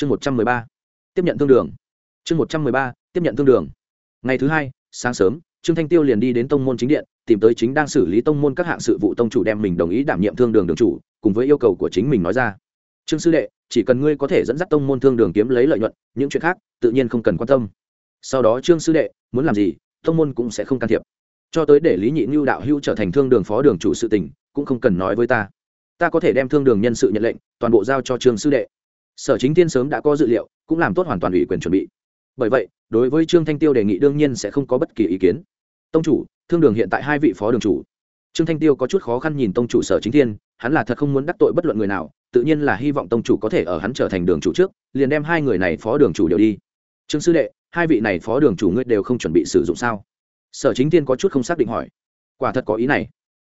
chương một trăm mười ba, tiếp nhận thương đường. Chương một trăm mười ba, tiếp nhận thương đường. Ngày thứ hai, sáng sớm, trương thanh tiêu liền đi đến tông môn chính điện, tìm tới chính đang xử lý tông môn các hạng sự vụ tông chủ đem mình đồng ý đảm nhiệm thương đường đường chủ, cùng với yêu cầu của chính mình nói ra. Trương sư đệ, chỉ cần ngươi có thể dẫn dắt tông môn thương đường kiếm lấy lợi nhuận, những chuyện khác, tự nhiên không cần quan tâm. Sau đó trương sư đệ, muốn làm gì, tông môn cũng sẽ không can thiệp. Cho tới để lý nhị ngưu đạo hưu trở thành thương đường phó đường chủ sự tình, cũng không cần nói với ta. Ta có thể đem thương đường nhân sự nhận lệnh, toàn bộ giao cho trương sư đệ sở chính Thiên sớm đã có dự liệu, cũng làm tốt hoàn toàn ủy quyền chuẩn bị. Bởi vậy, đối với trương thanh tiêu đề nghị đương nhiên sẽ không có bất kỳ ý kiến. Tông chủ, thương đường hiện tại hai vị phó đường chủ. Trương thanh tiêu có chút khó khăn nhìn tông chủ sở chính thiên, hắn là thật không muốn đắc tội bất luận người nào, tự nhiên là hy vọng tông chủ có thể ở hắn trở thành đường chủ trước, liền đem hai người này phó đường chủ đều đi. Trương sư đệ, hai vị này phó đường chủ ngươi đều không chuẩn bị sử dụng sao? Sở chính thiên có chút không xác định hỏi. Quả thật có ý này.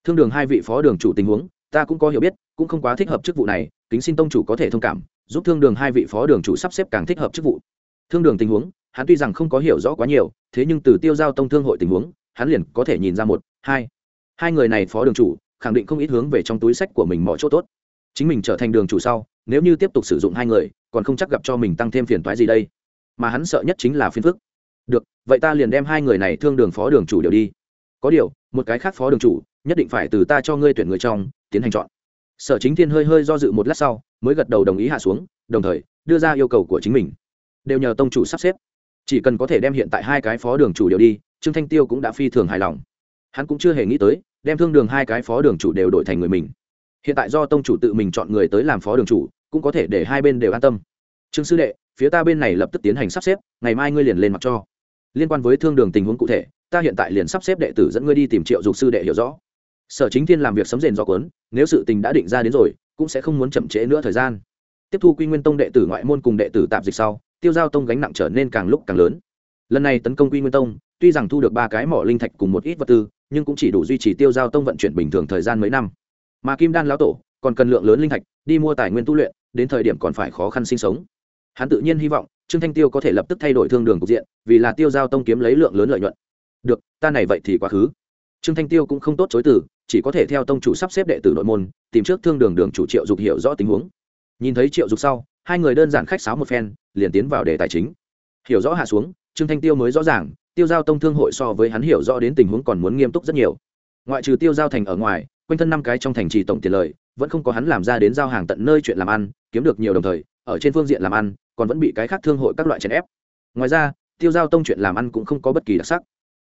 Thương đường hai vị phó đường chủ tình huống, ta cũng có hiểu biết, cũng không quá thích hợp chức vụ này, kính xin tông chủ có thể thông cảm giúp thương đường hai vị phó đường chủ sắp xếp càng thích hợp chức vụ. Thương đường tình huống, hắn tuy rằng không có hiểu rõ quá nhiều, thế nhưng từ tiêu giao tông thương hội tình huống, hắn liền có thể nhìn ra một, hai. Hai người này phó đường chủ, khẳng định không ít hướng về trong túi sách của mình mọi chỗ tốt. Chính mình trở thành đường chủ sau, nếu như tiếp tục sử dụng hai người, còn không chắc gặp cho mình tăng thêm phiền toái gì đây. Mà hắn sợ nhất chính là phiền phức. Được, vậy ta liền đem hai người này thương đường phó đường chủ đều đi. Có điều, một cái khác phó đường chủ, nhất định phải từ ta cho ngươi tuyển người trong, tiến hành chọn sở chính thiên hơi hơi do dự một lát sau, mới gật đầu đồng ý hạ xuống, đồng thời, đưa ra yêu cầu của chính mình. Đều nhờ tông chủ sắp xếp. Chỉ cần có thể đem hiện tại hai cái phó đường chủ đều đi, trương thanh tiêu cũng đã phi thường hài lòng. Hắn cũng chưa hề nghĩ tới, đem thương đường hai cái phó đường chủ đều đổi thành người mình. Hiện tại do tông chủ tự mình chọn người tới làm phó đường chủ, cũng có thể để hai bên đều an tâm. Trương sư đệ, phía ta bên này lập tức tiến hành sắp xếp, ngày mai ngươi liền lên mặt cho. Liên quan với thương đường tình huống cụ thể, ta hiện tại liền sắp xếp đệ tử dẫn ngươi đi tìm triệu dục sư đệ hiểu rõ sở chính thiên làm việc sấm rền do cuốn, nếu sự tình đã định ra đến rồi, cũng sẽ không muốn chậm trễ nữa thời gian. Tiếp thu quy nguyên tông đệ tử ngoại môn cùng đệ tử tạp dịch sau, tiêu giao tông gánh nặng trở nên càng lúc càng lớn. Lần này tấn công quy nguyên tông, tuy rằng thu được ba cái mỏ linh thạch cùng một ít vật tư, nhưng cũng chỉ đủ duy trì tiêu giao tông vận chuyển bình thường thời gian mấy năm. Mà kim đan lão tổ còn cần lượng lớn linh thạch, đi mua tài nguyên tu luyện, đến thời điểm còn phải khó khăn sinh sống. Hắn tự nhiên hy vọng, trương thanh tiêu có thể lập tức thay đổi thương đường cục diện, vì là tiêu giao tông kiếm lấy lượng lớn lợi nhuận. Được, ta này vậy thì quá khứ. Trương thanh tiêu cũng không tốt chối từ chỉ có thể theo tông chủ sắp xếp đệ tử nội môn, tìm trước thương đường đường chủ triệu dục hiểu rõ tình huống. Nhìn thấy triệu dục sau, hai người đơn giản khách sáo một phen, liền tiến vào đề tài chính. Hiểu rõ hạ xuống, trương thanh tiêu mới rõ ràng, tiêu giao tông thương hội so với hắn hiểu rõ đến tình huống còn muốn nghiêm túc rất nhiều. Ngoại trừ tiêu giao thành ở ngoài, quanh thân năm cái trong thành trì tổng tiền lời, vẫn không có hắn làm ra đến giao hàng tận nơi chuyện làm ăn, kiếm được nhiều đồng thời, ở trên phương diện làm ăn, còn vẫn bị cái khác thương hội các loại chèn ép. Ngoài ra, tiêu giao tông chuyện làm ăn cũng không có bất kỳ đặc sắc.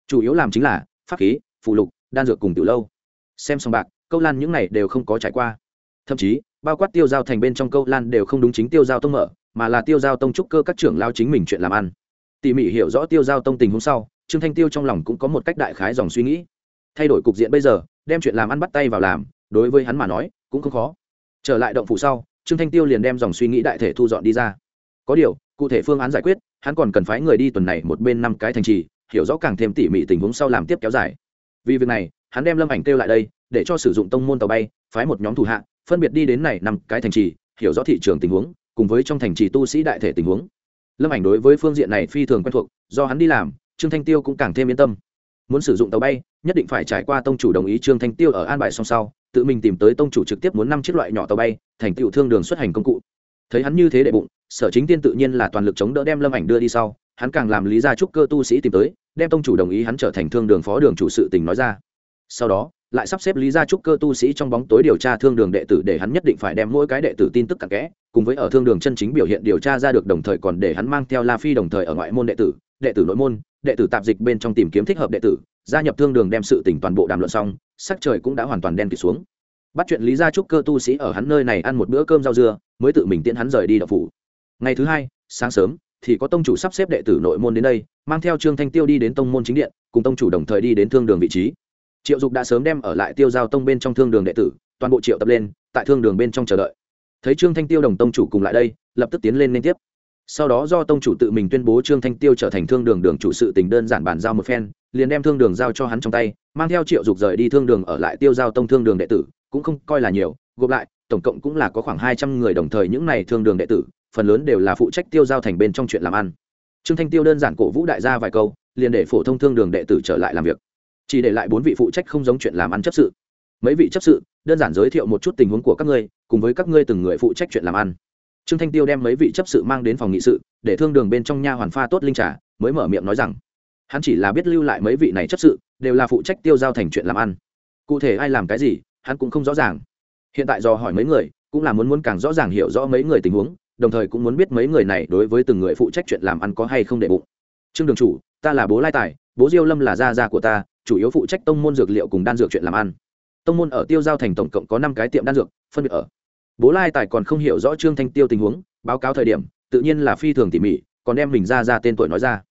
Chủ yếu làm chính là pháp khí, phụ lục, đan dược cùng từ lâu xem xong bạc, câu lan những này đều không có trải qua. Thậm chí, bao quát tiêu giao thành bên trong câu lan đều không đúng chính tiêu giao tông mở, mà là tiêu giao tông trúc cơ các trưởng lao chính mình chuyện làm ăn. Tỉ mỉ hiểu rõ tiêu giao tông tình hôm sau, trương thanh tiêu trong lòng cũng có một cách đại khái dòng suy nghĩ. Thay đổi cục diện bây giờ, đem chuyện làm ăn bắt tay vào làm, đối với hắn mà nói, cũng không khó. Trở lại động phủ sau, trương thanh tiêu liền đem dòng suy nghĩ đại thể thu dọn đi ra. Có điều, cụ thể phương án giải quyết, hắn còn cần phái người đi tuần này một bên năm cái thành trì, hiểu rõ càng thêm tỉ mỉ tình huống sau làm tiếp kéo dài. Vì việc này hắn đem lâm ảnh kêu lại đây, để cho sử dụng tông môn tàu bay, phái một nhóm thủ hạ, phân biệt đi đến này nằm cái thành trì, hiểu rõ thị trường tình huống, cùng với trong thành trì tu sĩ đại thể tình huống. Lâm ảnh đối với phương diện này phi thường quen thuộc, do hắn đi làm, trương thanh tiêu cũng càng thêm yên tâm. Muốn sử dụng tàu bay, nhất định phải trải qua tông chủ đồng ý trương thanh tiêu ở an bài song sau, tự mình tìm tới tông chủ trực tiếp muốn năm chiếc loại nhỏ tàu bay, thành tựu thương đường xuất hành công cụ. Thấy hắn như thế đệ bụng, sở chính tiên tự nhiên là toàn lực chống đỡ đem lâm ảnh đưa đi sau, hắn càng làm lý gia trúc cơ tu sĩ tìm tới, đem tông chủ đồng ý hắn trở thành thương đường phó đường chủ sự tình nói ra sau đó, lại sắp xếp lý gia trúc cơ tu sĩ trong bóng tối điều tra thương đường đệ tử để hắn nhất định phải đem mỗi cái đệ tử tin tức cặn kẽ, cùng với ở thương đường chân chính biểu hiện điều tra ra được đồng thời còn để hắn mang theo la phi đồng thời ở ngoại môn đệ tử đệ tử nội môn, đệ tử tạp dịch bên trong tìm kiếm thích hợp đệ tử, gia nhập thương đường đem sự tỉnh toàn bộ đàm luận xong, sắc trời cũng đã hoàn toàn đen kịt xuống. Bắt chuyện lý gia trúc cơ tu sĩ ở hắn nơi này ăn một bữa cơm rau dưa, mới tự mình tiễn hắn rời đi đậu phủ. Ngày thứ hai, sáng sớm, thì có tông chủ sắp xếp đệ tử nội môn đến đây, mang theo trương thanh tiêu đi đến tông môn chính điện, cùng tông chủ đồng thời đi đến thương đường vị trí triệu dục đã sớm đem ở lại tiêu giao tông bên trong thương đường đệ tử, toàn bộ triệu tập lên, tại thương đường bên trong chờ đợi. Thấy trương thanh tiêu đồng tông chủ cùng lại đây, lập tức tiến lên liên tiếp. Sau đó do tông chủ tự mình tuyên bố trương thanh tiêu trở thành thương đường đường chủ sự tình đơn giản bàn giao một phen, liền đem thương đường giao cho hắn trong tay, mang theo triệu dục rời đi thương đường ở lại tiêu giao tông thương đường đệ tử, cũng không coi là nhiều, gộp lại, tổng cộng cũng là có khoảng hai trăm người đồng thời những này thương đường đệ tử, phần lớn đều là phụ trách tiêu giao thành bên trong chuyện làm ăn. Trương thanh tiêu đơn giản cổ vũ đại gia vài câu, liền để phổ thông thương đường đệ tử trở lại làm việc chỉ để lại bốn vị phụ trách không giống chuyện làm ăn chấp sự. Mấy vị chấp sự, đơn giản giới thiệu một chút tình huống của các ngươi, cùng với các ngươi từng người phụ trách chuyện làm ăn. Trương thanh tiêu đem mấy vị chấp sự mang đến phòng nghị sự, để thương đường bên trong nha hoàn pha tốt linh trà, mới mở miệng nói rằng, hắn chỉ là biết lưu lại mấy vị này chấp sự, đều là phụ trách tiêu giao thành chuyện làm ăn. Cụ thể ai làm cái gì, hắn cũng không rõ ràng. Hiện tại do hỏi mấy người, cũng là muốn muốn càng rõ ràng hiểu rõ mấy người tình huống, đồng thời cũng muốn biết mấy người này đối với từng người phụ trách chuyện làm ăn có hay không để bụng. Trương đường chủ, ta là bố lai tài, bố diêu lâm là gia gia của ta chủ yếu phụ trách tông môn dược liệu cùng đan dược chuyện làm ăn. Tông môn ở tiêu giao thành tổng cộng có năm cái tiệm đan dược, phân biệt ở bố lai tài còn không hiểu rõ trương thanh tiêu tình huống, báo cáo thời điểm, tự nhiên là phi thường tỉ mỉ, còn đem mình ra ra tên tuổi nói ra.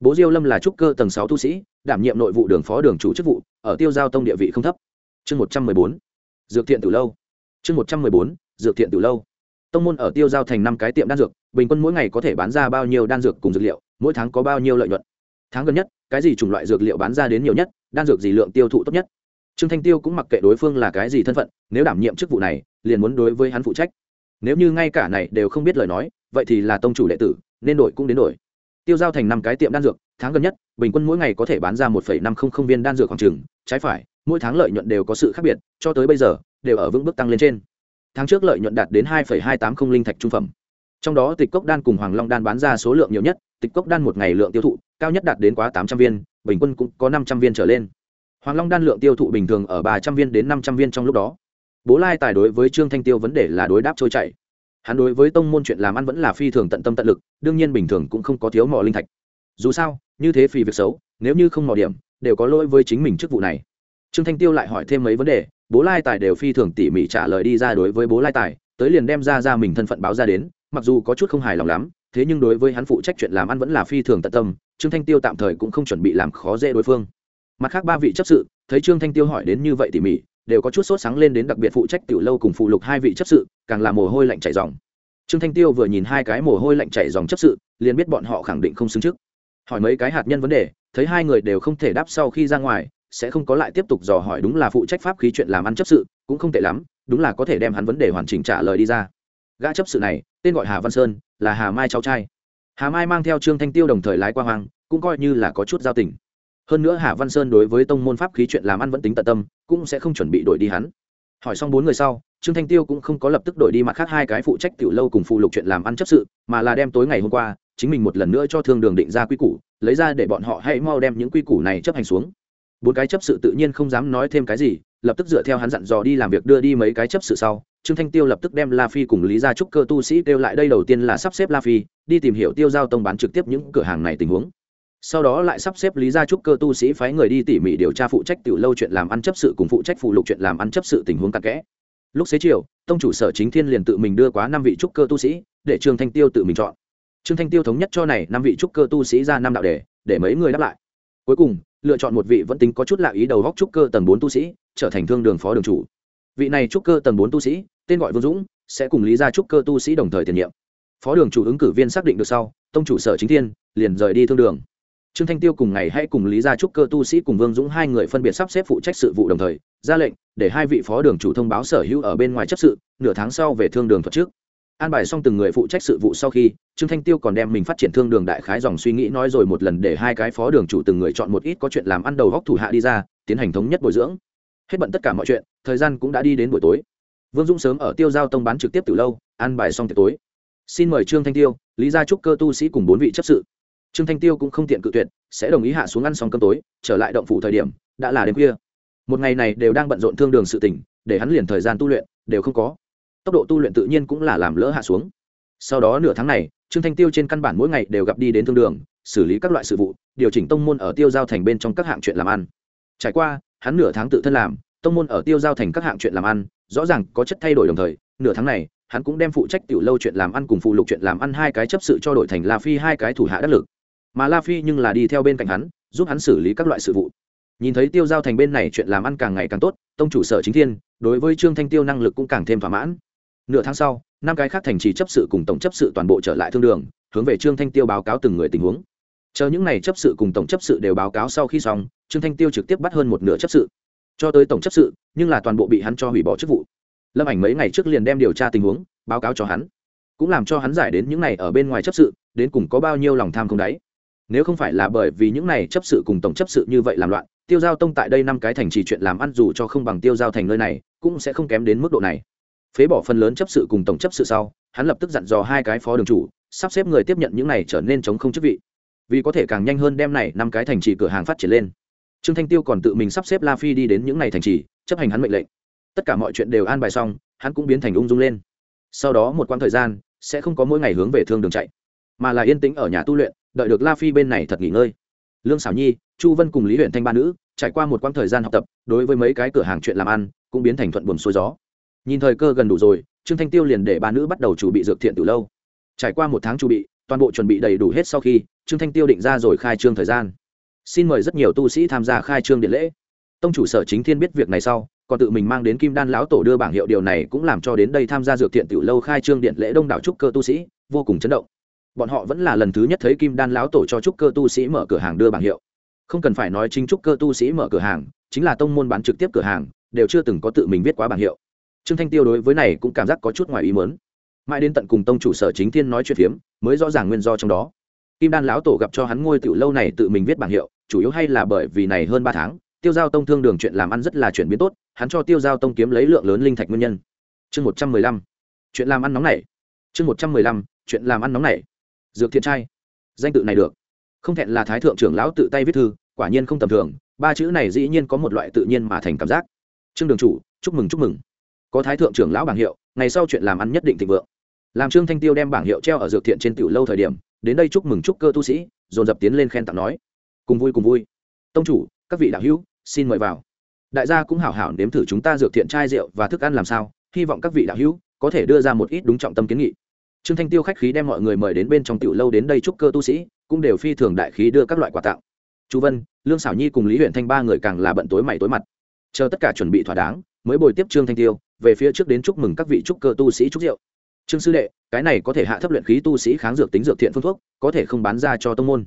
Bố diêu lâm là trúc cơ tầng sáu tu sĩ, đảm nhiệm nội vụ đường phó đường chủ chức vụ, ở tiêu giao tông địa vị không thấp. Chương một trăm mười bốn, dược thiện từ lâu. Chương một trăm mười bốn, dược thiện từ lâu. Tông môn ở tiêu giao thành năm cái tiệm đan dược, bình quân mỗi ngày có thể bán ra bao nhiêu đan dược cùng dược liệu, mỗi tháng có bao nhiêu lợi nhuận? Tháng gần nhất, cái gì chủng loại dược liệu bán ra đến nhiều nhất? Đan dược gì lượng tiêu thụ tốt nhất. Trương thanh tiêu cũng mặc kệ đối phương là cái gì thân phận, nếu đảm nhiệm chức vụ này, liền muốn đối với hắn phụ trách. Nếu như ngay cả này đều không biết lời nói, vậy thì là tông chủ đệ tử, nên đổi cũng đến đổi. Tiêu giao thành năm cái tiệm đan dược, tháng gần nhất, bình quân mỗi ngày có thể bán ra một năm trăm linh viên đan dược khoảng trừng trái phải, mỗi tháng lợi nhuận đều có sự khác biệt, cho tới bây giờ, đều ở vững bước tăng lên trên. Tháng trước lợi nhuận đạt đến hai hai tám không linh thạch trung phẩm. Trong đó tịch cốc đan cùng hoàng long đan bán ra số lượng nhiều nhất, tịch cốc đan một ngày lượng tiêu thụ, cao nhất đạt đến quá tám trăm viên bình quân cũng có năm trăm viên trở lên. Hoàng long đan lượng tiêu thụ bình thường ở ba trăm viên đến năm trăm viên trong lúc đó. Bố lai tài đối với trương thanh tiêu vấn đề là đối đáp trôi chảy. Hắn đối với tông môn chuyện làm ăn vẫn là phi thường tận tâm tận lực, đương nhiên bình thường cũng không có thiếu mỏ linh thạch. Dù sao, như thế phi việc xấu, nếu như không mỏ điểm, đều có lỗi với chính mình chức vụ này. Trương thanh tiêu lại hỏi thêm mấy vấn đề, bố lai tài đều phi thường tỉ mỉ trả lời đi ra đối với bố lai tài, tới liền đem ra ra mình thân phận báo ra đến, mặc dù có chút không hài lòng lắm thế nhưng đối với hắn phụ trách chuyện làm ăn vẫn là phi thường tận tâm, trương thanh tiêu tạm thời cũng không chuẩn bị làm khó dễ đối phương. Mặt khác ba vị chấp sự, thấy trương thanh tiêu hỏi đến như vậy tỉ mỉ, đều có chút sốt sáng lên đến đặc biệt phụ trách tiểu lâu cùng phụ lục hai vị chấp sự, càng là mồ hôi lạnh chảy dòng. Trương thanh tiêu vừa nhìn hai cái mồ hôi lạnh chảy dòng chấp sự, liền biết bọn họ khẳng định không xứng trước. Hỏi mấy cái hạt nhân vấn đề, thấy hai người đều không thể đáp sau khi ra ngoài, sẽ không có lại tiếp tục dò hỏi đúng là phụ trách pháp khí chuyện làm ăn chấp sự, cũng không tệ lắm, đúng là có thể đem hắn vấn đề hoàn chỉnh trả lời đi ra gã chấp sự này, tên gọi hà văn sơn, là hà mai cháu trai. Hà mai mang theo trương thanh tiêu đồng thời lái qua hoàng cũng coi như là có chút giao tình. Hơn nữa hà văn sơn đối với tông môn pháp khí chuyện làm ăn vẫn tính tận tâm, cũng sẽ không chuẩn bị đổi đi hắn. Hỏi xong bốn người sau, trương thanh tiêu cũng không có lập tức đổi đi mặt khác hai cái phụ trách tiểu lâu cùng phụ lục chuyện làm ăn chấp sự, mà là đem tối ngày hôm qua, chính mình một lần nữa cho thương đường định ra quy củ, lấy ra để bọn họ hãy mau đem những quy củ này chấp hành xuống. Bốn cái chấp sự tự nhiên không dám nói thêm cái gì lập tức dựa theo hắn dặn dò đi làm việc đưa đi mấy cái chấp sự sau, trương thanh tiêu lập tức đem la phi cùng lý gia trúc cơ tu sĩ kêu lại, đây đầu tiên là sắp xếp la phi, đi tìm hiểu tiêu giao tông bán trực tiếp những cửa hàng này tình huống. Sau đó lại sắp xếp lý gia trúc cơ tu sĩ phái người đi tỉ mỉ điều tra phụ trách tiểu lâu chuyện làm ăn chấp sự cùng phụ trách phụ lục chuyện làm ăn chấp sự tình huống cặn kẽ. Lúc xế chiều, tông chủ sở chính thiên liền tự mình đưa quá năm vị trúc cơ tu sĩ để trương thanh tiêu tự mình chọn. Trương thanh tiêu thống nhất cho này năm vị trúc cơ tu sĩ ra năm đạo đề, để mấy người đáp lại. Cuối cùng, lựa chọn một vị vẫn tính có chút lạ ý đầu góc trúc cơ tầng bốn tu sĩ trở thành thương đường phó đường chủ. Vị này trúc cơ tầng bốn tu sĩ, tên gọi vương dũng, sẽ cùng lý ra trúc cơ tu sĩ đồng thời tiền nhiệm. Phó đường chủ ứng cử viên xác định được sau, tông chủ sở chính thiên liền rời đi thương đường. Trương thanh tiêu cùng ngày hãy cùng lý gia trúc cơ tu sĩ cùng vương dũng hai người phân biệt sắp xếp phụ trách sự vụ đồng thời, ra lệnh để hai vị phó đường chủ thông báo sở hữu ở bên ngoài chấp sự, nửa tháng sau về thương đường thuật trước. An bài xong từng người phụ trách sự vụ sau khi, trương thanh tiêu còn đem mình phát triển thương đường đại khái dòng suy nghĩ nói rồi một lần để hai cái phó đường chủ từng người chọn một ít có chuyện làm ăn đầu góc thủ hạ đi ra, tiến hành thống nhất bồi dưỡng hết bận tất cả mọi chuyện, thời gian cũng đã đi đến buổi tối. Vương dũng sớm ở tiêu giao tông bán trực tiếp từ lâu ăn bài xong tiệc tối. Xin mời trương thanh tiêu, lý gia trúc cơ tu sĩ cùng bốn vị chấp sự. Trương thanh tiêu cũng không tiện cự tuyệt, sẽ đồng ý hạ xuống ăn xong cơm tối, trở lại động phủ thời điểm, đã là đêm khuya. Một ngày này đều đang bận rộn thương đường sự tỉnh để hắn liền thời gian tu luyện, đều không có. Tốc độ tu luyện tự nhiên cũng là làm lỡ hạ xuống. Sau đó nửa tháng này, trương thanh tiêu trên căn bản mỗi ngày đều gặp đi đến thương đường, xử lý các loại sự vụ, điều chỉnh tông môn ở tiêu giao thành bên trong các hạng chuyện làm ăn. Trải qua hắn nửa tháng tự thân làm, tông môn ở tiêu giao thành các hạng chuyện làm ăn, rõ ràng có chất thay đổi đồng thời, nửa tháng này, hắn cũng đem phụ trách tiểu lâu chuyện làm ăn cùng phụ lục chuyện làm ăn hai cái chấp sự cho đổi thành la phi hai cái thủ hạ đắc lực. Mà la phi nhưng là đi theo bên cạnh hắn, giúp hắn xử lý các loại sự vụ. Nhìn thấy tiêu giao thành bên này chuyện làm ăn càng ngày càng tốt, tông chủ sở chính thiên, đối với trương thanh tiêu năng lực cũng càng thêm thỏa mãn. Nửa tháng sau, năm cái khác thành trì chấp sự cùng tổng chấp sự toàn bộ trở lại thương đường, hướng về trương thanh tiêu báo cáo từng người tình huống chờ những ngày chấp sự cùng tổng chấp sự đều báo cáo sau khi xong, trương thanh tiêu trực tiếp bắt hơn một nửa chấp sự. Cho tới tổng chấp sự, nhưng là toàn bộ bị hắn cho hủy bỏ chức vụ. Lâm ảnh mấy ngày trước liền đem điều tra tình huống, báo cáo cho hắn. Cũng làm cho hắn giải đến những này ở bên ngoài chấp sự, đến cùng có bao nhiêu lòng tham không đáy. Nếu không phải là bởi vì những này chấp sự cùng tổng chấp sự như vậy làm loạn, tiêu giao tông tại đây năm cái thành trì chuyện làm ăn dù cho không bằng tiêu giao thành nơi này, cũng sẽ không kém đến mức độ này. Phế bỏ phần lớn chấp sự cùng tổng chấp sự sau, hắn lập tức dặn dò hai cái phó đường chủ, sắp xếp người tiếp nhận những này trở nên chống không chức vị vì có thể càng nhanh hơn đem này năm cái thành trì cửa hàng phát triển lên. Trương thanh tiêu còn tự mình sắp xếp la phi đi đến những này thành trì, chấp hành hắn mệnh lệnh. Tất cả mọi chuyện đều an bài xong, hắn cũng biến thành ung dung lên. Sau đó một quãng thời gian, sẽ không có mỗi ngày hướng về thương đường chạy, mà là yên tĩnh ở nhà tu luyện, đợi được la phi bên này thật nghỉ ngơi. Lương xảo nhi, chu vân cùng lý huyện thanh ba nữ, trải qua một quãng thời gian học tập, đối với mấy cái cửa hàng chuyện làm ăn, cũng biến thành thuận buồm xuôi gió. Nhìn thời cơ gần đủ rồi, trương thanh tiêu liền để ba nữ bắt đầu chuẩn bị dược thiện từ lâu. Trải qua một tháng chuẩn bị, toàn bộ chuẩn bị đầy đủ hết sau khi trương thanh tiêu định ra rồi khai trương thời gian. Xin mời rất nhiều tu sĩ tham gia khai trương điện lễ. Tông chủ sở chính thiên biết việc này sau, còn tự mình mang đến kim đan lão tổ đưa bảng hiệu điều này cũng làm cho đến đây tham gia dược thiện tiểu lâu khai trương điện lễ đông đảo trúc cơ tu sĩ, vô cùng chấn động. Bọn họ vẫn là lần thứ nhất thấy kim đan lão tổ cho trúc cơ tu sĩ mở cửa hàng đưa bảng hiệu. Không cần phải nói chính trúc cơ tu sĩ mở cửa hàng, chính là tông môn bán trực tiếp cửa hàng, đều chưa từng có tự mình viết quá bảng hiệu. Trương thanh tiêu đối với này cũng cảm giác có chút ngoài ý mớn mãi đến tận cùng tông chủ sở chính thiên nói chuyện phiếm, mới rõ ràng nguyên do trong đó kim đan lão tổ gặp cho hắn ngôi tiểu lâu này tự mình viết bảng hiệu, chủ yếu hay là bởi vì này hơn ba tháng, tiêu giao tông thương đường chuyện làm ăn rất là chuyển biến tốt, hắn cho tiêu giao tông kiếm lấy lượng lớn linh thạch nguyên nhân. Chương một trăm mười lăm, chuyện làm ăn nóng này. Chương một trăm mười lăm, chuyện làm ăn nóng này. Dược thiện trai, danh tự này được. Không thẹn là thái thượng trưởng lão tự tay viết thư, quả nhiên không tầm thường, ba chữ này dĩ nhiên có một loại tự nhiên mà thành cảm giác. Trương đường chủ, chúc mừng chúc mừng. Có thái thượng trưởng lão bảng hiệu, ngày sau chuyện làm ăn nhất định thịnh vượng. Làm trương thanh tiêu đem bảng hiệu treo ở dược thiện trên tiểu lâu thời điểm đến đây chúc mừng chúc cơ tu sĩ, dồn dập tiến lên khen tặng nói. Cùng vui cùng vui. Tông chủ, các vị đạo hữu, xin mời vào. Đại gia cũng hảo hảo nếm thử chúng ta dược thiện chai rượu và thức ăn làm sao, hy vọng các vị đạo hữu có thể đưa ra một ít đúng trọng tâm kiến nghị. Trương thanh tiêu khách khí đem mọi người mời đến bên trong tiểu lâu đến đây chúc cơ tu sĩ, cũng đều phi thường đại khí đưa các loại quà tặng. Chu vân, lương xảo nhi cùng lý huyện thanh ba người càng là bận tối mày tối mặt. Chờ tất cả chuẩn bị thỏa đáng, mới bồi tiếp trương thanh tiêu, về phía trước đến chúc mừng các vị chúc cơ tu sĩ chúc rượu trương sư đệ, cái này có thể hạ thấp luyện khí tu sĩ kháng dược tính dược thiện phương thuốc, có thể không bán ra cho tông môn.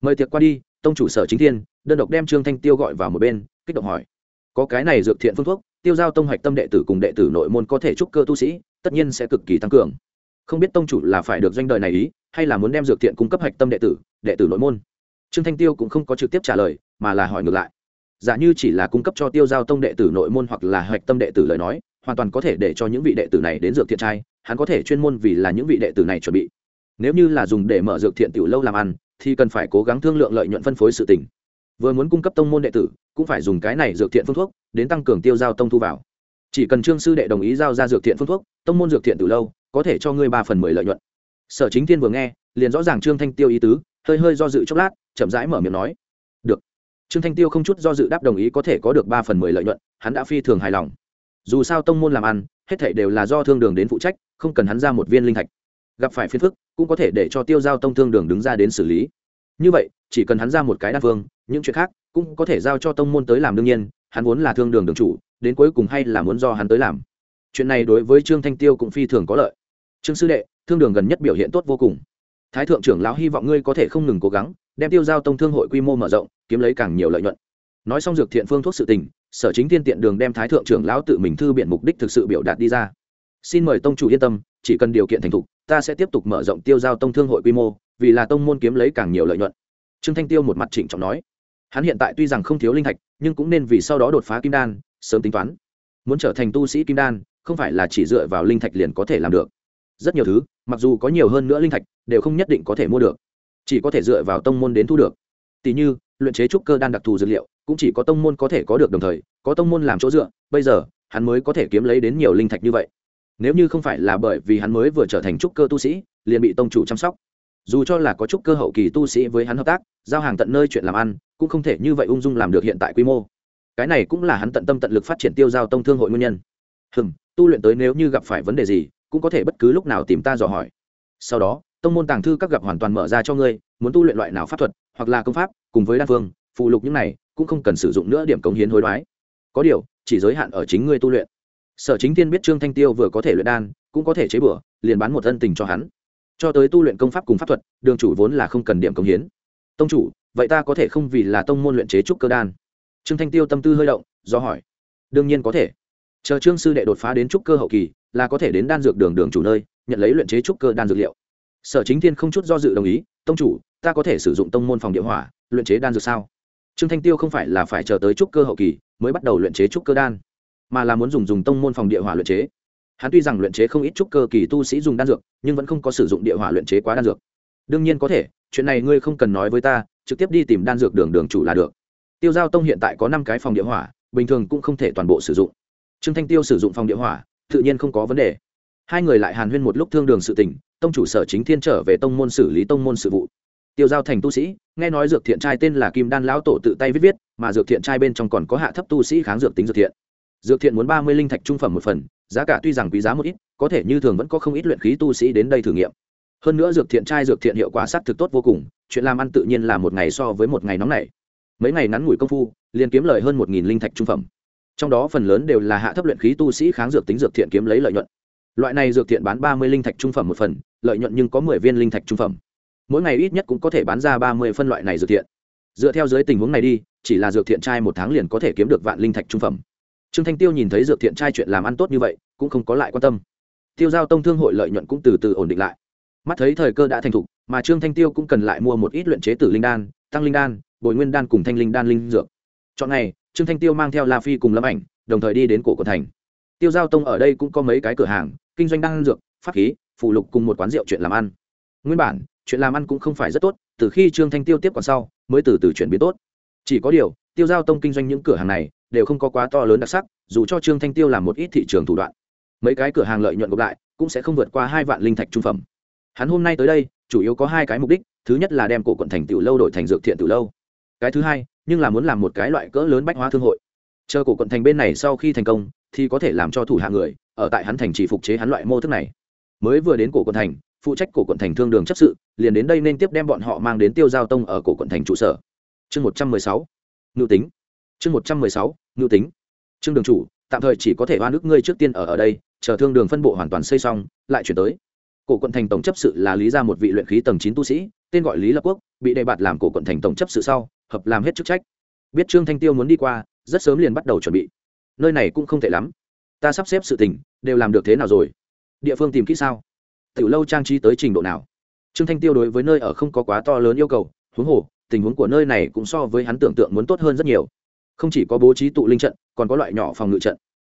Mời tiệc qua đi, tông chủ sở chính thiên, đơn độc đem trương thanh tiêu gọi vào một bên, kích động hỏi. Có cái này dược thiện phương thuốc, tiêu giao tông Hạch tâm đệ tử cùng đệ tử nội môn có thể trúc cơ tu sĩ, tất nhiên sẽ cực kỳ tăng cường. Không biết tông chủ là phải được doanh đời này ý, hay là muốn đem dược thiện cung cấp Hạch tâm đệ tử đệ tử nội môn? Trương thanh tiêu cũng không có trực tiếp trả lời, mà là hỏi ngược lại. Giả như chỉ là cung cấp cho tiêu giao tông đệ tử nội môn hoặc là Hạch tâm đệ tử lời nói, hoàn toàn có thể để cho những vị đệ tử này đến dược thiện trai hắn có thể chuyên môn vì là những vị đệ tử này chuẩn bị. Nếu như là dùng để mở dược thiện tiểu lâu làm ăn, thì cần phải cố gắng thương lượng lợi nhuận phân phối sự tình. Vừa muốn cung cấp tông môn đệ tử, cũng phải dùng cái này dược thiện phương thuốc, đến tăng cường tiêu giao tông thu vào. Chỉ cần trương sư đệ đồng ý giao ra dược thiện phương thuốc, tông môn dược thiện từ lâu có thể cho ngươi ba phần mười lợi nhuận. Sở chính thiên vừa nghe, liền rõ ràng trương thanh tiêu ý tứ, hơi hơi do dự chốc lát, chậm rãi mở miệng nói, được. Trương thanh tiêu không chút do dự đáp đồng ý có thể có được ba phần mười lợi nhuận, hắn đã phi thường hài lòng. Dù sao tông môn làm ăn, hết thảy đều là do thương đường đến phụ trách không cần hắn ra một viên linh thạch. Gặp phải phiền phức, cũng có thể để cho tiêu giao tông thương đường đứng ra đến xử lý. Như vậy, chỉ cần hắn ra một cái đa phương những chuyện khác cũng có thể giao cho tông môn tới làm đương nhiên, hắn vốn là thương đường đường chủ, đến cuối cùng hay là muốn do hắn tới làm. Chuyện này đối với trương thanh tiêu cũng phi thường có lợi. Trương sư đệ, thương đường gần nhất biểu hiện tốt vô cùng. Thái thượng trưởng lão hy vọng ngươi có thể không ngừng cố gắng, đem tiêu giao tông thương hội quy mô mở rộng, kiếm lấy càng nhiều lợi nhuận. Nói xong dược thiện phương thuốc sự tình, sở chính tiên tiện đường đem thái thượng trưởng lão tự mình thư biện mục đích thực sự biểu đạt đi ra xin mời tông chủ yên tâm, chỉ cần điều kiện thành thục, ta sẽ tiếp tục mở rộng tiêu giao tông thương hội quy mô, vì là tông môn kiếm lấy càng nhiều lợi nhuận. Trương thanh tiêu một mặt chỉnh trọng nói. Hắn hiện tại tuy rằng không thiếu linh thạch, nhưng cũng nên vì sau đó đột phá kim đan, sớm tính toán. Muốn trở thành tu sĩ kim đan, không phải là chỉ dựa vào linh thạch liền có thể làm được. Rất nhiều thứ, mặc dù có nhiều hơn nữa linh thạch, đều không nhất định có thể mua được. Chỉ có thể dựa vào tông môn đến thu được. Tỷ như, luyện chế trúc cơ đan đặc thù dược liệu, cũng chỉ có tông môn có thể có được đồng thời, có tông môn làm chỗ dựa, bây giờ, hắn mới có thể kiếm lấy đến nhiều linh thạch như vậy nếu như không phải là bởi vì hắn mới vừa trở thành trúc cơ tu sĩ, liền bị tông chủ chăm sóc. Dù cho là có trúc cơ hậu kỳ tu sĩ với hắn hợp tác, giao hàng tận nơi chuyện làm ăn, cũng không thể như vậy ung dung làm được hiện tại quy mô. Cái này cũng là hắn tận tâm tận lực phát triển tiêu giao tông thương hội nguyên nhân. Hừng tu luyện tới nếu như gặp phải vấn đề gì, cũng có thể bất cứ lúc nào tìm ta dò hỏi. Sau đó, tông môn tàng thư các gặp hoàn toàn mở ra cho ngươi, muốn tu luyện loại nào pháp thuật, hoặc là công pháp, cùng với đa phương, phụ lục những này, cũng không cần sử dụng nữa điểm cống hiến hối đoái. Có điều, chỉ giới hạn ở chính ngươi tu luyện sở chính tiên biết trương thanh tiêu vừa có thể luyện đan, cũng có thể chế bửa liền bán một ân tình cho hắn. Cho tới tu luyện công pháp cùng pháp thuật, đường chủ vốn là không cần điểm công hiến. Tông chủ, vậy ta có thể không vì là tông môn luyện chế trúc cơ đan? Trương thanh tiêu tâm tư hơi động, do hỏi. Đương nhiên có thể. Chờ trương sư đệ đột phá đến trúc cơ hậu kỳ, là có thể đến đan dược đường đường chủ nơi, nhận lấy luyện chế trúc cơ đan dược liệu. Sở chính thiên không chút do dự đồng ý, tông chủ, ta có thể sử dụng tông môn phòng địa hỏa, luyện chế đan dược sao? Trương thanh tiêu không phải là phải chờ tới trúc cơ hậu kỳ, mới bắt đầu luyện chế trúc cơ đan mà là muốn dùng dùng tông môn phòng địa hỏa luyện chế. Hắn tuy rằng luyện chế không ít chút cơ kỳ tu sĩ dùng đan dược nhưng vẫn không có sử dụng địa hỏa luyện chế quá đan dược. Đương nhiên có thể chuyện này ngươi không cần nói với ta trực tiếp đi tìm đan dược đường đường chủ là được. Tiêu giao tông hiện tại có năm cái phòng địa hỏa bình thường cũng không thể toàn bộ sử dụng. Trương thanh tiêu sử dụng phòng địa hỏa tự nhiên không có vấn đề. Hai người lại hàn huyên một lúc thương đường sự tình, tông chủ sở chính thiên trở về tông môn xử lý tông môn sự vụ. Tiêu giao thành tu sĩ nghe nói dược thiện trai tên là kim đan lão tổ tự tay viết viết mà dược thiện trai bên trong còn có hạ thấp tu sĩ kháng dược tính dược thiện dược thiện muốn ba mươi linh thạch trung phẩm một phần, giá cả tuy rằng quý giá một ít, có thể như thường vẫn có không ít luyện khí tu sĩ đến đây thử nghiệm. Hơn nữa dược thiện trai dược thiện hiệu quả sát thực tốt vô cùng, chuyện làm ăn tự nhiên là một ngày so với một ngày nóng này mấy ngày ngắn ngủi công phu, liền kiếm lời hơn một nghìn linh thạch trung phẩm. Trong đó phần lớn đều là hạ thấp luyện khí tu sĩ kháng dược tính dược thiện kiếm lấy lợi nhuận. Loại này dược thiện bán ba mươi linh thạch trung phẩm một phần, lợi nhuận nhưng có mười viên linh thạch trung phẩm. Mỗi ngày ít nhất cũng có thể bán ra ba mươi phân loại này dược thiện. Dựa theo dưới tình huống này đi, chỉ là dược thiện trai một tháng liền có thể kiếm được vạn linh thạch trung phẩm trương thanh tiêu nhìn thấy dược thiện trai chuyện làm ăn tốt như vậy, cũng không có lại quan tâm. Tiêu giao tông thương hội lợi nhuận cũng từ từ ổn định lại. Mắt thấy thời cơ đã thành thục, mà trương thanh tiêu cũng cần lại mua một ít luyện chế tử linh đan, tăng linh đan, bồi nguyên đan cùng thanh linh đan linh dược. Chọn ngày, trương thanh tiêu mang theo la phi cùng lâm ảnh, đồng thời đi đến cổ quận thành. Tiêu giao tông ở đây cũng có mấy cái cửa hàng, kinh doanh đan dược, pháp khí phụ lục cùng một quán rượu chuyện làm ăn. Nguyên bản, chuyện làm ăn cũng không phải rất tốt, từ khi trương thanh tiêu tiếp còn sau, mới từ từ chuyển biến tốt. Chỉ có điều, tiêu giao tông kinh doanh những cửa hàng này đều không có quá to lớn đặc sắc, dù cho trương thanh tiêu làm một ít thị trường thủ đoạn, mấy cái cửa hàng lợi nhuận gộp lại cũng sẽ không vượt qua hai vạn linh thạch trung phẩm. Hắn hôm nay tới đây, chủ yếu có hai cái mục đích, thứ nhất là đem cổ quận thành tiểu lâu đổi thành dược thiện tiểu lâu. Cái thứ hai, nhưng là muốn làm một cái loại cỡ lớn bách hóa thương hội. Chờ cổ quận thành bên này sau khi thành công, thì có thể làm cho thủ hạ người, ở tại hắn thành chỉ phục chế hắn loại mô thức này. Mới vừa đến cổ quận thành, phụ trách cổ quận thành thương đường chấp sự, liền đến đây nên tiếp đem bọn họ mang đến tiêu giao tông ở cổ quận thành trụ sở. Chương một trăm mười sáu ngự tính chương một trăm mười sáu, Ngưu tính. Trương đường chủ, tạm thời chỉ có thể oan ức ngươi trước tiên ở ở đây, chờ thương đường phân bộ hoàn toàn xây xong, lại chuyển tới. Cổ quận thành tổng chấp sự là lý ra một vị luyện khí tầng chín tu sĩ, tên gọi lý lập quốc, bị đề bạt làm cổ quận thành tổng chấp sự sau, hợp làm hết chức trách. Biết trương thanh tiêu muốn đi qua, rất sớm liền bắt đầu chuẩn bị. Nơi này cũng không tệ lắm. Ta sắp xếp sự tình, đều làm được thế nào rồi? Địa phương tìm kỹ sao? Tiểu lâu trang trí tới trình độ nào? Trương thanh tiêu đối với nơi ở không có quá to lớn yêu cầu, huống hồ, tình huống của nơi này cũng so với hắn tưởng tượng muốn tốt hơn rất nhiều không chỉ có bố trí tụ linh trận, còn có loại nhỏ phòng ngự trận.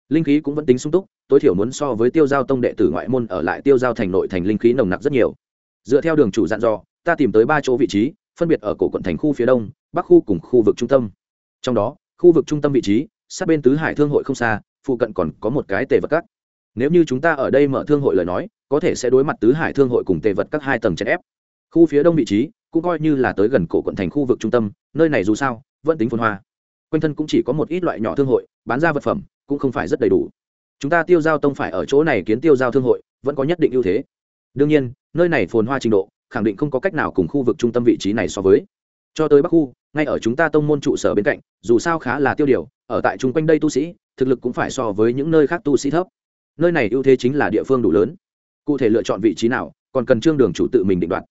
Linh khí cũng vẫn tính sung túc, tối thiểu muốn so với tiêu giao tông đệ tử ngoại môn ở lại tiêu giao thành nội thành linh khí nồng nặc rất nhiều. Dựa theo đường chủ dặn dò, ta tìm tới ba chỗ vị trí, phân biệt ở cổ quận thành khu phía đông, bắc khu cùng khu vực trung tâm. Trong đó, khu vực trung tâm vị trí, sát bên tứ hải thương hội không xa, phụ cận còn có một cái tề vật cắt nếu như chúng ta ở đây mở thương hội lời nói, có thể sẽ đối mặt tứ hải thương hội cùng tề vật các hai tầng chèn ép. Khu phía đông vị trí, cũng coi như là tới gần cổ quận thành khu vực trung tâm, nơi này dù sao, vẫn tính phồn hoa quanh thân cũng chỉ có một ít loại nhỏ thương hội, bán ra vật phẩm cũng không phải rất đầy đủ. Chúng ta tiêu giao tông phải ở chỗ này kiến tiêu giao thương hội, vẫn có nhất định ưu thế. Đương nhiên, nơi này phồn hoa trình độ, khẳng định không có cách nào cùng khu vực trung tâm vị trí này so với. Cho tới bắc khu, ngay ở chúng ta tông môn trụ sở bên cạnh, dù sao khá là tiêu điều, ở tại chung quanh đây tu sĩ, thực lực cũng phải so với những nơi khác tu sĩ thấp. Nơi này ưu thế chính là địa phương đủ lớn. Cụ thể lựa chọn vị trí nào, còn cần trương đường chủ tự mình định đoạt.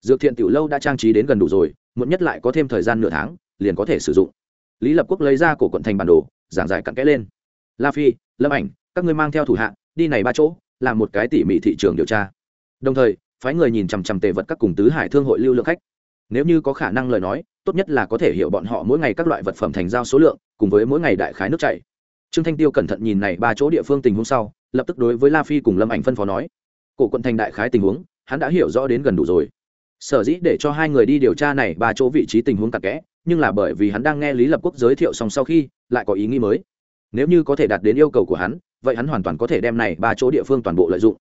Dược thiện tiểu lâu đã trang trí đến gần đủ rồi, muộn nhất lại có thêm thời gian nửa tháng, liền có thể sử dụng lý lập quốc lấy ra cổ quận thành bản đồ, giảng giải cặn kẽ lên. La phi, lâm ảnh, các ngươi mang theo thủ hạ, đi này ba chỗ, làm một cái tỉ mỉ thị trường điều tra. Đồng thời, phái người nhìn chằm chằm tề vật các cùng tứ hải thương hội lưu lượng khách. Nếu như có khả năng lời nói, tốt nhất là có thể hiểu bọn họ mỗi ngày các loại vật phẩm thành giao số lượng, cùng với mỗi ngày đại khái nước chảy. Trương thanh tiêu cẩn thận nhìn này ba chỗ địa phương tình huống sau, lập tức đối với la phi cùng lâm ảnh phân phó nói. Cổ quận thành đại khái tình huống, hắn đã hiểu rõ đến gần đủ rồi. Sở dĩ để cho hai người đi điều tra này ba chỗ vị trí tình huống tạc kẽ nhưng là bởi vì hắn đang nghe lý lập quốc giới thiệu xong sau khi, lại có ý nghĩ mới. Nếu như có thể đạt đến yêu cầu của hắn, vậy hắn hoàn toàn có thể đem này ba chỗ địa phương toàn bộ lợi dụng.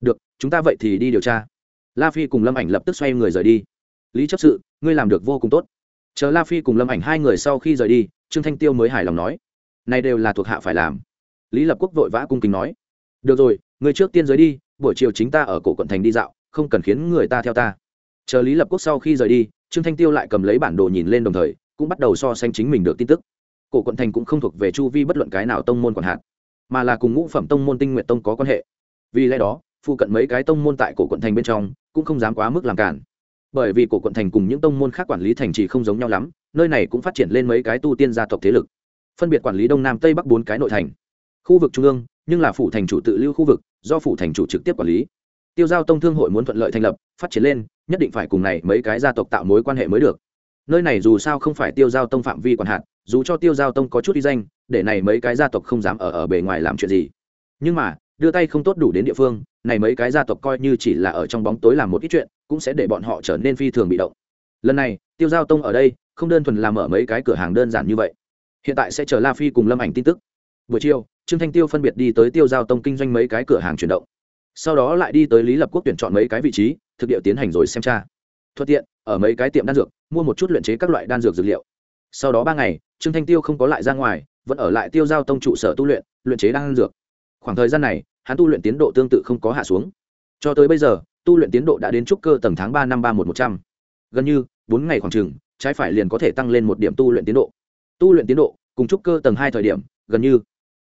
Được, chúng ta vậy thì đi điều tra. La phi cùng lâm ảnh lập tức xoay người rời đi. Lý chấp sự, ngươi làm được vô cùng tốt. Chờ la phi cùng lâm ảnh hai người sau khi rời đi, trương thanh tiêu mới hài lòng nói, này đều là thuộc hạ phải làm. Lý lập quốc vội vã cung kính nói, được rồi người trước tiên rời đi, buổi chiều chính ta ở cổ quận thành đi dạo, không cần khiến người ta theo ta chờ lý lập quốc sau khi rời đi, trương thanh tiêu lại cầm lấy bản đồ nhìn lên đồng thời, cũng bắt đầu so sánh chính mình được tin tức. Cổ quận thành cũng không thuộc về chu vi bất luận cái nào tông môn còn hạn mà là cùng ngũ phẩm tông môn tinh nguyện tông có quan hệ. Vì lẽ đó, phụ cận mấy cái tông môn tại cổ quận thành bên trong, cũng không dám quá mức làm cản. Bởi vì cổ quận thành cùng những tông môn khác quản lý thành trì không giống nhau lắm, nơi này cũng phát triển lên mấy cái tu tiên gia tộc thế lực. Phân biệt quản lý đông nam tây bắc bốn cái nội thành. Khu vực trung ương, nhưng là phủ thành chủ tự lưu khu vực, do phủ thành chủ trực tiếp quản lý. Tiêu giao tông thương hội muốn thuận lợi thành lập, phát triển lên nhất định phải cùng này mấy cái gia tộc tạo mối quan hệ mới được. Nơi này dù sao không phải tiêu giao tông phạm vi quản hạt dù cho tiêu giao tông có chút đi danh, để này mấy cái gia tộc không dám ở ở bề ngoài làm chuyện gì. Nhưng mà, đưa tay không tốt đủ đến địa phương, này mấy cái gia tộc coi như chỉ là ở trong bóng tối làm một ít chuyện, cũng sẽ để bọn họ trở nên phi thường bị động. Lần này, tiêu giao tông ở đây, không đơn thuần làm ở mấy cái cửa hàng đơn giản như vậy. Hiện tại sẽ chờ la phi cùng lâm ảnh tin tức. Buổi chiều, trương thanh tiêu phân biệt đi tới tiêu giao tông kinh doanh mấy cái cửa hàng chuyển động sau đó lại đi tới lý lập quốc tuyển chọn mấy cái vị trí, thực địa tiến hành rồi xem tra. Thuận tiện, ở mấy cái tiệm đan dược, mua một chút luyện chế các loại đan dược dược liệu. Sau đó ba ngày, trương thanh tiêu không có lại ra ngoài, vẫn ở lại tiêu giao tông trụ sở tu luyện luyện chế đan dược. Khoảng thời gian này, hắn tu luyện tiến độ tương tự không có hạ xuống. Cho tới bây giờ, tu luyện tiến độ đã đến trúc cơ tầng tháng ba năm ba một một trăm. Gần như, bốn ngày khoảng chừng, trái phải liền có thể tăng lên một điểm tu luyện tiến độ. Tu luyện tiến độ, cùng trúc cơ tầng hai thời điểm, gần như,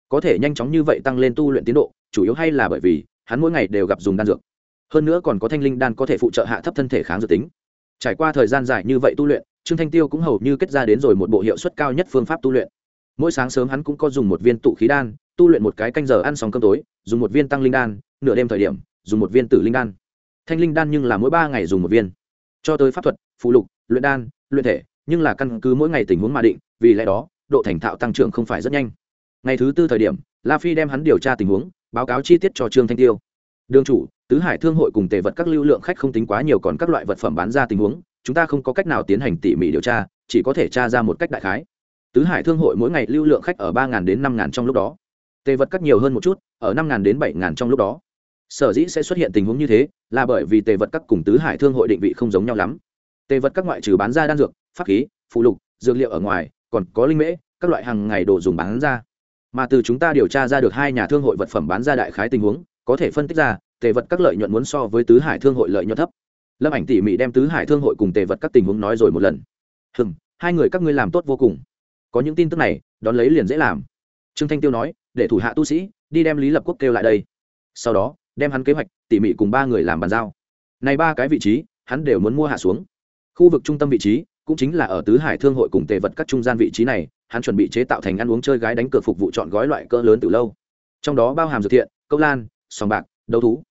có thể nhanh chóng như vậy tăng lên tu luyện tiến độ, chủ yếu hay là bởi vì hắn mỗi ngày đều gặp dùng đan dược. Hơn nữa còn có thanh linh đan có thể phụ trợ hạ thấp thân thể kháng dược tính. Trải qua thời gian dài như vậy tu luyện, trương thanh tiêu cũng hầu như kết ra đến rồi một bộ hiệu suất cao nhất phương pháp tu luyện. Mỗi sáng sớm hắn cũng có dùng một viên tụ khí đan, tu luyện một cái canh giờ ăn xong cơm tối, dùng một viên tăng linh đan, nửa đêm thời điểm, dùng một viên tử linh đan. Thanh linh đan nhưng là mỗi ba ngày dùng một viên. Cho tới pháp thuật phụ lục, luyện đan, luyện thể, nhưng là căn cứ mỗi ngày tình huống mà định, vì lẽ đó, độ thành thạo tăng trưởng không phải rất nhanh. Ngày thứ tư thời điểm, la phi đem hắn điều tra tình huống báo cáo chi tiết cho trương thanh tiêu. Đương chủ, tứ hải thương hội cùng tề vật các lưu lượng khách không tính quá nhiều còn các loại vật phẩm bán ra tình huống, chúng ta không có cách nào tiến hành tỉ mỉ điều tra, chỉ có thể tra ra một cách đại khái. Tứ hải thương hội mỗi ngày lưu lượng khách ở ba đến năm trong lúc đó. Tề vật các nhiều hơn một chút, ở năm đến bảy trong lúc đó. Sở dĩ sẽ xuất hiện tình huống như thế, là bởi vì tề vật các cùng tứ hải thương hội định vị không giống nhau lắm. Tề vật các ngoại trừ bán ra đan dược, pháp khí, phụ lục, dược liệu ở ngoài, còn có linh mễ, các loại hàng ngày đồ dùng bán ra mà từ chúng ta điều tra ra được hai nhà thương hội vật phẩm bán ra đại khái tình huống, có thể phân tích ra, tề vật các lợi nhuận muốn so với tứ hải thương hội lợi nhuận thấp. Lâm ảnh tỉ mỉ đem tứ hải thương hội cùng tề vật các tình huống nói rồi một lần. Hừng hai người các ngươi làm tốt vô cùng. Có những tin tức này, đón lấy liền dễ làm. Trương thanh tiêu nói, để thủ hạ tu sĩ, đi đem lý lập quốc kêu lại đây. Sau đó, đem hắn kế hoạch, tỉ mỉ cùng ba người làm bàn giao. Này ba cái vị trí, hắn đều muốn mua hạ xuống. Khu vực trung tâm vị trí, cũng chính là ở tứ hải thương hội cùng tề vật các trung gian vị trí này hắn chuẩn bị chế tạo thành ăn uống chơi gái đánh cược phục vụ chọn gói loại cỡ lớn từ lâu. Trong đó bao hàm dược thiện, câu lan, sòng bạc, đấu thú.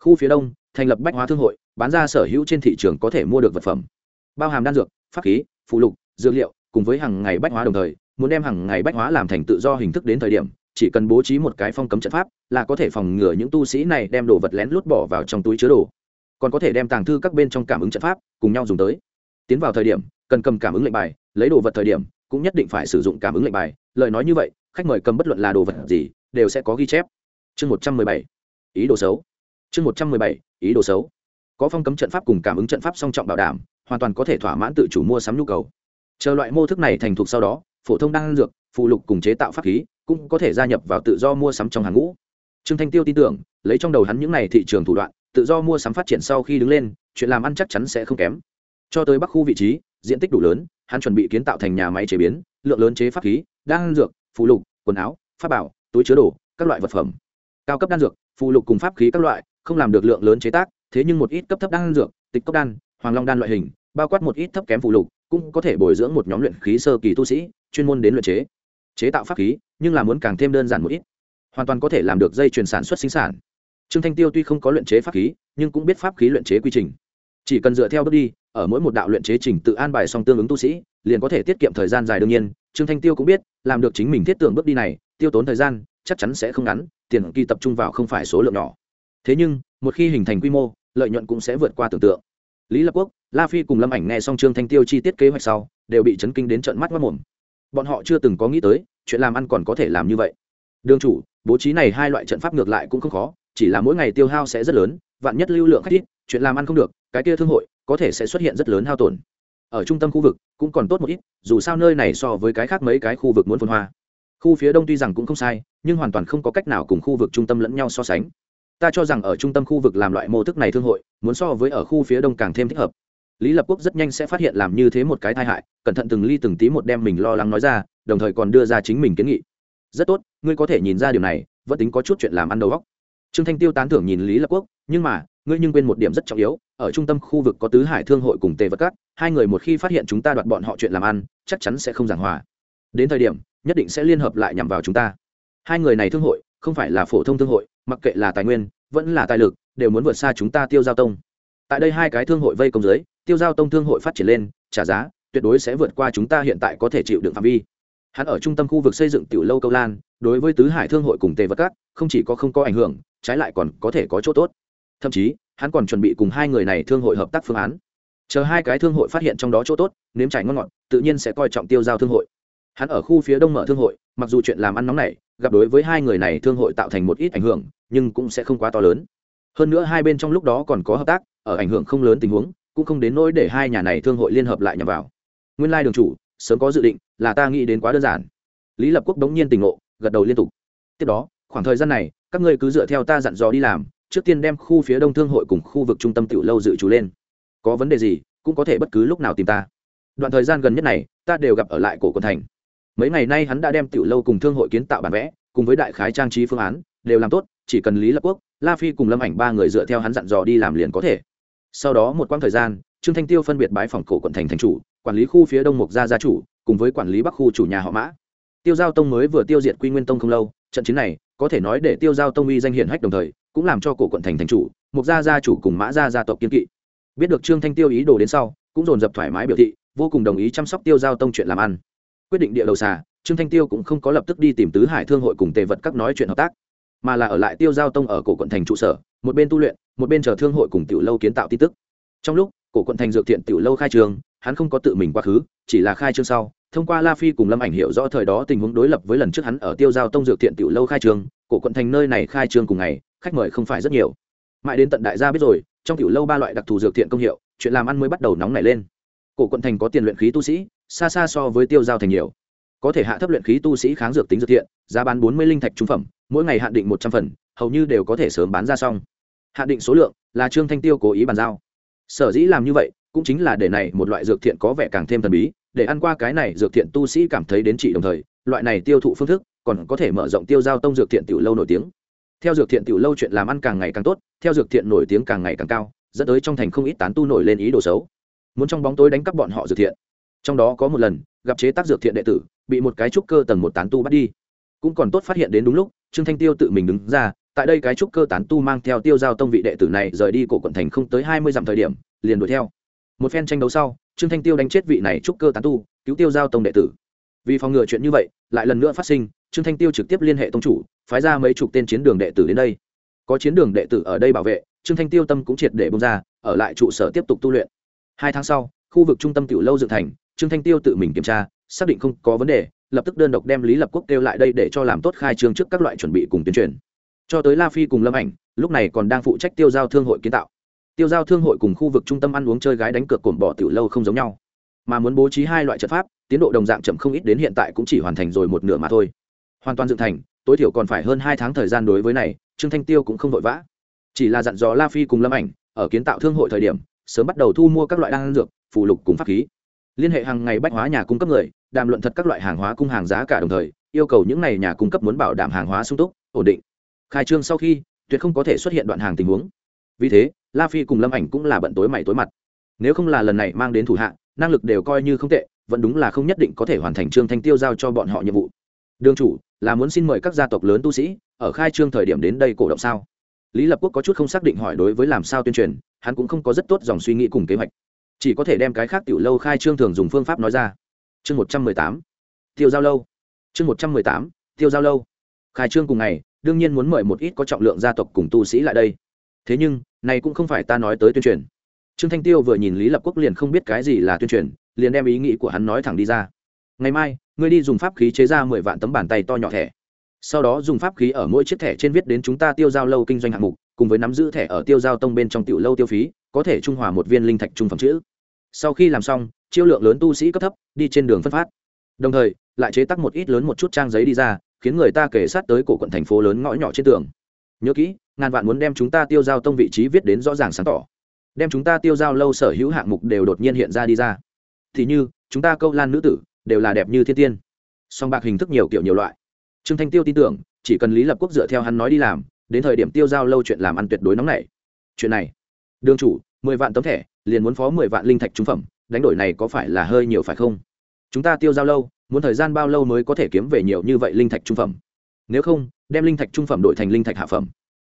Khu phía đông, thành lập bách hóa thương hội, bán ra sở hữu trên thị trường có thể mua được vật phẩm. Bao hàm đan dược, pháp khí, phụ lục, dược liệu, cùng với hàng ngày bách hóa đồng thời, muốn đem hàng ngày bách hóa làm thành tự do hình thức đến thời điểm, chỉ cần bố trí một cái phong cấm trận pháp là có thể phòng ngừa những tu sĩ này đem đồ vật lén lút bỏ vào trong túi chứa đồ. Còn có thể đem tàng thư các bên trong cảm ứng trận pháp cùng nhau dùng tới. Tiến vào thời điểm, cần cầm cảm ứng lệnh bài, lấy đồ vật thời điểm cũng nhất định phải sử dụng cảm ứng lệnh bài, lời nói như vậy, khách mời cầm bất luận là đồ vật gì, đều sẽ có ghi chép. Chương một trăm mười bảy, ý đồ xấu. Chương một trăm mười bảy, ý đồ xấu. Có phong cấm trận pháp cùng cảm ứng trận pháp song trọng bảo đảm, hoàn toàn có thể thỏa mãn tự chủ mua sắm nhu cầu. Chờ loại mô thức này thành thục sau đó, phổ thông đan dược phụ lục cùng chế tạo pháp khí cũng có thể gia nhập vào tự do mua sắm trong hàng ngũ. Trương thanh tiêu tin tưởng, lấy trong đầu hắn những n à y thị trường thủ đoạn, tự do mua sắm phát triển sau khi đứng lên, chuyện làm ăn chắc chắn sẽ không kém. Cho tới bắc khu vị trí diện tích đủ lớn, hắn chuẩn bị kiến tạo thành nhà máy chế biến, lượng lớn chế pháp khí, đan dược, phụ lục, quần áo, pháp bảo, túi chứa đồ, các loại vật phẩm. Cao cấp đan dược, phụ lục cùng pháp khí các loại, không làm được lượng lớn chế tác, thế nhưng một ít cấp thấp đan dược, tịch cốc đan, hoàng long đan loại hình, bao quát một ít thấp kém phụ lục, cũng có thể bồi dưỡng một nhóm luyện khí sơ kỳ tu sĩ, chuyên môn đến luyện chế. Chế tạo pháp khí, nhưng là muốn càng thêm đơn giản một ít. Hoàn toàn có thể làm được dây chuyền sản xuất sinh sản. Trương thanh tiêu tuy không có luyện chế pháp khí, nhưng cũng biết pháp khí luyện chế quy trình chỉ cần dựa theo bước đi, ở mỗi một đạo luyện chế trình tự an bài song tương ứng tu sĩ, liền có thể tiết kiệm thời gian dài đương nhiên. Trương thanh tiêu cũng biết, làm được chính mình thiết tưởng bước đi này, tiêu tốn thời gian, chắc chắn sẽ không ngắn, tiền kỳ tập trung vào không phải số lượng nhỏ. Thế nhưng, một khi hình thành quy mô, lợi nhuận cũng sẽ vượt qua tưởng tượng. Lý lập quốc, la phi cùng lâm ảnh nghe xong trương thanh tiêu chi tiết kế hoạch sau, đều bị chấn kinh đến trận mắt mất mồm. Bọn họ chưa từng có nghĩ tới, chuyện làm ăn còn có thể làm như vậy. Đương chủ, bố trí này hai loại trận pháp ngược lại cũng không khó, chỉ là mỗi ngày tiêu hao sẽ rất lớn, vạn nhất lưu lượng khách ít chuyện làm ăn không được, cái kia thương hội có thể sẽ xuất hiện rất lớn hao tổn. Ở trung tâm khu vực cũng còn tốt một ít, dù sao nơi này so với cái khác mấy cái khu vực muốn phân hoa. Khu phía đông tuy rằng cũng không sai, nhưng hoàn toàn không có cách nào cùng khu vực trung tâm lẫn nhau so sánh. Ta cho rằng ở trung tâm khu vực làm loại mô thức này thương hội, muốn so với ở khu phía đông càng thêm thích hợp. Lý lập quốc rất nhanh sẽ phát hiện làm như thế một cái tai hại, cẩn thận từng ly từng tí một đem mình lo lắng nói ra, đồng thời còn đưa ra chính mình kiến nghị. Rất tốt, ngươi có thể nhìn ra điều này, vẫn tính có chút chuyện làm ăn đầu góc trương thanh tiêu tán thưởng nhìn lý lập quốc, nhưng mà ngươi nhưng quên một điểm rất trọng yếu, ở trung tâm khu vực có tứ hải thương hội cùng tề vật cát hai người một khi phát hiện chúng ta đoạt bọn họ chuyện làm ăn, chắc chắn sẽ không giảng hòa. Đến thời điểm, nhất định sẽ liên hợp lại nhằm vào chúng ta. Hai người này thương hội, không phải là phổ thông thương hội, mặc kệ là tài nguyên, vẫn là tài lực, đều muốn vượt xa chúng ta tiêu giao tông. Tại đây hai cái thương hội vây công giới tiêu giao tông thương hội phát triển lên, trả giá tuyệt đối sẽ vượt qua chúng ta hiện tại có thể chịu đựng phạm vi. Hắn ở trung tâm khu vực xây dựng tiểu lâu câu lan, đối với tứ hải thương hội cùng tề vật cát không chỉ có không có ảnh hưởng, trái lại còn có thể có chỗ tốt thậm chí, hắn còn chuẩn bị cùng hai người này thương hội hợp tác phương án. Chờ hai cái thương hội phát hiện trong đó chỗ tốt, nếm trải ngon ngọt, tự nhiên sẽ coi trọng tiêu giao thương hội. Hắn ở khu phía đông mở thương hội, mặc dù chuyện làm ăn nóng này gặp đối với hai người này thương hội tạo thành một ít ảnh hưởng, nhưng cũng sẽ không quá to lớn. Hơn nữa hai bên trong lúc đó còn có hợp tác, ở ảnh hưởng không lớn tình huống, cũng không đến nỗi để hai nhà này thương hội liên hợp lại nhằm vào. Nguyên lai đường chủ, sớm có dự định, là ta nghĩ đến quá đơn giản. Lý lập quốc đống nhiên tình ngộ, gật đầu liên tục. Tiếp đó, khoảng thời gian này, các ngươi cứ dựa theo ta dặn dò đi làm trước tiên đem khu phía đông thương hội cùng khu vực trung tâm tiểu lâu dự trú lên. Có vấn đề gì, cũng có thể bất cứ lúc nào tìm ta. Đoạn thời gian gần nhất này, ta đều gặp ở lại cổ quận thành. Mấy ngày nay hắn đã đem tiểu lâu cùng thương hội kiến tạo bản vẽ, cùng với đại khái trang trí phương án, đều làm tốt, chỉ cần lý lập quốc, la phi cùng lâm ảnh ba người dựa theo hắn dặn dò đi làm liền có thể. Sau đó một quãng thời gian, trương thanh tiêu phân biệt bái phòng cổ quận thành thành chủ, quản lý khu phía đông mục gia gia chủ, cùng với quản lý bắc khu chủ nhà họ mã. Tiêu giao tông mới vừa tiêu diệt quy nguyên tông không lâu, trận chiến này, có thể nói để tiêu giao tông uy danh hiển hách đồng thời cũng làm cho cổ quận thành thành chủ mục gia gia chủ cùng mã gia gia tộc kiên kỵ. Biết được trương thanh tiêu ý đồ đến sau cũng dồn dập thoải mái biểu thị vô cùng đồng ý chăm sóc tiêu giao tông chuyện làm ăn. Quyết định địa đầu xà trương thanh tiêu cũng không có lập tức đi tìm tứ hải thương hội cùng tề vật các nói chuyện hợp tác mà là ở lại tiêu giao tông ở cổ quận thành trụ sở một bên tu luyện một bên chờ thương hội cùng tiểu lâu kiến tạo tin tức. Trong lúc cổ quận thành dược thiện tiểu lâu khai trường hắn không có tự mình quá khứ chỉ là khai trương sau thông qua la phi cùng lâm ảnh hiểu rõ thời đó tình huống đối lập với lần trước hắn ở tiêu giao tông dược thiện tiểu lâu khai trường, cổ quận thành nơi này khai trương cùng ngày khách mời không phải rất nhiều. Mãi đến tận đại gia biết rồi, trong tiểu lâu ba loại đặc thù dược thiện công hiệu, chuyện làm ăn mới bắt đầu nóng nảy lên. Cổ quận thành có tiền luyện khí tu sĩ, xa xa so với tiêu giao thành nhiều. Có thể hạ thấp luyện khí tu sĩ kháng dược tính dược thiện, giá bán bốn mươi linh thạch trung phẩm, mỗi ngày hạn định một trăm phần, hầu như đều có thể sớm bán ra xong. Hạn định số lượng là trương thanh tiêu cố ý bàn giao. Sở dĩ làm như vậy, cũng chính là để này một loại dược thiện có vẻ càng thêm thần bí, để ăn qua cái này dược thiện tu sĩ cảm thấy đến trị đồng thời, loại này tiêu thụ phương thức còn có thể mở rộng tiêu giao tông dược thiện tiểu lâu nổi tiếng theo dược thiện tiểu lâu chuyện làm ăn càng ngày càng tốt, theo dược thiện nổi tiếng càng ngày càng cao, dẫn tới trong thành không ít tán tu nổi lên ý đồ xấu. Muốn trong bóng tối đánh cắp bọn họ dược thiện. Trong đó có một lần, gặp chế tác dược thiện đệ tử, bị một cái trúc cơ tầng một tán tu bắt đi. Cũng còn tốt phát hiện đến đúng lúc, trương thanh tiêu tự mình đứng ra, tại đây cái trúc cơ tán tu mang theo tiêu giao tông vị đệ tử này rời đi cổ quận thành không tới hai mươi dặm thời điểm, liền đuổi theo. Một phen tranh đấu sau, trương thanh tiêu đánh chết vị này trúc cơ tán tu, cứu tiêu giao tông đệ tử. Vì phòng ngừa chuyện như vậy, lại lần nữa phát sinh, trương thanh tiêu trực tiếp liên hệ tông chủ phái ra mấy chục tên chiến đường đệ tử đến đây. Có chiến đường đệ tử ở đây bảo vệ, trương thanh tiêu tâm cũng triệt để bông ra, ở lại trụ sở tiếp tục tu luyện. Hai tháng sau, khu vực trung tâm tiểu lâu dựng thành, trương thanh tiêu tự mình kiểm tra, xác định không có vấn đề, lập tức đơn độc đem lý lập quốc kêu lại đây để cho làm tốt khai trương trước các loại chuẩn bị cùng tuyên truyền. Cho tới la phi cùng lâm ảnh, lúc này còn đang phụ trách tiêu giao thương hội kiến tạo. Tiêu giao thương hội cùng khu vực trung tâm ăn uống chơi gái đánh cược cồn bỏ tiểu lâu không giống nhau. Mà muốn bố trí hai loại trận pháp, tiến độ đồng dạng chậm không ít đến hiện tại cũng chỉ hoàn thành rồi một nửa mà thôi. Hoàn toàn dựng thành tối thiểu còn phải hơn hai tháng thời gian đối với này, trương thanh tiêu cũng không vội vã. Chỉ là dặn dò la phi cùng lâm ảnh, ở kiến tạo thương hội thời điểm, sớm bắt đầu thu mua các loại đan dược phụ lục cùng pháp khí. Liên hệ hàng ngày bách hóa nhà cung cấp người, đàm luận thật các loại hàng hóa cung hàng giá cả đồng thời, yêu cầu những n à y nhà cung cấp muốn bảo đảm hàng hóa sung túc, ổn định. Khai trương sau khi, tuyệt không có thể xuất hiện đoạn hàng tình huống. Vì thế, la phi cùng lâm ảnh cũng là bận tối mày tối mặt. Nếu không là lần này mang đến thủ hạ, năng lực đều coi như không tệ, vẫn đúng là không nhất định có thể hoàn thành trương thanh tiêu giao cho bọn họ nhiệm vụ đương chủ, là muốn xin mời các gia tộc lớn tu sĩ, ở khai trương thời điểm đến đây cổ động sao? Lý lập quốc có chút không xác định hỏi đối với làm sao tuyên truyền, hắn cũng không có rất tốt dòng suy nghĩ cùng kế hoạch. Chỉ có thể đem cái khác tiểu lâu khai trương thường dùng phương pháp nói ra. Chương một trăm mười tám, tiêu giao lâu. Chương một trăm mười tám, tiêu giao lâu. Khai trương cùng ngày, đương nhiên muốn mời một ít có trọng lượng gia tộc cùng tu sĩ lại đây. Thế nhưng, này cũng không phải ta nói tới tuyên truyền. Trương thanh tiêu vừa nhìn lý lập quốc liền không biết cái gì là tuyên truyền, liền đem ý nghĩ của hắn nói thẳng đi ra. Ngày mai ngươi đi dùng pháp khí chế ra mười vạn tấm bàn tay to nhỏ thẻ. Sau đó dùng pháp khí ở mỗi chiếc thẻ trên viết đến chúng ta tiêu giao lâu kinh doanh hạng mục, cùng với nắm giữ thẻ ở tiêu giao tông bên trong tiểu lâu tiêu phí, có thể trung hòa một viên linh thạch trung phẩm chữ. Sau khi làm xong, chiêu lượng lớn tu sĩ cấp thấp, đi trên đường phân phát. Đồng thời, lại chế tắc một ít lớn một chút trang giấy đi ra, khiến người ta kể sát tới cổ quận thành phố lớn ngõ nhỏ trên tường. Nhớ kỹ, ngàn vạn muốn đem chúng ta tiêu giao tông vị trí viết đến rõ ràng sáng tỏ. Đem chúng ta tiêu giao lâu sở hữu hạng mục đều đột nhiên hiện ra đi ra. Thì như, chúng ta câu lan nữ tử đều là đẹp như thiên tiên. Song bạc hình thức nhiều kiểu nhiều loại. Trương thanh tiêu tin tưởng, chỉ cần lý lập quốc dựa theo hắn nói đi làm, đến thời điểm tiêu giao lâu chuyện làm ăn tuyệt đối nóng nảy. Chuyện này, đương chủ, mười vạn tấm thẻ, liền muốn phó mười vạn linh thạch trung phẩm, đánh đổi này có phải là hơi nhiều phải không? Chúng ta tiêu giao lâu, muốn thời gian bao lâu mới có thể kiếm về nhiều như vậy linh thạch trung phẩm? Nếu không, đem linh thạch trung phẩm đổi thành linh thạch hạ phẩm.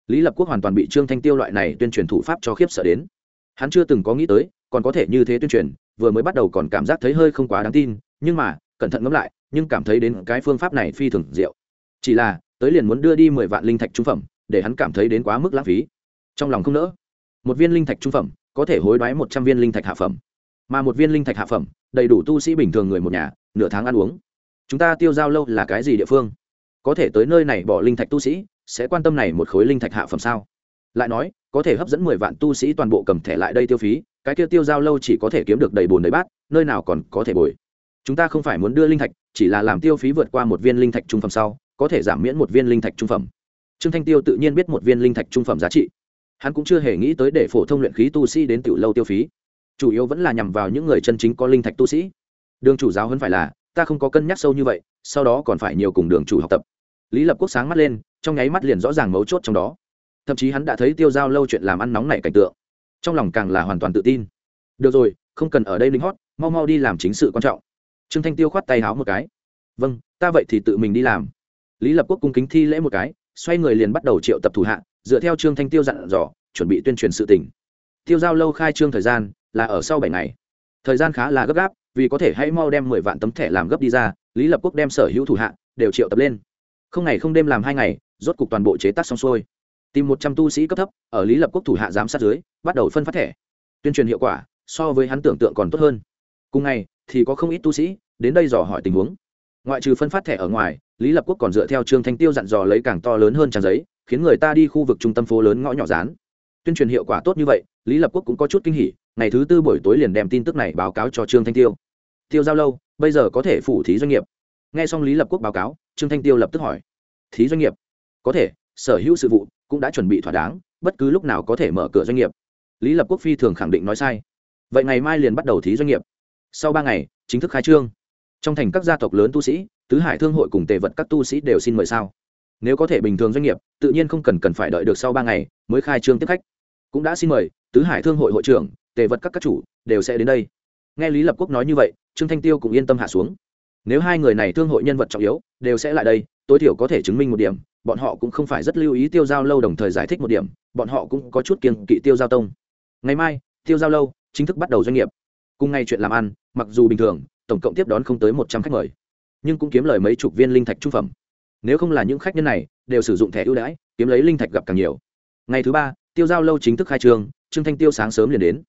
Lý lập quốc hoàn toàn bị trương thanh tiêu loại này tuyên truyền thủ pháp cho khiếp sợ đến. Hắn chưa từng có nghĩ tới, còn có thể như thế tuyên truyền, vừa mới bắt đầu còn cảm giác thấy hơi không quá đáng tin nhưng mà, cẩn thận ngẫm lại, nhưng cảm thấy đến cái phương pháp này phi thường diệu. Chỉ là, tới liền muốn đưa đi mười vạn linh thạch trung phẩm, để hắn cảm thấy đến quá mức lãng phí. Trong lòng không nỡ. Một viên linh thạch trung phẩm, có thể hối đoái một trăm viên linh thạch hạ phẩm. Mà một viên linh thạch hạ phẩm, đầy đủ tu sĩ bình thường người một nhà, nửa tháng ăn uống. Chúng ta tiêu giao lâu là cái gì địa phương? Có thể tới nơi này bỏ linh thạch tu sĩ, sẽ quan tâm này một khối linh thạch hạ phẩm sao? Lại nói, có thể hấp dẫn mười vạn tu sĩ toàn bộ cầm thẻ lại đây tiêu phí, cái kia tiêu giao lâu chỉ có thể kiếm được đầy bồn đầy bát, nơi nào còn có thể bồi chúng ta không phải muốn đưa linh thạch, chỉ là làm tiêu phí vượt qua một viên linh thạch trung phẩm sau, có thể giảm miễn một viên linh thạch trung phẩm. Trương thanh tiêu tự nhiên biết một viên linh thạch trung phẩm giá trị. Hắn cũng chưa hề nghĩ tới để phổ thông luyện khí tu sĩ đến tiểu lâu tiêu phí. Chủ yếu vẫn là nhằm vào những người chân chính có linh thạch tu sĩ. Đường chủ giáo hơn phải là, ta không có cân nhắc sâu như vậy, sau đó còn phải nhiều cùng đường chủ học tập. Lý lập quốc sáng mắt lên, trong nháy mắt liền rõ ràng mấu chốt trong đó. Thậm chí hắn đã thấy tiêu giao lâu chuyện làm ăn nóng này cảnh tượng. Trong lòng càng là hoàn toàn tự tin. Được rồi, không cần ở đây linh hót, mau mau đi làm chính sự quan trọng trương thanh tiêu khoát tay háo một cái. Vâng ta vậy thì tự mình đi làm. Lý lập quốc cung kính thi lễ một cái, xoay người liền bắt đầu triệu tập thủ hạ, dựa theo trương thanh tiêu dặn dò, chuẩn bị tuyên truyền sự tình. Tiêu giao lâu khai trương thời gian là ở sau bảy ngày. Thời gian khá là gấp gáp, vì có thể hãy mau đem mười vạn tấm thẻ làm gấp đi ra, lý lập quốc đem sở hữu thủ hạ đều triệu tập lên. Không ngày không đêm làm hai ngày, rốt cục toàn bộ chế tác xong xuôi. Tìm một trăm tu sĩ cấp thấp ở lý lập quốc thủ hạ giám sát dưới, bắt đầu phân phát thẻ. Tuyên truyền hiệu quả so với hắn tưởng tượng còn tốt hơn. Cùng ngày thì có không ít tu sĩ đến đây dò hỏi tình huống. Ngoại trừ phân phát thẻ ở ngoài, lý lập quốc còn dựa theo trương thanh tiêu dặn dò lấy càng to lớn hơn trang giấy, khiến người ta đi khu vực trung tâm phố lớn ngõ nhỏ rán tuyên truyền hiệu quả tốt như vậy, lý lập quốc cũng có chút kinh hỉ, ngày thứ tư buổi tối liền đem tin tức này báo cáo cho trương thanh tiêu. Tiêu giao lâu, bây giờ có thể phủ thí doanh nghiệp. Nghe xong lý lập quốc báo cáo, trương thanh tiêu lập tức hỏi, thí doanh nghiệp? Có thể, sở hữu sự vụ cũng đã chuẩn bị thỏa đáng, bất cứ lúc nào có thể mở cửa doanh nghiệp. Lý lập quốc phi thường khẳng định nói sai. Vậy ngày mai liền bắt đầu thí doanh nghiệp. Sau ba ngày, chính thức khai trương trong thành các gia tộc lớn tu sĩ, tứ hải thương hội cùng tề vật các tu sĩ đều xin mời sao? Nếu có thể bình thường doanh nghiệp, tự nhiên không cần cần phải đợi được sau ba ngày mới khai trương tiếp khách. Cũng đã xin mời, tứ hải thương hội hội trưởng, tề vật các các chủ đều sẽ đến đây. Nghe lý lập quốc nói như vậy, trương thanh tiêu cũng yên tâm hạ xuống. Nếu hai người này thương hội nhân vật trọng yếu, đều sẽ lại đây, tối thiểu có thể chứng minh một điểm, bọn họ cũng không phải rất lưu ý tiêu giao lâu đồng thời giải thích một điểm, bọn họ cũng có chút kiêng kỵ tiêu giao tông. Ngày mai, tiêu giao lâu chính thức bắt đầu doanh nghiệp. Cùng ngay chuyện làm ăn, mặc dù bình thường tổng cộng tiếp đón không tới một trăm khách mời. Nhưng cũng kiếm lời mấy chục viên linh thạch trung phẩm. Nếu không là những khách nhân này, đều sử dụng thẻ ưu đãi, kiếm lấy linh thạch gặp càng nhiều. Ngày thứ ba, tiêu giao lâu chính thức khai trương trương thanh tiêu sáng sớm liền đến.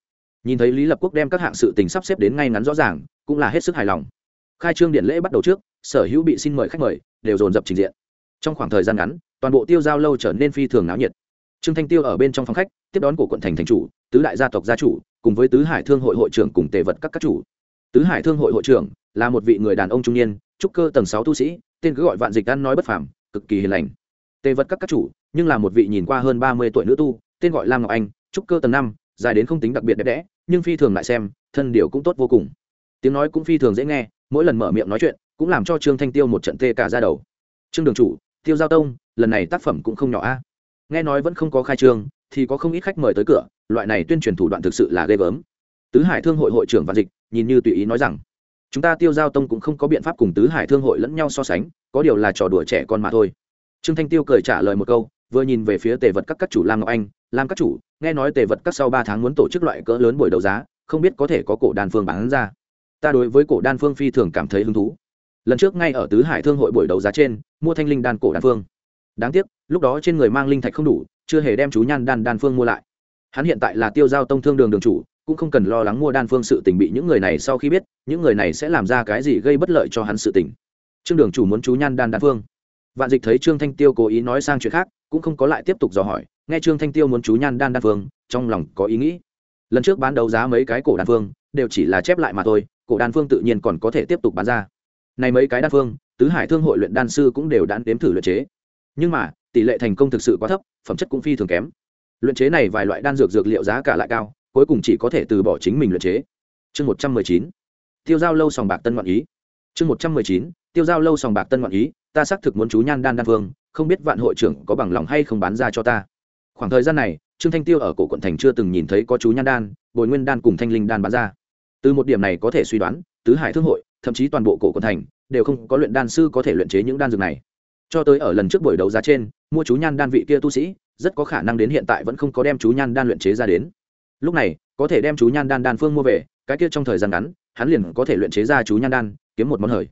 Nhìn thấy lý lập quốc đem các hạng sự tình sắp xếp đến ngay ngắn rõ ràng, cũng là hết sức hài lòng. Khai trương điện lễ bắt đầu trước, sở hữu bị xin mời khách mời đều dồn dập trình diện. Trong khoảng thời gian ngắn, toàn bộ tiêu giao lâu trở nên phi thường náo nhiệt. Trương thanh tiêu ở bên trong phòng khách, tiếp đón của quận thành thành chủ, tứ đại gia tộc gia chủ, cùng với tứ hải thương hội hội trưởng cùng tề vật các các chủ tứ hải thương hội hội trưởng là một vị người đàn ông trung niên, trúc cơ tầng sáu tu sĩ, tên cứ gọi vạn dịch ăn nói bất phàm, cực kỳ hiền lành. Tề vật các các chủ, nhưng là một vị nhìn qua hơn ba mươi tuổi nữ tu, tên gọi lam ngọc anh, trúc cơ tầng năm, dài đến không tính đặc biệt đẹp đẽ, nhưng phi thường lại xem, thân điều cũng tốt vô cùng. Tiếng nói cũng phi thường dễ nghe, mỗi lần mở miệng nói chuyện, cũng làm cho trương thanh tiêu một trận tê cả ra đầu. Trương đường chủ, tiêu giao tông, lần này tác phẩm cũng không nhỏ a. Nghe nói vẫn không có khai trương, thì có không ít khách mời tới cửa, loại này tuyên truyền thủ đoạn thực sự là ghê gớm tứ hải thương hội hội trưởng văn dịch nhìn như tùy ý nói rằng, chúng ta tiêu giao tông cũng không có biện pháp cùng tứ hải thương hội lẫn nhau so sánh, có điều là trò đùa trẻ con mà thôi. Trương thanh tiêu cười trả lời một câu, vừa nhìn về phía tề vật các các chủ lam ngọc anh, lam các chủ, nghe nói tề vật các sau ba tháng muốn tổ chức loại cỡ lớn buổi đấu giá, không biết có thể có cổ đan phương bán ra. Ta đối với cổ đan phương phi thường cảm thấy hứng thú. Lần trước ngay ở tứ hải thương hội buổi đấu giá trên, mua thanh linh đan cổ đan phương. Đáng tiếc, lúc đó trên người mang linh thạch không đủ, chưa hề đem chú nhan đan đan phương mua lại. Hắn hiện tại là tiêu giao tông thương đường đường chủ cũng không cần lo lắng mua đan phương sự tình bị những người này sau khi biết, những người này sẽ làm ra cái gì gây bất lợi cho hắn sự tình. Trương đường chủ muốn chú nhan đan đan phương. Vạn dịch thấy trương thanh tiêu cố ý nói sang chuyện khác, cũng không có lại tiếp tục dò hỏi, nghe trương thanh tiêu muốn chú nhan đan đan phương, trong lòng có ý nghĩ. Lần trước bán đấu giá mấy cái cổ đan phương, đều chỉ là chép lại mà thôi, cổ đan phương tự nhiên còn có thể tiếp tục bán ra. Này mấy cái đan phương, tứ hải thương hội luyện đan sư cũng đều đã đếm thử luyện chế. Nhưng mà, tỷ lệ thành công thực sự quá thấp, phẩm chất cũng phi thường kém. Luyện chế này vài loại đan dược dược liệu giá cả lại cao cuối cùng chỉ có thể từ bỏ chính mình luyện chế. Chương một trăm mười chín. Tiêu giao lâu sòng bạc tân ngoạn ý. Chương một trăm mười chín. Tiêu giao lâu sòng bạc tân ngoạn ý, ta xác thực muốn chú nhan đan đan phương không biết vạn hội trưởng có bằng lòng hay không bán ra cho ta. Khoảng thời gian này, trương thanh tiêu ở cổ quận thành chưa từng nhìn thấy có chú nhan đan, bồi nguyên đan cùng thanh linh đan bán ra. Từ một điểm này có thể suy đoán, tứ hải thương hội, thậm chí toàn bộ cổ quận thành, đều không có luyện đan sư có thể luyện chế những đan dược này. Cho tới ở lần trước buổi đấu giá trên, mua chú nhan đan vị kia tu sĩ, rất có khả năng đến hiện tại vẫn không có đem chú nhan đan luyện chế ra đến lúc này, có thể đem chú nhan đan đan phương mua về, cái kia trong thời gian ngắn, hắn liền có thể luyện chế ra chú nhan đan, kiếm một món hời.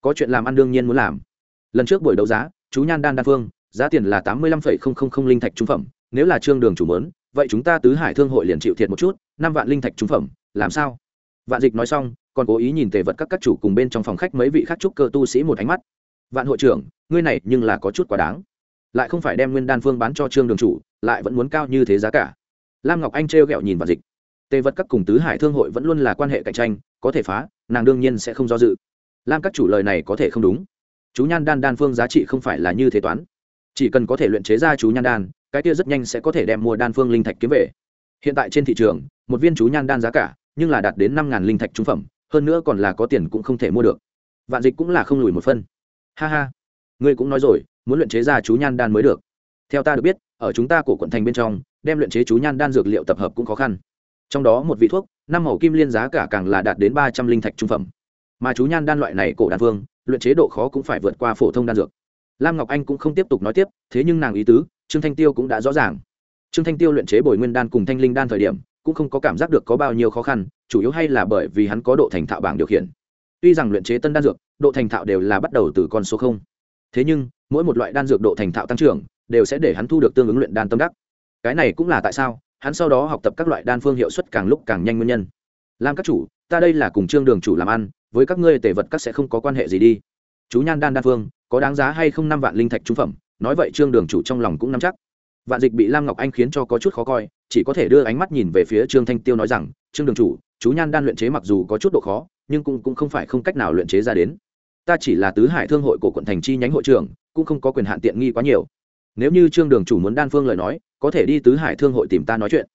Có chuyện làm ăn đương nhiên muốn làm. Lần trước buổi đấu giá, chú nhan đan đan phương, giá tiền là tám mươi lăm phẩy không không không linh thạch trung phẩm, nếu là trương đường chủ mớn vậy chúng ta tứ hải thương hội liền chịu thiệt một chút, năm vạn linh thạch trung phẩm, làm sao? Vạn dịch nói xong, còn cố ý nhìn tề vật các các chủ cùng bên trong phòng khách mấy vị khác trúc cơ tu sĩ một ánh mắt. Vạn hội trưởng, ngươi này nhưng là có chút quá đáng. Lại không phải đem nguyên đan phương bán cho trương đường chủ, lại vẫn muốn cao như thế giá cả lam ngọc anh trêu ghẹo nhìn vạn dịch. Tề vật các cùng tứ hải thương hội vẫn luôn là quan hệ cạnh tranh, có thể phá, nàng đương nhiên sẽ không do dự. Lam các chủ lời này có thể không đúng. Chú nhan đan đan phương giá trị không phải là như thế toán. Chỉ cần có thể luyện chế ra chú nhan đan, cái kia rất nhanh sẽ có thể đem mua đan phương linh thạch kiếm về. Hiện tại trên thị trường, một viên chú nhan đan giá cả, nhưng là đạt đến năm ngàn linh thạch trung phẩm, hơn nữa còn là có tiền cũng không thể mua được. Vạn dịch cũng là không lùi một phân. Ha ha. Ngươi cũng nói rồi, muốn luyện chế ra chú nhan đan mới được. Theo ta được biết, ở chúng ta của quận thành bên trong đem luyện chế chú nhan đan dược liệu tập hợp cũng khó khăn. Trong đó một vị thuốc, năm màu kim liên giá cả càng là đạt đến ba trăm linh thạch trung phẩm. Mà chú nhan đan loại này cổ đan phương luyện chế độ khó cũng phải vượt qua phổ thông đan dược. Lam ngọc anh cũng không tiếp tục nói tiếp, thế nhưng nàng ý tứ, trương thanh tiêu cũng đã rõ ràng. Trương thanh tiêu luyện chế bồi nguyên đan cùng thanh linh đan thời điểm, cũng không có cảm giác được có bao nhiêu khó khăn, chủ yếu hay là bởi vì hắn có độ thành thạo bảng điều khiển. Tuy rằng luyện chế tân đan dược, độ thành thạo đều là bắt đầu từ con số không. Thế nhưng, mỗi một loại đan dược độ thành thạo tăng trưởng, đều sẽ để hắn thu được tương ứng luyện đan tâm đắc cái này cũng là tại sao hắn sau đó học tập các loại đan phương hiệu suất càng lúc càng nhanh nguyên nhân. Lam các chủ ta đây là cùng trương đường chủ làm ăn với các ngươi tề vật các sẽ không có quan hệ gì đi. Chú nhan đan đan phương có đáng giá hay không năm vạn linh thạch trung phẩm nói vậy trương đường chủ trong lòng cũng nắm chắc. Vạn dịch bị lam ngọc anh khiến cho có chút khó coi chỉ có thể đưa ánh mắt nhìn về phía trương thanh tiêu nói rằng trương đường chủ chú nhan đan luyện chế mặc dù có chút độ khó nhưng cũng, cũng không phải không cách nào luyện chế ra đến. Ta chỉ là tứ hải thương hội của quận thành chi nhánh hội trưởng cũng không có quyền hạn tiện nghi quá nhiều nếu như trương đường chủ muốn đan phương lời nói, có thể đi tứ hải thương hội tìm ta nói chuyện.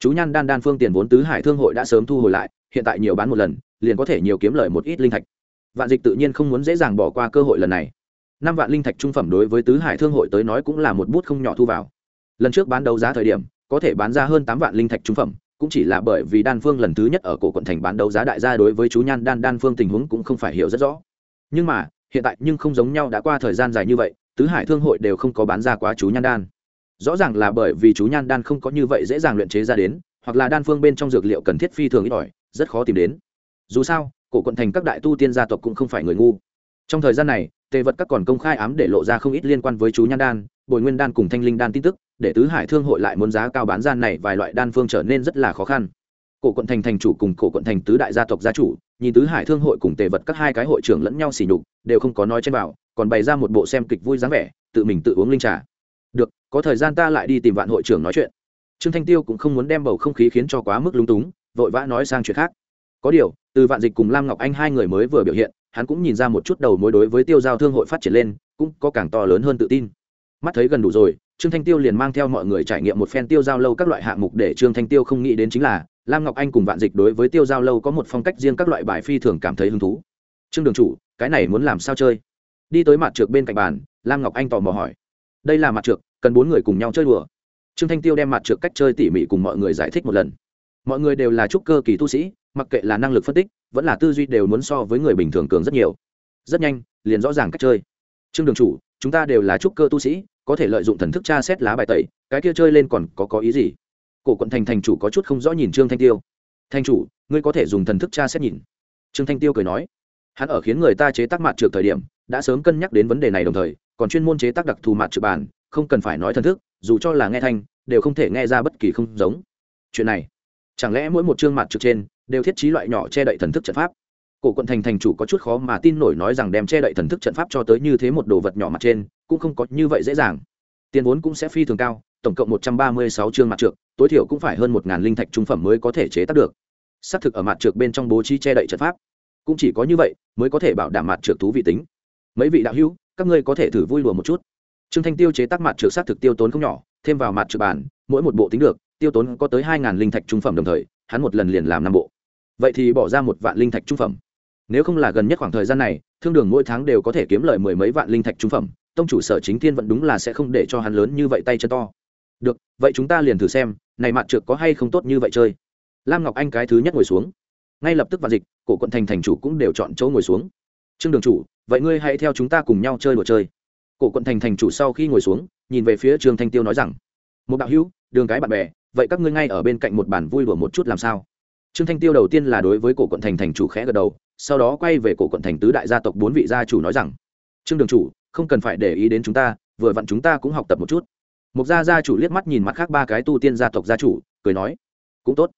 Chú nhan đan đan phương tiền vốn tứ hải thương hội đã sớm thu hồi lại, hiện tại nhiều bán một lần, liền có thể nhiều kiếm lời một ít linh thạch. Vạn dịch tự nhiên không muốn dễ dàng bỏ qua cơ hội lần này. Năm vạn linh thạch trung phẩm đối với tứ hải thương hội tới nói cũng là một bút không nhỏ thu vào. Lần trước bán đấu giá thời điểm, có thể bán ra hơn tám vạn linh thạch trung phẩm, cũng chỉ là bởi vì đan phương lần thứ nhất ở cổ quận thành bán đấu giá đại gia đối với chú nhan đan đan phương tình huống cũng không phải hiểu rất rõ. Nhưng mà, hiện tại nhưng không giống nhau đã qua thời gian dài như vậy tứ hải thương hội đều không có bán ra quá chú nhan đan. Rõ ràng là bởi vì chú nhan đan không có như vậy dễ dàng luyện chế ra đến, hoặc là đan phương bên trong dược liệu cần thiết phi thường ít ỏi, rất khó tìm đến. Dù sao, cổ quận thành các đại tu tiên gia tộc cũng không phải người ngu. Trong thời gian này, tề vật các còn công khai ám để lộ ra không ít liên quan với chú nhan đan, bồi nguyên đan cùng thanh linh đan tin tức, để tứ hải thương hội lại muốn giá cao bán gian này vài loại đan phương trở nên rất là khó khăn. Cổ quận thành thành chủ cùng cổ quận thành tứ đại gia tộc gia chủ, nhìn tứ hải thương hội cùng tề vật các hai cái hội trưởng lẫn nhau xỉ nhục, đều không có nói trên bảo còn bày ra một bộ xem kịch vui dáng vẻ, tự mình tự uống linh trà. Được, có thời gian ta lại đi tìm vạn hội trưởng nói chuyện. Trương thanh tiêu cũng không muốn đem bầu không khí khiến cho quá mức lung túng, vội vã nói sang chuyện khác. Có điều, từ vạn dịch cùng lam ngọc anh hai người mới vừa biểu hiện, hắn cũng nhìn ra một chút đầu mối đối với tiêu giao thương hội phát triển lên, cũng có càng to lớn hơn tự tin. Mắt thấy gần đủ rồi, trương thanh tiêu liền mang theo mọi người trải nghiệm một phen tiêu giao lâu các loại hạng mục để trương thanh tiêu không nghĩ đến chính là, lam ngọc anh cùng vạn dịch đối với tiêu giao lâu có một phong cách riêng các loại bài phi thường cảm thấy hứng thú. Trương đường chủ, cái này muốn làm sao chơi? Đi tới mặt trượt bên cạnh bàn, lam ngọc anh tò mò hỏi. Đây là mặt trượt cần bốn người cùng nhau chơi đùa. Trương thanh tiêu đem mặt trượt cách chơi tỉ mỉ cùng mọi người giải thích một lần. Mọi người đều là trúc cơ kỳ tu sĩ, mặc kệ là năng lực phân tích, vẫn là tư duy đều muốn so với người bình thường cường rất nhiều. Rất nhanh, liền rõ ràng cách chơi. Trương đường chủ, chúng ta đều là trúc cơ tu sĩ, có thể lợi dụng thần thức tra xét lá bài tẩy, cái kia chơi lên còn có có ý gì? Cổ quận thành thành chủ có chút không rõ nhìn trương thanh tiêu. Thanh chủ, ngươi có thể dùng thần thức tra xét nhìn. Trương thanh tiêu cười nói hắn ở khiến người ta chế tác mặt trượt thời điểm, đã sớm cân nhắc đến vấn đề này đồng thời, còn chuyên môn chế tác đặc thù mặt trượt bàn không cần phải nói thần thức, dù cho là nghe thanh, đều không thể nghe ra bất kỳ không giống. Chuyện này, chẳng lẽ mỗi một chương mặt trượt trên, đều thiết trí loại nhỏ che đậy thần thức trận pháp? Cổ quận thành thành chủ có chút khó mà tin nổi nói rằng đem che đậy thần thức trận pháp cho tới như thế một đồ vật nhỏ mặt trên, cũng không có như vậy dễ dàng. Tiền vốn cũng sẽ phi thường cao, tổng cộng một trăm ba mươi sáu chương mặt trượt tối thiểu cũng phải hơn một ngàn linh thạch trung phẩm mới có thể chế tác được. Xác thực ở mặt trượt bên trong bố trí che đậy trận pháp cũng chỉ có như vậy mới có thể bảo đảm mặt trượt thú vị tính. Mấy vị đạo hữu, các ngươi có thể thử vui lùa một chút. Trương thanh tiêu chế tác mặt trượt t thực tiêu tốn không nhỏ, thêm vào mặt trượt bản mỗi một bộ tính được, tiêu tốn có tới hai ngàn linh thạch trung phẩm đồng thời, hắn một lần liền làm năm bộ. Vậy thì bỏ ra một vạn linh thạch trung phẩm. Nếu không là gần nhất khoảng thời gian này, thương đường mỗi tháng đều có thể kiếm lời mười mấy vạn linh thạch trung phẩm, tông chủ sở chính thiên vẫn đúng là sẽ không để cho hắn lớn như vậy tay chân to. Được, vậy chúng ta liền thử xem, này mặt trượt có hay không tốt như vậy chơi. Lam ngọc anh cái thứ nhất ngồi xuống ngay lập tức vào dịch, cổ quận thành thành chủ cũng đều chọn chỗ ngồi xuống. Trương đường chủ, vậy ngươi hãy theo chúng ta cùng nhau chơi đùa chơi. Cổ quận thành thành chủ sau khi ngồi xuống, nhìn về phía trương thanh tiêu nói rằng, một đạo hữu, đường cái bạn bè, vậy các ngươi ngay ở bên cạnh một bàn vui đùa một chút làm sao? Trương thanh tiêu đầu tiên là đối với cổ quận thành thành chủ khẽ gật đầu, sau đó quay về cổ quận thành tứ đại gia tộc bốn vị gia chủ nói rằng, trương đường chủ, không cần phải để ý đến chúng ta, vừa vặn chúng ta cũng học tập một chút. Mục gia gia chủ liếc mắt nhìn mặt khác ba cái tu tiên gia tộc gia chủ, cười nói, cũng tốt.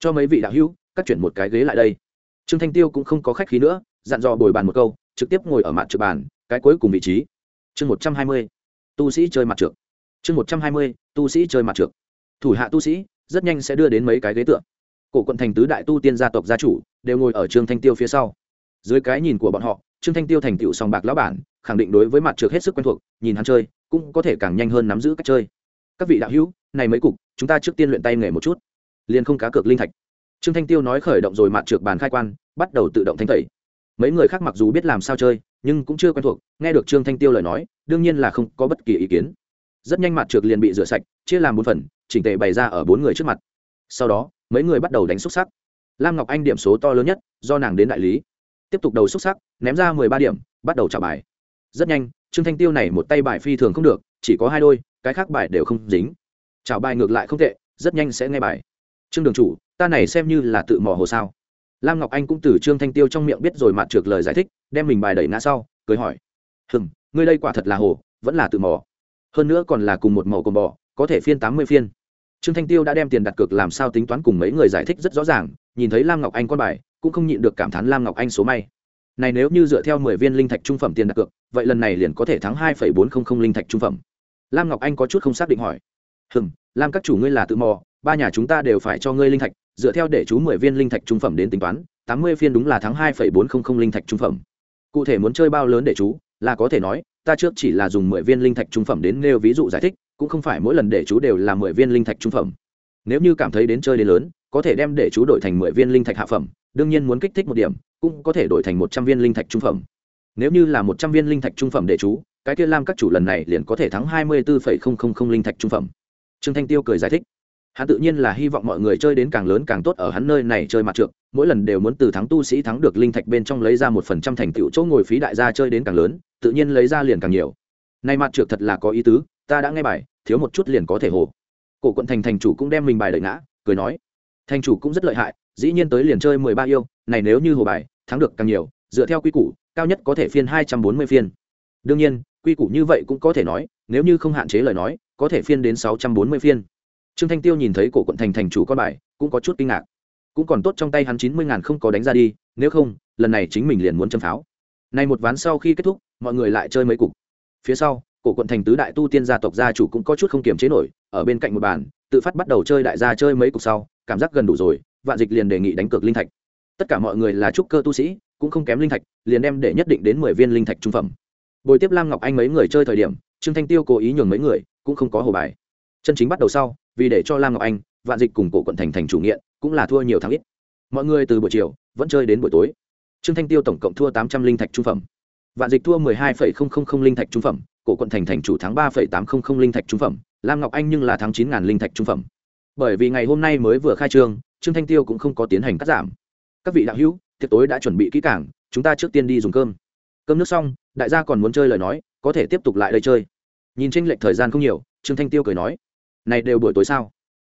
Cho mấy vị đạo hữu các chuyển một cái ghế lại đây. Trương thanh tiêu cũng không có khách khí nữa, dặn dò bồi bàn một câu, trực tiếp ngồi ở mặt trước bàn, cái cuối cùng vị trí. Chương một trăm hai mươi, tu sĩ chơi mặt trượt. Chương một trăm hai mươi, tu sĩ chơi mặt trượt. Thủ hạ tu sĩ rất nhanh sẽ đưa đến mấy cái ghế tượng cổ quận thành tứ đại tu tiên gia tộc gia chủ đều ngồi ở trương thanh tiêu phía sau. Dưới cái nhìn của bọn họ, trương thanh tiêu thành tựu sòng bạc lão bản, khẳng định đối với mặt trượt hết sức quen thuộc, nhìn hắn chơi, cũng có thể càng nhanh hơn nắm giữ cách chơi. Các vị đạo hữu, này mấy cục, chúng ta trước tiên luyện tay nghề một chút. Liền không cá cược linh thạch trương thanh tiêu nói khởi động rồi mặt trượt bàn khai quan, bắt đầu tự động thanh tẩy. Mấy người khác mặc dù biết làm sao chơi, nhưng cũng chưa quen thuộc, nghe được trương thanh tiêu lời nói, đương nhiên là không có bất kỳ ý kiến. Rất nhanh mặt trượt liền bị rửa sạch, chia làm bốn phần, chỉnh tề bày ra ở bốn người trước mặt. Sau đó, mấy người bắt đầu đánh xúc sắc. Lam ngọc anh điểm số to lớn nhất, do nàng đến đại lý. Tiếp tục đầu xúc sắc, ném ra mười ba điểm, bắt đầu trả bài. Rất nhanh, trương thanh tiêu này một tay bài phi thường không được, chỉ có hai đôi, cái khác bài đều không dính. Trả bài ngược lại không tệ, rất nhanh sẽ nghe bài. Trương đường chủ ta này xem như là tự mò hồ sao? Lam ngọc anh cũng từ trương thanh tiêu trong miệng biết rồi mặt trượt lời giải thích, đem mình bài đẩy ngã sau, cười hỏi. Hừng ngươi đây quả thật là hồ, vẫn là tự mò. Hơn nữa còn là cùng một màu cồn bò, có thể phiên tám mươi phiên. Trương thanh tiêu đã đem tiền đặt cược làm sao tính toán cùng mấy người giải thích rất rõ ràng, nhìn thấy lam ngọc anh con bài, cũng không nhịn được cảm thán lam ngọc anh số may. Này nếu như dựa theo mười viên linh thạch trung phẩm tiền đặt cược, vậy lần này liền có thể thắng hai phẩy bốn không không linh thạch trung phẩm. Lam ngọc anh có chút không xác định hỏi. Hừm, lam các chủ ngươi là tự mò, ba nhà chúng ta đều phải cho ngươi linh thạch dựa theo để chú mười viên linh thạch trung phẩm đến tính toán, tám mươi phiên đúng là thắng hai phẩy bốn không không linh thạch trung phẩm. Cụ thể muốn chơi bao lớn để chú, là có thể nói, ta trước chỉ là dùng mười viên linh thạch trung phẩm đến nêu ví dụ giải thích, cũng không phải mỗi lần để chú đều là mười viên linh thạch trung phẩm. Nếu như cảm thấy đến chơi đến lớn, có thể đem để chú đổi thành mười viên linh thạch hạ phẩm, đương nhiên muốn kích thích một điểm, cũng có thể đổi thành một trăm viên linh thạch trung phẩm. Nếu như là một trăm viên linh thạch trung phẩm để chú, cái kia lam các chủ lần này liền có thể thắng hai mươi bốn linh thạch trung phẩm. Trương thanh tiêu cười giải thích hắn tự nhiên là hy vọng mọi người chơi đến càng lớn càng tốt ở hắn nơi này chơi mặt trượt mỗi lần đều muốn từ thắng tu sĩ thắng được linh thạch bên trong lấy ra một phần trăm thành tựu chỗ ngồi phí đại gia chơi đến càng lớn, tự nhiên lấy ra liền càng nhiều. Nay mặt trượt thật là có ý tứ, ta đã nghe bài, thiếu một chút liền có thể hồ. Cổ quận thành thành chủ cũng đem mình bài đợi ngã, cười nói. Thành chủ cũng rất lợi hại, dĩ nhiên tới liền chơi mười ba yêu, này nếu như hồ bài, thắng được càng nhiều, dựa theo quy củ, cao nhất có thể phiên hai trăm bốn mươi phiên. Đương nhiên, quy củ như vậy cũng có thể nói, nếu như không hạn chế lời nói, có thể phiên đến sáu trăm bốn mươi phiên trương thanh tiêu nhìn thấy cổ quận thành thành chủ con bài, cũng có chút kinh ngạc. Cũng còn tốt trong tay hắn chín mươi ngàn không có đánh ra đi, nếu không, lần này chính mình liền muốn châm pháo. Này một ván sau khi kết thúc, mọi người lại chơi mấy cục. Phía sau, cổ quận thành tứ đại tu tiên gia tộc gia chủ cũng có chút không kiềm chế nổi, ở bên cạnh một bàn, tự phát bắt đầu chơi đại gia chơi mấy cục sau, cảm giác gần đủ rồi, vạn dịch liền đề nghị đánh cược linh thạch. Tất cả mọi người là trúc cơ tu sĩ, cũng không kém linh thạch, liền đem để nhất định đến mười viên linh thạch trung phẩm. Bồi tiếp lam ngọc anh mấy người chơi thời điểm, trương thanh tiêu cố ý nhường mấy người, cũng không có hồ bài. Chân chính bắt đầu sau vì để cho lam ngọc anh, vạn dịch cùng cổ quận thành thành chủ nghiện, cũng là thua nhiều tháng ít. Mọi người từ buổi chiều, vẫn chơi đến buổi tối. Trương thanh tiêu tổng cộng thua tám trăm linh thạch trung phẩm. Vạn dịch thua mười hai phẩy không không không linh thạch trung phẩm, cổ quận thành thành chủ tháng ba phẩy tám không không linh thạch trung phẩm, lam ngọc anh nhưng là tháng chín ngàn linh thạch trung phẩm. Bởi vì ngày hôm nay mới vừa khai trương trương thanh tiêu cũng không có tiến hành cắt giảm. Các vị đạo hữu, tiệc tối đã chuẩn bị kỹ cảng chúng ta trước tiên đi dùng cơm. Cơm nước xong, đại gia còn muốn chơi lời nói, có thể tiếp tục lại đây chơi. Nhìn tranh lệch thời gian không nhiều, trương thanh tiêu cười nói này đều buổi tối sao?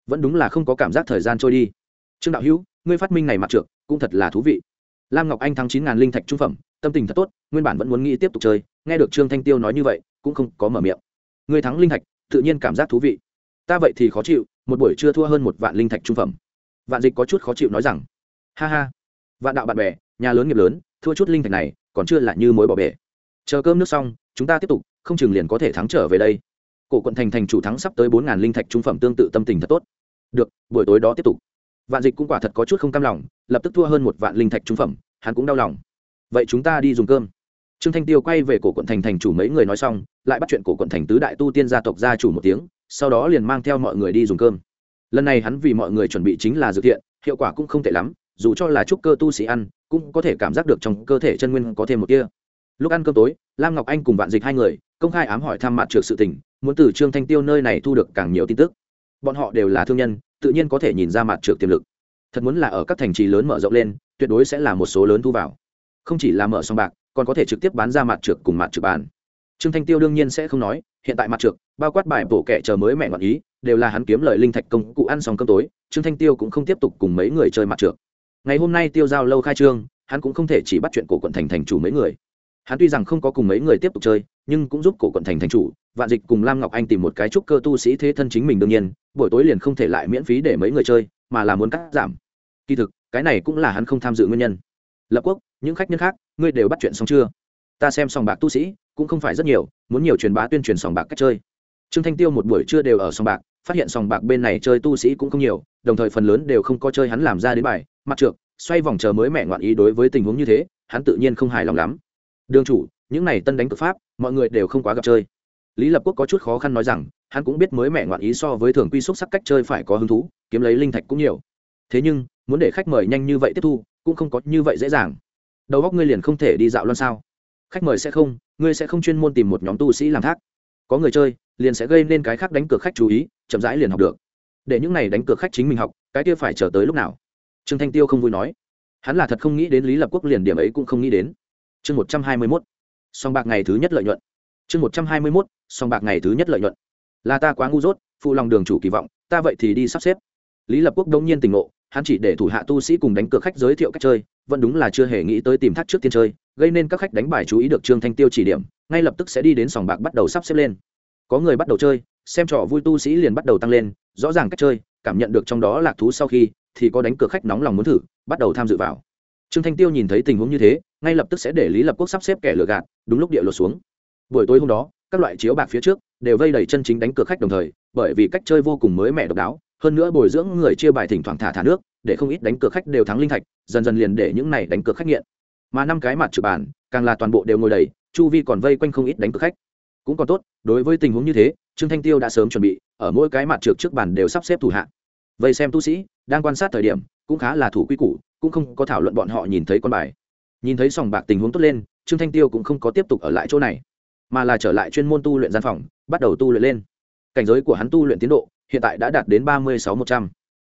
Vẫn đúng là không có cảm giác thời gian trôi đi. Trương đạo hữu, ngươi phát minh này mặt trượt cũng thật là thú vị. Lam ngọc anh thắng chín ngàn linh thạch trung phẩm, tâm tình thật tốt, nguyên bản vẫn muốn nghĩ tiếp tục chơi, nghe được trương thanh tiêu nói như vậy, cũng không có mở miệng. Ngươi thắng linh thạch, tự nhiên cảm giác thú vị. Ta vậy thì khó chịu, một buổi chưa thua hơn một vạn linh thạch trung phẩm. Vạn dịch có chút khó chịu nói rằng, ha ha, vạn đạo bạn bè, nhà lớn nghiệp lớn, thua chút linh thạch này, còn chưa là như mối bỏ bể. Chờ cơm nước xong, chúng ta tiếp tục, không chừng liền có thể thắng trở về đây cổ quận thành thành chủ thắng sắp tới bốn ngàn linh thạch trung phẩm tương tự tâm tình thật tốt. Được, buổi tối đó tiếp tục. Vạn dịch cũng quả thật có chút không cam lòng, lập tức thua hơn một vạn linh thạch trung phẩm, hắn cũng đau lòng. Vậy chúng ta đi dùng cơm. Trương thanh tiêu quay về cổ quận thành thành chủ mấy người nói xong, lại bắt chuyện cổ quận thành tứ đại tu tiên gia tộc gia chủ một tiếng, sau đó liền mang theo mọi người đi dùng cơm. Lần này hắn vì mọi người chuẩn bị chính là dược thiện hiệu quả cũng không tệ lắm, dù cho là trúc cơ tu sĩ ăn, cũng có thể cảm giác được trong cơ thể chân nguyên có thêm một kia lúc ăn cơm tối, lam ngọc anh cùng vạn dịch hai người, công khai ám hỏi thăm mặt trượt sự tình muốn từ trương thanh tiêu nơi này thu được càng nhiều tin tức. Bọn họ đều là thương nhân, tự nhiên có thể nhìn ra mặt trượt tiềm lực. Thật muốn là ở các thành trì lớn mở rộng lên, tuyệt đối sẽ là một số lớn thu vào. Không chỉ là mở song bạc, còn có thể trực tiếp bán ra mặt trượt cùng mặt trượt bàn. Trương thanh tiêu đương nhiên sẽ không nói, hiện tại mặt trượt bao quát bài bổ kẻ chờ mới mẹ ngọn ý, đều là hắn kiếm lời linh thạch công cụ ăn xong cơm tối, trương thanh tiêu cũng không tiếp tục cùng mấy người chơi mặt trượt ngày hôm nay tiêu giao lâu khai trương, hắn cũng không thể chỉ bắt chuyện cổ quận thành thành chủ mấy người. Hắn tuy rằng không có cùng mấy người tiếp tục chơi, nhưng cũng giúp cổ quận thành thành chủ vạn dịch cùng lam ngọc anh tìm một cái trúc cơ tu sĩ thế thân chính mình đương nhiên, buổi tối liền không thể lại miễn phí để mấy người chơi, mà là muốn cắt giảm. Kỳ thực, cái này cũng là hắn không tham dự nguyên nhân. Lập quốc, những khách nhân khác, ngươi đều bắt chuyện xong chưa? Ta xem sòng bạc tu sĩ, cũng không phải rất nhiều, muốn nhiều truyền bá tuyên truyền sòng bạc cách chơi. Trương thanh tiêu một buổi trưa đều ở sòng bạc, phát hiện sòng bạc bên này chơi tu sĩ cũng không nhiều, đồng thời phần lớn đều không có chơi hắn làm ra đến bài. Mặt trượt xoay vòng chờ mới mẹ ngoạn ý đối với tình huống như thế, hắn tự nhiên không hài lòng lắm. Đương chủ, những này tân đánh cực pháp, mọi người đều không quá gặp chơi lý lập quốc có chút khó khăn nói rằng, hắn cũng biết mới mẹ ngoạn ý so với thường quy xúc sắc cách chơi phải có hứng thú, kiếm lấy linh thạch cũng nhiều. Thế nhưng, muốn để khách mời nhanh như vậy tiếp thu, cũng không có như vậy dễ dàng. Đầu góc ngươi liền không thể đi dạo loan sao? Khách mời sẽ không, ngươi sẽ không chuyên môn tìm một nhóm tu sĩ làm thác. Có người chơi, liền sẽ gây nên cái khác đánh cược khách chú ý, chậm rãi liền học được. Để những này đánh cược khách chính mình học, cái kia phải chờ tới lúc nào? Trương thanh tiêu không vui nói. Hắn là thật không nghĩ đến lý lập quốc liền điểm ấy cũng không nghĩ đến. Chương một trăm hai mươi mốt. Song bạc ngày thứ nhất lợi nhuận chương một trăm hai mươi mốt, song bạc ngày thứ nhất lợi nhuận. Là ta quá ngu dốt, phụ lòng đường chủ kỳ vọng, ta vậy thì đi sắp xếp. Lý lập quốc đông nhiên tỉnh ngộ, hắn chỉ để thủ hạ tu sĩ cùng đánh cược khách giới thiệu cách chơi, vẫn đúng là chưa hề nghĩ tới tìm thác trước tiên chơi, gây nên các khách đánh bài chú ý được trương thanh tiêu chỉ điểm, ngay lập tức sẽ đi đến sòng bạc bắt đầu sắp xếp lên. Có người bắt đầu chơi, xem trò vui tu sĩ liền bắt đầu tăng lên, rõ ràng cách chơi, cảm nhận được trong đó lạc thú sau khi, thì có đánh cược khách nóng lòng muốn thử, bắt đầu tham dự vào. Trương thanh tiêu nhìn thấy tình huống như thế, ngay lập tức sẽ để lý lập quốc sắp xếp kẻ lừa gạt, đúng lúc địa lột xuống buổi tối hôm đó, các loại chiếu bạc phía trước đều vây đầy chân chính đánh cược khách đồng thời, bởi vì cách chơi vô cùng mới mẻ độc đáo, hơn nữa bồi dưỡng người chia bài thỉnh thoảng thả thả nước, để không ít đánh cược khách đều thắng linh thạch, dần dần liền để những này đánh cược khách nghiện. Mà năm cái mặt trừ bàn, càng là toàn bộ đều ngồi đầy, chu vi còn vây quanh không ít đánh cược khách. Cũng còn tốt, đối với tình huống như thế, trương thanh tiêu đã sớm chuẩn bị, ở mỗi cái mặt trực trước bàn đều sắp xếp thủ hạ. Vậy xem tu sĩ, đang quan sát thời điểm, cũng khá là thủ quy củ, cũng không có thảo luận bọn họ nhìn thấy con bài. Nhìn thấy sòng bạc tình huống tốt lên, trương thanh tiêu cũng không có tiếp tục ở lại chỗ này mà là trở lại chuyên môn tu luyện gian phòng, bắt đầu tu luyện lên. Cảnh giới của hắn tu luyện tiến độ, hiện tại đã đạt đến ba mươi sáu một trăm.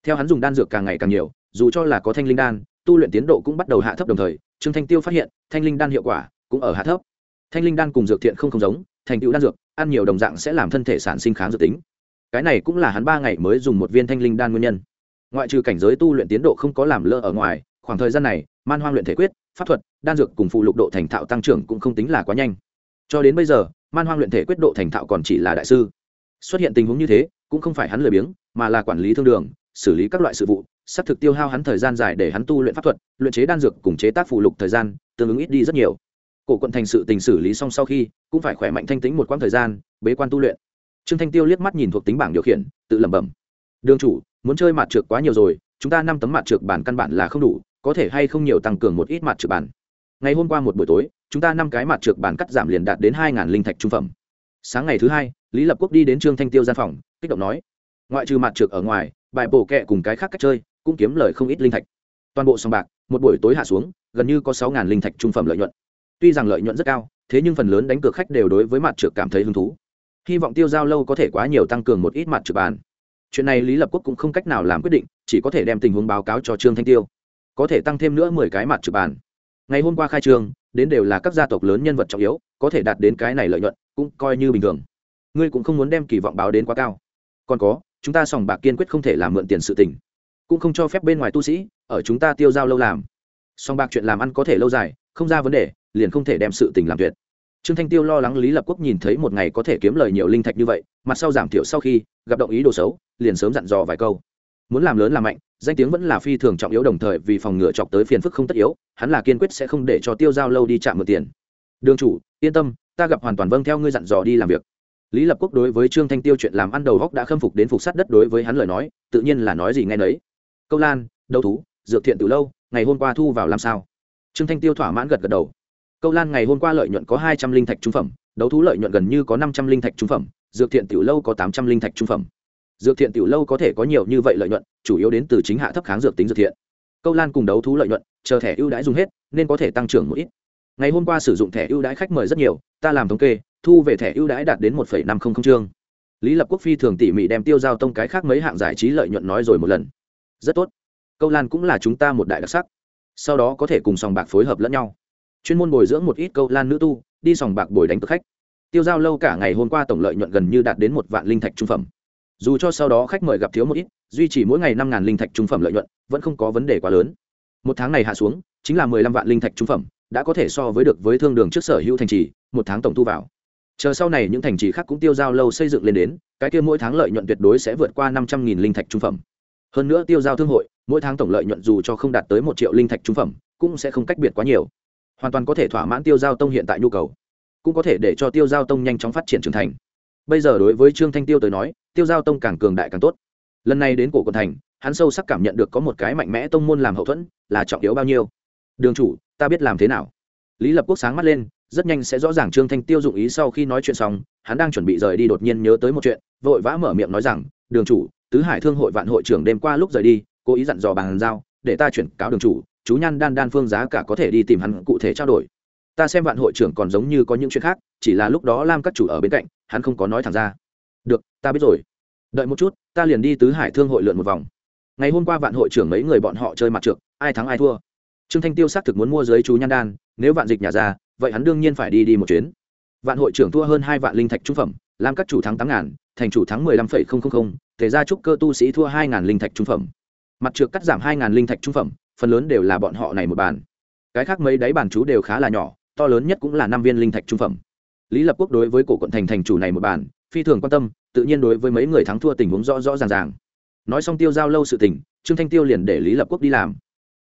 Theo hắn dùng đan dược càng ngày càng nhiều, dù cho là có thanh linh đan, tu luyện tiến độ cũng bắt đầu hạ thấp đồng thời, trương thanh tiêu phát hiện, thanh linh đan hiệu quả cũng ở hạ thấp. Thanh linh đan cùng dược thiện không không giống, thành tựu đan dược, ăn nhiều đồng dạng sẽ làm thân thể sản sinh kháng dược tính. Cái này cũng là hắn ba ngày mới dùng một viên thanh linh đan nguyên nhân. Ngoại trừ cảnh giới tu luyện tiến độ không có làm lơ ở ngoài, khoảng thời gian này, man hoang luyện thể quyết, pháp thuật, đan dược cùng phụ lục độ thành thạo tăng trưởng cũng không tính là quá nhanh cho đến bây giờ, man hoang luyện thể quyết độ thành thạo còn chỉ là đại sư. Xuất hiện tình huống như thế, cũng không phải hắn lười biếng, mà là quản lý thương đường, xử lý các loại sự vụ, sắp thực tiêu hao hắn thời gian dài để hắn tu luyện pháp thuật, luyện chế đan dược cùng chế tác phụ lục thời gian, tương ứng ít đi rất nhiều. Cổ quận thành sự tình xử lý xong sau khi, cũng phải khỏe mạnh thanh tính một quãng thời gian, bế quan tu luyện. Trương thanh tiêu liếc mắt nhìn thuộc tính bảng điều khiển, tự lẩm bẩm. Đường chủ, muốn chơi mặt trượt quá nhiều rồi, chúng ta năm tấm mặt trượt bản căn bản là không đủ, có thể hay không nhiều tăng cường một ít mặt trượt bản? Ngày hôm qua một buổi tối, chúng ta năm cái mặt trượt bản cắt giảm liền đạt đến hai linh thạch trung phẩm. Sáng ngày thứ hai, lý lập quốc đi đến trương thanh tiêu gian phòng, kích động nói, ngoại trừ mặt trượt ở ngoài, bài bổ kẹ cùng cái khác cách chơi, cũng kiếm lời không ít linh thạch. Toàn bộ sòng bạc, một buổi tối hạ xuống, gần như có sáu linh thạch trung phẩm lợi nhuận. Tuy rằng lợi nhuận rất cao, thế nhưng phần lớn đánh cược khách đều đối với mặt trượt cảm thấy hứng thú. Hy vọng tiêu giao lâu có thể quá nhiều tăng cường một ít mặt trượt bàn chuyện này lý lập quốc cũng không cách nào làm quyết định, chỉ có thể đem tình huống báo cáo cho trương thanh tiêu. Có thể tăng thêm nữa mười cái mặt trượt bàn ngày hôm qua khai trường, đến đều là các gia tộc lớn nhân vật trọng yếu có thể đạt đến cái này lợi nhuận cũng coi như bình thường. Ngươi cũng không muốn đem kỳ vọng báo đến quá cao. Còn có chúng ta sòng bạc kiên quyết không thể làm mượn tiền sự tình. Cũng không cho phép bên ngoài tu sĩ ở chúng ta tiêu giao lâu làm. Sòng bạc chuyện làm ăn có thể lâu dài không ra vấn đề liền không thể đem sự tình làm tuyệt. Trương thanh tiêu lo lắng lý lập quốc nhìn thấy một ngày có thể kiếm lời nhiều linh thạch như vậy mặt sau giảm thiểu sau khi gặp động ý đồ xấu liền sớm dặn dò vài câu muốn làm lớn làm mạnh, danh tiếng vẫn là phi thường trọng yếu đồng thời vì phòng ngừa chọc tới phiền phức không tất yếu, hắn là kiên quyết sẽ không để cho tiêu giao lâu đi chạm mượn tiền. Đường chủ, yên tâm, ta gặp hoàn toàn vâng theo ngươi dặn dò đi làm việc. Lý lập quốc đối với trương thanh tiêu chuyện làm ăn đầu góc đã khâm phục đến phục sát đất đối với hắn lời nói, tự nhiên là nói gì nghe nấy. Câu lan đấu thú, dược thiện từ lâu, ngày hôm qua thu vào làm sao? Trương thanh tiêu thỏa mãn gật gật đầu. Câu lan, ngày hôm qua lợi nhuận có hai trăm linh thạch trung phẩm đấu thú lợi nhuận gần như có năm trăm linh thạch trung phẩm, dược thiện tiểu lâu có tám trăm linh thạch trung phẩm dược thiện tiểu lâu có thể có nhiều như vậy lợi nhuận, chủ yếu đến từ chính hạ thấp kháng dược tính dược thiện. Câu lan cùng đấu thú lợi nhuận, chờ thẻ ưu đãi dùng hết, nên có thể tăng trưởng một ít. Ngày hôm qua sử dụng thẻ ưu đãi khách mời rất nhiều, ta làm thống kê, thu về thẻ ưu đãi đạt đến một năm trăm linh chương. Lý lập quốc phi thường tỉ mỉ đem tiêu giao tông cái khác mấy hạng giải trí lợi nhuận nói rồi một lần. Rất tốt. Câu lan cũng là chúng ta một đại đặc sắc. Sau đó có thể cùng sòng bạc phối hợp lẫn nhau. Chuyên môn bồi dưỡng một ít câu lan nữ tu, đi sòng bạc bồi đánh tức khách. Tiêu giao lâu cả ngày hôm qua tổng lợi nhuận gần như đạt đến một vạn linh thạch trung phẩm dù cho sau đó khách mời gặp thiếu một ít, duy trì mỗi ngày năm ngàn linh thạch trung phẩm lợi nhuận, vẫn không có vấn đề quá lớn. Một tháng này hạ xuống, chính là mười lăm vạn linh thạch trung phẩm, đã có thể so với được với thương đường trước sở hữu thành trì, một tháng tổng thu vào. Chờ sau này những thành trì khác cũng tiêu giao lâu xây dựng lên đến, cái kia mỗi tháng lợi nhuận tuyệt đối sẽ vượt qua năm trăm nghìn linh thạch trung phẩm. Hơn nữa tiêu giao thương hội, mỗi tháng tổng lợi nhuận dù cho không đạt tới một triệu linh thạch trung phẩm, cũng sẽ không cách biệt quá nhiều. Hoàn toàn có thể thỏa mãn tiêu giao tông hiện tại nhu cầu, cũng có thể để cho tiêu giao tông nhanh chóng phát triển trưởng thành. Bây giờ đối với trương thanh tiêu tới nói tiêu giao tông càng cường đại càng tốt. Lần này đến cổ quận thành, hắn sâu sắc cảm nhận được có một cái mạnh mẽ tông môn làm hậu thuẫn, là trọng yếu bao nhiêu. Đường chủ, ta biết làm thế nào. Lý lập quốc sáng mắt lên, rất nhanh sẽ rõ ràng trương thanh tiêu dụng ý sau khi nói chuyện xong, hắn đang chuẩn bị rời đi đột nhiên nhớ tới một chuyện, vội vã mở miệng nói rằng, đường chủ, tứ hải thương hội vạn hội trưởng đêm qua lúc rời đi, cố ý dặn dò bàn giao, để ta chuyển cáo đường chủ, chú nhan đan đan phương giá cả có thể đi tìm hắn cụ thể trao đổi. Ta xem vạn hội trưởng còn giống như có những chuyện khác, chỉ là lúc đó lam các chủ ở bên cạnh, hắn không có nói thẳng ra được, ta biết rồi. Đợi một chút, ta liền đi tứ hải thương hội lượn một vòng. Ngày hôm qua vạn hội trưởng mấy người bọn họ chơi mặt trượt ai thắng ai thua. Trương thanh tiêu xác thực muốn mua dưới chú nhan đan, nếu vạn dịch nhà ra, vậy hắn đương nhiên phải đi đi một chuyến. Vạn hội trưởng thua hơn hai vạn linh thạch trung phẩm, làm các chủ thắng tám ngàn, thành chủ thắng mười lăm phẩy không không không thể ra trúc cơ tu sĩ thua hai ngàn linh thạch trung phẩm. Mặt trượt cắt giảm hai ngàn linh thạch trung phẩm, phần lớn đều là bọn họ này một bàn. Cái khác mấy đáy bàn chú đều khá là nhỏ, to lớn nhất cũng là năm viên linh thạch trung phẩm. Lý lập quốc đối với cổ quận thành thành chủ này một bàn, phi thường quan tâm tự nhiên đối với mấy người thắng thua tình huống rõ rõ ràng ràng. Nói xong tiêu giao lâu sự tình, trương thanh tiêu liền để lý lập quốc đi làm.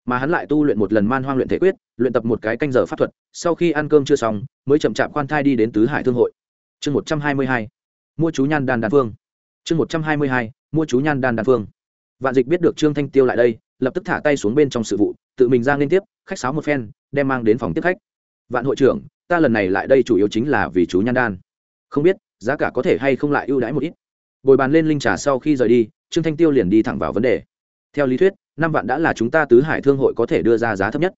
Mà hắn lại tu luyện một lần man hoang luyện thể quyết, luyện tập một cái canh giờ pháp thuật, sau khi ăn cơm chưa xong, mới chậm chạp khoan thai đi đến tứ hải thương hội. Chương một trăm hai mươi hai, mua chú nhan đan đan phương. Chương một trăm hai mươi hai, mua chú nhan đan đan phương. Vạn dịch biết được trương thanh tiêu lại đây, lập tức thả tay xuống bên trong sự vụ, tự mình ra liên tiếp, khách sáo một phen, đem mang đến phòng tiếp khách. Vạn hội trưởng, ta lần này lại đây chủ yếu chính là vì chú nhan đan. Không biết giá cả có thể hay không lại ưu đãi một ít. Bồi bàn lên linh trà sau khi rời đi, trương thanh tiêu liền đi thẳng vào vấn đề. Theo lý thuyết, năm vạn đã là chúng ta tứ hải thương hội có thể đưa ra giá thấp nhất.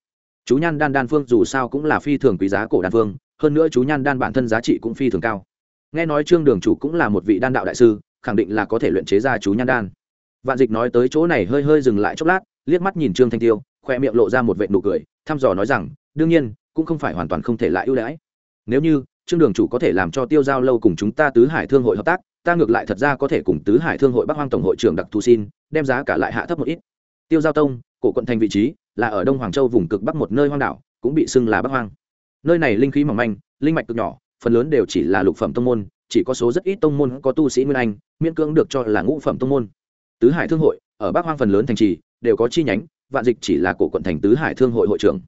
Chú nhan đan đan phương dù sao cũng là phi thường quý giá cổ đan phương hơn nữa chú nhan đan bản thân giá trị cũng phi thường cao. Nghe nói trương đường chủ cũng là một vị đan đạo đại sư, khẳng định là có thể luyện chế ra chú nhan đan. Vạn dịch nói tới chỗ này hơi hơi dừng lại chốc lát, liếc mắt nhìn trương thanh tiêu, khoe miệng lộ ra một vệ nụ cười, thăm dò nói rằng, đương nhiên, cũng không phải hoàn toàn không thể lại ưu đãi. Nếu như trương đường chủ có thể làm cho tiêu giao lâu cùng chúng ta tứ hải thương hội hợp tác, ta ngược lại thật ra có thể cùng tứ hải thương hội bắc hoang tổng hội trưởng đặc thù xin, đem giá cả lại hạ thấp một ít. Tiêu giao tông, cổ quận thành vị trí, là ở đông hoàng châu vùng cực bắc một nơi hoang đảo, cũng bị xưng là bắc hoang. Nơi này linh khí mỏng manh, linh mạch cực nhỏ, phần lớn đều chỉ là lục phẩm tông môn, chỉ có số rất ít tông môn có tu sĩ nguyên anh, miễn cưỡng được cho là ngũ phẩm tông môn. Tứ hải thương hội, ở bắc hoang phần lớn thành trì, đều có chi nhánh, vạn dịch chỉ là cổ quận thành tứ hải thương hội hội trưởng.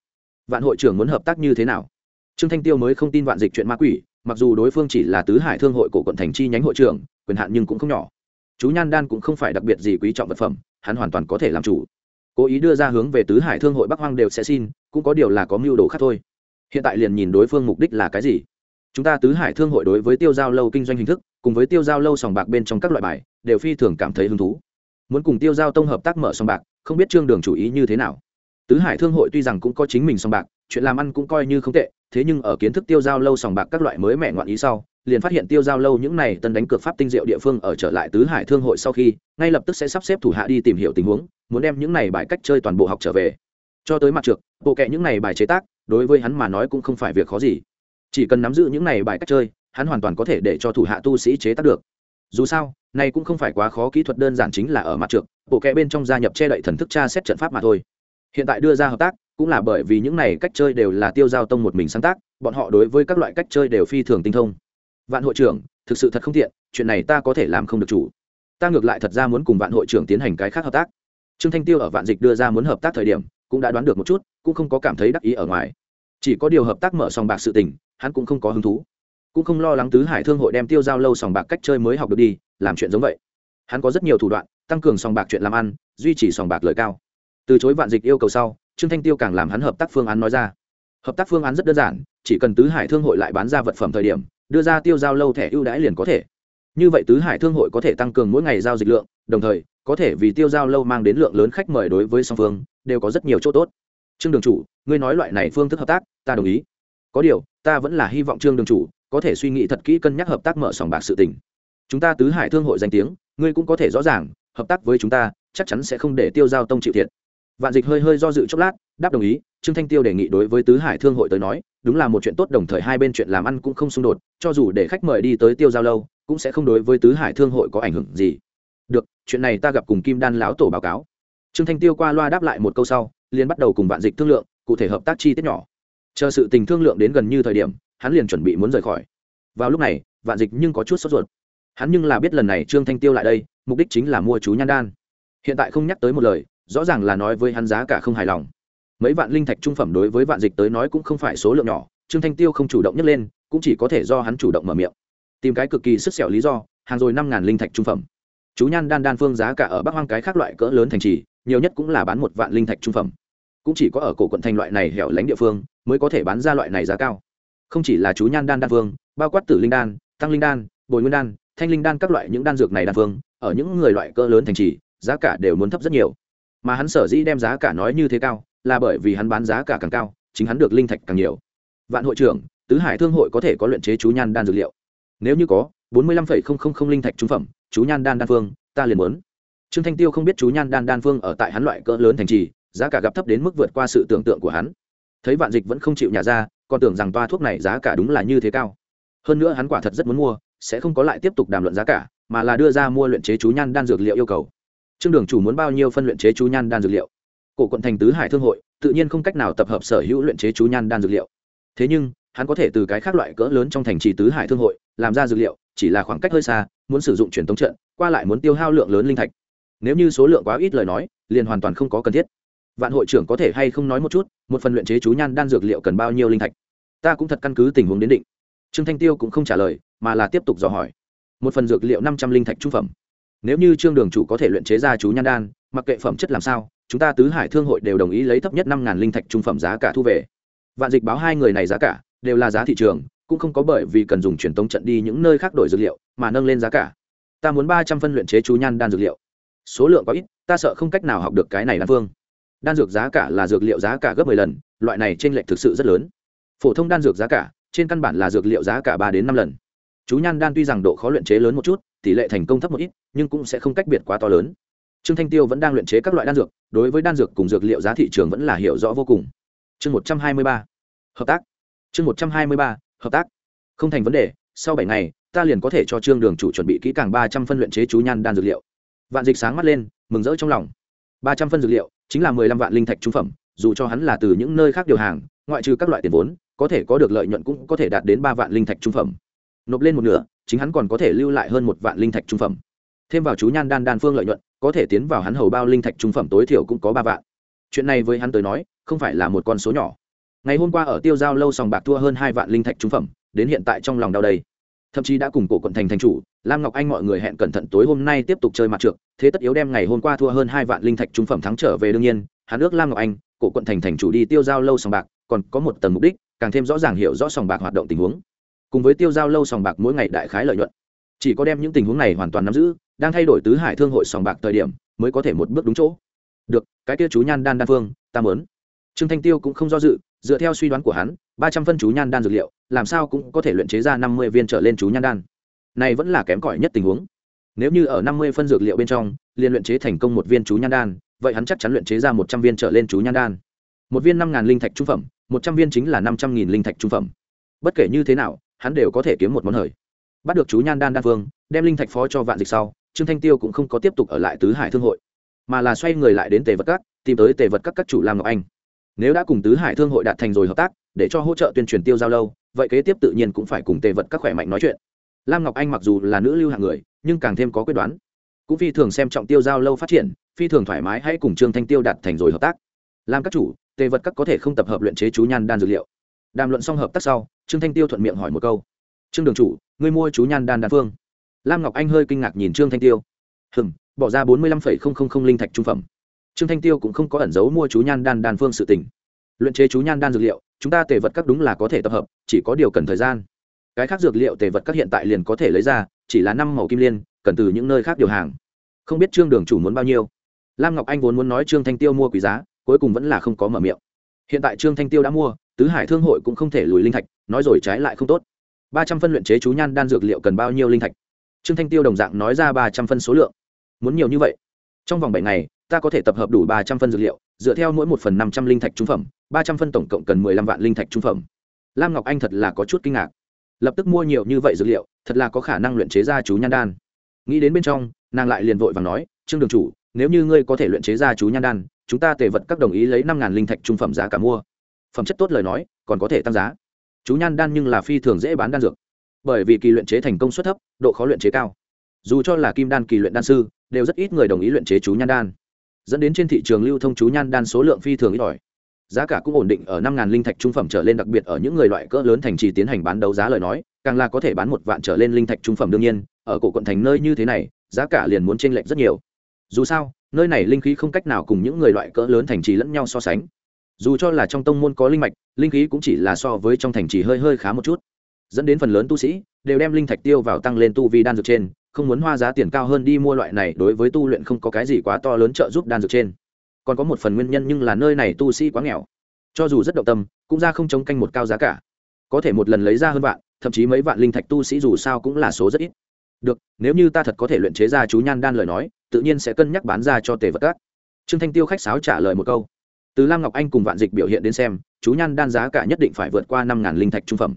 Vạn hội trưởng muốn hợp tác như thế nào? Trương thanh tiêu mới không tin vạn dịch chuyện ma quỷ, mặc dù đối phương chỉ là tứ hải thương hội cổ quận thành chi nhánh hội trưởng, quyền hạn nhưng cũng không nhỏ. Chú nhan đan cũng không phải đặc biệt gì quý trọng vật phẩm, hắn hoàn toàn có thể làm chủ. Cố ý đưa ra hướng về tứ hải thương hội bắc hoang đều sẽ xin, cũng có điều là có mưu đồ khác thôi. Hiện tại liền nhìn đối phương mục đích là cái gì. Chúng ta tứ hải thương hội đối với tiêu giao lâu kinh doanh hình thức, cùng với tiêu giao lâu sòng bạc bên trong các loại bài, đều phi thường cảm thấy hứng thú. Muốn cùng tiêu giao tông hợp tác mở sòng bạc, không biết trương đường chủ ý như thế nào. Tứ hải thương hội tuy rằng cũng có chính mình sòng bạc, chuyện làm ăn cũng coi như không tệ thế nhưng ở kiến thức tiêu giao lâu sòng bạc các loại mới mẹ ngoạn ý sau, liền phát hiện tiêu giao lâu những này tân đánh cược pháp tinh diệu địa phương ở trở lại tứ hải thương hội sau khi, ngay lập tức sẽ sắp xếp thủ hạ đi tìm hiểu tình huống, muốn đem những này bài cách chơi toàn bộ học trở về. Cho tới mặt trượt bộ kệ những này bài chế tác, đối với hắn mà nói cũng không phải việc khó gì. Chỉ cần nắm giữ những này bài cách chơi, hắn hoàn toàn có thể để cho thủ hạ tu sĩ chế tác được. Dù sao, này cũng không phải quá khó, kỹ thuật đơn giản chính là ở mặt trượt bộ kệ bên trong gia nhập che đậy thần thức tra xét trận pháp mà thôi. Hiện tại đưa ra hợp tác cũng là bởi vì những này cách chơi đều là tiêu giao tông một mình sáng tác, bọn họ đối với các loại cách chơi đều phi thường tinh thông. Vạn hội trưởng, thực sự thật không tiện, chuyện này ta có thể làm không được chủ. Ta ngược lại thật ra muốn cùng vạn hội trưởng tiến hành cái khác hợp tác. Trương thanh tiêu ở vạn dịch đưa ra muốn hợp tác thời điểm, cũng đã đoán được một chút, cũng không có cảm thấy đắc ý ở ngoài. Chỉ có điều hợp tác mở sòng bạc sự tình, hắn cũng không có hứng thú. Cũng không lo lắng tứ hải thương hội đem tiêu giao lâu sòng bạc cách chơi mới học được đi, làm chuyện giống vậy. Hắn có rất nhiều thủ đoạn, tăng cường sòng bạc chuyện làm ăn, duy trì sòng bạc lời cao. Từ chối vạn dịch yêu cầu sau trương thanh tiêu càng làm hắn hợp tác phương án nói ra. Hợp tác phương án rất đơn giản, chỉ cần tứ hải thương hội lại bán ra vật phẩm thời điểm, đưa ra tiêu giao lâu thẻ ưu đãi liền có thể. Như vậy tứ hải thương hội có thể tăng cường mỗi ngày giao dịch lượng, đồng thời, có thể vì tiêu giao lâu mang đến lượng lớn khách mời đối với song phương, đều có rất nhiều chỗ tốt. Trương đường chủ, ngươi nói loại này phương thức hợp tác, ta đồng ý. Có điều, ta vẫn là hy vọng trương đường chủ có thể suy nghĩ thật kỹ cân nhắc hợp tác mở sòng bạc sự tình. Chúng ta tứ hải thương hội danh tiếng, ngươi cũng có thể rõ ràng, hợp tác với chúng ta, chắc chắn sẽ không để tiêu giao tông chịu thiệt vạn dịch hơi hơi do dự chốc lát, đáp đồng ý, trương thanh tiêu đề nghị đối với tứ hải thương hội tới nói, đúng là một chuyện tốt, đồng thời hai bên chuyện làm ăn cũng không xung đột, cho dù để khách mời đi tới tiêu giao lâu, cũng sẽ không đối với tứ hải thương hội có ảnh hưởng gì. Được, chuyện này ta gặp cùng kim đan lão tổ báo cáo. Trương thanh tiêu qua loa đáp lại một câu sau, liền bắt đầu cùng vạn dịch thương lượng, cụ thể hợp tác chi tiết nhỏ. Chờ sự tình thương lượng đến gần như thời điểm, hắn liền chuẩn bị muốn rời khỏi. Vào lúc này, vạn dịch nhưng có chút sốt ruột. Hắn nhưng là biết lần này trương thanh tiêu lại đây, mục đích chính là mua chú nhan đan. Hiện tại không nhắc tới một lời rõ ràng là nói với hắn giá cả không hài lòng. Mấy vạn linh thạch trung phẩm đối với vạn dịch tới nói cũng không phải số lượng nhỏ, trương thanh tiêu không chủ động nhấc lên, cũng chỉ có thể do hắn chủ động mở miệng. Tìm cái cực kỳ sức sẹo lý do, hàng rồi năm ngàn linh thạch trung phẩm. Chú nhan đan đan phương giá cả ở bắc hoang cái khác loại cỡ lớn thành trì, nhiều nhất cũng là bán một vạn linh thạch trung phẩm. Cũng chỉ có ở cổ quận thành loại này hẻo lánh địa phương mới có thể bán ra loại này giá cao. Không chỉ là chú nhan đan đan phương bao quát tử linh đan, tăng linh đan, bồi nguyên đan, thanh linh đan các loại những đan dược này đan phương ở những người loại cỡ lớn thành trì, giá cả đều muốn thấp rất nhiều mà hắn sở dĩ đem giá cả nói như thế cao là bởi vì hắn bán giá cả càng cao, chính hắn được linh thạch càng nhiều. Vạn hội trưởng, tứ hải thương hội có thể có luyện chế chú nhan đan dược liệu. Nếu như có, bốn mươi lăm phẩy không không không linh thạch trung phẩm, chú nhan đan đan phương, ta liền muốn. Trương thanh tiêu không biết chú nhan đan đan phương ở tại hắn loại cỡ lớn thành trì, giá cả gặp thấp đến mức vượt qua sự tưởng tượng của hắn. Thấy vạn dịch vẫn không chịu nhà ra, còn tưởng rằng toa thuốc này giá cả đúng là như thế cao. Hơn nữa hắn quả thật rất muốn mua, sẽ không có lại tiếp tục đàm luận giá cả, mà là đưa ra mua luyện chế chú nhan đan dược liệu yêu cầu trương đường chủ muốn bao nhiêu phân luyện chế chú nhan đan dược liệu? Cổ quận thành tứ hải thương hội, tự nhiên không cách nào tập hợp sở hữu luyện chế chú nhan đan dược liệu. Thế nhưng, hắn có thể từ cái khác loại cỡ lớn trong thành trì tứ hải thương hội, làm ra dược liệu, chỉ là khoảng cách hơi xa, muốn sử dụng truyền thống trận, qua lại muốn tiêu hao lượng lớn linh thạch. Nếu như số lượng quá ít lời nói, liền hoàn toàn không có cần thiết. Vạn hội trưởng có thể hay không nói một chút, một phần luyện chế chú nhan đan dược liệu cần bao nhiêu linh thạch? Ta cũng thật căn cứ tình huống đến định. Trương thanh tiêu cũng không trả lời, mà là tiếp tục dò hỏi. Một phần dược liệu năm trăm linh thạch trung phẩm nếu như trương đường chủ có thể luyện chế ra chú nhan đan, mặc kệ phẩm chất làm sao, chúng ta tứ hải thương hội đều đồng ý lấy thấp nhất năm linh thạch trung phẩm giá cả thu về. Vạn dịch báo hai người này giá cả, đều là giá thị trường, cũng không có bởi vì cần dùng truyền tống trận đi những nơi khác đổi dược liệu, mà nâng lên giá cả. Ta muốn ba trăm phân luyện chế chú nhan đan dược liệu. Số lượng có ít, ta sợ không cách nào học được cái này đan phương. Đan dược giá cả là dược liệu giá cả gấp mười lần, loại này t r ê n lệch thực sự rất lớn. Phổ thông đan dược giá cả, trên căn bản là dược liệu giá cả ba đến năm lần chú nhan đan tuy rằng độ khó luyện chế lớn một chút, tỷ lệ thành công thấp một ít, nhưng cũng sẽ không cách biệt quá to lớn. Trương thanh tiêu vẫn đang luyện chế các loại đan dược, đối với đan dược cùng dược liệu giá thị trường vẫn là hiểu rõ vô cùng. Chương một trăm hai mươi ba. Hợp tác. Chương một trăm hai mươi ba. Hợp tác. Không thành vấn đề, sau bảy ngày, ta liền có thể cho trương đường chủ chuẩn bị kỹ càng ba trăm phân luyện chế chú nhan đan dược liệu. Vạn dịch sáng mắt lên, mừng rỡ trong lòng. ba trăm phân dược liệu chính là mười lăm vạn linh thạch trung phẩm, dù cho hắn là từ những nơi khác điều hàng, ngoại trừ các loại tiền vốn, có thể có được lợi nhuận cũng có thể đạt đến ba vạn linh thạch trung phẩm nộp lên một nửa, chính hắn còn có thể lưu lại hơn một vạn linh thạch trung phẩm. Thêm vào chú nhan đan đan phương lợi nhuận, có thể tiến vào hắn hầu bao linh thạch trung phẩm tối thiểu cũng có ba vạn. Chuyện này với hắn tới nói, không phải là một con số nhỏ. Ngày hôm qua ở tiêu giao lâu sòng bạc thua hơn hai vạn linh thạch trung phẩm, đến hiện tại trong lòng đau đây thậm chí đã cùng cổ quận thành thành chủ, lam ngọc anh mọi người hẹn cẩn thận tối hôm nay tiếp tục chơi mặt trượt thế tất yếu đem ngày hôm qua thua hơn hai vạn linh thạch trung phẩm thắng trở về đương nhiên, hắn ước lam ngọc anh, cổ quận thành thành chủ đi tiêu giao lâu sòng bạc, còn có một tầng mục đích, càng thêm rõ ràng hiểu rõ sòng bạc hoạt động tình huống cùng với tiêu giao lâu sòng bạc mỗi ngày đại khái lợi nhuận. Chỉ có đem những tình huống này hoàn toàn nắm giữ, đang thay đổi tứ hải thương hội sòng bạc thời điểm, mới có thể một bước đúng chỗ. Được, cái kia chú nhan đan đan phương, ta mớn trương thanh tiêu cũng không do dự, dựa theo suy đoán của hắn, ba trăm phân chú nhan đan dược liệu, làm sao cũng có thể luyện chế ra năm mươi viên trở lên chú nhan đan. Này vẫn là kém cỏi nhất tình huống. Nếu như ở năm mươi phân dược liệu bên trong, liền luyện chế thành công một viên chú nhan đan, vậy hắn chắc chắn luyện chế ra một trăm viên trở lên chú nhan đan. Một viên năm ngàn linh thạch trung phẩm, một trăm viên chính là năm trăm nghìn linh thạch trung phẩm. Bất kể như thế nào hắn đều có thể kiếm một món hời. Bắt được chú nhan đan đan vương, đem linh thạch phó cho vạn dịch sau, trương thanh tiêu cũng không có tiếp tục ở lại tứ hải thương hội, mà là xoay người lại đến tề vật các, tìm tới tề vật các các chủ lam ngọc anh. Nếu đã cùng tứ hải thương hội đạt thành rồi hợp tác, để cho hỗ trợ tuyên truyền tiêu giao lâu, vậy kế tiếp tự nhiên cũng phải cùng tề vật các khỏe mạnh nói chuyện. Lam ngọc anh mặc dù là nữ lưu hạng người, nhưng càng thêm có quyết đoán. Cũng phi thường xem trọng tiêu giao lâu phát triển, phi thường thoải mái hãy cùng trương thanh tiêu đạt thành rồi hợp tác. Làm các chủ, tề vật các có thể không tập hợp luyện chế chú nhan đan dược liệu đàm luận xong hợp tác sau, trương thanh tiêu thuận miệng hỏi một câu. Trương đường chủ, ngươi mua chú nhan đan đan phương? Lam ngọc anh hơi kinh ngạc nhìn trương thanh tiêu. Hừm, bỏ ra bốn mươi lăm phẩy không không không linh thạch trung phẩm. Trương thanh tiêu cũng không có ẩn giấu mua chú nhan đan đan phương sự tình. Luyện chế chú nhan đan dược liệu, chúng ta tề vật các đúng là có thể tập hợp, chỉ có điều cần thời gian. Cái khác dược liệu tề vật các hiện tại liền có thể lấy ra, chỉ là năm màu kim liên, cần từ những nơi khác điều hàng. Không biết trương đường chủ muốn bao nhiêu. Lam ngọc anh vốn muốn nói trương thanh tiêu mua quý giá, cuối cùng vẫn là không có mở miệng. Hiện tại trương thanh tiêu đã mua tứ hải thương hội cũng không thể lùi linh thạch, nói rồi trái lại không tốt. Ba trăm phân luyện chế chú nhan đan dược liệu cần bao nhiêu linh thạch? Trương thanh tiêu đồng dạng nói ra ba trăm phân số lượng. Muốn nhiều như vậy? Trong vòng bảy ngày, ta có thể tập hợp đủ ba trăm phân dược liệu, dựa theo mỗi một phần năm trăm linh thạch trung phẩm, ba trăm phân tổng cộng cần mười lăm vạn linh thạch trung phẩm. Lam ngọc anh thật là có chút kinh ngạc. Lập tức mua nhiều như vậy dược liệu, thật là có khả năng luyện chế ra chú nhan đan. Nghĩ đến bên trong, nàng lại liền vội và nói, trương đường chủ, nếu như ngươi có thể luyện chế ra chú nhan đan, chúng ta tề vật các đồng ý lấy năm ngàn linh thạch trung phẩm giá cả mua phẩm chất tốt lời nói, còn có thể tăng giá. Chú nhan đan nhưng là phi thường dễ bán đan dược. Bởi vì kỳ luyện chế thành công suất thấp, độ khó luyện chế cao. Dù cho là kim đan kỳ luyện đan sư, đều rất ít người đồng ý luyện chế chú nhan đan. Dẫn đến trên thị trường lưu thông chú nhan đan số lượng phi thường ít ỏi. Giá cả cũng ổn định ở năm linh thạch trung phẩm trở lên, đặc biệt ở những người loại cỡ lớn thành trì tiến hành bán đấu giá lời nói, càng là có thể bán một vạn trở lên linh thạch trung phẩm đương nhiên, ở cổ quận thành nơi như thế này, giá cả liền muốn chênh lệch rất nhiều. Dù sao, nơi này linh khí không cách nào cùng những người loại cỡ lớn thành trì lẫn nhau so sánh dù cho là trong tông môn có linh mạch, linh khí cũng chỉ là so với trong thành trì hơi hơi khá một chút. Dẫn đến phần lớn tu sĩ đều đem linh thạch tiêu vào tăng lên tu vi đan dược trên, không muốn hoa giá tiền cao hơn đi mua loại này đối với tu luyện không có cái gì quá to lớn trợ giúp đan dược trên. Còn có một phần nguyên nhân nhưng là nơi này tu sĩ quá nghèo. Cho dù rất động tâm, cũng ra không chống canh một cao giá cả. Có thể một lần lấy ra hơn vạn, thậm chí mấy vạn linh thạch tu sĩ dù sao cũng là số rất ít. Được, nếu như ta thật có thể luyện chế ra chú nhan đan lời nói, tự nhiên sẽ cân nhắc bán ra cho tề vật các. Trương thanh tiêu khách sáo trả lời một câu từ lam ngọc anh cùng vạn dịch biểu hiện đến xem, chú nhan đan giá cả nhất định phải vượt qua năm ngàn linh thạch trung phẩm.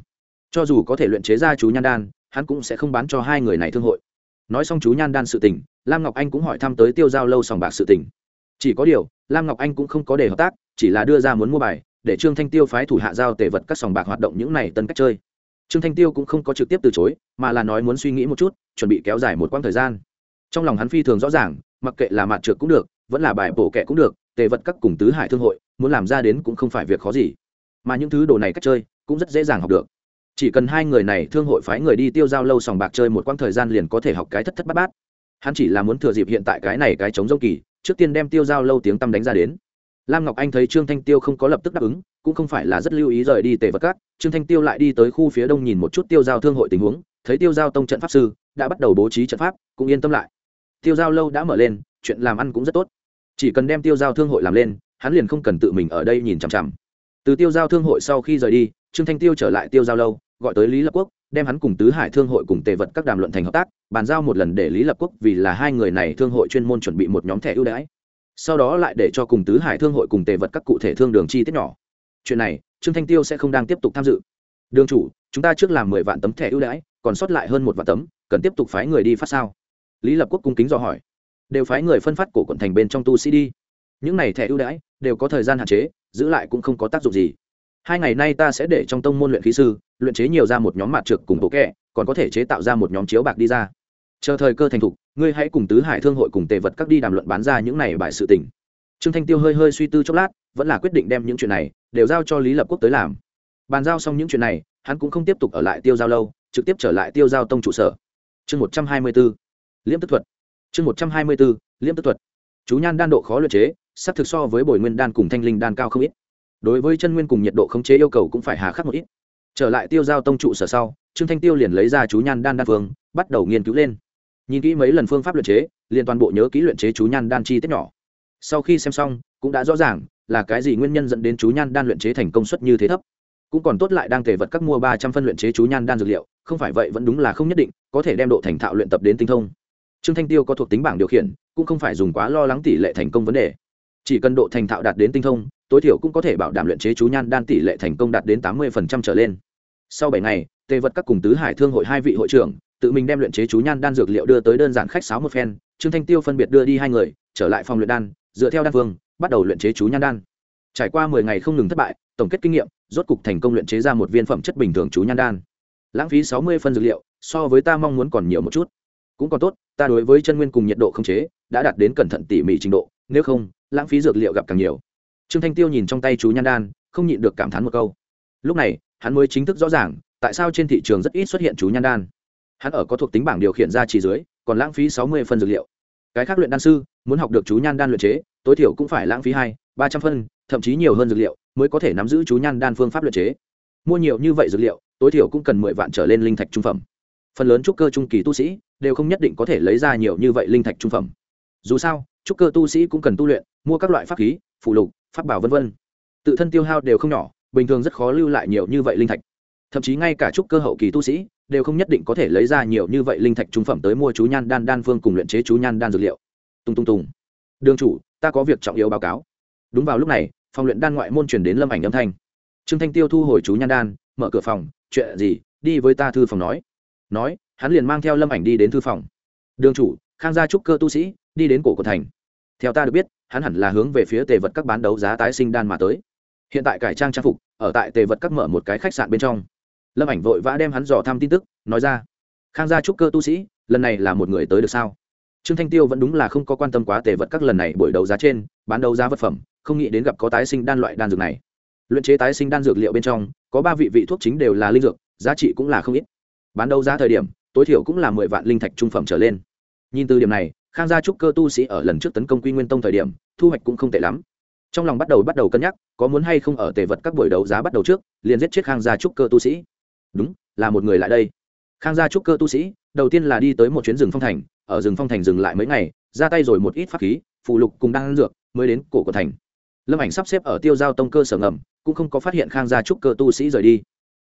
Cho dù có thể luyện chế ra chú nhan đan, hắn cũng sẽ không bán cho hai người này thương hội. Nói xong chú nhan đan sự tình, lam ngọc anh cũng hỏi thăm tới tiêu giao lâu sòng bạc sự tình. Chỉ có điều, lam ngọc anh cũng không có để hợp tác, chỉ là đưa ra muốn mua bài, để trương thanh tiêu phái thủ hạ giao tề vật các sòng bạc hoạt động những này tân cách chơi. Trương thanh tiêu cũng không có trực tiếp từ chối, mà là nói muốn suy nghĩ một chút, chuẩn bị kéo dài một quãng thời gian. Trong lòng hắn phi thường rõ ràng, mặc kệ là mặt trượt cũng được, vẫn là bài bổ kẻ cũng được tề vật các cùng tứ hải thương hội, muốn làm ra đến cũng không phải việc khó gì. Mà những thứ đồ này cách chơi, cũng rất dễ dàng học được. Chỉ cần hai người này thương hội phái người đi tiêu giao lâu sòng bạc chơi một quãng thời gian liền có thể học cái thất thất bát bát. Hắn chỉ là muốn thừa dịp hiện tại cái này cái chống dâu kỳ, trước tiên đem tiêu giao lâu tiếng tăm đánh ra đến. Lam ngọc anh thấy trương thanh tiêu không có lập tức đáp ứng, cũng không phải là rất lưu ý rời đi tề vật cát trương thanh tiêu lại đi tới khu phía đông nhìn một chút tiêu giao thương hội tình huống, thấy tiêu giao tông trận pháp sư, đã bắt đầu bố trí trận pháp, cũng yên tâm lại. Tiêu giao lâu đã mở lên, chuyện làm ăn cũng rất tốt chỉ cần đem tiêu giao thương hội làm lên, hắn liền không cần tự mình ở đây nhìn chằm chằm. Từ tiêu giao thương hội sau khi rời đi, trương thanh tiêu trở lại tiêu giao lâu, gọi tới lý lập quốc, đem hắn cùng tứ hải thương hội cùng tề vật các đàm luận thành hợp tác, bàn giao một lần để lý lập quốc vì là hai người này thương hội chuyên môn chuẩn bị một nhóm thẻ ưu đãi. Sau đó lại để cho cùng tứ hải thương hội cùng tề vật các cụ thể thương đường chi tiết nhỏ. Chuyện này, trương thanh tiêu sẽ không đang tiếp tục tham dự. Đường chủ, chúng ta trước làm mười vạn tấm thẻ ưu đãi, còn sót lại hơn một vạn tấm, cần tiếp tục phái người đi phát sao? Lý lập quốc cung kính dò hỏi đều phái người phân phát cổ quận thành bên trong tu sĩ đi. Những này thẻ ưu đãi đều có thời gian hạn chế, giữ lại cũng không có tác dụng gì. Hai ngày nay ta sẽ để trong tông môn luyện khí sư, luyện chế nhiều ra một nhóm mặt trượt cùng bộ kẹ còn có thể chế tạo ra một nhóm chiếu bạc đi ra. Chờ thời cơ thành thục, ngươi hãy cùng tứ hải thương hội cùng tề vật các đi đàm luận bán ra những này bài sự tình. Trương thanh tiêu hơi hơi suy tư chốc lát, vẫn là quyết định đem những chuyện này đều giao cho lý lập quốc tới làm. Bàn giao xong những chuyện này, hắn cũng không tiếp tục ở lại tiêu giao lâu, trực tiếp trở lại tiêu giao tông trụ sở. Chương một trăm hai mươi b ố liêm tức thuật chương một trăm hai mươi b Liễm tức thuật. Chú nhan đan độ khó luyện chế, sắp thực so với bồi nguyên đan cùng thanh linh đan cao không ít. Đối với chân nguyên cùng nhiệt độ khống chế yêu cầu cũng phải hà khắc một ít. Trở lại tiêu giao tông trụ sở sau, trương thanh tiêu liền lấy ra chú nhan đan đan phương, bắt đầu nghiên cứu lên. Nhìn kỹ mấy lần phương pháp luyện chế, liền toàn bộ nhớ kỹ luyện chế chú nhan đan chi tiết nhỏ. Sau khi xem xong, cũng đã rõ ràng là cái gì nguyên nhân dẫn đến chú nhan đan luyện chế thành công suất như thế thấp. Cũng còn tốt lại đang tề vật các mua ba trăm phân luyện chế chú nhan đan dược liệu, không phải vậy vẫn đúng là không nhất định có thể đem độ thành thạo luyện tập đến tinh thông trương thanh tiêu có thuộc tính bảng điều khiển, cũng không phải dùng quá lo lắng tỷ lệ thành công vấn đề. Chỉ cần độ thành thạo đạt đến tinh thông, tối thiểu cũng có thể bảo đảm luyện chế chú nhan đan tỷ lệ thành công đạt đến tám mươi trở lên. Sau bảy ngày, tề vật các cùng tứ hải thương hội hai vị hội trưởng, tự mình đem luyện chế chú nhan đan dược liệu đưa tới đơn giản khách sáo một phen, trương thanh tiêu phân biệt đưa đi hai người, trở lại phòng luyện đan, dựa theo đan phương, bắt đầu luyện chế chú nhan đan. Trải qua mười ngày không ngừng thất bại, tổng kết kinh nghiệm, rốt cục thành công luyện chế ra một viên phẩm chất bình thường chú nhan đan. Lãng phí sáu mươi phân dược liệu, so với ta mong muốn còn nhiều một chút cũng còn tốt, ta đối với chân nguyên cùng nhiệt độ không chế, đã đạt đến cẩn thận tỉ mỉ trình độ, nếu không, lãng phí dược liệu gặp càng nhiều. Trương thanh tiêu nhìn trong tay chú nhan đan, không nhịn được cảm thán một câu. Lúc này, hắn mới chính thức rõ ràng, tại sao trên thị trường rất ít xuất hiện chú nhan đan. Hắn ở có thuộc tính bảng điều khiển ra chỉ dưới, còn lãng phí sáu mươi phân dược liệu. Cái khác luyện đan sư, muốn học được chú nhan đan luyện chế, tối thiểu cũng phải lãng phí hai, ba trăm phân, thậm chí nhiều hơn dược liệu, mới có thể nắm giữ chú nhan đan phương pháp luyện chế. Mua nhiều như vậy dược liệu, tối thiểu cũng cần mười vạn trở lên linh thạch trung phẩm. Phần lớn trúc cơ trung kỳ tu sĩ đều không nhất định có thể lấy ra nhiều như vậy linh thạch trung phẩm. Dù sao, trúc cơ tu sĩ cũng cần tu luyện, mua các loại pháp khí phụ lục, pháp bảo v v tự thân tiêu hao đều không nhỏ, bình thường rất khó lưu lại nhiều như vậy linh thạch. Thậm chí ngay cả trúc cơ hậu kỳ tu sĩ đều không nhất định có thể lấy ra nhiều như vậy linh thạch trung phẩm tới mua chú nhan đan đan phương cùng luyện chế chú nhan đan dược liệu. Tung tung tung. Đường chủ, ta có việc trọng yếu báo cáo. Đúng vào lúc này, phòng luyện đan ngoại môn chuyển đến lâm ảnh âm thanh. Trương thanh tiêu thu hồi chú nhan đan, mở cửa phòng, chuyện gì? Đi với ta thư phòng nói. Nói hắn liền mang theo lâm ảnh đi đến thư phòng. Đường chủ, khang gia trúc cơ tu sĩ, đi đến cổ của thành. Theo ta được biết, hắn hẳn là hướng về phía tề vật các bán đấu giá tái sinh đan mà tới. Hiện tại cải trang trang phục, ở tại tề vật các mở một cái khách sạn bên trong. Lâm ảnh vội vã đem hắn dò thăm tin tức, nói ra, khang gia trúc cơ tu sĩ, lần này là một người tới được sao? Trương thanh tiêu vẫn đúng là không có quan tâm quá tề vật các lần này buổi đấu giá trên, bán đấu giá vật phẩm, không nghĩ đến gặp có tái sinh đan loại đan dược này. Luyện chế tái sinh đan dược liệu bên trong, có ba vị vị thuốc chính đều là linh dược, giá trị cũng là không ít. Bán đấu giá thời điểm tối thiểu cũng là mười vạn linh thạch trung phẩm trở lên. Nhìn từ điểm này, khang gia trúc cơ tu sĩ ở lần trước tấn công quy nguyên tông thời điểm, thu hoạch cũng không tệ lắm. Trong lòng bắt đầu bắt đầu cân nhắc, có muốn hay không ở tề vật các buổi đấu giá bắt đầu trước, liền giết chết khang gia trúc cơ tu sĩ. Đúng, là một người lại đây. Khang gia trúc cơ tu sĩ, đầu tiên là đi tới một chuyến rừng phong thành, ở rừng phong thành dừng lại mấy ngày, ra tay rồi một ít pháp khí phụ lục cùng đang dược, mới đến cổ của thành. Lâm ảnh sắp xếp ở tiêu giao tông cơ sở ngầm, cũng không có phát hiện khang gia trúc cơ tu sĩ rời đi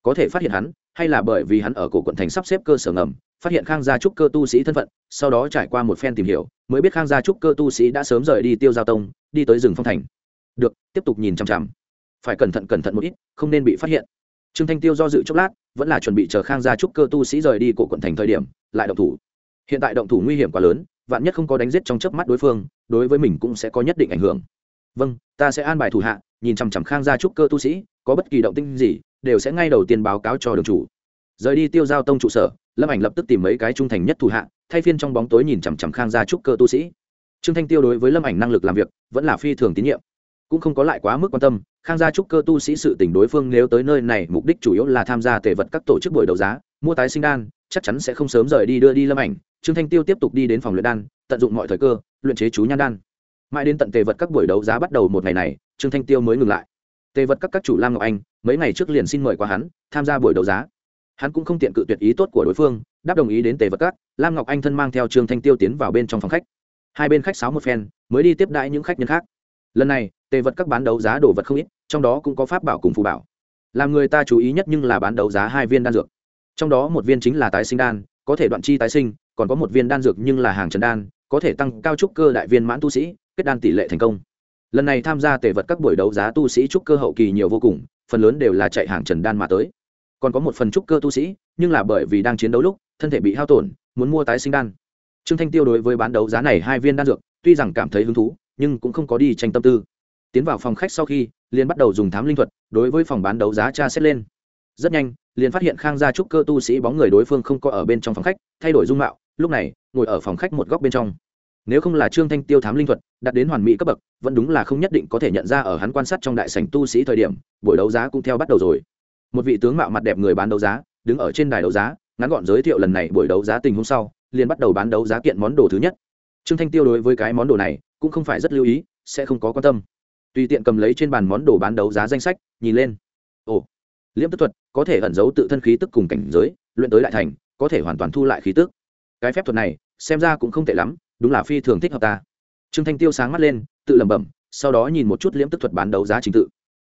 có thể phát hiện hắn, hay là bởi vì hắn ở cổ quận thành sắp xếp cơ sở ngầm, phát hiện khang gia trúc cơ tu sĩ thân phận, sau đó trải qua một phen tìm hiểu, mới biết khang gia trúc cơ tu sĩ đã sớm rời đi tiêu giao tông, đi tới rừng phong thành. Được, tiếp tục nhìn chằm chằm. Phải cẩn thận cẩn thận một ít, không nên bị phát hiện. Trương thanh tiêu do dự chốc lát, vẫn là chuẩn bị chờ khang gia trúc cơ tu sĩ rời đi cổ quận thành thời điểm, lại động thủ. Hiện tại động thủ nguy hiểm quá lớn, vạn nhất không có đánh giết trong chớp mắt đối phương, đối với mình cũng sẽ có nhất định ảnh hưởng. Vâng ta sẽ an bài thủ hạ, nhìn chằm chằm khang gia trúc cơ tu sĩ, có bất kỳ động tinh gì đều sẽ ngay đầu tiên báo cáo cho đường chủ. Rời đi tiêu giao tông trụ sở, lâm ảnh lập tức tìm mấy cái trung thành nhất thủ hạ, thay phiên trong bóng tối nhìn chằm chằm khang gia trúc cơ tu sĩ. Trương thanh tiêu đối với lâm ảnh năng lực làm việc, vẫn là phi thường tín nhiệm. Cũng không có lại quá mức quan tâm, khang gia trúc cơ tu sĩ sự tình đối phương nếu tới nơi này, mục đích chủ yếu là tham gia tề vật các tổ chức buổi đấu giá, mua tái sinh đan, chắc chắn sẽ không sớm rời đi đưa đi lâm ảnh. Trương thanh tiêu tiếp tục đi đến phòng luyện đan, tận dụng mọi thời cơ, luyện chế chú nhan đan. Mãi đến tận tề vật các buổi đấu giá bắt đầu một ngày này, trương thanh tiêu mới ngừng lại tề vật các các chủ lam ngọc anh, mấy ngày trước liền xin mời qua hắn, tham gia buổi đấu giá. Hắn cũng không tiện cự tuyệt ý tốt của đối phương, đáp đồng ý đến tề vật các, lam ngọc anh thân mang theo trương thanh tiêu tiến vào bên trong phòng khách. Hai bên khách sáo một phen, mới đi tiếp đãi những khách nhân khác. Lần này, tề vật các bán đấu giá đồ vật không ít, trong đó cũng có pháp bảo cùng phù bảo. Làm người ta chú ý nhất nhưng là bán đấu giá hai viên đan dược. Trong đó một viên chính là tái sinh đan, có thể đoạn chi tái sinh, còn có một viên đan dược nhưng là hàng trần đan, có thể tăng cao trúc cơ đại viên mãn tu sĩ, kết đan tỷ lệ thành công lần này tham gia tề vật các buổi đấu giá tu sĩ trúc cơ hậu kỳ nhiều vô cùng, phần lớn đều là chạy hàng trần đan mà tới. Còn có một phần trúc cơ tu sĩ, nhưng là bởi vì đang chiến đấu lúc, thân thể bị hao tổn, muốn mua tái sinh đan. Trương thanh tiêu đối với bán đấu giá này hai viên đan dược, tuy rằng cảm thấy hứng thú, nhưng cũng không có đi tranh tâm tư. Tiến vào phòng khách sau khi, liền bắt đầu dùng thám linh thuật, đối với phòng bán đấu giá tra xét lên. Rất nhanh, liền phát hiện khang gia trúc cơ tu sĩ bóng người đối phương không có ở bên trong phòng khách, thay đổi dung mạo, lúc này, ngồi ở phòng khách một góc bên trong nếu không là trương thanh tiêu thám linh thuật, đạt đến hoàn mỹ cấp bậc, vẫn đúng là không nhất định có thể nhận ra ở hắn quan sát trong đại sảnh tu sĩ thời điểm, buổi đấu giá cũng theo bắt đầu rồi. Một vị tướng mạo mặt đẹp người bán đấu giá, đứng ở trên đài đấu giá, ngắn gọn giới thiệu lần này buổi đấu giá tình hôm sau, liền bắt đầu bán đấu giá kiện món đồ thứ nhất. Trương thanh tiêu đối với cái món đồ này, cũng không phải rất lưu ý, sẽ không có quan tâm. Tùy tiện cầm lấy trên bàn món đồ bán đấu giá danh sách, nhìn lên. Ồ, liễm tức thuật, có thể ẩn giấu tự thân khí tức cùng cảnh giới, luyện tới đại thành, có thể hoàn toàn thu lại khí tức. Cái phép thuật này, xem ra cũng không tệ lắm đúng là phi thường thích hợp ta. Trương thanh tiêu sáng mắt lên, tự lẩm bẩm, sau đó nhìn một chút liễm tức thuật bán đấu giá trình tự.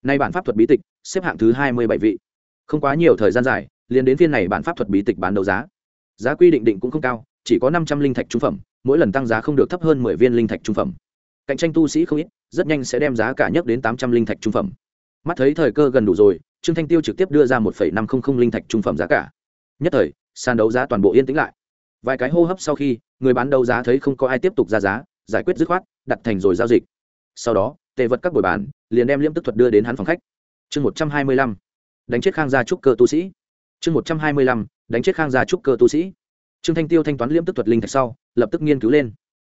Nay bản pháp thuật bí tịch, xếp hạng thứ hai mươi bảy vị. Không quá nhiều thời gian dài, liền đến phiên này bản pháp thuật bí tịch bán đấu giá. Giá quy định định cũng không cao, chỉ có năm trăm linh thạch trung phẩm, mỗi lần tăng giá không được thấp hơn mười viên linh thạch trung phẩm. Cạnh tranh tu sĩ không ít, rất nhanh sẽ đem giá cả nhất đến tám trăm linh thạch trung phẩm. Mắt thấy thời cơ gần đủ rồi, trương thanh tiêu trực tiếp đưa ra một năm trăm linh linh thạch trung phẩm giá cả. Nhất thời, sàn đấu giá toàn bộ yên tĩnh lại vài cái hô hấp sau khi, người bán đấu giá thấy không có ai tiếp tục ra giá, giải quyết dứt khoát, đặt thành rồi giao dịch. Sau đó tề vật các buổi bán liền đem liễm tức thuật đưa đến hắn phòng khách. Chương một trăm hai mươi lăm, đánh chết khang gia trúc cơ tu sĩ. Chương một trăm hai mươi lăm, đánh chết khang gia trúc cơ tu sĩ. Trương thanh tiêu thanh toán liễm tức thuật linh thạch sau, lập tức nghiên cứu lên.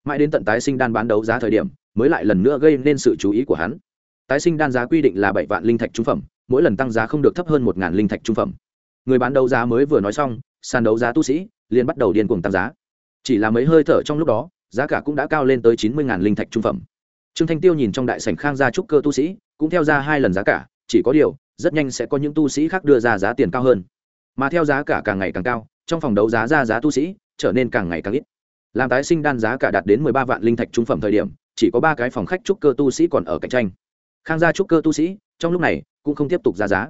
Mãi đến tận tái sinh đan bán đấu giá thời điểm, mới lại lần nữa gây nên sự chú ý của hắn. Tái sinh đan giá quy định là bảy vạn linh thạch trung phẩm, mỗi lần tăng giá không được thấp hơn một linh thạch trung phẩm. Người bán đấu giá mới vừa nói xong, sàn đấu giá tu sĩ liền bắt đầu điên cuồng tăng giá. Chỉ là mấy hơi thở trong lúc đó, giá cả cũng đã cao lên tới chín mươi linh thạch trung phẩm. Trương thanh tiêu nhìn trong đại sảnh khang gia trúc cơ tu sĩ, cũng theo ra hai lần giá cả, chỉ có điều, rất nhanh sẽ có những tu sĩ khác đưa ra giá tiền cao hơn. Mà theo giá cả càng ngày càng cao, trong phòng đấu giá ra giá tu sĩ, trở nên càng ngày càng ít. Làm tái sinh đan giá cả đạt đến mười ba vạn linh thạch trung phẩm thời điểm, chỉ có ba cái phòng khách trúc cơ tu sĩ còn ở cạnh tranh. Khang gia trúc cơ tu sĩ, trong lúc này, cũng không tiếp tục ra giá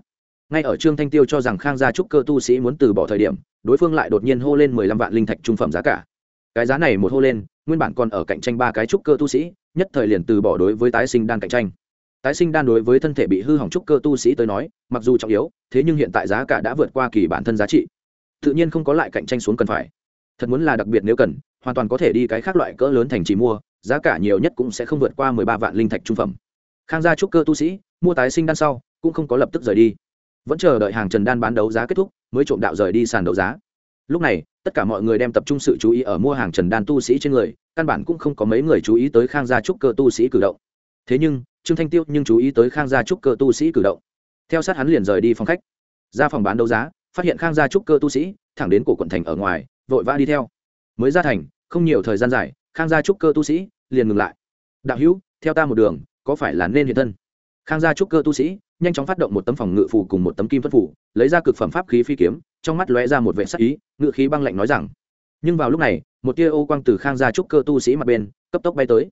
ngay ở trương thanh tiêu cho rằng khang gia trúc cơ tu sĩ muốn từ bỏ thời điểm, đối phương lại đột nhiên hô lên mười lăm vạn linh thạch trung phẩm giá cả. Cái giá này một hô lên, nguyên bản còn ở cạnh tranh ba cái trúc cơ tu sĩ, nhất thời liền từ bỏ đối với tái sinh đan cạnh tranh. Tái sinh đan đối với thân thể bị hư hỏng trúc cơ tu sĩ tới nói, mặc dù trọng yếu, thế nhưng hiện tại giá cả đã vượt qua kỳ bản thân giá trị. Tự nhiên không có lại cạnh tranh xuống cần phải. Thật muốn là đặc biệt nếu cần, hoàn toàn có thể đi cái khác loại cỡ lớn thành trì mua, giá cả nhiều nhất cũng sẽ không vượt qua mười ba vạn linh thạch trung phẩm. Khang gia trúc cơ tu sĩ, mua tái sinh đan sau, cũng không có lập tức rời đi vẫn chờ đợi hàng trần đan bán đấu giá kết thúc, mới trộm đạo rời đi sàn đấu giá. Lúc này, tất cả mọi người đem tập trung sự chú ý ở mua hàng trần đan tu sĩ trên người, căn bản cũng không có mấy người chú ý tới khang gia trúc cơ tu sĩ cử động. Thế nhưng, trương thanh tiêu nhưng chú ý tới khang gia trúc cơ tu sĩ cử động. Theo sát hắn liền rời đi phòng khách. Ra phòng bán đấu giá, phát hiện khang gia trúc cơ tu sĩ, thẳng đến cổ quận thành ở ngoài, vội vã đi theo. Mới ra thành, không nhiều thời gian dài, khang gia trúc cơ tu sĩ liền ngừng lại. Đạo hữu, theo ta một đường, có phải là nên hiện thân? Khang gia trúc cơ tu sĩ nhanh chóng phát động một tấm phòng ngự phủ cùng một tấm kim vân phủ lấy ra cực phẩm pháp khí phi kiếm, trong mắt lóe ra một vệ sắc ý, ngự khí băng lạnh nói rằng, nhưng vào lúc này, một tia ô quang từ khang gia trúc cơ tu sĩ mặt bên, cấp tốc bay tới.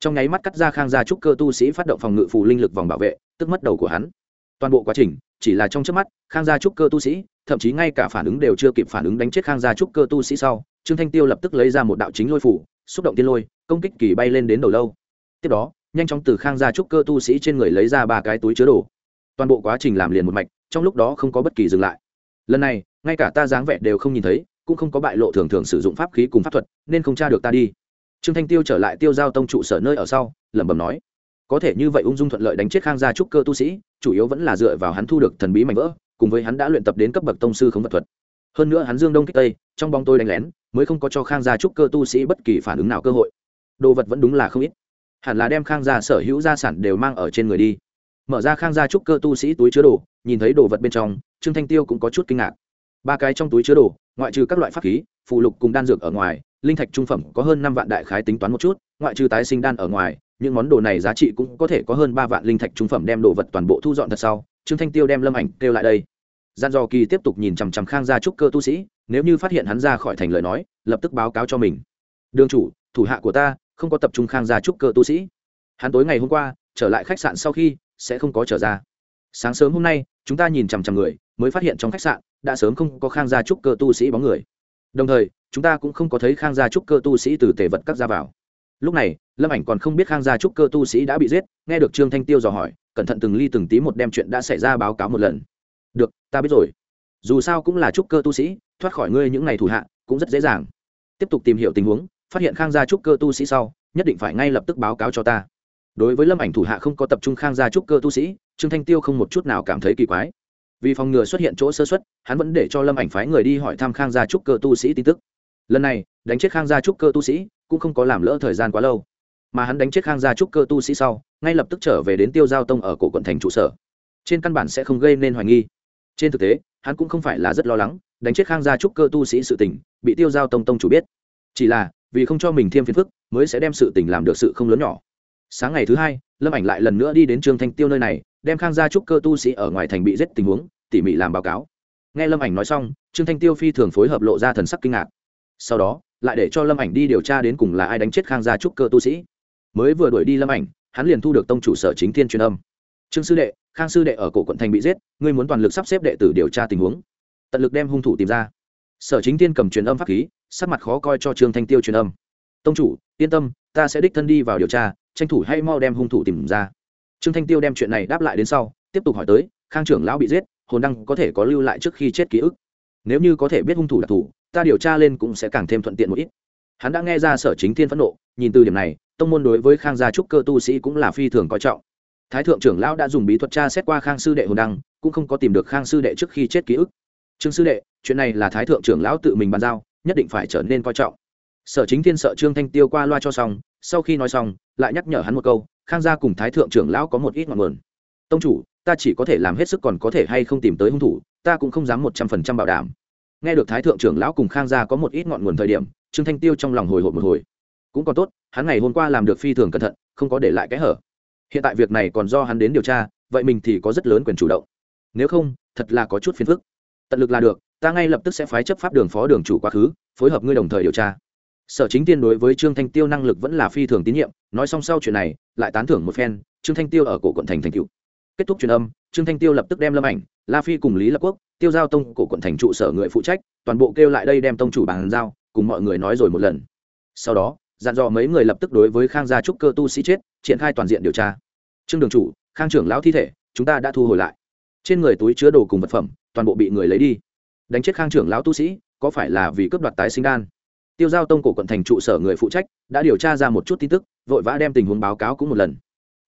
Trong nháy mắt cắt ra khang gia trúc cơ tu sĩ phát động phòng ngự phủ linh lực vòng bảo vệ, tức mất đầu của hắn. Toàn bộ quá trình, chỉ là trong chớp mắt, khang gia trúc cơ tu sĩ, thậm chí ngay cả phản ứng đều chưa kịp phản ứng đánh chết khang gia trúc cơ tu sĩ sau, trương thanh tiêu lập tức lấy ra một đạo chính lôi phủ xúc động tiên lôi, công kích kỳ bay lên đến đầu lâu. Tiếp đó, nhanh chóng từ khang gia trúc cơ tu sĩ trên người lấy ra ba cái túi chứa đồ toàn bộ quá trình làm liền một mạch, trong lúc đó không có bất kỳ dừng lại. Lần này, ngay cả ta dáng vẻ đều không nhìn thấy, cũng không có bại lộ thường thường sử dụng pháp khí cùng pháp thuật, nên không tra được ta đi. Trương thanh tiêu trở lại tiêu giao tông trụ sở nơi ở sau, lẩm bẩm nói, có thể như vậy ung dung thuận lợi đánh chết khang gia trúc cơ tu sĩ, chủ yếu vẫn là dựa vào hắn thu được thần bí mạnh vỡ, cùng với hắn đã luyện tập đến cấp bậc tông sư không vật thuật. Hơn nữa hắn dương đông kích tây, trong bóng tôi đánh lén, mới không có cho khang gia trúc cơ tu sĩ bất kỳ phản ứng nào cơ hội. Đồ vật vẫn đúng là không ít. Hẳn là đem khang gia sở hữu gia sản đều mang ở trên người đi mở ra khang gia trúc cơ tu sĩ túi chứa đồ, nhìn thấy đồ vật bên trong, trương thanh tiêu cũng có chút kinh ngạc. Ba cái trong túi chứa đồ, ngoại trừ các loại pháp khí phụ lục cùng đan dược ở ngoài, linh thạch trung phẩm có hơn năm vạn đại khái tính toán một chút, ngoại trừ tái sinh đan ở ngoài, những món đồ này giá trị cũng có thể có hơn ba vạn linh thạch trung phẩm đem đồ vật toàn bộ thu dọn thật sau, trương thanh tiêu đem lâm ảnh kêu lại đây. Gian dò kỳ tiếp tục nhìn chằm chằm khang gia trúc cơ tu sĩ, nếu như phát hiện hắn ra khỏi thành lời nói, lập tức báo cáo cho mình. Đương chủ, thủ hạ của ta, không có tập trung khang gia trúc cơ tu sĩ. Hắn tối ngày hôm qua, trở lại khách sạn sau khi sẽ không có trở ra. Sáng sớm hôm nay, chúng ta nhìn chằm chằm người, mới phát hiện trong khách sạn, đã sớm không có khang gia trúc cơ tu sĩ bóng người. Đồng thời, chúng ta cũng không có thấy khang gia trúc cơ tu sĩ từ tề vật cắt ra vào. Lúc này, lâm ảnh còn không biết khang gia trúc cơ tu sĩ đã bị giết, nghe được trương thanh tiêu dò hỏi, cẩn thận từng ly từng tí một đem chuyện đã xảy ra báo cáo một lần. Được, ta biết rồi. Dù sao cũng là trúc cơ tu sĩ, thoát khỏi ngươi những ngày thủ hạ, cũng rất dễ dàng. Tiếp tục tìm hiểu tình huống, phát hiện khang gia trúc cơ tu sĩ sau, nhất định phải ngay lập tức báo cáo cho ta đối với lâm ảnh thủ hạ không có tập trung khang gia trúc cơ tu sĩ, trương thanh tiêu không một chút nào cảm thấy kỳ quái. Vì phòng ngừa xuất hiện chỗ sơ xuất hắn vẫn để cho lâm ảnh phái người đi hỏi thăm khang gia trúc cơ tu sĩ tin tức. Lần này, đánh chết khang gia trúc cơ tu sĩ cũng không có làm lỡ thời gian quá lâu. Mà hắn đánh chết khang gia trúc cơ tu sĩ sau, ngay lập tức trở về đến tiêu giao tông ở cổ quận thành trụ sở. Trên căn bản sẽ không gây nên hoài nghi. Trên thực tế, hắn cũng không phải là rất lo lắng, đánh chết khang gia trúc cơ tu sĩ sự tình, bị tiêu giao tông tông chủ biết. Chỉ là, vì không cho mình thêm phiền phức, mới sẽ đem sự tình làm được sự không lớn nhỏ sáng ngày thứ hai, lâm ảnh lại lần nữa đi đến trương thanh tiêu nơi này, đem khang gia trúc cơ tu sĩ ở ngoài thành bị giết tình huống, tỉ mỉ làm báo cáo. Nghe lâm ảnh nói xong, trương thanh tiêu phi thường phối hợp lộ ra thần sắc kinh ngạc. Sau đó, lại để cho lâm ảnh đi điều tra đến cùng là ai đánh chết khang gia trúc cơ tu sĩ. Mới vừa đuổi đi lâm ảnh, hắn liền thu được tông chủ sở chính thiên truyền âm. Trương sư đệ, khang sư đệ ở cổ quận thành bị giết, ngươi muốn toàn lực sắp xếp đệ tử điều tra tình huống. Tận lực đem hung thủ tìm ra. Sở chính thiên cầm truyền âm pháp khí, sắc mặt khó coi cho trương thanh tiêu truyền âm tông chủ, yên tâm, ta sẽ đích thân đi vào điều tra, tranh thủ hay mau đem hung thủ tìm ra. Trương thanh tiêu đem chuyện này đáp lại đến sau, tiếp tục hỏi tới, khang trưởng lão bị giết, hồn đăng có thể có lưu lại trước khi chết ký ức? Nếu như có thể biết hung thủ đặc thù, ta điều tra lên cũng sẽ càng thêm thuận tiện một ít. Hắn đã nghe ra sở chính thiên phẫn nộ, nhìn từ điểm này, tông môn đối với khang gia trúc cơ tu sĩ cũng là phi thường coi trọng. Thái thượng trưởng lão đã dùng bí thuật tra xét qua khang sư đệ hồn đăng, cũng không có tìm được khang sư đệ trước khi chết ký ức. Trương sư đệ, chuyện này là thái thượng trưởng lão tự mình bàn giao, nhất định phải trở nên coi trọng sở chính thiên sợ trương thanh tiêu qua loa cho xong, sau khi nói xong, lại nhắc nhở hắn một câu, khang gia cùng thái thượng trưởng lão có một ít ngọn nguồn. Tông chủ, ta chỉ có thể làm hết sức còn có thể hay không tìm tới hung thủ, ta cũng không dám một trăm phần trăm bảo đảm. Nghe được thái thượng trưởng lão cùng khang gia có một ít ngọn nguồn thời điểm, trương thanh tiêu trong lòng hồi hộp một hồi. Cũng còn tốt, hắn ngày hôm qua làm được phi thường cẩn thận, không có để lại cái hở. Hiện tại việc này còn do hắn đến điều tra, vậy mình thì có rất lớn quyền chủ động. Nếu không, thật là có chút phiền phức. Tận lực là được, ta ngay lập tức sẽ phái chấp pháp đường phó đường chủ quá khứ, phối hợp ngươi đồng thời điều tra sở chính tiên đối với trương thanh tiêu năng lực vẫn là phi thường tín nhiệm, nói xong sau chuyện này, lại tán thưởng một phen, trương thanh tiêu ở cổ quận thành thành cựu kết thúc truyền âm, trương thanh tiêu lập tức đem lâm ảnh, la phi cùng lý lập quốc, tiêu giao tông cổ quận thành trụ sở người phụ trách, toàn bộ kêu lại đây đem tông chủ bàn giao, cùng mọi người nói rồi một lần. Sau đó, dặn dò mấy người lập tức đối với khang gia trúc cơ tu sĩ chết, triển khai toàn diện điều tra. Trương đường chủ, khang trưởng lão thi thể, chúng ta đã thu hồi lại. Trên người túi chứa đồ cùng vật phẩm, toàn bộ bị người lấy đi. Đánh chết khang trưởng lão tu sĩ, có phải là vì cướp đoạt tái sinh đan? Tiêu giao tông cổ quận thành trụ sở người phụ trách, đã điều tra ra một chút tin tức, vội vã đem tình huống báo cáo cũng một lần.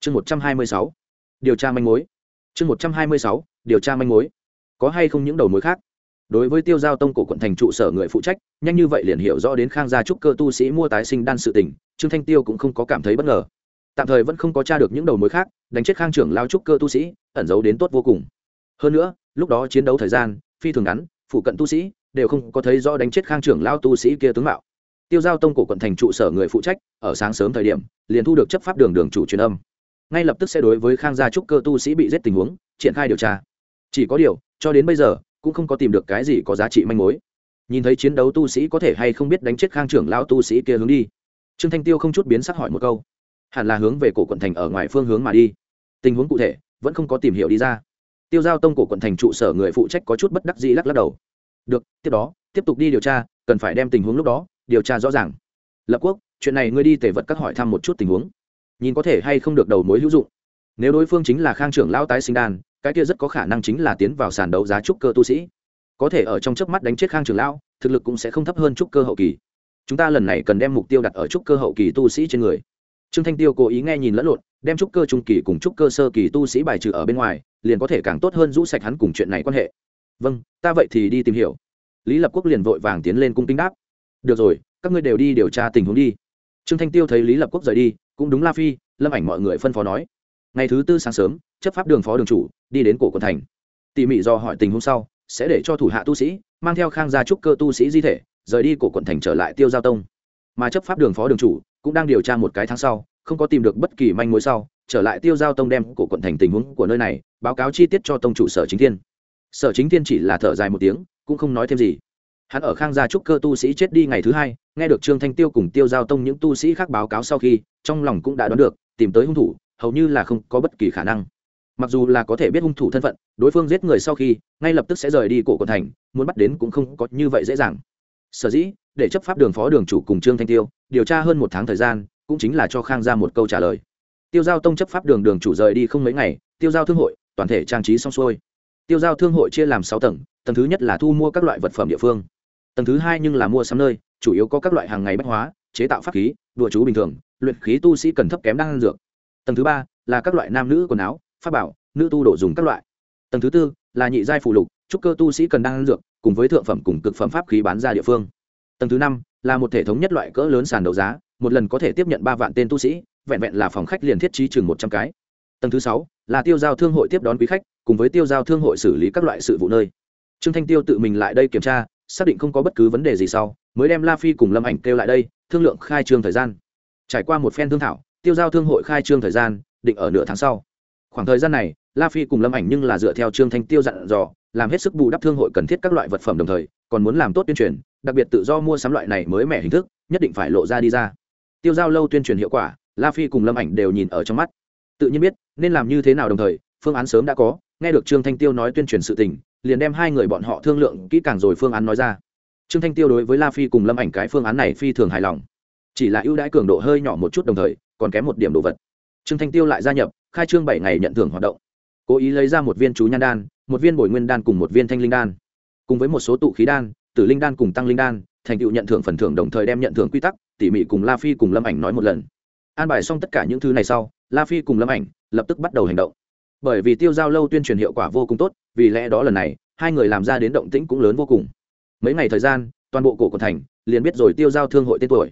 Chương một trăm hai mươi sáu, điều tra manh mối. Chương một trăm hai mươi sáu, điều tra manh mối. Có hay không những đầu mối khác? Đối với tiêu giao tông cổ quận thành trụ sở người phụ trách, nhanh như vậy liền hiểu rõ đến khang gia trúc cơ tu sĩ mua tái sinh đan sự tình, trương thanh tiêu cũng không có cảm thấy bất ngờ. Tạm thời vẫn không có t r a được những đầu mối khác, đánh chết khang trưởng lao trúc cơ tu sĩ, ẩn giấu đến tốt vô cùng. Hơn nữa, lúc đó chiến đấu thời gian phi thường ngắn, phụ cận tu sĩ đều không có thấy rõ đánh chết khang trưởng lao tu sĩ kia tướng mạo. Tiêu giao tông cổ quận thành trụ sở người phụ trách, ở sáng sớm thời điểm, liền thu được chấp pháp đường đường chủ truyền âm. Ngay lập tức sẽ đối với khang gia trúc cơ tu sĩ bị giết tình huống, triển khai điều tra. Chỉ có điều, cho đến bây giờ, cũng không có tìm được cái gì có giá trị manh mối. Nhìn thấy chiến đấu tu sĩ có thể hay không biết đánh chết khang trưởng lao tu sĩ kia hướng đi. Trương thanh tiêu không chút biến sắc hỏi một câu. Hẳn là hướng về cổ quận thành ở ngoài phương hướng mà đi. Tình huống cụ thể, vẫn không có tìm hiểu đi ra. Tiêu giao tông cổ quận thành trụ sở người phụ trách có chút bất đắc dĩ lắc lắc đầu được, tiếp đó, tiếp tục đi điều tra, cần phải đem tình huống lúc đó, điều tra rõ ràng. Lập quốc, chuyện này ngươi đi tể vật các hỏi thăm một chút tình huống. Nhìn có thể hay không được đầu mối hữu dụng. Nếu đối phương chính là khang trưởng lao tái sinh đan, cái kia rất có khả năng chính là tiến vào sàn đấu giá trúc cơ tu sĩ. Có thể ở trong chớp mắt đánh chết khang trưởng lão, thực lực cũng sẽ không thấp hơn trúc cơ hậu kỳ. Chúng ta lần này cần đem mục tiêu đặt ở trúc cơ hậu kỳ tu sĩ trên người. Trương thanh tiêu cố ý nghe nhìn lẫn lộn, đem trúc cơ trung kỳ cùng trúc cơ sơ kỳ tu sĩ bài trừ ở bên ngoài, liền có thể càng tốt hơn rũ sạch hắn cùng chuyện này quan hệ vâng ta vậy thì đi tìm hiểu. Lý lập quốc liền vội vàng tiến lên cung kính đáp. Được rồi, các ngươi đều đi điều tra tình huống đi. Trương thanh tiêu thấy lý lập quốc rời đi, cũng đúng la phi, lâm ảnh mọi người phân phó nói. Ngày thứ tư sáng sớm, chấp pháp đường phó đường chủ, đi đến cổ quận thành. Tỉ mỉ do hỏi tình huống sau, sẽ để cho thủ hạ tu sĩ, mang theo khang gia trúc cơ tu sĩ di thể, rời đi cổ quận thành trở lại tiêu giao tông. Mà chấp pháp đường phó đường chủ, cũng đang điều tra một cái tháng sau, không có tìm được bất kỳ manh mối sau, trở lại tiêu giao tông đem cổ quận thành tình huống của nơi này, báo cáo chi tiết cho tông chủ sở chính thiên sở chính thiên chỉ là thở dài một tiếng, cũng không nói thêm gì. Hắn ở khang gia trúc cơ tu sĩ chết đi ngày thứ hai, nghe được trương thanh tiêu cùng tiêu giao tông những tu sĩ khác báo cáo sau khi, trong lòng cũng đã đoán được, tìm tới hung thủ, hầu như là không có bất kỳ khả năng. Mặc dù là có thể biết hung thủ thân phận, đối phương giết người sau khi, ngay lập tức sẽ rời đi cổ quận thành, muốn bắt đến cũng không có như vậy dễ dàng. Sở dĩ, để chấp pháp đường phó đường chủ cùng trương thanh tiêu, điều tra hơn một tháng thời gian, cũng chính là cho khang ra một câu trả lời. Tiêu giao tông chấp pháp đường đường chủ rời đi không mấy ngày, tiêu giao thương hội, toàn thể trang trí xong xuôi tiêu giao thương hội chia làm sáu tầng tầng thứ nhất là thu mua các loại vật phẩm địa phương. Tầng thứ hai nhưng là mua sắm nơi, chủ yếu có các loại hàng ngày bách hóa, chế tạo pháp khí, đùa chú bình thường, luyện khí tu sĩ cần thấp kém đang ăn dược. Tầng thứ ba là các loại nam nữ quần áo, pháp bảo, nữ tu đổ dùng các loại. Tầng thứ tư là nhị giai phụ lục, trúc cơ tu sĩ cần đang ăn dược, cùng với thượng phẩm cùng cực phẩm pháp khí bán ra địa phương. Tầng thứ năm là một thể thống nhất loại cỡ lớn sàn đấu giá, một lần có thể tiếp nhận ba vạn tên tu sĩ, vẹn vẹn là phòng khách liền thiết trí chừng một trăm cái. Tầng thứ sáu là tiêu giao thương hội tiếp đón quý khách cùng với tiêu giao thương hội xử lý các loại sự vụ nơi. Trương thanh tiêu tự mình lại đây kiểm tra, xác định không có bất cứ vấn đề gì sau, mới đem la phi cùng lâm ảnh kêu lại đây, thương lượng khai trương thời gian. Trải qua một phen thương thảo, tiêu giao thương hội khai trương thời gian, định ở nửa tháng sau. Khoảng thời gian này, la phi cùng lâm ảnh nhưng là dựa theo trương thanh tiêu dặn dò, làm hết sức bù đắp thương hội cần thiết các loại vật phẩm đồng thời, còn muốn làm tốt tuyên truyền, đặc biệt tự do mua sắm loại này mới mẻ hình thức, nhất định phải lộ ra đi ra. Tiêu giao lâu tuyên truyền hiệu quả, la phi cùng lâm ảnh đều nhìn ở trong mắt. Tự nhiên biết, nên làm như thế nào đồng thời, phương án sớm đã có nghe được trương thanh tiêu nói tuyên truyền sự tình, liền đem hai người bọn họ thương lượng kỹ càng rồi phương án nói ra. Trương thanh tiêu đối với la phi cùng lâm ảnh cái phương án này phi thường hài lòng. Chỉ là ưu đãi cường độ hơi nhỏ một chút đồng thời, còn kém một điểm đồ vật. Trương thanh tiêu lại gia nhập, khai trương bảy ngày nhận thưởng hoạt động. Cố ý lấy ra một viên chú nhan đan, một viên bồi nguyên đan cùng một viên thanh linh đan. Cùng với một số tụ khí đan, tử linh đan cùng tăng linh đan, thành tựu nhận thưởng phần thưởng đồng thời đem nhận thưởng quy tắc, tỉ mỉ cùng la phi cùng lâm ảnh nói một lần. An bài xong tất cả những thứ này sau, la phi cùng lâm ảnh lập tức bắt đầu hành động bởi vì tiêu giao lâu tuyên truyền hiệu quả vô cùng tốt, vì lẽ đó lần này, hai người làm ra đến động tĩnh cũng lớn vô cùng. Mấy ngày thời gian, toàn bộ cổ của thành liền biết rồi tiêu giao thương hội tên tuổi.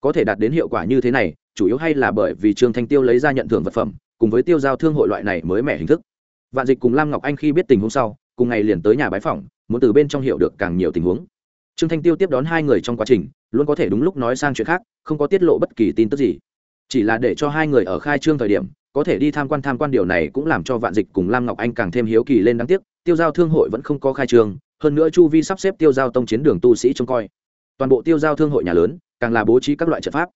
Có thể đạt đến hiệu quả như thế này, chủ yếu hay là bởi vì trương thanh tiêu lấy ra nhận thưởng vật phẩm, cùng với tiêu giao thương hội loại này mới mẻ hình thức. Vạn dịch cùng lam ngọc anh khi biết tình huống sau, cùng ngày liền tới nhà bái phỏng, muốn từ bên trong hiểu được càng nhiều tình huống. Trương thanh tiêu tiếp đón hai người trong quá trình, luôn có thể đúng lúc nói sang chuyện khác, không có tiết lộ bất kỳ tin tức gì. Chỉ là để cho hai người ở khai trương thời điểm có thể đi tham quan tham quan điều này cũng làm cho vạn dịch cùng lam ngọc anh càng thêm hiếu kỳ lên đáng tiếc, tiêu giao thương hội vẫn không có khai trương, hơn nữa chu vi sắp xếp tiêu giao tông chiến đường tu sĩ trông coi. Toàn bộ tiêu giao thương hội nhà lớn, càng là bố trí các loại trận pháp.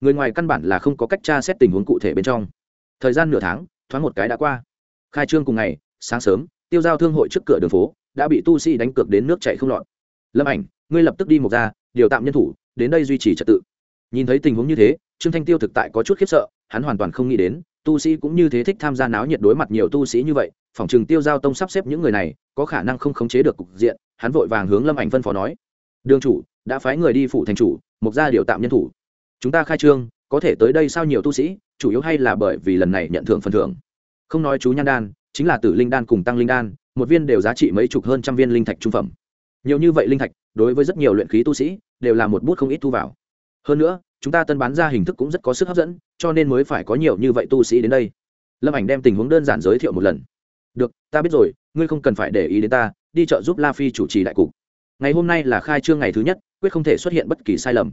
Người ngoài căn bản là không có cách tra xét tình huống cụ thể bên trong. Thời gian nửa tháng, thoáng một cái đã qua. Khai trương cùng ngày, sáng sớm, tiêu giao thương hội trước cửa đường phố đã bị tu sĩ đánh cược đến nước chạy không lọt. Lâm ảnh, ngươi lập tức đi một ra, điều tạm nhân thủ, đến đây duy trì trật tự. Nhìn thấy tình huống như thế, trương thanh tiêu thực tại có chút khiếp sợ, hắn hoàn toàn không nghĩ đến tu sĩ cũng như thế thích tham gia náo nhiệt đối mặt nhiều tu sĩ như vậy, phòng chừng tiêu giao tông sắp xếp những người này, có khả năng không khống chế được cục diện, hắn vội vàng hướng lâm ảnh phân phó nói. Đường chủ, đã phái người đi phụ thành chủ, mục ra điều tạm nhân thủ. Chúng ta khai trương, có thể tới đây sao nhiều tu sĩ, chủ yếu hay là bởi vì lần này nhận thưởng phần thưởng. Không nói chú nhan đan, chính là tử linh đan cùng tăng linh đan, một viên đều giá trị mấy chục hơn trăm viên linh thạch trung phẩm. Nhiều như vậy linh thạch, đối với rất nhiều luyện khí tu sĩ, đều là một bút không ít thu vào. Hơn nữa chúng ta tân bán ra hình thức cũng rất có sức hấp dẫn, cho nên mới phải có nhiều như vậy tu sĩ đến đây. Lâm ảnh đem tình huống đơn giản giới thiệu một lần. Được, ta biết rồi, ngươi không cần phải để ý đến ta, đi chợ giúp la phi chủ trì đại cục. Ngày hôm nay là khai trương ngày thứ nhất, quyết không thể xuất hiện bất kỳ sai lầm.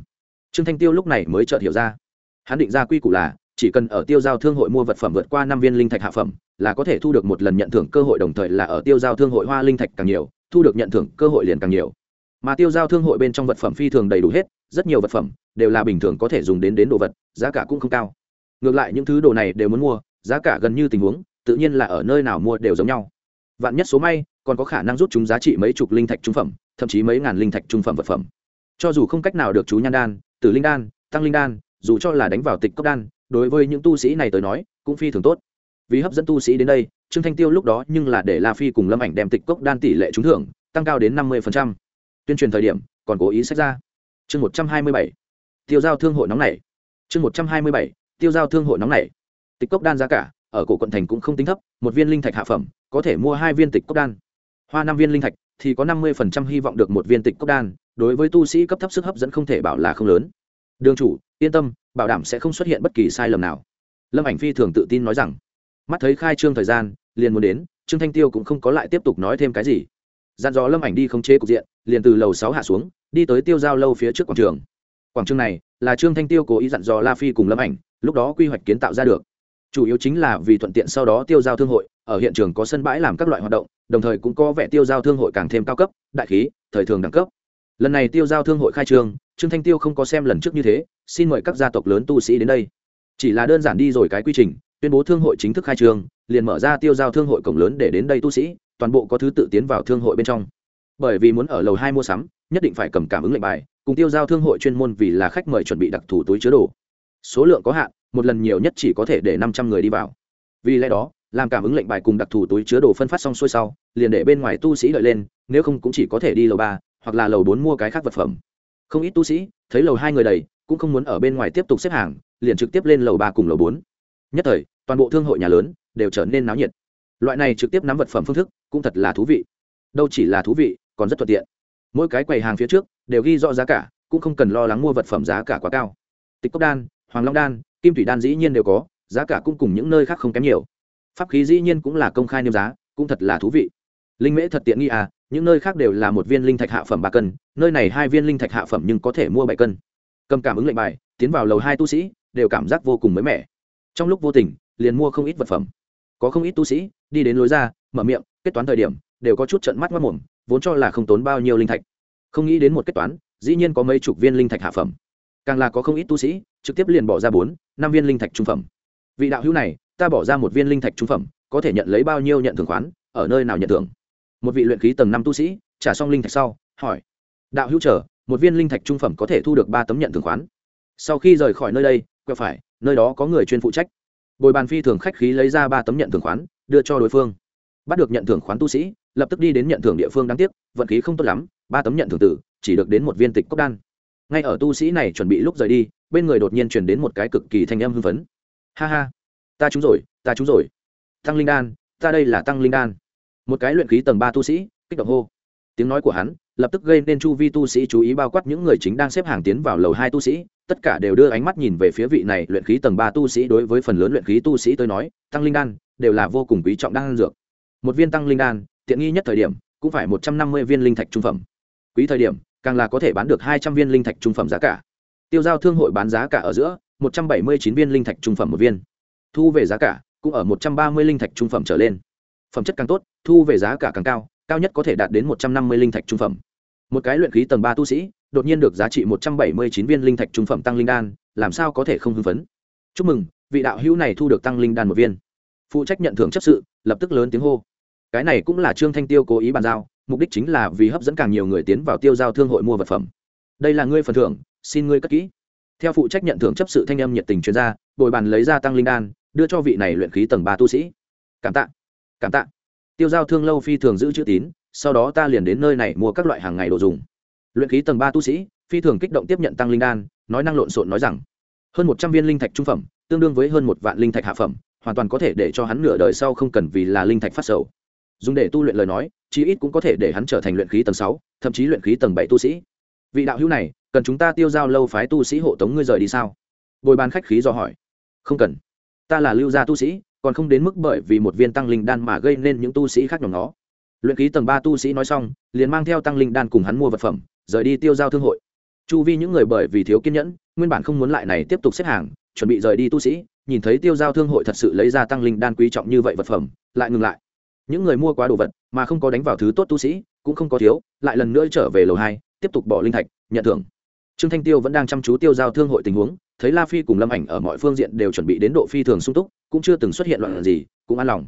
Trương thanh tiêu lúc này mới chợt hiểu ra. Hắn định ra quy củ là, chỉ cần ở tiêu giao thương hội mua vật phẩm vượt qua năm viên linh thạch hạ phẩm, là có thể thu được một lần nhận thưởng cơ hội, đồng thời là ở tiêu giao thương hội hoa linh thạch càng nhiều, thu được nhận thưởng cơ hội liền càng nhiều. Mà tiêu giao thương hội bên trong vật phẩm phi thường đầy đủ hết rất nhiều vật phẩm đều là bình thường có thể dùng đến đến đồ vật, giá cả cũng không cao. Ngược lại những thứ đồ này đều muốn mua, giá cả gần như tình huống, tự nhiên là ở nơi nào mua đều giống nhau. Vạn nhất số may, còn có khả năng rút chúng giá trị mấy chục linh thạch trung phẩm, thậm chí mấy ngàn linh thạch trung phẩm vật phẩm. Cho dù không cách nào được chú nhan đan, tử linh đan, tăng linh đan, dù cho là đánh vào tịch cốc đan, đối với những tu sĩ này tới nói, cũng phi thường tốt. Vì hấp dẫn tu sĩ đến đây, trương thanh tiêu lúc đó nhưng là để la phi cùng lâm ảnh đem tịch cốc đan tỷ lệ trúng thưởng, tăng cao đến năm mươi tuyên truyền thời điểm, còn cố ý sách ra chương một trăm hai mươi bảy, tiêu giao thương hội nóng này. chương một trăm hai mươi bảy, tiêu giao thương hội nóng này. Tịch cốc đan giá cả, ở cổ quận thành cũng không tính thấp, một viên linh thạch hạ phẩm, có thể mua hai viên tịch cốc đan. Hoa năm viên linh thạch thì có năm mươi hy vọng được một viên tịch cốc đan, đối với tu sĩ cấp thấp sức hấp dẫn không thể bảo là không lớn. Đường chủ, yên tâm, bảo đảm sẽ không xuất hiện bất kỳ sai lầm nào. Lâm ảnh phi thường tự tin nói rằng. Mắt thấy khai trương thời gian, liền muốn đến, trương thanh tiêu cũng không có lại tiếp tục nói thêm cái gì. Dặn dò lâm ảnh đi khống chế cục diện, liền từ lầu sáu hạ xuống đi tới tiêu giao lâu phía trước quảng trường. Quảng trường này là trương thanh tiêu cố ý dặn dò la phi cùng lâm ảnh, lúc đó quy hoạch kiến tạo ra được. Chủ yếu chính là vì thuận tiện sau đó tiêu giao thương hội, ở hiện trường có sân bãi làm các loại hoạt động, đồng thời cũng có vẻ tiêu giao thương hội càng thêm cao cấp, đại khí, thời thường đẳng cấp. Lần này tiêu giao thương hội khai trương trương thanh tiêu không có xem lần trước như thế, xin mời các gia tộc lớn tu sĩ đến đây. Chỉ là đơn giản đi rồi cái quy trình, tuyên bố thương hội chính thức khai trương, liền mở ra tiêu giao thương hội cổng lớn để đến đây tu sĩ, toàn bộ có thứ tự tiến vào thương hội bên trong bởi vì muốn ở lầu hai mua sắm, nhất định phải cầm cảm ứng lệnh bài, cùng tiêu giao thương hội chuyên môn vì là khách mời chuẩn bị đặc thù túi chứa đồ. Số lượng có hạn, một lần nhiều nhất chỉ có thể để năm trăm người đi vào. Vì lẽ đó, làm cảm ứng lệnh bài cùng đặc thù túi chứa đồ phân phát xong xuôi sau, liền để bên ngoài tu sĩ đợi lên, nếu không cũng chỉ có thể đi lầu ba, hoặc là lầu bốn mua cái khác vật phẩm. Không ít tu sĩ, thấy lầu hai người đầy, cũng không muốn ở bên ngoài tiếp tục xếp hàng, liền trực tiếp lên lầu ba cùng lầu bốn. Nhất thời, toàn bộ thương hội nhà lớn đều trở nên náo nhiệt. Loại này trực tiếp nắm vật phẩm phương thức cũng thật là thú vị. Đâu chỉ là thú vị còn rất thuận tiện. Mỗi cái quầy hàng phía trước đều ghi rõ giá cả, cũng không cần lo lắng mua vật phẩm giá cả quá cao. Tịch cốc đan, hoàng long đan, kim thủy đan dĩ nhiên đều có, giá cả cũng cùng những nơi khác không kém nhiều. Pháp khí dĩ nhiên cũng là công khai niêm giá, cũng thật là thú vị. Linh mễ thật tiện nghi à những nơi khác đều là một viên linh thạch hạ phẩm ba cân, nơi này hai viên linh thạch hạ phẩm nhưng có thể mua bảy cân. Cầm cảm ứng lệnh bài, tiến vào lầu hai tu sĩ, đều cảm giác vô cùng mới mẻ. Trong lúc vô tình, liền mua không ít vật phẩm. Có không ít tu sĩ đi đến lối ra, mở miệng, kết toán thời điểm, đều có chút trận mắt mất mồm vốn cho là không tốn bao nhiêu linh thạch. Không nghĩ đến một kết toán, dĩ nhiên có mấy chục viên linh thạch hạ phẩm. Càng là có không ít tu sĩ, trực tiếp liền bỏ ra bốn, năm viên linh thạch trung phẩm. Vị đạo hữu này, ta bỏ ra một viên linh thạch trung phẩm, có thể nhận lấy bao nhiêu nhận thưởng khoán, ở nơi nào nhận thưởng? Một vị luyện khí tầng năm tu sĩ, trả xong linh thạch sau, hỏi. Đạo hữu chờ, một viên linh thạch trung phẩm có thể thu được ba tấm nhận thưởng khoán. Sau khi rời khỏi nơi đây, quẹo phải, nơi đó có người chuyên phụ trách. Bồi bàn phi thường khách khí lấy ra ba tấm nhận thưởng khoán, đưa cho đối phương. Bắt được nhận thưởng khoán tu sĩ lập tức đi đến nhận thưởng địa phương đáng tiếc, vận khí không tốt lắm, ba tấm nhận thưởng tử, chỉ được đến một viên tịch cốc đan. Ngay ở tu sĩ này chuẩn bị lúc rời đi, bên người đột nhiên chuyển đến một cái cực kỳ thanh âm hưng phấn. Ha ha, ta trúng rồi, ta trúng rồi. Tăng linh đan, ta đây là tăng linh đan. Một cái luyện khí tầng ba tu sĩ, kích động hô. Tiếng nói của hắn, lập tức gây nên chu vi tu sĩ chú ý bao quát những người chính đang xếp hàng tiến vào lầu hai tu sĩ. Tất cả đều đưa ánh mắt nhìn về phía vị này luyện khí tầng ba tu sĩ đối với phần lớn luyện khí tu sĩ tôi nói, tăng linh đan, đều là vô cùng quý trọng đan dược. Một viên tăng linh đan tiện nghi nhất thời điểm cũng phải một trăm năm mươi viên linh thạch trung phẩm. Quý thời điểm, càng là có thể bán được hai trăm viên linh thạch trung phẩm giá cả. Tiêu giao thương hội bán giá cả ở giữa, một trăm bảy mươi chín viên linh thạch trung phẩm một viên. Thu về giá cả cũng ở một trăm ba mươi linh thạch trung phẩm trở lên. Phẩm chất càng tốt, thu về giá cả càng cao cao nhất có thể đạt đến một trăm năm mươi linh thạch trung phẩm. Một cái luyện khí tầng ba tu sĩ, đột nhiên được giá trị một trăm bảy mươi chín viên linh thạch trung phẩm tăng linh đan, làm sao có thể không hưng phấn? Chúc mừng, vị đạo hữu này thu được tăng linh đan một viên. Phụ trách nhận thưởng chấp sự, lập tức lớn tiếng hô cái này cũng là trương thanh tiêu cố ý bàn giao, mục đích chính là vì hấp dẫn càng nhiều người tiến vào tiêu giao thương hội mua vật phẩm. Đây là ngươi phần thưởng, xin ngươi cất kỹ. Theo phụ trách nhận thưởng chấp sự thanh âm nhiệt tình chuyên gia bồi bàn lấy ra tăng linh đan, đưa cho vị này luyện khí tầng ba tu sĩ. Cảm tạ cảm tạ. Tiêu giao thương lâu phi thường giữ chữ tín, sau đó ta liền đến nơi này mua các loại hàng ngày đồ dùng. Luyện khí tầng ba tu sĩ, phi thường kích động tiếp nhận tăng linh đan, nói năng lộn xộn nói rằng, hơn một trăm viên linh thạch trung phẩm, tương đương với hơn một vạn linh thạch hạ phẩm, hoàn toàn có thể để cho hắn nửa đời sau không cần vì là linh thạch phát sầu dùng để tu luyện lời nói, chí ít cũng có thể để hắn trở thành luyện khí tầng sáu, thậm chí luyện khí tầng bảy tu sĩ. Vị đạo hữu này, cần chúng ta tiêu giao lâu phái tu sĩ hộ tống ngươi rời đi sao? Bồi bàn khách khí do hỏi. Không cần. Ta là lưu gia tu sĩ, còn không đến mức bởi vì một viên tăng linh đan mà gây nên những tu sĩ khác nhóm nó luyện khí tầng ba tu sĩ nói xong, liền mang theo tăng linh đan cùng hắn mua vật phẩm, rời đi tiêu giao thương hội. Chu vi những người bởi vì thiếu kiên nhẫn, nguyên bản không muốn lại này tiếp tục xếp hàng, chuẩn bị rời đi tu sĩ, nhìn thấy tiêu giao thương hội thật sự lấy ra tăng linh đan quý trọng như vậy vật phẩm, lại ngừng lại những người mua quá đồ vật, mà không có đánh vào thứ tốt tu sĩ, cũng không có thiếu, lại lần nữa trở về lầu hai, tiếp tục bỏ linh thạch, nhận thưởng. Trương thanh tiêu vẫn đang chăm chú tiêu giao thương hội tình huống, thấy la phi cùng lâm ảnh ở mọi phương diện đều chuẩn bị đến độ phi thường sung túc, cũng chưa từng xuất hiện loạn gì, cũng an lòng.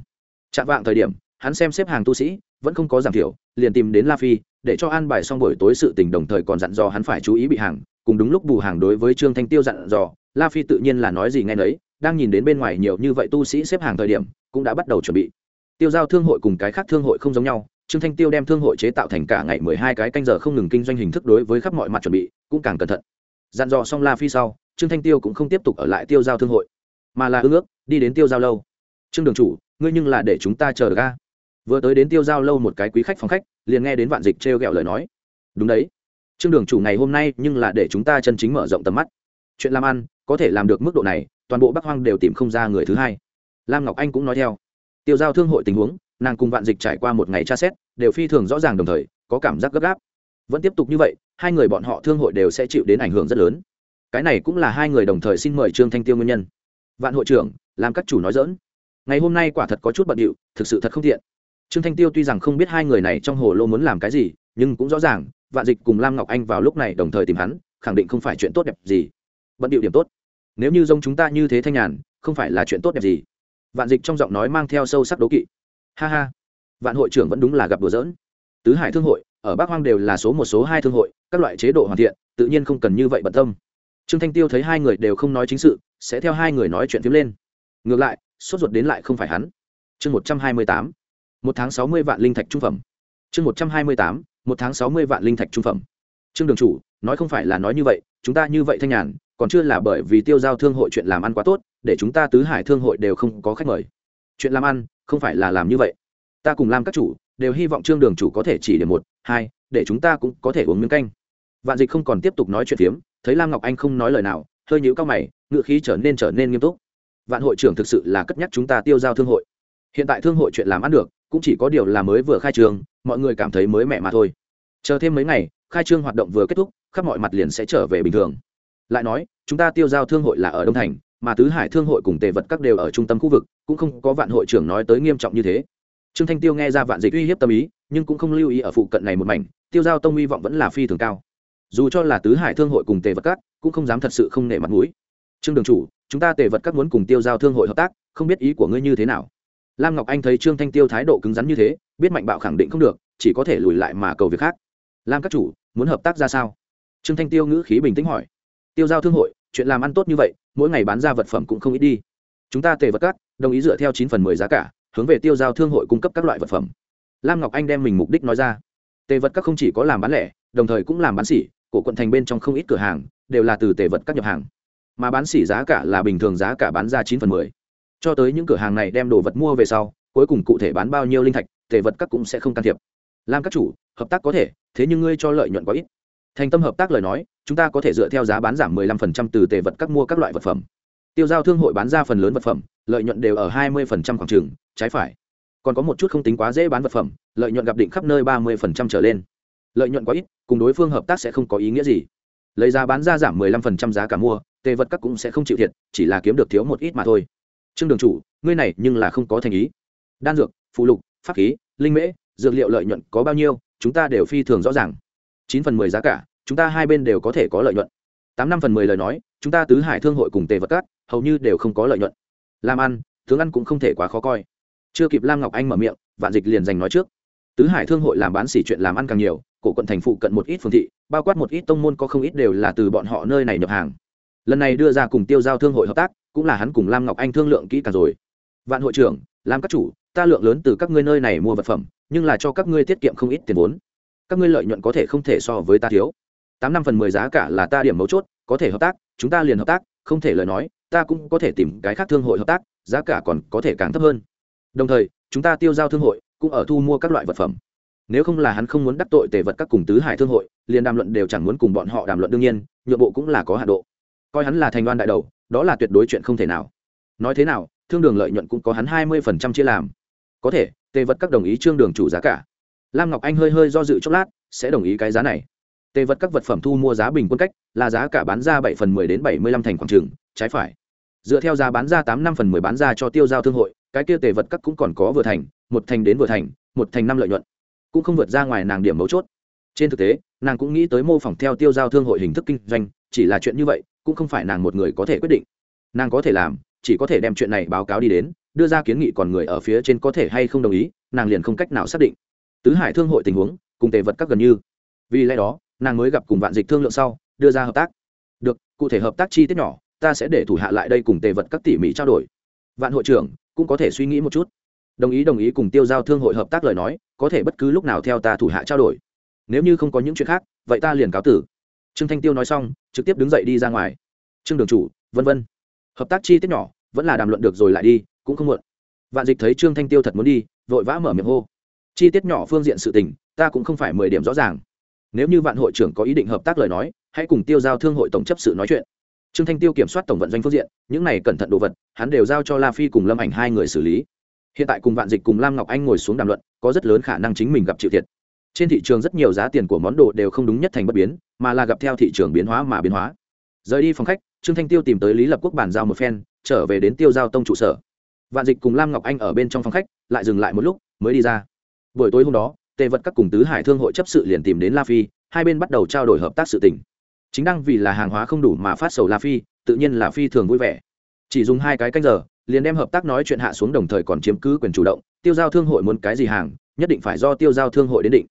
Chạm vạng thời điểm, hắn xem xếp hàng tu sĩ, vẫn không có giảm thiểu, liền tìm đến la phi, để cho an bài xong buổi tối sự tình đồng thời còn dặn dò hắn phải chú ý bị hàng. Cùng đúng lúc bù hàng đối với trương thanh tiêu dặn dò, la phi tự nhiên là nói gì nghe nấy, đang nhìn đến bên ngoài nhiều như vậy tu sĩ xếp hàng thời điểm, cũng đã bắt đầu chuẩn bị tiêu giao thương hội cùng cái khác thương hội không giống nhau, trương thanh tiêu đem thương hội chế tạo thành cả ngày mười hai cái canh giờ không ngừng kinh doanh hình thức đối với khắp mọi mặt chuẩn bị, cũng càng cẩn thận. Dặn dò xong la phi sau, trương thanh tiêu cũng không tiếp tục ở lại tiêu giao thương hội, mà là ương ước đi đến tiêu giao lâu. Trương đường chủ, ngươi nhưng là để chúng ta chờ ga vừa tới đến tiêu giao lâu một cái quý khách phòng khách, liền nghe đến vạn dịch trêu o lời nói. Đúng đấy. Trương đường chủ ngày hôm nay nhưng là để chúng ta chân chính mở rộng tầm mắt. Chuyện làm ăn có thể làm được mức độ này, toàn bộ bắc hoang đều tìm không ra người thứ hai. Lam ngọc anh cũng nói theo tiêu giao thương hội tình huống, nàng cùng vạn dịch trải qua một ngày tra xét, đều phi thường rõ ràng đồng thời, có cảm giác gấp gáp. Vẫn tiếp tục như vậy, hai người bọn họ thương hội đều sẽ chịu đến ảnh hưởng rất lớn. Cái này cũng là hai người đồng thời xin mời trương thanh tiêu nguyên nhân. Vạn hội trưởng, làm các chủ nói dỡn ngày hôm nay quả thật có chút bận điệu, thực sự thật không thiện trương thanh tiêu tuy rằng không biết hai người này trong hồ lô muốn làm cái gì, nhưng cũng rõ ràng, vạn dịch cùng lam ngọc anh vào lúc này đồng thời tìm hắn, khẳng định không phải chuyện tốt đẹp gì. Bận điệu điểm tốt. Nếu như giống chúng ta như thế thanh nhàn, không phải là chuyện tốt đẹp gì vạn dịch trong giọng nói mang theo sâu sắc đố kỵ. Ha ha, vạn hội trưởng vẫn đúng là gặp đùa giỡn. Tứ hải thương hội, ở bắc hoang đều là số một số hai thương hội, các loại chế độ hoàn thiện, tự nhiên không cần như vậy bận tâm. Trương thanh tiêu thấy hai người đều không nói chính sự, sẽ theo hai người nói chuyện phiếm lên. Ngược lại, sốt ruột đến lại không phải hắn. Chương một trăm hai mươi tám, một tháng sáu mươi vạn linh thạch trung phẩm. Chương một trăm hai mươi tám, một tháng sáu mươi vạn linh thạch trung phẩm. Trương đường chủ, nói không phải là nói như vậy, chúng ta như vậy thanh nhàn, còn chưa là bởi vì tiêu giao thương hội chuyện làm ăn quá tốt để chúng ta tứ hải thương hội đều không có khách mời. Chuyện làm ăn, không phải là làm như vậy. Ta cùng làm các chủ, đều hy vọng trương đường chủ có thể chỉ điểm một, hai, để chúng ta cũng có thể uống miếng canh. Vạn dịch không còn tiếp tục nói chuyện phiếm, thấy lam ngọc anh không nói lời nào, hơi nhíu cao mày, ngựa khí trở nên trở nên nghiêm túc. Vạn hội trưởng thực sự là cất nhắc chúng ta tiêu giao thương hội. Hiện tại thương hội chuyện làm ăn được, cũng chỉ có điều là mới vừa khai trương, mọi người cảm thấy mới mẻ mà thôi. Chờ thêm mấy ngày, khai trương hoạt động vừa kết thúc, khắp mọi mặt liền sẽ trở về bình thường. Lại nói, chúng ta tiêu giao thương hội là ở đông thành mà tứ hải thương hội cùng tề vật các đều ở trung tâm khu vực, cũng không có vạn hội trưởng nói tới nghiêm trọng như thế. Trương thanh tiêu nghe ra vạn dịch uy hiếp tâm ý, nhưng cũng không lưu ý ở phụ cận này một mảnh, tiêu giao tông hy vọng vẫn là phi thường cao. Dù cho là tứ hải thương hội cùng tề vật các, cũng không dám thật sự không nể mặt mũi. Trương đường chủ, chúng ta tề vật các muốn cùng tiêu giao thương hội hợp tác, không biết ý của ngươi như thế nào? Lam ngọc anh thấy trương thanh tiêu thái độ cứng rắn như thế, biết mạnh bạo khẳng định không được, chỉ có thể lùi lại mà cầu việc khác. Lam các chủ, muốn hợp tác ra sao? Trương thanh tiêu ngữ khí bình tĩnh hỏi. Tiêu giao thương hội chuyện làm ăn tốt như vậy, mỗi ngày bán ra vật phẩm cũng không ít đi. Chúng ta tề vật cát đồng ý dựa theo chín phần mười giá cả, hướng về tiêu giao thương hội cung cấp các loại vật phẩm. Lam ngọc anh đem mình mục đích nói ra. Tề vật các không chỉ có làm bán lẻ, đồng thời cũng làm bán xỉ của quận thành bên trong không ít cửa hàng, đều là từ tề vật các nhập hàng. Mà bán xỉ giá cả là bình thường giá cả bán ra chín phần mười. Cho tới những cửa hàng này đem đồ vật mua về sau, cuối cùng cụ thể bán bao nhiêu linh thạch, tề vật các cũng sẽ không can thiệp. Lam các chủ, hợp tác có thể, thế nhưng ngươi cho lợi nhuận quá ít thành tâm hợp tác lời nói, chúng ta có thể dựa theo giá bán giảm 15% từ tề vật các mua các loại vật phẩm. Tiêu giao thương hội bán ra phần lớn vật phẩm, lợi nhuận đều ở 20% khoảng trường trái phải. Còn có một chút không tính quá dễ bán vật phẩm, lợi nhuận gặp định khắp nơi 30% trở lên. Lợi nhuận quá ít, cùng đối phương hợp tác sẽ không có ý nghĩa gì. Lấy giá bán ra giảm 15% giá cả mua, tề vật các cũng sẽ không chịu thiệt, chỉ là kiếm được thiếu một ít mà thôi. Trương đường chủ, ngươi này nhưng là không có thành ý. Đan dược, phụ lục, pháp khí, linh mễ, dược liệu lợi nhuận có bao nhiêu, chúng ta đều phi thường rõ ràng chín phần mười giá cả, chúng ta hai bên đều có thể có lợi nhuận. Tám năm phần mười lời nói, chúng ta tứ hải thương hội cùng tề vật cát, hầu như đều không có lợi nhuận. Làm ăn, tướng ăn cũng không thể quá khó coi. Chưa kịp lam ngọc anh mở miệng, vạn dịch liền giành nói trước. Tứ hải thương hội làm bán xỉ chuyện làm ăn càng nhiều, cổ quận thành phụ cận một ít phương thị, bao quát một ít tông môn có không ít đều là từ bọn họ nơi này nhập hàng. Lần này đưa ra cùng tiêu giao thương hội hợp tác, cũng là hắn cùng lam ngọc anh thương lượng kỹ càng rồi. Vạn hội trưởng, lam các chủ, ta lượng lớn từ các ngươi nơi này mua vật phẩm, nhưng là cho các ngươi tiết kiệm không ít tiền vốn các ngươi lợi nhuận có thể không thể so với ta thiếu. Tám năm phần mười giá cả là ta điểm mấu chốt, có thể hợp tác, chúng ta liền hợp tác, không thể lời nói, ta cũng có thể tìm cái khác thương hội hợp tác, giá cả còn có thể càng thấp hơn. Đồng thời, chúng ta tiêu giao thương hội cũng ở thu mua các loại vật phẩm. Nếu không là hắn không muốn đắc tội tề vật các cùng tứ hải thương hội, liền đàm luận đều chẳng muốn cùng bọn họ đàm luận đương nhiên, nhượng bộ cũng là có hạ độ. Coi hắn là thành đoan đại đầu, đó là tuyệt đối chuyện không thể nào. Nói thế nào, thương đường lợi nhuận cũng có hắn hai mươi phần trăm chia làm. Có thể, tề vật các đồng ý trương đường chủ giá cả lam ngọc anh hơi hơi do dự chốc lát, sẽ đồng ý cái giá này. Tề vật các vật phẩm thu mua giá bình quân cách là giá cả bán ra bảy phần mười đến bảy mươi lăm thành quảng trường trái phải. Dựa theo giá bán ra tám năm phần mười bán ra cho tiêu giao thương hội, cái kia tề vật các cũng còn có vừa thành, một thành đến vừa thành, một thành năm lợi nhuận. Cũng không vượt ra ngoài nàng điểm mấu chốt. Trên thực tế, nàng cũng nghĩ tới mô phỏng theo tiêu giao thương hội hình thức kinh doanh, chỉ là chuyện như vậy, cũng không phải nàng một người có thể quyết định. Nàng có thể làm, chỉ có thể đem chuyện này báo cáo đi đến, đưa ra kiến nghị còn người ở phía trên có thể hay không đồng ý, nàng liền không cách nào xác định tứ hải thương hội tình huống, cùng tề vật các gần như. Vì lẽ đó, nàng mới gặp cùng vạn dịch thương lượng sau, đưa ra hợp tác. Được, cụ thể hợp tác chi tiết nhỏ, ta sẽ để thủ hạ lại đây cùng tề vật các tỉ mỉ trao đổi. Vạn hội trưởng, cũng có thể suy nghĩ một chút. Đồng ý đồng ý cùng tiêu giao thương hội hợp tác lời nói, có thể bất cứ lúc nào theo ta thủ hạ trao đổi. Nếu như không có những chuyện khác, vậy ta liền cáo tử. Trương thanh tiêu nói xong, trực tiếp đứng dậy đi ra ngoài. Trương đường chủ, vân vân. Hợp tác chi tiết nhỏ, vẫn là đàm luận được rồi lại đi, cũng không muộn. Vạn dịch thấy trương thanh tiêu thật muốn đi, vội vã mở miệng hô chi tiết nhỏ phương diện sự tình, ta cũng không phải mười điểm rõ ràng. Nếu như vạn hội trưởng có ý định hợp tác lời nói, hãy cùng tiêu giao thương hội tổng chấp sự nói chuyện. Trương thanh tiêu kiểm soát tổng vận doanh phương diện, những này cẩn thận đồ vật, hắn đều giao cho la phi cùng lâm ảnh hai người xử lý. Hiện tại cùng vạn dịch cùng lam ngọc anh ngồi xuống đàm luận, có rất lớn khả năng chính mình gặp chịu thiệt. Trên thị trường rất nhiều giá tiền của món đồ đều không đúng nhất thành bất biến, mà là gặp theo thị trường biến hóa mà biến hóa. Rời đi phòng khách, trương thanh tiêu tìm tới lý lập quốc bàn giao một phen, trở về đến tiêu giao tông trụ sở. Vạn dịch cùng lam ngọc anh ở bên trong phòng khách, lại dừng lại một lúc, mới đi ra buổi tối hôm đó, tề vật các cùng tứ hải thương hội chấp sự liền tìm đến la phi, hai bên bắt đầu trao đổi hợp tác sự tình. Chính đang vì là hàng hóa không đủ mà phát sầu la phi, tự nhiên là phi thường vui vẻ. Chỉ dùng hai cái canh giờ, liền đem hợp tác nói chuyện hạ xuống đồng thời còn chiếm cứ quyền chủ động, tiêu giao thương hội muốn cái gì hàng, nhất định phải do tiêu giao thương hội đến định.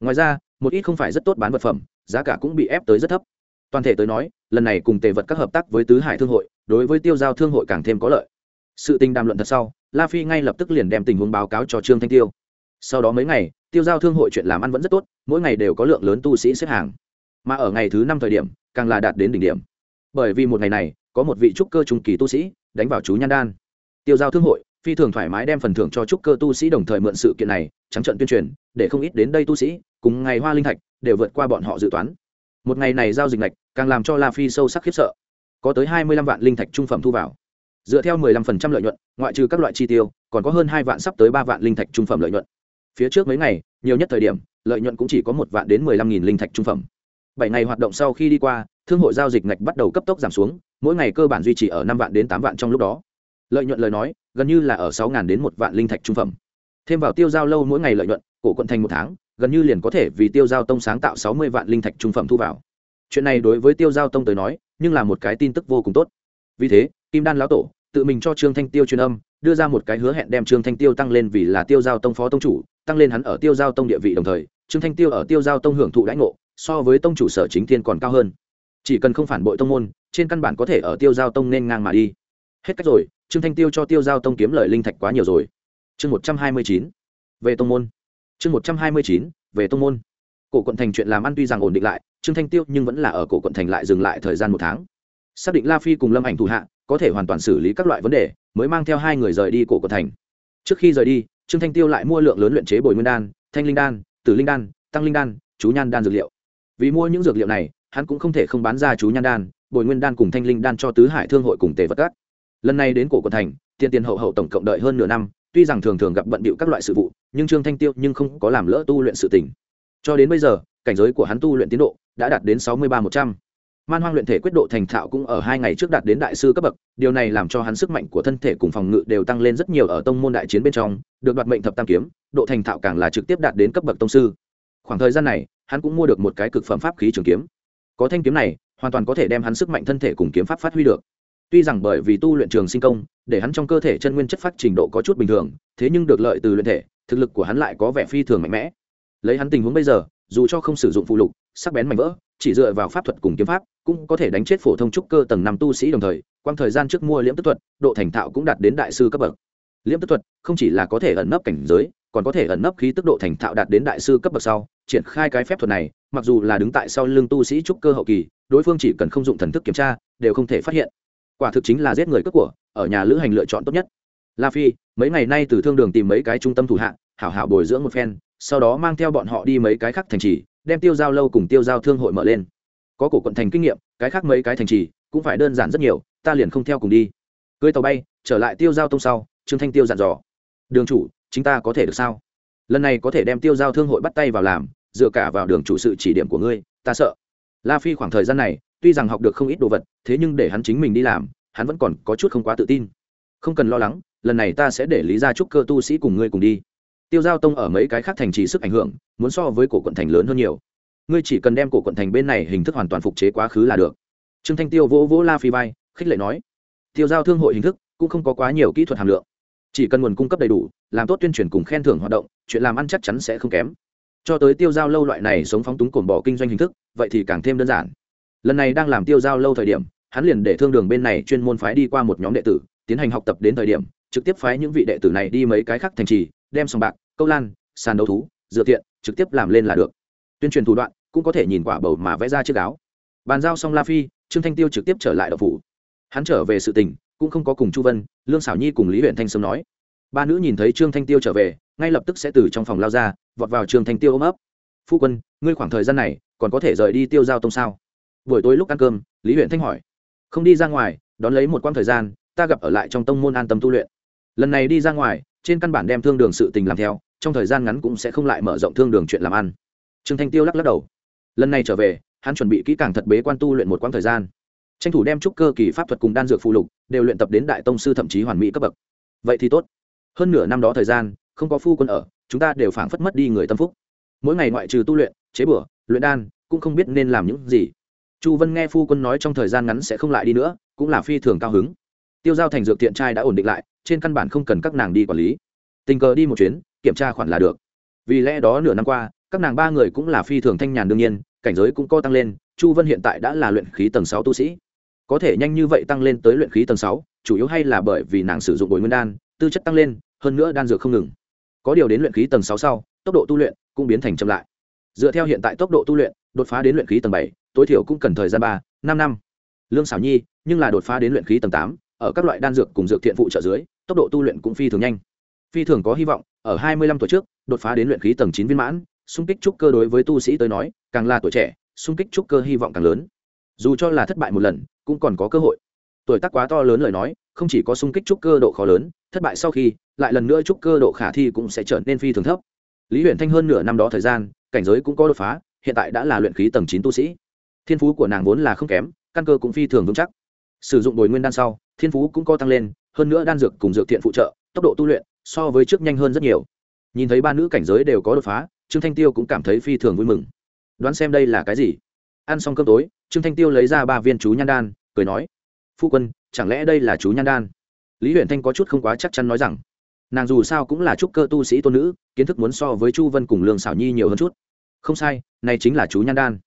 Ngoài ra, một ít không phải rất tốt bán vật phẩm, giá cả cũng bị ép tới rất thấp. Toàn thể tới nói, lần này cùng tề vật các hợp tác với tứ hải thương hội, đối với tiêu giao thương hội càng thêm có lợi. Sự tình đàm luận thật sau, la phi ngay lập tức liền đem tình huống báo cáo cho trương thanh tiêu sau đó mấy ngày, tiêu giao thương hội chuyện làm ăn vẫn rất tốt, mỗi ngày đều có lượng lớn tu sĩ xếp hàng. Mà ở ngày thứ năm thời điểm, càng là đạt đến đỉnh điểm. Bởi vì một ngày này, có một vị trúc cơ trung kỳ tu sĩ đánh vào chú nhan đan. Tiêu giao thương hội, phi thường thoải mái đem phần thưởng cho trúc cơ tu sĩ đồng thời mượn sự kiện này, trắng trận tuyên truyền, để không ít đến đây tu sĩ, cùng ngày hoa linh thạch, đều vượt qua bọn họ dự toán. Một ngày này giao dịch lạch càng làm cho la phi sâu sắc khiếp sợ. Có tới hai mươi lăm vạn linh thạch trung phẩm thu vào. Dựa theo mười lăm phần trăm lợi nhuận, ngoại trừ các loại chi tiêu, còn có hơn hai vạn sắp tới ba vạn linh thạch trung phẩm lợi nhuận phía trước mấy ngày, nhiều nhất thời điểm, lợi nhuận cũng chỉ có một vạn đến mười lăm nghìn linh thạch trung phẩm. Bảy ngày hoạt động sau khi đi qua, thương hội giao dịch ngạch bắt đầu cấp tốc giảm xuống, mỗi ngày cơ bản duy trì ở năm vạn đến tám vạn trong lúc đó. Lợi nhuận lời nói, gần như là ở sáu đến một vạn linh thạch trung phẩm. Thêm vào tiêu giao lâu mỗi ngày lợi nhuận, cổ quận thành một tháng, gần như liền có thể vì tiêu giao tông sáng tạo sáu mươi vạn linh thạch trung phẩm thu vào. Chuyện này đối với tiêu giao tông tới nói, nhưng là một cái tin tức vô cùng tốt. Vì thế, kim đan lão tổ, tự mình cho trương thanh tiêu truyền âm, đưa ra một cái hứa hẹn đem trương thanh tiêu tăng lên vì là tiêu giao tông phó tông chủ tăng lên hắn ở tiêu giao tông địa vị đồng thời, trương thanh tiêu ở tiêu giao tông hưởng thụ đãi ngộ, so với tông chủ sở chính thiên còn cao hơn. Chỉ cần không phản bội tông môn, trên căn bản có thể ở tiêu giao tông nên ngang mà đi. Hết cách rồi, trương thanh tiêu cho tiêu giao tông kiếm lời linh thạch quá nhiều rồi. Chương một trăm hai mươi chín, về tông môn. Chương một trăm hai mươi chín, về tông môn. Cổ quận thành chuyện làm ăn tuy rằng ổn định lại, trương thanh tiêu nhưng vẫn là ở cổ quận thành lại dừng lại thời gian một tháng. Xác định la phi cùng lâm ảnh thủ hạ, có thể hoàn toàn xử lý các loại vấn đề, mới mang theo hai người rời đi cổ quận thành. Trước khi rời đi trương thanh tiêu lại mua lượng lớn luyện chế bồi nguyên đan, thanh linh đan, tử linh đan, tăng linh đan, chú nhan đan dược liệu. Vì mua những dược liệu này, hắn cũng không thể không bán ra chú nhan đan, bồi nguyên đan cùng thanh linh đan cho tứ hải thương hội cùng tề vật cát lần này đến cổ quận thành, tiền tiền hậu hậu tổng cộng đợi hơn nửa năm, tuy rằng thường thường gặp bận bịu các loại sự vụ, nhưng trương thanh tiêu nhưng không có làm lỡ tu luyện sự tỉnh cho đến bây giờ, cảnh giới của hắn tu luyện tiến độ đã đạt đến sáu mươi ba một trăm man hoang luyện thể quyết độ thành thạo cũng ở hai ngày trước đạt đến đại sư cấp bậc, điều này làm cho hắn sức mạnh của thân thể cùng phòng ngự đều tăng lên rất nhiều ở tông môn đại chiến bên trong, được đoạt mệnh thập tam kiếm, độ thành thạo càng là trực tiếp đạt đến cấp bậc tông sư. Khoảng thời gian này, hắn cũng mua được một cái cực phẩm pháp khí trường kiếm. Có thanh kiếm này, hoàn toàn có thể đem hắn sức mạnh thân thể cùng kiếm pháp phát huy được. Tuy rằng bởi vì tu luyện trường sinh công, để hắn trong cơ thể chân nguyên chất phát trình độ có chút bình thường, thế nhưng được lợi từ luyện thể, thực lực của hắn lại có vẻ phi thường mạnh mẽ. Lấy hắn tình huống bây giờ, dù cho không sử dụng phụ lục, sắc bén mạnh vỡ chỉ dựa vào pháp thuật cùng kiếm pháp, cũng có thể đánh chết phổ thông trúc cơ tầng năm tu sĩ đồng thời, quang thời gian trước mua liễm tức thuật, độ thành thạo cũng đạt đến đại sư cấp bậc. Liễm tức thuật không chỉ là có thể ẩn nấp cảnh giới, còn có thể ẩn nấp khí tức độ thành thạo đạt đến đại sư cấp bậc sau, triển khai cái phép thuật này, mặc dù là đứng tại sau lưng tu sĩ trúc cơ hậu kỳ, đối phương chỉ cần không dụng thần thức kiểm tra, đều không thể phát hiện. Quả thực chính là giết người cướp của, ở nhà lữ hành lựa chọn tốt nhất. La phi, mấy ngày nay từ thương đường tìm mấy cái trung tâm thủ hạng hảo hảo bồi dưỡng một phen, sau đó mang theo bọn họ đi mấy cái khác thành trì đem tiêu giao lâu cùng tiêu giao thương hội mở lên. Có cổ quận thành kinh nghiệm, cái khác mấy cái thành trì cũng phải đơn giản rất nhiều, ta liền không theo cùng đi. Cưới tàu bay, trở lại tiêu giao tông sau, trương thanh tiêu dặn dò. Đường chủ chúng ta có thể được sao? Lần này có thể đem tiêu giao thương hội bắt tay vào làm, dựa cả vào đường chủ sự chỉ điểm của ngươi, ta sợ. La phi khoảng thời gian này, tuy rằng học được không ít đồ vật, thế nhưng để hắn chính mình đi làm, hắn vẫn còn có chút không quá tự tin. Không cần lo lắng, lần này ta sẽ để lý gia trúc cơ tu sĩ cùng ngươi cùng đi tiêu giao tông ở mấy cái khác thành trì sức ảnh hưởng, muốn so với cổ quận thành lớn hơn nhiều. Ngươi chỉ cần đem cổ quận thành bên này hình thức hoàn toàn phục chế quá khứ là được. Trương thanh tiêu vỗ vỗ la phi vai, khích lệ nói. Tiêu giao thương hội hình thức cũng không có quá nhiều kỹ thuật hàm lượng. Chỉ cần nguồn cung cấp đầy đủ, làm tốt tuyên truyền cùng khen thưởng hoạt động, chuyện làm ăn chắc chắn sẽ không kém. Cho tới tiêu giao lâu loại này sống phóng túng cồn bỏ kinh doanh hình thức, vậy thì càng thêm đơn giản. Lần này đang làm tiêu giao lâu thời điểm, hắn liền để thương đường bên này chuyên môn phái đi qua một nhóm đệ tử, tiến hành học tập đến thời điểm, trực tiếp phái những vị đệ tử này đi mấy cái khác thành trì đem sòng bạc, câu lan, sàn đấu thú dựa tiện trực tiếp làm lên là được. Tuyên truyền thủ đoạn cũng có thể nhìn quả bầu mà vẽ ra chiếc áo. Bàn giao xong la phi, trương thanh tiêu trực tiếp trở lại đậu phủ. Hắn trở về sự tình, cũng không có cùng chu vân, lương xảo nhi cùng lý huyện thanh sớm nói. Ba nữ nhìn thấy trương thanh tiêu trở về, ngay lập tức sẽ từ trong phòng lao ra, vọt vào trương thanh tiêu ôm ấp. Phu quân, ngươi khoảng thời gian này còn có thể rời đi tiêu giao tông sao? Buổi tối lúc ăn cơm, lý huyện thanh hỏi. Không đi ra ngoài, đón lấy một quãng thời gian, ta gặp ở lại trong tông môn an tâm tu luyện. Lần này đi ra ngoài trên căn bản đem thương đường sự tình làm theo, trong thời gian ngắn cũng sẽ không lại mở rộng thương đường chuyện làm ăn. Trương thanh tiêu lắc lắc đầu. Lần này trở về, hắn chuẩn bị kỹ càng thật bế quan tu luyện một quãng thời gian. Tranh thủ đem trúc cơ kỳ pháp thuật cùng đan dược phụ lục đều luyện tập đến đại tông sư thậm chí hoàn mỹ cấp bậc. Vậy thì tốt. Hơn nửa năm đó thời gian, không có phu quân ở, chúng ta đều phảng phất mất đi người tâm phúc. Mỗi ngày ngoại trừ tu luyện, chế bửa, luyện đan, cũng không biết nên làm những gì. Chu vân nghe phu quân nói trong thời gian ngắn sẽ không lại đi nữa, cũng là phi thường cao hứng. Tiêu giao thành dược thiện trai đã ổn định lại trên căn bản không cần các nàng đi quản lý. Tình cờ đi một chuyến, kiểm tra khoản là được. Vì lẽ đó nửa năm qua, các nàng ba người cũng là phi thường thanh nhàn đương nhiên, cảnh giới cũng co tăng lên, chu vân hiện tại đã là luyện khí tầng sáu tu sĩ. Có thể nhanh như vậy tăng lên tới luyện khí tầng sáu, chủ yếu hay là bởi vì nàng sử dụng bồi nguyên đan, tư chất tăng lên, hơn nữa đan dược không ngừng. Có điều đến luyện khí tầng sáu sau, tốc độ tu luyện cũng biến thành chậm lại. Dựa theo hiện tại tốc độ tu luyện, đột phá đến luyện khí tầng bảy, tối thiểu cũng cần thời gian ba, năm năm. Lương xảo nhi, nhưng là đột phá đến luyện khí tầng tám ở các loại đan dược cùng dược thiện phụ trợ dưới, tốc độ tu luyện cũng phi thường nhanh. Phi thường có hy vọng, ở hai mươi lăm tuổi trước, đột phá đến luyện khí tầng chín viên mãn, xung kích trúc cơ đối với tu sĩ tới nói, càng là tuổi trẻ, xung kích trúc cơ hy vọng càng lớn. Dù cho là thất bại một lần, cũng còn có cơ hội. Tuổi tác quá to lớn lời nói, không chỉ có xung kích trúc cơ độ khó lớn, thất bại sau khi, lại lần nữa trúc cơ độ khả thi cũng sẽ trở nên phi thường thấp. Lý huyền thanh hơn nửa năm đó thời gian, cảnh giới cũng có đột phá, hiện tại đã là luyện khí tầng chín tu sĩ. Thiên phú của nàng vốn là không kém, căn cơ cũng phi thường vững chắc. Sử dụng bồi nguyên đan sau thiên phú cũng có tăng lên, hơn nữa đan dược cùng dược thiện phụ trợ, tốc độ tu luyện so với trước nhanh hơn rất nhiều. Nhìn thấy ba nữ cảnh giới đều có đột phá, trương thanh tiêu cũng cảm thấy phi thường vui mừng. Đoán xem đây là cái gì? Ăn xong cơm tối, trương thanh tiêu lấy ra ba viên chú nhan đan, cười nói, phu quân, chẳng lẽ đây là chú nhan đan? Lý huyện thanh có chút không quá chắc chắn nói rằng, nàng dù sao cũng là trúc cơ tu sĩ tôn nữ, kiến thức muốn so với chu vân cùng lương xảo nhi nhiều hơn chút. Không sai, này chính là chú nhan đan.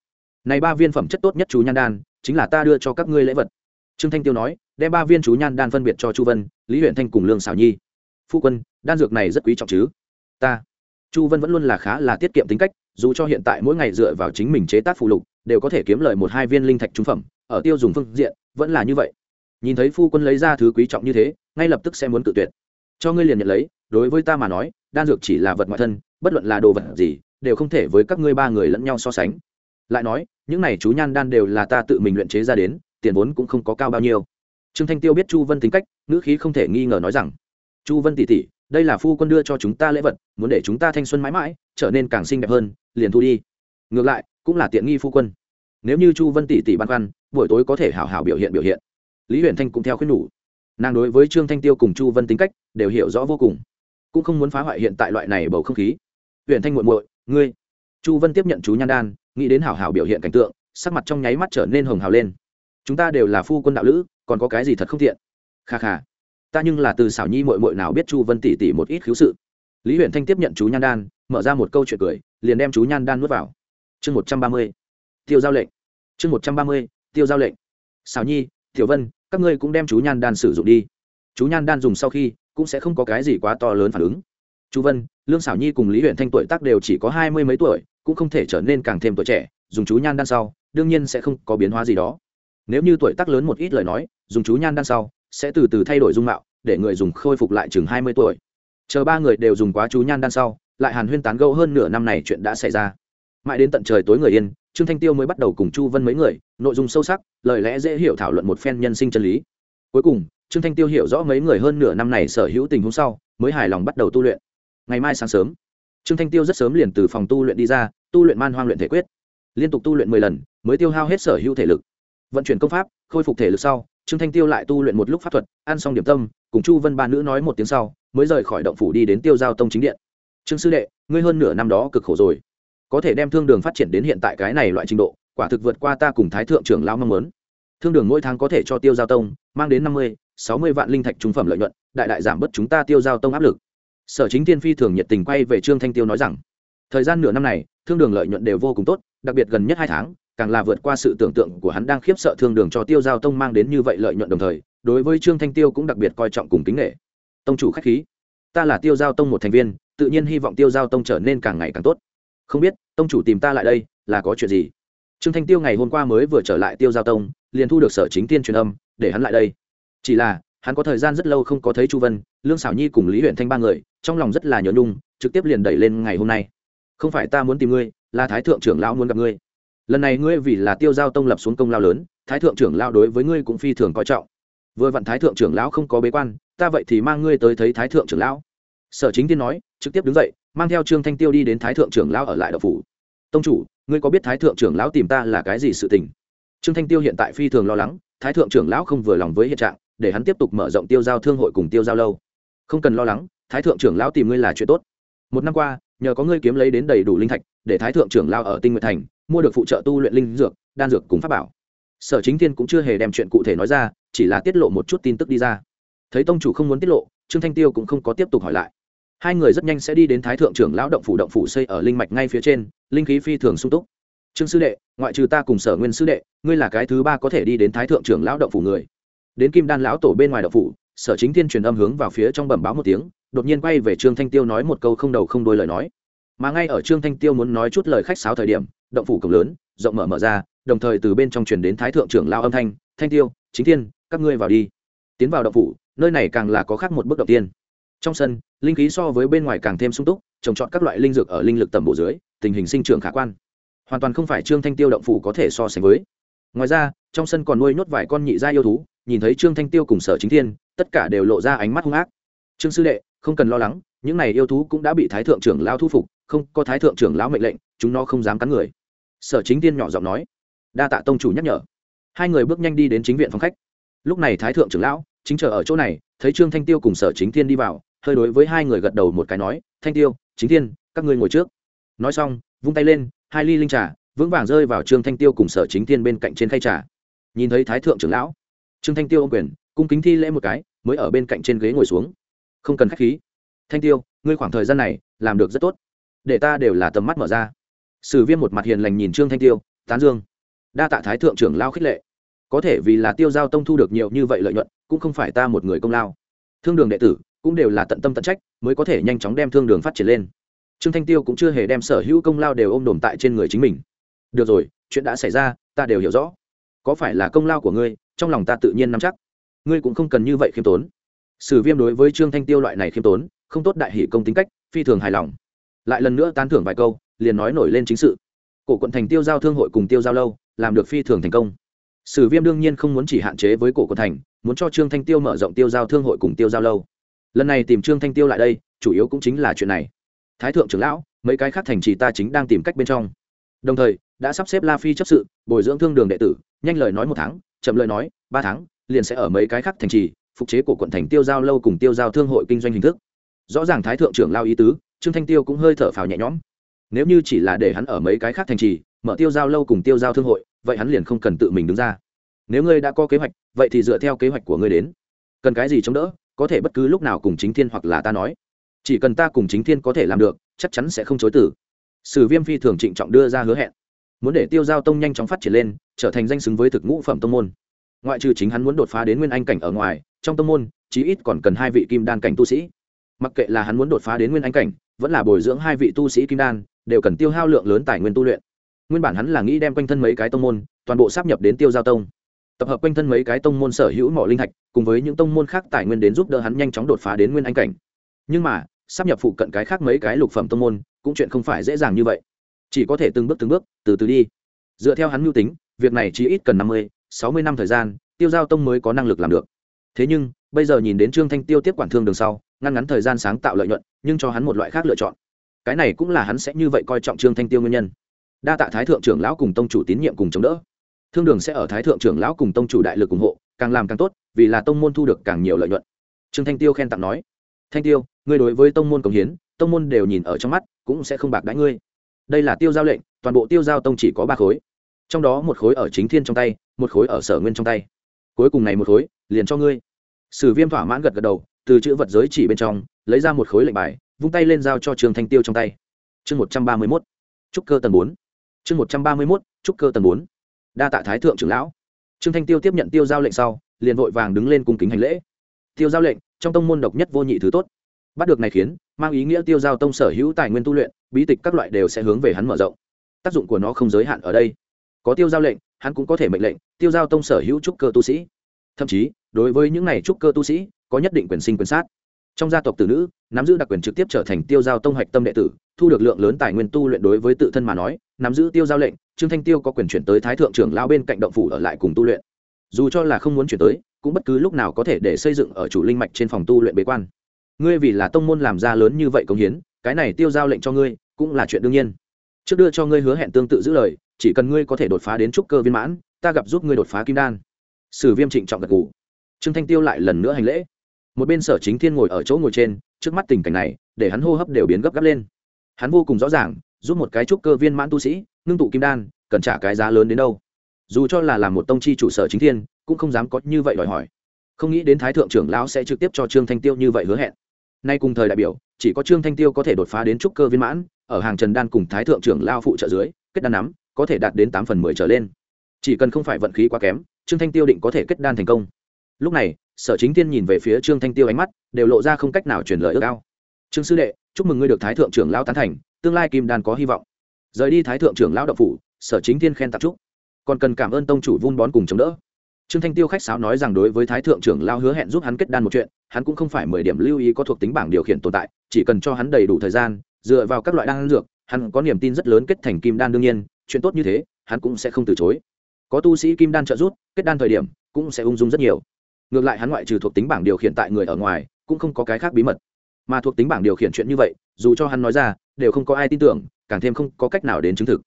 Này ba viên phẩm chất tốt nhất chú nhan đan, chính là ta đưa cho các ngươi lễ vật. Trương thanh tiêu nói đem ba viên chú nhan đan phân biệt cho chu vân, lý huyện thanh cùng lương xảo nhi. Phu quân, đan dược này rất quý trọng chứ? Ta. Chu vân vẫn luôn là khá là tiết kiệm tính cách, dù cho hiện tại mỗi ngày dựa vào chính mình chế tác phụ lục, đều có thể kiếm lời một hai viên linh thạch trung phẩm, ở tiêu dùng phương diện, vẫn là như vậy. Nhìn thấy phu quân lấy ra thứ quý trọng như thế, ngay lập tức sẽ muốn tự tuyệt. Cho ngươi liền nhận lấy, đối với ta mà nói, đan dược chỉ là vật ngoại thân, bất luận là đồ vật gì, đều không thể với các ngươi ba người lẫn nhau so sánh. Lại nói, những này chú nhan đan đều là ta tự mình luyện chế ra đến, tiền vốn cũng không có cao bao nhiêu trương thanh tiêu biết chu vân tính cách, ngữ khí không thể nghi ngờ nói rằng, chu vân tỷ tỷ, đây là phu quân đưa cho chúng ta lễ vật, muốn để chúng ta thanh xuân mãi mãi, trở nên càng xinh đẹp hơn, liền thu đi. Ngược lại, cũng là tiện nghi phu quân. Nếu như chu vân tỷ tỷ băn khoăn, buổi tối có thể hảo hảo biểu hiện biểu hiện. Lý huyền thanh cũng theo khuyên nhủ. Nàng đối với trương thanh tiêu cùng chu vân tính cách, đều hiểu rõ vô cùng. Cũng không muốn phá hoại hiện tại loại này bầu không khí. Huyền thanh muội muội, ngươi. Chu vân tiếp nhận chú nhan đan, nghĩ đến hảo hảo biểu hiện cảnh tượng, sắc mặt trong nháy mắt trở nên hồng hào lên. Chúng ta đều là phu quân đạo lữ còn có cái gì thật không thiện kha kha. Ta nhưng là từ xảo nhi mội mội nào biết chu vân tỷ tỷ một ít khiếu sự? Lý huyện thanh tiếp nhận chú nhan đan, mở ra một câu chuyện cười, liền đem chú nhan đan nuốt vào. Chương một trăm ba mươi. Tiêu giao lệnh. Chương một trăm ba mươi, tiêu giao lệnh. Xảo nhi, tiểu vân, các ngươi cũng đem chú nhan đan sử dụng đi. Chú nhan đan dùng sau khi, cũng sẽ không có cái gì quá to lớn phản ứng. Chú vân, lương xảo nhi cùng lý huyện thanh tuổi tác đều chỉ có hai mươi mấy tuổi, cũng không thể trở nên càng thêm tuổi trẻ, dùng chú nhan đan sau, đương nhiên sẽ không có biến hóa gì đó. Nếu như tuổi tác lớn một ít lời nói dùng chú nhan đan sau, sẽ từ từ thay đổi dung mạo, để người dùng khôi phục lại chừng hai mươi tuổi. Chờ ba người đều dùng quá chú nhan đan sau, lại hàn huyên tán gẫu hơn nửa năm này chuyện đã xảy ra. Mãi đến tận trời tối người yên, trương thanh tiêu mới bắt đầu cùng chu vân mấy người, nội dung sâu sắc, lời lẽ dễ hiểu thảo luận một phen nhân sinh chân lý. Cuối cùng, trương thanh tiêu hiểu rõ mấy người hơn nửa năm này sở hữu tình huống sau, mới hài lòng bắt đầu tu luyện. Ngày mai sáng sớm, trương thanh tiêu rất sớm liền từ phòng tu luyện đi ra, tu luyện man hoang luyện thể quyết. Liên tục tu luyện mười lần, mới tiêu hao hết sở hữu thể lực. Vận chuyển công pháp, khôi phục thể lực sau trương thanh tiêu lại tu luyện một lúc pháp thuật, ăn xong điểm tâm, cùng chu vân ba nữ nói một tiếng sau, mới rời khỏi động phủ đi đến tiêu giao tông chính điện. Trương sư đệ, ngươi hơn nửa năm đó cực khổ rồi. Có thể đem thương đường phát triển đến hiện tại cái này loại trình độ, quả thực vượt qua ta cùng thái thượng trưởng lao mong muốn. Thương đường mỗi tháng có thể cho tiêu giao tông mang đến năm mươi, sáu mươi vạn linh thạch trung phẩm lợi nhuận, đại đại giảm bớt chúng ta tiêu giao tông áp lực. Sở chính tiên phi thường nhiệt tình quay về trương thanh tiêu nói rằng, thời gian nửa năm này, thương đường lợi nhuận đều vô cùng tốt, đặc biệt gần nhất hai tháng càng là vượt qua sự tưởng tượng của hắn đang khiếp sợ thương đường cho tiêu giao tông mang đến như vậy lợi nhuận đồng thời, đối với trương thanh tiêu cũng đặc biệt coi trọng cùng kính nghệ tông chủ khách khí, ta là tiêu giao tông một thành viên, tự nhiên hy vọng tiêu giao tông trở nên càng ngày càng tốt. Không biết, tông chủ tìm ta lại đây, là có chuyện gì? Trương thanh tiêu ngày hôm qua mới vừa trở lại tiêu giao tông, liền thu được sở chính tiên truyền âm, để hắn lại đây. Chỉ là, hắn có thời gian rất lâu không có thấy chu vân, lương xảo nhi cùng lý huyện thanh ba người, trong lòng rất là nhớ nhung, trực tiếp liền đẩy lên ngày hôm nay. Không phải ta muốn tìm ngươi, là thái thượng trưởng lão muốn gặp ngươi lần này ngươi vì là tiêu giao tông lập xuống công lao lớn, thái thượng trưởng lão đối với ngươi cũng phi thường coi trọng. Vừa vặn thái thượng trưởng lão không có bế quan, ta vậy thì mang ngươi tới thấy thái thượng trưởng lão. Sở chính tiên nói, trực tiếp đứng dậy, mang theo trương thanh tiêu đi đến thái thượng trưởng lão ở lại đậu phủ. Tông chủ, ngươi có biết thái thượng trưởng lão tìm ta là cái gì sự tình? Trương thanh tiêu hiện tại phi thường lo lắng, thái thượng trưởng lão không vừa lòng với hiện trạng, để hắn tiếp tục mở rộng tiêu giao thương hội cùng tiêu giao lâu. Không cần lo lắng, thái thượng trưởng lão tìm ngươi là chuyện tốt. Một năm qua nhờ có ngươi kiếm lấy đến đầy đủ linh thạch, để thái thượng trưởng lao ở tinh nguyện thành, mua được phụ trợ tu luyện linh dược, đan dược cùng pháp bảo. Sở chính thiên cũng chưa hề đem chuyện cụ thể nói ra, chỉ là tiết lộ một chút tin tức đi ra. Thấy tông chủ không muốn tiết lộ, trương thanh tiêu cũng không có tiếp tục hỏi lại. Hai người rất nhanh sẽ đi đến thái thượng trưởng lão động phủ động phủ xây ở linh mạch ngay phía trên, linh khí phi thường sung túc. Trương sư đệ, ngoại trừ ta cùng sở nguyên sư đệ, ngươi là cái thứ ba có thể đi đến thái thượng trưởng lão động phủ người. Đến kim đan lão tổ bên ngoài động phủ sở chính thiên truyền âm hướng vào phía trong bẩm báo một tiếng, đột nhiên quay về trương thanh tiêu nói một câu không đầu không đôi lời nói. Mà ngay ở trương thanh tiêu muốn nói chút lời khách sáo thời điểm, động phủ cổng lớn, rộng mở mở ra, đồng thời từ bên trong truyền đến thái thượng trưởng lao âm thanh thanh tiêu, chính thiên, các ngươi vào đi. Tiến vào động phủ, nơi này càng là có khác một bước đầu tiên. Trong sân, linh khí so với bên ngoài càng thêm sung túc, trồng trọt các loại linh dược ở linh lực tầm bộ dưới, tình hình sinh trưởng khả quan. Hoàn toàn không phải trương thanh tiêu động phủ có thể so sánh với. Ngoài ra, trong sân còn nuôi nhốt vài con nhị gia yêu thú nhìn thấy trương thanh tiêu cùng sở chính thiên, tất cả đều lộ ra ánh mắt hung ác. Trương sư đệ, không cần lo lắng, những này yêu thú cũng đã bị thái thượng trưởng lao thu phục, không có thái thượng trưởng lão mệnh lệnh, chúng nó không dám cắn người. Sở chính tiên nhỏ giọng nói. Đa tạ tông chủ nhắc nhở. Hai người bước nhanh đi đến chính viện phòng khách. Lúc này thái thượng trưởng lão chính chờ ở chỗ này, thấy trương thanh tiêu cùng sở chính thiên đi vào, hơi đối với hai người gật đầu một cái nói, thanh tiêu, chính thiên, các ngươi ngồi trước. Nói xong, vung tay lên, hai ly linh trà, vững vàng rơi vào trương thanh tiêu cùng sở chính thiên bên cạnh trên khay trà. Nhìn thấy thái thượng trưởng lão trương thanh tiêu ô quyền, cung kính thi lễ một cái, mới ở bên cạnh trên ghế ngồi xuống. Không cần k h á c h khí. Thanh tiêu, ngươi khoảng thời gian này, làm được rất tốt. Để ta đều là tầm mắt mở ra. Sử viêm một mặt hiền lành nhìn trương thanh tiêu, tán dương. Đa tạ thái thượng trưởng lao khích lệ. Có thể vì là tiêu giao tông thu được nhiều như vậy lợi nhuận, cũng không phải ta một người công lao. Thương đường đệ tử, cũng đều là tận tâm tận trách, mới có thể nhanh chóng đem thương đường phát triển lên. Trương thanh tiêu cũng chưa hề đem sở hữu công lao đều ôm đồm tại trên người chính mình. Được rồi, chuyện đã xảy ra, ta đều hiểu rõ. Có phải là công lao của ngươi trong lòng ta tự nhiên nắm chắc. Ngươi cũng không cần như vậy khiêm tốn. Sử viêm đối với trương thanh tiêu loại này khiêm tốn, không tốt đại hỷ công tính cách, phi thường hài lòng. Lại lần nữa tán thưởng vài câu, liền nói nổi lên chính sự. Cổ quận thành tiêu giao thương hội cùng tiêu giao lâu, làm được phi thường thành công. Sử viêm đương nhiên không muốn chỉ hạn chế với cổ quận thành, muốn cho trương thanh tiêu mở rộng tiêu giao thương hội cùng tiêu giao lâu. Lần này tìm trương thanh tiêu lại đây, chủ yếu cũng chính là chuyện này. Thái thượng trưởng lão, mấy cái khác thành trì ta chính đang tìm cách bên trong. Đồng thời, đã sắp xếp la phi chấp sự, bồi dưỡng thương đường đệ tử, nhanh lời nói một tháng chậm lời nói, ba tháng, liền sẽ ở mấy cái khác thành trì, phục chế của quận thành tiêu giao lâu cùng tiêu giao thương hội kinh doanh hình thức. Rõ ràng thái thượng trưởng lao ý tứ, trương thanh tiêu cũng hơi thở phào nhẹ nhõm. Nếu như chỉ là để hắn ở mấy cái khác thành trì, mở tiêu giao lâu cùng tiêu giao thương hội, vậy hắn liền không cần tự mình đứng ra. Nếu ngươi đã có kế hoạch, vậy thì dựa theo kế hoạch của ngươi đến. Cần cái gì chống đỡ, có thể bất cứ lúc nào cùng chính thiên hoặc là ta nói. Chỉ cần ta cùng chính thiên có thể làm được, chắc chắn sẽ không chối tử sử viêm phi thường trịnh trọng đưa ra hứa hẹn muốn để tiêu giao tông nhanh chóng phát triển lên, trở thành danh xứng với thực ngũ phẩm tông môn. Ngoại trừ chính hắn muốn đột phá đến nguyên anh cảnh ở ngoài, trong tông môn, chí ít còn cần hai vị kim đan cảnh tu sĩ. Mặc kệ là hắn muốn đột phá đến nguyên anh cảnh, vẫn là bồi dưỡng hai vị tu sĩ kim đan, đều cần tiêu hao lượng lớn tài nguyên tu luyện. Nguyên bản hắn là nghĩ đem quanh thân mấy cái tông môn, toàn bộ sắp nhập đến tiêu giao tông. Tập hợp quanh thân mấy cái tông môn sở hữu mỏ linh thạch, cùng với những tông môn khác tài nguyên đến giúp đỡ hắn nhanh chóng đột phá đến nguyên anh cảnh. Nhưng mà sắp nhập phụ cận cái khác mấy cái lục phẩm tông môn, cũng chuyện không phải dễ dàng như vậy chỉ có thể từng bước từng bước, từ từ đi. Dựa theo hắn mưu tính, việc này chỉ ít cần năm mươi, sáu mươi năm thời gian, tiêu giao tông mới có năng lực làm được. Thế nhưng, bây giờ nhìn đến trương thanh tiêu tiếp quản thương đường sau, ngăn ngắn thời gian sáng tạo lợi nhuận, nhưng cho hắn một loại khác lựa chọn. Cái này cũng là hắn sẽ như vậy coi trọng trương thanh tiêu nguyên nhân. Đa tạ thái thượng trưởng lão cùng tông chủ tín nhiệm cùng chống đỡ. Thương đường sẽ ở thái thượng trưởng lão cùng tông chủ đại lực ủng hộ, càng làm càng tốt, vì là tông môn thu được càng nhiều lợi nhuận. Trương thanh tiêu khen tặng nói, thanh tiêu, ngươi đối với tông môn cống hiến, tông môn đều nhìn ở trong mắt, cũng sẽ không bạc đãi ngươi đây là tiêu giao lệnh, toàn bộ tiêu giao tông chỉ có ba khối. Trong đó một khối ở chính thiên trong tay, một khối ở sở nguyên trong tay. Cuối cùng này một khối, liền cho ngươi. Sử viêm thỏa mãn gật gật đầu, từ chữ vật giới chỉ bên trong, lấy ra một khối lệnh bài, vung tay lên giao cho trường thanh tiêu trong tay. Chương một trăm ba mươi mốt. Trúc cơ tầng bốn. Chương một trăm ba mươi mốt, trúc cơ tầng bốn. Đa tạ thái thượng trưởng lão. Trương thanh tiêu tiếp nhận tiêu giao lệnh sau, liền vội vàng đứng lên cung kính hành lễ. Tiêu giao lệnh, trong tông môn độc nhất vô nhị thứ tốt bắt được này khiến, mang ý nghĩa tiêu giao tông sở hữu tài nguyên tu luyện, bí tịch các loại đều sẽ hướng về hắn mở rộng. Tác dụng của nó không giới hạn ở đây. Có tiêu giao lệnh, hắn cũng có thể mệnh lệnh, tiêu giao tông sở hữu trúc cơ tu sĩ. Thậm chí, đối với những này trúc cơ tu sĩ, có nhất định quyền sinh quyền sát. Trong gia tộc tử nữ, nắm giữ đặc quyền trực tiếp trở thành tiêu giao tông hạch tâm đệ tử, thu được lượng lớn tài nguyên tu luyện đối với tự thân mà nói, nắm giữ tiêu giao lệnh, trương thanh tiêu có quyền chuyển tới thái thượng trưởng lao bên cạnh động phủ ở lại cùng tu luyện. Dù cho là không muốn chuyển tới, cũng bất cứ lúc nào có thể để xây dựng ở chủ linh mạch trên phòng tu luyện bế quan ngươi vì là tông môn làm ra lớn như vậy công hiến, cái này tiêu giao lệnh cho ngươi, cũng là chuyện đương nhiên. Trước đưa cho ngươi hứa hẹn tương tự giữ lời, chỉ cần ngươi có thể đột phá đến trúc cơ viên mãn, ta gặp giúp ngươi đột phá kim đan. Sử viêm trịnh trọng gật gù. Trương thanh tiêu lại lần nữa hành lễ. Một bên sở chính thiên ngồi ở chỗ ngồi trên, trước mắt tình cảnh này, để hắn hô hấp đều biến gấp gáp lên. Hắn vô cùng rõ ràng, giúp một cái trúc cơ viên mãn tu sĩ, ngưng tụ kim đan, cần trả cái giá lớn đến đâu. Dù cho là làm một tông chi chủ sở chính thiên, cũng không dám có như vậy đòi hỏi. Không nghĩ đến thái thượng trưởng lão sẽ trực tiếp cho trương thanh tiêu như vậy hứa hẹn nay cùng thời đại biểu, chỉ có trương thanh tiêu có thể đột phá đến trúc cơ viên mãn, ở hàng trần đan cùng thái thượng trưởng lao phụ trợ dưới, kết đan nắm, có thể đạt đến tám phần mười trở lên. Chỉ cần không phải vận khí quá kém, trương thanh tiêu định có thể kết đan thành công. Lúc này, sở chính tiên nhìn về phía trương thanh tiêu ánh mắt, đều lộ ra không cách nào truyền lời ước ao. Trương sư đệ, chúc mừng ngươi được thái thượng trưởng lao tán thành, tương lai kim đan có hy vọng. Rời đi thái thượng trưởng lao đậu phủ, sở chính tiên khen tạp trúc còn cần cảm ơn tông chủ vun bón cùng chống đỡ trương thanh tiêu khách sáo nói rằng đối với thái thượng trưởng lão hứa hẹn giúp hắn kết đan một chuyện, hắn cũng không phải mười điểm lưu ý có thuộc tính bảng điều khiển tồn tại, chỉ cần cho hắn đầy đủ thời gian, dựa vào các loại đan dược, hắn có niềm tin rất lớn kết thành kim đan đương nhiên, chuyện tốt như thế, hắn cũng sẽ không từ chối. Có tu sĩ kim đan trợ giúp, kết đan thời điểm cũng sẽ ung dung rất nhiều. Ngược lại hắn ngoại trừ thuộc tính bảng điều khiển tại người ở ngoài, cũng không có cái khác bí mật. Mà thuộc tính bảng điều khiển chuyện như vậy, dù cho hắn nói ra, đều không có ai tin tưởng, càng thêm không có cách nào đến chứng thực.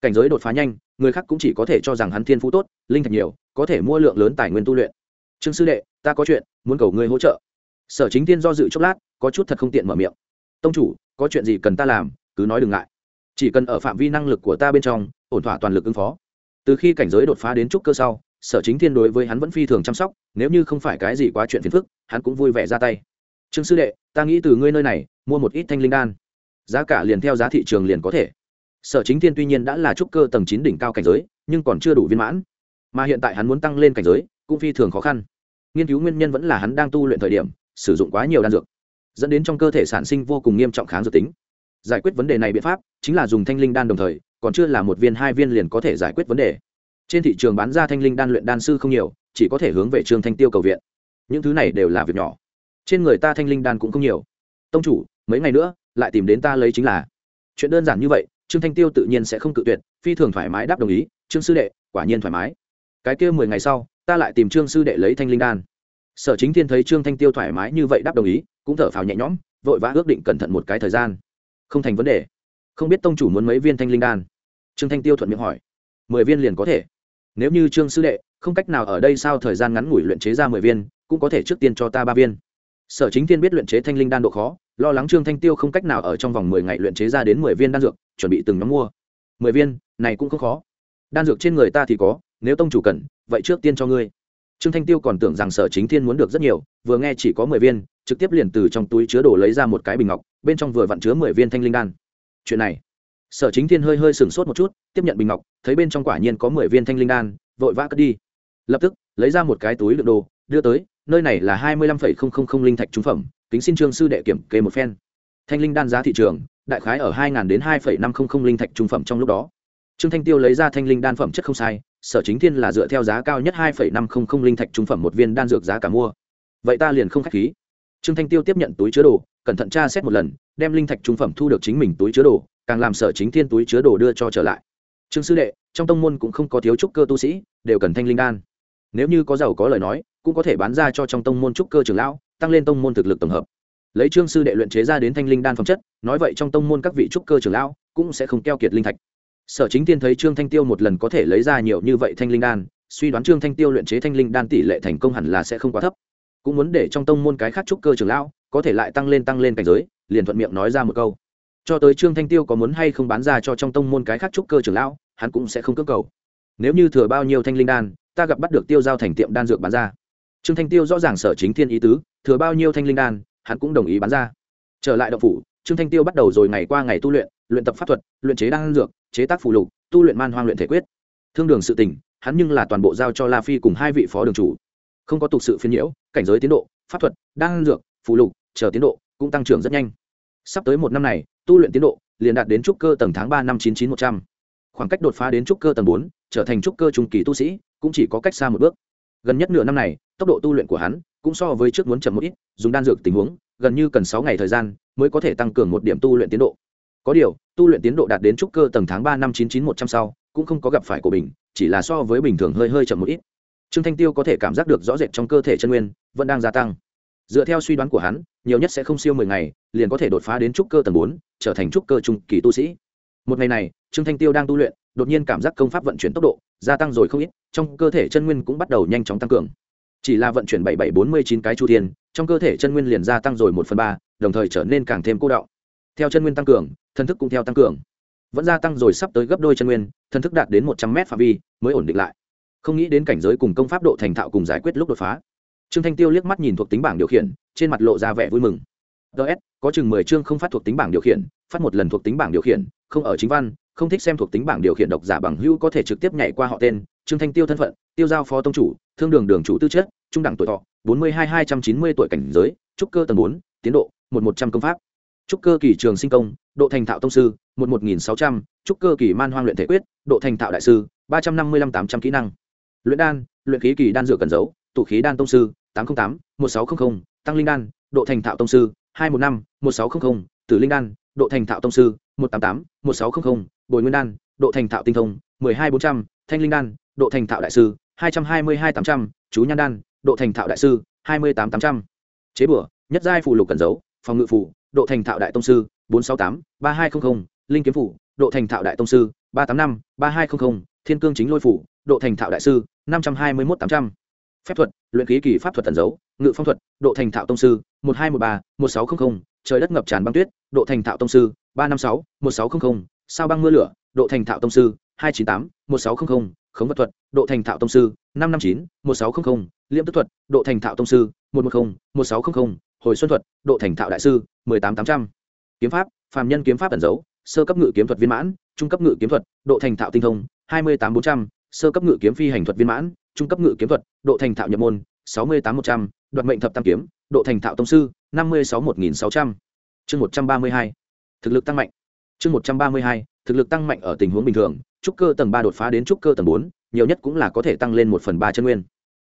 Cảnh giới đột phá nhanh người khác cũng chỉ có thể cho rằng hắn thiên phú tốt, linh thạch nhiều, có thể mua lượng lớn tài nguyên tu luyện. Trương sư đệ, ta có chuyện, muốn cầu ngươi hỗ trợ. Sở chính tiên do dự chốc lát, có chút thật không tiện mở miệng. Tông chủ, có chuyện gì cần ta làm, cứ nói đừng ngại. Chỉ cần ở phạm vi năng lực của ta bên trong, ổn thỏa toàn lực ứng phó. Từ khi cảnh giới đột phá đến trúc cơ sau, sở chính thiên đối với hắn vẫn phi thường chăm sóc, nếu như không phải cái gì quá chuyện phiền phức, hắn cũng vui vẻ ra tay. Trương sư đệ, ta nghĩ từ ngươi nơi này, mua một ít thanh linh đan. Giá cả liền theo giá thị trường liền có thể sở chính thiên tuy nhiên đã là trúc cơ tầng chín đỉnh cao cảnh giới, nhưng còn chưa đủ viên mãn. Mà hiện tại hắn muốn tăng lên cảnh giới, cũng phi thường khó khăn. Nghiên cứu nguyên nhân vẫn là hắn đang tu luyện thời điểm, sử dụng quá nhiều đan dược, dẫn đến trong cơ thể sản sinh vô cùng nghiêm trọng kháng dược tính. Giải quyết vấn đề này biện pháp chính là dùng thanh linh đan đồng thời, còn chưa là một viên hai viên liền có thể giải quyết vấn đề. Trên thị trường bán ra thanh linh đan luyện đan sư không nhiều, chỉ có thể hướng về trường thanh tiêu cầu viện. Những thứ này đều là việc nhỏ. Trên người ta thanh linh đan cũng không nhiều. Tông chủ, mấy ngày nữa, lại tìm đến ta lấy chính là. Chuyện đơn giản như vậy trương thanh tiêu tự nhiên sẽ không cự tuyệt, phi thường thoải mái đáp đồng ý, trương sư đệ, quả nhiên thoải mái. Cái kia mười ngày sau, ta lại tìm trương sư đệ lấy thanh linh đan. Sở chính thiên thấy trương thanh tiêu thoải mái như vậy đáp đồng ý, cũng thở phào nhẹ nhõm, vội vã ước định cẩn thận một cái thời gian. Không thành vấn đề. Không biết tông chủ muốn mấy viên thanh linh đan? Trương thanh tiêu thuận miệng hỏi. Mười viên liền có thể. Nếu như trương sư đệ, không cách nào ở đây sao thời gian ngắn ngủi luyện chế ra mười viên, cũng có thể trước tiên cho ta ba viên. Sở chính Thiên biết luyện chế thanh linh đan độ khó lo lắng trương thanh tiêu không cách nào ở trong vòng mười ngày luyện chế ra đến mười viên đan dược, chuẩn bị từng nhóm mua. Mười viên, này cũng không khó. Đan dược trên người ta thì có, nếu tông chủ cần, vậy trước tiên cho ngươi. Trương thanh tiêu còn tưởng rằng sở chính thiên muốn được rất nhiều, vừa nghe chỉ có mười viên, trực tiếp liền từ trong túi chứa đồ lấy ra một cái bình ngọc, bên trong vừa vặn chứa mười viên thanh linh đan. Chuyện này, sở chính thiên hơi hơi sửng sốt một chút, tiếp nhận bình ngọc, thấy bên trong quả nhiên có mười viên thanh linh đan, vội vã cất đi. Lập tức, lấy ra một cái túi đựng đồ, đưa tới, nơi này là hai mươi lăm phẩy không không không linh thạch trúng phẩm kính xin trương sư đệ kiểm kê một phen. Thanh linh đan giá thị trường, đại khái ở hai đến hai phẩy năm không không linh thạch trung phẩm trong lúc đó. Trương thanh tiêu lấy ra thanh linh đan phẩm chất không sai, sở chính thiên là dựa theo giá cao nhất hai phẩy năm không không linh thạch trung phẩm một viên đan dược giá cả mua. Vậy ta liền không k h á c h khí. Trương thanh tiêu tiếp nhận túi chứa đồ, cẩn thận tra xét một lần, đem linh thạch trung phẩm thu được chính mình túi chứa đồ, càng làm sở chính thiên túi chứa đồ đưa cho trở lại. Trương sư đệ, trong tông môn cũng không có thiếu trúc cơ tu sĩ, đều cần thanh linh đan. Nếu như có giàu có lời nói, cũng có thể bán ra cho trong tông môn trúc cơ trưởng lão tăng lên tông môn thực lực tổng hợp. Lấy trương sư đệ luyện chế ra đến thanh linh đan phẩm chất, nói vậy trong tông môn các vị trúc cơ trưởng lão cũng sẽ không keo kiệt linh thạch. Sở chính tiên thấy trương thanh tiêu một lần có thể lấy ra nhiều như vậy thanh linh đan, suy đoán trương thanh tiêu luyện chế thanh linh đan tỷ lệ thành công hẳn là sẽ không quá thấp. Cũng muốn để trong tông môn cái khác trúc cơ trưởng lão có thể lại tăng lên tăng lên cảnh giới, liền thuận miệng nói ra một câu. Cho tới trương thanh tiêu có muốn hay không bán ra cho trong tông môn cái khác trúc cơ trưởng lão, hắn cũng sẽ không cưỡng cầu. Nếu như thừa bao nhiêu thanh linh đan, ta gặp bắt được tiêu giao thành tiệm đan dược bán ra trương thanh tiêu rõ ràng sở chính thiên ý tứ, thừa bao nhiêu thanh linh đan, hắn cũng đồng ý bán ra. Trở lại động phủ, trương thanh tiêu bắt đầu rồi ngày qua ngày tu luyện luyện tập pháp thuật, luyện chế đan dược, chế tác phụ lục, tu luyện man hoang luyện thể quyết. Thương đường sự tình, hắn nhưng là toàn bộ giao cho la phi cùng hai vị phó đường chủ. Không có tục sự phiên nhiễu, cảnh giới tiến độ, pháp thuật, đan dược phụ lục, chờ tiến độ cũng tăng trưởng rất nhanh. Sắp tới một năm này, tu luyện tiến độ liền đạt đến trúc cơ tầng tháng ba năm chín chín một trăm. Khoảng cách đột phá đến trúc cơ tầng bốn, trở thành trúc cơ trung kỳ tu sĩ cũng chỉ có cách xa một bước. Gần nhất nửa năm này tốc độ tu luyện của hắn cũng so với trước muốn chậm một ít, dùng đan dược tình huống, gần như cần sáu ngày thời gian mới có thể tăng cường một điểm tu luyện tiến độ. Có điều, tu luyện tiến độ đạt đến trúc cơ tầng tháng ba năm chín chín một trăm sau, cũng không có gặp phải của mình, chỉ là so với bình thường hơi hơi chậm một ít. Trương thanh tiêu có thể cảm giác được rõ rệt trong cơ thể chân nguyên vẫn đang gia tăng. Dựa theo suy đoán của hắn, nhiều nhất sẽ không siêu mười ngày, liền có thể đột phá đến trúc cơ tầng bốn, trở thành trúc cơ trung kỳ tu sĩ. Một ngày này, trương thanh tiêu đang tu luyện, đột nhiên cảm giác công pháp vận chuyển tốc độ gia tăng rồi không ít, trong cơ thể chân nguyên cũng bắt đầu nhanh chóng tăng cường chỉ là vận chuyển bảy bảy bốn mươi chín cái chu thiên, trong cơ thể chân nguyên liền gia tăng rồi một phần ba, đồng thời trở nên càng thêm cô đọng. Theo chân nguyên tăng cường, thân thức cũng theo tăng cường. Vẫn gia tăng rồi sắp tới gấp đôi chân nguyên, thân thức đạt đến một trăm m phạm vi, mới ổn định lại. Không nghĩ đến cảnh giới cùng công pháp độ thành thạo cùng giải quyết lúc đột phá. Trương thanh tiêu liếc mắt nhìn thuộc tính bảng điều khiển, trên mặt lộ ra vẻ vui mừng. Ts có chừng mười chương không phát thuộc tính bảng điều khiển, phát một lần thuộc tính bảng điều khiển, không ở chính văn, không thích xem thuộc tính bảng điều khiển độc giả bằng hữu có thể trực tiếp nhảy qua họ tên, trương thanh tiêu thân phận, tiêu giao phó tông chủ, thương đường đường chủ tư chất trung đẳng tuổi thọ, bốn mươi hai hai trăm chín mươi tuổi cảnh giới, trúc cơ tầng bốn, tiến độ, một một trăm công pháp. Trúc cơ kỳ trường sinh công, độ thành thạo tông sư, một một nghìn sáu trăm, trúc cơ kỳ man hoang luyện thể quyết, độ thành thạo đại sư, ba trăm năm mươi lăm, tám trăm kỹ năng. Luyện đan, luyện khí kỳ đan dược cần giấu, tụ khí đan tông sư, tám trăm linh tám, một sáu trăm linh tăng linh đan, độ thành thạo tông sư, hai một năm, một sáu trăm linh tử linh đan, độ thành thạo tông sư, một tám tám, một sáu trăm linh bồi nguyên đan, độ thành thạo tinh thông, mười hai bốn trăm, thanh linh đan, độ thành thạo đại sư, hai trăm hai mươi hai tám trăm, chú nhan đan độ thành thạo đại sư, hai mươi tám tám trăm. Chế bửa nhất giai phù lục cần giấu, phòng ngự phủ độ thành thạo đại tông sư, bốn sáu tám, ba hai trăm linh linh kiếm phủ độ thành thạo đại tông sư, ba tám năm, ba hai trăm linh thiên cương chính lôi phủ độ thành thạo đại sư, năm trăm hai mươi một tám trăm. Phép thuật, luyện khí kỳ pháp thuật Thần dấu ngự phong thuật, độ thành thạo tông sư, một hai một ba, một sáu trăm linh trời đất ngập tràn băng tuyết, độ thành thạo tông sư, ba năm sáu, một sáu trăm linh sao băng mưa lửa, độ thành thạo tông sư, hai chín tám, một sáu trăm linh khống vật thuật, độ thành thạo tông sư, năm năm chín, một sáu trăm linh liêm tức thuật, độ thành thạo tông sư, một một mươi một sáu trăm linh hồi xuân thuật, độ thành thạo đại sư, mười tám tám trăm. Kiếm pháp, phàm nhân kiếm pháp ẩn dấu, sơ cấp ngự kiếm thuật viên mãn, trung cấp ngự kiếm thuật, độ thành thạo tinh thông, hai mươi tám bốn trăm, sơ cấp ngự kiếm phi hành thuật viên mãn, trung cấp ngự kiếm thuật, độ thành thạo nhập môn, sáu mươi tám một trăm, đoạt mệnh thập tam kiếm, độ thành thạo tông sư, năm mươi sáu một nghìn sáu trăm. Chương một trăm ba mươi hai, thực lực tăng mạnh. Chương một trăm ba mươi hai, thực lực tăng mạnh ở tình huống bình thường trúc cơ tầng ba đột phá đến trúc cơ tầng bốn, nhiều nhất cũng là có thể tăng lên một phần ba chân nguyên.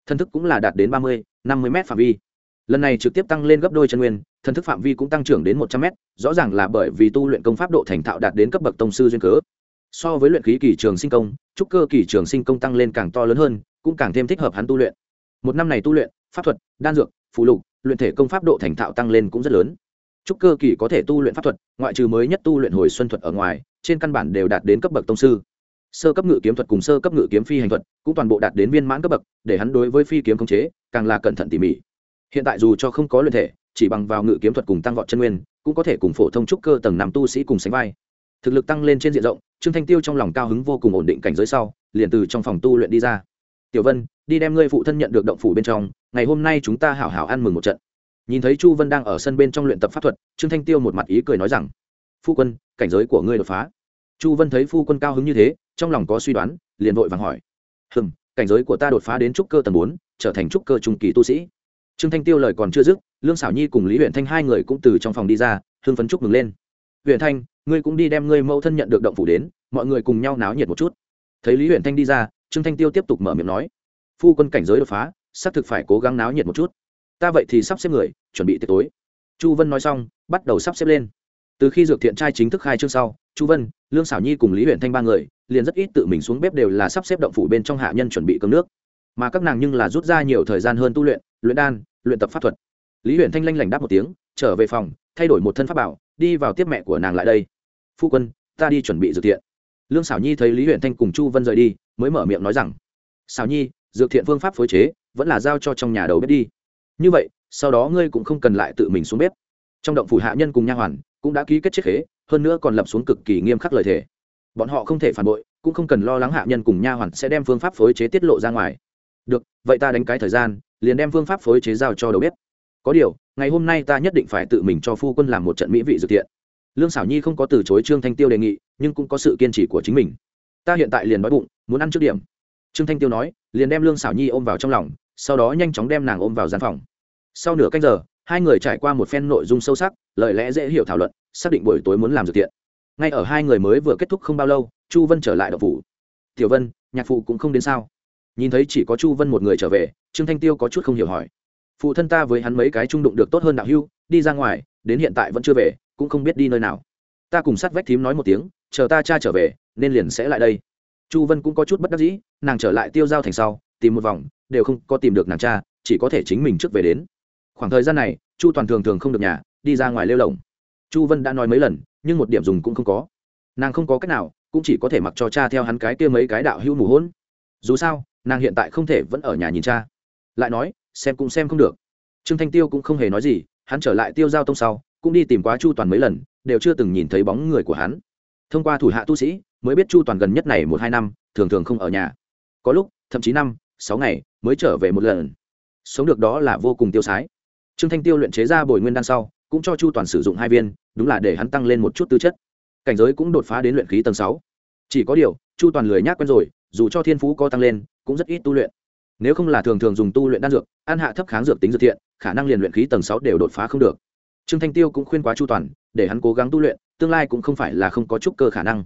Thân thức cũng là đạt đến ba mươi, năm mươi m phạm vi. Lần này trực tiếp tăng lên gấp đôi chân nguyên thân thức phạm vi cũng tăng trưởng đến một trăm m rõ ràng là bởi vì tu luyện công pháp độ thành thạo đạt đến cấp bậc tông sư duyên cớ. So với luyện khí kỳ trường sinh công, trúc cơ kỳ trường sinh công tăng lên càng to lớn hơn, cũng càng thêm thích hợp hắn tu luyện. Một năm này tu luyện, pháp thuật, đan dược phụ lục, luyện thể công pháp độ thành thạo tăng lên cũng rất lớn. Trúc cơ kỳ có thể tu luyện pháp thuật, ngoại trừ mới nhất tu luyện hồi xuân thuật ở ngoài, trên căn bản đều đạt đến cấp bậc tông sư sơ cấp ngự kiếm thuật cùng sơ cấp ngự kiếm phi hành thuật cũng toàn bộ đạt đến viên mãn cấp bậc, để hắn đối với phi kiếm khống chế càng là cẩn thận tỉ mỉ. Hiện tại dù cho không có luyện thể, chỉ bằng vào ngự kiếm thuật cùng tăng vọt chân nguyên, cũng có thể cùng phổ thông trúc cơ tầng nằm tu sĩ cùng sánh vai. Thực lực tăng lên trên diện rộng, trương thanh tiêu trong lòng cao hứng vô cùng ổn định cảnh giới sau, liền từ trong phòng tu luyện đi ra. Tiểu vân, đi đem ngươi phụ thân nhận được động phủ bên trong, ngày hôm nay chúng ta hảo hảo ăn mừng một trận. Nhìn thấy chu vân đang ở sân bên trong luyện tập pháp thuật, trương thanh tiêu một mặt ý cười nói rằng, phu quân, cảnh giới của ngươi đột phá. Chu vân thấy phu quân cao hứng như thế trong lòng có suy đoán, liền vội vàng hỏi. Hừng cảnh giới của ta đột phá đến trúc cơ tầng bốn, trở thành trúc cơ trung kỳ tu sĩ. Trương thanh tiêu lời còn chưa dứt, lương xảo nhi cùng lý huyện thanh hai người cũng từ trong phòng đi ra, hưng phấn chúc mừng lên. Huyện thanh, ngươi cũng đi đem ngươi mẫu thân nhận được động phủ đến, mọi người cùng nhau náo nhiệt một chút. Thấy lý huyện thanh đi ra, trương thanh tiêu tiếp tục mở miệng nói. Phu quân cảnh giới đột phá, xác thực phải cố gắng náo nhiệt một chút. Ta vậy thì sắp xếp người, chuẩn bị tiệc tối. Chu vân nói xong, bắt đầu sắp xếp lên. Từ khi dược thiện trai chính thức khai trương sau, chu vân, lương xảo nhi cùng lý huyện thanh ba người liền rất ít tự mình xuống bếp đều là sắp xếp động phủ bên trong hạ nhân chuẩn bị cơm nước. Mà các nàng nhưng là rút ra nhiều thời gian hơn tu luyện luyện đan, luyện tập pháp thuật. Lý huyện thanh lanh lảnh đáp một tiếng, trở về phòng, thay đổi một thân pháp bảo, đi vào tiếp mẹ của nàng lại đây. Phu quân, ta đi chuẩn bị dược thiện. Lương xảo nhi thấy lý huyện thanh cùng chu vân rời đi, mới mở miệng nói rằng xảo nhi, dược thiện phương pháp phối chế, vẫn là giao cho trong nhà đầu bếp đi. Như vậy, sau đó ngươi cũng không cần lại tự mình xuống bếp. Trong động phủ hạ nhân cùng nha hoàn cũng đã ký kết chiếc khế, hơn nữa còn lập xuống cực kỳ nghiêm khắc lời thề bọn họ không thể phản bội, cũng không cần lo lắng hạ nhân cùng nha hoàn sẽ đem phương pháp phối chế tiết lộ ra ngoài. Được, vậy ta đánh cái thời gian, liền đem phương pháp phối chế giao cho đầu bếp. Có điều, ngày hôm nay ta nhất định phải tự mình cho phu quân làm một trận mỹ vị dược thiện lương xảo nhi không có từ chối trương thanh tiêu đề nghị, nhưng cũng có sự kiên trì của chính mình. Ta hiện tại liền đói bụng, muốn ăn trước điểm. Trương thanh tiêu nói, liền đem lương xảo nhi ôm vào trong lòng, sau đó nhanh chóng đem nàng ôm vào gian phòng. Sau nửa canh giờ, hai người trải qua một phen nội dung sâu sắc, lời lẽ dễ hiểu thảo luận, xác định buổi tối muốn làm dược thiện ngay ở hai người mới vừa kết thúc không bao lâu, chu vân trở lại đậu phủ. Tiểu vân, nhạc phụ cũng không đến sao? Nhìn thấy chỉ có chu vân một người trở về, trương thanh tiêu có chút không hiểu hỏi. Phụ thân ta với hắn mấy cái trung đụng được tốt hơn đạo hưu, đi ra ngoài, đến hiện tại vẫn chưa về, cũng không biết đi nơi nào. Ta cùng sát vách thím nói một tiếng, chờ ta cha trở về, nên liền sẽ lại đây. Chu vân cũng có chút bất đắc dĩ, nàng trở lại tiêu giao thành sau, tìm một vòng, đều không có tìm được nàng cha, chỉ có thể chính mình trước về đến. Khoảng thời gian này, chu toàn thường thường không được nhà, đi ra ngoài lêu lồng chu vân đã nói mấy lần, nhưng một điểm dùng cũng không có. Nàng không có cách nào, cũng chỉ có thể mặc cho cha theo hắn cái kia mấy cái đạo hữu mù hôn. Dù sao, nàng hiện tại không thể vẫn ở nhà nhìn cha. Lại nói, xem cũng xem không được. Trương thanh tiêu cũng không hề nói gì, hắn trở lại tiêu giao tông sau, cũng đi tìm quá chu toàn mấy lần, đều chưa từng nhìn thấy bóng người của hắn. Thông qua thủ hạ tu sĩ, mới biết chu toàn gần nhất này một hai năm, thường thường không ở nhà. Có lúc, thậm chí năm, sáu ngày, mới trở về một lần. Sống được đó là vô cùng tiêu sái. Trương thanh tiêu luyện chế ra bồi nguyên đan sau cũng cho chu toàn sử dụng hai viên, đúng là để hắn tăng lên một chút tư chất. Cảnh giới cũng đột phá đến luyện khí tầng sáu. Chỉ có điều, chu toàn lười nhác quen rồi, dù cho thiên phú có tăng lên, cũng rất ít tu luyện. Nếu không là thường thường dùng tu luyện đan dược, ăn hạ thấp kháng dược tính dược thiện, khả năng liền luyện khí tầng sáu đều đột phá không được. Trương thanh tiêu cũng khuyên quá chu toàn, để hắn cố gắng tu luyện, tương lai cũng không phải là không có chút cơ khả năng.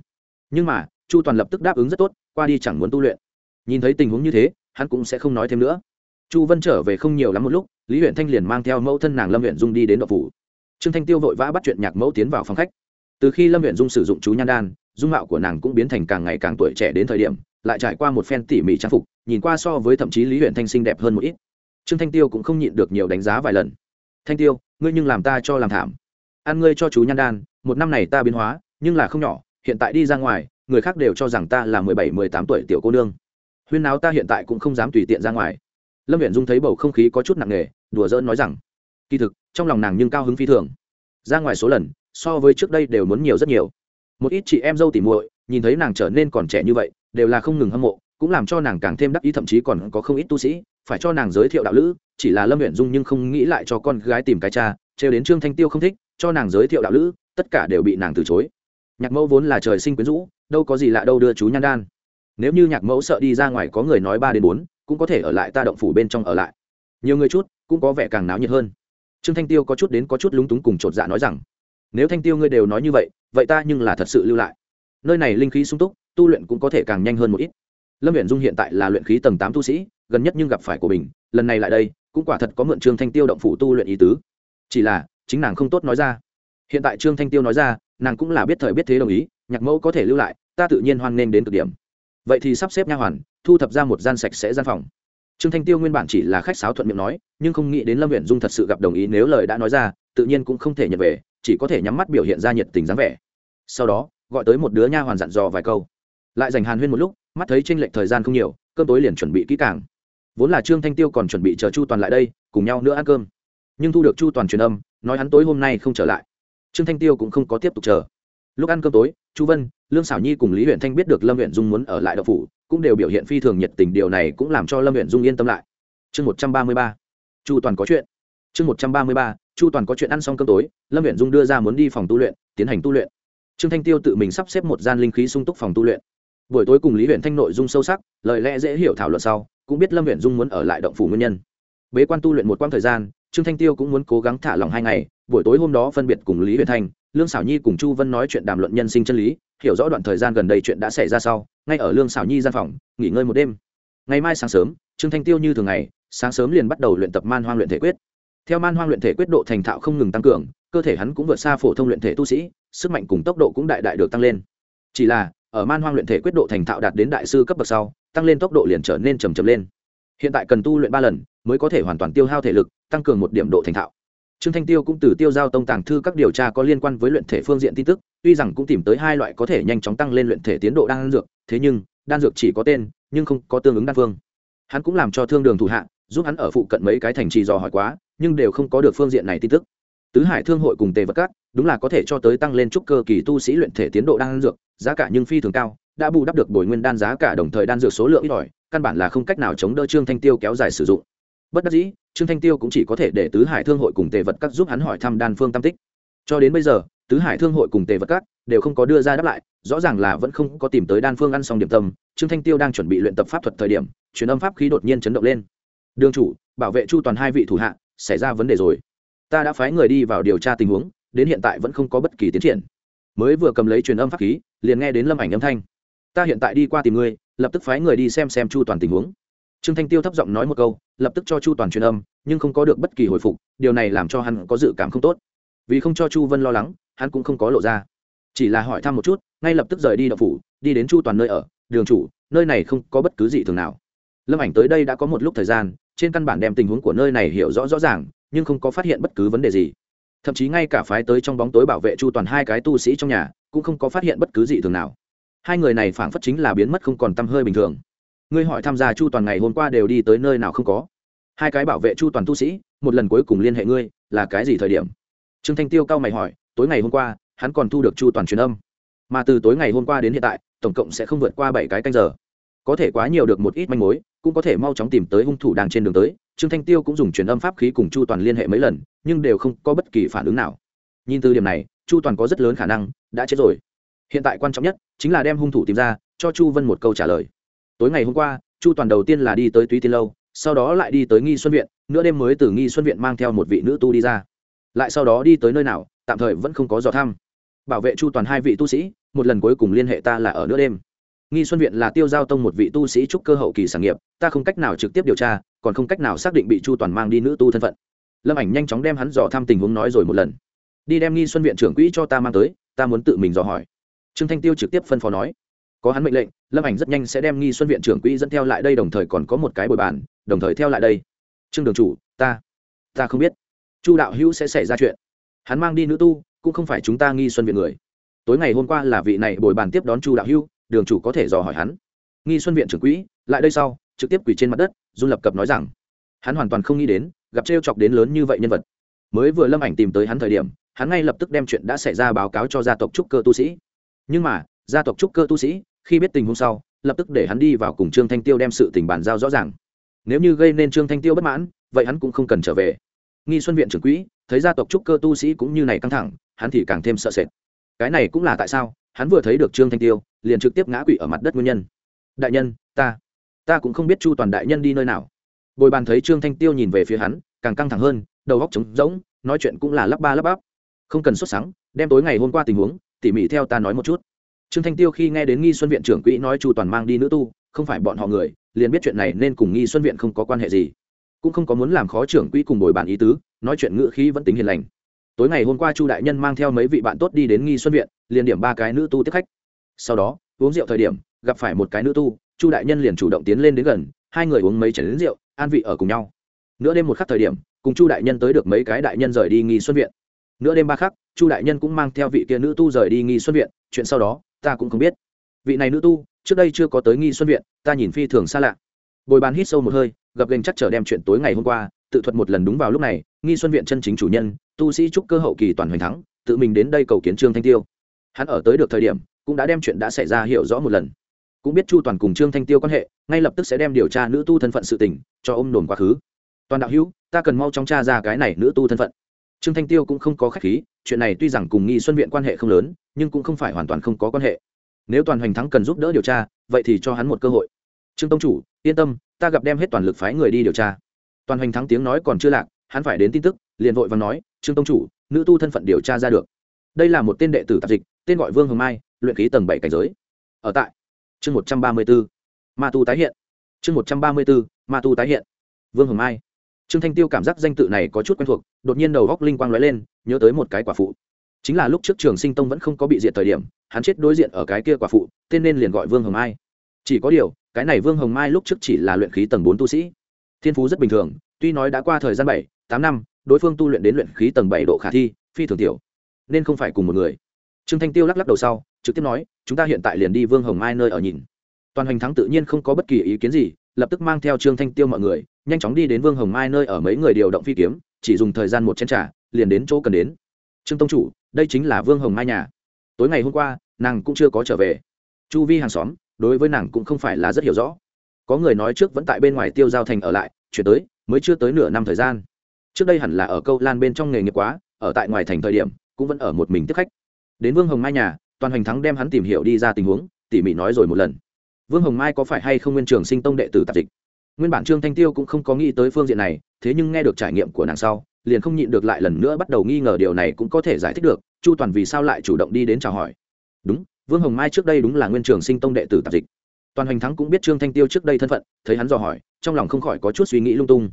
Nhưng mà, chu toàn lập tức đáp ứng rất tốt, qua đi chẳng muốn tu luyện. Nhìn thấy tình huống như thế, hắn cũng sẽ không nói thêm nữa. Chu vân trở về không nhiều lắm một lúc, lý huyện thanh liền mang theo mẫu thân nàng lâm huyện dung đi đến đậu phủ trương thanh tiêu vội vã bắt chuyện nhạc mẫu tiến vào phòng khách. Từ khi lâm huyện dung sử dụng chú nhan đan, dung mạo của nàng cũng biến thành càng ngày càng tuổi trẻ đến thời điểm, lại trải qua một phen tỉ mỉ trang phục, nhìn qua so với thậm chí lý huyện thanh xinh đẹp hơn một ít. Trương thanh tiêu cũng không nhịn được nhiều đánh giá vài lần. Thanh tiêu, ngươi nhưng làm ta cho làm thảm. Ăn ngươi cho chú nhan đan, một năm này ta biến hóa, nhưng là không nhỏ, hiện tại đi ra ngoài, người khác đều cho rằng ta là mười bảy, mười tám tuổi tiểu cô nương. Huyên áo ta hiện tại cũng không dám tùy tiện ra ngoài. Lâm viện dung thấy bầu không khí có chút nặng nề, đùa dỡn nói rằng kỳ thực, trong lòng nàng nhưng cao hứng phi thường. Ra ngoài số lần, so với trước đây đều muốn nhiều rất nhiều. Một ít chị em dâu tỉ muội, nhìn thấy nàng trở nên còn trẻ như vậy, đều là không ngừng hâm mộ, cũng làm cho nàng càng thêm đắc ý, thậm chí còn có không ít tu sĩ, phải cho nàng giới thiệu đạo lữ, chỉ là lâm huyện dung nhưng không nghĩ lại cho con gái tìm cái cha, trêu đến trương thanh tiêu không thích, cho nàng giới thiệu đạo lữ, tất cả đều bị nàng từ chối. Nhạc mẫu vốn là trời sinh quyến rũ, đâu có gì lạ đâu đưa chú nhan đan. Nếu như nhạc mẫu sợ đi ra ngoài có người nói ba đến bốn, cũng có thể ở lại ta động phủ bên trong ở lại. Nhiều người chút, cũng có vẻ càng náo nhiệt hơn trương thanh tiêu có chút đến có chút lúng túng cùng chột dạ nói rằng, nếu thanh tiêu ngươi đều nói như vậy vậy ta nhưng là thật sự lưu lại. Nơi này linh khí sung túc, tu luyện cũng có thể càng nhanh hơn một ít. Lâm viện dung hiện tại là luyện khí tầng tám tu sĩ, gần nhất nhưng gặp phải của mình, lần này lại đây, cũng quả thật có mượn trương thanh tiêu động phủ tu luyện ý tứ. Chỉ là, chính nàng không tốt nói ra. Hiện tại trương thanh tiêu nói ra, nàng cũng là biết thời biết thế đồng ý, nhạc mẫu có thể lưu lại, ta tự nhiên hoan nghênh đến cực điểm. Vậy thì sắp xếp nha hoàn, thu thập ra một gian sạch sẽ gian phòng trương thanh tiêu nguyên bản chỉ là khách sáo thuận miệng nói, nhưng không nghĩ đến lâm huyện dung thật sự gặp đồng ý nếu lời đã nói ra, tự nhiên cũng không thể nhận về, chỉ có thể nhắm mắt biểu hiện ra nhiệt tình dáng vẻ. Sau đó, gọi tới một đứa nha hoàn dặn dò vài câu. Lại dành hàn huyên một lúc, mắt thấy tranh lệch thời gian không nhiều, cơm tối liền chuẩn bị kỹ càng. Vốn là trương thanh tiêu còn chuẩn bị chờ chu toàn lại đây, cùng nhau nữa ăn cơm. Nhưng thu được chu toàn truyền âm, nói hắn tối hôm nay không trở lại. Trương thanh tiêu cũng không có tiếp tục chờ. Lúc ăn cơm tối, chu vân, lương xảo nhi cùng lý huyện thanh biết được lâm huyện dung muốn ở lại đậu phủ cũng đều biểu hiện phi thường nhiệt tình, điều này cũng làm cho lâm huyện dung yên tâm lại. Chương một trăm ba mươi ba, chu toàn có chuyện. Chương một trăm ba mươi ba, chu toàn có chuyện ăn xong cơm tối, lâm huyện dung đưa ra muốn đi phòng tu luyện, tiến hành tu luyện. Trương thanh tiêu tự mình sắp xếp một gian linh khí sung túc phòng tu luyện. Buổi tối cùng lý huyện thanh nội dung sâu sắc, lời lẽ dễ hiểu thảo luận sau, cũng biết lâm huyện dung muốn ở lại động phủ nguyên nhân. Bế quan tu luyện một quãng thời gian, trương thanh tiêu cũng muốn cố gắng thả lòng hai ngày, buổi tối hôm đó phân biệt cùng lý huyện thanh lương xảo nhi cùng chu vân nói chuyện đàm luận nhân sinh chân lý, hiểu rõ đoạn thời gian gần đây chuyện đã xảy ra sau, ngay ở lương xảo nhi gian phòng, nghỉ ngơi một đêm. Ngày mai sáng sớm, trương thanh tiêu như thường ngày, sáng sớm liền bắt đầu luyện tập man hoang luyện thể quyết. Theo man hoang luyện thể quyết độ thành thạo không ngừng tăng cường, cơ thể hắn cũng vượt xa phổ thông luyện thể tu sĩ, sức mạnh cùng tốc độ cũng đại đại được tăng lên. Chỉ là, ở man hoang luyện thể quyết độ thành thạo đạt đến đại sư cấp bậc sau, tăng lên tốc độ liền trở nên trầm trầm lên. Hiện tại cần tu luyện ba lần, mới có thể hoàn toàn tiêu hao thể lực, tăng cường một điểm độ thành thạo trương thanh tiêu cũng từ tiêu giao tông tàng thư các điều tra có liên quan với luyện thể phương diện tin tức, tuy rằng cũng tìm tới hai loại có thể nhanh chóng tăng lên luyện thể tiến độ đan dược, thế nhưng, đan dược chỉ có tên, nhưng không có tương ứng đan phương. Hắn cũng làm cho thương đường thủ hạ, giúp hắn ở phụ cận mấy cái thành trì dò hỏi quá, nhưng đều không có được phương diện này tin tức. Tứ hải thương hội cùng tề vật cát, đúng là có thể cho tới tăng lên trúc cơ kỳ tu sĩ luyện thể tiến độ đan dược, giá cả nhưng phi thường cao, đã bù đắp được bồi nguyên đan giá cả đồng thời đan dược số lượng ít ỏi, căn bản là không cách nào chống đỡ trương thanh tiêu kéo dài sử dụng. Bất đắc dĩ trương thanh tiêu cũng chỉ có thể để tứ hải thương hội cùng tề vật các giúp hắn hỏi thăm đan phương tam tích. Cho đến bây giờ, tứ hải thương hội cùng tề vật các đều không có đưa ra đáp lại, rõ ràng là vẫn không có tìm tới đan phương ăn xong điểm tâm, trương thanh tiêu đang chuẩn bị luyện tập pháp thuật thời điểm, truyền âm pháp khí đột nhiên chấn động lên. Đường chủ, bảo vệ chu toàn hai vị thủ hạ, xảy ra vấn đề rồi. Ta đã phái người đi vào điều tra tình huống, đến hiện tại vẫn không có bất kỳ tiến triển. Mới vừa cầm lấy truyền âm pháp khí, liền nghe đến lâm ảnh âm thanh. Ta hiện tại đi qua tìm ngươi, lập tức phái người đi xem xem chu toàn tình huống trương thanh tiêu thấp giọng nói một câu, lập tức cho chu toàn truyền âm, nhưng không có được bất kỳ hồi phục, điều này làm cho hắn có dự cảm không tốt. Vì không cho chu vân lo lắng, hắn cũng không có lộ ra. Chỉ là hỏi thăm một chút, ngay lập tức rời đi đậu phủ, đi đến chu toàn nơi ở, đường chủ, nơi này không có bất cứ gì thường nào. Lâm ảnh tới đây đã có một lúc thời gian, trên căn bản đem tình huống của nơi này hiểu rõ rõ ràng, nhưng không có phát hiện bất cứ vấn đề gì. Thậm chí ngay cả phái tới trong bóng tối bảo vệ chu toàn hai cái tu sĩ trong nhà, cũng không có phát hiện bất cứ gì thường nào. Hai người này phảng phất chính là biến mất không còn t hơi bình thường ngươi hỏi tham gia chu toàn ngày hôm qua đều đi tới nơi nào không có. Hai cái bảo vệ chu toàn tu sĩ, một lần cuối cùng liên hệ ngươi, là cái gì thời điểm? Trương thanh tiêu cao mày hỏi, tối ngày hôm qua, hắn còn thu được chu toàn truyền âm. Mà từ tối ngày hôm qua đến hiện tại, tổng cộng sẽ không vượt qua bảy cái canh giờ. Có thể quá nhiều được một ít manh mối, cũng có thể mau chóng tìm tới hung thủ đang trên đường tới. Trương thanh tiêu cũng dùng truyền âm pháp khí cùng chu toàn liên hệ mấy lần, nhưng đều không có bất kỳ phản ứng nào. Nhìn từ điểm này, chu toàn có rất lớn khả năng đã chết rồi. Hiện tại quan trọng nhất chính là đem hung thủ tìm ra, cho chu vân một câu trả lời tối ngày hôm qua, chu toàn đầu tiên là đi tới túy tiên lâu, sau đó lại đi tới nghi xuân viện, nửa đêm mới từ nghi xuân viện mang theo một vị nữ tu đi ra. Lại sau đó đi tới nơi nào, tạm thời vẫn không có dò thăm. Bảo vệ chu toàn hai vị tu sĩ, một lần cuối cùng liên hệ ta là ở nửa đêm. Nghi xuân viện là tiêu giao tông một vị tu sĩ trúc cơ hậu kỳ sản nghiệp, ta không cách nào trực tiếp điều tra, còn không cách nào xác định bị chu toàn mang đi nữ tu thân phận. Lâm ảnh nhanh chóng đem hắn dò thăm tình huống nói rồi một lần. Đi đem nghi xuân viện trưởng quỹ cho ta mang tới, ta muốn tự mình dò hỏi. Trương thanh tiêu trực tiếp phân phó nói có hắn mệnh lệnh, lâm ảnh rất nhanh sẽ đem nghi xuân viện trưởng quỹ dẫn theo lại đây, đồng thời còn có một cái bồi bàn, đồng thời theo lại đây. Trương đường chủ, ta ta không biết. Chu đạo hữu sẽ xảy ra chuyện. Hắn mang đi nữ tu, cũng không phải chúng ta nghi xuân viện người. Tối ngày hôm qua là vị này bồi bàn tiếp đón chu đạo hữu, đường chủ có thể dò hỏi hắn. Nghi xuân viện trưởng quỹ, lại đây sau, trực tiếp quỳ trên mặt đất dung lập cập nói rằng, hắn hoàn toàn không nghĩ đến, gặp t chọc đến lớn như vậy nhân vật. Mới vừa lâm ảnh tìm tới hắn thời điểm, hắn ngay lập tức đem chuyện đã xảy ra báo cáo cho gia tộc trúc cơ tu sĩ. Nhưng mà, gia tộc trúc cơ tu sĩ khi biết tình huống sau, lập tức để hắn đi vào cùng trương thanh tiêu đem sự tình bàn giao rõ ràng. Nếu như gây nên trương thanh tiêu bất mãn, vậy hắn cũng không cần trở về. Nghi xuân viện trưởng quỹ, thấy gia tộc trúc cơ tu sĩ cũng như này căng thẳng, hắn thì càng thêm sợ sệt. Cái này cũng là tại sao, hắn vừa thấy được trương thanh tiêu, liền trực tiếp ngã quỵ ở mặt đất nguyên nhân. Đại nhân, ta ta cũng không biết chu toàn đại nhân đi nơi nào. Bồi bàn thấy trương thanh tiêu nhìn về phía hắn, càng căng thẳng hơn, đầu góc trống rỗng, nói chuyện cũng là lắp ba lắp bắp. Không cần xuất sáng đem tối ngày hôm qua tình huống, tỉ mỉ theo ta nói một chút trương thanh tiêu khi nghe đến nghi xuân viện trưởng quỹ nói chu toàn mang đi nữ tu, không phải bọn họ người, liền biết chuyện này nên cùng nghi xuân viện không có quan hệ gì. Cũng không có muốn làm khó trưởng quỹ cùng bồi bàn ý tứ, nói chuyện ngữ khí vẫn tính hiền lành. Tối ngày hôm qua chu đại nhân mang theo mấy vị bạn tốt đi đến nghi xuân viện, liền điểm ba cái nữ tu tiếp khách. Sau đó, uống rượu thời điểm, gặp phải một cái nữ tu, chu đại nhân liền chủ động tiến lên đến gần, hai người uống mấy chén đến rượu, an vị ở cùng nhau. Nửa đêm một khắc thời điểm, cùng chu đại nhân tới được mấy cái đại nhân rời đi nghi xuân viện. Nửa đêm ba khắc, chu đại nhân cũng mang theo vị kia nữ tu rời đi nghi xuân viện, chuyện sau đó ta cũng không biết. Vị này nữ tu, trước đây chưa có tới nghi xuân viện, ta nhìn phi thường xa lạ. Bồi bàn hít sâu một hơi, gặp gành chắc trở đem chuyện tối ngày hôm qua, tự thuật một lần đúng vào lúc này, nghi xuân viện chân chính chủ nhân, tu sĩ trúc cơ hậu kỳ toàn hoành thắng, tự mình đến đây cầu kiến trương thanh tiêu. Hắn ở tới được thời điểm, cũng đã đem chuyện đã xảy ra hiểu rõ một lần. Cũng biết chu toàn cùng trương thanh tiêu quan hệ, ngay lập tức sẽ đem điều tra nữ tu thân phận sự tình, cho ôm đồn quá khứ. Toàn đạo hữu, ta cần mau chóng tra ra cái này nữ tu thân phận trương thanh tiêu cũng không có khách khí, chuyện này tuy rằng cùng nghi xuân viện quan hệ không lớn, nhưng cũng không phải hoàn toàn không có quan hệ. Nếu toàn hoành thắng cần giúp đỡ điều tra, vậy thì cho hắn một cơ hội. Trương tông chủ, yên tâm, ta gặp đem hết toàn lực phái người đi điều tra. Toàn hoành thắng tiếng nói còn chưa lạc, hắn phải đến tin tức, liền vội và nói, trương tông chủ, nữ tu thân phận điều tra ra được. Đây là một tên đệ tử tạp dịch, tên gọi vương hồng mai, luyện khí tầng bảy cảnh giới. Ở tại chương một trăm ba mươi b ố ma tu tái hiện. Chương một trăm ba mươi b ố ma tu tái hiện. Vương hồng mai. Trương thanh tiêu cảm giác danh tự này có chút quen thuộc đột nhiên đầu góc linh quang lóe lên, nhớ tới một cái quả phụ. Chính là lúc trước trường sinh tông vẫn không có bị diệt thời điểm, hắn chết đối diện ở cái kia quả phụ, tên nên liền gọi vương hồng mai. Chỉ có điều, cái này vương hồng mai lúc trước chỉ là luyện khí tầng bốn tu sĩ. Thiên phú rất bình thường, tuy nói đã qua thời gian bảy, tám năm, đối phương tu luyện đến luyện khí tầng bảy độ khả thi, phi thường tiểu, nên không phải cùng một người. Trương thanh tiêu lắc lắc đầu sau, trực tiếp nói, chúng ta hiện tại liền đi vương hồng mai nơi ở nhìn. Toàn hành thắng tự nhiên không có bất kỳ ý kiến gì lập tức mang theo trương thanh tiêu mọi người, nhanh chóng đi đến vương hồng mai nơi ở mấy người điều động phi kiếm, chỉ dùng thời gian một chén t r à liền đến chỗ cần đến. Trương tông chủ, đây chính là vương hồng mai nhà. Tối ngày hôm qua, nàng cũng chưa có trở về. Chu vi hàng xóm, đối với nàng cũng không phải là rất hiểu rõ. Có người nói trước vẫn tại bên ngoài tiêu giao thành ở lại, chuyển tới, mới chưa tới nửa năm thời gian. Trước đây hẳn là ở câu lan bên trong nghề nghiệp quá, ở tại ngoài thành thời điểm, cũng vẫn ở một mình tiếp khách. Đến vương hồng mai nhà, toàn hoành thắng đem hắn tìm hiểu đi ra tình huống, tỉ mỉ nói rồi một lần vương hồng mai có phải hay không nguyên trường sinh tông đệ tử tạp dịch? Nguyên bản trương thanh tiêu cũng không có nghĩ tới phương diện này, thế nhưng nghe được trải nghiệm của nàng sau, liền không nhịn được lại lần nữa bắt đầu nghi ngờ điều này cũng có thể giải thích được, chu toàn vì sao lại chủ động đi đến chào hỏi. Đúng, vương hồng mai trước đây đúng là nguyên trường sinh tông đệ tử tạp dịch. Toàn hoành thắng cũng biết trương thanh tiêu trước đây thân phận, thấy hắn dò hỏi, trong lòng không khỏi có chút suy nghĩ lung tung.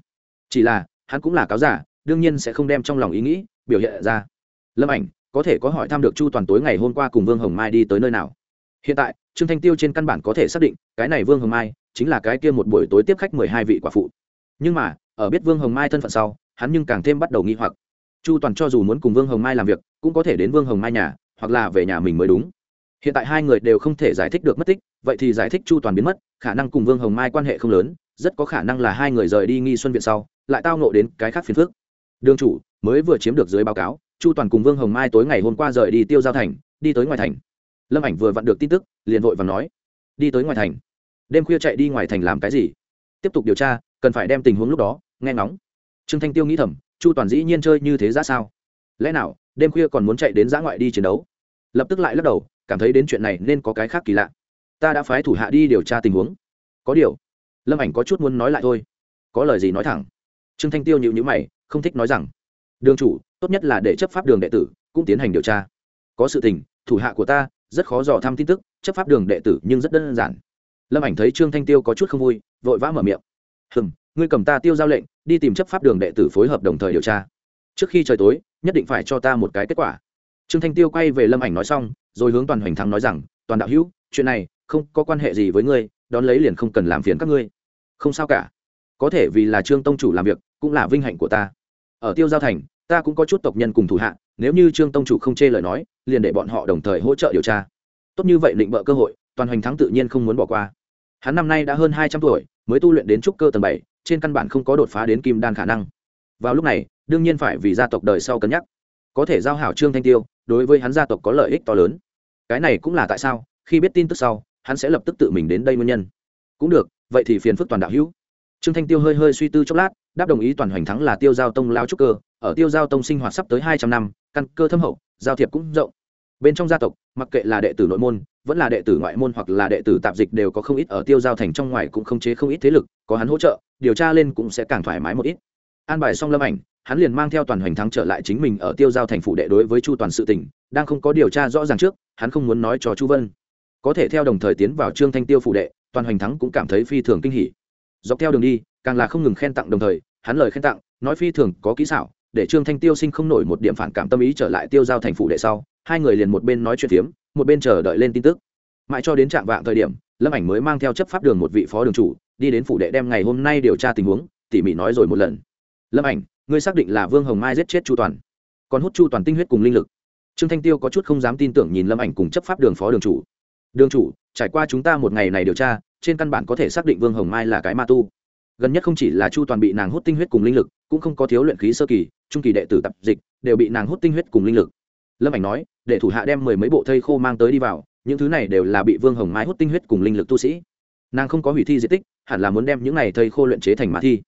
Chỉ là, hắn cũng là cáo giả, đương nhiên sẽ không đem trong lòng ý nghĩ biểu hiện ra. Lâm ảnh, có thể có hỏi thăm được chu toàn tối ngày hôm qua cùng vương hồng mai đi tới nơi nào? Hiện tại, trương thanh tiêu trên căn bản có thể xác định, cái này vương hồng mai chính là cái kia một buổi tối tiếp khách mười hai vị quả phụ. Nhưng mà, ở biết vương hồng mai thân phận sau, hắn nhưng càng thêm bắt đầu nghi hoặc. Chu toàn cho dù muốn cùng vương hồng mai làm việc, cũng có thể đến vương hồng mai nhà, hoặc là về nhà mình mới đúng. Hiện tại hai người đều không thể giải thích được mất tích, vậy thì giải thích chu toàn biến mất, khả năng cùng vương hồng mai quan hệ không lớn, rất có khả năng là hai người rời đi nghi xuân viện sau, lại tao nộ đến cái khác phiền phức. Đương chủ, mới vừa chiếm được dưới báo cáo, chu toàn cùng vương hồng mai tối ngày hôm qua rời đi tiêu giao thành, đi tới ngoài thành lâm ảnh vừa vặn được tin tức, liền vội và nói, đi tới ngoài thành. Đêm khuya chạy đi ngoài thành làm cái gì? Tiếp tục điều tra, cần phải đem tình huống lúc đó, nghe ngóng. Trương thanh tiêu nghĩ thầm, chu toàn dĩ nhiên chơi như thế ra sao? Lẽ nào, đêm khuya còn muốn chạy đến giã ngoại đi chiến đấu? Lập tức lại lắc đầu, cảm thấy đến chuyện này nên có cái khác kỳ lạ. Ta đã phái thủ hạ đi điều tra tình huống. Có điều. Lâm ảnh có chút muốn nói lại thôi. Có lời gì nói thẳng? Trương thanh tiêu nhịu nhữ mày, không thích nói rằng, đường chủ, tốt nhất là để chấp pháp đường đệ tử, cũng tiến hành điều tra. Có sự tình, thủ hạ của ta rất khó dò thăm tin tức, chấp pháp đường đệ tử nhưng rất đơn giản. Lâm ảnh thấy trương thanh tiêu có chút không vui, vội vã mở miệng. Hừng ngươi cầm ta tiêu giao lệnh, đi tìm chấp pháp đường đệ tử phối hợp đồng thời điều tra. Trước khi trời tối, nhất định phải cho ta một cái kết quả. Trương thanh tiêu quay về lâm ảnh nói xong, rồi hướng toàn hoành thắng nói rằng, toàn đạo hữu, chuyện này không có quan hệ gì với ngươi, đón lấy liền không cần làm phiền các ngươi. Không sao cả. Có thể vì là trương tông chủ làm việc, cũng là vinh hạnh của ta. Ở tiêu giao thành ta cũng có chút tộc nhân cùng thủ hạ, nếu như trương tông chủ không chê lời nói, liền để bọn họ đồng thời hỗ trợ điều tra. Tốt như vậy định bợ cơ hội, toàn hoành thắng tự nhiên không muốn bỏ qua. Hắn năm nay đã hơn hai trăm tuổi, mới tu luyện đến trúc cơ tầng bảy, trên căn bản không có đột phá đến kim đan khả năng. Vào lúc này, đương nhiên phải vì gia tộc đời sau cân nhắc. Có thể giao hảo trương thanh tiêu, đối với hắn gia tộc có lợi ích to lớn. Cái này cũng là tại sao, khi biết tin tức sau, hắn sẽ lập tức tự mình đến đây nguyên nhân. Cũng được, vậy thì phiền phức toàn đạo hữu. Trương thanh tiêu hơi hơi suy tư chốc lát, đáp đồng ý toàn hoành thắng là tiêu giao tông lao trúc cơ ở tiêu giao tông sinh hoạt sắp tới hai trăm năm, căn cơ thâm hậu, giao thiệp cũng rộng. Bên trong gia tộc, mặc kệ là đệ tử nội môn, vẫn là đệ tử ngoại môn hoặc là đệ tử tạp dịch đều có không ít ở tiêu giao thành trong ngoài cũng không chế không ít thế lực, có hắn hỗ trợ, điều tra lên cũng sẽ càng thoải mái một ít. An bài xong lâm ảnh, hắn liền mang theo toàn hoành thắng trở lại chính mình ở tiêu giao thành phủ đệ đối với chu toàn sự tỉnh đang không có điều tra rõ ràng trước, hắn không muốn nói cho chu vân. Có thể theo đồng thời tiến vào trương thanh tiêu phủ đệ, toàn hoành thắng cũng cảm thấy phi thường kinh hỉ. Dọc theo đường đi, càng là không ngừng khen tặng đồng thời, hắn lời khen tặng, nói phi thường có kỹ xảo để trương thanh tiêu sinh không nổi một điểm phản cảm tâm ý trở lại tiêu giao thành phủ đệ sau, hai người liền một bên nói chuyện phiếm, một bên chờ đợi lên tin tức. Mãi cho đến trạm vạng thời điểm, lâm ảnh mới mang theo chấp pháp đường một vị phó đường chủ, đi đến phủ đệ đem ngày hôm nay điều tra tình huống, tỉ mỉ nói rồi một lần. Lâm ảnh, ngươi xác định là vương hồng mai giết chết chu toàn, còn hút chu toàn tinh huyết cùng linh lực. Trương thanh tiêu có chút không dám tin tưởng nhìn lâm ảnh cùng chấp pháp đường phó đường chủ. Đường chủ, trải qua chúng ta một ngày này điều tra, trên căn bản có thể xác định vương hồng mai là cái ma tu gần nhất không chỉ là chu toàn bị nàng hút tinh huyết cùng linh lực, cũng không có thiếu luyện khí sơ kỳ, trung kỳ đệ tử tập dịch đều bị nàng hút tinh huyết cùng linh lực. Lâm ảnh nói, để thủ hạ đem mười mấy bộ thây khô mang tới đi vào, những thứ này đều là bị vương hồng mai hút tinh huyết cùng linh lực tu sĩ. Nàng không có hủy thi di tích, hẳn là muốn đem những này thây khô luyện chế thành mã thi.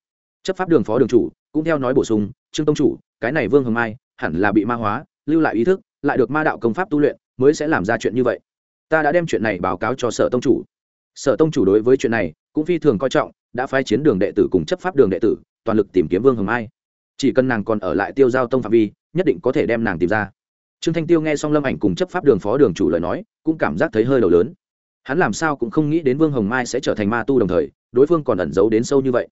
Chấp pháp đường phó đường chủ, cũng theo nói bổ sung, trương tông chủ, cái này vương hồng mai, hẳn là bị ma hóa, lưu lại ý thức, lại được ma đạo công pháp tu luyện, mới sẽ làm ra chuyện như vậy. Ta đã đem chuyện này báo cáo cho sở tông chủ. Sở tông chủ đối với chuyện này, cũng phi thường coi trọng đã phái chiến đường đệ tử cùng chấp pháp đường đệ tử, toàn lực tìm kiếm vương hồng mai chỉ cần nàng còn ở lại tiêu giao tông phạm vi, nhất định có thể đem nàng tìm ra. Trương thanh tiêu nghe xong lâm ảnh cùng chấp pháp đường phó đường chủ lời nói, cũng cảm giác thấy hơi đầu lớn. Hắn làm sao cũng không nghĩ đến vương hồng mai sẽ trở thành ma tu đồng thời, đối phương còn ẩn giấu đến sâu như vậy.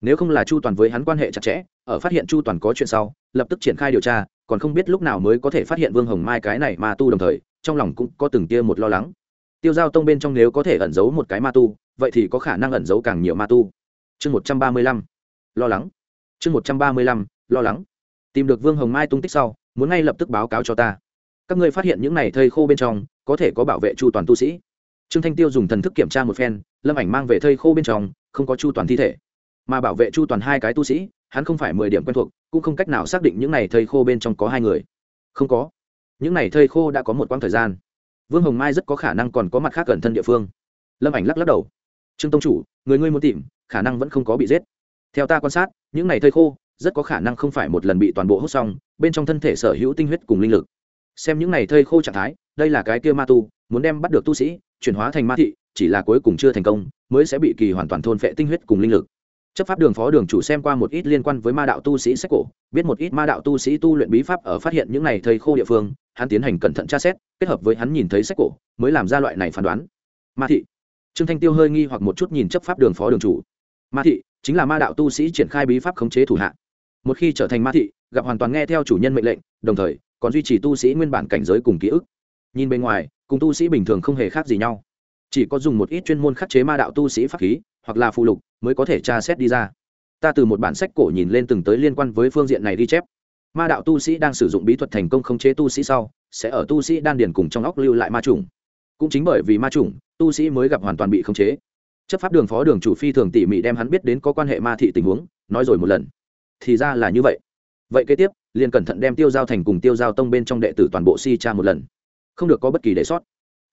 Nếu không là chu toàn với hắn quan hệ chặt chẽ, ở phát hiện chu toàn có chuyện sau, lập tức triển khai điều tra, còn không biết lúc nào mới có thể phát hiện vương hồng mai cái này ma tu đồng thời, trong lòng cũng có từng tia một lo lắng. Tiêu giao tông bên trong nếu có thể ẩn giấu một cái ma tu vậy thì có khả năng ẩn giấu càng nhiều ma tu. Chương một trăm ba mươi lăm, lo lắng. Chương một trăm ba mươi lăm, lo lắng. Tìm được vương hồng mai tung tích sau, muốn ngay lập tức báo cáo cho ta. Các ngươi phát hiện những này thây khô bên trong, có thể có bảo vệ chu toàn tu sĩ. Trương thanh tiêu dùng thần thức kiểm tra một phen, lâm ảnh mang về thây khô bên trong, không có chu toàn thi thể. Mà bảo vệ chu toàn hai cái tu sĩ, hắn không phải mười điểm quen thuộc, cũng không cách nào xác định những này thây khô bên trong có hai người. Không có. Những này thây khô đã có một quãng thời gian. Vương hồng mai rất có khả năng còn có mặt khác gần thân địa phương. Lâm ảnh lắc lắc đầu trương tông chủ, người ngươi muốn tìm, khả năng vẫn không có bị giết. Theo ta quan sát, những này thây khô, rất có khả năng không phải một lần bị toàn bộ hút xong, bên trong thân thể sở hữu tinh huyết cùng linh lực. Xem những này thây khô trạng thái, đây là cái kia ma tu, muốn đem bắt được tu sĩ, chuyển hóa thành ma thị, chỉ là cuối cùng chưa thành công, mới sẽ bị kỳ hoàn toàn thôn phệ tinh huyết cùng linh lực. Chấp pháp đường phó đường chủ xem qua một ít liên quan với ma đạo tu sĩ sách cổ, biết một ít ma đạo tu sĩ tu luyện bí pháp ở phát hiện những này thầy khô địa phương, hắn tiến hành cẩn thận tra xét, kết hợp với hắn nhìn thấy sách cổ, mới làm ra loại này phán đoán. Ma thị trương thanh tiêu hơi nghi hoặc một chút nhìn chấp pháp đường phó đường chủ. Ma thị, chính là ma đạo tu sĩ triển khai bí pháp khống chế thủ hạ. Một khi trở thành ma thị, gặp hoàn toàn nghe theo chủ nhân mệnh lệnh, đồng thời, còn duy trì tu sĩ nguyên bản cảnh giới cùng ký ức. Nhìn bên ngoài, cùng tu sĩ bình thường không hề khác gì nhau. Chỉ có dùng một ít chuyên môn khắc chế ma đạo tu sĩ pháp khí, hoặc là phụ lục, mới có thể tra xét đi ra. Ta từ một bản sách cổ nhìn lên từng tới liên quan với phương diện này ghi chép. Ma đạo tu sĩ đang sử dụng bí thuật thành công khống chế tu sĩ sau, sẽ ở tu sĩ đan điền cùng trong óc lưu lại ma trùng cũng chính bởi vì ma trùng tu sĩ mới gặp hoàn toàn bị khống chế. Chấp pháp đường phó đường chủ phi thường tỉ mỉ đem hắn biết đến có quan hệ ma thị tình huống, nói rồi một lần. Thì ra là như vậy. Vậy kế tiếp, liền cẩn thận đem tiêu giao thành cùng tiêu giao tông bên trong đệ tử toàn bộ si tra một lần. Không được có bất kỳ để sót.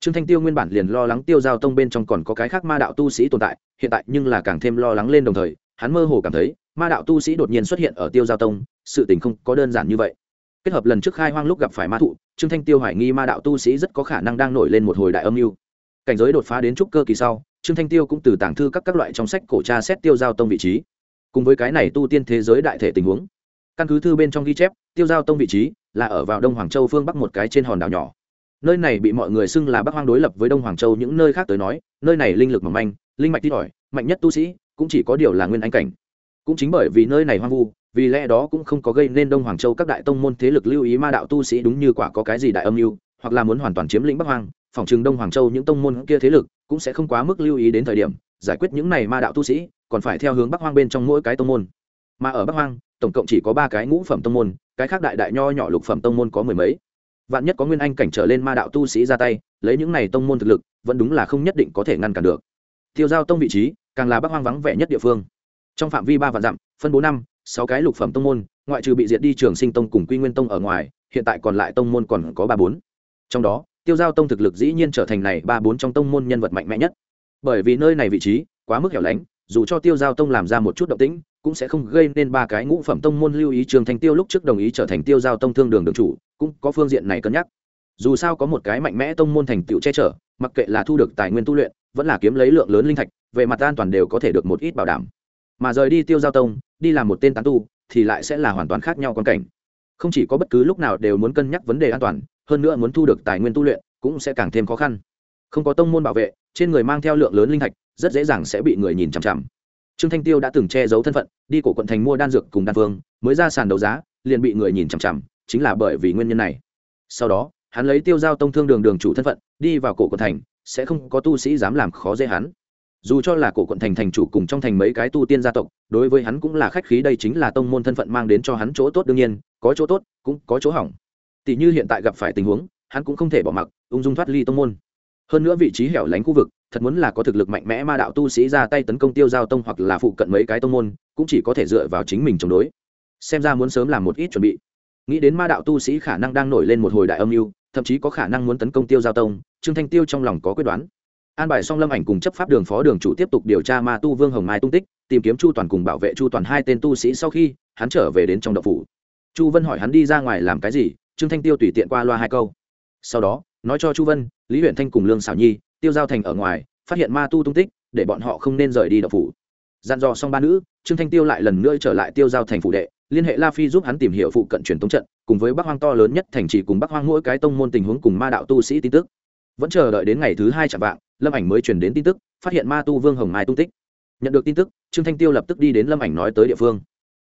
Trương thanh tiêu nguyên bản liền lo lắng tiêu giao tông bên trong còn có cái khác ma đạo tu sĩ tồn tại, hiện tại nhưng là càng thêm lo lắng lên đồng thời, hắn mơ hồ cảm thấy, ma đạo tu sĩ đột nhiên xuất hiện ở tiêu giao tông, sự tình không có đơn giản như vậy. Kết hợp lần trước khai hoang lúc gặp phải ma thụ, trương thanh tiêu hoài nghi ma đạo tu sĩ rất có khả năng đang nổi lên một hồi đại âm mưu cảnh giới đột phá đến trúc cơ kỳ sau, trương thanh tiêu cũng từ tàng thư các các loại trong sách cổ tra xét tiêu giao tông vị trí. Cùng với cái này tu tiên thế giới đại thể tình huống, căn cứ thư bên trong ghi chép, tiêu giao tông vị trí là ở vào đông hoàng châu phương bắc một cái trên hòn đảo nhỏ. Nơi này bị mọi người xưng là bắc hoang đối lập với đông hoàng châu những nơi khác tới nói, nơi này linh lực mỏng manh, linh mạch ít ỏi, mạnh nhất tu sĩ cũng chỉ có điều là nguyên anh cảnh. Cũng chính bởi vì nơi này hoang vu, vì lẽ đó cũng không có gây nên đông hoàng châu các đại tông môn thế lực lưu ý ma đạo tu sĩ đúng như quả có cái gì đại âm mưu hoặc là muốn hoàn toàn chiếm lĩnh bắc hoang, phòng trừng đông hoàng châu những tông môn kia thế lực cũng sẽ không quá mức lưu ý đến thời điểm, giải quyết những này ma đạo tu sĩ, còn phải theo hướng bắc hoang bên trong mỗi cái tông môn. Mà ở bắc hoang, tổng cộng chỉ có ba cái ngũ phẩm tông môn, cái khác đại đại nho nhỏ lục phẩm tông môn có mười mấy. Vạn nhất có nguyên anh cảnh trở lên ma đạo tu sĩ ra tay, lấy những này tông môn thực lực, vẫn đúng là không nhất định có thể ngăn cản được. Tiêu giao tông vị trí, càng là bắc hoang vắng vẻ nhất địa phương. Trong phạm vi ba vạn dặm, phân bố năm, sáu cái lục phẩm tông môn, ngoại trừ bị diệt đi trường sinh tông cùng quy nguyên tông ở ngoài, hiện tại còn lại tông môn còn có ba bốn trong đó, tiêu giao tông thực lực dĩ nhiên trở thành này ba bốn trong tông môn nhân vật mạnh mẽ nhất. Bởi vì nơi này vị trí quá mức hẻo lánh, dù cho tiêu giao tông làm ra một chút động tĩnh, cũng sẽ không gây nên ba cái ngũ phẩm tông môn lưu ý trường thành tiêu lúc trước đồng ý trở thành tiêu giao tông thương đường đường chủ, cũng có phương diện này cân nhắc. Dù sao có một cái mạnh mẽ tông môn thành tựu che chở, mặc kệ là thu được tài nguyên tu luyện, vẫn là kiếm lấy lượng lớn linh thạch, về mặt an toàn đều có thể được một ít bảo đảm. Mà rời đi tiêu giao tông, đi làm một tên tán tu, thì lại sẽ là hoàn toàn khác nhau quan cảnh. Không chỉ có bất cứ lúc nào đều muốn cân nhắc vấn đề an toàn hơn nữa muốn thu được tài nguyên tu luyện cũng sẽ càng thêm khó khăn. Không có tông môn bảo vệ, trên người mang theo lượng lớn linh thạch, rất dễ dàng sẽ bị người nhìn chằm chằm. Trương thanh tiêu đã từng che giấu thân phận, đi cổ quận thành mua đan dược cùng đan phương, mới ra sàn đấu giá, liền bị người nhìn chằm chằm, chính là bởi vì nguyên nhân này. Sau đó, hắn lấy tiêu giao tông thương đường đường chủ thân phận, đi vào cổ quận thành, sẽ không có tu sĩ dám làm khó dễ hắn. Dù cho là cổ quận thành thành chủ cùng trong thành mấy cái tu tiên gia tộc, đối với hắn cũng là khách khí, đây chính là tông môn thân phận mang đến cho hắn chỗ tốt đương nhiên, có chỗ tốt, cũng có chỗ hỏng tỷ như hiện tại gặp phải tình huống, hắn cũng không thể bỏ mặc, ung dung thoát ly tông môn. Hơn nữa vị trí hẻo lánh khu vực, thật muốn là có thực lực mạnh mẽ ma đạo tu sĩ ra tay tấn công tiêu giao tông hoặc là phụ cận mấy cái tông môn, cũng chỉ có thể dựa vào chính mình chống đối. Xem ra muốn sớm làm một ít chuẩn bị. Nghĩ đến ma đạo tu sĩ khả năng đang nổi lên một hồi đại âm mưu, thậm chí có khả năng muốn tấn công tiêu giao tông, trương thanh tiêu trong lòng có quyết đoán. An bài song lâm ảnh cùng chấp pháp đường phó đường chủ tiếp tục điều tra ma tu vương hồng mai tung tích, tìm kiếm chu toàn cùng bảo vệ chu toàn hai tên tu sĩ sau khi, hắn trở về đến trong đậu phủ. Chu vân hỏi hắn đi ra ngoài làm cái gì trương thanh tiêu tùy tiện qua loa hai câu. Sau đó, nói cho chu vân, lý huyện thanh cùng lương xảo nhi, tiêu giao thành ở ngoài, phát hiện ma tu tung tích, để bọn họ không nên rời đi đậu phủ. Dặn dò xong ba nữ, trương thanh tiêu lại lần nữa trở lại tiêu giao thành phủ đệ, liên hệ la phi giúp hắn tìm hiểu phụ cận truyền tống trận, cùng với bắc hoang to lớn nhất thành trì cùng bắc hoang mỗi cái tông môn tình huống cùng ma đạo tu sĩ tin tức. Vẫn chờ đợi đến ngày thứ hai chạm vạng, lâm ảnh mới truyền đến tin tức, phát hiện ma tu vương hồng mai tung tích. Nhận được tin tức, trương thanh tiêu lập tức đi đến lâm ảnh nói tới địa phương.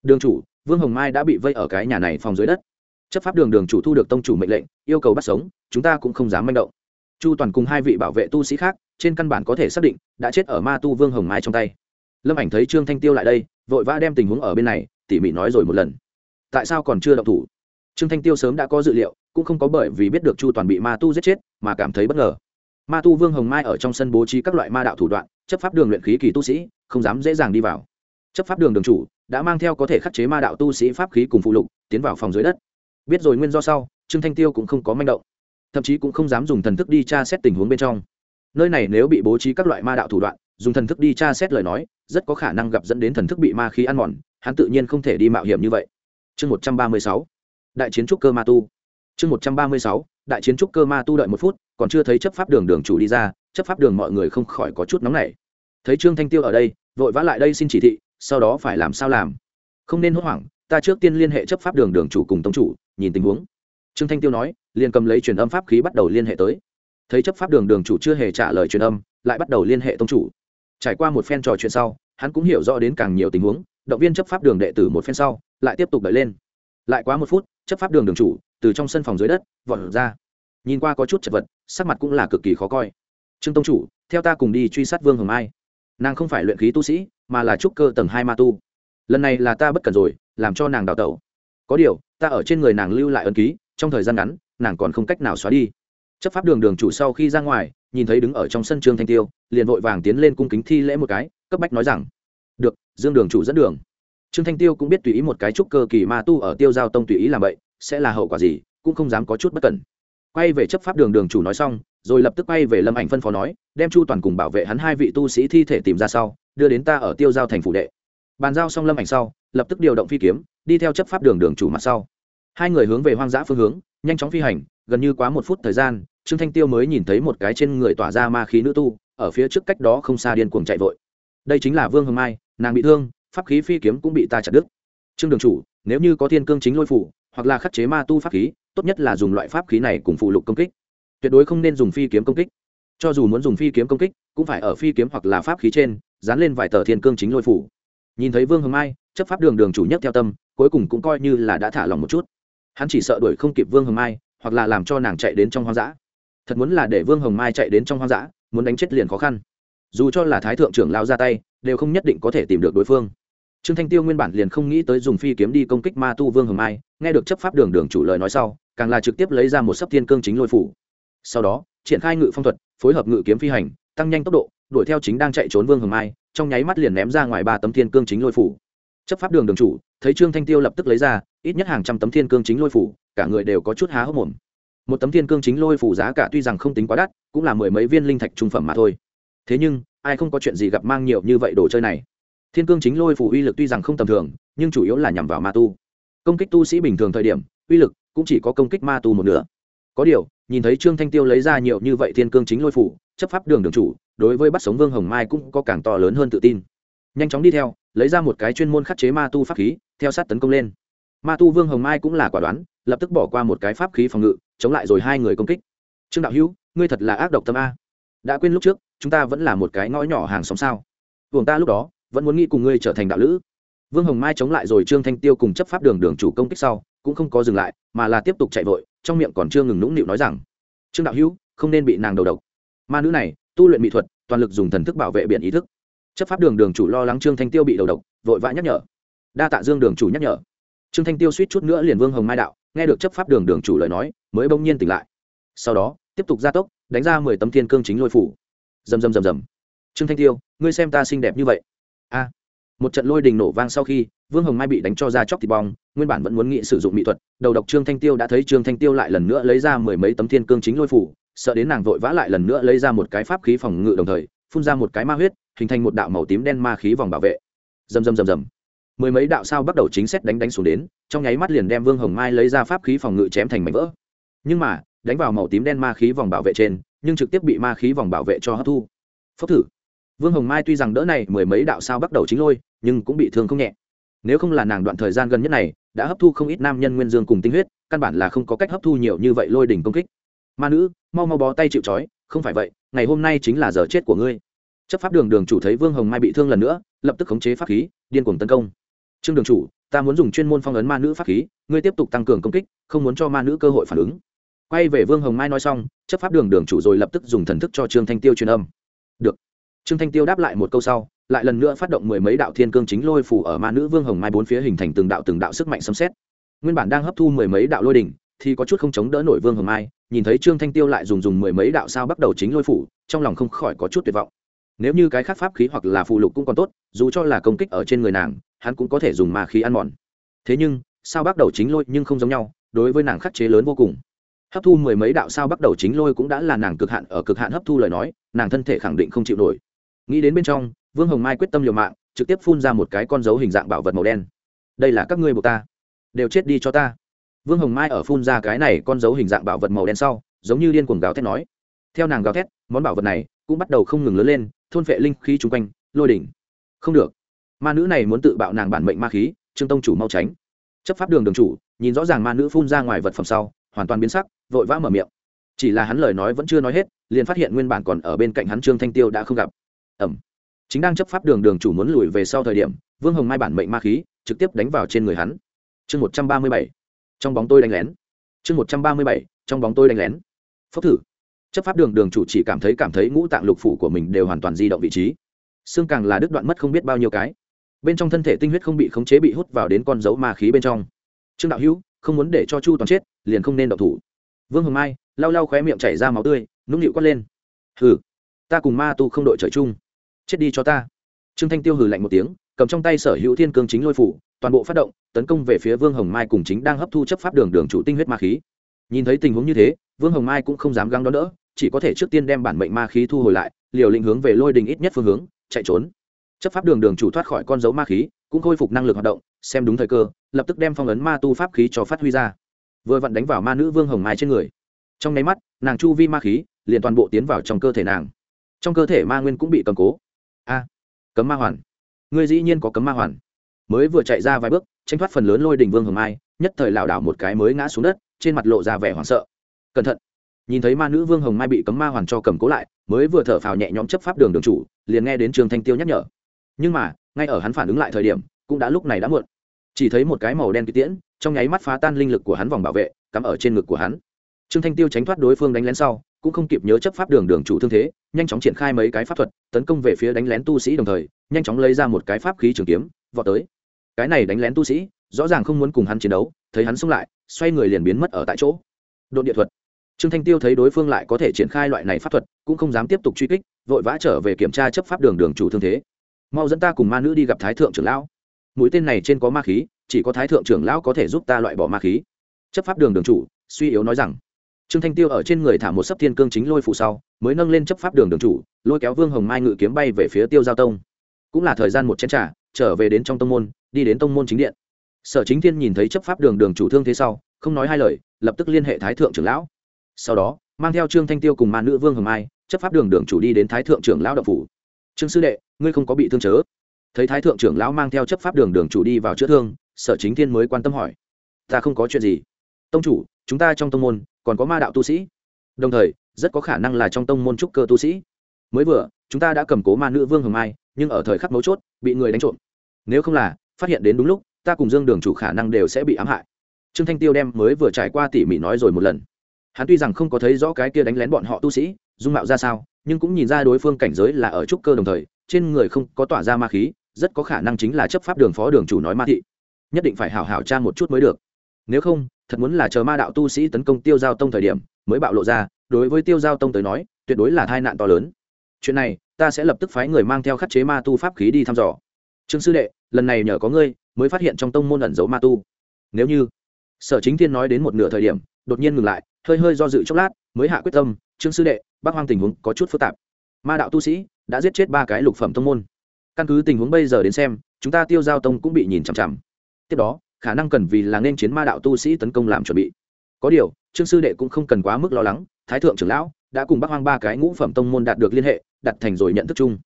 Đường chủ, vương hồng mai đã bị vây ở cái nhà này phòng dưới đất chấp pháp đường đường chủ thu được tông chủ mệnh lệnh, yêu cầu bắt sống, chúng ta cũng không dám manh động. Chu toàn cùng hai vị bảo vệ tu sĩ khác, trên căn bản có thể xác định, đã chết ở ma tu vương hồng mai trong tay. Lâm ảnh thấy trương thanh tiêu lại đây, vội vã đem tình huống ở bên này, tỉ mỉ nói rồi một lần. Tại sao còn chưa động thủ? Trương thanh tiêu sớm đã có dự liệu, cũng không có bởi vì biết được chu toàn bị ma tu giết chết, mà cảm thấy bất ngờ. Ma tu vương hồng mai ở trong sân bố trí các loại ma đạo thủ đoạn, chấp pháp đường luyện khí kỳ tu sĩ, không dám dễ dàng đi vào. Chấp pháp đường đường chủ, đã mang theo có thể khắc chế ma đạo tu sĩ pháp khí cùng phụ lục, tiến vào phòng dưới đất biết rồi nguyên do sau, trương thanh tiêu cũng không có manh động, thậm chí cũng không dám dùng thần thức đi tra xét tình huống bên trong. Nơi này nếu bị bố trí các loại ma đạo thủ đoạn, dùng thần thức đi tra xét lời nói, rất có khả năng gặp dẫn đến thần thức bị ma khí ăn mòn, hắn tự nhiên không thể đi mạo hiểm như vậy. Chương một trăm ba mươi sáu, đại chiến trúc cơ ma tu. Chương một trăm ba mươi sáu, đại chiến trúc cơ ma tu đợi một phút, còn chưa thấy chấp pháp đường đường chủ đi ra, chấp pháp đường mọi người không khỏi có chút nóng nảy. Thấy trương thanh tiêu ở đây, vội vã lại đây xin chỉ thị, sau đó phải làm sao làm? Không nên hốt hoảng ta trước tiên liên hệ chấp pháp đường đường chủ cùng tông chủ, nhìn tình huống. Trương thanh tiêu nói, liền cầm lấy truyền âm pháp khí bắt đầu liên hệ tới. Thấy chấp pháp đường đường chủ chưa hề trả lời truyền âm, lại bắt đầu liên hệ tông chủ. Trải qua một phen trò chuyện sau, hắn cũng hiểu rõ đến càng nhiều tình huống, động viên chấp pháp đường đệ tử một phen sau, lại tiếp tục đợi lên. Lại quá một phút, chấp pháp đường đường chủ từ trong sân phòng dưới đất vọt ra. Nhìn qua có chút chật vật, sắc mặt cũng là cực kỳ khó coi. Trương tông chủ, theo ta cùng đi truy sát vương hồng mai nàng không phải luyện khí tu sĩ, mà là trúc cơ tầng hai ma tu. Lần này là ta bất cần rồi làm cho nàng đào tẩu. Có điều, ta ở trên người nàng lưu lại ân ký, trong thời gian ngắn, nàng còn không cách nào xóa đi. Chấp pháp đường đường chủ sau khi ra ngoài, nhìn thấy đứng ở trong sân trương thanh tiêu, liền vội vàng tiến lên cung kính thi lễ một cái, cấp bách nói rằng, được, dương đường chủ dẫn đường. Trương thanh tiêu cũng biết tùy ý một cái trúc cơ kỳ ma tu ở tiêu giao tông tùy ý làm vậy, sẽ là hậu quả gì, cũng không dám có chút bất cẩn. Quay về chấp pháp đường đường chủ nói xong, rồi lập tức quay về lâm ảnh phân phó nói, đem chu toàn cùng bảo vệ hắn hai vị tu sĩ thi thể tìm ra sau, đưa đến ta ở tiêu giao thành phủ đệ. Bàn giao xong lâm ảnh sau lập tức điều động phi kiếm, đi theo chấp pháp đường đường chủ mặt sau. Hai người hướng về hoang dã phương hướng, nhanh chóng phi hành, gần như quá một phút thời gian, trương thanh tiêu mới nhìn thấy một cái trên người tỏa ra ma khí nữ tu, ở phía trước cách đó không xa điên cuồng chạy vội. Đây chính là vương hồng mai, nàng bị thương, pháp khí phi kiếm cũng bị ta chặt đứt. Trương đường chủ, nếu như có thiên cương chính lôi phủ, hoặc là khắc chế ma tu pháp khí, tốt nhất là dùng loại pháp khí này cùng phụ lục công kích. Tuyệt đối không nên dùng phi kiếm công kích. Cho dù muốn dùng phi kiếm công kích, cũng phải ở phi kiếm hoặc là pháp khí trên, dán lên vài tờ thiên cương chính lôi phủ. Nhìn thấy vương hồng mai chấp pháp đường đường chủ nhất theo tâm, cuối cùng cũng coi như là đã thả lòng một chút. Hắn chỉ sợ đuổi không kịp vương hồng mai, hoặc là làm cho nàng chạy đến trong hoang dã. Thật muốn là để vương hồng mai chạy đến trong hoang dã, muốn đánh chết liền khó khăn. Dù cho là thái thượng trưởng lao ra tay, đều không nhất định có thể tìm được đối phương. Trương thanh tiêu nguyên bản liền không nghĩ tới dùng phi kiếm đi công kích ma tu vương hồng mai, nghe được chấp pháp đường đường chủ lời nói sau, càng là trực tiếp lấy ra một sấp thiên cương chính lôi phủ. Sau đó, triển khai ngự phong thuật, phối hợp ngự kiếm phi hành, tăng nhanh tốc độ, đuổi theo chính đang chạy trốn vương hồng mai, trong nháy mắt liền ném ra ngoài ba tấm thiên cương chính lôi phủ chấp pháp đường đường chủ, thấy trương thanh tiêu lập tức lấy ra, ít nhất hàng trăm tấm thiên cương chính lôi phủ, cả người đều có chút há hốc mồm. Một tấm thiên cương chính lôi phủ giá cả tuy rằng không tính quá đắt, cũng là mười mấy viên linh thạch trung phẩm mà thôi. Thế nhưng, ai không có chuyện gì gặp mang nhiều như vậy đồ chơi này? Thiên cương chính lôi phủ uy lực tuy rằng không tầm thường, nhưng chủ yếu là nhằm vào ma tu. Công kích tu sĩ bình thường thời điểm, uy lực cũng chỉ có công kích ma tu một nửa. Có điều, nhìn thấy trương thanh tiêu lấy ra nhiều như vậy thiên cương chính lôi phủ, chấp pháp đường đường chủ, đối với bắt sống vương hồng mai cũng có càng to lớn hơn tự tin. Nhanh chóng đi theo lấy ra một cái chuyên môn khắc chế ma tu pháp khí, theo sát tấn công lên. Ma tu vương hồng mai cũng là quả đoán, lập tức bỏ qua một cái pháp khí phòng ngự, chống lại rồi hai người công kích. Trương đạo hữu, ngươi thật là ác độc tâm a. Đã quên lúc trước, chúng ta vẫn là một cái ngõ nhỏ hàng xóm sao? Buồng ta lúc đó, vẫn muốn nghĩ cùng ngươi trở thành đạo lữ. Vương hồng mai chống lại rồi trương thanh tiêu cùng chấp pháp đường đường chủ công kích sau, cũng không có dừng lại, mà là tiếp tục chạy vội, trong miệng còn chưa ngừng nũng nịu nói rằng, trương đạo hữu, không nên bị nàng đầu độc. Ma nữ này, tu luyện mỹ thuật, toàn lực dùng thần thức bảo vệ biển ý thức chấp pháp đường đường chủ lo lắng trương thanh tiêu bị đầu độc, vội vã nhắc nhở. Đa tạ dương đường chủ nhắc nhở. Trương thanh tiêu suýt chút nữa liền vương hồng mai đạo, nghe được chấp pháp đường đường chủ lời nói, mới bỗng nhiên tỉnh lại. Sau đó, tiếp tục gia tốc, đánh ra mười tấm thiên cương chính lôi phủ. Rầm rầm rầm rầm. Trương thanh tiêu, ngươi xem ta xinh đẹp như vậy. A. Một trận lôi đình nổ vang sau khi, vương hồng mai bị đánh cho ra chóc thịt bong, nguyên bản vẫn muốn nghị sử dụng mỹ thuật, đầu độc trương thanh tiêu đã thấy trương thanh tiêu lại lần nữa lấy ra mười mấy tấm thiên cương chính lôi phủ, sợ đến nàng vội vã lại lần nữa lấy ra một cái pháp khí phòng ngự đồng thời phun ra một cái ma huyết, hình thành một đạo màu tím đen ma khí vòng bảo vệ. Rầm rầm rầm rầm. Mười mấy đạo sao bắt đầu chính xét đánh đánh xuống đến, trong nháy mắt liền đem vương hồng mai lấy ra pháp khí phòng ngự chém thành mảnh vỡ. Nhưng mà, đánh vào màu tím đen ma khí vòng bảo vệ trên, nhưng trực tiếp bị ma khí vòng bảo vệ cho hấp thu. Phốc thử. Vương hồng mai tuy rằng đỡ này mười mấy đạo sao bắt đầu chính lôi, nhưng cũng bị thương không nhẹ. Nếu không là nàng đoạn thời gian gần nhất này, đã hấp thu không ít nam nhân nguyên dương cùng tinh huyết, căn bản là không có cách hấp thu nhiều như vậy lôi đỉnh công kích. Ma nữ, mau mau bó tay chịu trói không phải vậy, ngày hôm nay chính là giờ chết của ngươi. Chấp pháp đường đường chủ thấy vương hồng mai bị thương lần nữa, lập tức khống chế pháp khí, điên cuồng tấn công. Trương đường chủ, ta muốn dùng chuyên môn phong ấn ma nữ pháp khí, ngươi tiếp tục tăng cường công kích, không muốn cho ma nữ cơ hội phản ứng. Quay về vương hồng mai nói xong, chấp pháp đường đường chủ rồi lập tức dùng thần thức cho trương thanh tiêu truyền âm. Được. Trương thanh tiêu đáp lại một câu sau, lại lần nữa phát động mười mấy đạo thiên cương chính lôi phủ ở ma nữ vương hồng mai bốn phía hình thành từng đạo từng đạo sức mạnh xâm xét nguyên bản đang hấp thu mười mấy đạo lôi đỉnh, thì có chút không chống đỡ nổi vương hồng mai nhìn thấy trương thanh tiêu lại dùng dùng mười mấy đạo sao bắt đầu chính lôi phủ, trong lòng không khỏi có chút tuyệt vọng. Nếu như cái khác pháp khí hoặc là phụ lục cũng còn tốt, dù cho là công kích ở trên người nàng, hắn cũng có thể dùng ma khí ăn mòn. Thế nhưng, sao bắt đầu chính lôi nhưng không giống nhau, đối với nàng khắc chế lớn vô cùng. Hấp thu mười mấy đạo sao bắt đầu chính lôi cũng đã là nàng cực hạn, ở cực hạn hấp thu lời nói, nàng thân thể khẳng định không chịu nổi. Nghĩ đến bên trong, vương hồng mai quyết tâm liều mạng, trực tiếp phun ra một cái con dấu hình dạng bảo vật màu đen. Đây là các ngươi buộc ta, đều chết đi cho ta vương hồng mai ở phun ra cái này con dấu hình dạng bảo vật màu đen sau, giống như điên cuồng gào thét nói. Theo nàng gào thét, món bảo vật này cũng bắt đầu không ngừng lớn lên, thôn phệ linh khí chung quanh, lôi đỉnh. Không được. Ma nữ này muốn tự bạo nàng bản mệnh ma khí, trương tông chủ mau tránh. Chấp pháp đường đường chủ, nhìn rõ ràng ma nữ phun ra ngoài vật phẩm sau, hoàn toàn biến sắc, vội vã mở miệng. Chỉ là hắn lời nói vẫn chưa nói hết, liền phát hiện nguyên bản còn ở bên cạnh hắn trương thanh tiêu đã không gặp. Ẩm chính đang chấp pháp đường đường chủ muốn lùi về sau thời điểm, vương hồng mai bản mệnh ma khí trực tiếp đánh vào trên người hắn. Chương một trăm ba mươi bảy trong bóng tôi đánh lén. Chương một trăm ba mươi bảy, trong bóng tôi đánh lén. Phốc thử. Chấp pháp đường đường chủ chỉ cảm thấy cảm thấy ngũ tạng lục phủ của mình đều hoàn toàn di động vị trí. Xương càng là đứt đoạn mất không biết bao nhiêu cái. Bên trong thân thể tinh huyết không bị khống chế bị hút vào đến con dấu ma khí bên trong. Trương đạo hữu, không muốn để cho chu toàn chết, liền không nên động thủ. Vương hồng mai, lau lau khóe miệng chảy ra máu tươi, nũng nịu quát lên. Hừ, ta cùng ma tu không đội trời chung. Chết đi cho ta. Trương thanh tiêu hừ lạnh một tiếng cầm trong tay sở hữu thiên cương chính lôi phủ, toàn bộ phát động, tấn công về phía vương hồng mai cùng chính đang hấp thu chấp pháp đường đường chủ tinh huyết ma khí. Nhìn thấy tình huống như thế, vương hồng mai cũng không dám găng đón đỡ, chỉ có thể trước tiên đem bản mệnh ma khí thu hồi lại, liều lĩnh hướng về lôi đình ít nhất phương hướng, chạy trốn. Chấp pháp đường đường chủ thoát khỏi con dấu ma khí, cũng khôi phục năng lực hoạt động, xem đúng thời cơ, lập tức đem phong ấn ma tu pháp khí cho phát huy ra. Vừa vặn đánh vào ma nữ vương hồng mai trên người. Trong nháy mắt, nàng chu vi ma khí liền toàn bộ tiến vào trong cơ thể nàng. Trong cơ thể ma nguyên cũng bị cầm cố. A, cấm ma hoàn ngươi dĩ nhiên có cấm ma hoàn. Mới vừa chạy ra vài bước, tranh thoát phần lớn lôi đình vương hồng mai, nhất thời lảo đảo một cái mới ngã xuống đất, trên mặt lộ ra vẻ hoảng sợ. Cẩn thận. Nhìn thấy ma nữ vương hồng mai bị cấm ma hoàn cho cầm cố lại, mới vừa thở phào nhẹ nhõm chấp pháp đường đường chủ, liền nghe đến trường thanh tiêu nhắc nhở. Nhưng mà, ngay ở hắn phản ứng lại thời điểm, cũng đã lúc này đã muộn. Chỉ thấy một cái màu đen kỳ tiễn, trong nháy mắt phá tan linh lực của hắn vòng bảo vệ, cắm ở trên ngực của hắn. Trương thanh tiêu tránh thoát đối phương đánh lén sau cũng không kịp nhớ chấp pháp đường đường chủ thương thế, nhanh chóng triển khai mấy cái pháp thuật, tấn công về phía đánh lén tu sĩ đồng thời, nhanh chóng lấy ra một cái pháp khí trường kiếm, vọt tới. Cái này đánh lén tu sĩ, rõ ràng không muốn cùng hắn chiến đấu, thấy hắn xông lại, xoay người liền biến mất ở tại chỗ. Đột địa thuật. Trương thanh tiêu thấy đối phương lại có thể triển khai loại này pháp thuật, cũng không dám tiếp tục truy kích, vội vã trở về kiểm tra chấp pháp đường đường chủ thương thế. Mau dẫn ta cùng ma nữ đi gặp thái thượng trưởng lão. Mũi tên này trên có ma khí, chỉ có thái thượng trưởng lão có thể giúp ta loại bỏ ma khí. Chấp pháp đường đường chủ, suy yếu nói rằng trương thanh tiêu ở trên người thả một sấp thiên cương chính lôi phụ sau, mới nâng lên chấp pháp đường đường chủ, lôi kéo vương hồng mai ngự kiếm bay về phía tiêu giao tông. Cũng là thời gian một chén t r à trở về đến trong tông môn, đi đến tông môn chính điện. Sở chính thiên nhìn thấy chấp pháp đường đường chủ thương thế sau, không nói hai lời, lập tức liên hệ thái thượng trưởng lão. Sau đó, mang theo trương thanh tiêu cùng ma nữ vương hồng mai, chấp pháp đường đường chủ đi đến thái thượng trưởng lão đậu phủ. Trương sư đệ, ngươi không có bị thương chớ? Thấy thái thượng trưởng lão mang theo chấp pháp đường đường chủ đi vào chữa thương, sở chính thiên mới quan tâm hỏi, ta không có chuyện gì? Tông chủ, chúng ta trong tông môn, còn có ma đạo tu sĩ. Đồng thời, rất có khả năng là trong tông môn trúc cơ tu sĩ. Mới vừa, chúng ta đã cầm cố ma nữ vương hồng mai, nhưng ở thời khắc mấu chốt, bị người đánh trộm. Nếu không là, phát hiện đến đúng lúc, ta cùng dương đường chủ khả năng đều sẽ bị ám hại. Trương thanh tiêu đem mới vừa trải qua tỉ mỉ nói rồi một lần. Hắn tuy rằng không có thấy rõ cái kia đánh lén bọn họ tu sĩ, dung mạo ra sao, nhưng cũng nhìn ra đối phương cảnh giới là ở trúc cơ đồng thời, trên người không có tỏa ra ma khí, rất có khả năng chính là chấp pháp đường phó đường chủ nói ma thị. Nhất định phải hảo hảo tra một chút mới được. Nếu không thật muốn là chờ ma đạo tu sĩ tấn công tiêu giao tông thời điểm mới bạo lộ ra, đối với tiêu giao tông tới nói, tuyệt đối là tai nạn to lớn. Chuyện này, ta sẽ lập tức phái người mang theo khắc chế ma tu pháp khí đi thăm dò. Trương sư đệ, lần này nhờ có ngươi, mới phát hiện trong tông môn ẩn giấu ma tu. Nếu như sở chính thiên nói đến một nửa thời điểm, đột nhiên ngừng lại, hơi hơi do dự chốc lát, mới hạ quyết tâm, trương sư đệ, bác hoang tình huống có chút phức tạp. Ma đạo tu sĩ đã giết chết ba cái lục phẩm tông môn. Căn cứ tình huống bây giờ đến xem, chúng ta tiêu giao tông cũng bị nhìn chằm chằm. Tiếp đó khả năng cần vì là nên chiến ma đạo tu sĩ tấn công làm chuẩn bị. Có điều, trương sư đệ cũng không cần quá mức lo lắng, thái thượng trưởng lão đã cùng bác hoang ba cái ngũ phẩm tông môn đạt được liên hệ, đặt thành rồi nhận thức chung.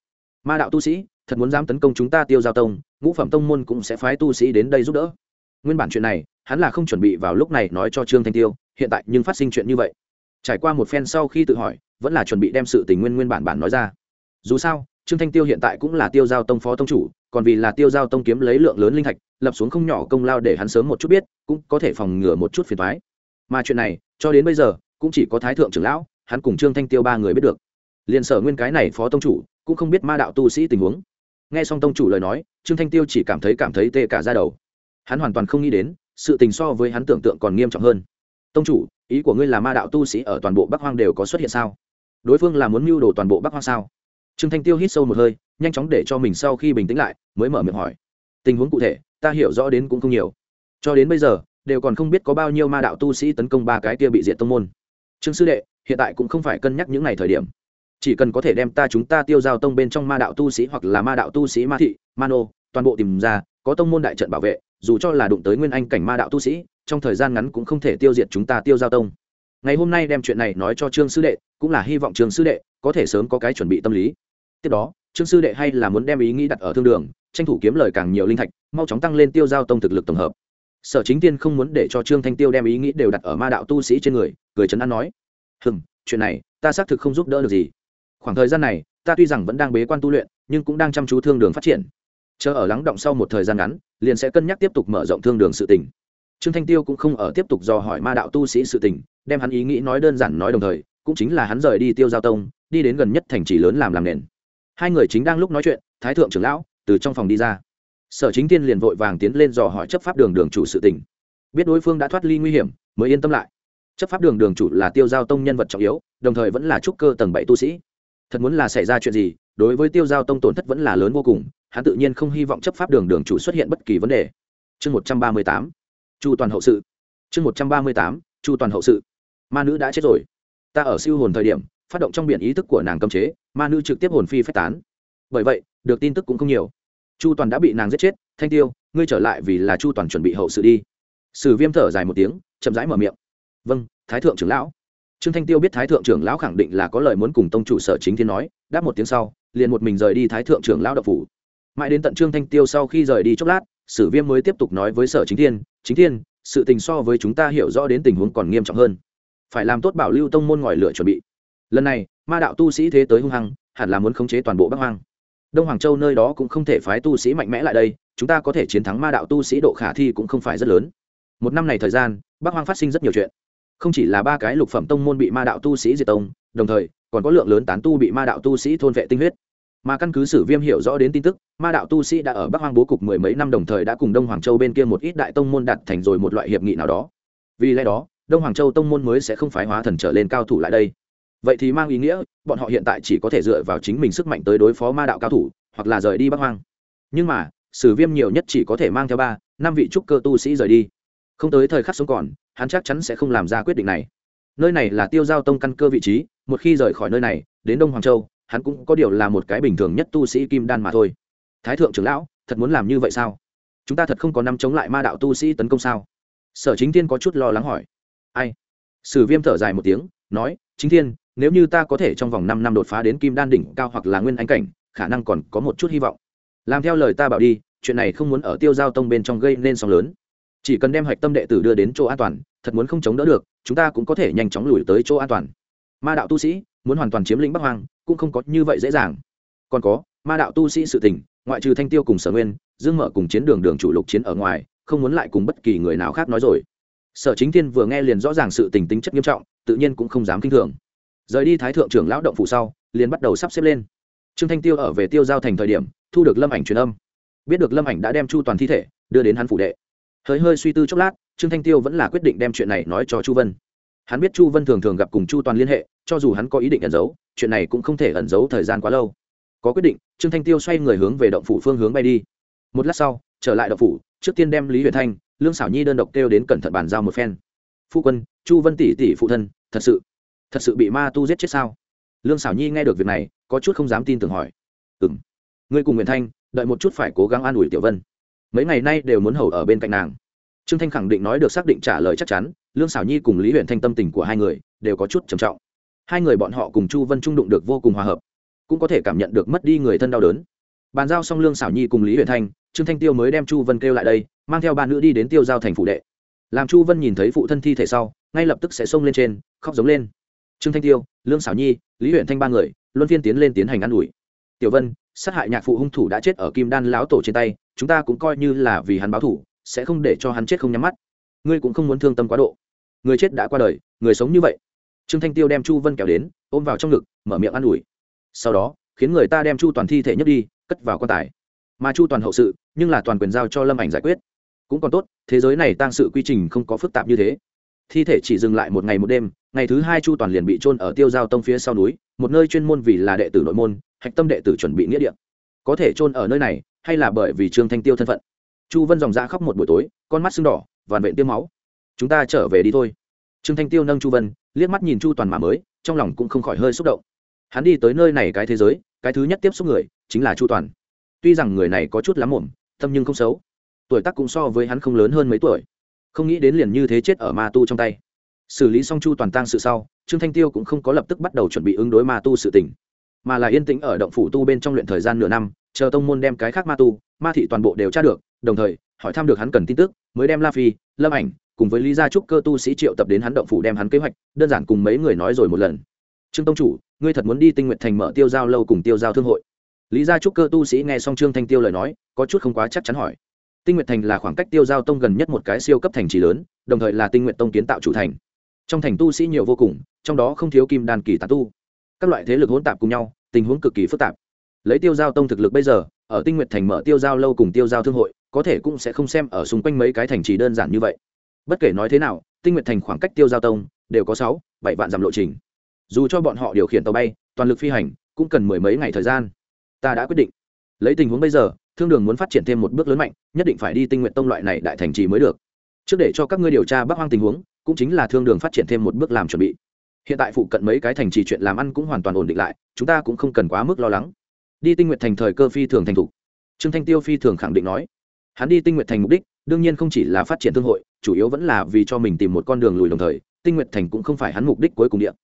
Ma đạo tu sĩ, thật muốn dám tấn công chúng ta tiêu giao tông, ngũ phẩm tông môn cũng sẽ phái tu sĩ đến đây giúp đỡ. Nguyên bản chuyện này, hắn là không chuẩn bị vào lúc này nói cho trương thanh tiêu, hiện tại nhưng phát sinh chuyện như vậy. Trải qua một phen sau khi tự hỏi, vẫn là chuẩn bị đem sự tình nguyên nguyên bản bản nói ra. Dù sao trương thanh tiêu hiện tại cũng là tiêu giao tông phó tông chủ, còn vì là tiêu giao tông kiếm lấy lượng lớn linh thạch, lập xuống không nhỏ công lao để hắn sớm một chút biết, cũng có thể phòng ngừa một chút phiền thoái mà chuyện này, cho đến bây giờ, cũng chỉ có thái thượng trưởng lão, hắn cùng trương thanh tiêu ba người biết được. Liền sở nguyên cái này phó tông chủ, cũng không biết ma đạo tu sĩ tình huống. Nghe xong tông chủ lời nói, trương thanh tiêu chỉ cảm thấy cảm thấy tê cả ra đầu. Hắn hoàn toàn không nghĩ đến, sự tình so với hắn tưởng tượng còn nghiêm trọng hơn. Tông chủ, ý của ngươi là ma đạo tu sĩ ở toàn bộ bắc hoang đều có xuất hiện sao? Đối phương là muốn mưu đồ toàn bộ bắc hoang sao? Trương thanh tiêu hít sâu một hơi, nhanh chóng để cho mình sau khi bình tĩnh lại, mới mở miệng hỏi. Tình huống cụ thể, ta hiểu rõ đến cũng không nhiều. Cho đến bây giờ, đều còn không biết có bao nhiêu ma đạo tu sĩ tấn công ba cái kia bị diệt tông môn. Trương sư đệ, hiện tại cũng không phải cân nhắc những ngày thời điểm. Chỉ cần có thể đem ta chúng ta tiêu giao tông bên trong ma đạo tu sĩ hoặc là ma đạo tu sĩ ma thị mano toàn bộ tìm ra, có tông môn đại trận bảo vệ, dù cho là đụng tới nguyên anh cảnh ma đạo tu sĩ, trong thời gian ngắn cũng không thể tiêu diệt chúng ta tiêu giao tông. Ngày hôm nay đem chuyện này nói cho trương sư đệ, cũng là hy vọng trương sư đệ có thể sớm có cái chuẩn bị tâm lý. Tiếp đó, trương sư đệ hay là muốn đem ý nghĩ đặt ở thương đường, tranh thủ kiếm lời càng nhiều linh thạch, mau chóng tăng lên tiêu giao tông thực lực tổng hợp. Sở chính tiên không muốn để cho trương thanh tiêu đem ý nghĩ đều đặt ở ma đạo tu sĩ trên người, cười trấn an nói, hừm, chuyện này, ta xác thực không giúp đỡ được gì. Khoảng thời gian này, ta tuy rằng vẫn đang bế quan tu luyện, nhưng cũng đang chăm chú thương đường phát triển. Chờ ở lắng động sau một thời gian ngắn, liền sẽ cân nhắc tiếp tục mở rộng thương đường sự tình. Trương thanh tiêu cũng không ở tiếp tục dò hỏi ma đạo tu sĩ sự tình, đem hắn ý nghĩ nói đơn giản nói đồng thời, cũng chính là hắn rời đi tiêu giao tông đi đến gần nhất thành trì lớn làm làm nền. Hai người chính đang lúc nói chuyện, thái thượng trưởng lão, từ trong phòng đi ra. Sở chính tiên liền vội vàng tiến lên dò hỏi chấp pháp đường đường chủ sự tình. Biết đối phương đã thoát ly nguy hiểm, mới yên tâm lại. Chấp pháp đường đường chủ là tiêu giao tông nhân vật trọng yếu, đồng thời vẫn là trúc cơ tầng bảy tu sĩ. Thật muốn là xảy ra chuyện gì, đối với tiêu giao tông tổn thất vẫn là lớn vô cùng, hắn tự nhiên không hy vọng chấp pháp đường đường chủ xuất hiện bất kỳ vấn đề. Chương một trăm ba mươi tám, chu toàn hậu sự. Chương một trăm ba mươi tám, chu toàn hậu sự. Ma nữ đã chết rồi. Ta ở siêu hồn thời điểm phát động trong biển ý thức của nàng cấm chế, ma nữ trực tiếp hồn phi phách tán. Bởi vậy, được tin tức cũng không nhiều. Chu toàn đã bị nàng giết chết, thanh tiêu, ngươi trở lại vì là chu toàn chuẩn bị hậu sự đi. Sử viêm thở dài một tiếng, chậm rãi mở miệng. Vâng thái thượng trưởng lão. Trương thanh tiêu biết thái thượng trưởng lão khẳng định là có lời muốn cùng tông chủ sở chính thiên nói, đáp một tiếng sau, liền một mình rời đi thái thượng trưởng lão độc phủ. Mãi đến tận trương thanh tiêu sau khi rời đi chốc lát, sử viêm mới tiếp tục nói với sở chính thiên chính thiên, sự tình so với chúng ta hiểu rõ đến tình huống còn nghiêm trọng hơn. Phải làm tốt bảo lưu tông môn ngòi lửa chuẩn bị lần này, ma đạo tu sĩ thế tới hung hăng, hẳn là muốn khống chế toàn bộ bắc hoang. Đông hoàng châu nơi đó cũng không thể phái tu sĩ mạnh mẽ lại đây, chúng ta có thể chiến thắng ma đạo tu sĩ độ khả thi cũng không phải rất lớn. Một năm này thời gian, bắc hoang phát sinh rất nhiều chuyện. Không chỉ là ba cái lục phẩm tông môn bị ma đạo tu sĩ diệt tông, đồng thời, còn có lượng lớn tán tu bị ma đạo tu sĩ thôn vệ tinh huyết. Mà căn cứ sử viêm hiểu rõ đến tin tức, ma đạo tu sĩ đã ở bắc hoang bố cục mười mấy năm đồng thời đã cùng đông hoàng châu bên kia một ít đại tông môn đặt thành rồi một loại hiệp nghị nào đó. Vì lẽ đó, đông hoàng châu tông môn mới sẽ không phái hóa thần trở lên cao thủ lại đây vậy thì mang ý nghĩa, bọn họ hiện tại chỉ có thể dựa vào chính mình sức mạnh tới đối phó ma đạo cao thủ, hoặc là rời đi bắc hoang. Nhưng mà, sử viêm nhiều nhất chỉ có thể mang theo ba, năm vị trúc cơ tu sĩ rời đi. Không tới thời khắc sống còn, hắn chắc chắn sẽ không làm ra quyết định này. Nơi này là tiêu giao tông căn cơ vị trí, một khi rời khỏi nơi này, đến đông hoàng châu, hắn cũng có điều là một cái bình thường nhất tu sĩ kim đan mà thôi. Thái thượng trưởng lão, thật muốn làm như vậy sao? Chúng ta thật không có năm chống lại ma đạo tu sĩ tấn công sao? Sở chính thiên có chút lo lắng hỏi. Ai? Sử viêm thở dài một tiếng, nói, chính thiên nếu như ta có thể trong vòng năm năm đột phá đến kim đan đỉnh cao hoặc là nguyên anh cảnh, khả năng còn có một chút hy vọng. Làm theo lời ta bảo đi, chuyện này không muốn ở tiêu giao tông bên trong gây nên sóng lớn. Chỉ cần đem hạch tâm đệ tử đưa đến chỗ an toàn, thật muốn không chống đỡ được, chúng ta cũng có thể nhanh chóng lùi tới chỗ an toàn. Ma đạo tu sĩ, muốn hoàn toàn chiếm lĩnh bắc hoang, cũng không có như vậy dễ dàng. Còn có, ma đạo tu sĩ sự tình, ngoại trừ thanh tiêu cùng sở nguyên, dương mở cùng chiến đường đường chủ lục chiến ở ngoài, không muốn lại cùng bất kỳ người nào khác nói rồi. Sở chính thiên vừa nghe liền rõ ràng sự tình tính chất nghiêm trọng, tự nhiên cũng không dám k thường rời đi thái thượng trưởng lão động phủ sau, liền bắt đầu sắp xếp lên. Trương thanh tiêu ở về tiêu giao thành thời điểm, thu được lâm ảnh truyền âm. Biết được lâm ảnh đã đem chu toàn thi thể, đưa đến hắn phủ đệ. Hơi hơi suy tư chốc lát, trương thanh tiêu vẫn là quyết định đem chuyện này nói cho chu vân. Hắn biết chu vân thường thường gặp cùng chu toàn liên hệ, cho dù hắn có ý định ẩn giấu, chuyện này cũng không thể ẩn giấu thời gian quá lâu. Có quyết định, trương thanh tiêu xoay người hướng về động phủ phương hướng bay đi. Một lát sau, trở lại động phủ, trước tiên đem lý huyền thanh, lương xảo nhi đơn độc kêu đến cẩn thận bàn giao một phen. Phu quân, chu vân tỷ tỷ phụ thân, thật sự thật sự bị ma tu giết chết sao? Lương xảo nhi nghe được việc này, có chút không dám tin tưởng hỏi. Ừ m ngươi cùng nguyễn thanh, đợi một chút phải cố gắng an ủi tiểu vân. Mấy ngày nay đều muốn hầu ở bên cạnh nàng. Trương thanh khẳng định nói được xác định trả lời chắc chắn, lương xảo nhi cùng lý huyện thanh tâm tình của hai người đều có chút trầm trọng. Hai người bọn họ cùng chu vân trung đụng được vô cùng hòa hợp, cũng có thể cảm nhận được mất đi người thân đau đớn. Bàn giao xong lương xảo nhi cùng lý huyện thanh, trương thanh tiêu mới đem chu vân kêu lại đây, mang theo ba nữ đi đến tiêu giao thành phụ đệ. Làm chu vân nhìn thấy phụ thân thi thể sau, ngay lập tức sẽ xông lên trên, khóc giống lên trương thanh tiêu, lương xảo nhi, lý huyện thanh ba người, luân phiên tiến lên tiến hành ă n ủi. Tiểu vân, sát hại nhạc phụ hung thủ đã chết ở kim đan lão tổ trên tay, chúng ta cũng coi như là vì hắn báo thủ sẽ không để cho hắn chết không nhắm mắt. Ngươi cũng không muốn thương tâm quá độ. Người chết đã qua đời, người sống như vậy. Trương thanh tiêu đem chu vân kéo đến, ôm vào trong ngực, mở miệng an ủi. Sau đó, khiến người ta đem chu toàn thi thể nhất đi, cất vào quan tài. Mà chu toàn hậu sự, nhưng là toàn quyền giao cho lâm ảnh giải quyết. Cũng còn tốt, thế giới này tăng sự quy trình không có phức tạp như thế thi thể chỉ dừng lại một ngày một đêm, ngày thứ hai chu toàn liền bị trôn ở tiêu giao tông phía sau núi, một nơi chuyên môn vì là đệ tử nội môn, hạch tâm đệ tử chuẩn bị nghĩa địa. Có thể trôn ở nơi này, hay là bởi vì trương thanh tiêu thân phận? Chu vân dòng ra khóc một buổi tối, con mắt sưng đỏ vằn vện tiêm máu. Chúng ta trở về đi thôi. Trương thanh tiêu nâng chu vân, liếc mắt nhìn chu toàn mà mới, trong lòng cũng không khỏi hơi xúc động. Hắn đi tới nơi này cái thế giới, cái thứ nhất tiếp xúc người, chính là chu toàn. Tuy rằng người này có chút lắm mồm, tâm nhưng không xấu. Tuổi tác cũng so với hắn không lớn hơn mấy tuổi không nghĩ đến liền như thế chết ở ma tu trong tay. Xử lý xong chu toàn tang sự sau, trương thanh tiêu cũng không có lập tức bắt đầu chuẩn bị ứng đối ma tu sự tỉnh mà là yên tĩnh ở động phủ tu bên trong luyện thời gian nửa năm, chờ tông môn đem cái khác ma tu, ma thị toàn bộ đều tra được, đồng thời, hỏi thăm được hắn cần tin tức, mới đem la phi, lâm ảnh cùng với lý gia trúc cơ tu sĩ triệu tập đến hắn động phủ đem hắn kế hoạch, đơn giản cùng mấy người nói rồi một lần. Trương tông chủ, ngươi thật muốn đi tinh nguyện thành mở tiêu giao lâu cùng tiêu giao thương hội? Lý gia trúc cơ tu sĩ nghe xong trương thanh tiêu lời nói, có chút không quá chắc chắn hỏi tinh nguyện thành là khoảng cách tiêu giao tông gần nhất một cái siêu cấp thành trì lớn, đồng thời là tinh nguyện tông kiến tạo chủ thành. Trong thành tu sĩ nhiều vô cùng, trong đó không thiếu kim đàn kỳ tán tu. Các loại thế lực hỗn tạp cùng nhau, tình huống cực kỳ phức tạp. Lấy tiêu giao tông thực lực bây giờ, ở tinh nguyện thành mở tiêu giao lâu cùng tiêu giao thương hội, có thể cũng sẽ không xem ở xung quanh mấy cái thành trì đơn giản như vậy. Bất kể nói thế nào, tinh nguyện thành khoảng cách tiêu giao tông đều có sáu, bảy vạn dặm lộ trình. Dù cho bọn họ điều khiển tàu bay, toàn lực phi hành, cũng cần mười mấy ngày thời gian. Ta đã quyết định. Lấy tình huống bây giờ thương đường muốn phát triển thêm một bước lớn mạnh, nhất định phải đi tinh nguyện tông loại này đại thành trì mới được. Trước để cho các ngươi điều tra bắc hoang tình huống, cũng chính là thương đường phát triển thêm một bước làm chuẩn bị. Hiện tại phụ cận mấy cái thành trì chuyện làm ăn cũng hoàn toàn ổn định lại, chúng ta cũng không cần quá mức lo lắng. Đi tinh nguyện thành thời cơ phi thường thành thục. Trương thanh tiêu phi thường khẳng định nói. Hắn đi tinh nguyện thành mục đích, đương nhiên không chỉ là phát triển thương hội, chủ yếu vẫn là vì cho mình tìm một con đường lùi đồng thời, tinh nguyện thành cũng không phải hắn mục đích cuối cùng điện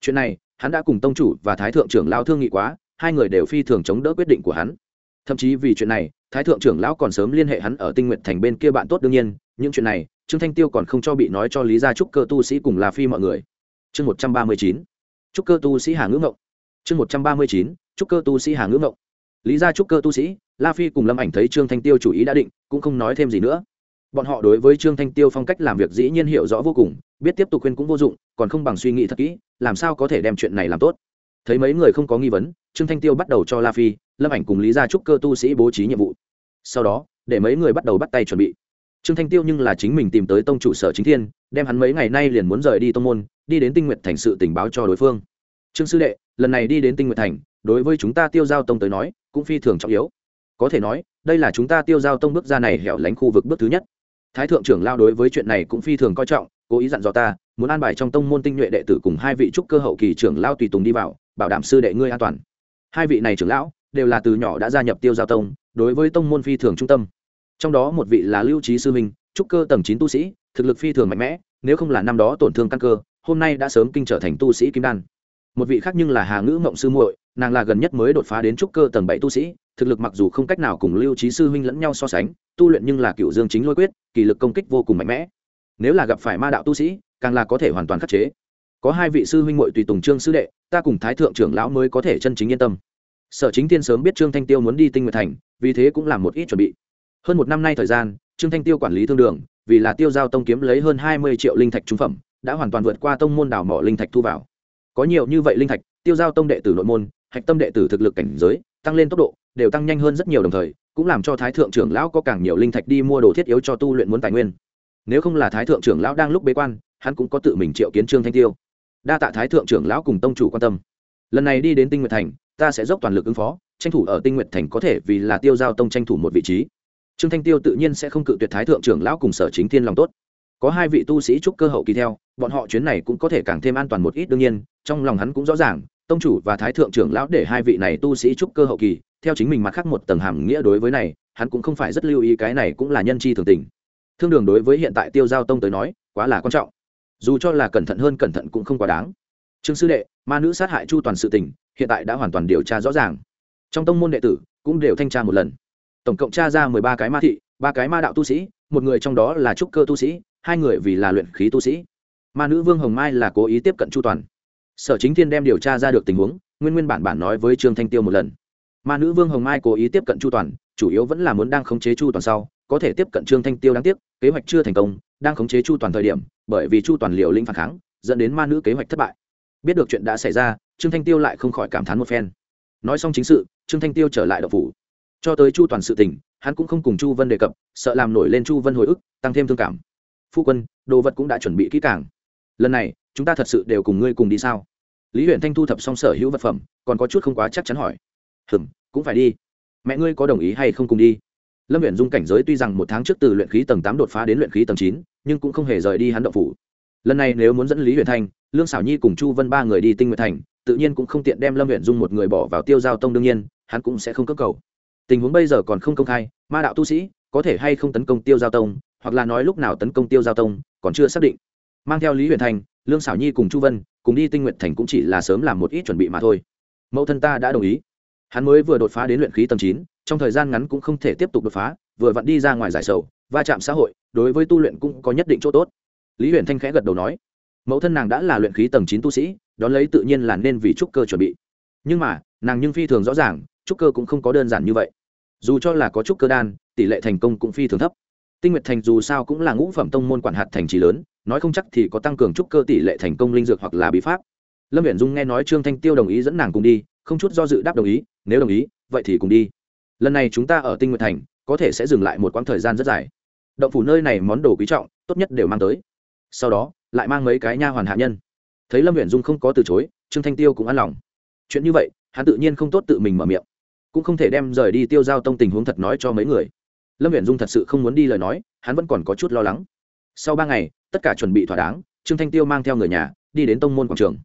chuyện này, hắn đã cùng tông chủ và thái thượng trưởng lao thương nghị quá, hai người đều phi thường chống đỡ quyết định của hắn thậm chí vì chuyện này, thái thượng trưởng lão còn sớm liên hệ hắn ở tinh nguyện thành bên kia bạn tốt đương nhiên, những chuyện này, trương thanh tiêu còn không cho bị nói cho lý gia trúc cơ tu sĩ cùng là phi mọi người. Chương một trăm ba mươi chín, trúc cơ tu sĩ hà ngữ ngộng. Chương một trăm ba mươi chín, trúc cơ tu sĩ hà ngữ ngộng. Lý gia trúc cơ tu sĩ, la phi cùng lâm ảnh thấy trương thanh tiêu chủ ý đã định, cũng không nói thêm gì nữa. Bọn họ đối với trương thanh tiêu phong cách làm việc dĩ nhiên hiểu rõ vô cùng, biết tiếp tục khuyên cũng vô dụng, còn không bằng suy nghĩ thật kỹ, làm sao có thể đem chuyện này làm tốt thấy mấy người không có nghi vấn, trương thanh tiêu bắt đầu cho la phi, lâm ảnh cùng lý gia trúc cơ tu sĩ bố trí nhiệm vụ. Sau đó, để mấy người bắt đầu bắt tay chuẩn bị. Trương thanh tiêu nhưng là chính mình tìm tới tông chủ sở chính thiên, đem hắn mấy ngày nay liền muốn rời đi tông môn, đi đến tinh nguyện thành sự tình báo cho đối phương. Trương sư đệ, lần này đi đến tinh nguyện thành, đối với chúng ta tiêu giao tông tới nói, cũng phi thường trọng yếu. Có thể nói, đây là chúng ta tiêu giao tông bước ra này hẻo lánh khu vực bước thứ nhất. Thái thượng trưởng lao đối với chuyện này cũng phi thường coi trọng, cố ý dặn dò ta, muốn an bài trong tông môn tinh nhuệ đệ tử cùng hai vị trúc cơ hậu kỳ trưởng lao tùy tùng đi vào bảo đảm sư đệ ngươi an toàn. Hai vị này trưởng lão đều là từ nhỏ đã gia nhập tiêu giao tông, đối với tông môn phi thường trung tâm. Trong đó một vị là lưu trí sư minh, trúc cơ tầng chín tu sĩ, thực lực phi thường mạnh mẽ, nếu không là năm đó tổn thương căn cơ, hôm nay đã sớm kinh trở thành tu sĩ kim đan. Một vị khác nhưng là hà ngữ mộng sư muội, nàng là gần nhất mới đột phá đến trúc cơ tầng bảy tu sĩ, thực lực mặc dù không cách nào cùng lưu trí sư huynh lẫn nhau so sánh, tu luyện nhưng là cựu dương chính lôi quyết, kỳ lực công kích vô cùng mạnh mẽ. Nếu là gặp phải ma đạo tu sĩ, càng là có thể hoàn toàn khắc chế có hai vị sư huynh muội tùy tùng trương sư đệ, ta cùng thái thượng trưởng lão mới có thể chân chính yên tâm. Sở chính tiên sớm biết trương thanh tiêu muốn đi tinh nguyệt thành, vì thế cũng làm một ít chuẩn bị. Hơn một năm nay thời gian, trương thanh tiêu quản lý thương đường, vì là tiêu giao tông kiếm lấy hơn hai mươi triệu linh thạch trung phẩm, đã hoàn toàn vượt qua tông môn đảo mỏ linh thạch thu vào. Có nhiều như vậy linh thạch, tiêu giao tông đệ tử nội môn, hạch tâm đệ tử thực lực cảnh giới, tăng lên tốc độ, đều tăng nhanh hơn rất nhiều đồng thời, cũng làm cho thái thượng trưởng lão có càng nhiều linh thạch đi mua đồ thiết yếu cho tu luyện muốn tài nguyên. Nếu không là thái thượng trưởng lão đang lúc bế quan, hắn cũng có tự mình triệu kiến trương thanh tiêu đa tạ thái thượng trưởng lão cùng tông chủ quan tâm. Lần này đi đến tinh nguyệt thành, ta sẽ dốc toàn lực ứng phó, tranh thủ ở tinh nguyệt thành có thể vì là tiêu giao tông tranh thủ một vị trí. Trương thanh tiêu tự nhiên sẽ không cự tuyệt thái thượng trưởng lão cùng sở chính thiên lòng tốt. Có hai vị tu sĩ trúc cơ hậu kỳ theo, bọn họ chuyến này cũng có thể càng thêm an toàn một ít đương nhiên, trong lòng hắn cũng rõ ràng, tông chủ và thái thượng trưởng lão để hai vị này tu sĩ trúc cơ hậu kỳ, theo chính mình mặt khác một tầng hàm nghĩa đối với này, hắn cũng không phải rất lưu ý cái này cũng là nhân chi thường tình. Thương đường đối với hiện tại tiêu giao tông tới nói, quá là quan trọng dù cho là cẩn thận hơn cẩn thận cũng không quá đáng. Trương sư đệ, ma nữ sát hại chu toàn sự tình, hiện tại đã hoàn toàn điều tra rõ ràng. Trong tông môn đệ tử cũng đều thanh tra một lần. Tổng cộng tra ra mười ba cái ma thị, ba cái ma đạo tu sĩ, một người trong đó là trúc cơ tu sĩ, hai người vì là luyện khí tu sĩ. Ma nữ vương hồng mai là cố ý tiếp cận chu toàn. Sở chính thiên đem điều tra ra được tình huống, nguyên nguyên bản bản nói với trương thanh tiêu một lần. Ma nữ vương hồng mai cố ý tiếp cận chu toàn, chủ yếu vẫn là muốn đang khống chế chu toàn sau, có thể tiếp cận trương thanh tiêu đáng tiếc, kế hoạch chưa thành công, đang khống chế chu toàn thời điểm bởi vì chu toàn liều lĩnh phản kháng, dẫn đến ma nữ kế hoạch thất bại. Biết được chuyện đã xảy ra, trương thanh tiêu lại không khỏi cảm thán một phen. Nói xong chính sự, trương thanh tiêu trở lại đậu phủ. Cho tới chu toàn sự tình, hắn cũng không cùng chu vân đề cập, sợ làm nổi lên chu vân hồi ức, tăng thêm thương cảm. Phu quân, đồ vật cũng đã chuẩn bị kỹ càng. Lần này, chúng ta thật sự đều cùng ngươi cùng đi sao? Lý huyện thanh thu thập xong sở hữu vật phẩm, còn có chút không quá chắc chắn hỏi. Hừm, cũng phải đi. Mẹ ngươi có đồng ý hay không cùng đi? Lâm huyện dung cảnh giới tuy rằng một tháng trước từ luyện khí tầng tám đột phá đến luyện khí tầng chín nhưng cũng không hề rời đi hắn động phủ. Lần này nếu muốn dẫn lý Huyền thanh lương xảo nhi cùng chu vân ba người đi tinh nguyệt thành tự nhiên cũng không tiện đem lâm huyện dung một người bỏ vào tiêu giao tông đương nhiên hắn cũng sẽ không cấp cầu. Tình huống bây giờ còn không công khai ma đạo tu sĩ có thể hay không tấn công tiêu giao tông hoặc là nói lúc nào tấn công tiêu giao tông còn chưa xác định. Mang theo lý huyền Thanh, lương xảo nhi cùng chu vân cùng đi tinh nguyện thành cũng chỉ là sớm làm một ít chuẩn bị mà thôi. Mẫu thân ta đã đồng ý. Hắn mới vừa đột phá đến luyện khí tầng chín trong thời gian ngắn cũng không thể tiếp tục đột phá, vừa vặn đi ra ngoài giải sầu, va chạm xã hội, đối với tu luyện cũng có nhất định chỗ tốt. Lý huyền thanh khẽ gật đầu nói, mẫu thân nàng đã là luyện khí tầng chín tu sĩ, đón lấy tự nhiên là nên vì trúc cơ chuẩn bị. Nhưng mà, nàng nhưng phi thường rõ ràng, trúc cơ cũng không có đơn giản như vậy. Dù cho là có trúc cơ đan, tỷ lệ thành công cũng phi thường thấp. Tinh nguyệt thành dù sao cũng là ngũ phẩm tông môn quản hạt thành trì lớn, nói không chắc thì có tăng cường trúc cơ tỷ lệ thành công linh dược hoặc là bí pháp. Lâm viễn dung nghe nói trương thanh tiêu đồng ý dẫn nàng cùng đi, không chút do dự đáp đồng ý, nếu đồng ý, vậy thì cùng đi lần này chúng ta ở tinh nguyệt thành, có thể sẽ dừng lại một quãng thời gian rất dài. Động phủ nơi này món đồ quý trọng, tốt nhất đều mang tới. Sau đó, lại mang mấy cái nha hoàn hạ nhân. Thấy lâm viễn dung không có từ chối, trương thanh tiêu cũng an lòng. Chuyện như vậy, hắn tự nhiên không tốt tự mình mở miệng. Cũng không thể đem rời đi tiêu giao tông tình huống thật nói cho mấy người. Lâm viện dung thật sự không muốn đi lời nói, hắn vẫn còn có chút lo lắng. Sau ba ngày, tất cả chuẩn bị thỏa đáng, trương thanh tiêu mang theo người nhà, đi đến tông môn quảng trường.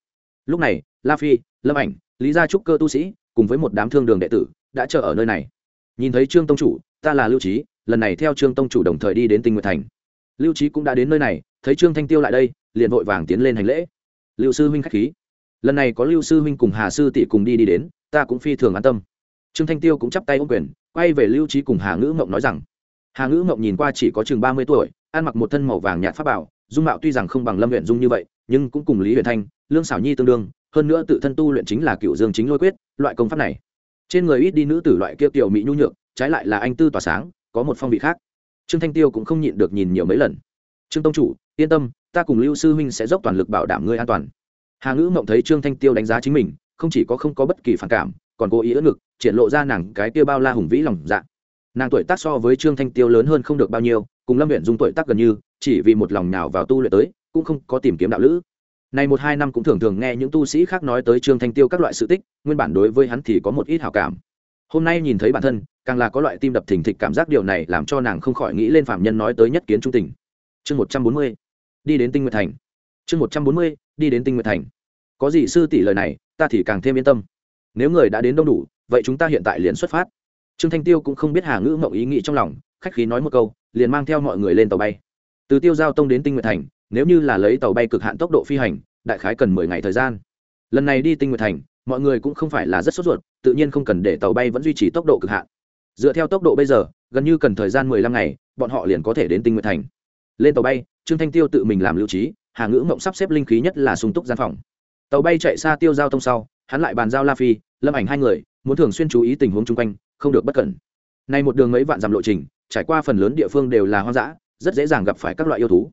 Lúc này, la phi, lâm ảnh, lý gia trúc cơ tu sĩ, cùng với một đám thương đường đệ tử, đã chờ ở nơi này nhìn thấy trương tông chủ, ta là lưu trí lần này theo trương tông chủ đồng thời đi đến tinh nguyệt thành. Lưu trí cũng đã đến nơi này, thấy trương thanh tiêu lại đây, liền vội vàng tiến lên hành lễ. Lưu sư huynh k h á c h khí. Lần này có lưu sư huynh cùng hà sư tỷ cùng đi đi đến, ta cũng phi thường an tâm. Trương thanh tiêu cũng chắp tay ô quyền, quay về lưu trí cùng hà ngữ mộng nói rằng, hà ngữ mộng nhìn qua chỉ có chừng ba mươi tuổi, ăn mặc một thân màu vàng nhạt pháp bảo, dung mạo tuy rằng không bằng lâm huyện dung như vậy, nhưng cũng cùng lý huyện thanh, lương xảo nhi tương đương, hơn nữa tự thân tu luyện chính là cựu dương chính lôi quyết, loại công pháp này trên người ít đi nữ tử loại kia tiểu mỹ nhu nhược, trái lại là anh tư tỏa sáng, có một phong vị khác. Trương thanh tiêu cũng không nhịn được nhìn nhiều mấy lần. Trương tông chủ, yên tâm, ta cùng lưu sư huynh sẽ dốc toàn lực bảo đảm ngươi an toàn. Hà ngữ mộng thấy trương thanh tiêu đánh giá chính mình, không chỉ có không có bất kỳ phản cảm, còn cố ý ớt ngực, triển lộ ra nàng cái kia bao la hùng vĩ lòng dạ. Nàng tuổi tác so với trương thanh tiêu lớn hơn không được bao nhiêu, cùng lâm huyện dung tuổi tác gần như, chỉ vì một lòng nào vào tu luyện tới, cũng không có tìm kiếm đạo lữ này một hai năm cũng thường thường nghe những tu sĩ khác nói tới trương thanh tiêu các loại sự tích, nguyên bản đối với hắn thì có một ít hảo cảm. Hôm nay nhìn thấy bản thân, càng là có loại tim đập thình thịch cảm giác điều này làm cho nàng không khỏi nghĩ lên phạm nhân nói tới nhất kiến trung tình. Chương một trăm bốn mươi, đi đến tinh nguyệt thành. Chương một trăm bốn mươi, đi đến tinh nguyệt thành. Có gì sư tỷ lời này, ta thì càng thêm yên tâm. Nếu người đã đến đông đủ, vậy chúng ta hiện tại liền xuất phát. Trương thanh tiêu cũng không biết hà ngữ mộng ý nghĩ trong lòng, khách khí nói một câu, liền mang theo mọi người lên tàu bay. Từ tiêu giao tông đến tinh nguyệt thành nếu như là lấy tàu bay cực hạn tốc độ phi hành, đại khái cần mười ngày thời gian. Lần này đi tinh nguyệt thành, mọi người cũng không phải là rất sốt ruột, tự nhiên không cần để tàu bay vẫn duy trì tốc độ cực hạn. Dựa theo tốc độ bây giờ, gần như cần thời gian mười lăm ngày, bọn họ liền có thể đến tinh nguyệt thành. Lên tàu bay, trương thanh tiêu tự mình làm lưu trí, hà ngữ mộng sắp xếp linh khí nhất là sung túc gian phòng. Tàu bay chạy xa tiêu giao Thông sau, hắn lại bàn giao la phi, lâm ảnh hai người, muốn thường xuyên chú ý tình huống chung quanh, không được bất cẩn. Nay một đường mấy vạn dặm lộ trình, trải qua phần lớn địa phương đều là hoang dã, rất dễ dàng gặp phải các loại yêu thú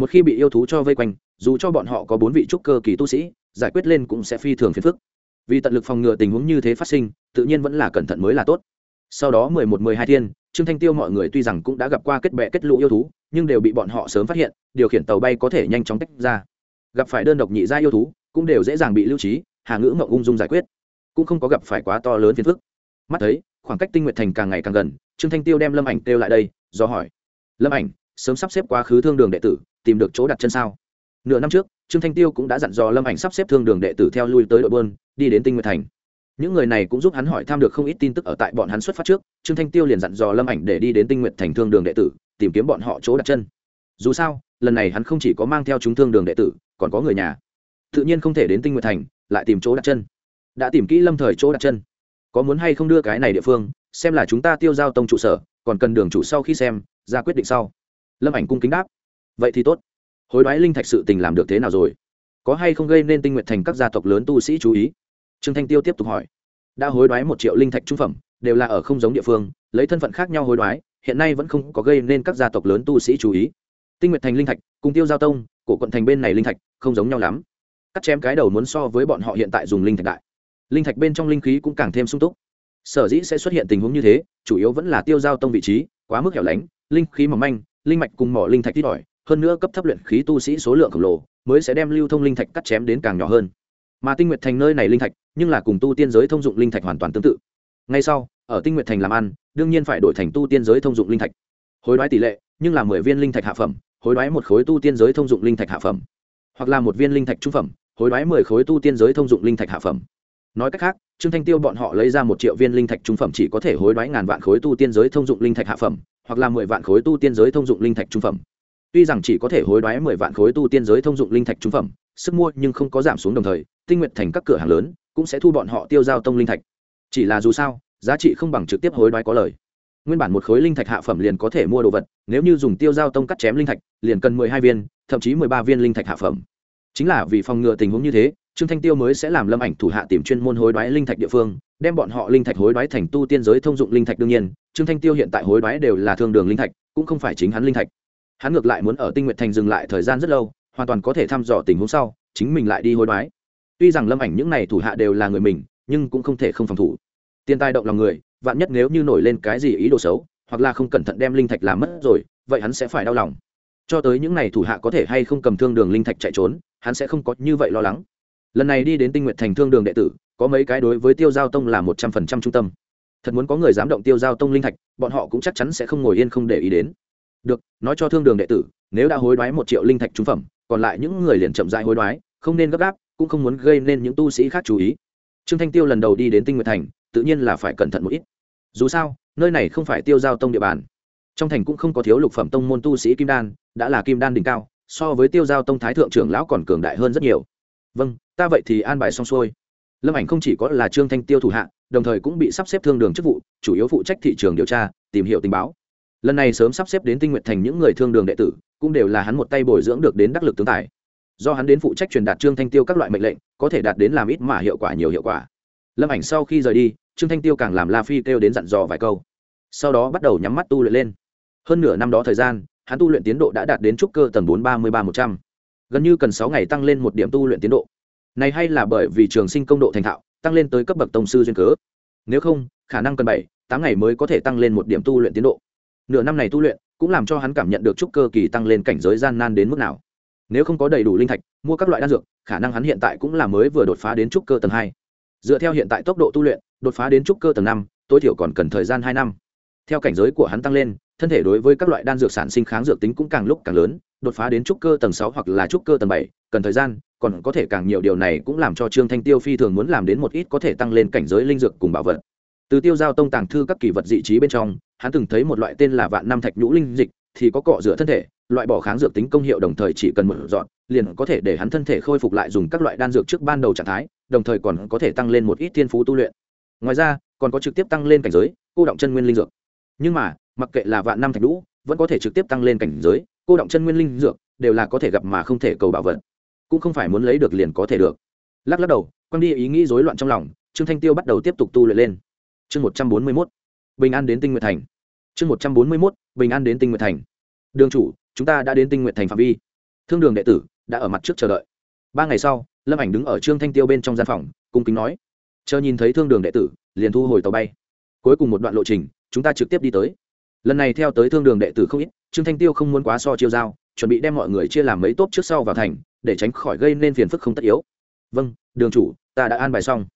một khi bị yêu thú cho vây quanh, dù cho bọn họ có bốn vị trúc cơ kỳ tu sĩ, giải quyết lên cũng sẽ phi thường phiền phức. Vì tận lực phòng ngừa tình huống như thế phát sinh, tự nhiên vẫn là cẩn thận mới là tốt. Sau đó mười một, mười hai thiên, trương thanh tiêu mọi người tuy rằng cũng đã gặp qua kết bệ kết lũ yêu thú, nhưng đều bị bọn họ sớm phát hiện, điều khiển tàu bay có thể nhanh chóng tách ra. Gặp phải đơn độc nhị gia yêu thú, cũng đều dễ dàng bị lưu trí, hà ngữ mộng ung dung giải quyết. Cũng không có gặp phải quá to lớn phiền phức. Mắt thấy, khoảng cách tinh nguyện thành càng ngày càng gần, trương thanh tiêu đem lâm ảnh kêu lại đây, do hỏi. Lâm ảnh sớm sắp xếp quá khứ thương đường đệ tử, tìm được chỗ đặt chân sao? Nửa năm trước, trương thanh tiêu cũng đã dặn dò lâm ảnh sắp xếp thương đường đệ tử theo lui tới đội bơn đi đến tinh nguyện thành. Những người này cũng giúp hắn hỏi tham được không ít tin tức ở tại bọn hắn xuất phát trước, trương thanh tiêu liền dặn dò lâm ảnh để đi đến tinh nguyện thành thương đường đệ tử, tìm kiếm bọn họ chỗ đặt chân. Dù sao, lần này hắn không chỉ có mang theo chúng thương đường đệ tử, còn có người nhà. Tự nhiên không thể đến tinh nguyện thành, lại tìm chỗ đặt chân. Đã tìm kỹ lâm thời chỗ đặt chân. Có muốn hay không đưa cái này địa phương, xem là chúng ta tiêu giao tông trụ sở, còn cần đường chủ sau khi xem, ra quyết định sau lâm ảnh cung kính đáp. Vậy thì tốt. Hối đoái linh thạch sự tình làm được thế nào rồi? Có hay không gây nên tinh nguyện thành các gia tộc lớn tu sĩ chú ý? Trương thanh tiêu tiếp tục hỏi. Đã hối đoái một triệu linh thạch trung phẩm, đều là ở không giống địa phương, lấy thân phận khác nhau hối đoái, hiện nay vẫn không có gây nên các gia tộc lớn tu sĩ chú ý. Tinh nguyệt thành linh thạch, cùng tiêu giao tông của quận thành bên này linh thạch, không giống nhau lắm. Cắt chém cái đầu muốn so với bọn họ hiện tại dùng linh thạch đại. Linh thạch bên trong linh khí cũng càng thêm sung túc. Sở dĩ sẽ xuất hiện tình huống như thế, chủ yếu vẫn là tiêu giao tông vị trí, quá mức hẻo lánh, linh khí mỏng manh linh mạch cùng mỏ linh thạch ít ỏi, hơn nữa cấp thấp luyện khí tu sĩ số lượng khổng lồ, mới sẽ đem lưu thông linh thạch cắt chém đến càng nhỏ hơn. Mà tinh nguyệt thành nơi này linh thạch, nhưng là cùng tu tiên giới thông dụng linh thạch hoàn toàn tương tự. Ngay sau, ở tinh nguyệt thành làm ăn, đương nhiên phải đổi thành tu tiên giới thông dụng linh thạch. Hối đoái tỷ lệ, nhưng là mười viên linh thạch hạ phẩm, hối đoái một khối tu tiên giới thông dụng linh thạch hạ phẩm. Hoặc là một viên linh thạch trung phẩm, hối đoái mười khối tu tiên giới thông dụng linh thạch hạ phẩm. Nói cách khác, trương thanh tiêu bọn họ lấy ra một triệu viên linh thạch trung phẩm chỉ có thể hối đoái ngàn vạn khối tu tiên giới thông dụng linh thạch hạ phẩm hoặc là mười vạn khối tu tiên giới thông dụng linh thạch trung phẩm. Tuy rằng chỉ có thể hối đoái mười vạn khối tu tiên giới thông dụng linh thạch trung phẩm, sức mua nhưng không có giảm xuống đồng thời, tinh nguyện thành các cửa hàng lớn cũng sẽ thu bọn họ tiêu giao tông linh thạch. Chỉ là dù sao, giá trị không bằng trực tiếp hối đoái có lời. Nguyên bản một khối linh thạch hạ phẩm liền có thể mua đồ vật, nếu như dùng tiêu giao tông cắt chém linh thạch, liền cần mười hai viên, thậm chí mười ba viên linh thạch hạ phẩm. Chính là vì phòng ngừa tình huống như thế, trương thanh tiêu mới sẽ làm lâm ảnh thủ hạ tìm chuyên môn hối đoái linh thạch địa phương đem bọn họ linh thạch hối đoái thành tu tiên giới thông dụng linh thạch đương nhiên, trương thanh tiêu hiện tại hối đoái đều là thương đường linh thạch, cũng không phải chính hắn linh thạch. Hắn ngược lại muốn ở tinh nguyện thành dừng lại thời gian rất lâu, hoàn toàn có thể thăm dò tình huống sau, chính mình lại đi hối đoái. Tuy rằng lâm ảnh những n à y thủ hạ đều là người mình, nhưng cũng không thể không phòng thủ. Tiền tài động lòng người, vạn nhất nếu như nổi lên cái gì ý đồ xấu, hoặc là không cẩn thận đem linh thạch làm mất rồi, vậy hắn sẽ phải đau lòng. Cho tới những n à y thủ hạ có thể hay không cầm thương đường linh thạch chạy trốn, hắn sẽ không có như vậy lo lắng. Lần này đi đến tinh nguyện thành thương đường đệ tử có mấy cái đối với tiêu giao tông là một trăm phần trăm trung tâm. Thật muốn có người dám động tiêu giao tông linh thạch, bọn họ cũng chắc chắn sẽ không ngồi yên không để ý đến. Được, nói cho thương đường đệ tử, nếu đã hối đoái một triệu linh thạch trung phẩm, còn lại những người liền chậm dại hối đoái, không nên gấp gáp, cũng không muốn gây nên những tu sĩ khác chú ý. Trương thanh tiêu lần đầu đi đến tinh nguyệt thành, tự nhiên là phải cẩn thận một ít. Dù sao, nơi này không phải tiêu giao tông địa bàn. Trong thành cũng không có thiếu lục phẩm tông môn tu sĩ kim đan, đã là kim đan đỉnh cao, so với tiêu giao tông thái thượng trưởng lão còn cường đại hơn rất nhiều. Vâng ta vậy thì an bài xong xuôi lâm ảnh không chỉ có là trương thanh tiêu thủ hạ, đồng thời cũng bị sắp xếp thương đường chức vụ, chủ yếu phụ trách thị trường điều tra, tìm hiểu tình báo. Lần này sớm sắp xếp đến tinh nguyện thành những người thương đường đệ tử, cũng đều là hắn một tay bồi dưỡng được đến đắc lực tướng tài. Do hắn đến phụ trách truyền đạt trương thanh tiêu các loại mệnh lệnh, có thể đạt đến làm ít mà hiệu quả nhiều hiệu quả. Lâm ảnh sau khi rời đi, trương thanh tiêu càng làm la phi kêu đến dặn dò vài câu. Sau đó bắt đầu nhắm mắt tu luyện lên. Hơn nửa năm đó thời gian, hắn tu luyện tiến độ đã đạt đến trúc cơ tầng bốn ba mươi ba một trăm. Gần như cần sáu ngày tăng lên một điểm tu luyện tiến độ này hay là bởi vì trường sinh công độ thành thạo, tăng lên tới cấp bậc tông sư duyên cớ. Nếu không, khả năng cần bảy, tám ngày mới có thể tăng lên một điểm tu luyện tiến độ. Nửa năm này tu luyện cũng làm cho hắn cảm nhận được trúc cơ kỳ tăng lên cảnh giới gian nan đến mức nào. Nếu không có đầy đủ linh thạch, mua các loại đan dược, khả năng hắn hiện tại cũng là mới vừa đột phá đến trúc cơ tầng hai. Dựa theo hiện tại tốc độ tu luyện, đột phá đến trúc cơ tầng năm, tối thiểu còn cần thời gian hai năm. Theo cảnh giới của hắn tăng lên, thân thể đối với các loại đan dược sản sinh kháng dược tính cũng càng lúc càng lớn, đột phá đến trúc cơ tầng sáu hoặc là trúc cơ tầng bảy cần thời gian, còn có thể càng nhiều điều này cũng làm cho trương thanh tiêu phi thường muốn làm đến một ít có thể tăng lên cảnh giới linh dược cùng bảo vật. Từ tiêu giao tông tàng thư các kỳ vật dị trí bên trong, hắn từng thấy một loại tên là vạn năm thạch nhũ linh dịch, thì có cọ rửa thân thể, loại bỏ kháng dược tính công hiệu đồng thời chỉ cần một dọn, liền có thể để hắn thân thể khôi phục lại dùng các loại đan dược trước ban đầu trạng thái, đồng thời còn có thể tăng lên một ít thiên phú tu luyện. Ngoài ra, còn có trực tiếp tăng lên cảnh giới, cô động chân nguyên linh dược. Nhưng mà, mặc kệ là vạn năm thạch nhũ, vẫn có thể trực tiếp tăng lên cảnh giới, cô động chân nguyên linh dược, đều là có thể gặp mà không thể cầu bảo vật cũng không phải muốn lấy được liền có thể được. Lắc lắc đầu, quăng đi ý nghĩ rối loạn trong lòng, trương thanh tiêu bắt đầu tiếp tục tu luyện lên. Chương một trăm bốn mươi mốt, bình an đến tinh nguyện thành. Chương một trăm bốn mươi mốt, bình an đến tinh nguyện thành. Đường chủ, chúng ta đã đến tinh nguyện thành phạm vi. Thương đường đệ tử đã ở mặt trước chờ đợi. Ba ngày sau, lâm ảnh đứng ở trương thanh tiêu bên trong gian phòng, cung kính nói, chờ nhìn thấy thương đường đệ tử, liền thu hồi tàu bay. Cuối cùng một đoạn lộ trình, chúng ta trực tiếp đi tới. Lần này theo tới thương đường đệ tử không ít, trương thanh tiêu không muốn quá so chiêu giao, chuẩn bị đem mọi người chia làm mấy tốp trước sau vào thành để tránh khỏi gây nên phiền phức không tất yếu. Vâng đường chủ, ta đã an bài xong.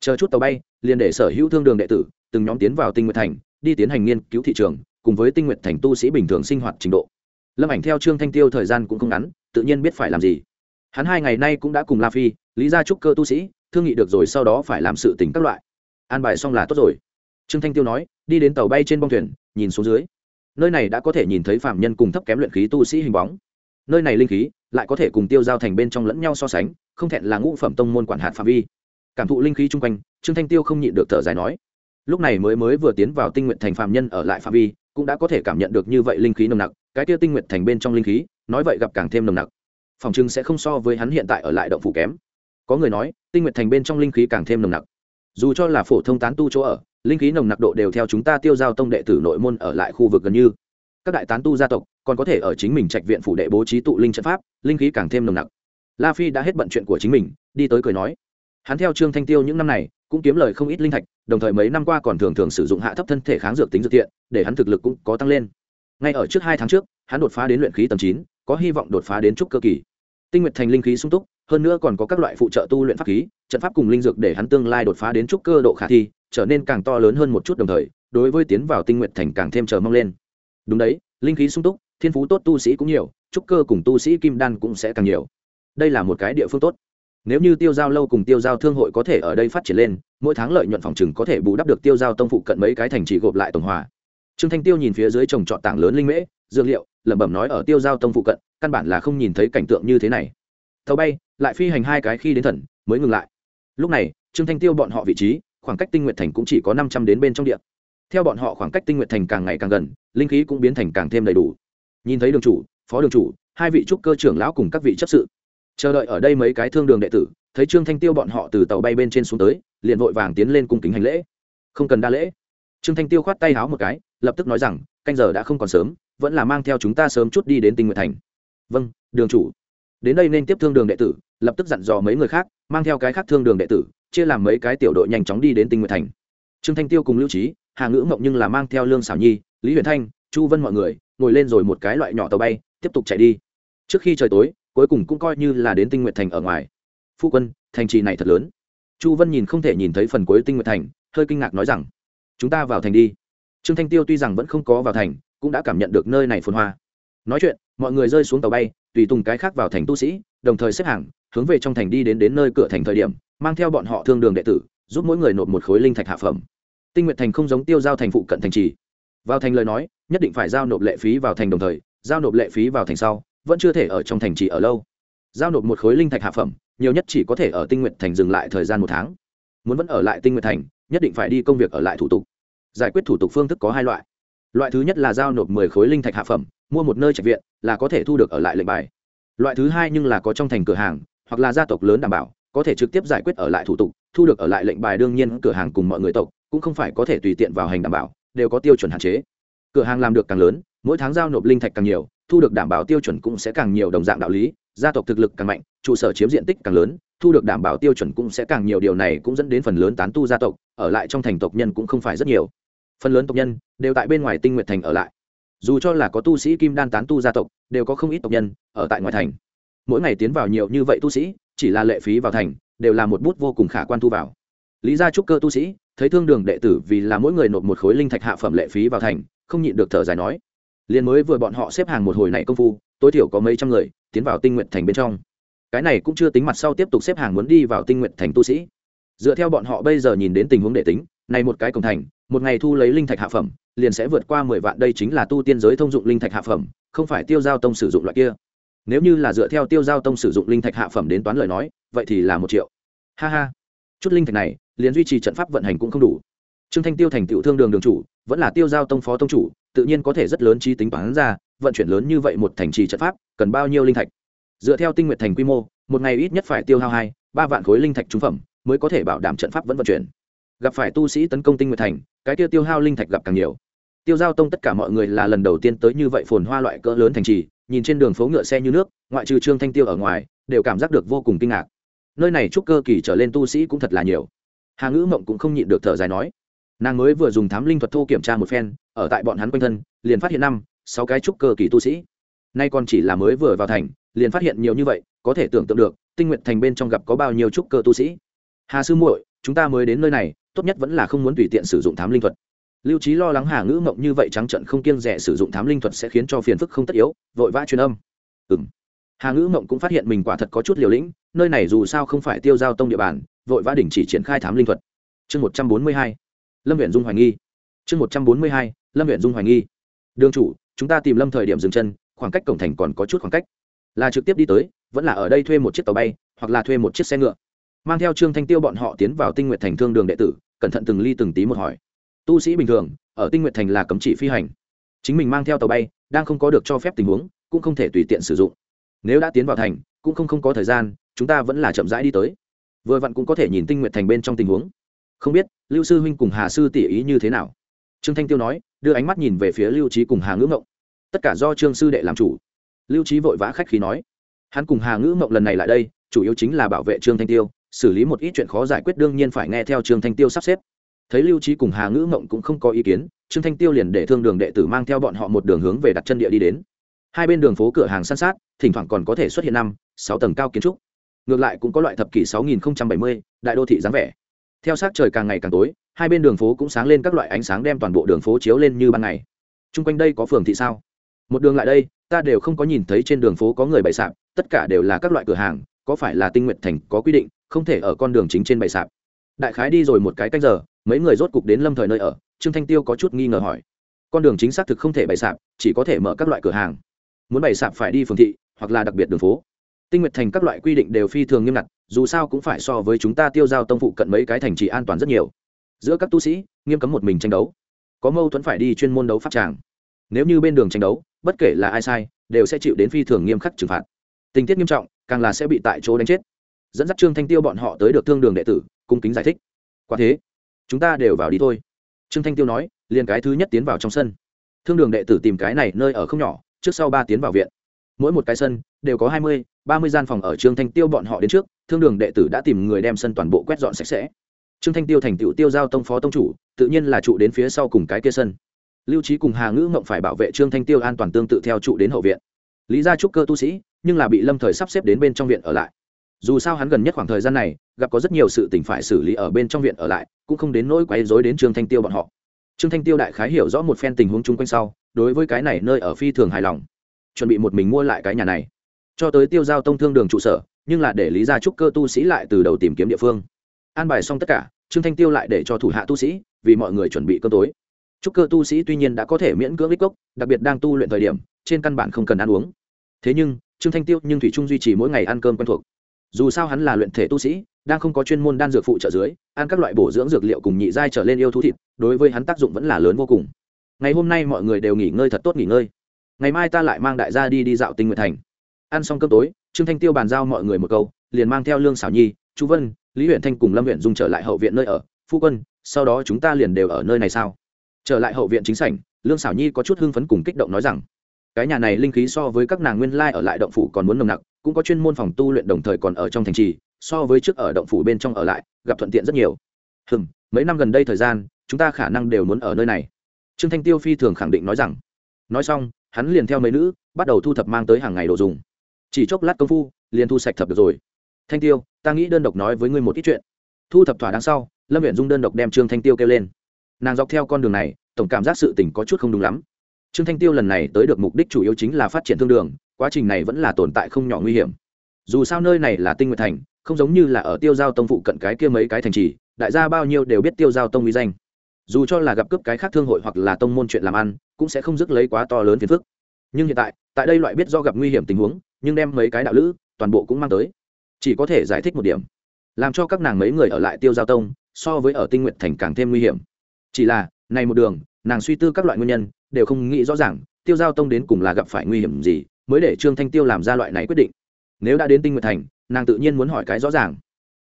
Chờ chút tàu bay, liền để sở hữu thương đường đệ tử, từng nhóm tiến vào tinh nguyện thành, đi tiến hành nghiên cứu thị trường, cùng với tinh nguyện thành tu sĩ bình thường sinh hoạt trình độ. Lâm ảnh theo trương thanh tiêu thời gian cũng không ngắn, tự nhiên biết phải làm gì. Hắn hai ngày nay cũng đã cùng la phi, lý gia trúc cơ tu sĩ, thương nghị được rồi sau đó phải làm sự tình các loại. An bài xong là tốt rồi. Trương thanh tiêu nói, đi đến tàu bay trên bông thuyền, nhìn xuống dưới. Nơi này đã có thể nhìn thấy phạm nhân cùng thấp kém luyện khí tu sĩ hình bóng nơi này linh khí lại có thể cùng tiêu giao thành bên trong lẫn nhau so sánh, không thẹn là ngũ phẩm tông môn quản hạt phạm vi. Cảm thụ linh khí chung quanh, trương thanh tiêu không nhịn được thở dài nói, lúc này mới mới vừa tiến vào tinh nguyện thành phạm nhân ở lại phạm vi, cũng đã có thể cảm nhận được như vậy linh khí nồng nặc, cái tiêu tinh nguyện thành bên trong linh khí, nói vậy gặp càng thêm nồng nặc. Phòng trưng sẽ không so với hắn hiện tại ở lại động phủ kém. Có người nói, tinh nguyện thành bên trong linh khí càng thêm nồng nặc. Dù cho là phổ thông tán tu chỗ ở, linh khí nồng nặc độ đều theo chúng ta tiêu giao tông đệ tử nội môn ở lại khu vực gần như các đại tán tu gia tộc còn có thể ở chính mình trạch viện phủ đệ bố trí tụ linh trận pháp, linh khí càng thêm nồng nặc. La phi đã hết bận chuyện của chính mình, đi tới cười nói. Hắn theo trương thanh tiêu những năm này, cũng kiếm lời không ít linh thạch, đồng thời mấy năm qua còn thường thường sử dụng hạ thấp thân thể kháng dược tính dược tiện để hắn thực lực cũng có tăng lên. Ngay ở trước hai tháng trước, hắn đột phá đến luyện khí tầm chín, có hy vọng đột phá đến trúc cơ kỳ. Tinh nguyệt thành linh khí sung túc, hơn nữa còn có các loại phụ trợ tu luyện pháp khí, trận pháp cùng linh dược để hắn tương lai đột phá đến trúc cơ độ khả thi, trở nên càng to lớn hơn một chút đồng thời, đối với tiến vào tinh nguyệt thành càng thêm chờ mong lên đúng đấy, linh khí sung túc, thiên phú tốt tu sĩ cũng nhiều, trúc cơ cùng tu sĩ kim đan cũng sẽ càng nhiều. Đây là một cái địa phương tốt. Nếu như tiêu giao lâu cùng tiêu giao thương hội có thể ở đây phát triển lên, mỗi tháng lợi nhuận phòng chừng có thể bù đắp được tiêu giao tông phụ cận mấy cái thành trì gộp lại tổng hòa. Trương thanh tiêu nhìn phía dưới trồng trọt tảng lớn linh mễ, dược liệu, lẩm bẩm nói ở tiêu giao tông phụ cận, căn bản là không nhìn thấy cảnh tượng như thế này. Tàu bay, lại phi hành hai cái khi đến thần, mới ngừng lại. Lúc này, trương thanh tiêu bọn họ vị trí, khoảng cách tinh nguyện thành cũng chỉ có năm trăm đến bên trong điện theo bọn họ khoảng cách tinh nguyện thành càng ngày càng gần, linh khí cũng biến thành càng thêm đầy đủ. Nhìn thấy đường chủ, phó đường chủ, hai vị trúc cơ trưởng lão cùng các vị chấp sự. Chờ đợi ở đây mấy cái thương đường đệ tử, thấy trương thanh tiêu bọn họ từ tàu bay bên trên xuống tới, liền vội vàng tiến lên cung kính hành lễ. Không cần đa lễ. Trương thanh tiêu khoát tay háo một cái, lập tức nói rằng, canh giờ đã không còn sớm, vẫn là mang theo chúng ta sớm chút đi đến tinh nguyện thành. Vâng đường chủ. Đến đây nên tiếp thương đường đệ tử, lập tức dặn dò mấy người khác, mang theo cái khác thương đường đệ tử, chia làm mấy cái tiểu đội nhanh chóng đi đến tinh nguyện thành. Trương thanh tiêu cùng lưu trí hà ngữ mộng nhưng là mang theo lương xảo nhi, lý huyền thanh, chu vân mọi người, ngồi lên rồi một cái loại nhỏ tàu bay, tiếp tục chạy đi. Trước khi trời tối, cuối cùng cũng coi như là đến tinh nguyện thành ở ngoài. Phu quân, thành trì này thật lớn. Chu vân nhìn không thể nhìn thấy phần cuối tinh nguyện thành, hơi kinh ngạc nói rằng, chúng ta vào thành đi. Trương thanh tiêu tuy rằng vẫn không có vào thành, cũng đã cảm nhận được nơi này phồn hoa. Nói chuyện, mọi người rơi xuống tàu bay, tùy tùng cái khác vào thành tu sĩ, đồng thời xếp hàng, hướng về trong thành đi đến đến nơi cửa thành thời điểm, mang theo bọn họ thương đường đệ tử, giúp mỗi người nộp một khối linh thạch hạ phẩm tinh nguyện thành không giống tiêu giao thành phụ cận thành trì. Vào thành lời nói, nhất định phải giao nộp lệ phí vào thành đồng thời, giao nộp lệ phí vào thành sau, vẫn chưa thể ở trong thành trì ở lâu. Giao nộp một khối linh thạch hạ phẩm, nhiều nhất chỉ có thể ở tinh nguyện thành dừng lại thời gian một tháng. Muốn vẫn ở lại tinh nguyện thành, nhất định phải đi công việc ở lại thủ tục. Giải quyết thủ tục phương thức có hai loại. Loại thứ nhất là giao nộp mười khối linh thạch hạ phẩm, mua một nơi trạch viện, là có thể thu được ở lại lệnh bài. Loại thứ hai nhưng là có trong thành cửa hàng, hoặc là gia tộc lớn đảm bảo, có thể trực tiếp giải quyết ở lại thủ tục, thu được ở lại lệnh bài đương nhiên cửa hàng cùng mọi người tộc cũng không phải có thể tùy tiện vào hành đảm bảo, đều có tiêu chuẩn hạn chế. Cửa hàng làm được càng lớn, mỗi tháng giao nộp linh thạch càng nhiều, thu được đảm bảo tiêu chuẩn cũng sẽ càng nhiều đồng dạng đạo lý, gia tộc thực lực càng mạnh, trụ sở chiếm diện tích càng lớn, thu được đảm bảo tiêu chuẩn cũng sẽ càng nhiều. Điều này cũng dẫn đến phần lớn tán tu gia tộc ở lại trong thành tộc nhân cũng không phải rất nhiều. Phần lớn tộc nhân đều tại bên ngoài tinh nguyện thành ở lại. Dù cho là có tu sĩ kim đan tán tu gia tộc, đều có không ít tộc nhân ở tại ngoài thành. Mỗi ngày tiến vào nhiều như vậy tu sĩ, chỉ là lệ phí vào thành, đều là một bút vô cùng khả quan thu vào. Lý gia trúc cơ tu sĩ thấy thương đường đệ tử vì là mỗi người nộp một khối linh thạch hạ phẩm lệ phí vào thành, không nhịn được thở dài nói liền mới vừa bọn họ xếp hàng một hồi này công phu, tối thiểu có mấy trăm người, tiến vào tinh nguyện thành bên trong. Cái này cũng chưa tính mặt sau tiếp tục xếp hàng muốn đi vào tinh nguyện thành tu sĩ. Dựa theo bọn họ bây giờ nhìn đến tình huống đệ tính, này một cái cổng thành, một ngày thu lấy linh thạch hạ phẩm, liền sẽ vượt qua mười vạn, đây chính là tu tiên giới thông dụng linh thạch hạ phẩm, không phải tiêu giao tông sử dụng loại kia. Nếu như là dựa theo tiêu giao tông sử dụng linh thạch hạ phẩm đến toán lời nói, vậy thì là một triệu. Ha ha chút linh thạch này, liền duy trì trận pháp vận hành cũng không đủ. Trương thanh tiêu thành tiểu thương đường đường chủ, vẫn là tiêu giao tông phó tông chủ, tự nhiên có thể rất lớn trí tính toán ra, vận chuyển lớn như vậy một thành trì trận pháp, cần bao nhiêu linh thạch? Dựa theo tinh nguyện thành quy mô, một ngày ít nhất phải tiêu hao hai, ba vạn khối linh thạch trúng phẩm mới có thể bảo đảm trận pháp vẫn vận chuyển. Gặp phải tu sĩ tấn công tinh nguyện thành, cái tiêu tiêu hao linh thạch gặp càng nhiều. Tiêu giao tông tất cả mọi người là lần đầu tiên tới như vậy phồn hoa loại cỡ lớn thành trì, nhìn trên đường phố ngựa xe như nước, ngoại trừ trương thanh tiêu ở ngoài, đều cảm giác được vô cùng kinh ngạc nơi này trúc cơ kỳ trở lên tu sĩ cũng thật là nhiều. Hà ngữ mộng cũng không nhịn được thở dài nói, nàng mới vừa dùng thám linh thuật thô kiểm tra một phen, ở tại bọn hắn quanh thân, liền phát hiện năm, sáu cái trúc cơ kỳ tu sĩ. Nay còn chỉ là mới vừa vào thành, liền phát hiện nhiều như vậy, có thể tưởng tượng được, tinh nguyện thành bên trong gặp có bao nhiêu trúc cơ tu sĩ. Hà sư muội, chúng ta mới đến nơi này, tốt nhất vẫn là không muốn tùy tiện sử dụng thám linh thuật. Lưu trí lo lắng hà ngữ mộng như vậy trắng trận không kiêng rẻ sử dụng thám linh thuật sẽ khiến cho phiền phức không tất yếu, vội vã truyền âm. Ừ m hà ngữ mộng cũng phát hiện mình quả thật có chút liều lĩnh nơi này dù sao không phải tiêu giao tông địa bàn, vội vã đình chỉ triển khai thám linh thuật. Chương một trăm bốn mươi hai, lâm huyện dung hoài nghi. Chương một trăm bốn mươi hai, lâm huyện dung hoài nghi. Đường chủ, chúng ta tìm lâm thời điểm dừng chân, khoảng cách cổng thành còn có chút khoảng cách. Là trực tiếp đi tới, vẫn là ở đây thuê một chiếc tàu bay, hoặc là thuê một chiếc xe ngựa. Mang theo trương thanh tiêu bọn họ tiến vào tinh nguyện thành thương đường đệ tử, cẩn thận từng ly từng tí một hỏi. Tu sĩ bình thường, ở tinh nguyện thành là cấm chỉ phi hành. Chính mình mang theo tàu bay, đang không có được cho phép tình huống, cũng không thể tùy tiện sử dụng. Nếu đã tiến vào thành, cũng không không có thời gian chúng ta vẫn là chậm rãi đi tới. Vừa vặn cũng có thể nhìn tinh nguyện thành bên trong tình huống. Không biết, lưu sư huynh cùng hà sư tỷ ý như thế nào? Trương thanh tiêu nói, đưa ánh mắt nhìn về phía lưu trí cùng hà ngữ ngộng. Tất cả do trương sư đệ làm chủ. Lưu trí vội vã khách khí nói, hắn cùng hà ngữ ngộng lần này lại đây, chủ yếu chính là bảo vệ trương thanh tiêu, xử lý một ít chuyện khó giải quyết đương nhiên phải nghe theo trương thanh tiêu sắp xếp. Thấy lưu trí cùng hà ngữ ngộng cũng không có ý kiến, trương thanh tiêu liền để thương đường đệ tử mang theo bọn họ một đường hướng về đặt chân địa đi đến. Hai bên đường phố cửa hàng san sát, thỉnh thoảng còn có thể xuất hiện năm, sáu tầng cao kiến trúc ngược lại cũng có loại thập kỷ sáu nghìn bảy mươi, đại đô thị dáng vẻ. Theo sát trời càng ngày càng tối, hai bên đường phố cũng sáng lên các loại ánh sáng đem toàn bộ đường phố chiếu lên như ban ngày. Trung quanh đây có phường thị sao? Một đường lại đây, ta đều không có nhìn thấy trên đường phố có người bày sạp, tất cả đều là các loại cửa hàng, có phải là tinh nguyện thành có quy định, không thể ở con đường chính trên bày sạp. Đại khái đi rồi một cái cách giờ, mấy người rốt cục đến lâm thời nơi ở, trương thanh tiêu có chút nghi ngờ hỏi. Con đường chính xác thực không thể bày sạp, chỉ có thể mở các loại cửa hàng. Muốn bày sạp phải đi phường thị, hoặc là đặc biệt đường phố tinh nguyệt thành các loại quy định đều phi thường nghiêm ngặt, dù sao cũng phải so với chúng ta tiêu giao tông phụ cận mấy cái thành trì an toàn rất nhiều. Giữa các tu sĩ, nghiêm cấm một mình tranh đấu. Có mâu thuẫn phải đi chuyên môn đấu pháp tràng. Nếu như bên đường tranh đấu, bất kể là ai sai, đều sẽ chịu đến phi thường nghiêm khắc trừng phạt. Tình tiết nghiêm trọng, càng là sẽ bị tại chỗ đánh chết. Dẫn dắt trương thanh tiêu bọn họ tới được thương đường đệ tử, cung kính giải thích. Quả thế, chúng ta đều vào đi thôi. Trương thanh tiêu nói, liền cái thứ nhất tiến vào trong sân. Thương đường đệ tử tìm cái này nơi ở không nhỏ, trước sau ba tiến vào viện mỗi một cái sân đều có hai mươi, ba mươi gian phòng ở trương thanh tiêu bọn họ đến trước, thương đường đệ tử đã tìm người đem sân toàn bộ quét dọn sạch sẽ. Trương thanh tiêu thành tựu tiêu giao tông phó tông chủ, tự nhiên là trụ đến phía sau cùng cái kia sân. Lưu trí cùng hà ngữ ngậm phải bảo vệ trương thanh tiêu an toàn tương tự theo trụ đến hậu viện. Lý gia trúc cơ tu sĩ, nhưng là bị lâm thời sắp xếp đến bên trong viện ở lại. Dù sao hắn gần nhất khoảng thời gian này, gặp có rất nhiều sự tình phải xử lý ở bên trong viện ở lại, cũng không đến nỗi quấy rối đến trương thanh tiêu bọn họ. Trương thanh tiêu đại khái hiểu rõ một phen tình huống chung quanh sau, đối với cái này nơi ở phi thường hài lòng chuẩn bị một mình mua lại cái nhà này. Cho tới tiêu giao tông thương đường trụ sở, nhưng là để lý gia trúc cơ tu sĩ lại từ đầu tìm kiếm địa phương. An bài xong tất cả, trương thanh tiêu lại để cho thủ hạ tu sĩ, vì mọi người chuẩn bị cơm tối. Trúc cơ tu sĩ tuy nhiên đã có thể miễn cưỡng lít cốc, đặc biệt đang tu luyện thời điểm, trên căn bản không cần ăn uống. Thế nhưng, trương thanh tiêu nhưng thủy trung duy trì mỗi ngày ăn cơm quen thuộc. Dù sao hắn là luyện thể tu sĩ, đang không có chuyên môn đan dược phụ trợ dưới, ăn các loại bổ dưỡng dược liệu cùng nhị giai trở lên yêu thú thịt, đối với hắn tác dụng vẫn là lớn vô cùng. Ngày hôm nay mọi người đều nghỉ ngơi thật tốt nghỉ ngơi ngày mai ta lại mang đại gia đi đi dạo tinh nguyệt thành. Ăn xong cơm tối, trương thanh tiêu bàn giao mọi người một câu, liền mang theo lương xảo nhi chú vân, lý huyện thanh cùng lâm huyện dung trở lại hậu viện nơi ở. Phu quân, sau đó chúng ta liền đều ở nơi này sao? Trở lại hậu viện chính sảnh, lương xảo nhi có chút hưng phấn cùng kích động nói rằng, cái nhà này linh khí so với các nàng nguyên lai ở lại động phủ còn muốn nồng nặc, cũng có chuyên môn phòng tu luyện đồng thời còn ở trong thành trì, so với trước ở động phủ bên trong ở lại, gặp thuận tiện rất nhiều. Hừng mấy năm gần đây thời gian, chúng ta khả năng đều muốn ở nơi này. Trương thanh tiêu phi thường khẳng định nói rằng. Nói xong hắn liền theo mấy nữ bắt đầu thu thập mang tới hàng ngày đồ dùng. Chỉ chốc lát công phu, liền thu sạch thập được rồi. Thanh tiêu, ta nghĩ đơn độc nói với ngươi một ít chuyện. Thu thập thỏa đáng sau, lâm viện dung đơn độc đem trương thanh tiêu kêu lên. Nàng dọc theo con đường này, tổng cảm giác sự tình có chút không đúng lắm. Trương thanh tiêu lần này tới được mục đích chủ yếu chính là phát triển thương đường, quá trình này vẫn là tồn tại không nhỏ nguy hiểm. Dù sao nơi này là tinh nguyệt thành, không giống như là ở tiêu giao tông phụ cận cái kia mấy cái thành trì, đại gia bao nhiêu đều biết tiêu giao tông uy danh. Dù cho là gặp cướp cái khác thương hội hoặc là tông môn chuyện làm ăn cũng sẽ không dứt lấy quá to lớn phiền phức. Nhưng hiện tại tại đây loại biết do gặp nguy hiểm tình huống, nhưng đem mấy cái đạo lữ, toàn bộ cũng mang tới. Chỉ có thể giải thích một điểm. Làm cho các nàng mấy người ở lại tiêu giao tông, so với ở tinh nguyện thành càng thêm nguy hiểm. Chỉ là, này một đường, nàng suy tư các loại nguyên nhân, đều không nghĩ rõ ràng, tiêu giao tông đến cùng là gặp phải nguy hiểm gì, mới để trương thanh tiêu làm ra loại này quyết định. Nếu đã đến tinh nguyện thành, nàng tự nhiên muốn hỏi cái rõ ràng.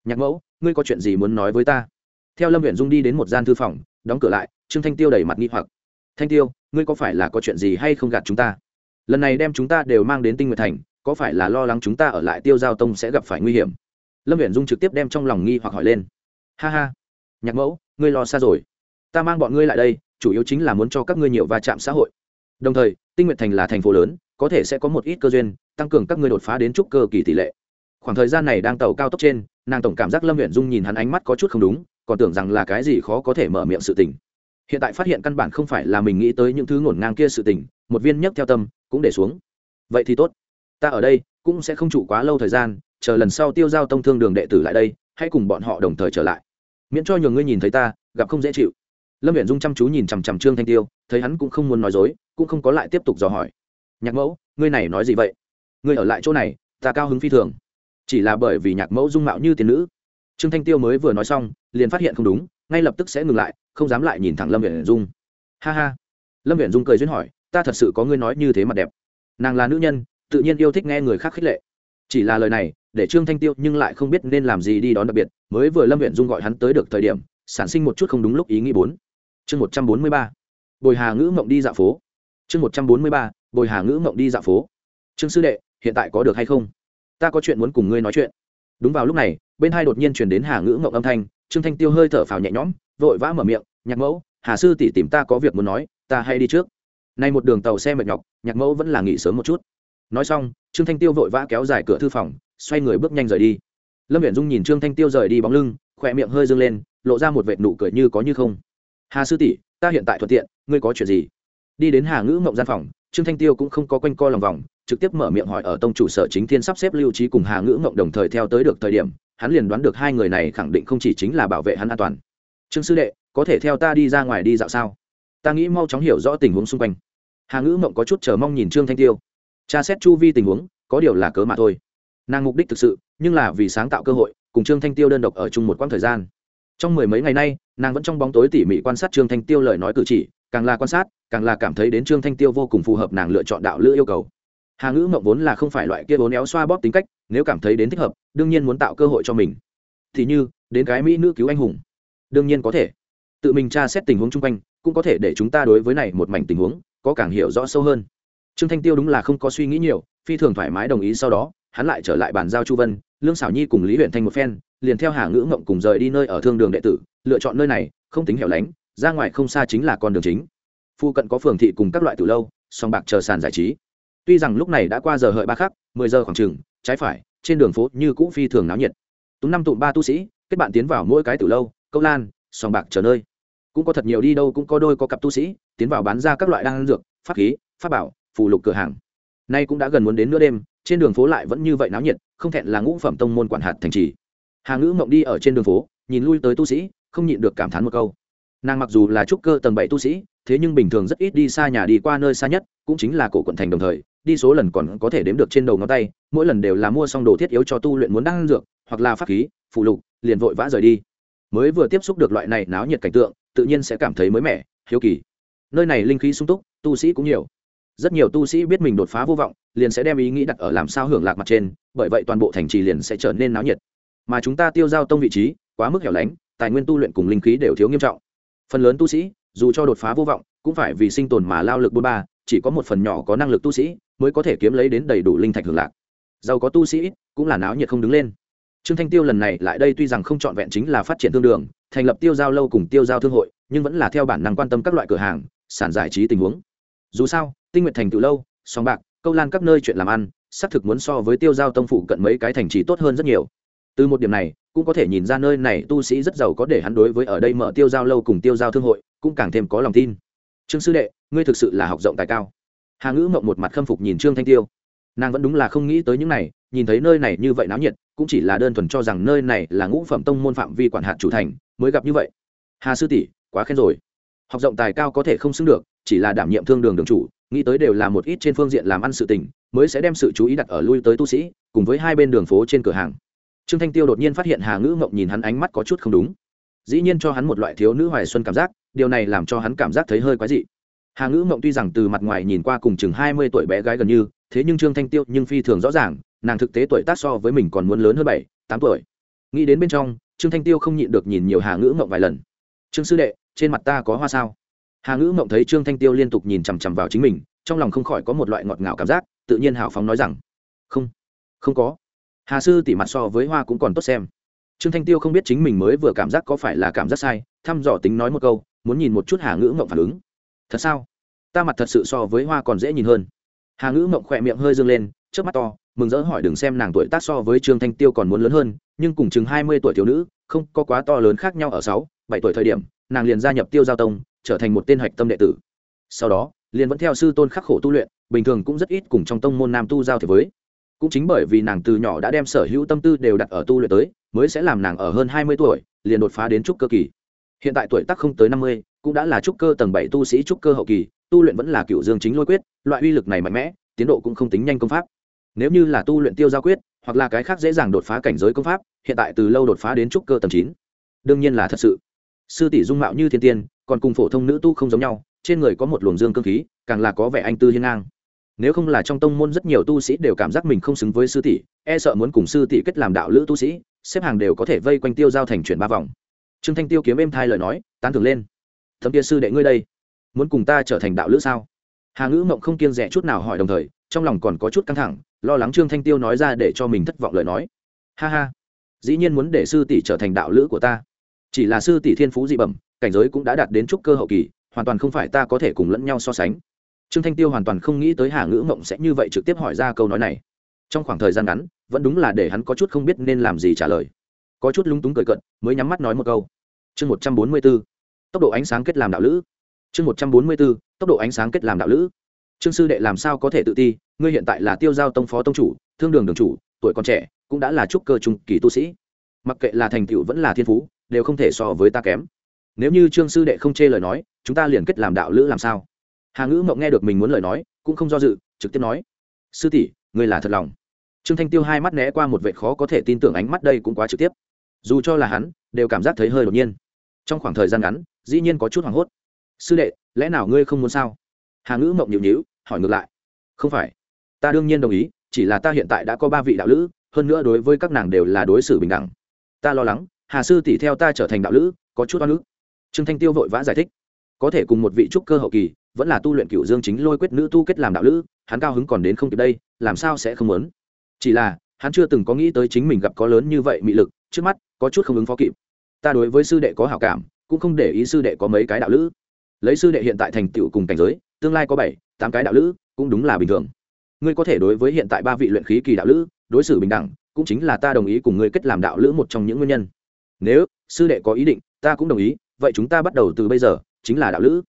Nhạc mẫu, ngươi có chuyện gì muốn nói với ta? Theo lâm huyện dung đi đến một gian thư phòng, đóng cửa lại, trương thanh tiêu đẩy mặt nghi hoặc. Thanh tiêu ngươi có phải là có chuyện gì hay không gạt chúng ta? Lần này đem chúng ta đều mang đến tinh nguyệt thành, có phải là lo lắng chúng ta ở lại tiêu giao tông sẽ gặp phải nguy hiểm? Lâm viện dung trực tiếp đem trong lòng nghi hoặc hỏi lên. Ha ha. Nhạc mẫu, ngươi lo xa rồi. Ta mang bọn ngươi lại đây, chủ yếu chính là muốn cho các ngươi nhiều va chạm xã hội. Đồng thời, tinh nguyệt thành là thành phố lớn, có thể sẽ có một ít cơ duyên, tăng cường các ngươi đột phá đến trúc cơ kỳ tỷ lệ. Khoảng thời gian này đang tàu cao tốc trên, nàng tổng cảm giác lâm huyện dung nhìn hắn ánh mắt có chút không đúng, còn tưởng rằng là cái gì khó có thể mở miệng sự tình hiện tại phát hiện căn bản không phải là mình nghĩ tới những thứ ngổn ngang kia sự tình, một viên nhấc theo tâm, cũng để xuống. Vậy thì tốt. Ta ở đây, cũng sẽ không trụ quá lâu thời gian, chờ lần sau tiêu giao tông thương đường đệ tử lại đây, hãy cùng bọn họ đồng thời trở lại. Miễn cho nhường ngươi nhìn thấy ta, gặp không dễ chịu. Lâm viện dung chăm chú nhìn chằm chằm trương thanh tiêu, thấy hắn cũng không muốn nói dối, cũng không có lại tiếp tục dò hỏi. Nhạc mẫu, ngươi này nói gì vậy? Ngươi ở lại chỗ này, ta cao hứng phi thường. Chỉ là bởi vì nhạc mẫu dung mạo như tiền nữ. Trương thanh tiêu mới vừa nói xong, liền phát hiện không đúng, ngay lập tức sẽ ngừng lại không dám lại nhìn thẳng lâm viện dung. Ha ha. Lâm viện dung cười duyên hỏi, ta thật sự có ngươi nói như thế mặt đẹp. Nàng là nữ nhân, tự nhiên yêu thích nghe người khác khích lệ. Chỉ là lời này, để trương thanh tiêu nhưng lại không biết nên làm gì đi đón đặc biệt, mới vừa lâm viện dung gọi hắn tới được thời điểm, sản sinh một chút không đúng lúc ý nghĩ bốn. Chương một trăm bốn mươi ba. Bồi hà ngữ mộng đi dạo phố. Chương một trăm bốn mươi ba. Bồi hà ngữ mộng đi dạo phố. Trương sư đệ, hiện tại có được hay không? Ta có chuyện muốn cùng ngươi nói chuyện. Đúng vào lúc này, bên hai đột nhiên chuyển đến hà ngữ mộng âm thanh, trương thanh tiêu hơi thở phào nhẹ nhõm vội vã mở miệng, nhạc mẫu, hà sư tỷ tìm ta có việc muốn nói, ta hay đi trước. Nay một đường tàu xe mệt nhọc, nhạc mẫu vẫn là nghỉ sớm một chút. Nói xong, trương thanh tiêu vội vã kéo dài cửa thư phòng, xoay người bước nhanh rời đi. Lâm viện dung nhìn trương thanh tiêu rời đi bóng lưng, khỏe miệng hơi dâng lên, lộ ra một vệt nụ cười như có như không. Hà sư tỷ, ta hiện tại thuận tiện, ngươi có chuyện gì? Đi đến hà ngữ mộng gian phòng, trương thanh tiêu cũng không có quanh co lòng vòng, trực tiếp mở miệng hỏi ở tông chủ sở chính thiên sắp xếp lưu trí cùng hà ngữ mộng đồng thời theo tới được thời điểm, hắn liền đoán được hai người này khẳng định không chỉ chính là bảo vệ hắn an toàn trương sư đệ, có thể theo ta đi ra ngoài đi dạo sao? Ta nghĩ mau chóng hiểu rõ tình huống xung quanh. Hà ngữ mộng có chút chờ mong nhìn trương thanh tiêu. Tra xét chu vi tình huống, có điều là cớ mà thôi. Nàng mục đích thực sự, nhưng là vì sáng tạo cơ hội, cùng trương thanh tiêu đơn độc ở chung một quãng thời gian. Trong mười mấy ngày nay, nàng vẫn trong bóng tối tỉ mỉ quan sát trương thanh tiêu lời nói cử chỉ, càng là quan sát, càng là cảm thấy đến trương thanh tiêu vô cùng phù hợp nàng lựa chọn đạo lữ yêu cầu. Hà ngữ mộng vốn là không phải loại kia vốn éo xoa bóp tính cách, nếu cảm thấy đến thích hợp, đương nhiên muốn tạo cơ hội cho mình. Thì như, đến cái mỹ nữ cứu anh hùng đương nhiên có thể. Tự mình tra xét tình huống chung quanh, cũng có thể để chúng ta đối với này một mảnh tình huống, có càng hiểu rõ sâu hơn. Trương thanh tiêu đúng là không có suy nghĩ nhiều, phi thường thoải mái đồng ý sau đó, hắn lại trở lại bàn giao chu vân, lương xảo nhi cùng lý huyện thanh một phen, liền theo hà ngữ mộng cùng rời đi nơi ở thương đường đệ tử, lựa chọn nơi này, không tính hẻo lánh, ra ngoài không xa chính là con đường chính. Phu cận có phường thị cùng các loại từ lâu, song bạc chờ sàn giải trí. Tuy rằng lúc này đã qua giờ hợi ba khắc, mười giờ khoảng chừng, trái phải, trên đường phố như cũ phi thường náo nhiệt. Tú năm tụm ba tu sĩ, kết bạn tiến vào mỗi cái từ lâu câu lan, sòng bạc trở nơi. Cũng có thật nhiều đi đâu cũng có đôi có cặp tu sĩ, tiến vào bán ra các loại đan dược, pháp khí, pháp bảo, phù lục cửa hàng. Nay cũng đã gần muốn đến nửa đêm, trên đường phố lại vẫn như vậy náo nhiệt, không thẹn là ngũ phẩm tông môn quản hạt thành trì. Hà ngữ mộng đi ở trên đường phố, nhìn lui tới tu sĩ, không nhịn được cảm thán một câu. Nàng mặc dù là trúc cơ tầng bảy tu sĩ, thế nhưng bình thường rất ít đi xa nhà đi qua nơi xa nhất, cũng chính là cổ quận thành đồng thời, đi số lần còn có thể đếm được trên đầu ngón tay, mỗi lần đều là mua xong đồ thiết yếu cho tu luyện muốn đăng dược, hoặc là pháp khí phụ lục, liền vội vã rời đi mới vừa tiếp xúc được loại này náo nhiệt cảnh tượng, tự nhiên sẽ cảm thấy mới mẻ, hiếu kỳ. Nơi này linh khí sung túc, tu sĩ cũng nhiều. Rất nhiều tu sĩ biết mình đột phá vô vọng, liền sẽ đem ý nghĩ đặt ở làm sao hưởng lạc mặt trên, bởi vậy toàn bộ thành trì liền sẽ trở nên náo nhiệt. Mà chúng ta tiêu giao tông vị trí, quá mức hẻo lánh, tài nguyên tu luyện cùng linh khí đều thiếu nghiêm trọng. Phần lớn tu sĩ, dù cho đột phá vô vọng, cũng phải vì sinh tồn mà lao lực bôn ba, chỉ có một phần nhỏ có năng lực tu sĩ mới có thể kiếm lấy đến đầy đủ linh thạch hưởng lạc. Giàu có tu sĩ cũng là náo nhiệt không đứng lên trương thanh tiêu lần này lại đây tuy rằng không trọn vẹn chính là phát triển thương đường, thành lập tiêu giao lâu cùng tiêu giao thương hội, nhưng vẫn là theo bản năng quan tâm các loại cửa hàng, sản giải trí tình huống. Dù sao, tinh nguyện thành từ lâu, song bạc, câu lan các nơi chuyện làm ăn, xác thực muốn so với tiêu giao tông phụ cận mấy cái thành trì tốt hơn rất nhiều. Từ một điểm này, cũng có thể nhìn ra nơi này tu sĩ rất giàu có để hắn đối với ở đây mở tiêu giao lâu cùng tiêu giao thương hội, cũng càng thêm có lòng tin. Trương sư đệ, ngươi thực sự là học rộng tài cao. Hà ngữ mộng một mặt khâm phục nhìn trương thanh tiêu nàng vẫn đúng là không nghĩ tới những này, nhìn thấy nơi này như vậy náo nhiệt, cũng chỉ là đơn thuần cho rằng nơi này là ngũ phẩm tông môn phạm vi quản hạt chủ thành, mới gặp như vậy. Hà sư tỷ, quá khen rồi. Học rộng tài cao có thể không xứng được, chỉ là đảm nhiệm thương đường đường chủ, nghĩ tới đều là một ít trên phương diện làm ăn sự tình, mới sẽ đem sự chú ý đặt ở lui tới tu sĩ, cùng với hai bên đường phố trên cửa hàng. Trương thanh tiêu đột nhiên phát hiện hà ngữ mộng nhìn hắn ánh mắt có chút không đúng. Dĩ nhiên cho hắn một loại thiếu nữ hoài xuân cảm giác, điều này làm cho hắn cảm giác thấy hơi quái dị. Hà ngữ mộng tuy rằng từ mặt ngoài nhìn qua cùng chừng hai mươi tuổi bé gái gần như thế nhưng trương thanh tiêu nhưng phi thường rõ ràng, nàng thực tế tuổi tác so với mình còn muốn lớn hơn bảy, tám tuổi. Nghĩ đến bên trong, trương thanh tiêu không nhịn được nhìn nhiều hà ngữ ngộng vài lần. Trương sư đệ, trên mặt ta có hoa sao? Hà ngữ ngộng thấy trương thanh tiêu liên tục nhìn chằm chằm vào chính mình, trong lòng không khỏi có một loại ngọt ngào cảm giác, tự nhiên hào phóng nói rằng, không không có. Hà sư tỉ mặt so với hoa cũng còn tốt xem. Trương thanh tiêu không biết chính mình mới vừa cảm giác có phải là cảm giác sai, thăm dò tính nói một câu, muốn nhìn một chút hà ngữ ngộng phản ứng. Thật sao? Ta mặt thật sự so với hoa còn dễ nhìn hơn hà ngữ mộng khỏe miệng hơi dâng lên trước mắt to, mừng rỡ hỏi đừng xem nàng tuổi tác so với trương thanh tiêu còn muốn lớn hơn, nhưng cùng chừng hai mươi tuổi thiếu nữ, không có quá to lớn khác nhau ở sáu, bảy tuổi thời điểm, nàng liền gia nhập tiêu giao tông, trở thành một tên hạch tâm đệ tử. Sau đó, liền vẫn theo sư tôn khắc khổ tu luyện, bình thường cũng rất ít cùng trong tông môn nam tu giao thế với. Cũng chính bởi vì nàng từ nhỏ đã đem sở hữu tâm tư đều đặt ở tu luyện tới, mới sẽ làm nàng ở hơn hai mươi tuổi, liền đột phá đến trúc cơ kỳ. Hiện tại tuổi tác không tới năm mươi, cũng đã là trúc cơ tầng bảy tu sĩ trúc cơ hậu kỳ tu luyện vẫn là cựu dương chính lôi quyết, loại uy lực này mạnh mẽ, tiến độ cũng không tính nhanh công pháp. Nếu như là tu luyện tiêu giao quyết, hoặc là cái khác dễ dàng đột phá cảnh giới công pháp, hiện tại từ lâu đột phá đến trúc cơ tầng chín. Đương nhiên là thật sự. Sư tỷ dung mạo như thiên tiên, còn cùng phổ thông nữ tu không giống nhau, trên người có một luồng dương cơ khí, càng là có vẻ anh tư hiên ngang. Nếu không là trong tông môn rất nhiều tu sĩ đều cảm giác mình không xứng với sư tỷ e sợ muốn cùng sư tỷ kết làm đạo lữ tu sĩ, xếp hàng đều có thể vây quanh tiêu giao thành chuyển ba vòng. Trương thanh tiêu kiếm êm thai lời nói, tán thưởng lên. Thấm kia sư đệ ngươi đây muốn cùng ta trở thành đạo lữ sao? Hà ngữ mộng không kiên rẻ chút nào hỏi đồng thời, trong lòng còn có chút căng thẳng, lo lắng trương thanh tiêu nói ra để cho mình thất vọng lời nói. Ha ha, dĩ nhiên muốn để sư tỷ trở thành đạo lữ của ta. Chỉ là sư tỷ thiên phú dị bẩm, cảnh giới cũng đã đạt đến trúc cơ hậu kỳ, hoàn toàn không phải ta có thể cùng lẫn nhau so sánh. Trương thanh tiêu hoàn toàn không nghĩ tới hà ngữ mộng sẽ như vậy trực tiếp hỏi ra câu nói này. Trong khoảng thời gian ngắn, vẫn đúng là để hắn có chút không biết nên làm gì trả lời. Có chút lúng túng cười cận mới nhắm mắt nói một câu. Chương một trăm bốn mươi b ố tốc độ ánh sáng kết làm đạo lữ chương một trăm bốn mươi b ố tốc độ ánh sáng kết làm đạo lữ. Trương sư đệ làm sao có thể tự ti, ngươi hiện tại là tiêu giao tông phó tông chủ, thương đường đường chủ, tuổi còn trẻ, cũng đã là trúc cơ trung kỳ tu sĩ. Mặc kệ là thành tựu vẫn là thiên phú, đều không thể so với ta kém. Nếu như trương sư đệ không chê lời nói, chúng ta liền kết làm đạo lữ làm sao? Hà ngữ mộng nghe được mình muốn lời nói, cũng không do dự, trực tiếp nói, sư tỷ, ngươi là thật lòng. Trương thanh tiêu hai mắt né qua một vệ khó có thể tin tưởng ánh mắt đây cũng quá trực tiếp. Dù cho là hắn, đều cảm giác thấy hơi đột nhiên. Trong khoảng thời gian ngắn, dĩ nhiên có chút hoảng hốt sư đệ, lẽ nào ngươi không muốn sao? Hà ngữ mộng nhịu nhịu hỏi ngược lại. Không phải. Ta đương nhiên đồng ý, chỉ là ta hiện tại đã có ba vị đạo lữ, hơn nữa đối với các nàng đều là đối xử bình đẳng. Ta lo lắng, hà sư tỷ theo ta trở thành đạo lữ, có chút oan ức. Trương thanh tiêu vội vã giải thích. Có thể cùng một vị trúc cơ hậu kỳ, vẫn là tu luyện cựu dương chính lôi quyết nữ tu kết làm đạo lữ, hắn cao hứng còn đến không kịp đây, làm sao sẽ không muốn? Chỉ là, hắn chưa từng có nghĩ tới chính mình gặp có lớn như vậy mị lực, trước mắt, có chút không ứng phó kịp. Ta đối với sư đệ có hảo cảm, cũng không để ý sư đệ có mấy cái đạo lữ lấy sư đệ hiện tại thành tựu cùng cảnh giới, tương lai có bảy, tám cái đạo lữ cũng đúng là bình thường. Ngươi có thể đối với hiện tại ba vị luyện khí kỳ đạo lữ đối xử bình đẳng, cũng chính là ta đồng ý cùng ngươi kết làm đạo lữ một trong những nguyên nhân. Nếu sư đệ có ý định, ta cũng đồng ý, vậy chúng ta bắt đầu từ bây giờ, chính là đạo lữ.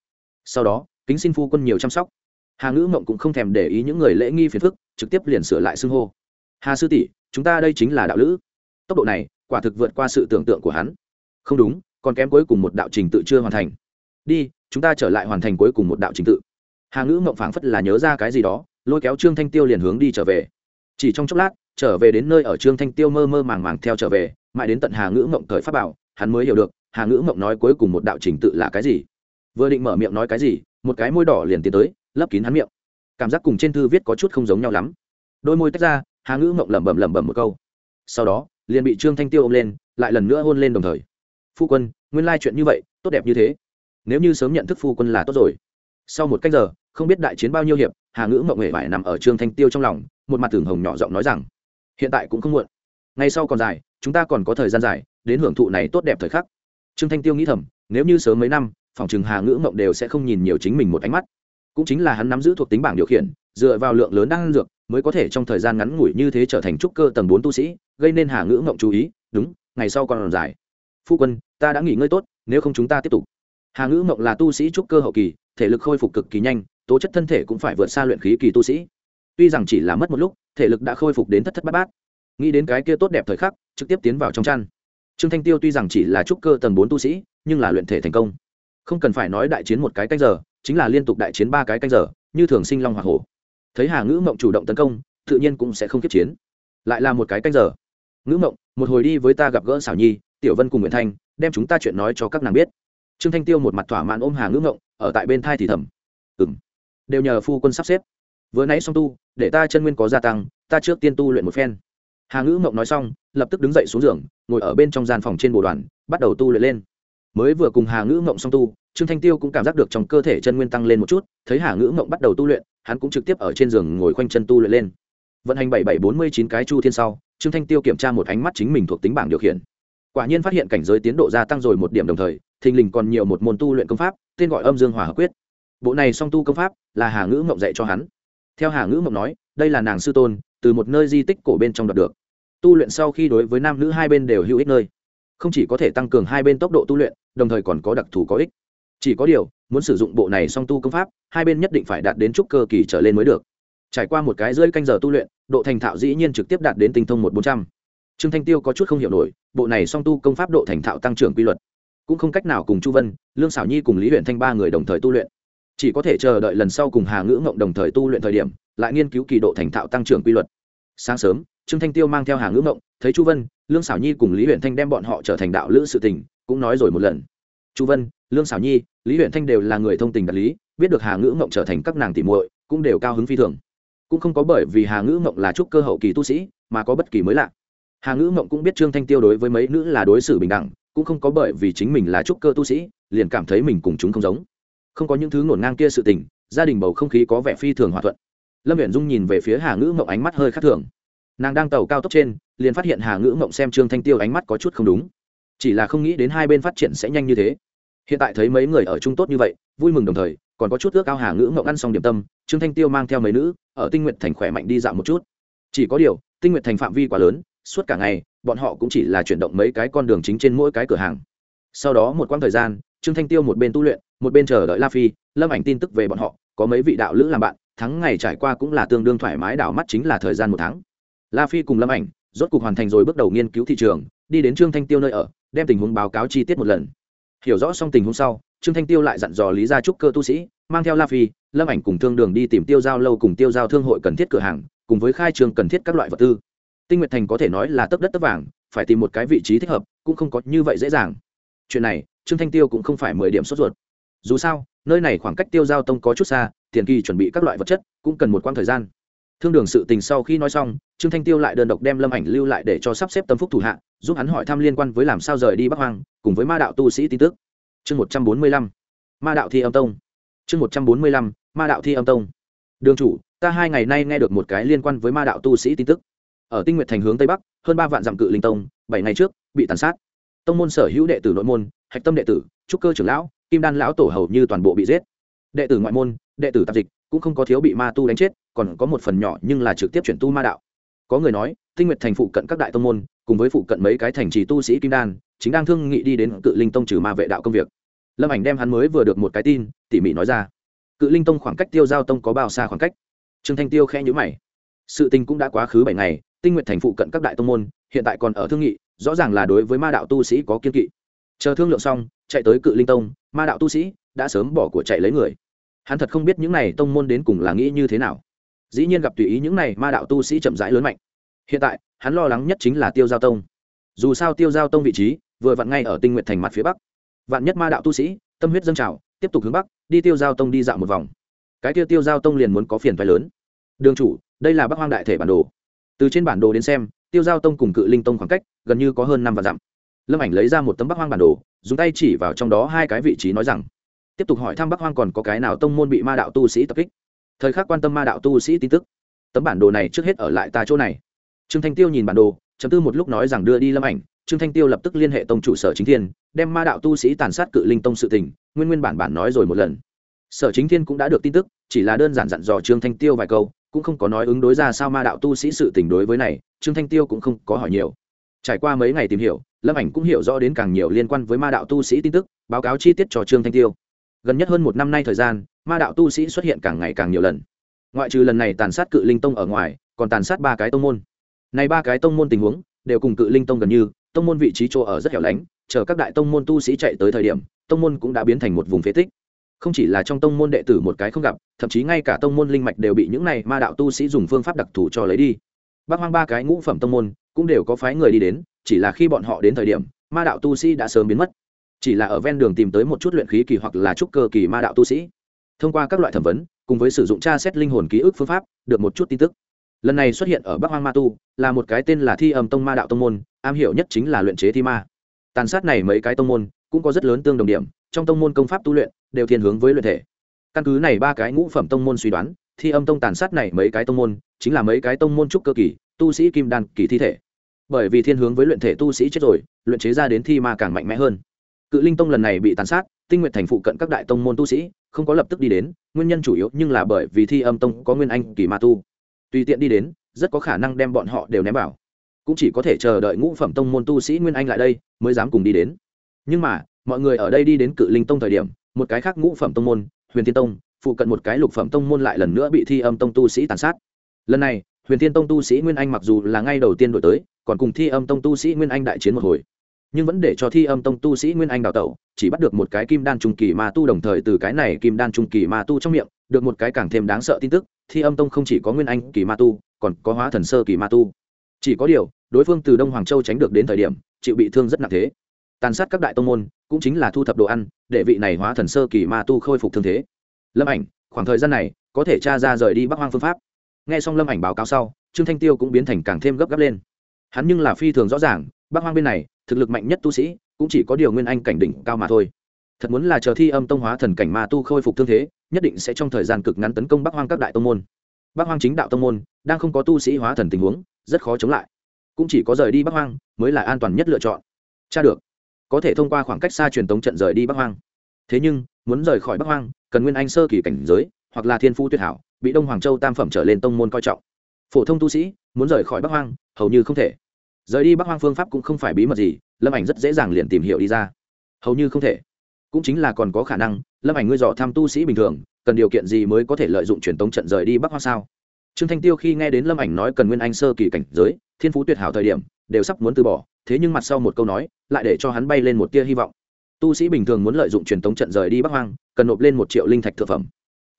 Sau đó, kính xin phu quân nhiều chăm sóc. Hà ngữ mộng cũng không thèm để ý những người lễ nghi phiền phức, trực tiếp liền sửa lại xưng hô. Hà sư tỷ, chúng ta đây chính là đạo lữ. Tốc độ này, quả thực vượt qua sự tưởng tượng của hắn. Không đúng, còn kém cuối cùng một đạo trình tự chưa hoàn thành. Đi chúng ta trở lại hoàn thành cuối cùng một đạo trình tự. Hà ngữ mộng phảng phất là nhớ ra cái gì đó, lôi kéo trương thanh tiêu liền hướng đi trở về. Chỉ trong chốc lát, trở về đến nơi ở trương thanh tiêu mơ mơ màng màng theo trở về, mãi đến tận hà ngữ mộng thời pháp bảo, hắn mới hiểu được, hà ngữ mộng nói cuối cùng một đạo trình tự là cái gì. Vừa định mở miệng nói cái gì, một cái môi đỏ liền tiến tới, lấp kín hắn miệng. Cảm giác cùng trên thư viết có chút không giống nhau lắm. Đôi môi tách ra, hà ngữ mộng lẩm bẩm lẩm bẩm một câu. Sau đó, liền bị trương thanh tiêu ôm lên, lại lần nữa hôn lên đồng thời. Phu quân, nguyên lai chuyện như vậy, tốt đẹp như thế nếu như sớm nhận thức phu quân là tốt rồi. Sau một cách giờ, không biết đại chiến bao nhiêu hiệp, hà ngữ mộng hề phải nằm ở trương thanh tiêu trong lòng, một mặt tưởng hồng nhỏ giọng nói rằng, hiện tại cũng không muộn. Ngay sau còn dài, chúng ta còn có thời gian dài, đến hưởng thụ này tốt đẹp thời khắc. Trương thanh tiêu nghĩ thầm, nếu như sớm mấy năm, phòng chừng hà ngữ mộng đều sẽ không nhìn nhiều chính mình một ánh mắt. Cũng chính là hắn nắm giữ thuộc tính bảng điều khiển, dựa vào lượng lớn đang dược, mới có thể trong thời gian ngắn ngủi như thế trở thành trúc cơ tầng bốn tu sĩ, gây nên hà ngữ mộng chú ý, đúng, ngày sau còn dài. Phu quân, ta đã nghỉ ngơi tốt, nếu không chúng ta tiếp tục hà ngữ mộng là tu sĩ trúc cơ hậu kỳ, thể lực khôi phục cực kỳ nhanh, tố chất thân thể cũng phải vượt xa luyện khí kỳ tu sĩ. Tuy rằng chỉ là mất một lúc, thể lực đã khôi phục đến thất thất bát bát. Nghĩ đến cái kia tốt đẹp thời khắc, trực tiếp tiến vào trong chăn. Trương thanh tiêu tuy rằng chỉ là trúc cơ tầng bốn tu sĩ, nhưng là luyện thể thành công. Không cần phải nói đại chiến một cái canh giờ, chính là liên tục đại chiến ba cái canh giờ, như thường sinh long hoa hổ. Thấy hà ngữ mộng chủ động tấn công, tự nhiên cũng sẽ không kiếp chiến. Lại là một cái canh giờ. Ngữ mộng, một hồi đi với ta gặp gỡ xảo nhi, tiểu vân cùng nguyễn thanh, đem chúng ta chuyện nói cho các nàng biết trương thanh tiêu một mặt thỏa mãn ôm hà ngưỡng ngộng, ở tại bên thai thì thầm. Ừng đều nhờ phu quân sắp xếp. Vừa nãy xong tu, để ta chân nguyên có gia tăng, ta trước tiên tu luyện một phen. Hà ngữ mộng nói xong, lập tức đứng dậy xuống giường, ngồi ở bên trong gian phòng trên bồ đoàn, bắt đầu tu luyện lên. Mới vừa cùng hà ngữ mộng xong tu, trương thanh tiêu cũng cảm giác được trong cơ thể chân nguyên tăng lên một chút, thấy hà ngữ mộng bắt đầu tu luyện, hắn cũng trực tiếp ở trên giường ngồi khoanh chân tu luyện lên. Vận hành bảy bảy bốn mươi chín cái chu thiên sau, trương thanh tiêu kiểm tra một ánh mắt chính mình thuộc tính bảng điều khiển. Quả nhiên phát hiện cảnh giới tiến độ gia tăng rồi một điểm đồng thời thình lình còn nhiều một môn tu luyện công pháp, tên gọi âm dương hòa hợp quyết. Bộ này song tu công pháp là hà ngữ mộng dạy cho hắn. Theo hà ngữ mộng nói, đây là nàng sư tôn, từ một nơi di tích cổ bên trong đoạt được. Tu luyện sau khi đối với nam nữ hai bên đều hữu ích nơi. Không chỉ có thể tăng cường hai bên tốc độ tu luyện, đồng thời còn có đặc thù có ích. Chỉ có điều, muốn sử dụng bộ này song tu công pháp, hai bên nhất định phải đạt đến trúc cơ kỳ trở lên mới được. Trải qua một cái rơi canh giờ tu luyện, độ thành thạo dĩ nhiên trực tiếp đạt đến tinh thông một bốn trăm. Trương thanh tiêu có chút không hiểu nổi, bộ này song tu công pháp độ thành thạo tăng trưởng quy luật cũng không cách nào cùng chu vân, lương xảo nhi cùng lý huyện thanh ba người đồng thời tu luyện. Chỉ có thể chờ đợi lần sau cùng hà ngữ ngộng đồng thời tu luyện thời điểm, lại nghiên cứu kỳ độ thành thạo tăng trưởng quy luật. Sáng sớm, trương thanh tiêu mang theo hà ngữ ngộng, thấy chu vân, lương xảo nhi cùng lý huyện thanh đem bọn họ trở thành đạo lữ sự tình, cũng nói rồi một lần. Chu vân, lương xảo nhi, lý huyện thanh đều là người thông tình đạt lý, biết được hà ngữ ngộng trở thành các nàng tỉ muội, cũng đều cao hứng phi thường. Cũng không có bởi vì hà ngữ ngộng là trúc cơ hậu kỳ tu sĩ, mà có bất kỳ mới lạ. Hà ngữ ngộng cũng biết trương thanh tiêu đối với mấy nữ là đối xử bình đẳng cũng không có bởi vì chính mình là trúc cơ tu sĩ, liền cảm thấy mình cùng chúng không giống. Không có những thứ ngổn ngang kia sự tình, gia đình bầu không khí có vẻ phi thường hòa thuận. Lâm viện dung nhìn về phía hà ngữ mộng ánh mắt hơi khác thường. Nàng đang tàu cao tốc trên, liền phát hiện hà ngữ mộng xem trương thanh tiêu ánh mắt có chút không đúng. Chỉ là không nghĩ đến hai bên phát triển sẽ nhanh như thế. Hiện tại thấy mấy người ở chung tốt như vậy, vui mừng đồng thời, còn có chút ước ao hà ngữ mộng ăn xong điểm tâm, trương thanh tiêu mang theo mấy nữ, ở tinh nguyện thành khỏe mạnh đi dạo một chút. Chỉ có điều, tinh nguyện thành phạm vi quá lớn suốt cả ngày, bọn họ cũng chỉ là chuyển động mấy cái con đường chính trên mỗi cái cửa hàng. Sau đó một quãng thời gian, trương thanh tiêu một bên tu luyện, một bên chờ đợi la phi, lâm ảnh tin tức về bọn họ, có mấy vị đạo lữ làm bạn tháng ngày trải qua cũng là tương đương thoải mái, đảo mắt chính là thời gian một tháng. La phi cùng lâm ảnh, rốt cuộc hoàn thành rồi bước đầu nghiên cứu thị trường, đi đến trương thanh tiêu nơi ở, đem tình huống báo cáo chi tiết một lần. Hiểu rõ xong tình huống sau, trương thanh tiêu lại dặn dò lý gia trúc cơ tu sĩ, mang theo la phi, lâm ảnh cùng thương đường đi tìm tiêu giao lâu cùng tiêu giao thương hội cần thiết cửa hàng, cùng với khai trường cần thiết các loại vật tư tinh nguyệt thành có thể nói là tấp đất tấp vàng, phải tìm một cái vị trí thích hợp, cũng không có như vậy dễ dàng. Chuyện này, trương thanh tiêu cũng không phải mười điểm sốt ruột. Dù sao, nơi này khoảng cách tiêu giao tông có chút xa, tiền kỳ chuẩn bị các loại vật chất, cũng cần một quãng thời gian. Thương đường sự tình sau khi nói xong, trương thanh tiêu lại đơn độc đem lâm ảnh lưu lại để cho sắp xếp tâm phúc thủ hạ, giúp hắn hỏi thăm liên quan với làm sao rời đi bắc hoang, cùng với ma đạo tu sĩ tin tức. Chương một trăm bốn mươi lăm, ma đạo thi âm tông. Chương một trăm bốn mươi lăm, ma đạo thi âm tông. Đường chủ, ta hai ngày nay nghe được một cái liên quan với ma đạo tu sĩ tin tức ở tinh nguyệt thành hướng tây bắc, hơn ba vạn dặm cự linh tông, bảy ngày trước, bị tàn sát. Tông môn sở hữu đệ tử nội môn, hạch tâm đệ tử, trúc cơ trưởng lão, kim đan lão tổ hầu như toàn bộ bị giết. Đệ tử ngoại môn, đệ tử tạp dịch, cũng không có thiếu bị ma tu đánh chết, còn có một phần nhỏ nhưng là trực tiếp chuyển tu ma đạo. Có người nói, tinh nguyệt thành phụ cận các đại tông môn, cùng với phụ cận mấy cái thành trì tu sĩ kim đan, chính đang thương nghị đi đến cự linh tông trừ ma vệ đạo công việc. Lâm ảnh đem hắn mới vừa được một cái tin, tỉ mỉ nói ra. Cự linh tông khoảng cách tiêu giao tông có bao xa khoảng cách? Trương thanh tiêu khẽ nhữ mày. Sự tình cũng đã quá khứ bảy ngày tinh nguyện thành phụ cận các đại tông môn, hiện tại còn ở thương nghị, rõ ràng là đối với ma đạo tu sĩ có kiên kỵ. Chờ thương lượng xong, chạy tới cự linh tông, ma đạo tu sĩ đã sớm bỏ của chạy lấy người. Hắn thật không biết những này tông môn đến cùng là nghĩ như thế nào. Dĩ nhiên gặp tùy ý những này ma đạo tu sĩ chậm rãi lớn mạnh. Hiện tại, hắn lo lắng nhất chính là tiêu giao tông. Dù sao tiêu giao tông vị trí vừa vặn ngay ở tinh nguyện thành mặt phía bắc. Vạn nhất ma đạo tu sĩ, tâm huyết dâng trào, tiếp tục hướng bắc, đi tiêu giao tông đi dạo một vòng. Cái tiêu tiêu giao tông liền muốn có phiền phái lớn. Đường chủ, đây là bắc hoang đại thể bản đồ từ trên bản đồ đến xem, tiêu giao tông cùng cự linh tông khoảng cách gần như có hơn năm vạn dặm. Lâm ảnh lấy ra một tấm bắc hoang bản đồ, dùng tay chỉ vào trong đó hai cái vị trí nói rằng, tiếp tục hỏi thăm bắc hoang còn có cái nào tông môn bị ma đạo tu sĩ tập kích? Thời khắc quan tâm ma đạo tu sĩ tin tức. Tấm bản đồ này trước hết ở lại ta chỗ này. Trương thanh tiêu nhìn bản đồ chấm tư một lúc nói rằng đưa đi lâm ảnh. Trương thanh tiêu lập tức liên hệ tông chủ sở chính thiên, đem ma đạo tu sĩ tàn sát cự linh tông sự tình, nguyên nguyên bản bản nói rồi một lần. Sở chính thiên cũng đã được tin tức, chỉ là đơn giản dặn dò trương thanh tiêu vài câu cũng không có nói ứng đối ra sao ma đạo tu sĩ sự tình đối với này, trương thanh tiêu cũng không có hỏi nhiều. Trải qua mấy ngày tìm hiểu, lâm ảnh cũng hiểu rõ đến càng nhiều liên quan với ma đạo tu sĩ tin tức, báo cáo chi tiết cho trương thanh tiêu. Gần nhất hơn một năm nay thời gian, ma đạo tu sĩ xuất hiện càng ngày càng nhiều lần. Ngoại trừ lần này tàn sát cự linh tông ở ngoài, còn tàn sát ba cái tông môn. Này ba cái tông môn tình huống, đều cùng cự linh tông gần như, tông môn vị trí chỗ ở rất hẻo lánh, chờ các đại tông môn tu sĩ chạy tới thời điểm, tông môn cũng đã biến thành một vùng phế tích không chỉ là trong tông môn đệ tử một cái không gặp, thậm chí ngay cả tông môn linh mạch đều bị những này ma đạo tu sĩ dùng phương pháp đặc thù cho lấy đi. Bác hoang ba cái ngũ phẩm tông môn cũng đều có phái người đi đến, chỉ là khi bọn họ đến thời điểm, ma đạo tu sĩ đã sớm biến mất. Chỉ là ở ven đường tìm tới một chút luyện khí kỳ hoặc là trúc cơ kỳ ma đạo tu sĩ. Thông qua các loại thẩm vấn, cùng với sử dụng tra xét linh hồn ký ức phương pháp, được một chút tin tức. Lần này xuất hiện ở bắc hoang ma tu, là một cái tên là thi âm tông ma đạo tông môn, am hiểu nhất chính là luyện chế thi ma. Tàn sát này mấy cái tông môn, cũng có rất lớn tương đồng điểm, trong tông môn công pháp tu luyện đều thiên hướng với luyện thể. Căn cứ này ba cái ngũ phẩm tông môn suy đoán, thi âm tông tàn sát này mấy cái tông môn, chính là mấy cái tông môn trúc cơ kỳ, tu sĩ kim đan kỳ thi thể. Bởi vì thiên hướng với luyện thể tu sĩ chết rồi, luyện chế ra đến thi ma càng mạnh mẽ hơn. Cự linh tông lần này bị tàn sát, tinh nguyện thành phụ cận các đại tông môn tu sĩ không có lập tức đi đến, nguyên nhân chủ yếu nhưng là bởi vì thi âm tông có nguyên anh kỳ ma tu. Tùy tiện đi đến, rất có khả năng đem bọn họ đều ném vào. Cũng chỉ có thể chờ đợi ngũ phẩm tông môn tu sĩ nguyên anh lại đây mới dám cùng đi đến. Nhưng mà, mọi người ở đây đi đến cự linh tông thời điểm một cái khác ngũ phẩm tông môn, huyền thiên tông, phụ cận một cái lục phẩm tông môn lại lần nữa bị thi âm tông tu sĩ tàn sát. Lần này, huyền thiên tông tu sĩ nguyên anh mặc dù là ngay đầu tiên đổi tới, còn cùng thi âm tông tu sĩ nguyên anh đại chiến một hồi. Nhưng vẫn để cho thi âm tông tu sĩ nguyên anh đào tẩu, chỉ bắt được một cái kim đan trung kỳ ma tu đồng thời từ cái này kim đan trung kỳ ma tu trong miệng, được một cái càng thêm đáng sợ tin tức, thi âm tông không chỉ có nguyên anh kỳ ma tu, còn có hóa thần sơ kỳ ma tu. Chỉ có điều, đối phương từ đông hoàng châu tránh được đến thời điểm, chịu bị thương rất nặng thế. Tàn sát các đại tông môn cũng chính là thu thập đồ ăn, để vị này hóa thần sơ kỳ ma tu khôi phục thương thế. Lâm ảnh, khoảng thời gian này, có thể tra ra rời đi bắc hoang phương pháp. N g h e xong lâm ảnh báo cáo sau, trương thanh tiêu cũng biến thành càng thêm gấp gáp lên. Hắn nhưng là phi thường rõ ràng, bắc hoang bên này, thực lực mạnh nhất tu sĩ, cũng chỉ có điều nguyên anh cảnh đỉnh cao mà thôi. Thật muốn là chờ thi âm tông hóa thần cảnh ma tu khôi phục thương thế, nhất định sẽ trong thời gian cực ngắn tấn công bắc hoang các đại tông môn. Bắc hoang chính đạo tông môn, đang không có tu sĩ hóa thần tình huống, rất khó chống lại. Cũng chỉ có rời đi bắc hoang, mới là an toàn nhất lựa chọn. Cha được có thể thông qua khoảng cách xa truyền tống trận rời đi bắc hoang. Thế nhưng, muốn rời khỏi bắc hoang, cần nguyên anh sơ kỳ cảnh giới, hoặc là thiên phu tuyệt hảo, bị đông hoàng châu tam phẩm trở lên tông môn coi trọng. Phổ thông tu sĩ, muốn rời khỏi bắc hoang, hầu như không thể. Rời đi bắc hoang phương pháp cũng không phải bí mật gì, lâm ảnh rất dễ dàng liền tìm hiểu đi ra. Hầu như không thể. Cũng chính là còn có khả năng, lâm ảnh ngươi dò tham tu sĩ bình thường, cần điều kiện gì mới có thể lợi dụng truyền tống trận rời đi bắc hoang sao? Trương thanh tiêu khi nghe đến lâm ảnh nói cần nguyên anh sơ kỳ cảnh giới, thiên phú tuyệt hảo thời điểm, đều sắp muốn từ bỏ, thế nhưng mặt sau một câu nói, lại để cho hắn bay lên một tia hy vọng. Tu sĩ bình thường muốn lợi dụng truyền tống trận rời đi bắc hoang, cần nộp lên một triệu linh thạch thực phẩm,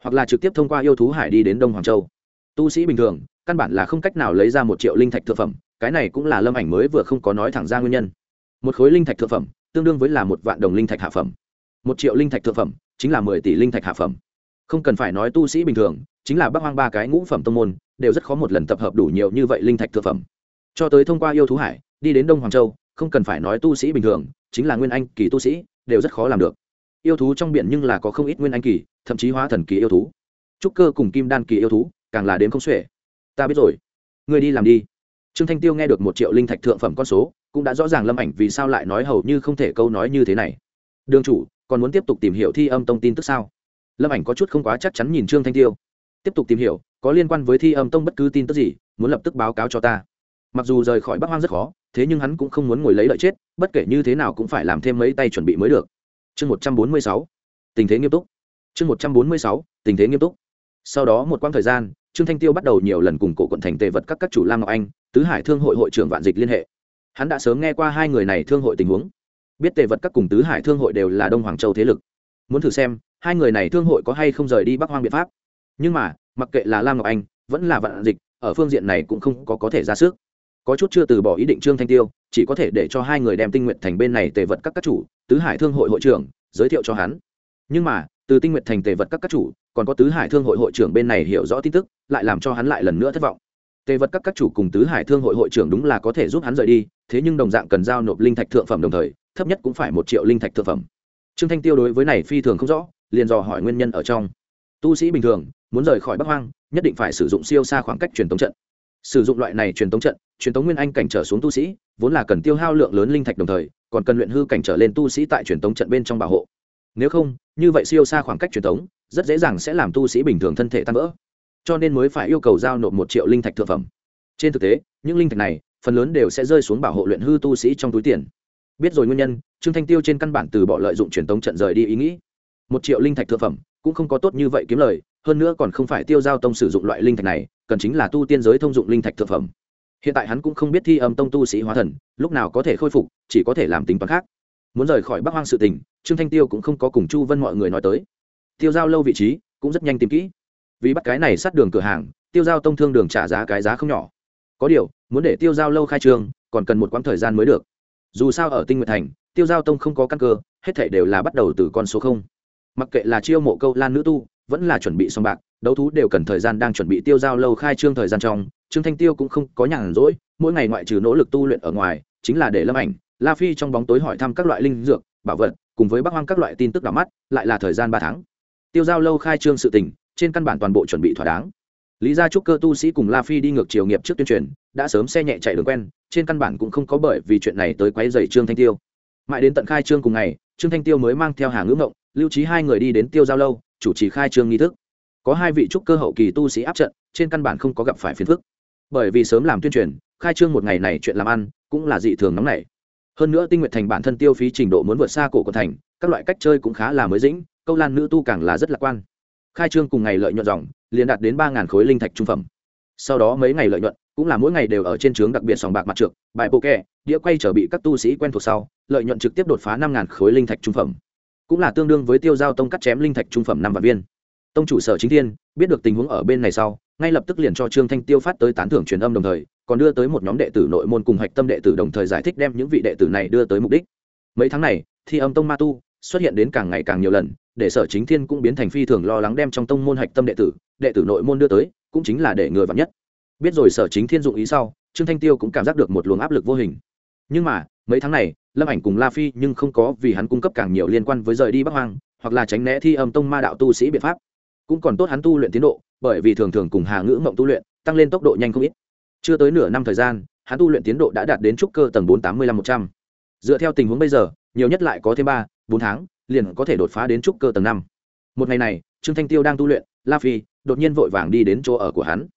hoặc là trực tiếp thông qua yêu thú hải đi đến đông hoàng châu. Tu sĩ bình thường, căn bản là không cách nào lấy ra một triệu linh thạch thực phẩm, cái này cũng là lâm ảnh mới vừa không có nói thẳng ra nguyên nhân. Một khối linh thạch thực phẩm, tương đương với là một vạn đồng linh thạch hạ phẩm. Một triệu linh thạch thực phẩm, chính là mười tỷ linh thạch hạ phẩm. Không cần phải nói tu sĩ bình thường chính là bắc hoang ba cái ngũ phẩm tông môn, đều rất khó một lần tập hợp đủ nhiều như vậy linh thạch thực phẩm. Cho tới thông qua yêu thú hải, đi đến đông hoàng châu, không cần phải nói tu sĩ bình thường, chính là nguyên anh kỳ tu sĩ, đều rất khó làm được. Yêu thú trong biển nhưng là có không ít nguyên anh kỳ, thậm chí hóa thần kỳ yêu thú. Trúc cơ cùng kim đan kỳ yêu thú, càng là đến không xuể. Ta biết rồi. Người đi làm đi. Trương thanh tiêu nghe được một triệu linh thạch thượng phẩm con số, cũng đã rõ ràng lâm ảnh vì sao lại nói hầu như không thể câu nói như thế này. Đường chủ, còn muốn tiếp tục tìm hiểu thi âm tông tin tức sao? Lâm ảnh có chút không quá chắc chắn nhìn trương thanh tiêu tiếp tục tìm hiểu, có liên quan với thi âm tông bất cứ tin tức gì, muốn lập tức báo cáo cho ta. Mặc dù rời khỏi bắc hoang rất khó, thế nhưng hắn cũng không muốn ngồi lấy lợi chết, bất kể như thế nào cũng phải làm thêm mấy tay chuẩn bị mới được. Chương một trăm bốn mươi sáu. Tình thế nghiêm túc. Chương một trăm bốn mươi sáu. Tình thế nghiêm túc. Sau đó một quãng thời gian, trương thanh tiêu bắt đầu nhiều lần cùng cổ quận thành tề vật các các chủ lam ngọc anh, tứ hải thương hội hội trưởng vạn dịch liên hệ. Hắn đã sớm nghe qua hai người này thương hội tình huống. Biết tề vật các cùng tứ hải thương hội đều là đông hoàng châu thế lực. Muốn thử xem, hai người này thương hội có hay không rời đi bắc hoang biện pháp nhưng mà, mặc kệ là lam ngọc anh, vẫn là vạn dịch, ở phương diện này cũng không có có thể ra sức. Có chút chưa từ bỏ ý định trương thanh tiêu, chỉ có thể để cho hai người đem tinh nguyện thành bên này tề vật các các chủ, tứ hải thương hội hội trưởng, giới thiệu cho hắn. Nhưng mà, từ tinh nguyện thành tề vật các các chủ, còn có tứ hải thương hội hội trưởng bên này hiểu rõ tin tức, lại làm cho hắn lại lần nữa thất vọng. Tề vật các các chủ cùng tứ hải thương hội hội trưởng đúng là có thể giúp hắn rời đi, thế nhưng đồng dạng cần giao nộp linh thạch thượng phẩm đồng thời, thấp nhất cũng phải một triệu linh thạch thượng phẩm. Trương thanh tiêu đối với này phi thường không rõ, liền dò hỏi nguyên nhân ở trong. Tu sĩ bình thường muốn rời khỏi bắc hoang, nhất định phải sử dụng siêu xa khoảng cách truyền tống trận. Sử dụng loại này truyền tống trận, truyền tống nguyên anh cảnh trở xuống tu sĩ, vốn là cần tiêu hao lượng lớn linh thạch đồng thời, còn cần luyện hư cảnh trở lên tu sĩ tại truyền tống trận bên trong bảo hộ. Nếu không, như vậy siêu xa khoảng cách truyền tống, rất dễ dàng sẽ làm tu sĩ bình thường thân thể tan vỡ. Cho nên mới phải yêu cầu giao nộp một triệu linh thạch thượng phẩm. Trên thực tế, những linh thạch này, phần lớn đều sẽ rơi xuống bảo hộ luyện hư tu sĩ trong túi tiền. Biết rồi nguyên nhân, trương thanh tiêu trên căn bản từ bỏ lợi dụng truyền tống trận rời đi ý nghĩ. Một triệu linh thạch thượng phẩm, cũng không có tốt như vậy kiếm lời hơn nữa còn không phải tiêu giao tông sử dụng loại linh thạch này, cần chính là tu tiên giới thông dụng linh thạch thực phẩm. Hiện tại hắn cũng không biết thi âm tông tu sĩ hóa thần, lúc nào có thể khôi phục, chỉ có thể làm tính toán khác. Muốn rời khỏi bắc hoang sự tình, trương thanh tiêu cũng không có cùng chu vân mọi người nói tới. Tiêu giao lâu vị trí, cũng rất nhanh tìm kỹ. Vì bắt cái này sát đường cửa hàng, tiêu giao tông thương đường trả giá cái giá không nhỏ. Có điều, muốn để tiêu giao lâu khai trương, còn cần một quãng thời gian mới được. Dù sao ở tinh nguyện thành, tiêu giao tông không có căn cơ, hết thể đều là bắt đầu từ con số không. Mặc kệ là chiêu mộ câu lan nữ tu vẫn là chuẩn bị xong bạc, đấu thú đều cần thời gian đang chuẩn bị tiêu giao lâu khai trương thời gian trong, trương thanh tiêu cũng không có nhàn rỗi, mỗi ngày ngoại trừ nỗ lực tu luyện ở ngoài, chính là để lâm ảnh, la phi trong bóng tối hỏi thăm các loại linh dược, bảo vật, cùng với bắc hoang các loại tin tức đỏ mắt, lại là thời gian ba tháng. Tiêu giao lâu khai trương sự tình, trên căn bản toàn bộ chuẩn bị thỏa đáng. Lý gia trúc cơ tu sĩ cùng la phi đi ngược chiều nghiệp trước tuyên truyền, đã sớm xe nhẹ chạy đường quen, trên căn bản cũng không có bởi vì chuyện này tới quấy dày trương thanh tiêu. Mãi đến tận khai trương cùng ngày trương thanh tiêu mới mang theo hàng ngữ ngộng, lưu trí hai người đi đến tiêu giao lâu, chủ trì khai trương nghi thức. Có hai vị trúc cơ hậu kỳ tu sĩ áp trận, trên căn bản không có gặp phải phiền phức. Bởi vì sớm làm tuyên truyền, khai trương một ngày này chuyện làm ăn cũng là dị thường nóng nảy. Hơn nữa tinh nguyện thành bản thân tiêu phí trình độ muốn vượt xa cổ của thành, các loại cách chơi cũng khá là mới dĩnh, câu lan nữ tu càng là rất lạc quan. Khai trương cùng ngày lợi nhuận dòng, liền đạt đến ba khối linh thạch trung phẩm. Sau đó mấy ngày lợi nhuận cũng là mỗi ngày đều ở trên trướng đặc biệt sòng bạc mặt trượt bài bộ kẹ đĩa quay trở bị các tu sĩ quen thuộc sau, lợi nhuận trực tiếp đột phá năm khối linh thạch trung phẩm. Cũng là tương đương với tiêu giao tông cắt chém linh thạch trung phẩm năm vạn viên. Tông chủ sở chính thiên, biết được tình huống ở bên này sau, ngay lập tức liền cho trương thanh tiêu phát tới tán thưởng truyền âm đồng thời, còn đưa tới một nhóm đệ tử nội môn cùng hạch tâm đệ tử đồng thời giải thích đem những vị đệ tử này đưa tới mục đích. Mấy tháng này, thi âm tông ma tu xuất hiện đến càng ngày càng nhiều lần, để sở chính thiên cũng biến thành phi thường lo lắng đem trong tông môn hạch tâm đệ tử đệ tử nội môn đưa tới, cũng chính là để người vắn nhất biết rồi sở chính thiên dụng ý sau, trương thanh tiêu cũng cảm giác được một luồng áp lực vô hình. Nhưng mà, mấy tháng này, lâm ảnh cùng la phi nhưng không có vì hắn cung cấp càng nhiều liên quan với rời đi bắc hoang, hoặc là tránh né thi âm tông ma đạo tu sĩ biện pháp. Cũng còn tốt hắn tu luyện tiến độ, bởi vì thường thường cùng hà ngữ mộng tu luyện, tăng lên tốc độ nhanh không ít. Chưa tới nửa năm thời gian, hắn tu luyện tiến độ đã đạt đến trúc cơ tầng bốn tám mươi lăm một trăm. Dựa theo tình huống bây giờ, nhiều nhất lại có thêm ba, bốn tháng, liền có thể đột phá đến trúc cơ tầng năm. Một ngày này, trương thanh tiêu đang tu luyện, la phi đột nhiên vội vàng đi đến chỗ ở của hắn.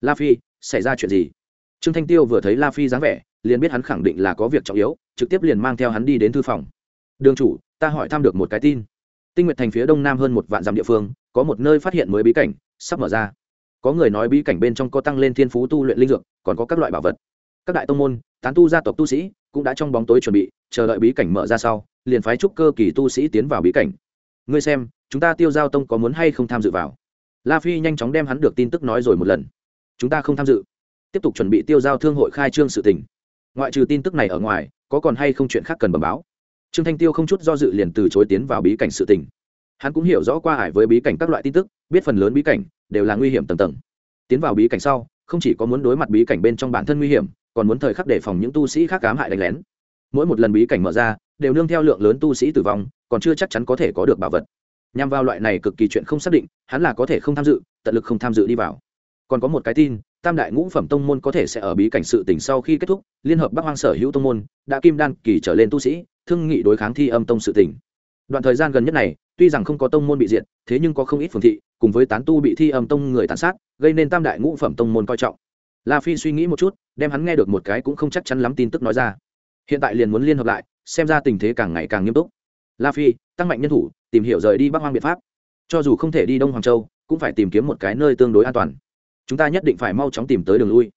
La phi xảy ra chuyện gì? Trương thanh tiêu vừa thấy la phi dáng vẻ, liền biết hắn khẳng định là có việc trọng yếu, trực tiếp liền mang theo hắn đi đến thư phòng. Đường chủ, ta hỏi thăm được một cái tin. Tinh nguyệt thành phía đông nam hơn một vạn dặm địa phương, có một nơi phát hiện mới bí cảnh, sắp mở ra. Có người nói bí cảnh bên trong có tăng lên thiên phú tu luyện linh dược, còn có các loại bảo vật. Các đại tông môn, tán tu gia tộc tu sĩ, cũng đã trong bóng tối chuẩn bị, chờ đợi bí cảnh mở ra sau, liền phái trúc cơ kỳ tu sĩ tiến vào bí cảnh. Ngươi xem, chúng ta tiêu giao tông có muốn hay không tham dự vào? La phi nhanh chóng đem hắn được tin tức nói rồi một lần chúng ta không tham dự. Tiếp tục chuẩn bị tiêu giao thương hội khai trương sự tình. Ngoại trừ tin tức này ở ngoài, có còn hay không chuyện khác cần bẩm báo? Trương thanh tiêu không chút do dự liền từ chối tiến vào bí cảnh sự tình. Hắn cũng hiểu rõ qua ải với bí cảnh các loại tin tức, biết phần lớn bí cảnh đều là nguy hiểm tầng tầng. Tiến vào bí cảnh sau, không chỉ có muốn đối mặt bí cảnh bên trong bản thân nguy hiểm, còn muốn thời khắc đề phòng những tu sĩ khác cám hại đánh lén. Mỗi một lần bí cảnh mở ra, đều nương theo lượng lớn tu sĩ tử vong, còn chưa chắc chắn có thể có được bảo vật. Nhằm vào loại này cực kỳ chuyện không xác định, hắn là có thể không tham dự, tận lực không tham dự đi vào còn có một cái tin, tam đại ngũ phẩm tông môn có thể sẽ ở bí cảnh sự tỉnh sau khi kết thúc, liên hợp bắc hoang sở hữu tông môn, đã kim đan kỳ trở lên tu sĩ, thương nghị đối kháng thi âm tông sự tỉnh đoạn thời gian gần nhất này, tuy rằng không có tông môn bị diệt, thế nhưng có không ít phường thị, cùng với tán tu bị thi âm tông người tàn sát, gây nên tam đại ngũ phẩm tông môn coi trọng. La phi suy nghĩ một chút, đem hắn nghe được một cái cũng không chắc chắn lắm tin tức nói ra. Hiện tại liền muốn liên hợp lại, xem ra tình thế càng ngày càng nghiêm túc. La phi, tăng mạnh nhân thủ, tìm hiểu rời đi bắc hoang biện pháp. Cho dù không thể đi đông hoàng châu, cũng phải tìm kiếm một cái nơi tương đối an toàn chúng ta nhất định phải mau chóng tìm tới đường lui.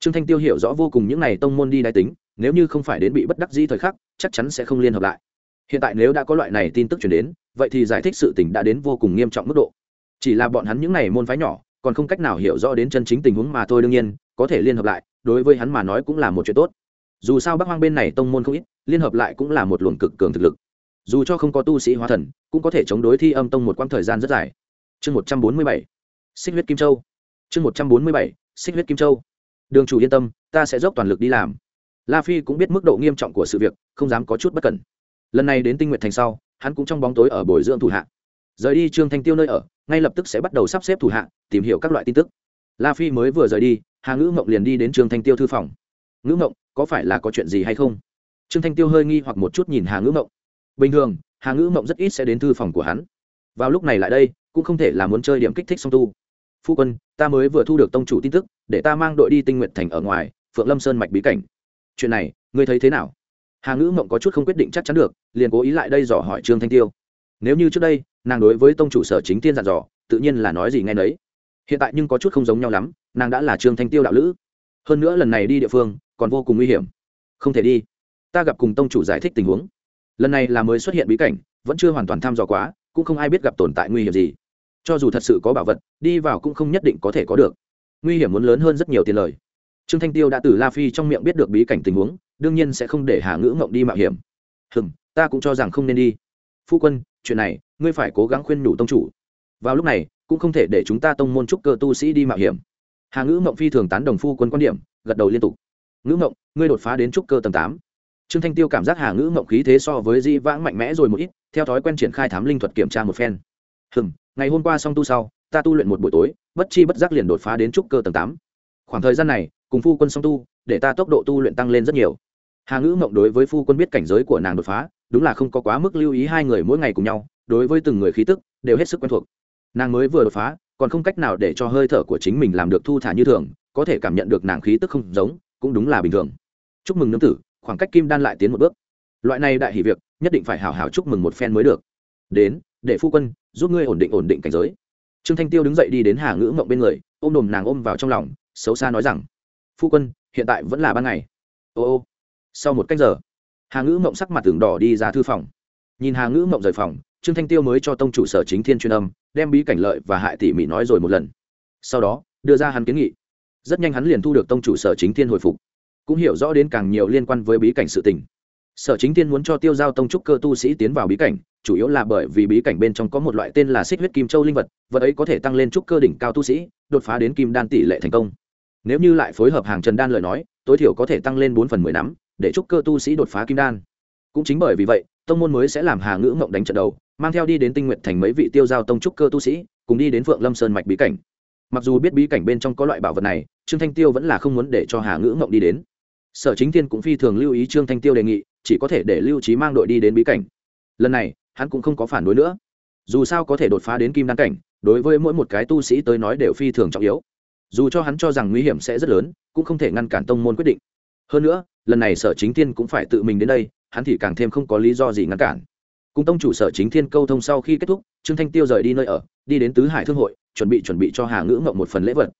Trương thanh tiêu hiểu rõ vô cùng những n à y tông môn đi đáy tính, nếu như không phải đến bị bất đắc dĩ thời khắc, chắc chắn sẽ không liên hợp lại. Hiện tại nếu đã có loại này tin tức chuyển đến, vậy thì giải thích sự tình đã đến vô cùng nghiêm trọng mức độ. Chỉ là bọn hắn những n à y môn phái nhỏ, còn không cách nào hiểu rõ đến chân chính tình huống mà thôi đương nhiên, có thể liên hợp lại, đối với hắn mà nói cũng là một chuyện tốt. Dù sao bắc hoang bên này tông môn không ít, liên hợp lại cũng là một luồng cực cường thực lực. Dù cho không có tu sĩ hóa thần, cũng có thể chống đối thi âm tông một quãng thời gian rất dài. Chương một trăm bốn mươi bảy. Xích huyết kim châu chương một trăm bốn mươi bảy, xích huyết kim châu. Đường chủ yên tâm, ta sẽ dốc toàn lực đi làm. La phi cũng biết mức độ nghiêm trọng của sự việc, không dám có chút bất cẩn. Lần này đến tinh nguyện thành sau, hắn cũng trong bóng tối ở bồi dưỡng thủ hạ. Rời đi trương thanh tiêu nơi ở, ngay lập tức sẽ bắt đầu sắp xếp thủ hạ, tìm hiểu các loại tin tức. La phi mới vừa rời đi, hà ngữ mộng liền đi đến trương thanh tiêu thư phòng. Ngữ mộng có phải là có chuyện gì hay không? Trương thanh tiêu hơi nghi hoặc một chút nhìn hà ngữ mộng bình thường, hà ngữ mộng rất ít sẽ đến thư phòng của hắn. Vào lúc này lại đây, cũng không thể là muốn chơi điểm kích thích song tu phu quân, ta mới vừa thu được tông chủ tin tức, để ta mang đội đi tinh nguyện thành ở ngoài, phượng lâm sơn mạch bí cảnh. Chuyện này, ngươi thấy thế nào? Hà ngữ mộng có chút không quyết định chắc chắn được, liền cố ý lại đây dò hỏi trương thanh tiêu. Nếu như trước đây, nàng đối với tông chủ sở chính tiên dặn dò, tự nhiên là nói gì ngay đấy hiện tại nhưng có chút không giống nhau lắm, nàng đã là trương thanh tiêu đạo lữ. Hơn nữa lần này đi địa phương, còn vô cùng nguy hiểm. Không thể đi. Ta gặp cùng tông chủ giải thích tình huống. Lần này là mới xuất hiện bí cảnh, vẫn chưa hoàn toàn thăm dò quá, cũng không ai biết gặp tồn tại nguy hiểm gì cho dù thật sự có bảo vật, đi vào cũng không nhất định có thể có được. Nguy hiểm muốn lớn hơn rất nhiều tiền lời. Trương thanh tiêu đã từ la phi trong miệng biết được bí cảnh tình huống, đương nhiên sẽ không để hà ngữ ngộng đi mạo hiểm. Hừng ta cũng cho rằng không nên đi. Phu quân, chuyện này, ngươi phải cố gắng khuyên nhủ tông chủ. Vào lúc này, cũng không thể để chúng ta tông môn trúc cơ tu sĩ đi mạo hiểm. Hà ngữ mộng phi thường tán đồng phu quân quan điểm, gật đầu liên tục. Ngữ mộng ngươi đột phá đến trúc cơ tầng tám. Trương thanh tiêu cảm giác hà ngữ mộng khí thế so với di vãng mạnh mẽ rồi một ít, theo thói quen triển khai thám linh thuật kiểm tra một phen. Hừng ngày hôm qua xong tu sau, ta tu luyện một buổi tối, bất chi bất giác liền đột phá đến trúc cơ tầng tám. Khoảng thời gian này, cùng phu quân xong tu, để ta tốc độ tu luyện tăng lên rất nhiều. Hà ngữ mộng đối với phu quân biết cảnh giới của nàng đột phá, đúng là không có quá mức lưu ý hai người mỗi ngày cùng nhau, đối với từng người khí tức, đều hết sức quen thuộc. Nàng mới vừa đột phá, còn không cách nào để cho hơi thở của chính mình làm được thu thả như thường, có thể cảm nhận được nàng khí tức không giống, cũng đúng là bình thường. Chúc mừng nương tử, khoảng cách kim đan lại tiến một bước. Loại này đại hỷ việc, nhất định phải hào hào chúc mừng một phen mới được. Đến để phu quân, giúp ngươi ổn định ổn định cảnh giới. Trương thanh tiêu đứng dậy đi đến hà ngữ mộng bên người, ôm đồm nàng ôm vào trong lòng, xấu xa nói rằng, phu quân, hiện tại vẫn là ban ngày. Ô ô. Sau một cách giờ, hà ngữ mộng sắc mặt tường đỏ đi ra thư phòng. Nhìn hà ngữ mộng rời phòng, trương thanh tiêu mới cho tông chủ sở chính thiên chuyên âm, đem bí cảnh lợi và hại tỉ mỉ nói rồi một lần. Sau đó, đưa ra hắn kiến nghị. Rất nhanh hắn liền thu được tông chủ sở chính thiên hồi phục, cũng hiểu rõ đến càng nhiều liên quan với bí cảnh sự tình sở chính thiên muốn cho tiêu giao tông trúc cơ tu sĩ tiến vào bí cảnh chủ yếu là bởi vì bí cảnh bên trong có một loại tên là xích huyết kim châu linh vật vật ấy có thể tăng lên trúc cơ đỉnh cao tu sĩ đột phá đến kim đan tỷ lệ thành công. Nếu như lại phối hợp hàng trần đan lời nói tối thiểu có thể tăng lên bốn phần mười nắm, để trúc cơ tu sĩ đột phá kim đan. Cũng chính bởi vì vậy tông môn mới sẽ làm hà ngữ mộng đánh trận đầu mang theo đi đến tinh nguyện thành mấy vị tiêu giao tông trúc cơ tu sĩ cùng đi đến phượng lâm sơn mạch bí cảnh. Mặc dù biết bí cảnh bên trong có loại bảo vật này trương thanh tiêu vẫn là không muốn để cho hà ngữ mộng đi đến. Sở chính thiên cũng phi thường lưu ý trương thanh tiêu đề nghị chỉ có thể để lưu trí mang đội đi đến bí cảnh. Lần này, hắn cũng không có phản đối nữa. Dù sao có thể đột phá đến kim đan cảnh, đối với mỗi một cái tu sĩ tới nói đều phi thường trọng yếu. Dù cho hắn cho rằng nguy hiểm sẽ rất lớn, cũng không thể ngăn cản tông môn quyết định. Hơn nữa, lần này sở chính thiên cũng phải tự mình đến đây, hắn thì càng thêm không có lý do gì ngăn cản. Cùng tông chủ sở chính thiên câu thông sau khi kết thúc, trương thanh tiêu rời đi nơi ở, đi đến tứ hải thương hội, chuẩn bị chuẩn bị cho hà ngữ ngộng một phần lễ vật.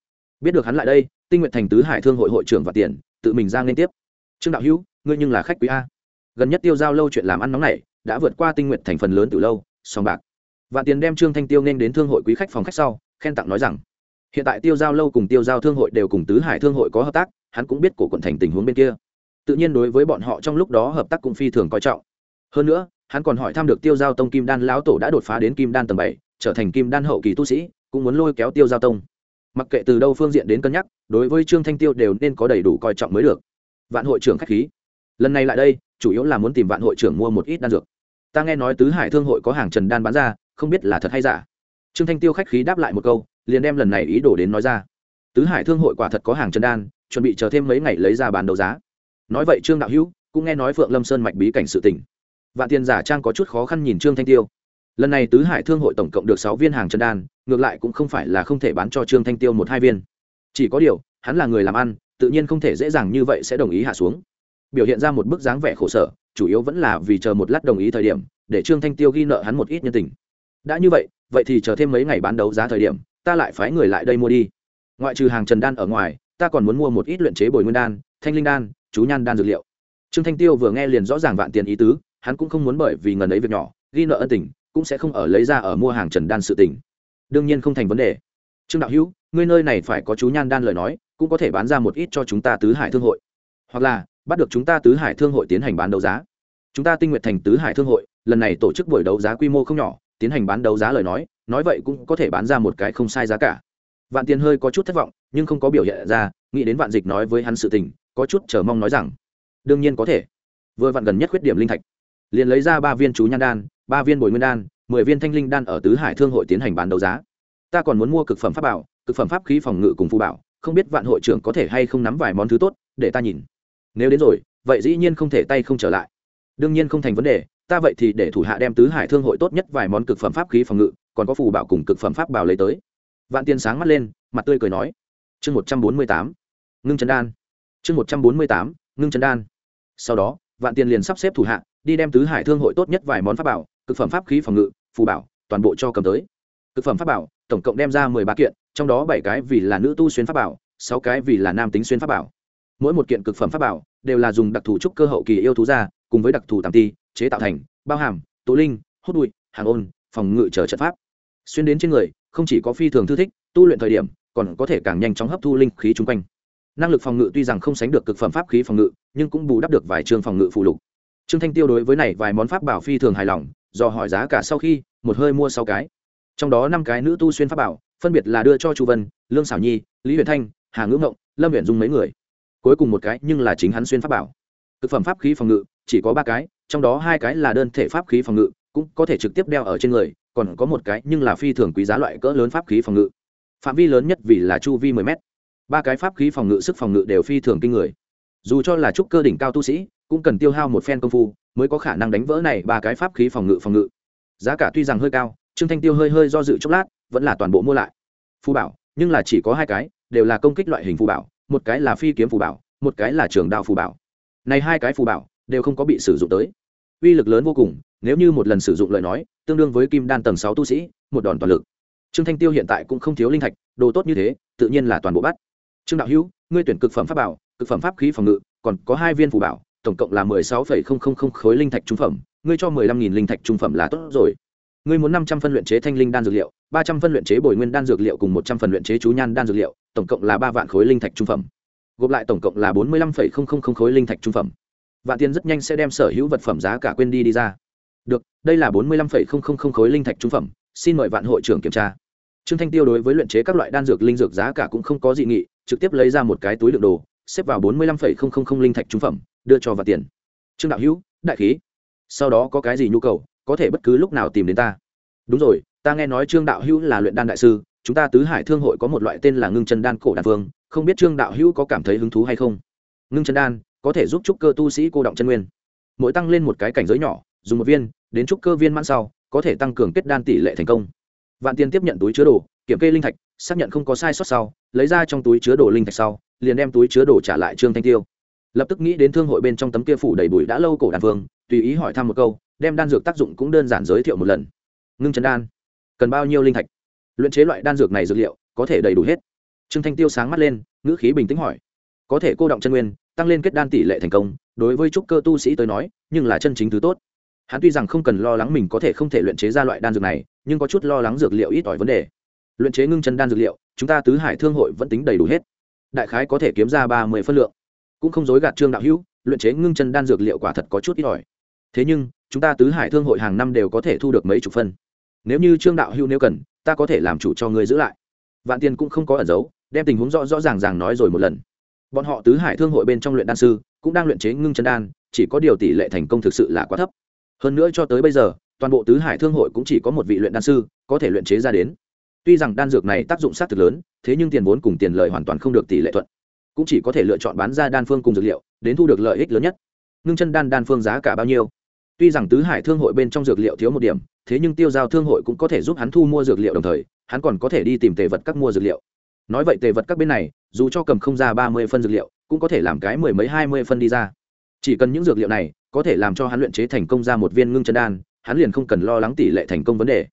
Biết được hắn lại đây, tinh nguyện thành tứ hải thương hội hội trưởng và tiền, tự mình ra liên tiếp. Trương đạo hữu, ngươi nhưng là khách quý a gần nhất tiêu giao lâu chuyện làm ăn nóng này, đã vượt qua tinh nguyện thành phần lớn từ lâu, song bạc. Và tiền đem trương thanh tiêu nên đến thương hội quý khách phòng khách sau, khen tặng nói rằng, hiện tại tiêu giao lâu cùng tiêu giao thương hội đều cùng tứ hải thương hội có hợp tác, hắn cũng biết cổ quận thành tình huống bên kia. Tự nhiên đối với bọn họ trong lúc đó hợp tác cũng phi thường coi trọng. Hơn nữa, hắn còn hỏi thăm được tiêu giao tông kim đan lão tổ đã đột phá đến kim đan tầng bảy, trở thành kim đan hậu kỳ tu sĩ, cũng muốn lôi kéo tiêu giao tông. Mặc kệ từ đâu phương diện đến cân nhắc, đối với trương thanh tiêu đều nên có đầy đủ coi trọng mới được. Vạn hội trưởng k h á c h khí lần này lại đây, chủ yếu là muốn tìm vạn hội trưởng mua một ít đan dược. Ta nghe nói tứ hải thương hội có hàng trần đan bán ra, không biết là thật hay giả. Trương thanh tiêu khách khí đáp lại một câu, liền đem lần này ý đồ đến nói ra. Tứ hải thương hội quả thật có hàng trần đan, chuẩn bị chờ thêm mấy ngày lấy ra bán đấu giá. Nói vậy trương đạo hữu cũng nghe nói phượng lâm sơn mạch bí cảnh sự tỉnh vạn tiền giả trang có chút khó khăn nhìn trương thanh tiêu. Lần này tứ hải thương hội tổng cộng được sáu viên hàng trần đan, ngược lại cũng không phải là không thể bán cho trương thanh tiêu một hai viên. Chỉ có điều, hắn là người làm ăn, tự nhiên không thể dễ dàng như vậy sẽ đồng ý hạ xuống biểu hiện ra một bức dáng vẻ khổ sở, chủ yếu vẫn là vì chờ một lát đồng ý thời điểm, để trương thanh tiêu ghi nợ hắn một ít nhân tình. Đã như vậy vậy thì chờ thêm mấy ngày bán đấu giá thời điểm, ta lại phái người lại đây mua đi. Ngoại trừ hàng trần đan ở ngoài, ta còn muốn mua một ít luyện chế bồi nguyên đan, thanh linh đan, chú nhan đan dược liệu. Trương thanh tiêu vừa nghe liền rõ ràng vạn tiền ý tứ, hắn cũng không muốn bởi vì ngần ấy việc nhỏ, ghi nợ ân tình, cũng sẽ không ở lấy ra ở mua hàng trần đan sự tình. Đương nhiên không thành vấn đề. Trương đạo hữu, ngươi nơi này phải có chú nhan đan lời nói, cũng có thể bán ra một ít cho chúng ta tứ hải thương hội. Hoặc là bắt được chúng ta tứ hải thương hội tiến hành bán đấu giá. Chúng ta tinh nguyện thành tứ hải thương hội, lần này tổ chức buổi đấu giá quy mô không nhỏ, tiến hành bán đấu giá lời nói nói vậy cũng có thể bán ra một cái không sai giá cả. Vạn tiền hơi có chút thất vọng, nhưng không có biểu hiện ra, nghĩ đến vạn dịch nói với hắn sự tình, có chút chờ mong nói rằng, đương nhiên có thể. Vừa vặn gần nhất khuyết điểm linh thạch, liền lấy ra ba viên chú nhan đan, ba viên bồi nguyên đan, mười viên thanh linh đan ở tứ hải thương hội tiến hành bán đấu giá. Ta còn muốn mua cực phẩm pháp bảo, cực phẩm pháp khí phòng ngự cùng phù bảo, không biết vạn hội trưởng có thể hay không nắm vài món thứ tốt, để ta nhìn nếu đến rồi, vậy dĩ nhiên không thể tay không trở lại. Đương nhiên không thành vấn đề, ta vậy thì để thủ hạ đem tứ hải thương hội tốt nhất vài món cực phẩm pháp khí phòng ngự, còn có phù bảo cùng cực phẩm pháp bảo lấy tới. Vạn tiên sáng mắt lên, mặt tươi cười nói. Chương một trăm bốn mươi tám, ngưng trần đan. Chương một trăm bốn mươi tám, ngưng trần đan. Sau đó, vạn tiên liền sắp xếp thủ hạ, đi đem tứ hải thương hội tốt nhất vài món pháp bảo, cực phẩm pháp khí phòng ngự, phù bảo, toàn bộ cho cầm tới. Cực phẩm pháp bảo, tổng cộng đem ra mười ba kiện, trong đó bảy cái vì là nữ tu xuyên pháp bảo, sáu cái vì là nam tính xuyên pháp bảo mỗi một kiện cực phẩm pháp bảo đều là dùng đặc thù trúc cơ hậu kỳ yêu thú ra, cùng với đặc thù tàng ti, chế tạo thành bao hàm tố linh, hút bụi, hàng ôn, phòng ngự chờ trận pháp. Xuyên đến trên người, không chỉ có phi thường thư thích, tu luyện thời điểm còn có thể càng nhanh chóng hấp thu linh khí chung quanh. Năng lực phòng ngự tuy rằng không sánh được cực phẩm pháp khí phòng ngự, nhưng cũng bù đắp được vài trường phòng ngự phụ lục. Trương thanh tiêu đối với này vài món pháp bảo phi thường hài lòng, do hỏi giá cả sau khi, một hơi mua sáu cái. Trong đó năm cái nữ tu xuyên pháp bảo, phân biệt là đưa cho chu vân, lương xảo nhi, lý huyền thanh, hà ngữ ngộng, lâm Huyền dung mấy người cuối cùng một cái nhưng là chính hắn xuyên pháp bảo. Thực phẩm pháp khí phòng ngự, chỉ có ba cái, trong đó hai cái là đơn thể pháp khí phòng ngự, cũng có thể trực tiếp đeo ở trên người, còn có một cái nhưng là phi thường quý giá loại cỡ lớn pháp khí phòng ngự. Phạm vi lớn nhất vì là chu vi mười m ba cái pháp khí phòng ngự sức phòng ngự đều phi thường kinh người. Dù cho là trúc cơ đỉnh cao tu sĩ, cũng cần tiêu hao một phen công phu mới có khả năng đánh vỡ này ba cái pháp khí phòng ngự phòng ngự. Giá cả tuy rằng hơi cao, trương thanh tiêu hơi hơi do dự chốc lát, vẫn là toàn bộ mua lại. Phù bảo, nhưng là chỉ có hai cái, đều là công kích loại hình phù bảo một cái là phi kiếm phù bảo, một cái là trường đạo phù bảo. Này hai cái phù bảo đều không có bị sử dụng tới. Uy lực lớn vô cùng, nếu như một lần sử dụng lời nói, tương đương với kim đan tầng sáu tu sĩ, một đòn toàn lực. Trương thanh tiêu hiện tại cũng không thiếu linh thạch, đồ tốt như thế, tự nhiên là toàn bộ bắt. Trương đạo hữu, ngươi tuyển cực phẩm pháp bảo, cực phẩm pháp khí phòng ngự, còn có hai viên phù bảo, tổng cộng là mười sáu phẩy không không không khối linh thạch trung phẩm, ngươi cho mười lăm nghìn linh thạch trung phẩm là tốt rồi ngươi muốn năm trăm phân luyện chế thanh linh đan dược liệu, ba trăm phân luyện chế bồi nguyên đan dược liệu cùng một trăm phần luyện chế chú nhan đan dược liệu, tổng cộng là ba vạn khối linh thạch trung phẩm. Gộp lại tổng cộng là bốn mươi lăm phẩy không không không khối linh thạch trung phẩm. Vạn tiền rất nhanh sẽ đem sở hữu vật phẩm giá cả quên đi đi ra. Được, đây là bốn mươi lăm phẩy không không không khối linh thạch trung phẩm, xin mời vạn hội trưởng kiểm tra. Trương thanh tiêu đối với luyện chế các loại đan dược linh dược giá cả cũng không có dị nghị, trực tiếp lấy ra một cái túi đựng đồ, xếp vào bốn mươi lăm phẩy không không không linh thạch trung phẩm, đưa cho vạn tiền. Trương đạo hữu, đại khí. Sau đó có cái gì nhu cầu? Có thể bất cứ lúc nào tìm đến ta. Đúng rồi, ta nghe nói trương đạo hữu là luyện đan đại sư, chúng ta tứ hải thương hội có một loại tên là ngưng chân đan cổ đan phương không biết trương đạo hữu có cảm thấy hứng thú hay không? Ngưng chân đan, có thể giúp trúc cơ tu sĩ cô động chân nguyên. Mỗi tăng lên một cái cảnh giới nhỏ, dùng một viên, đến trúc cơ viên mãn sau, có thể tăng cường kết đan tỷ lệ thành công. Vạn tiên tiếp nhận túi chứa đồ, kiểm kê linh thạch, xác nhận không có sai sót sau, lấy ra trong túi chứa đồ linh thạch sau, liền đem túi chứa đồ trả lại trương thanh tiêu. Lập tức nghĩ đến thương hội bên trong tấm kia phủ đầy bụi đã lâu cổ đàn phương tùy ý hỏi thăm một câu đem đan dược tác dụng cũng đơn giản giới thiệu một lần. Ngưng chân đan. Cần bao nhiêu linh thạch? Luyện chế loại đan dược này dược liệu, có thể đầy đủ hết. Trương thanh tiêu sáng mắt lên, ngữ khí bình tĩnh hỏi. Có thể cô động chân nguyên, tăng lên kết đan tỷ lệ thành công, đối với trúc cơ tu sĩ tới nói, nhưng là chân chính thứ tốt. Hắn tuy rằng không cần lo lắng mình có thể không thể luyện chế ra loại đan dược này, nhưng có chút lo lắng dược liệu ít ỏi vấn đề. Luyện chế ngưng chân đan dược liệu, chúng ta tứ hải thương hội vẫn tính đầy đủ hết. Đại khái có thể kiếm ra ba mươi phân lượng. Cũng không dối gạt trương đạo hữu, luyện chế ngưng chân đan dược liệu quả thật có chút ít ỏi thế nhưng, chúng ta tứ hải thương hội hàng năm đều có thể thu được mấy chục phân. Nếu như trương đạo hữu nếu cần, ta có thể làm chủ cho ngươi giữ lại. Vạn tiền cũng không có ẩn giấu, đem tình huống rõ rõ ràng ràng nói rồi một lần. Bọn họ tứ hải thương hội bên trong luyện đan sư, cũng đang luyện chế ngưng chân đan, chỉ có điều tỷ lệ thành công thực sự là quá thấp. Hơn nữa cho tới bây giờ, toàn bộ tứ hải thương hội cũng chỉ có một vị luyện đan sư, có thể luyện chế ra đến. Tuy rằng đan dược này tác dụng sát thực lớn, thế nhưng tiền vốn cùng tiền lợi hoàn toàn không được tỷ lệ thuận. Cũng chỉ có thể lựa chọn bán ra đan phương cùng dược liệu, đến thu được lợi ích lớn nhất. Ngưng chân đan đan phương giá cả bao nhiêu? Tuy rằng tứ hải thương hội bên trong dược liệu thiếu một điểm, thế nhưng tiêu giao thương hội cũng có thể giúp hắn thu mua dược liệu đồng thời, hắn còn có thể đi tìm tề vật các mua dược liệu. Nói vậy tề vật các bên này, dù cho cầm không ra ba mươi phân dược liệu, cũng có thể làm cái mười mấy hai mươi phân đi ra. Chỉ cần những dược liệu này có thể làm cho hắn luyện chế thành công ra một viên ngưng chân đan, hắn liền không cần lo lắng tỷ lệ thành công vấn đề.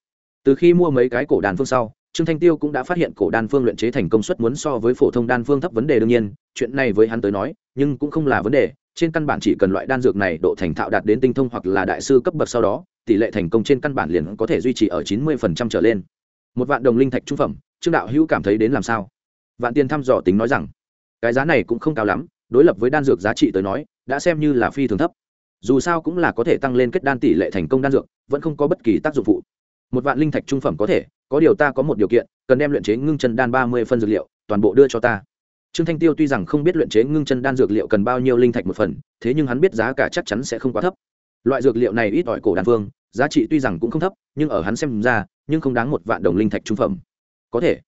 Từ khi mua mấy cái cổ đan phương sau, trương thanh tiêu cũng đã phát hiện cổ đan phương luyện chế thành công suất muốn so với phổ thông đan phương thấp vấn đề đương nhiên, chuyện này với hắn tới nói, nhưng cũng không là vấn đề trên căn bản chỉ cần loại đan dược này độ thành thạo đạt đến tinh thông hoặc là đại sư cấp bậc sau đó, tỷ lệ thành công trên căn bản liền có thể duy trì ở chín mươi phần trăm trở lên. Một vạn đồng linh thạch trung phẩm, trương đạo hữu cảm thấy đến làm sao? Vạn tiền thăm dò tính nói rằng, cái giá này cũng không cao lắm, đối lập với đan dược giá trị tới nói, đã xem như là phi thường thấp. Dù sao cũng là có thể tăng lên kết đan tỷ lệ thành công đan dược, vẫn không có bất kỳ tác dụng phụ. Một vạn linh thạch trung phẩm có thể, có điều ta có một điều kiện, cần đem luyện chế ngưng chân đan ba mươi phân dược liệu, toàn bộ đưa cho ta trương thanh tiêu tuy rằng không biết luyện chế ngưng chân đan dược liệu cần bao nhiêu linh thạch một phần, thế nhưng hắn biết giá cả chắc chắn sẽ không quá thấp. Loại dược liệu này ít ỏi cổ đan phương, giá trị tuy rằng cũng không thấp, nhưng ở hắn xem ra, nhưng không đáng một vạn đồng linh thạch trung phẩm. Có thể.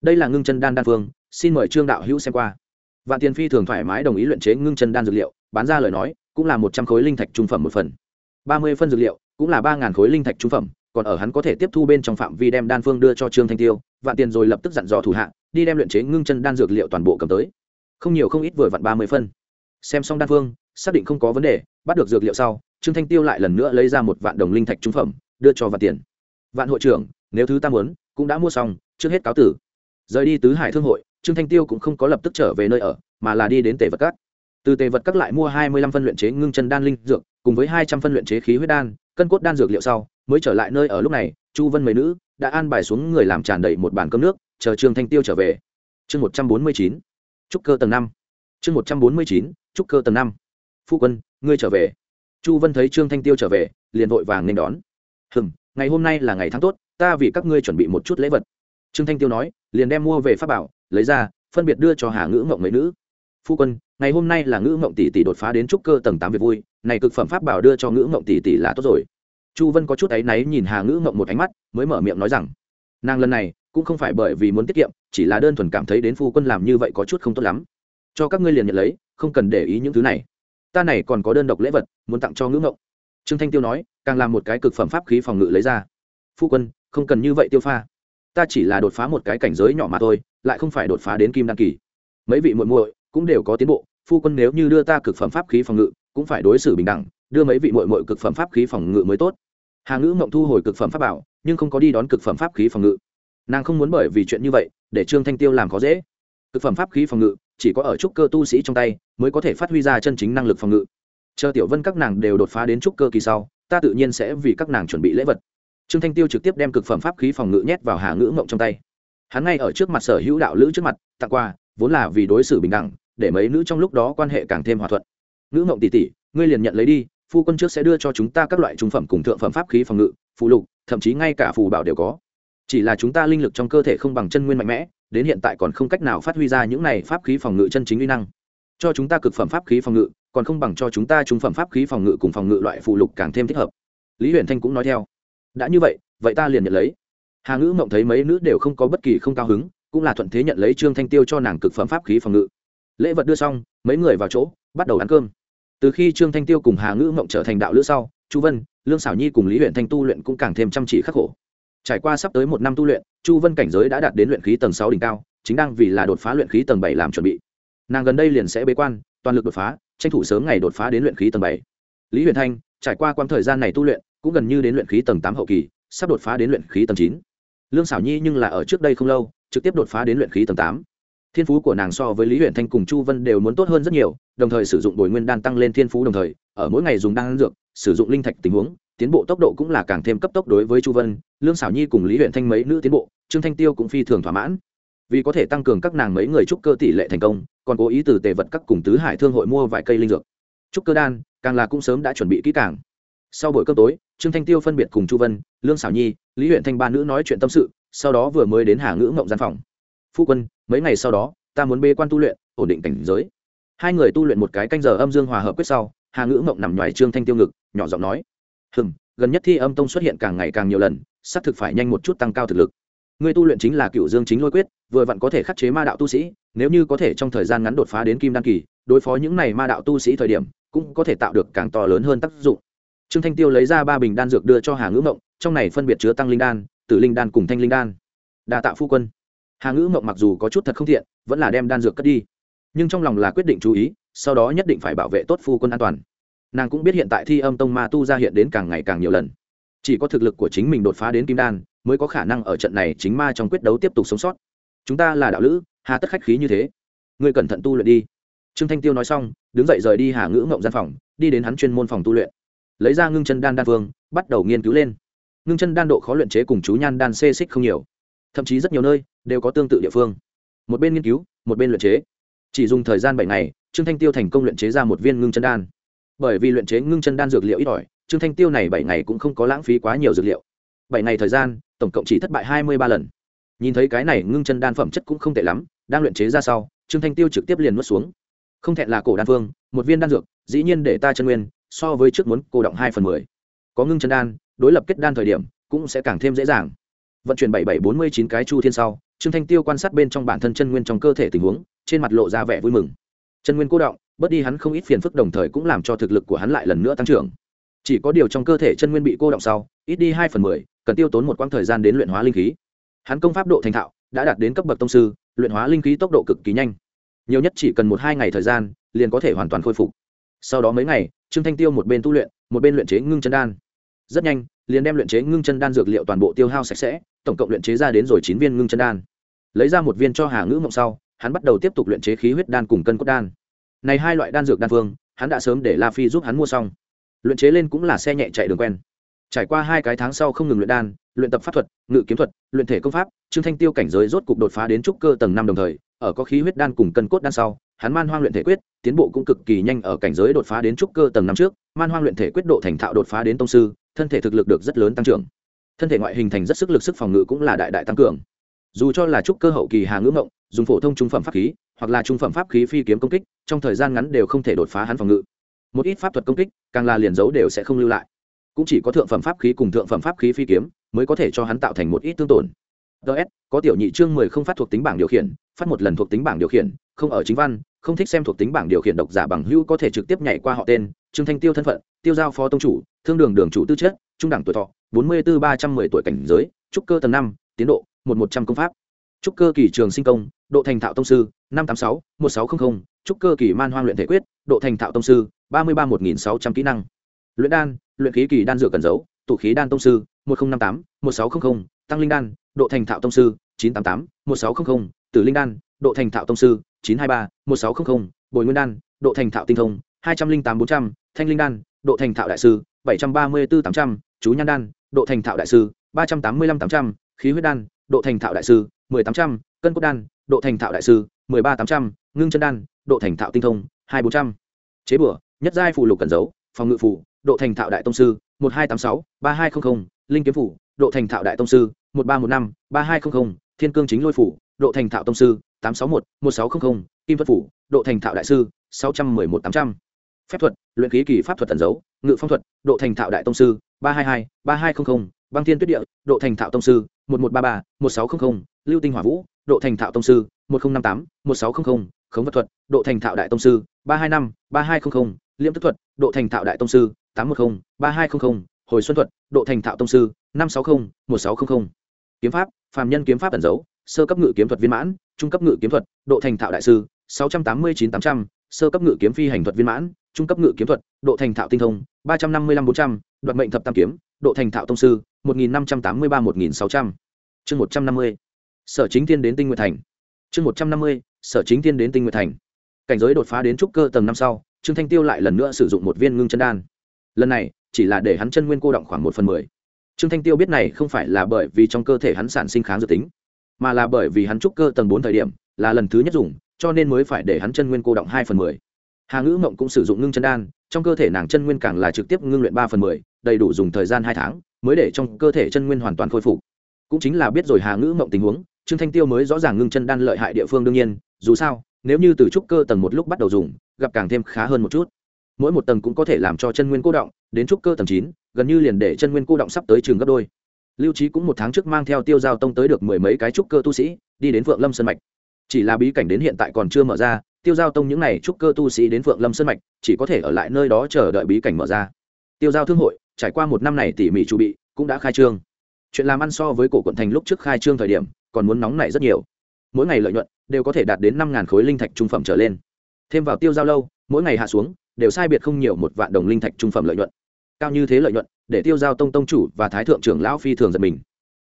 Đây là ngưng chân đan đan phương, xin mời trương đạo hữu xem qua. Vạn tiền phi thường thoải mái đồng ý luyện chế ngưng chân đan dược liệu, bán ra lời nói, cũng là một trăm khối linh thạch trung phẩm một phần. Ba mươi phân dược liệu, cũng là ba ngàn khối linh thạch trung phẩm, còn ở hắn có thể tiếp thu bên trong phạm vi đem đan phương đưa cho trương thanh tiêu, vạn tiền rồi lập tức dặn dò thủ hạ đi đem luyện chế ngưng chân đan dược liệu toàn bộ cầm tới. Không nhiều không ít vừa vặn ba mươi phân. Xem xong đan phương, xác định không có vấn đề, bắt được dược liệu sau, trương thanh tiêu lại lần nữa lấy ra một vạn đồng linh thạch trung phẩm, đưa cho vạn tiền. Vạn hội trưởng, nếu thứ ta muốn, cũng đã mua xong, trước hết cáo tử. Rời đi tứ hải thương hội, trương thanh tiêu cũng không có lập tức trở về nơi ở, mà là đi đến tề vật các. Từ tề vật các lại mua hai mươi lăm phân luyện chế ngưng chân đan linh dược, cùng với hai trăm phân luyện chế khí huyết đan, cân cốt đan dược liệu sau, mới trở lại nơi ở lúc này, chu vân mấy nữ đã an bài xuống người làm tràn đầy một bàn cơm nước chờ trương thanh tiêu trở về. Chương một trăm bốn mươi chín, trúc cơ tầng năm. Chương một trăm bốn mươi chín, trúc cơ tầng năm. Phu quân, ngươi trở về. Chu vân thấy trương thanh tiêu trở về, liền vội vàng nên đón. Hừm, ngày hôm nay là ngày tháng tốt, ta vì các ngươi chuẩn bị một chút lễ vật. Trương thanh tiêu nói, liền đem mua về pháp bảo, lấy ra, phân biệt đưa cho hà ngữ mộng mấy nữ. Phu quân, ngày hôm nay là ngữ mộng tỷ tỷ đột phá đến trúc cơ tầng tám việc vui, này cực phẩm pháp bảo đưa cho ngữ mộng tỷ tỷ là tốt rồi. Chu vân có chút áy náy nhìn hà ngữ mộng một ánh mắt, mới mở miệng nói rằng nàng lần này cũng không phải bởi vì muốn tiết kiệm, chỉ là đơn thuần cảm thấy đến phu quân làm như vậy có chút không tốt lắm. Cho các ngươi liền nhận lấy, không cần để ý những thứ này. Ta này còn có đơn độc lễ vật, muốn tặng cho ngữ ngộng. Trương thanh tiêu nói, càng làm một cái cực phẩm pháp khí phòng ngự lấy ra. Phu quân, không cần như vậy tiêu pha. Ta chỉ là đột phá một cái cảnh giới nhỏ mà thôi, lại không phải đột phá đến kim đăng kỳ. Mấy vị muội muội cũng đều có tiến bộ, phu quân nếu như đưa ta cực phẩm pháp khí phòng ngự, cũng phải đối xử bình đẳng, đưa mấy vị muội muội cực phẩm pháp khí phòng ngự mới tốt. Hà ngữ ngộng thu hồi cực phẩm pháp bảo nhưng không có đi đón cực phẩm pháp khí phòng ngự. Nàng không muốn bởi vì chuyện như vậy để trương thanh tiêu làm khó dễ. Cực phẩm pháp khí phòng ngự chỉ có ở trúc cơ tu sĩ trong tay mới có thể phát huy ra chân chính năng lực phòng ngự. Chờ tiểu vân các nàng đều đột phá đến trúc cơ kỳ sau, ta tự nhiên sẽ vì các nàng chuẩn bị lễ vật. Trương thanh tiêu trực tiếp đem cực phẩm pháp khí phòng ngự nhét vào hà ngữ mộng trong tay. Hắn ngay ở trước mặt sở hữu đạo lữ trước mặt, tặng quà, vốn là vì đối xử bình đẳng, để mấy nữ trong lúc đó quan hệ càng thêm hòa thuận. Ngữ mộng tỷ tỷ, ngươi liền nhận lấy đi, phu quân trước sẽ đưa cho chúng ta các loại trung phẩm cùng thượng phẩm pháp khí phòng ngự phụ lục, thậm chí ngay cả phù bảo đều có. Chỉ là chúng ta linh lực trong cơ thể không bằng chân nguyên mạnh mẽ, đến hiện tại còn không cách nào phát huy ra những này pháp khí phòng ngự chân chính uy năng. Cho chúng ta cực phẩm pháp khí phòng ngự, còn không bằng cho chúng ta trung phẩm pháp khí phòng ngự cùng phòng ngự loại phụ lục càng thêm thích hợp. Lý huyền thanh cũng nói theo. Đã như vậy vậy ta liền nhận lấy. Hà ngữ mộng thấy mấy nữ đều không có bất kỳ không cao hứng, cũng là thuận thế nhận lấy trương thanh tiêu cho nàng cực phẩm pháp khí phòng ngự. Lễ vật đưa xong, mấy người vào chỗ, bắt đầu ăn cơm. Từ khi trương thanh tiêu cùng hà ngữ mộng trở thành đạo lữ sau, chu vân lương xảo nhi cùng lý huyện thanh tu luyện cũng càng thêm chăm chỉ khắc khổ. Trải qua sắp tới một năm tu luyện, chu vân cảnh giới đã đạt đến luyện khí tầng sáu đỉnh cao, chính đang vì là đột phá luyện khí tầng bảy làm chuẩn bị. Nàng gần đây liền sẽ bế quan, toàn lực đột phá, tranh thủ sớm ngày đột phá đến luyện khí tầng bảy. Lý huyền thanh, trải qua quãng thời gian này tu luyện, cũng gần như đến luyện khí tầng tám hậu kỳ, sắp đột phá đến luyện khí tầng chín. Lương xảo nhi nhưng là ở trước đây không lâu, trực tiếp đột phá đến luyện khí tầng tám thiên phú của nàng so với lý huyện thanh cùng chu vân đều muốn tốt hơn rất nhiều, đồng thời sử dụng bồi nguyên đan tăng lên thiên phú đồng thời, ở mỗi ngày dùng đan dược, sử dụng linh thạch tình huống, tiến bộ tốc độ cũng là càng thêm cấp tốc đối với chu vân, lương xảo nhi cùng lý huyện thanh mấy nữ tiến bộ, trương thanh tiêu cũng phi thường thỏa mãn. Vì có thể tăng cường các nàng mấy người trúc cơ tỷ lệ thành công, còn cố ý từ tề vật các cùng tứ hải thương hội mua vài cây linh dược. Trúc cơ đan, càng là cũng sớm đã chuẩn bị kỹ càng. Sau buổi cơm tối, trương thanh tiêu phân biệt cùng chu vân, lương xảo nhi, lý huyện thanh ba nữ nói chuyện tâm sự, sau đó vừa mới đến hà ngữ ngộng gian phòng. Phu quân mấy ngày sau đó, ta muốn bê quan tu luyện, ổn định cảnh giới. Hai người tu luyện một cái canh giờ âm dương hòa hợp quyết sau, hà ngữ Mộng nằm ngoài trương thanh tiêu ngực, nhỏ giọng nói, hừm, gần nhất thi âm tông xuất hiện càng ngày càng nhiều lần, xác thực phải nhanh một chút tăng cao thực lực. Người tu luyện chính là cựu dương chính lôi quyết, vừa vặn có thể khắc chế ma đạo tu sĩ, nếu như có thể trong thời gian ngắn đột phá đến kim đan kỳ, đối phó những này ma đạo tu sĩ thời điểm, cũng có thể tạo được càng to lớn hơn tác dụng. Trương thanh tiêu lấy ra ba bình đan dược đưa cho hà ngữ mộng, trong này phân biệt chứa tăng linh đan, tử linh đan cùng thanh linh đan. Đa tạo phu quân hà ngữ mộng mặc dù có chút thật không thiện vẫn là đem đan dược cất đi. Nhưng trong lòng là quyết định chú ý, sau đó nhất định phải bảo vệ tốt phu quân an toàn. Nàng cũng biết hiện tại thi âm tông ma tu ra hiện đến càng ngày càng nhiều lần. Chỉ có thực lực của chính mình đột phá đến kim đan, mới có khả năng ở trận này chính ma trong quyết đấu tiếp tục sống sót. Chúng ta là đạo lữ, hà tất khách khí như thế. Ngươi cẩn thận tu luyện đi. Trương thanh tiêu nói xong, đứng dậy rời đi hà ngữ ngộng gian phòng, đi đến hắn chuyên môn phòng tu luyện. Lấy ra ngưng chân đan đan phương bắt đầu nghiên cứu lên. Ngưng chân đan độ khó luyện chế cùng chú nhan đan xê xích không nhiều, thậm chí rất nhiều nơi đều có tương tự địa phương. Một bên nghiên cứu, một bên luyện chế. Chỉ dùng thời gian bảy ngày, trương thanh tiêu thành công luyện chế ra một viên ngưng chân đan. Bởi vì luyện chế ngưng chân đan dược liệu ít ỏi, trương thanh tiêu này bảy ngày cũng không có lãng phí quá nhiều dược liệu. Bảy ngày thời gian, tổng cộng chỉ thất bại hai mươi ba lần. Nhìn thấy cái này ngưng chân đan phẩm chất cũng không tệ lắm, đang luyện chế ra sau, trương thanh tiêu trực tiếp liền nuốt xuống. Không thẹn là cổ đan phương, một viên đan dược, dĩ nhiên để ta chân nguyên, so với trước muốn cô động hai phần mười. Có ngưng chân đan, đối lập kết đan thời điểm, cũng sẽ càng thêm dễ dàng. Vận chuyển bảy bảy bốn mươi chín cái chu thiên sau trương thanh tiêu quan sát bên trong bản thân chân nguyên trong cơ thể tình huống, trên mặt lộ ra vẻ vui mừng. Chân nguyên cô động, bớt đi hắn không ít phiền phức đồng thời cũng làm cho thực lực của hắn lại lần nữa tăng trưởng. Chỉ có điều trong cơ thể chân nguyên bị cô động sau, ít đi hai phần mười, cần tiêu tốn một quãng thời gian đến luyện hóa linh khí. Hắn công pháp độ thành thạo, đã đạt đến cấp bậc tông sư, luyện hóa linh khí tốc độ cực kỳ nhanh. Nhiều nhất chỉ cần một hai ngày thời gian, liền có thể hoàn toàn khôi phục. Sau đó mấy ngày, trương thanh tiêu một bên tu luyện, một bên luyện chế ngưng chân đan. Rất nhanh, liền đem luyện chế ngưng chân đan dược liệu toàn bộ tiêu hao sạch sẽ, tổng cộng luyện chế ra đến rồi chín viên ngưng chân đan lấy ra một viên cho hà ngữ mộng sau, hắn bắt đầu tiếp tục luyện chế khí huyết đan cùng cân cốt đan. Này hai loại đan dược đan phương, hắn đã sớm để la phi giúp hắn mua xong. Luyện chế lên cũng là xe nhẹ chạy đường quen. Trải qua hai cái tháng sau không ngừng luyện đan, luyện tập pháp thuật, ngự kiếm thuật, luyện thể công pháp, trương thanh tiêu cảnh giới rốt cục đột phá đến trúc cơ tầng năm đồng thời, ở có khí huyết đan cùng cân cốt đan sau, hắn man hoang luyện thể quyết, tiến bộ cũng cực kỳ nhanh ở cảnh giới đột phá đến trúc cơ tầng năm trước, man hoang luyện thể quyết độ thành thạo đột phá đến tông sư, thân thể thực lực được rất lớn tăng trưởng. Thân thể ngoại hình thành rất sức lực sức phòng ngự cũng là đại đại tăng cường dù cho là trúc cơ hậu kỳ hà ngữ ngộng dùng phổ thông trung phẩm pháp khí, hoặc là trung phẩm pháp khí phi kiếm công kích, trong thời gian ngắn đều không thể đột phá hắn phòng ngự. Một ít pháp thuật công kích, càng là liền dấu đều sẽ không lưu lại. Cũng chỉ có thượng phẩm pháp khí cùng thượng phẩm pháp khí phi kiếm, mới có thể cho hắn tạo thành một ít tương tổn. Ts có tiểu nhị chương mười không phát thuộc tính bảng điều khiển, phát một lần thuộc tính bảng điều khiển, không ở chính văn, không thích xem thuộc tính bảng điều khiển độc giả bằng hữu có thể trực tiếp nhảy qua họ tên, trương thanh tiêu thân phận, tiêu giao phó tông chủ, thương đường đường chủ tư chất, trung đẳng tuổi thọ, bốn mươi bốn ba trăm mười tuổi cảnh giới, trúc cơ tầng năm, tiến độ một một trăm công pháp. Trúc cơ kỳ trường sinh công, độ thành thạo tông sư, năm tám sáu, một sáu trăm linh trúc cơ kỳ man hoang luyện thể quyết, độ thành thạo tông sư, ba mươi ba một nghìn sáu trăm kỹ năng. Luyện đan, luyện khí kỳ đan dựa cần giấu, tụ khí đan tông sư, một nghìn năm tám, một sáu trăm linh tăng linh đan, độ thành thạo tông sư, chín trăm tám mươi tám, một sáu trăm linh tử linh đan, độ thành thạo tông sư, chín trăm hai mươi ba, một sáu trăm linh bồi nguyên đan, độ thành thạo tinh thông, hai trăm linh tám bốn trăm. Thanh linh đan, độ thành thạo đại sư, bảy trăm ba mươi bốn tám trăm. Chú nhan đan, độ thành thạo đại sư, ba trăm tám mươi năm tám trăm. Khí huyết đan độ thành thạo đại sư, mười tám trăm, cân cốt đan, độ thành thạo đại sư, mười ba tám trăm, ngưng chân đan, độ thành thạo tinh thông, hai bốn trăm. Chế bửa nhất giai phù lục cần giấu, phòng ngự phủ độ thành thạo đại tông sư, một hai tám sáu, ba hai trăm linh linh kiếm phủ độ thành thạo đại tông sư, một ba một năm, ba hai trăm linh thiên cương chính lôi phủ độ thành thạo tông sư, tám sáu một một sáu trăm linh kim thuật phủ độ thành thạo đại sư, sáu trăm mười một tám trăm. Phép thuật, luyện khí kỳ pháp thuật tẩn dấu ngự phong thuật, độ thành thạo đại tông sư, ba trăm hai mươi hai, ba hai trăm linh băng thiên tuyết địa, độ thành thạo tông sư một một ba ba, một sáu trăm linh lưu tinh hỏa vũ, độ thành thạo tông sư, một nghìn năm tám, một sáu trăm linh khống vật thuật, độ thành thạo đại tông sư, ba hai năm, ba hai liêm tức thuật, độ thành thạo đại tông sư, tám trăm một mươi ba hai trăm linh hồi xuân thuật, độ thành thạo tông sư, năm sáu mươi một sáu trăm linh kiếm pháp, phàm nhân kiếm pháp ẩn dấu, sơ cấp ngự kiếm thuật viên mãn, trung cấp ngự kiếm thuật, độ thành thạo đại sư, sáu trăm tám mươi chín tám trăm, sơ cấp ngự kiếm phi hành thuật viên mãn, trung cấp ngự kiếm thuật, độ thành thạo tinh thông, ba trăm năm mươi năm bốn trăm, đoạt mệnh thập tam kiếm độ thành thạo tông sư, một nghìn năm trăm tám mươi ba một nghìn sáu trăm. Chương một trăm năm mươi. Sở chính thiên đến tinh nguyện thành. Chương một trăm năm mươi, sở chính thiên đến tinh nguyện thành. Cảnh giới đột phá đến trúc cơ tầng năm sau, trương thanh tiêu lại lần nữa sử dụng một viên ngưng chân đan. Lần này, chỉ là để hắn chân nguyên cô động khoảng một phần mười. Trương thanh tiêu biết này không phải là bởi vì trong cơ thể hắn sản sinh kháng dự tính, mà là bởi vì hắn trúc cơ tầng bốn thời điểm là lần thứ nhất dùng, cho nên mới phải để hắn chân nguyên cô động hai phần mười. Hà ngữ mộng cũng sử dụng ngưng chân đan, trong cơ thể nàng chân nguyên càng là trực tiếp ngưng luyện ba phần mười đầy đủ dùng thời gian hai tháng mới để trong cơ thể chân nguyên hoàn toàn khôi phục. Cũng chính là biết rồi hà ngữ mộng tình huống, trương thanh tiêu mới rõ ràng ngưng chân đan lợi hại địa phương đương nhiên, dù sao, nếu như từ trúc cơ tầng một lúc bắt đầu dùng, gặp càng thêm khá hơn một chút. Mỗi một tầng cũng có thể làm cho chân nguyên cô động, đến trúc cơ tầng chín, gần như liền để chân nguyên cô động sắp tới trường gấp đôi. Lưu trí cũng một tháng trước mang theo tiêu giao tông tới được mười mấy cái trúc cơ tu sĩ, đi đến phượng lâm sân mạch. Chỉ là bí cảnh đến hiện tại còn chưa mở ra, tiêu giao tông những n à y trúc cơ tu sĩ đến phượng lâm sân mạch, chỉ có thể ở lại nơi đó chờ đợi bí cảnh mở ra. Tiêu giao thương hội trải qua một năm này tỉ mỉ chuẩn bị, cũng đã khai trương. Chuyện làm ăn so với cổ quận thành lúc trước khai trương thời điểm, còn muốn nóng này rất nhiều. Mỗi ngày lợi nhuận đều có thể đạt đến năm khối linh thạch trung phẩm trở lên. Thêm vào tiêu giao lâu, mỗi ngày hạ xuống, đều sai biệt không nhiều một vạn đồng linh thạch trung phẩm lợi nhuận. Cao như thế lợi nhuận, để tiêu giao tông tông chủ và thái thượng trưởng lão phi thường giật mình.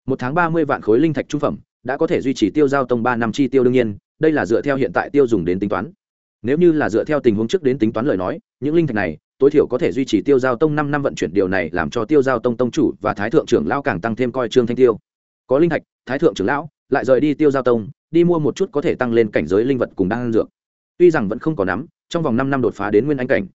Một tháng ba mươi vạn khối linh thạch trung phẩm đã có thể duy trì tiêu giao tông ba năm chi tiêu đương nhiên, đây là dựa theo hiện tại tiêu dùng đến tính toán. Nếu như là dựa theo tình huống trước đến tính toán lời nói, những linh thạch này tối thiểu có thể duy trì tiêu giao tông năm năm vận chuyển điều này làm cho tiêu giao tông tông chủ và thái thượng trưởng lão càng tăng thêm coi trương thanh tiêu. Có linh thạch, thái thượng trưởng lão lại rời đi tiêu giao tông, đi mua một chút có thể tăng lên cảnh giới linh vật cùng đang dược. Tuy rằng vẫn không có nắm, trong vòng năm năm đột phá đến nguyên anh cảnh,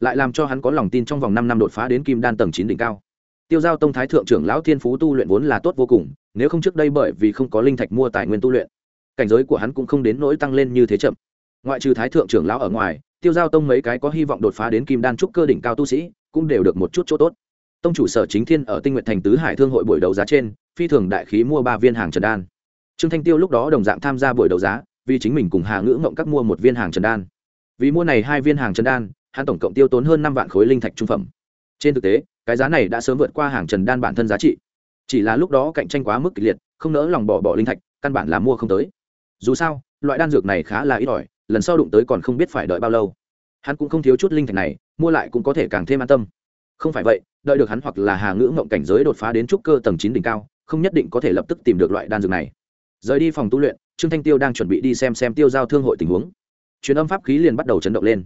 lại làm cho hắn có lòng tin trong vòng năm năm đột phá đến kim đan tầng chín đỉnh cao. Tiêu giao tông thái thượng trưởng lão thiên phú tu luyện vốn là tốt vô cùng, nếu không trước đây bởi vì không có linh thạch mua tài nguyên tu luyện, cảnh giới của hắn cũng không đến nỗi tăng lên như thế chậm. Ngoại trừ thái thượng trưởng lão ở ngoài tiêu giao tông mấy cái có hy vọng đột phá đến kim đan trúc cơ đỉnh cao tu sĩ, cũng đều được một chút chỗ tốt. Tông chủ sở chính thiên ở tinh nguyện thành tứ hải thương hội buổi đấu giá trên, phi thường đại khí mua ba viên hàng trần đan. Trương thanh tiêu lúc đó đồng dạng tham gia buổi đấu giá, vì chính mình cùng hà ngữ ngộng các mua một viên hàng trần đan. Vì mua này hai viên hàng trần đan, hắn tổng cộng tiêu tốn hơn năm vạn khối linh thạch trung phẩm. Trên thực tế, cái giá này đã sớm vượt qua hàng trần đan bản thân giá trị. Chỉ là lúc đó cạnh tranh quá mức kịch liệt, không nỡ lòng bỏ bỏ linh thạch, căn bản là mua không tới. Dù sao, loại đan dược này khá là ít ỏi lần sau đụng tới còn không biết phải đợi bao lâu. Hắn cũng không thiếu chút linh thạch này, mua lại cũng có thể càng thêm an tâm. Không phải vậy, đợi được hắn hoặc là hà ngữ mộng cảnh giới đột phá đến trúc cơ tầng chín đỉnh cao, không nhất định có thể lập tức tìm được loại đan dược này. Rời đi phòng tu luyện, trương thanh tiêu đang chuẩn bị đi xem xem tiêu giao thương hội tình huống. Truyền âm pháp khí liền bắt đầu chấn động lên.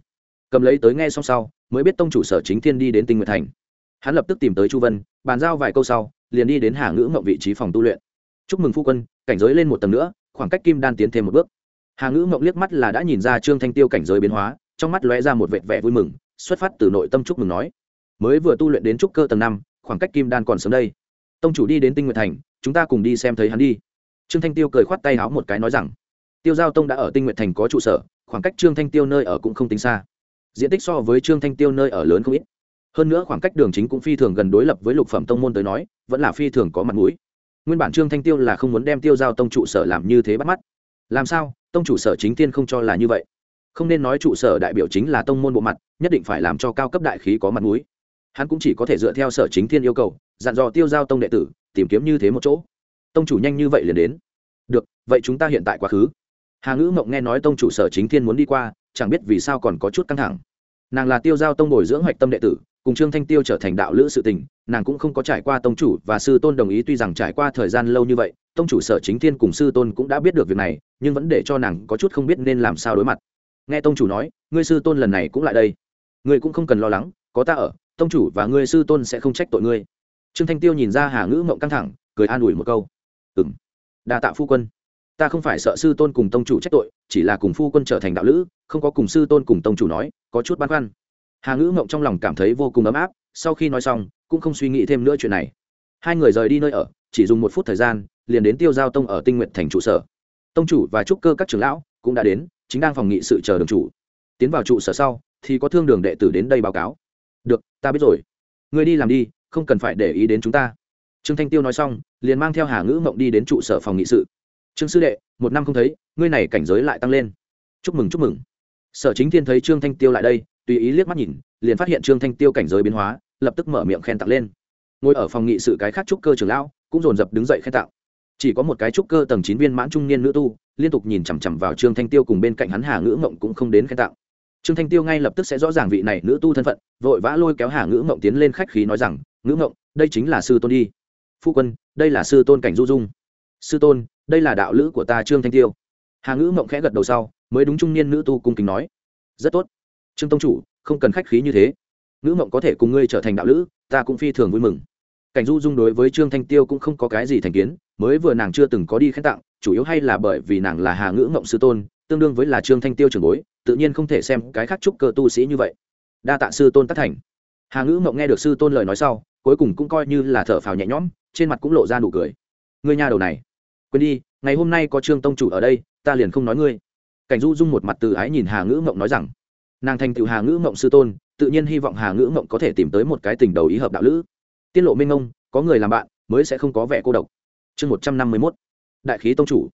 Cầm lấy tới nghe xong sau, mới biết tông chủ sở chính thiên đi đến tinh nguyện thành. Hắn lập tức tìm tới chu vân, bàn giao vài câu sau, liền đi đến hà ngữ mộng vị trí phòng tu luyện. Chúc mừng phu quân, cảnh giới lên một tầng nữa, khoảng cách kim đan tiến thêm một bước hà ngữ mộng liếc mắt là đã nhìn ra trương thanh tiêu cảnh giới biến hóa, trong mắt lóe ra một vệt vẻ vui mừng, xuất phát từ nội tâm chúc mừng nói. Mới vừa tu luyện đến trúc cơ tầng năm, khoảng cách kim đan còn sớm đây. Tông chủ đi đến tinh nguyện thành, chúng ta cùng đi xem thấy hắn đi. Trương thanh tiêu cười khoát tay háo một cái nói rằng, tiêu giao tông đã ở tinh nguyện thành có trụ sở, khoảng cách trương thanh tiêu nơi ở cũng không tính xa. Diện tích so với trương thanh tiêu nơi ở lớn không ít. Hơn nữa khoảng cách đường chính cũng phi thường gần đối lập với lục phẩm tông môn tới nói, vẫn là phi thường có mặt mũi. Nguyên bản trương thanh tiêu là không muốn đem tiêu giao tông trụ sở làm như thế bắt mắt làm sao? Tông chủ sở chính tiên không cho là như vậy. Không nên nói trụ sở đại biểu chính là tông môn bộ mặt, nhất định phải làm cho cao cấp đại khí có mặt mũi. Hắn cũng chỉ có thể dựa theo sở chính thiên yêu cầu, dặn dò tiêu giao tông đệ tử, tìm kiếm như thế một chỗ. Tông chủ nhanh như vậy liền đến. Được, vậy chúng ta hiện tại quá khứ. Hà ngữ mộng nghe nói tông chủ sở chính thiên muốn đi qua, chẳng biết vì sao còn có chút căng thẳng nàng là tiêu giao tông bồi dưỡng hoạch tâm đệ tử, cùng trương thanh tiêu trở thành đạo lữ sự tình, nàng cũng không có trải qua tông chủ và sư tôn đồng ý tuy rằng trải qua thời gian lâu như vậy, tông chủ sở chính thiên cùng sư tôn cũng đã biết được việc này, nhưng vẫn để cho nàng có chút không biết nên làm sao đối mặt. Nghe tông chủ nói, ngươi sư tôn lần này cũng lại đây. Ngươi cũng không cần lo lắng, có ta ở, tông chủ và ngươi sư tôn sẽ không trách tội ngươi. Trương thanh tiêu nhìn ra hà ngữ mộng căng thẳng, cười an ủi một câu. Ừ m đa tạ phu quân ta không phải sợ sư tôn cùng tông chủ trách tội, chỉ là cùng phu quân trở thành đạo lữ, không có cùng sư tôn cùng tông chủ nói, có chút băn khoăn. Hà ngữ mộng trong lòng cảm thấy vô cùng ấm áp, sau khi nói xong, cũng không suy nghĩ thêm nữa chuyện này. Hai người rời đi nơi ở, chỉ dùng một phút thời gian, liền đến tiêu giao tông ở tinh nguyện thành trụ sở. Tông chủ và trúc cơ các trưởng lão cũng đã đến, chính đang phòng nghị sự chờ đường chủ. Tiến vào trụ sở sau, thì có thương đường đệ tử đến đây báo cáo. Được, ta biết rồi. Người đi làm đi, không cần phải để ý đến chúng ta. Trương thanh tiêu nói xong, liền mang theo hà ngữ mộng đi đến trụ sở phòng nghị sự trương sư đệ, một năm không thấy, ngươi này cảnh giới lại tăng lên. Chúc mừng chúc mừng. Sở chính thiên thấy trương thanh tiêu lại đây, tùy ý liếc mắt nhìn, liền phát hiện trương thanh tiêu cảnh giới biến hóa, lập tức mở miệng khen tặng lên. Ngồi ở phòng nghị sự cái khác trúc cơ trưởng lão, cũng dồn dập đứng dậy khen tặng. Chỉ có một cái trúc cơ tầng chín viên mãn trung niên nữ tu, liên tục nhìn chằm chằm vào trương thanh tiêu cùng bên cạnh hắn hà ngữ mộng cũng không đến khen tặng. Trương thanh tiêu ngay lập tức sẽ rõ ràng vị này nữ tu thân phận, vội vã lôi kéo hà ngữ mộng tiến lên khách khí nói rằng, ngữ mộng đây chính là sư tôn đi. Phu quân, đây là sư tôn cảnh du dung. Sư tôn đây là đạo lữ của ta trương thanh tiêu hà ngữ mộng khẽ gật đầu sau mới đúng trung niên nữ tu cung kính nói rất tốt trương tông chủ không cần khách khí như thế ngữ mộng có thể cùng ngươi trở thành đạo lữ ta cũng phi thường vui mừng cảnh du dung đối với trương thanh tiêu cũng không có cái gì thành kiến mới vừa nàng chưa từng có đi khen tặng chủ yếu hay là bởi vì nàng là hà ngữ mộng sư tôn tương đương với là trương thanh tiêu trường bối tự nhiên không thể xem cái khác trúc cơ tu sĩ như vậy đa tạ sư tôn tất thành hà ngữ mộng nghe được sư tôn lời nói sau cuối cùng cũng coi như là thở phào nhẹ nhõm trên mặt cũng lộ ra nụ cười ngươi nhà đầu này quên đi, ngày hôm nay có trương tông chủ ở đây, ta liền không nói ngươi. Cảnh du dung một mặt từ ái nhìn hà ngữ mộng nói rằng, nàng thành tựu hà ngữ mộng sư tôn, tự nhiên hy vọng hà ngữ mộng có thể tìm tới một cái tình đầu ý hợp đạo lữ. Tiết lộ minh ông có người làm bạn, mới sẽ không có vẻ cô độc. Chương một trăm năm mươi mốt, đại khí tông chủ.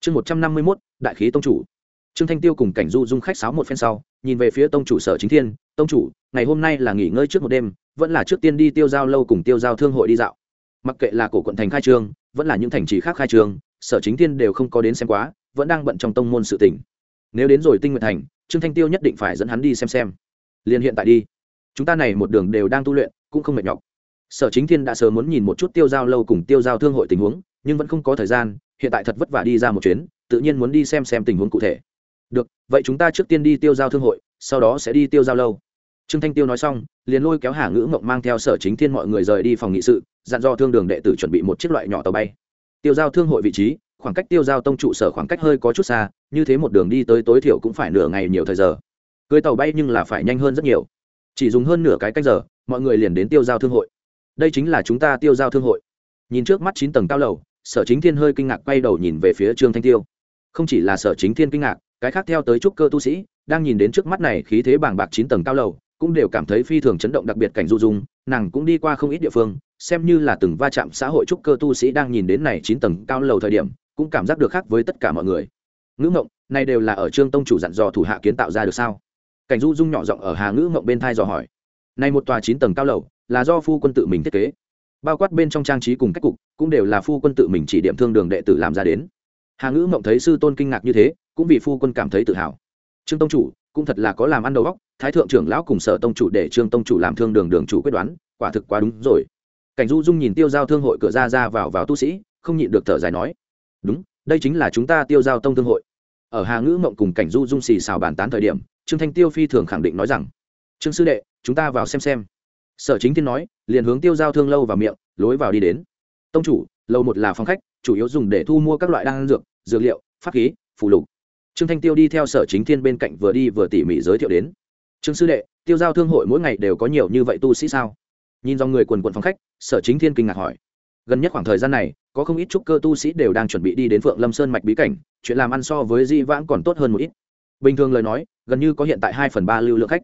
Chương một trăm năm mươi mốt, đại khí tông chủ. Trương thanh tiêu cùng cảnh du dung khách sáo một phen sau, nhìn về phía tông chủ sở chính thiên, tông chủ, ngày hôm nay là nghỉ ngơi trước một đêm, vẫn là trước tiên đi tiêu giao lâu cùng tiêu giao thương hội đi dạo. Mặc kệ là cổ quận thành khai trương vẫn là những thành trì khác khai trường, sở chính thiên đều không có đến xem quá vẫn đang bận trong tông môn sự tỉnh nếu đến rồi tinh nguyện thành trương thanh tiêu nhất định phải dẫn hắn đi xem xem. Liền hiện tại đi. Chúng ta này một đường đều đang tu luyện cũng không mệt nhọc. Sở chính thiên đã sớm muốn nhìn một chút tiêu giao lâu cùng tiêu giao thương hội tình huống nhưng vẫn không có thời gian hiện tại thật vất vả đi ra một chuyến tự nhiên muốn đi xem xem tình huống cụ thể. Được vậy chúng ta trước tiên đi tiêu giao thương hội sau đó sẽ đi tiêu giao lâu. Trương thanh tiêu nói xong liền lôi kéo hà ngữ mộng mang theo sở chính thiên mọi người rời đi phòng nghị sự dặn do thương đường đệ tử chuẩn bị một chiếc loại nhỏ tàu bay. Tiêu giao thương hội vị trí, khoảng cách tiêu giao tông trụ sở khoảng cách hơi có chút xa, như thế một đường đi tới tối thiểu cũng phải nửa ngày nhiều thời giờ. Cưới tàu bay nhưng là phải nhanh hơn rất nhiều. Chỉ dùng hơn nửa cái cách giờ, mọi người liền đến tiêu giao thương hội. Đây chính là chúng ta tiêu giao thương hội. Nhìn trước mắt chín tầng cao lầu, sở chính thiên hơi kinh ngạc quay đầu nhìn về phía trương thanh tiêu. Không chỉ là sở chính thiên kinh ngạc, cái khác theo tới trúc cơ tu sĩ, đang nhìn đến trước mắt này khí thế bàng bạc chín tầng cao lầu, cũng đều cảm thấy phi thường chấn động, đặc biệt cảnh du dung, nàng cũng đi qua không ít địa phương xem như là từng va chạm xã hội trúc cơ tu sĩ đang nhìn đến này chín tầng cao lầu thời điểm, cũng cảm giác được khác với tất cả mọi người. Ngữ ngộng, này đều là ở trương tông chủ dặn dò thủ hạ kiến tạo ra được sao? Cảnh du dung nhỏ giọng ở hà ngữ ngộng bên thai dò hỏi. Này một tòa chín tầng cao lầu, là do phu quân tự mình thiết kế. Bao quát bên trong trang trí cùng cách cục, cũng đều là phu quân tự mình chỉ điểm thương đường đệ tử làm ra đến. Hà ngữ mộng thấy sư tôn kinh ngạc như thế, cũng vì phu quân cảm thấy tự hào. Trương tông chủ, cũng thật là có làm ăn đầu góc thái thượng trưởng lão cùng sở tông chủ để trương tông chủ làm thương đường đường chủ quyết đoán, quả thực quá đúng rồi cảnh du dung nhìn tiêu giao thương hội cửa ra ra vào vào tu sĩ, không nhịn được thở dài nói, đúng, đây chính là chúng ta tiêu giao tông thương hội. Ở hà ngữ mộng cùng cảnh du dung xì xào bàn tán thời điểm, trương thanh tiêu phi thường khẳng định nói rằng, trương sư đệ, chúng ta vào xem xem. Sở chính thiên nói, liền hướng tiêu giao thương lâu vào miệng, lối vào đi đến. Tông chủ, lâu một là phòng khách, chủ yếu dùng để thu mua các loại đan dược dược liệu, pháp khí phụ lục. Trương thanh tiêu đi theo sở chính thiên bên cạnh vừa đi vừa tỉ mỉ giới thiệu đến. Trương sư đệ, tiêu giao thương hội mỗi ngày đều có nhiều như vậy tu sĩ sao? Nhìn dòng người quần quận phòng khách, sở chính thiên kinh ngạc hỏi. Gần nhất khoảng thời gian này, có không ít trúc cơ tu sĩ đều đang chuẩn bị đi đến phượng lâm sơn mạch bí cảnh, chuyện làm ăn so với di vãng còn tốt hơn một ít. Bình thường lời nói, gần như có hiện tại hai phần ba lưu lượng khách.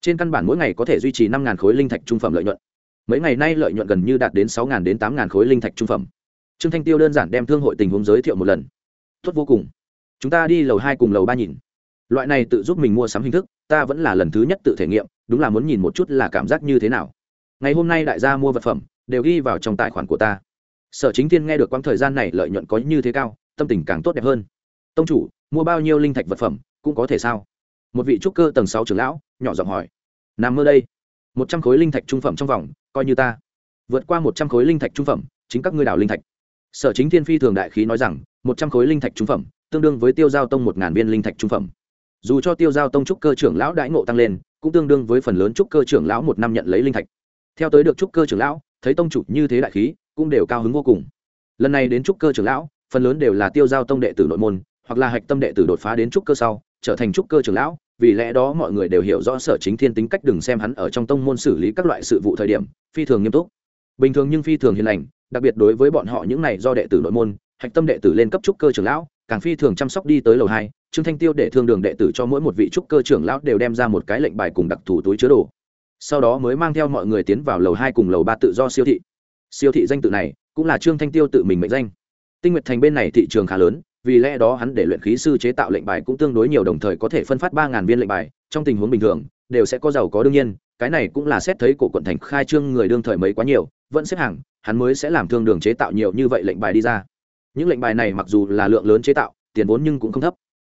Trên căn bản mỗi ngày có thể duy trì năm khối linh thạch trung phẩm lợi nhuận. Mấy ngày nay lợi nhuận gần như đạt đến sáu đến tám khối linh thạch trung phẩm. Trương thanh tiêu đơn giản đem thương hội tình huống giới thiệu một lần. Tốt vô cùng. Chúng ta đi lầu hai cùng lầu ba nhìn. Loại này tự giúp mình mua sắm hình thức, ta vẫn là lần thứ nhất tự thể nghiệm, đúng là muốn nhìn một chút là cảm giác như thế nào ngày hôm nay đại gia mua vật phẩm, đều ghi vào trong tài khoản của ta. Sở chính Thiên nghe được quãng thời gian này lợi nhuận có như thế cao, tâm tình càng tốt đẹp hơn. Tông chủ, mua bao nhiêu linh thạch vật phẩm, cũng có thể sao? Một vị trúc cơ tầng sáu trưởng lão, nhỏ giọng hỏi. Nằm mơ đây. Một trăm khối linh thạch trung phẩm trong vòng, coi như ta. Vượt qua một trăm khối linh thạch trung phẩm, chính các ngươi đảo linh thạch. Sở chính thiên phi thường đại khí nói rằng, một trăm khối linh thạch trung phẩm, tương đương với tiêu giao tông một ngàn viên linh thạch trung phẩm. Dù cho tiêu giao tông trúc cơ trưởng lão đãi ngộ tăng lên, cũng tương đương với phần lớn trúc cơ trưởng lão một năm nhận lấy linh thạch theo tới được trúc cơ trưởng lão, thấy tông chủ như thế đại khí, cũng đều cao hứng vô cùng. Lần này đến trúc cơ trưởng lão, phần lớn đều là tiêu giao tông đệ tử nội môn, hoặc là hạch tâm đệ tử đột phá đến trúc cơ sau, trở thành trúc cơ trưởng lão, vì lẽ đó mọi người đều hiểu rõ sở chính thiên tính cách đừng xem hắn ở trong tông môn xử lý các loại sự vụ thời điểm, phi thường nghiêm túc. Bình thường nhưng phi thường hiền lành, đặc biệt đối với bọn họ những này do đệ tử nội môn, hạch tâm đệ tử lên cấp trúc cơ trưởng lão, càng phi thường chăm sóc đi tới lầu hai, trương thanh tiêu để thương đường đệ tử cho mỗi một vị trúc cơ trưởng lão đều đem ra một cái lệnh bài cùng đặc thù túi chứa đồ sau đó mới mang theo mọi người tiến vào lầu hai cùng lầu ba tự do siêu thị. Siêu thị danh tự này cũng là trương thanh tiêu tự mình mệnh danh. Tinh nguyệt thành bên này thị trường khá lớn, vì lẽ đó hắn để luyện khí sư chế tạo lệnh bài cũng tương đối nhiều đồng thời có thể phân phát ba viên lệnh bài, trong tình huống bình thường, đều sẽ có giàu có đương nhiên, cái này cũng là xét thấy cổ quận thành khai trương người đương thời mấy quá nhiều, vẫn xếp hàng, hắn mới sẽ làm thương đường chế tạo nhiều như vậy lệnh bài đi ra. Những lệnh bài này mặc dù là lượng lớn chế tạo, tiền vốn nhưng cũng không thấp.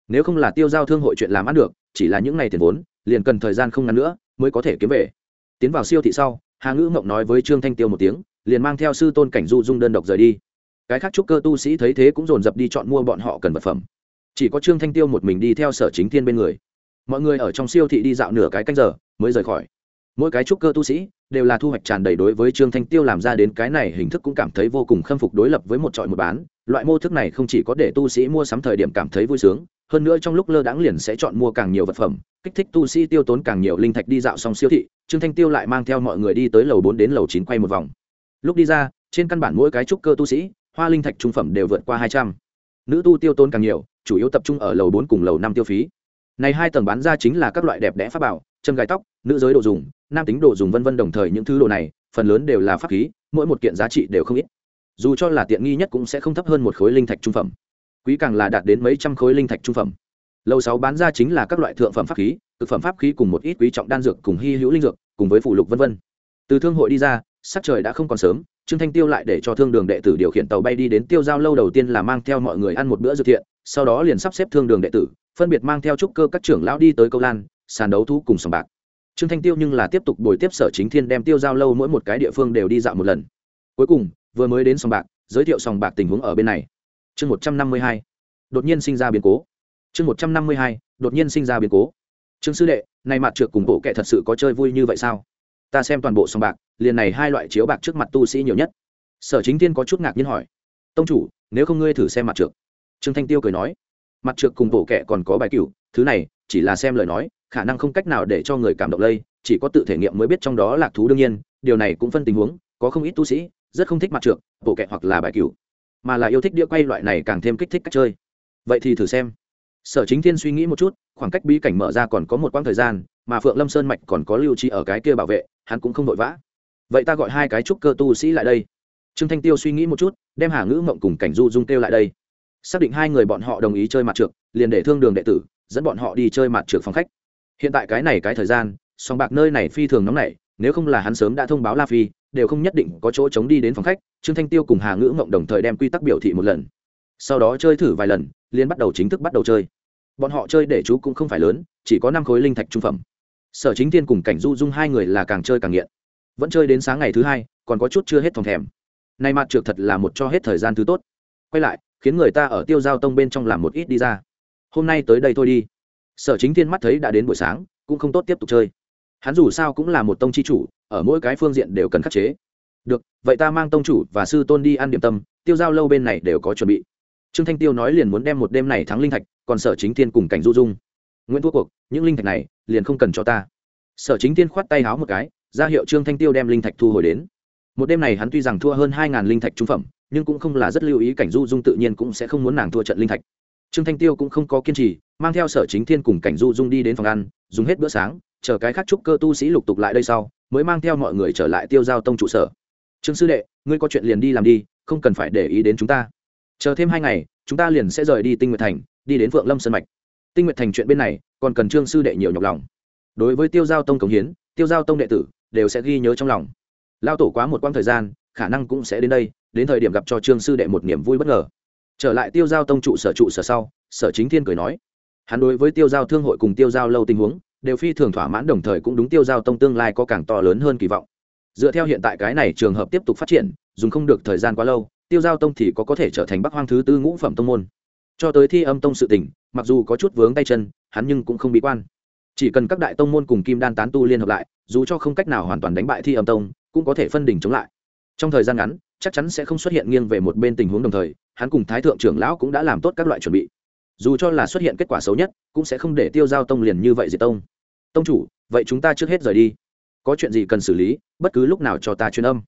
Nếu không là tiêu giao thương hội chuyện làm ăn được, chỉ là những ngày tiền vốn, liền cần thời gian không ngắn nữa mới có thể kiếm về. Tiến vào siêu thị sau, hà ngữ mộng nói với trương thanh tiêu một tiếng, liền mang theo sư tôn cảnh du dung đơn độc rời đi. Cái khác trúc cơ tu sĩ thấy thế cũng dồn dập đi chọn mua bọn họ cần vật phẩm. Chỉ có trương thanh tiêu một mình đi theo sở chính thiên bên người. Mọi người ở trong siêu thị đi dạo nửa cái canh giờ, mới rời khỏi. Mỗi cái trúc cơ tu sĩ, đều là thu hoạch tràn đầy đối với trương thanh tiêu làm ra đến cái này hình thức cũng cảm thấy vô cùng khâm phục đối lập với một trọi một bán. Loại mô thức này không chỉ có để tu sĩ mua sắm thời điểm cảm thấy vui sướng hơn nữa trong lúc lơ đãng liền sẽ chọn mua càng nhiều vật phẩm, kích thích tu sĩ tiêu tốn càng nhiều linh thạch đi dạo xong siêu thị, trương thanh tiêu lại mang theo mọi người đi tới lầu bốn đến lầu chín quay một vòng. Lúc đi ra, trên căn bản mỗi cái trúc cơ tu sĩ, hoa linh thạch trung phẩm đều vượt qua hai trăm. Nữ tu tiêu tốn càng nhiều, chủ yếu tập trung ở lầu bốn cùng lầu năm tiêu phí. Này hai tầng bán ra chính là các loại đẹp đẽ pháp bảo chân gai tóc, nữ giới đồ dùng, nam tính đồ dùng vân vân đồng thời những thứ đồ này, phần lớn đều là pháp khí, mỗi một kiện giá trị đều không ít. Dù cho là tiện nghi nhất cũng sẽ không thấp hơn một khối linh thạch trung phẩm quý càng là đạt đến mấy trăm khối linh thạch trung phẩm. Lâu sáu bán ra chính là các loại thượng phẩm pháp khí thực phẩm pháp khí cùng một ít quý trọng đan dược cùng hy hữu linh dược, cùng với phụ lục vân vân. Từ thương hội đi ra, sắc trời đã không còn sớm, trương thanh tiêu lại để cho thương đường đệ tử điều khiển tàu bay đi đến tiêu giao lâu đầu tiên là mang theo mọi người ăn một bữa dược thiện, sau đó liền sắp xếp thương đường đệ tử, phân biệt mang theo trúc cơ các trưởng lão đi tới câu lan, sàn đấu thu cùng sòng bạc. Trương thanh tiêu nhưng là tiếp tục bồi tiếp sở chính thiên đem tiêu giao lâu mỗi một cái địa phương đều đi dạo một lần. Cuối cùng, vừa mới đến sòng bạc, giới thiệu sòng bạc tình huống ở bên này chương một trăm năm mươi hai, đột nhiên sinh ra biến cố. chương một trăm năm mươi hai, đột nhiên sinh ra biến cố. Trương sư đệ, này mặt trượt cùng bộ kệ thật sự có chơi vui như vậy sao? Ta xem toàn bộ sòng bạc, liền này hai loại chiếu bạc trước mặt tu sĩ nhiều nhất. Sở chính thiên có chút ngạc nhiên hỏi, tông chủ, nếu không ngươi thử xem mặt trượt trương thanh tiêu cười nói, mặt trượt cùng bộ kệ còn có bài cửu, thứ này chỉ là xem lời nói, khả năng không cách nào để cho người cảm động lây, chỉ có tự thể nghiệm mới biết trong đó lạc thú đương nhiên, điều này cũng phân tình huống, có không ít tu sĩ rất không thích mặt trượt bộ kệ hoặc là bài cửu mà là yêu thích đĩa quay loại này càng thêm kích thích cách chơi. Vậy thì thử xem. Sở chính thiên suy nghĩ một chút, khoảng cách bí cảnh mở ra còn có một quãng thời gian, mà phượng lâm sơn mạch còn có lưu trí ở cái kia bảo vệ, hắn cũng không vội vã. Vậy ta gọi hai cái trúc cơ tu sĩ lại đây. Trương thanh tiêu suy nghĩ một chút, đem hà ngữ mộng cùng cảnh du dung kêu lại đây. Xác định hai người bọn họ đồng ý chơi mặt trượt liền để thương đường đệ tử, dẫn bọn họ đi chơi mặt trượt phòng khách. Hiện tại cái này cái thời gian sòng bạc nơi này phi thường nóng nảy, nếu không là hắn sớm đã thông báo la phi đều không nhất định có chỗ chống đi đến phòng khách, trương thanh tiêu cùng hà ngữ mộng đồng thời đem quy tắc biểu thị một lần. Sau đó chơi thử vài lần liên bắt đầu chính thức bắt đầu chơi. Bọn họ chơi để chú cũng không phải lớn, chỉ có năm khối linh thạch trung phẩm. Sở chính tiên cùng cảnh du dung hai người là càng chơi càng nghiện. Vẫn chơi đến sáng ngày thứ hai, còn có chút chưa hết phòng thèm. Nay mặt trượt thật là một cho hết thời gian thứ tốt. Quay lại, khiến người ta ở tiêu giao tông bên trong làm một ít đi ra. Hôm nay tới đây thôi đi. Sở chính tiên mắt thấy đã đến buổi sáng, cũng không tốt tiếp tục chơi hắn dù sao cũng là một tông chi chủ, ở mỗi cái phương diện đều cần khắc chế. Được, vậy ta mang tông chủ và sư tôn đi ăn điểm tâm, tiêu giao lâu bên này đều có chuẩn bị. Trương thanh tiêu nói liền muốn đem một đêm này thắng linh thạch, còn sở chính thiên cùng cảnh du dung. Nguyễn thua cuộc, những linh thạch này, liền không cần cho ta. Sở chính thiên khoát tay háo một cái, ra hiệu trương thanh tiêu đem linh thạch thu hồi đến. Một đêm này hắn tuy rằng thua hơn hai ngàn linh thạch trung phẩm, nhưng cũng không là rất lưu ý cảnh du dung tự nhiên cũng sẽ không muốn nàng thua trận linh thạch. Trương thanh tiêu cũng không có kiên trì, mang theo sở chính thiên cùng cảnh du dung đi đến phòng ăn, dùng hết bữa sáng chờ cái khác trúc cơ tu sĩ lục tục lại đây sau, mới mang theo mọi người trở lại tiêu giao tông trụ sở. Trương sư đệ, ngươi có chuyện liền đi làm đi, không cần phải để ý đến chúng ta. Chờ thêm hai ngày, chúng ta liền sẽ rời đi tinh nguyệt thành, đi đến phượng lâm sơn mạch. Tinh nguyệt thành chuyện bên này, còn cần trương sư đệ nhiều nhọc lòng. Đối với tiêu giao tông cống hiến, tiêu giao tông đệ tử đều sẽ ghi nhớ trong lòng. Lao tổ quá một quãng thời gian, khả năng cũng sẽ đến đây, đến thời điểm gặp cho trương sư đệ một niềm vui bất ngờ. Trở lại tiêu giao tông trụ sở trụ sở sau, sở chính thiên cười nói, hắn đối với tiêu giao thương hội cùng tiêu giao lâu tình huống đều phi thường thỏa mãn đồng thời cũng đúng tiêu giao tông tương lai có càng to lớn hơn kỳ vọng. Dựa theo hiện tại cái này trường hợp tiếp tục phát triển dùng không được thời gian quá lâu tiêu giao tông thì có có thể trở thành bắc hoang thứ tư ngũ phẩm tông môn. Cho tới thi âm tông sự tỉnh, mặc dù có chút vướng tay chân hắn nhưng cũng không bị quan. Chỉ cần các đại tông môn cùng kim đan tán tu liên hợp lại dù cho không cách nào hoàn toàn đánh bại thi âm tông cũng có thể phân đỉnh chống lại. Trong thời gian ngắn chắc chắn sẽ không xuất hiện nghiêng về một bên tình huống đồng thời hắn cùng thái thượng trưởng lão cũng đã làm tốt các loại chuẩn bị dù cho là xuất hiện kết quả xấu nhất, cũng sẽ không để tiêu giao tông liền như vậy diệt tông. Tông chủ, vậy chúng ta trước hết rời đi. Có chuyện gì cần xử lý, bất cứ lúc nào cho ta truyền âm.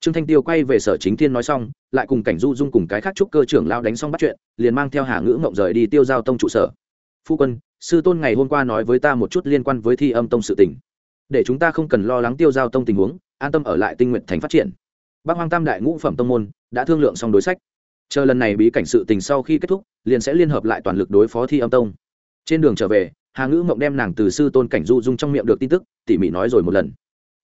Trương thanh tiêu quay về sở chính thiên nói xong, lại cùng cảnh du dung cùng cái khác trúc cơ trưởng lao đánh xong bắt chuyện, liền mang theo hà ngữ mộng rời đi tiêu giao tông trụ sở. Phu quân, sư tôn ngày hôm qua nói với ta một chút liên quan với thi âm tông sự tình. Để chúng ta không cần lo lắng tiêu giao tông tình huống, an tâm ở lại tinh nguyện thành phát triển. Bác hoang tam đại ngũ phẩm tông môn đã thương lượng xong đối sách chờ lần này bí cảnh sự tình sau khi kết thúc, liền sẽ liên hợp lại toàn lực đối phó thi âm tông. Trên đường trở về, hà ngữ mộng đem nàng từ sư tôn cảnh du dung trong miệng được tin tức, tỉ mỉ nói rồi một lần.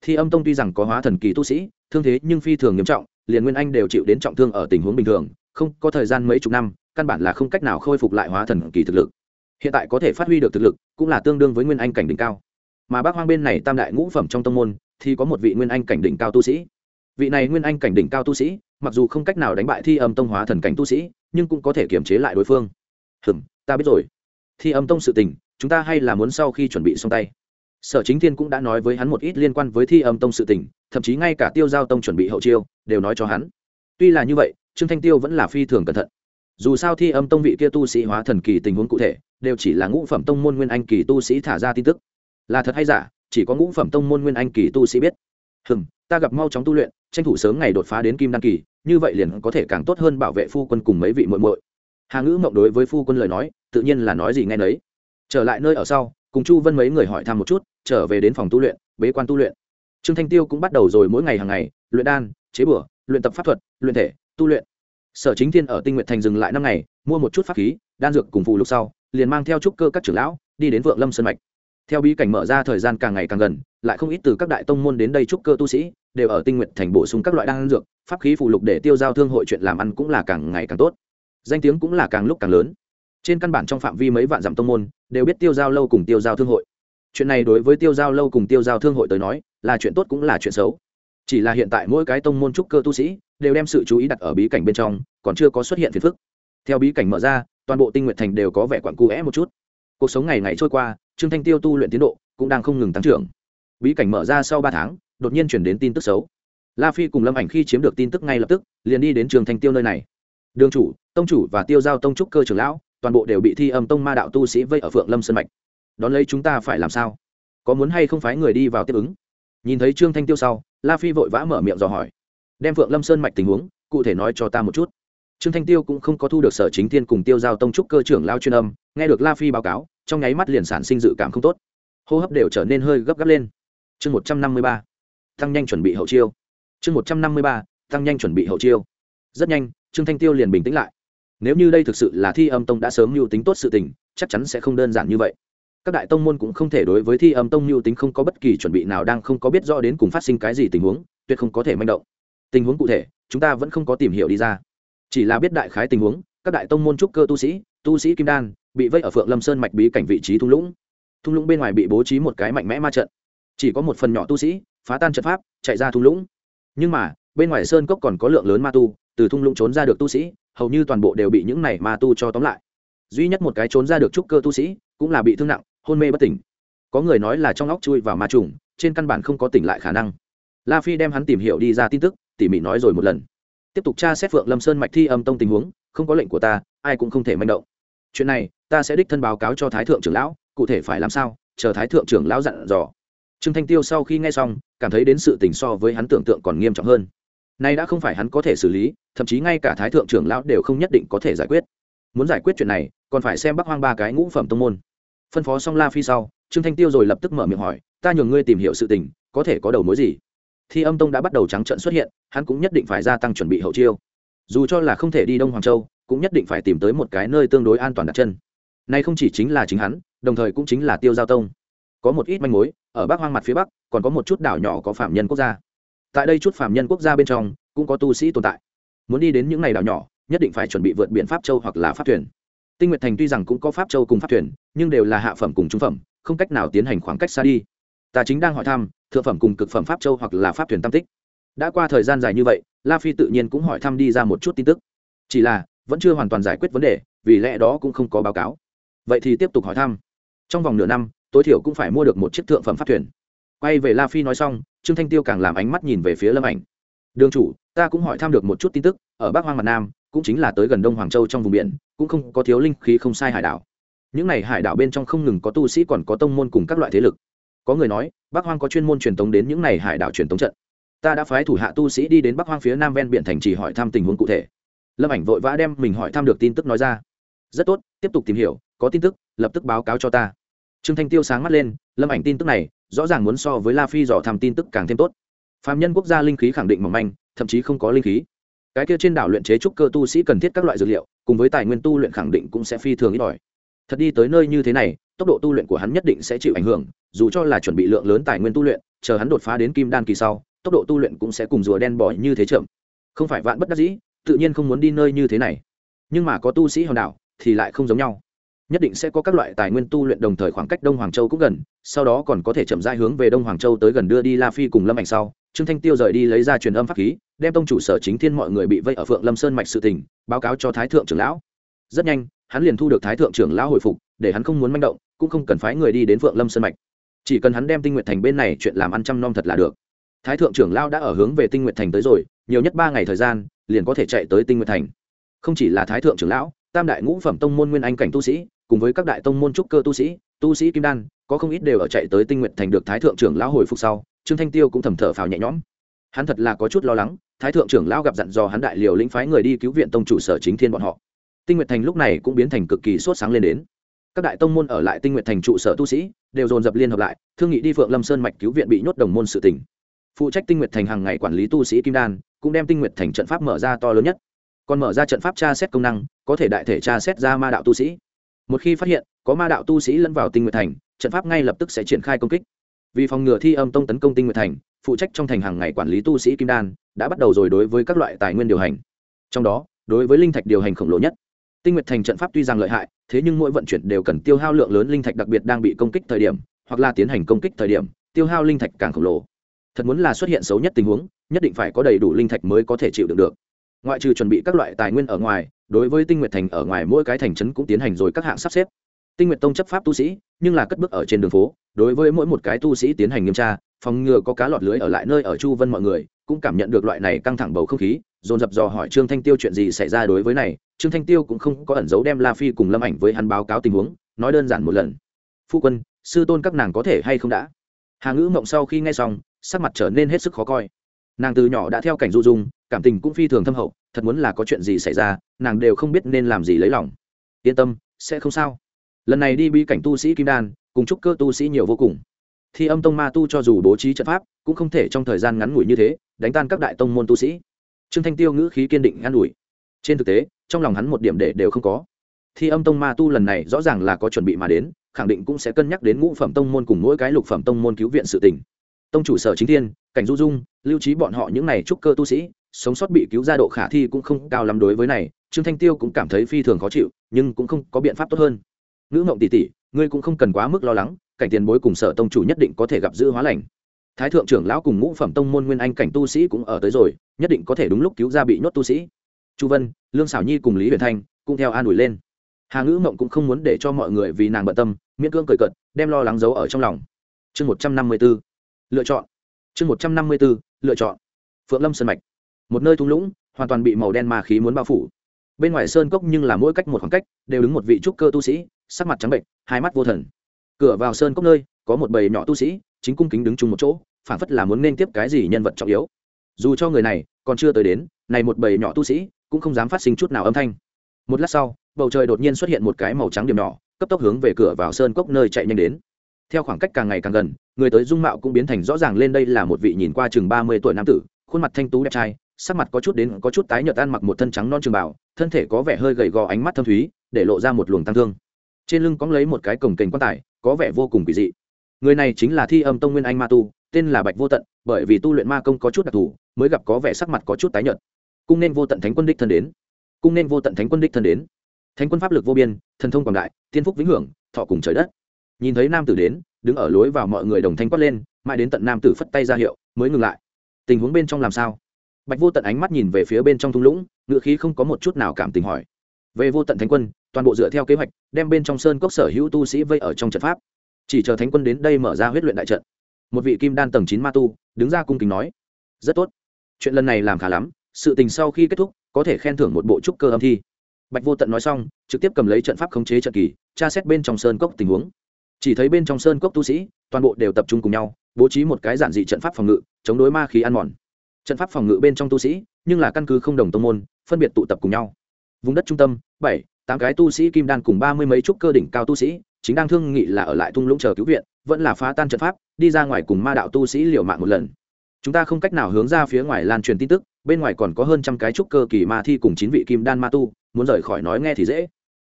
Thi âm tông tuy rằng có hóa thần kỳ tu sĩ, thương thế nhưng phi thường nghiêm trọng, liền nguyên anh đều chịu đến trọng thương ở tình huống bình thường, không có thời gian mấy chục năm, căn bản là không cách nào khôi phục lại hóa thần kỳ thực lực. Hiện tại có thể phát huy được thực lực, cũng là tương đương với nguyên anh cảnh đỉnh cao. Mà bác hoang bên này tam đại ngũ phẩm trong tông môn, thì có một vị nguyên anh cảnh đỉnh cao tu sĩ vị này nguyên anh cảnh đỉnh cao tu sĩ, mặc dù không cách nào đánh bại thi âm tông hóa thần cảnh tu sĩ, nhưng cũng có thể kiềm chế lại đối phương. Hừm, ta biết rồi. Thi âm tông sự tình, chúng ta hay là muốn sau khi chuẩn bị xong tay. Sở chính thiên cũng đã nói với hắn một ít liên quan với thi âm tông sự tình, thậm chí ngay cả tiêu giao tông chuẩn bị hậu chiêu, đều nói cho hắn. Tuy là như vậy, trương thanh tiêu vẫn là phi thường cẩn thận. Dù sao thi âm tông vị kia tu sĩ hóa thần kỳ tình huống cụ thể, đều chỉ là ngũ phẩm tông môn nguyên anh kỳ tu sĩ thả ra tin tức. Là thật hay giả, chỉ có ngũ phẩm tông môn nguyên anh kỳ tu sĩ biết hừm, ta gặp mau chóng tu luyện, tranh thủ sớm ngày đột phá đến kim đăng kỳ, như vậy liền có thể càng tốt hơn bảo vệ phu quân cùng mấy vị muội muội. Hà ngữ mộng đối với phu quân lời nói, tự nhiên là nói gì nghe nấy. Trở lại nơi ở sau, cùng chu vân mấy người hỏi thăm một chút, trở về đến phòng tu luyện, bế quan tu luyện. Trương thanh tiêu cũng bắt đầu rồi mỗi ngày hàng ngày, luyện đan, chế bửa, luyện tập pháp thuật, luyện thể, tu luyện. Sở chính thiên ở tinh nguyện thành dừng lại năm ngày, mua một chút pháp khí, đan dược cùng phụ lục sau, liền mang theo trúc cơ các trưởng lão, đi đến vượng lâm sơn mạch. Theo bí cảnh mở ra thời gian càng ngày càng gần lại không ít từ các đại tông môn đến đây trúc cơ tu sĩ, đều ở tinh nguyện thành bổ sung các loại đan dược, pháp khí phụ lục để tiêu giao thương hội chuyện làm ăn cũng là càng ngày càng tốt. Danh tiếng cũng là càng lúc càng lớn. Trên căn bản trong phạm vi mấy vạn dặm tông môn, đều biết tiêu giao lâu cùng tiêu giao thương hội. Chuyện này đối với tiêu giao lâu cùng tiêu giao thương hội tới nói, là chuyện tốt cũng là chuyện xấu. Chỉ là hiện tại mỗi cái tông môn trúc cơ tu sĩ, đều đem sự chú ý đặt ở bí cảnh bên trong, còn chưa có xuất hiện phiền phức. Theo bí cảnh mở ra, toàn bộ tinh nguyện thành đều có vẻ quặn cu một chút. Cuộc sống ngày ngày trôi qua, trương thanh tiêu tu luyện tiến độ cũng đang không ngừng tăng trưởng bí cảnh mở ra sau ba tháng, đột nhiên chuyển đến tin tức xấu. La phi cùng lâm ảnh khi chiếm được tin tức ngay lập tức, liền đi đến trường thanh tiêu nơi này. Đường chủ, tông chủ và tiêu giao tông trúc cơ trưởng lão, toàn bộ đều bị thi âm tông ma đạo tu sĩ vây ở phượng lâm sơn mạch. Đón lấy chúng ta phải làm sao? Có muốn hay không phái người đi vào tiếp ứng? Nhìn thấy trương thanh tiêu sau, la phi vội vã mở miệng dò hỏi. Đem phượng lâm sơn mạch tình huống, cụ thể nói cho ta một chút. Trương thanh tiêu cũng không có thu được sở chính thiên cùng tiêu giao tông trúc cơ trưởng lao chuyên âm, nghe được la phi báo cáo, trong nháy mắt liền sản sinh dự cảm không tốt. Hô hấp đều trở nên hơi gấp gáp lên chương một trăm năm mươi ba, tăng nhanh chuẩn bị hậu chiêu. chương một trăm năm mươi ba, tăng nhanh chuẩn bị hậu chiêu. rất nhanh, trương thanh tiêu liền bình tĩnh lại. nếu như đây thực sự là thi âm tông đã sớm mưu tính tốt sự tình, chắc chắn sẽ không đơn giản như vậy. các đại tông môn cũng không thể đối với thi âm tông mưu tính không có bất kỳ chuẩn bị nào đang không có biết rõ đến cùng phát sinh cái gì tình huống, tuyệt không có thể manh động. tình huống cụ thể, chúng ta vẫn không có tìm hiểu đi ra. chỉ là biết đại khái tình huống, các đại tông môn trúc cơ tu sĩ tu sĩ kim đan, bị vây ở phượng lâm sơn mạch bí cảnh vị trí thung lũng. thung lũng bên ngoài bị bố trí một cái mạnh mẽ ma trận chỉ có một phần nhỏ tu sĩ, phá tan trận pháp, chạy ra thung lũng. Nhưng mà, bên ngoài sơn cốc còn có lượng lớn ma tu, từ thung lũng trốn ra được tu sĩ, hầu như toàn bộ đều bị những này ma tu cho tóm lại. Duy nhất một cái trốn ra được trúc cơ tu sĩ, cũng là bị thương nặng, hôn mê bất tỉnh. Có người nói là trong óc chui vào ma trùng, trên căn bản không có tỉnh lại khả năng. La phi đem hắn tìm hiểu đi ra tin tức, tỉ mỉ nói rồi một lần. Tiếp tục tra xét phượng lâm sơn mạch thi âm tông tình huống, không có lệnh của ta, ai cũng không thể manh động. Chuyện này, ta sẽ đích thân báo cáo cho thái thượng trưởng lão, cụ thể phải làm sao, chờ thái thượng trưởng lão dặn dò trương thanh tiêu sau khi nghe xong, cảm thấy đến sự tình so với hắn tưởng tượng còn nghiêm trọng hơn. Nay đã không phải hắn có thể xử lý, thậm chí ngay cả thái thượng trưởng lão đều không nhất định có thể giải quyết. Muốn giải quyết chuyện này, còn phải xem bắc hoang ba cái ngũ phẩm tông môn. Phân phó xong la phi sau, trương thanh tiêu rồi lập tức mở miệng hỏi, ta nhường ngươi tìm hiểu sự tình, có thể có đầu mối gì? Thi âm tông đã bắt đầu trắng trận xuất hiện, hắn cũng nhất định phải gia tăng chuẩn bị hậu chiêu. Dù cho là không thể đi đông hoàng châu, cũng nhất định phải tìm tới một cái nơi tương đối an toàn đặt chân. Nay không chỉ chính là chính hắn, đồng thời cũng chính là tiêu giao tông. Có một ít manh mối ở bắc hoang mặt phía bắc, còn có một chút đảo nhỏ có phạm nhân quốc gia. Tại đây chút phạm nhân quốc gia bên trong, cũng có tu sĩ tồn tại. Muốn đi đến những ngày đảo nhỏ, nhất định phải chuẩn bị vượt biển pháp châu hoặc là pháp thuyền. Tinh nguyệt thành tuy rằng cũng có pháp châu cùng pháp thuyền, nhưng đều là hạ phẩm cùng trung phẩm, không cách nào tiến hành khoảng cách xa đi. Ta chính đang hỏi thăm, thượng phẩm cùng cực phẩm pháp châu hoặc là pháp thuyền tam tích. Đã qua thời gian dài như vậy, la phi tự nhiên cũng hỏi thăm đi ra một chút tin tức. Chỉ là, vẫn chưa hoàn toàn giải quyết vấn đề, vì lẽ đó cũng không có báo cáo. Vậy thì tiếp tục hỏi thăm. Trong vòng nửa năm tối thiểu cũng phải mua được một chiếc thượng phẩm pháp thuyền. Quay về la phi nói xong, trương thanh tiêu càng làm ánh mắt nhìn về phía lâm ảnh. Đường chủ, ta cũng hỏi thăm được một chút tin tức, ở bắc hoang mặt nam, cũng chính là tới gần đông hoàng châu trong vùng biển, cũng không có thiếu linh khí không sai hải đảo. Những này hải đảo bên trong không ngừng có tu sĩ còn có tông môn cùng các loại thế lực. Có người nói, bắc hoang có chuyên môn truyền tống đến những này hải đảo truyền tống trận. Ta đã phái thủ hạ tu sĩ đi đến bắc hoang phía nam ven biển thành trì hỏi thăm tình huống cụ thể. Lâm ảnh vội vã đem mình hỏi thăm được tin tức nói ra. Rất tốt, tiếp tục tìm hiểu, có tin tức, lập tức báo cáo cho ta trương thanh tiêu sáng mắt lên, lâm ảnh tin tức này, rõ ràng muốn so với la phi dò thăm tin tức càng thêm tốt. Phạm nhân quốc gia linh khí khẳng định mỏng manh, thậm chí không có linh khí. Cái kia trên đảo luyện chế trúc cơ tu sĩ cần thiết các loại dược liệu, cùng với tài nguyên tu luyện khẳng định cũng sẽ phi thường ít ỏi. Thật đi tới nơi như thế này, tốc độ tu luyện của hắn nhất định sẽ chịu ảnh hưởng, dù cho là chuẩn bị lượng lớn tài nguyên tu luyện, chờ hắn đột phá đến kim đan kỳ sau, tốc độ tu luyện cũng sẽ cùng rùa đen bò như thế chậm. Không phải vạn bất đắc dĩ, tự nhiên không muốn đi nơi như thế này. Nhưng mà có tu sĩ hòn đảo, thì lại không giống nhau nhất định sẽ có các loại tài nguyên tu luyện đồng thời khoảng cách đông hoàng châu cũng gần, sau đó còn có thể chậm rãi hướng về đông hoàng châu tới gần đưa đi la phi cùng lâm ảnh sau. Trương thanh tiêu rời đi lấy ra truyền âm pháp khí, đem tông chủ sở chính thiên mọi người bị vây ở phượng lâm sơn mạch sự tình, báo cáo cho thái thượng trưởng lão. Rất nhanh, hắn liền thu được thái thượng trưởng lão hồi phục, để hắn không muốn manh động, cũng không cần phái người đi đến phượng lâm sơn mạch. Chỉ cần hắn đem tinh nguyện thành bên này chuyện làm ăn trăm nom thật là được. Thái thượng trưởng lão đã ở hướng về tinh nguyện thành tới rồi, nhiều nhất ba ngày thời gian, liền có thể chạy tới tinh nguyện thành. Không chỉ là thái thượng trưởng lão, tam đại ngũ phẩm tông môn nguyên anh cảnh tu sĩ cùng với các đại tông môn trúc cơ tu sĩ tu sĩ kim đan, có không ít đều ở chạy tới tinh nguyện thành được thái thượng trưởng lão hồi phục sau, trương thanh tiêu cũng thầm thở phào nhẹ nhõm. Hắn thật là có chút lo lắng, thái thượng trưởng lão gặp dặn dò hắn đại liều lĩnh phái người đi cứu viện tông chủ sở chính thiên bọn họ. Tinh nguyện thành lúc này cũng biến thành cực kỳ sốt sáng lên đến. Các đại tông môn ở lại tinh nguyện thành trụ sở tu sĩ, đều dồn dập liên hợp lại, thương nghị đi phượng lâm sơn mạch cứu viện bị nhốt đồng môn sự tỉnh phụ trách tinh nguyện thành hàng ngày quản lý tu sĩ kim đan, cũng đem tinh nguyện thành trận pháp mở ra to lớn nhất. Còn mở ra trận pháp tra xét công năng, có thể đại thể tra xét ra ma đạo tu sĩ một khi phát hiện, có ma đạo tu sĩ lẫn vào tinh nguyệt thành, trận pháp ngay lập tức sẽ triển khai công kích. Vì phòng ngừa thi âm tông tấn công tinh nguyệt thành, phụ trách trong thành hàng ngày quản lý tu sĩ kim đan, đã bắt đầu rồi đối với các loại tài nguyên điều hành. Trong đó, đối với linh thạch điều hành khổng lồ nhất, tinh nguyệt thành trận pháp tuy rằng lợi hại, thế nhưng mỗi vận chuyển đều cần tiêu hao lượng lớn linh thạch đặc biệt đang bị công kích thời điểm, hoặc là tiến hành công kích thời điểm, tiêu hao linh thạch càng khổng lồ. Thật muốn là xuất hiện xấu nhất tình huống, nhất định phải có đầy đủ linh thạch mới có thể chịu đựng được. Ngoại trừ chuẩn bị các loại tài nguyên ở ngoài đối với tinh nguyện thành ở ngoài mỗi cái thành trấn cũng tiến hành rồi các hạng sắp xếp. Tinh nguyện tông chấp pháp tu sĩ, nhưng là cất bước ở trên đường phố, đối với mỗi một cái tu sĩ tiến hành nghiêm tra, phòng ngừa có cá lọt lưới ở lại nơi ở chu vân mọi người, cũng cảm nhận được loại này căng thẳng bầu không khí, dồn dập dò hỏi trương thanh tiêu chuyện gì xảy ra đối với này. Trương thanh tiêu cũng không có ẩn giấu đem la phi cùng lâm ảnh với hắn báo cáo tình huống, nói đơn giản một lần. Phu quân, sư tôn các nàng có thể hay không đã? Hà ngữ mộng sau khi nghe xong, sắc mặt trở nên hết sức khó coi. Nàng từ nhỏ đã theo cảnh du dung, cảm tình cũng phi thường thâm hậu thật muốn là có chuyện gì xảy ra, nàng đều không biết nên làm gì lấy lòng. Yên tâm, sẽ không sao. Lần này đi bi cảnh tu sĩ kim đan, cùng chúc cơ tu sĩ nhiều vô cùng. Thì âm tông ma tu cho dù bố trí trận pháp, cũng không thể trong thời gian ngắn ngủi như thế, đánh tan các đại tông môn tu sĩ. Trương thanh tiêu ngữ khí kiên định ngăn ủi. Trên thực tế, trong lòng hắn một điểm để đều không có. Thì âm tông ma tu lần này rõ ràng là có chuẩn bị mà đến, khẳng định cũng sẽ cân nhắc đến ngũ phẩm tông môn cùng mỗi cái lục phẩm tông môn cứu viện sự tình. Tông chủ sở chính thiên, cảnh du dung, lưu trí bọn họ những này trúc cơ tu sĩ sống sót bị cứu ra độ khả thi cũng không cao lắm đối với này trương thanh tiêu cũng cảm thấy phi thường khó chịu nhưng cũng không có biện pháp tốt hơn. Nữ mộng tỷ tỷ ngươi cũng không cần quá mức lo lắng cảnh tiền bối cùng sở tông chủ nhất định có thể gặp giữ hóa lành. Thái thượng trưởng lão cùng ngũ phẩm tông môn nguyên anh cảnh tu sĩ cũng ở tới rồi nhất định có thể đúng lúc cứu ra bị nhốt tu sĩ. Chu vân lương xảo nhi cùng lý huyền thanh cũng theo an ủi lên. Hà ngữ mộng cũng không muốn để cho mọi người vì nàng bận tâm miễn cưỡng cười cợt, đem lo lắng giấu ở trong lòng. Chương một trăm năm mươi b ố lựa chọn. Chương một trăm năm mươi b ố lựa chọn. Phượng lâm sơn mạch một nơi thung lũng, hoàn toàn bị màu đen mà khí muốn bao phủ. Bên ngoài sơn cốc nhưng là mỗi cách một khoảng cách, đều đứng một vị trúc cơ tu sĩ, sắc mặt trắng bệnh, hai mắt vô thần. Cửa vào sơn cốc nơi, có một bầy nhỏ tu sĩ, chính cung kính đứng chung một chỗ, phảng phất là muốn nên tiếp cái gì nhân vật trọng yếu. Dù cho người này còn chưa tới đến, này một bầy nhỏ tu sĩ cũng không dám phát sinh chút nào âm thanh. Một lát sau, bầu trời đột nhiên xuất hiện một cái màu trắng điểm nhỏ, cấp tốc hướng về cửa vào sơn cốc nơi chạy nhanh đến. Theo khoảng cách càng ngày càng gần, người tới dung mạo cũng biến thành rõ ràng lên đây là một vị nhìn qua chừng ba mươi tuổi nam tử, khuôn mặt thanh tú đẹp trai sắc mặt có chút đến, có chút tái nhợt ăn mặc một thân trắng non trường bảo thân thể có vẻ hơi gầy gò ánh mắt thâm thúy, để lộ ra một luồng tăng thương. Trên lưng có lấy một cái cổng kềnh quan tài, có vẻ vô cùng kỳ dị. Người này chính là thi âm tông nguyên anh ma tu, tên là bạch vô tận, bởi vì tu luyện ma công có chút đặc thù, mới gặp có vẻ sắc mặt có chút tái nhợt. Cung nên vô tận thánh quân đích thân đến. Cung nên vô tận thánh quân đích thân đến. Thánh quân pháp lực vô biên, thần thông quảng đại, tiên phúc vĩnh hưởng, thọ cùng trời đất. Nhìn thấy nam tử đến, đứng ở lối vào mọi người đồng thanh quát lên, mãi đến tận nam tử phất tay ra hiệu, mới ngừng lại. Tình huống bên trong làm sao? Bạch vô tận ánh mắt nhìn về phía bên trong thung lũng, ngựa khí không có một chút nào cảm tình hỏi. Về vô tận thánh quân, toàn bộ dựa theo kế hoạch, đem bên trong sơn cốc sở hữu tu sĩ vây ở trong trận pháp. Chỉ chờ thánh quân đến đây mở ra huyết luyện đại trận. Một vị kim đan tầng chín ma tu, đứng ra cung kính nói, rất tốt. Chuyện lần này làm khá lắm, sự tình sau khi kết thúc, có thể khen thưởng một bộ trúc cơ âm thi. Bạch vô tận nói xong, trực tiếp cầm lấy trận pháp khống chế trận kỳ, tra xét bên trong sơn cốc tình huống. Chỉ thấy bên trong sơn cốc tu sĩ, toàn bộ đều tập trung cùng nhau, bố trí một cái giản dị trận pháp phòng ngự, chống đối ma khí ăn mòn trận pháp phòng ngự bên trong tu sĩ, nhưng là căn cứ không đồng tông môn, phân biệt tụ tập cùng nhau. Vùng đất trung tâm, bảy, tám cái tu sĩ kim đan cùng ba mươi mấy trúc cơ đỉnh cao tu sĩ, chính đang thương nghị là ở lại thung lũng chờ cứu viện, vẫn là phá tan trận pháp, đi ra ngoài cùng ma đạo tu sĩ liều mạng một lần. Chúng ta không cách nào hướng ra phía ngoài lan truyền tin tức, bên ngoài còn có hơn trăm cái trúc cơ kỳ ma thi cùng chín vị kim đan ma tu, muốn rời khỏi nói nghe thì dễ.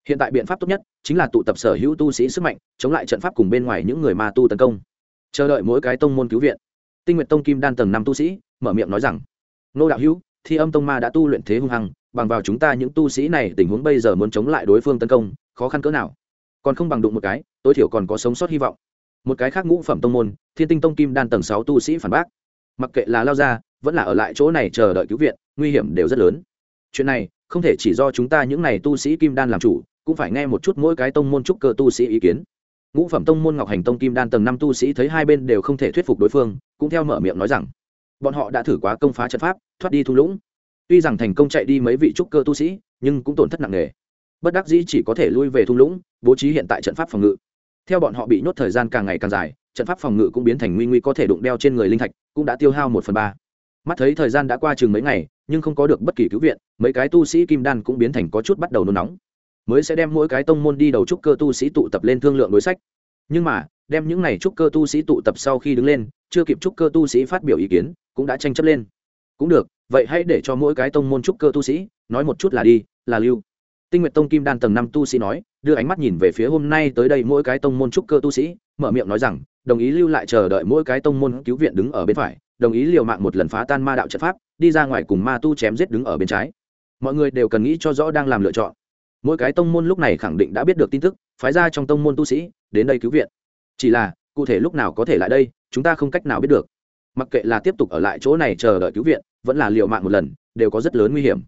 Hiện tại biện pháp tốt nhất, chính là tụ tập sở hữu tu sĩ sức mạnh, chống lại trận pháp cùng bên ngoài những người ma tu tấn công. Chờ đợi mỗi cái tông môn cứu viện tinh nguyện tông kim đan tầng năm tu sĩ, mở miệng nói rằng, nô đạo hữu, thi âm tông ma đã tu luyện thế hung hăng, bằng vào chúng ta những tu sĩ này, tình huống bây giờ muốn chống lại đối phương tấn công, khó khăn cỡ nào? Còn không bằng đụng một cái, tối thiểu còn có sống sót hy vọng. Một cái khác ngũ phẩm tông môn, thiên tinh tông kim đan tầng sáu tu sĩ phản bác, mặc kệ là lao ra, vẫn là ở lại chỗ này chờ đợi cứu viện, nguy hiểm đều rất lớn. Chuyện này, không thể chỉ do chúng ta những n à y tu sĩ kim đan làm chủ, cũng phải nghe một chút mỗi cái tông môn trúc cơ tu sĩ ý kiến ngũ phẩm tông môn ngọc hành tông kim đan tầng năm tu sĩ thấy hai bên đều không thể thuyết phục đối phương, cũng theo mở miệng nói rằng, bọn họ đã thử quá công phá trận pháp, thoát đi thung lũng. Tuy rằng thành công chạy đi mấy vị trúc cơ tu sĩ, nhưng cũng tổn thất nặng nề. Bất đắc dĩ chỉ có thể lui về thung lũng, bố trí hiện tại trận pháp phòng ngự. Theo bọn họ bị nhốt thời gian càng ngày càng dài, trận pháp phòng ngự cũng biến thành nguy nguy có thể đụng đeo trên người linh thạch, cũng đã tiêu hao một phần ba. Mắt thấy thời gian đã qua chừng mấy ngày, nhưng không có được bất kỳ cứu viện, mấy cái tu sĩ kim đan cũng biến thành có chút bắt đầu nôn nóng mới sẽ đem mỗi cái tông môn đi đầu trúc cơ tu sĩ tụ tập lên thương lượng đối sách. Nhưng mà, đem những này trúc cơ tu sĩ tụ tập sau khi đứng lên, chưa kịp trúc cơ tu sĩ phát biểu ý kiến, cũng đã tranh chấp lên. Cũng được, vậy hãy để cho mỗi cái tông môn trúc cơ tu sĩ, nói một chút là đi, là lưu. Tinh Nguyệt tông kim đan tầng năm tu sĩ nói, đưa ánh mắt nhìn về phía hôm nay tới đây mỗi cái tông môn trúc cơ tu sĩ, mở miệng nói rằng, đồng ý lưu lại chờ đợi mỗi cái tông môn cứu viện đứng ở bên phải, đồng ý liều mạng một lần phá tan ma đạo trận pháp, đi ra ngoài cùng ma tu chém giết đứng ở bên trái. Mọi người đều cần nghĩ cho rõ đang làm lựa chọn mỗi cái tông môn lúc này khẳng định đã biết được tin tức, phái ra trong tông môn tu sĩ, đến đây cứu viện. Chỉ là, cụ thể lúc nào có thể lại đây, chúng ta không cách nào biết được. Mặc kệ là tiếp tục ở lại chỗ này chờ đợi cứu viện, vẫn là liều mạng một lần, đều có rất lớn nguy hiểm.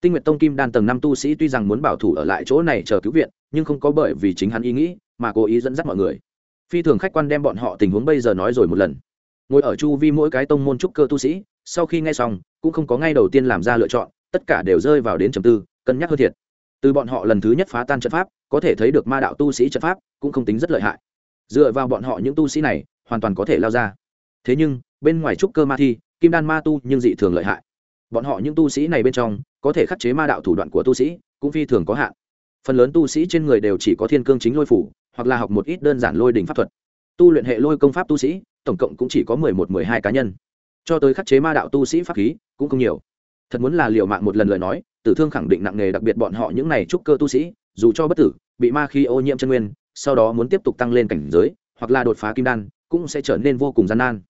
Tinh nguyện tông kim đan tầng năm tu sĩ tuy rằng muốn bảo thủ ở lại chỗ này chờ cứu viện, nhưng không có bởi vì chính hắn ý nghĩ, mà cố ý dẫn dắt mọi người. Phi thường khách quan đem bọn họ tình huống bây giờ nói rồi một lần. Ngồi ở chu vi mỗi cái tông môn trúc cơ tu sĩ, sau khi nghe xong, cũng không có ngay đầu tiên làm ra lựa chọn, tất cả đều rơi vào đến trầm tư, cân nhắc hơn thiệt từ bọn họ lần thứ nhất phá tan trận pháp, có thể thấy được ma đạo tu sĩ trận pháp cũng không tính rất lợi hại. Dựa vào bọn họ những tu sĩ này, hoàn toàn có thể lao ra. Thế nhưng, bên ngoài trúc cơ ma thi, kim đan ma tu nhưng dị thường lợi hại. Bọn họ những tu sĩ này bên trong, có thể khắc chế ma đạo thủ đoạn của tu sĩ cũng phi thường có hạn. Phần lớn tu sĩ trên người đều chỉ có thiên cương chính lôi phủ, hoặc là học một ít đơn giản lôi đỉnh pháp thuật. Tu luyện hệ lôi công pháp tu sĩ, tổng cộng cũng chỉ có mười một, mười hai cá nhân. Cho tới khắc chế ma đạo tu sĩ pháp khí, cũng không nhiều thật muốn là liều mạng một lần lời nói, tử thương khẳng định nặng nề đặc biệt bọn họ những này trúc cơ tu sĩ, dù cho bất tử, bị ma khí ô nhiễm chân nguyên, sau đó muốn tiếp tục tăng lên cảnh giới, hoặc là đột phá kim đan, cũng sẽ trở nên vô cùng gian nan.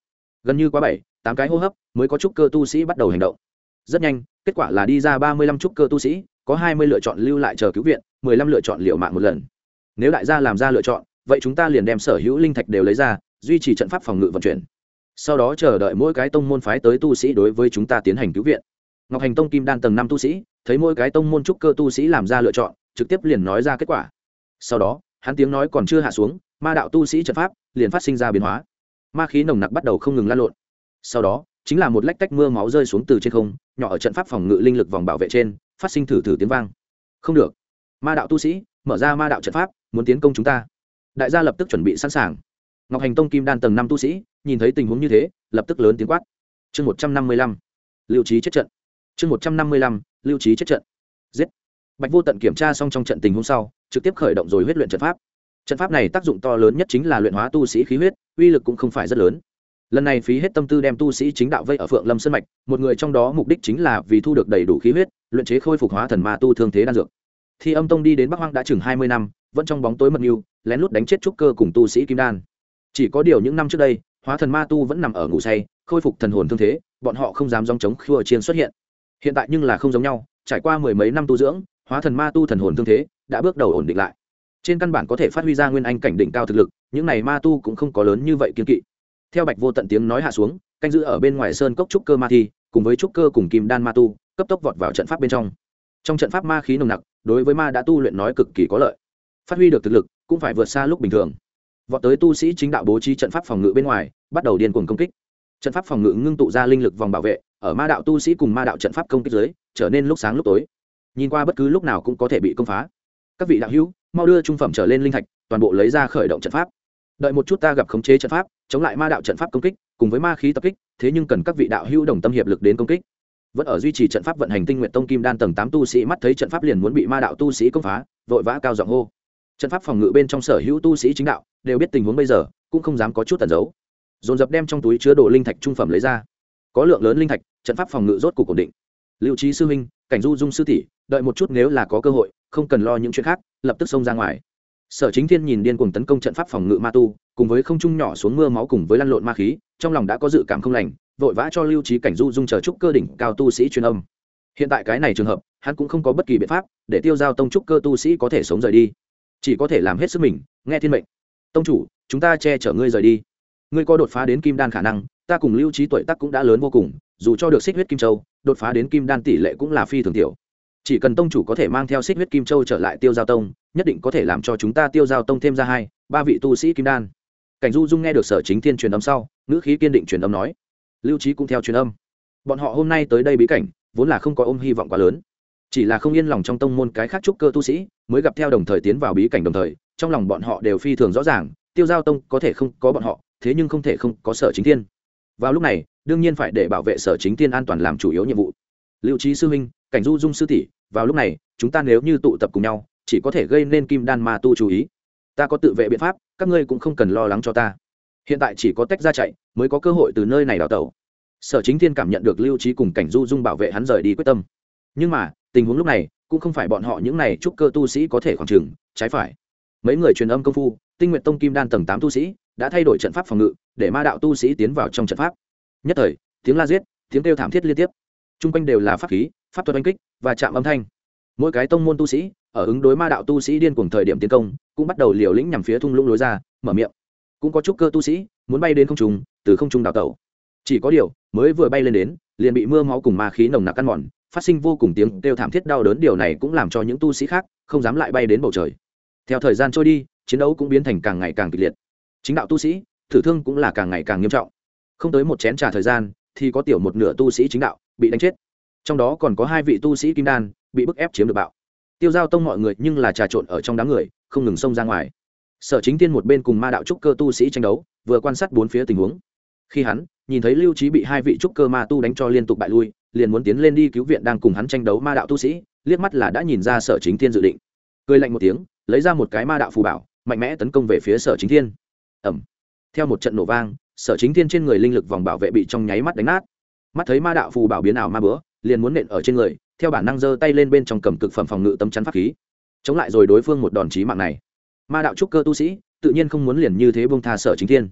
Gần như quá bảy, tám cái hô hấp mới có trúc cơ tu sĩ bắt đầu hành động. Rất nhanh, kết quả là đi ra ba mươi lăm trúc cơ tu sĩ, có hai mươi lựa chọn lưu lại chờ cứu viện, mười lăm lựa chọn liệu mạng một lần. Nếu đại gia làm ra lựa chọn, vậy chúng ta liền đem sở hữu linh thạch đều lấy ra, duy trì trận pháp phòng ngự vận chuyển. Sau đó chờ đợi mỗi cái tông môn phái tới tu sĩ đối với chúng ta tiến hành cứu viện ngọc hành tông kim đan tầng năm tu sĩ, thấy mỗi cái tông môn trúc cơ tu sĩ làm ra lựa chọn, trực tiếp liền nói ra kết quả. Sau đó, hắn tiếng nói còn chưa hạ xuống, ma đạo tu sĩ trận pháp liền phát sinh ra biến hóa. Ma khí nồng nặc bắt đầu không ngừng lan lộn. Sau đó, chính là một lách tách mưa máu rơi xuống từ trên không, nhỏ ở trận pháp phòng ngự linh lực vòng bảo vệ trên, phát sinh thử thử tiếng vang. Không được. Ma đạo tu sĩ, mở ra ma đạo trận pháp, muốn tiến công chúng ta. Đại gia lập tức chuẩn bị sẵn sàng. Ngọc hành tông kim đan tầng năm tu sĩ, nhìn thấy tình huống như thế, lập tức lớn tiếng quát. Chương một trăm năm mươi lăm. Lưu trí chết trận chương một trăm năm mươi lăm, lưu trí chết trận. Giết. Bạch vô tận kiểm tra xong trong trận tình hôm sau, trực tiếp khởi động rồi huyết luyện trận pháp. Trận pháp này tác dụng to lớn nhất chính là luyện hóa tu sĩ khí huyết, uy lực cũng không phải rất lớn. Lần này phí hết tâm tư đem tu sĩ chính đạo vây ở phượng lâm sân mạch, một người trong đó mục đích chính là vì thu được đầy đủ khí huyết, luyện chế khôi phục hóa thần ma tu thương thế đan dược. Thi âm tông đi đến bắc hoang đã chừng hai mươi năm, vẫn trong bóng tối mật mưu, lén lút đánh chết trúc cơ cùng tu sĩ kim đan. Chỉ có điều những năm trước đây, hóa thần ma tu vẫn nằm ở ngủ say, khôi phục thần hồn thương thế, bọn họ không dám dòng chống khua chiên xuất hiện hiện tại nhưng là không giống nhau, trải qua mười mấy năm tu dưỡng, hóa thần ma tu thần hồn thương thế đã bước đầu ổn định lại. Trên căn bản có thể phát huy ra nguyên anh cảnh đỉnh cao thực lực, những này ma tu cũng không có lớn như vậy kiên kỵ. Theo bạch vô tận tiếng nói hạ xuống, canh giữ ở bên ngoài sơn cốc trúc cơ ma thi, cùng với trúc cơ cùng kim đan ma tu, cấp tốc vọt vào trận pháp bên trong. Trong trận pháp ma khí nồng nặc, đối với ma đã tu luyện nói cực kỳ có lợi. Phát huy được thực lực, cũng phải vượt xa lúc bình thường. Vọt tới tu sĩ chính đạo bố trí trận pháp phòng ngự bên ngoài, bắt đầu điên cuồng công kích. Trận pháp phòng ngự ngưng tụ ra linh lực vòng bảo vệ ở ma đạo tu sĩ cùng ma đạo trận pháp công kích dưới trở nên lúc sáng lúc tối. Nhìn qua bất cứ lúc nào cũng có thể bị công phá. Các vị đạo hữu, mau đưa trung phẩm trở lên linh thạch, toàn bộ lấy ra khởi động trận pháp. Đợi một chút ta gặp khống chế trận pháp, chống lại ma đạo trận pháp công kích, cùng với ma khí tập kích, thế nhưng cần các vị đạo hữu đồng tâm hiệp lực đến công kích. Vẫn ở duy trì trận pháp vận hành tinh nguyện tông kim đan tầng tám tu sĩ mắt thấy trận pháp liền muốn bị ma đạo tu sĩ công phá, vội vã cao giọng hô. Trận pháp phòng ngự bên trong sở hữu tu sĩ chính đạo, đều biết tình huống bây giờ, cũng không dám có chút tẩn giấu dồn dập đem trong túi chứa đồ linh thạch trung phẩm lấy ra có lượng lớn linh thạch, trận pháp phòng ngự rốt cục ổn định. Liệu trí sư huynh, cảnh du dung sư tỷ, đợi một chút nếu là có cơ hội, không cần lo những chuyện khác, lập tức xông ra ngoài. Sở chính thiên nhìn điên cuồng tấn công trận pháp phòng ngự ma tu, cùng với không trung nhỏ xuống mưa máu cùng với lăn lộn ma khí, trong lòng đã có dự cảm không lành, vội vã cho lưu trí cảnh du dung chờ trúc cơ đỉnh cao tu sĩ truyền âm. Hiện tại cái này trường hợp, hắn cũng không có bất kỳ biện pháp, để tiêu giao tông trúc cơ tu sĩ có thể sống rời đi. Chỉ có thể làm hết sức mình, nghe thiên mệnh. Tông chủ, chúng ta che chở ngươi rời đi. Ngươi có đột phá đến kim đan khả năng ta cùng lưu trí tuổi tác cũng đã lớn vô cùng, dù cho được xích huyết kim châu, đột phá đến kim đan tỷ lệ cũng là phi thường tiểu. Chỉ cần tông chủ có thể mang theo xích huyết kim châu trở lại tiêu giao tông, nhất định có thể làm cho chúng ta tiêu giao tông thêm ra hai, ba vị tu sĩ kim đan. Cảnh du dung nghe được sở chính thiên truyền âm sau, ngữ khí kiên định truyền âm nói. Lưu trí cũng theo truyền âm. Bọn họ hôm nay tới đây bí cảnh, vốn là không có ôm hy vọng quá lớn. Chỉ là không yên lòng trong tông môn cái khác trúc cơ tu sĩ, mới gặp theo đồng thời tiến vào bí cảnh đồng thời, trong lòng bọn họ đều phi thường rõ ràng, tiêu giao tông có thể không có bọn họ, thế nhưng không thể không có sở chính thiên vào lúc này, đương nhiên phải để bảo vệ sở chính thiên an toàn làm chủ yếu nhiệm vụ. Liệu trí sư huynh cảnh du dung sư tỷ, vào lúc này, chúng ta nếu như tụ tập cùng nhau, chỉ có thể gây nên kim đan ma tu chú ý. Ta có tự vệ biện pháp, các ngươi cũng không cần lo lắng cho ta. Hiện tại chỉ có tách ra chạy, mới có cơ hội từ nơi này đào tẩu. Sở chính thiên cảm nhận được lưu trí cùng cảnh du dung bảo vệ hắn rời đi quyết tâm. Nhưng mà, tình huống lúc này, cũng không phải bọn họ những này chúc cơ tu sĩ có thể khoảng trừng trái phải. Mấy người truyền âm công phu, tinh nguyện tông kim đan tầng tám tu sĩ đã thay đổi trận pháp phòng ngự, để ma đạo tu sĩ tiến vào trong trận pháp. Nhất thời, tiếng la giết, tiếng kêu thảm thiết liên tiếp. T r u n g quanh đều là pháp khí, pháp thuật oanh kích và chạm âm thanh. Mỗi cái tông môn tu sĩ, ở ứng đối ma đạo tu sĩ điên cùng thời điểm tiến công, cũng bắt đầu liều lĩnh nhằm phía thung lũng lối ra, mở miệng. Cũng có chút cơ tu sĩ, muốn bay đến không trùng từ không trung đào tẩu. Chỉ có điều, mới vừa bay lên đến, liền bị mưa máu cùng ma khí nồng nặc ăn mòn, phát sinh vô cùng tiếng kêu thảm thiết đau đớn, điều này cũng làm cho những tu sĩ khác không dám lại bay đến bầu trời. Theo thời gian trôi đi, chiến đấu cũng biến thành càng ngày càng kịch liệt chính đạo tu sĩ, thử thương cũng là càng ngày càng nghiêm trọng. Không tới một chén t r à thời gian, thì có tiểu một nửa tu sĩ chính đạo bị đánh chết. Trong đó còn có hai vị tu sĩ kim đan bị bức ép chiếm được bạo. Tiêu giao tông mọi người nhưng là trà trộn ở trong đám người, không ngừng xông ra ngoài. Sở chính tiên một bên cùng ma đạo trúc cơ tu sĩ tranh đấu, vừa quan sát bốn phía tình huống. Khi hắn nhìn thấy lưu trí bị hai vị trúc cơ ma tu đánh cho liên tục bại lui, liền muốn tiến lên đi cứu viện đang cùng hắn tranh đấu ma đạo tu sĩ, liếc mắt là đã nhìn ra sở chính tiên dự định. Cười lạnh một tiếng, lấy ra một cái ma đạo phù bảo, mạnh mẽ tấn công về phía sở chính thiên ẩm. Theo một trận nổ vang, sở chính thiên trên người linh lực vòng bảo vệ bị trong nháy mắt đánh nát. Mắt thấy ma đạo phù bảo biến ảo ma bữa, liền muốn nện ở trên người, theo bản năng giơ tay lên bên trong cầm cực phẩm phòng ngự tâm chắn pháp khí. Chống lại rồi đối phương một đòn chí mạng này. Ma đạo trúc cơ tu sĩ, tự nhiên không muốn liền như thế bông tha sở chính thiên.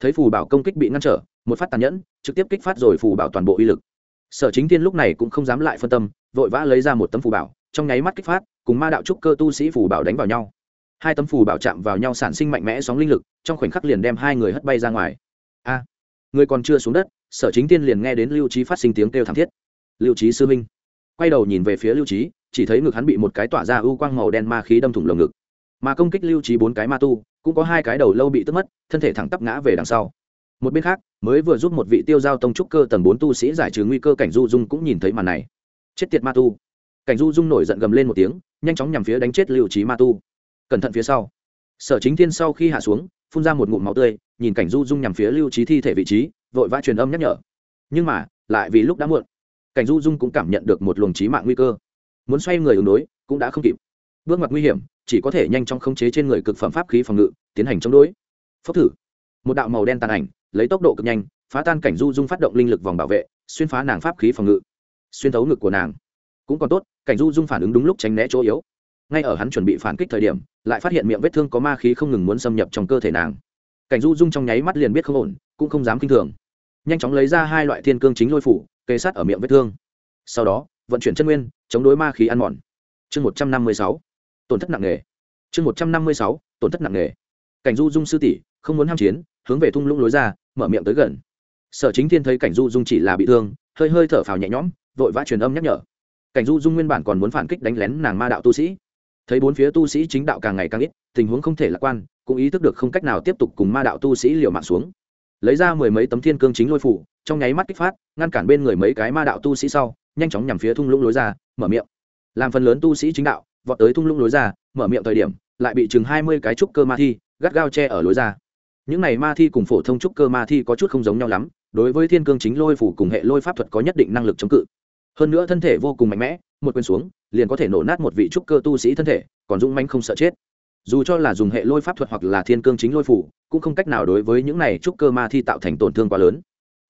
Thấy phù bảo công kích bị ngăn trở, một phát tàn nhẫn, trực tiếp kích phát rồi phù bảo toàn bộ uy lực. Sở chính thiên lúc này cũng không dám lại phân tâm, vội vã lấy ra một tấm phù bảo, trong nháy mắt kích phát, cùng ma đạo trúc cơ tu sĩ phù bảo đánh vào nhau hai tấm phù bảo chạm vào nhau sản sinh mạnh mẽ sóng linh lực, trong khoảnh khắc liền đem hai người hất bay ra ngoài. A, người còn chưa xuống đất, sở chính tiên liền nghe đến lưu trí phát sinh tiếng kêu thảm thiết. Lưu trí sư minh quay đầu nhìn về phía lưu trí chỉ thấy ngực hắn bị một cái tỏa ra ưu quang màu đen ma khí đâm thủng lồng ngực. Mà công kích lưu trí bốn cái ma tu, cũng có hai cái đầu lâu bị tức mất, thân thể thẳng tắp ngã về đằng sau. Một bên khác, mới vừa giúp một vị tiêu giao tông trúc cơ tầng bốn tu sĩ giải trừ nguy cơ cảnh du dung cũng nhìn thấy màn này. Chết tiệt ma tu. Cảnh du dung nổi giận gầm lên một tiếng, nhanh chóng nhằm phía đánh chết lưu trí ma tu cẩn thận phía sau. Sở chính thiên sau khi hạ xuống, phun ra một ngụm máu tươi, nhìn cảnh du dung nhằm phía lưu trí thi thể vị trí, vội vã truyền âm nhắc nhở. Nhưng mà, lại vì lúc đã muộn, cảnh du dung cũng cảm nhận được một luồng trí mạng nguy cơ. Muốn xoay người ứng đối, cũng đã không kịp. Bước ngoặt nguy hiểm, chỉ có thể nhanh chóng khống chế trên người cực phẩm pháp khí phòng ngự, tiến hành chống đối. Phốc thử. Một đạo màu đen tàn ảnh, lấy tốc độ cực nhanh, phá tan cảnh du dung phát động linh lực vòng bảo vệ, xuyên phá nàng pháp khí phòng ngự. Xuyên thấu ngực của nàng. Cũng còn tốt, cảnh du dung phản ứng đúng lúc tránh né chỗ yếu ngay ở hắn chuẩn bị phản kích thời điểm, lại phát hiện miệng vết thương có ma khí không ngừng muốn xâm nhập trong cơ thể nàng. Cảnh du dung trong nháy mắt liền biết không ổn, cũng không dám k i n h thường. Nhanh chóng lấy ra hai loại thiên cương chính lôi phủ, kê sát ở miệng vết thương. Sau đó, vận chuyển chân nguyên, chống đối ma khí ăn mòn. Chương một trăm năm mươi sáu, tổn thất nặng nề. Chương một trăm năm mươi sáu, tổn thất nặng nề. Cảnh du dung sư tỷ, không muốn h a m chiến, hướng về thung lũng lối ra, mở miệng tới gần. Sở chính thiên thấy cảnh du dung chỉ là bị thương, hơi hơi thở phào nhẹ nhõm, vội vã truyền âm nhắc nhở. Cảnh du dung nguyên bản còn muốn phản kích đánh lén nàng ma đạo tu sĩ thấy bốn phía tu sĩ chính đạo càng ngày càng ít, tình huống không thể lạc quan, cũng ý thức được không cách nào tiếp tục cùng ma đạo tu sĩ liều mạng xuống. Lấy ra mười mấy tấm thiên cương chính lôi phủ, trong nháy mắt kích phát, ngăn cản bên người mấy cái ma đạo tu sĩ sau, nhanh chóng nhằm phía thung lũng lối ra, mở miệng. Làm phần lớn tu sĩ chính đạo, vọt tới thung lũng lối ra, mở miệng thời điểm, lại bị chừng hai mươi cái trúc cơ ma thi gắt gao che ở lối ra. Những này ma thi cùng phổ thông trúc cơ ma thi có chút không giống nhau lắm, đối với thiên cương chính lôi phủ cùng hệ lôi pháp thuật có nhất định năng lực chống cự. Hơn nữa thân thể vô cùng mạnh mẽ, một quyền xuống liền có thể nổ nát một vị trúc cơ tu sĩ thân thể, còn dũng manh không sợ chết. Dù cho là dùng hệ lôi pháp thuật hoặc là thiên cương chính lôi phủ, cũng không cách nào đối với những này trúc cơ ma thi tạo thành tổn thương quá lớn.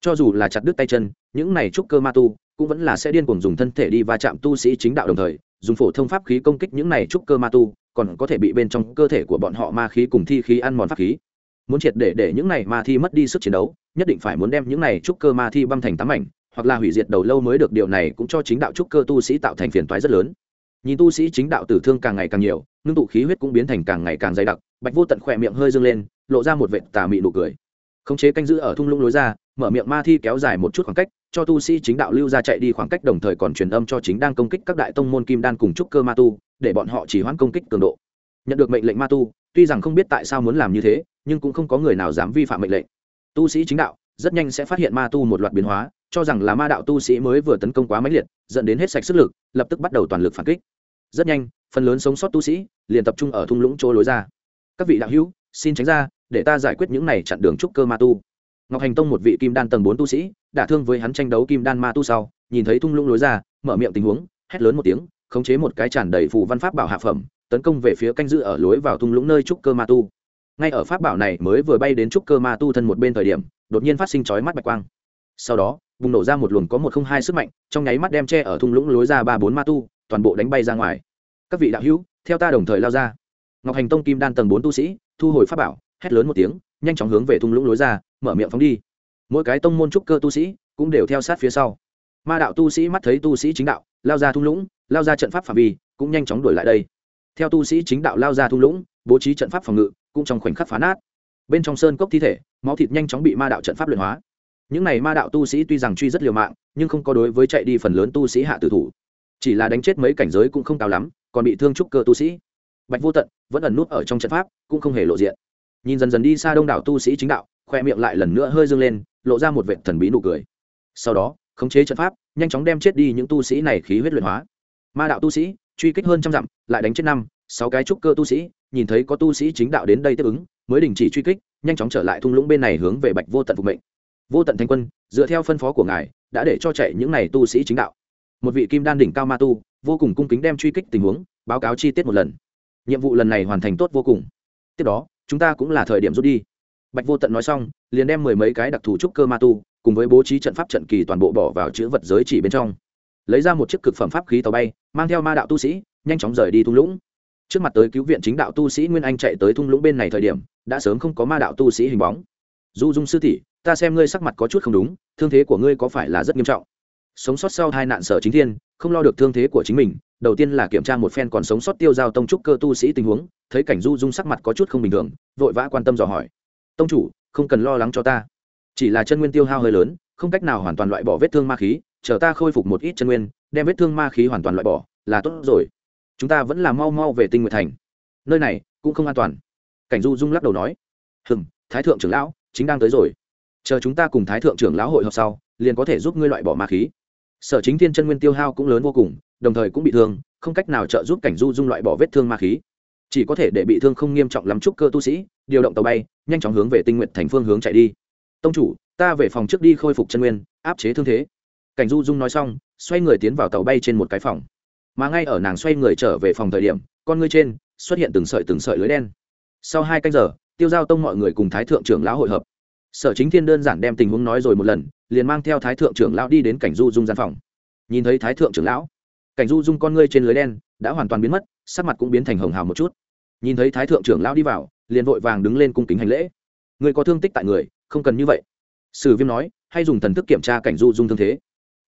Cho dù là chặt đứt tay chân, những này trúc cơ ma tu cũng vẫn là sẽ điên cuồng dùng thân thể đi va chạm tu sĩ chính đạo đồng thời, dùng phổ thông pháp khí công kích những này trúc cơ ma tu, còn có thể bị bên trong cơ thể của bọn họ ma khí cùng thi khí ăn mòn pháp khí. Muốn triệt để để những này ma thi mất đi sức chiến đấu, nhất định phải muốn đem những này trúc cơ ma thi băm thành tám ảnh hoặc là hủy diệt đầu lâu mới được, điều này cũng cho chính đạo trúc cơ tu sĩ tạo thành phiền toái rất lớn. Nhìn tu sĩ chính đạo tử thương càng ngày càng nhiều, ngưng tụ khí huyết cũng biến thành càng ngày càng dày đặc, bạch vô tận khỏe miệng hơi dâng lên, lộ ra một vẻ tà mị nụ cười. Khống chế canh giữ ở thung lũng lối ra, mở miệng ma thi kéo dài một chút khoảng cách, cho tu sĩ chính đạo lưu ra chạy đi khoảng cách đồng thời còn truyền âm cho chính đang công kích các đại tông môn kim đan cùng trúc cơ ma tu, để bọn họ chỉ hoãn công kích cường độ. Nhận được mệnh lệnh ma tu, tuy rằng không biết tại sao muốn làm như thế, nhưng cũng không có người nào dám vi phạm mệnh lệnh. Tu sĩ chính đạo rất nhanh sẽ phát hiện ma tu một loạt biến hóa cho rằng là ma đạo tu sĩ mới vừa tấn công quá mãnh liệt, dẫn đến hết sạch sức lực, lập tức bắt đầu toàn lực phản kích. Rất nhanh, phần lớn sống sót tu sĩ liền tập trung ở thung lũng chỗ lối ra. Các vị đạo hữu, xin tránh ra, để ta giải quyết những này chặn đường trúc cơ ma tu. Ngọc hành tông một vị kim đan tầng bốn tu sĩ đả thương với hắn tranh đấu kim đan ma tu sau, nhìn thấy thung lũng lối ra, mở miệng tình huống, hét lớn một tiếng, khống chế một cái tràn đầy phù văn pháp bảo hạ phẩm, tấn công về phía canh giữ ở lối vào thung lũng nơi trúc cơ ma tu. Ngay ở pháp bảo này mới vừa bay đến trúc cơ ma tu thân một bên thời điểm, đột nhiên phát sinh chói mắt bạch quang. Sau đó bùng nổ ra một luồng có một không hai sức mạnh, trong nháy mắt đem che ở thung lũng lối ra ba bốn ma tu, toàn bộ đánh bay ra ngoài. Các vị đạo hữu, theo ta đồng thời lao ra. Ngọc hành tông kim đan tầng bốn tu sĩ, thu hồi pháp bảo, hét lớn một tiếng, nhanh chóng hướng về thung lũng lối ra, mở miệng phóng đi. Mỗi cái tông môn trúc cơ tu sĩ cũng đều theo sát phía sau. Ma đạo tu sĩ mắt thấy tu sĩ chính đạo, lao ra thung lũng, lao ra trận pháp phạm vi, cũng nhanh chóng đuổi lại đây. Theo tu sĩ chính đạo lao ra thung lũng, bố trí trận pháp phòng ngự, cũng trong khoảnh khắc phá nát. Bên trong sơn cốc thi thể, máu thịt nhanh chóng bị ma đạo trận pháp luyện hóa những này ma đạo tu sĩ tuy rằng truy rất liều mạng, nhưng không có đối với chạy đi phần lớn tu sĩ hạ tử thủ. Chỉ là đánh chết mấy cảnh giới cũng không cao lắm, còn bị thương trúc cơ tu sĩ. Bạch vô tận vẫn ẩn nút ở trong trận pháp, cũng không hề lộ diện. Nhìn dần dần đi xa đông đảo tu sĩ chính đạo, khoe miệng lại lần nữa hơi dâng lên, lộ ra một vệ thần bí nụ cười. Sau đó, khống chế trận pháp, nhanh chóng đem chết đi những tu sĩ này khí huyết luyện hóa. Ma đạo tu sĩ, truy kích hơn trăm dặm, lại đánh chết năm, sáu cái trúc cơ tu sĩ, nhìn thấy có tu sĩ chính đạo đến đây tiếp ứng, mới đình chỉ truy kích, nhanh chóng trở lại thung lũng bên này hướng về bạch vô tận phục mệnh vô tận thanh quân, dựa theo phân phó của ngài, đã để cho chạy những này tu sĩ chính đạo. Một vị kim đan đỉnh cao ma tu, vô cùng cung kính đem truy kích tình huống, báo cáo chi tiết một lần. Nhiệm vụ lần này hoàn thành tốt vô cùng. Tiếp đó, chúng ta cũng là thời điểm rút đi. Bạch vô tận nói xong, liền đem mười mấy cái đặc thù trúc cơ ma tu, cùng với bố trí trận pháp trận kỳ toàn bộ bỏ vào chữ vật giới chỉ bên trong. Lấy ra một chiếc cực phẩm pháp khí tàu bay, mang theo ma đạo tu sĩ, nhanh chóng rời đi thung lũng. Trước mặt tới cứu viện chính đạo tu sĩ nguyên anh chạy tới thung lũng bên này thời điểm, đã sớm không có ma đạo tu sĩ hình bóng. Du dung sư tỷ ta xem ngươi sắc mặt có chút không đúng, thương thế của ngươi có phải là rất nghiêm trọng. Sống sót sau hai nạn sở chính thiên, không lo được thương thế của chính mình, đầu tiên là kiểm tra một phen còn sống sót tiêu giao tông trúc cơ tu sĩ tình huống, thấy cảnh du dung sắc mặt có chút không bình thường, vội vã quan tâm dò hỏi. Tông chủ, không cần lo lắng cho ta. Chỉ là chân nguyên tiêu hao hơi lớn, không cách nào hoàn toàn loại bỏ vết thương ma khí, chờ ta khôi phục một ít chân nguyên, đem vết thương ma khí hoàn toàn loại bỏ, là tốt rồi. Chúng ta vẫn là mau mau về tinh nguyện thành. Nơi này cũng không an toàn. Cảnh du dung lắc đầu nói. Hừng thái thượng trưởng lão, chính đang tới rồi chờ chúng ta cùng thái thượng trưởng lão hội họp sau, liền có thể giúp ngươi loại bỏ ma khí. Sở chính thiên chân nguyên tiêu hao cũng lớn vô cùng, đồng thời cũng bị thương, không cách nào trợ giúp cảnh du dung loại bỏ vết thương ma khí. Chỉ có thể để bị thương không nghiêm trọng lắm trúc cơ tu sĩ, điều động tàu bay, nhanh chóng hướng về tinh nguyện thành phương hướng chạy đi. Tông chủ, ta về phòng trước đi khôi phục chân nguyên, áp chế thương thế. Cảnh du dung nói xong, xoay người tiến vào tàu bay trên một cái phòng. Mà ngay ở nàng xoay người trở về phòng thời điểm, con ngươi trên xuất hiện từng sợi từng sợi lưới đen. Sau hai canh giờ, tiêu giao tông mọi người cùng thái thượng trưởng lão hội hợp sở chính thiên đơn giản đem tình huống nói rồi một lần, liền mang theo thái thượng trưởng lão đi đến cảnh du dung gian phòng. Nhìn thấy thái thượng trưởng lão, cảnh du dung con ngươi trên lưới đen đã hoàn toàn biến mất, sắc mặt cũng biến thành hồng hào một chút. Nhìn thấy thái thượng trưởng lão đi vào, liền vội vàng đứng lên cung kính hành lễ. Người có thương tích tại người, không cần như vậy. Sử viêm nói, hay dùng thần thức kiểm tra cảnh du dung thương thế.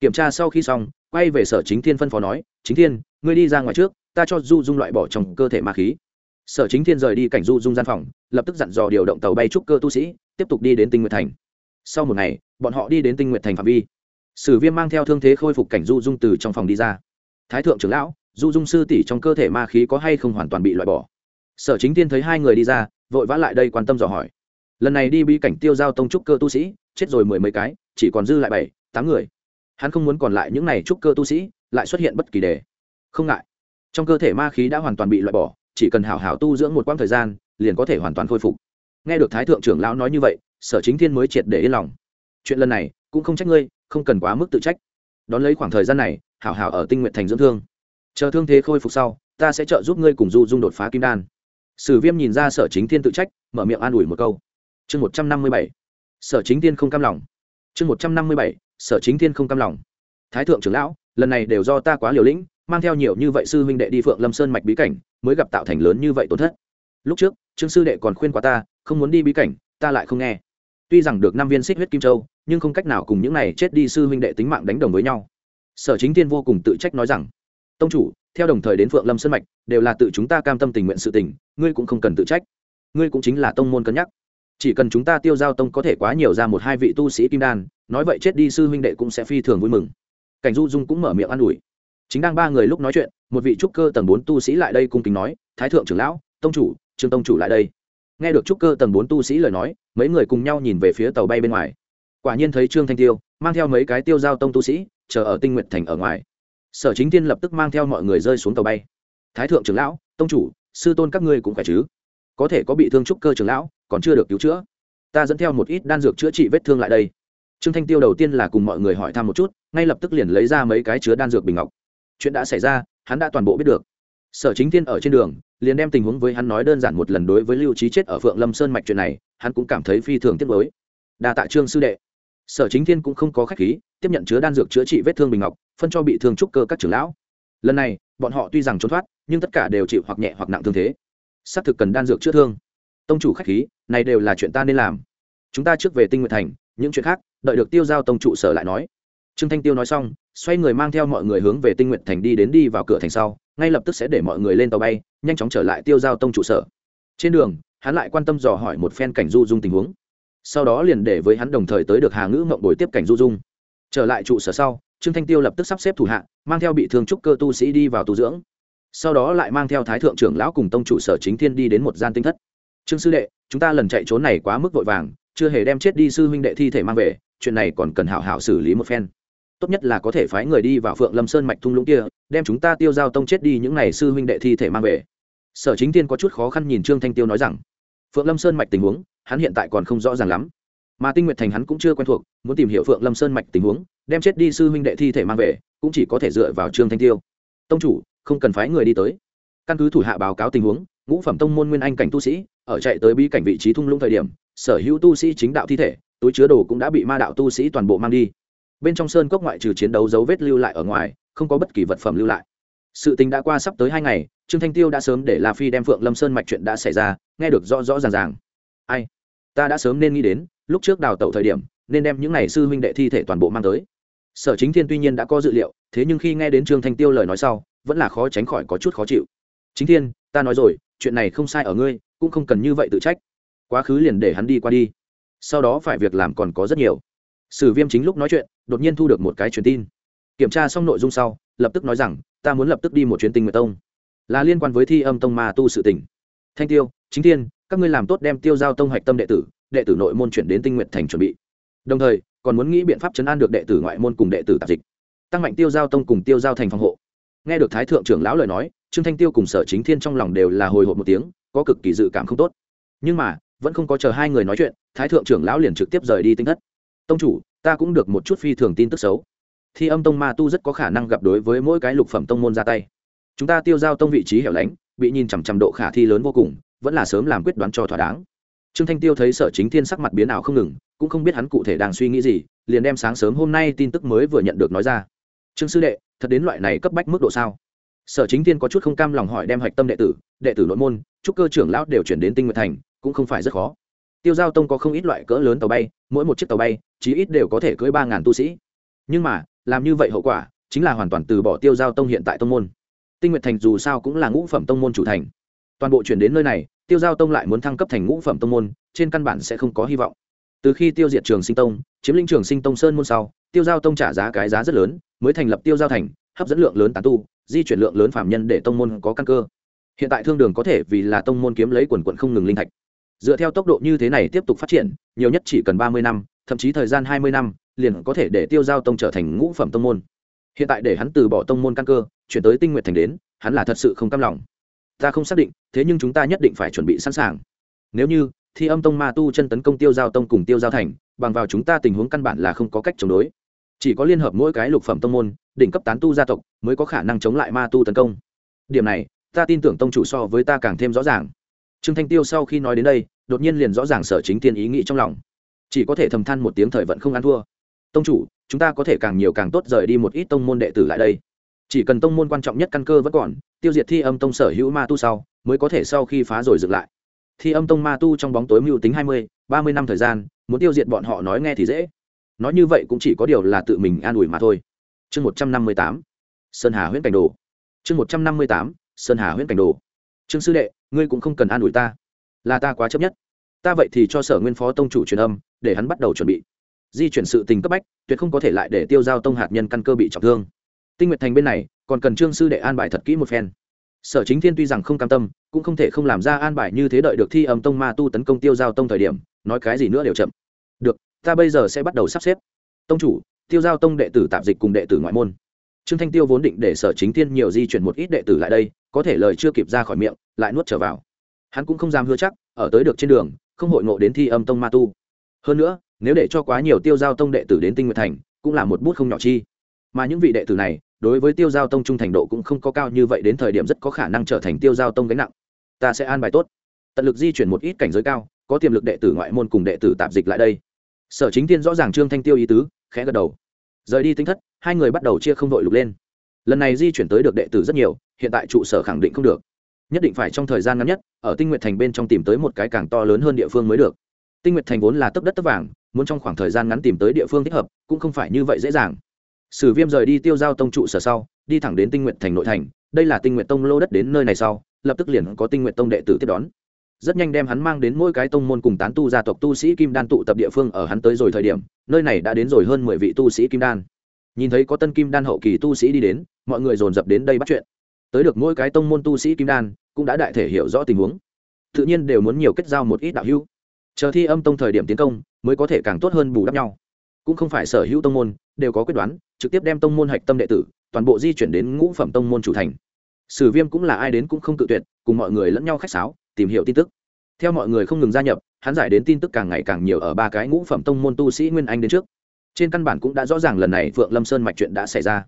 Kiểm tra sau khi xong, quay về sở chính thiên phân phó nói, chính thiên, ngươi đi ra ngoài trước, ta cho du dung loại bỏ trong cơ thể ma khí sở chính thiên rời đi cảnh du dung gian phòng, lập tức dặn dò điều động tàu bay trúc cơ tu sĩ, tiếp tục đi đến tinh nguyệt thành. Sau một ngày, bọn họ đi đến tinh nguyệt thành phạm vi. Sử viêm mang theo thương thế khôi phục cảnh du dung từ trong phòng đi ra. Thái thượng trưởng lão, du dung sư tỷ trong cơ thể ma khí có hay không hoàn toàn bị loại bỏ? Sở chính Thiên thấy hai người đi ra, vội vã lại đây quan tâm dò hỏi. Lần này đi bi cảnh tiêu giao tông trúc cơ tu sĩ, chết rồi mười mấy cái, chỉ còn dư lại bảy, tám người. Hắn không muốn còn lại những n à y trúc cơ tu sĩ, lại xuất hiện bất kỳ đề. Không ngại. Trong cơ thể ma khí đã hoàn toàn bị loại bỏ chỉ cần hảo hảo tu dưỡng một quãng thời gian, liền có thể hoàn toàn khôi phục. Nghe được thái thượng trưởng lão nói như vậy, sở chính thiên mới triệt để yên lòng. Chuyện lần này, cũng không trách ngươi, không cần quá mức tự trách. Đón lấy khoảng thời gian này, hảo hảo ở tinh nguyện thành dưỡng thương. Chờ thương thế khôi phục sau, ta sẽ trợ giúp ngươi cùng du dung đột phá kim đan. Sử viêm nhìn ra sở chính thiên tự trách, mở miệng an ủi một câu. Chương một trăm năm mươi bảy. Sở chính thiên không cam lòng. Chương một trăm năm mươi bảy. Sở chính thiên không cam lòng. Thái thượng trưởng lão, lần này đều do ta quá liều lĩnh mang theo nhiều như vậy sư huynh đệ đi phượng lâm sơn mạch bí cảnh, mới gặp tạo thành lớn như vậy tổn thất. Lúc trước, trương sư đệ còn khuyên quá ta, không muốn đi bí cảnh, ta lại không nghe. Tuy rằng được năm viên xích huyết kim châu, nhưng không cách nào cùng những này chết đi sư huynh đệ tính mạng đánh đồng với nhau. Sở chính thiên vô cùng tự trách nói rằng, tông chủ, theo đồng thời đến phượng lâm sơn mạch, đều là tự chúng ta cam tâm tình nguyện sự tình, ngươi cũng không cần tự trách. Ngươi cũng chính là tông môn cân nhắc. Chỉ cần chúng ta tiêu giao tông có thể quá nhiều ra một hai vị tu sĩ kim đan, nói vậy chết đi sư huynh đệ cũng sẽ phi thường vui mừng. Cảnh du dung cũng mở miệng an ủi chính đang ba người lúc nói chuyện, một vị trúc cơ tầng bốn tu sĩ lại đây cung kính nói, thái thượng trưởng lão, tông chủ trương tông chủ lại đây. Nghe được trúc cơ tầng bốn tu sĩ lời nói, mấy người cùng nhau nhìn về phía tàu bay bên ngoài. Quả nhiên thấy trương thanh tiêu, mang theo mấy cái tiêu giao tông tu sĩ, chờ ở tinh nguyện thành ở ngoài. Sở chính tiên lập tức mang theo mọi người rơi xuống tàu bay. Thái thượng trưởng lão, tông chủ, sư tôn các ngươi cũng khỏe chứ? Có thể có bị thương trúc cơ trưởng lão, còn chưa được cứu chữa. Ta dẫn theo một ít đan dược chữa trị vết thương lại đây. Trương thanh tiêu đầu tiên là cùng mọi người hỏi thăm một chút, ngay lập tức liền lấy ra mấy cái chứa đan dược bình ngọc chuyện đã xảy ra, hắn đã toàn bộ biết được. Sở chính Thiên ở trên đường, liền đem tình huống với hắn nói đơn giản một lần đối với lưu trí chết ở phượng lâm sơn mạch chuyện này, hắn cũng cảm thấy phi thường tiếc mới đa tạ trương sư đệ. Sở chính thiên cũng không có khách khí, tiếp nhận chứa đan dược chữa trị vết thương bình ngọc, phân cho bị thương trúc cơ các trưởng lão. Lần này, bọn họ tuy rằng trốn thoát, nhưng tất cả đều chịu hoặc nhẹ hoặc nặng thương thế. Xác thực cần đan dược chữa thương. Tông chủ khách khí, này đều là chuyện ta nên làm. Chúng ta trước về tinh nguyện thành, những chuyện khác, đợi được tiêu giao tông trụ sở lại nói. Trương thanh tiêu nói xong xoay người mang theo mọi người hướng về tinh nguyện thành đi đến đi vào cửa thành sau, ngay lập tức sẽ để mọi người lên tàu bay, nhanh chóng trở lại tiêu giao tông trụ sở. Trên đường, hắn lại quan tâm dò hỏi một phen cảnh du dung tình huống. Sau đó liền để với hắn đồng thời tới được hà ngữ mộng bồi tiếp cảnh du dung. Trở lại trụ sở sau, trương thanh tiêu lập tức sắp xếp thủ hạ, mang theo bị thương trúc cơ tu sĩ đi vào tu dưỡng. Sau đó lại mang theo thái thượng trưởng lão cùng tông trụ sở chính thiên đi đến một gian tinh thất. Trương sư đệ, chúng ta lần chạy trốn này quá mức vội vàng, chưa hề đem chết đi sư huynh đệ thi thể mang về, chuyện này còn cần hảo hảo xử lý một phen tốt nhất là có thể phái người đi vào phượng lâm sơn mạch thung lũng kia, đem chúng ta tiêu giao tông chết đi những n à y sư huynh đệ thi thể mang về. Sở chính tiên có chút khó khăn nhìn trương thanh tiêu nói rằng, phượng lâm sơn mạch tình huống, hắn hiện tại còn không rõ ràng lắm. Mà tinh nguyệt thành hắn cũng chưa quen thuộc, muốn tìm hiểu phượng lâm sơn mạch tình huống, đem chết đi sư huynh đệ thi thể mang về, cũng chỉ có thể dựa vào trương thanh tiêu. Tông chủ, không cần phái người đi tới. Căn cứ thủ hạ báo cáo tình huống, ngũ phẩm tông môn nguyên anh cảnh tu sĩ, ở chạy tới bi cảnh vị trí thung lũng thời điểm, sở hữu tu sĩ chính đạo thi thể, túi chứa đồ cũng đã bị ma đạo tu sĩ toàn bộ mang đi bên trong sơn cốc ngoại trừ chiến đấu dấu vết lưu lại ở ngoài, không có bất kỳ vật phẩm lưu lại. Sự tình đã qua sắp tới hai ngày, trương thanh tiêu đã sớm để la phi đem phượng lâm sơn mạch chuyện đã xảy ra, nghe được rõ rõ ràng ràng. Ai? Ta đã sớm nên nghĩ đến, lúc trước đào tẩu thời điểm, nên đem những n à y sư huynh đệ thi thể toàn bộ mang tới. Sở chính thiên tuy nhiên đã có dự liệu, thế nhưng khi nghe đến trương thanh tiêu lời nói sau, vẫn là khó tránh khỏi có chút khó chịu. Chính thiên, ta nói rồi, chuyện này không sai ở ngươi, cũng không cần như vậy tự trách. Quá khứ liền để hắn đi qua đi. Sau đó phải việc làm còn có rất nhiều sử viêm chính lúc nói chuyện, đột nhiên thu được một cái truyền tin. Kiểm tra xong nội dung sau, lập tức nói rằng, ta muốn lập tức đi một chuyến tinh nguyệt tông. Là liên quan với thi âm tông ma tu sự tỉnh thanh tiêu, chính thiên, các ngươi làm tốt đem tiêu giao tông hạch tâm đệ tử đệ tử nội môn chuyển đến tinh nguyện thành chuẩn bị. Đồng thời, còn muốn nghĩ biện pháp chấn an được đệ tử ngoại môn cùng đệ tử tạp dịch, tăng mạnh tiêu giao tông cùng tiêu giao thành phòng hộ. Nghe được thái thượng trưởng lão lời nói, trương thanh tiêu cùng sở chính thiên trong lòng đều là hồi hộp một tiếng, có cực kỳ dự cảm không tốt. Nhưng mà, vẫn không có chờ hai người nói chuyện, thái thượng trưởng lão liền trực tiếp rời đi tinh thất tông chủ, ta cũng được một chút phi thường tin tức xấu. Thi âm tông ma tu rất có khả năng gặp đối với mỗi cái lục phẩm tông môn ra tay. Chúng ta tiêu giao tông vị trí hẻo lánh, bị nhìn chằm chằm độ khả thi lớn vô cùng, vẫn là sớm làm quyết đoán cho thỏa đáng. Trương thanh tiêu thấy sở chính thiên sắc mặt biến ảo không ngừng, cũng không biết hắn cụ thể đang suy nghĩ gì, liền đem sáng sớm hôm nay tin tức mới vừa nhận được nói ra. Trương sư đệ, thật đến loại này cấp bách mức độ sao? Sở chính thiên có chút không cam lòng hỏi đem hạch tâm đệ tử đệ tử nội môn, chúc cơ trưởng lão đều chuyển đến tinh nguyệt thành, cũng không phải rất khó tiêu giao tông có không ít loại cỡ lớn tàu bay, mỗi một chiếc tàu bay, chí ít đều có thể cưỡi ba ngàn tu sĩ. Nhưng mà, làm như vậy hậu quả chính là hoàn toàn từ bỏ tiêu giao tông hiện tại tông môn. Tinh nguyệt thành dù sao cũng là ngũ phẩm tông môn chủ thành. Toàn bộ chuyển đến nơi này, tiêu giao tông lại muốn thăng cấp thành ngũ phẩm tông môn, trên căn bản sẽ không có hy vọng. Từ khi tiêu diệt trường sinh tông, chiếm lĩnh trường sinh tông sơn môn sau, tiêu giao tông trả giá cái giá rất lớn, mới thành lập tiêu giao thành, hấp dẫn lượng lớn tán tu, di chuyển lượng lớn phạm nhân để tông môn có căn cơ. Hiện tại thương đường có thể vì là tông môn kiếm lấy quần quận không ngừng linh thạch dựa theo tốc độ như thế này tiếp tục phát triển, nhiều nhất chỉ cần ba mươi năm, thậm chí thời gian hai mươi năm, liền có thể để tiêu giao tông trở thành ngũ phẩm tông môn. Hiện tại để hắn từ bỏ tông môn căn cơ, chuyển tới tinh nguyện thành đến, hắn là thật sự không cam lòng. Ta không xác định, thế nhưng chúng ta nhất định phải chuẩn bị sẵn sàng. Nếu như, thi âm tông ma tu chân tấn công tiêu giao tông cùng tiêu giao thành, bằng vào chúng ta tình huống căn bản là không có cách chống đối. Chỉ có liên hợp mỗi cái lục phẩm tông môn, đỉnh cấp tán tu gia tộc, mới có khả năng chống lại ma tu tấn công. Điểm này, ta tin tưởng tông chủ so với ta càng thêm rõ ràng trương thanh tiêu sau khi nói đến đây, đột nhiên liền rõ ràng sở chính tiên ý nghĩ trong lòng. Chỉ có thể thầm than một tiếng thời vận không ăn thua. Tông chủ, chúng ta có thể càng nhiều càng tốt rời đi một ít tông môn đệ tử lại đây. Chỉ cần tông môn quan trọng nhất căn cơ vẫn còn, tiêu diệt thi âm tông sở hữu ma tu sau, mới có thể sau khi phá rồi dựng lại. Thi âm tông ma tu trong bóng tối mưu tính hai mươi, ba mươi năm thời gian, muốn tiêu diệt bọn họ nói nghe thì dễ. Nói như vậy cũng chỉ có điều là tự mình an ủi mà thôi. Chương một trăm năm mươi tám, sơn hà huyễn cảnh đồ. Chương một trăm năm mươi tám, sơn hà huyễn cảnh đồ. Trương sư đệ ngươi cũng không cần an ủi ta. Là ta quá chấp nhất. Ta vậy thì cho sở nguyên phó tông chủ truyền âm, để hắn bắt đầu chuẩn bị. Di chuyển sự tình cấp bách, tuyệt không có thể lại để tiêu giao tông hạt nhân căn cơ bị trọng thương. Tinh nguyệt thành bên này, còn cần trương sư đệ an bài thật kỹ một phen. Sở chính thiên tuy rằng không cam tâm, cũng không thể không làm ra an bài như thế đợi được thi âm tông ma tu tấn công tiêu giao tông thời điểm, nói cái gì nữa đều chậm. Được, ta bây giờ sẽ bắt đầu sắp xếp. Tông chủ, tiêu giao tông đệ tử tạp dịch cùng đệ tử ngoại môn. Trương thanh tiêu vốn định để sở chính thiên nhiều di chuyển một ít đệ tử lại đây có thể lời chưa kịp ra khỏi miệng, lại nuốt trở vào. Hắn cũng không dám hứa chắc, ở tới được trên đường, không hội ngộ đến thi âm tông ma tu. Hơn nữa, nếu để cho quá nhiều tiêu giao tông đệ tử đến tinh nguyệt thành, cũng là một bút không nhỏ chi. Mà những vị đệ tử này, đối với tiêu giao tông trung thành độ cũng không có cao như vậy đến thời điểm rất có khả năng trở thành tiêu giao tông gánh nặng. Ta sẽ an bài tốt. Tận lực di chuyển một ít cảnh giới cao, có tiềm lực đệ tử ngoại môn cùng đệ tử tạp dịch lại đây. Sở chính tiên rõ ràng trương thanh tiêu ý tứ, khẽ gật đầu. Rời đi tinh thất, hai người bắt đầu chia không đội lục lên lần này di chuyển tới được đệ tử rất nhiều, hiện tại trụ sở khẳng định không được. Nhất định phải trong thời gian ngắn nhất, ở tinh nguyện thành bên trong tìm tới một cái càng to lớn hơn địa phương mới được. Tinh nguyện thành vốn là tấp đất tấp vàng, muốn trong khoảng thời gian ngắn tìm tới địa phương thích hợp, cũng không phải như vậy dễ dàng. Sử viêm rời đi tiêu giao tông trụ sở sau, đi thẳng đến tinh nguyện thành nội thành, đây là tinh nguyện tông lô đất đến nơi này sau, lập tức liền có tinh nguyện tông đệ tử tiếp đón. Rất nhanh đem hắn mang đến mỗi cái tông môn cùng tán tu gia tộc tu sĩ kim đan tụ tập địa phương ở hắn tới rồi thời điểm, nơi này đã đến rồi hơn mười vị tu sĩ kim đan nhìn thấy có tân kim đan hậu kỳ tu sĩ đi đến, mọi người dồn dập đến đây bắt chuyện. Tới được mỗi cái tông môn tu sĩ kim đan, cũng đã đại thể hiểu rõ tình huống. Tự nhiên đều muốn nhiều kết giao một ít đạo hữu. Chờ thi âm tông thời điểm tiến công, mới có thể càng tốt hơn bù đắp nhau. Cũng không phải sở hữu tông môn đều có quyết đoán, trực tiếp đem tông môn hạch tâm đệ tử, toàn bộ di chuyển đến ngũ phẩm tông môn chủ thành. Sử viêm cũng là ai đến cũng không tự tuyệt, cùng mọi người lẫn nhau khách sáo, tìm hiểu tin tức. Theo mọi người không ngừng gia nhập, hắn giải đến tin tức càng ngày càng nhiều ở ba cái ngũ phẩm tông môn tu sĩ nguyên anh đến trước trên căn bản cũng đã rõ ràng lần này phượng lâm sơn mạch chuyện đã xảy ra.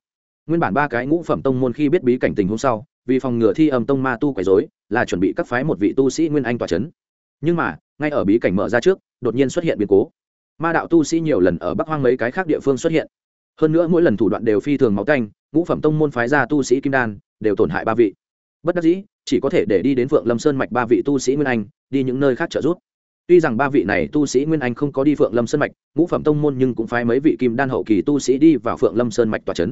Nguyên bản ba cái ngũ phẩm tông môn khi biết bí cảnh tình hôm sau, vì phòng ngừa thi âm tông ma tu quấy dối là chuẩn bị các phái một vị tu sĩ nguyên anh tòa c h ấ n nhưng mà, ngay ở bí cảnh mở ra trước, đột nhiên xuất hiện biến cố. Ma đạo tu sĩ nhiều lần ở bắc hoang mấy cái khác địa phương xuất hiện. Hơn nữa mỗi lần thủ đoạn đều phi thường máu canh, ngũ phẩm tông môn phái ra tu sĩ kim đan đều tổn hại ba vị. Bất đắc dĩ, chỉ có thể để đi đến phượng lâm sơn mạch ba vị tu sĩ nguyên anh, đi những nơi khác trợ giúp tuy rằng ba vị này tu sĩ nguyên anh không có đi phượng lâm sơn mạch, ngũ phẩm tông môn nhưng cũng phái mấy vị kim đan hậu kỳ tu sĩ đi vào phượng lâm sơn mạch tòa c h ấ n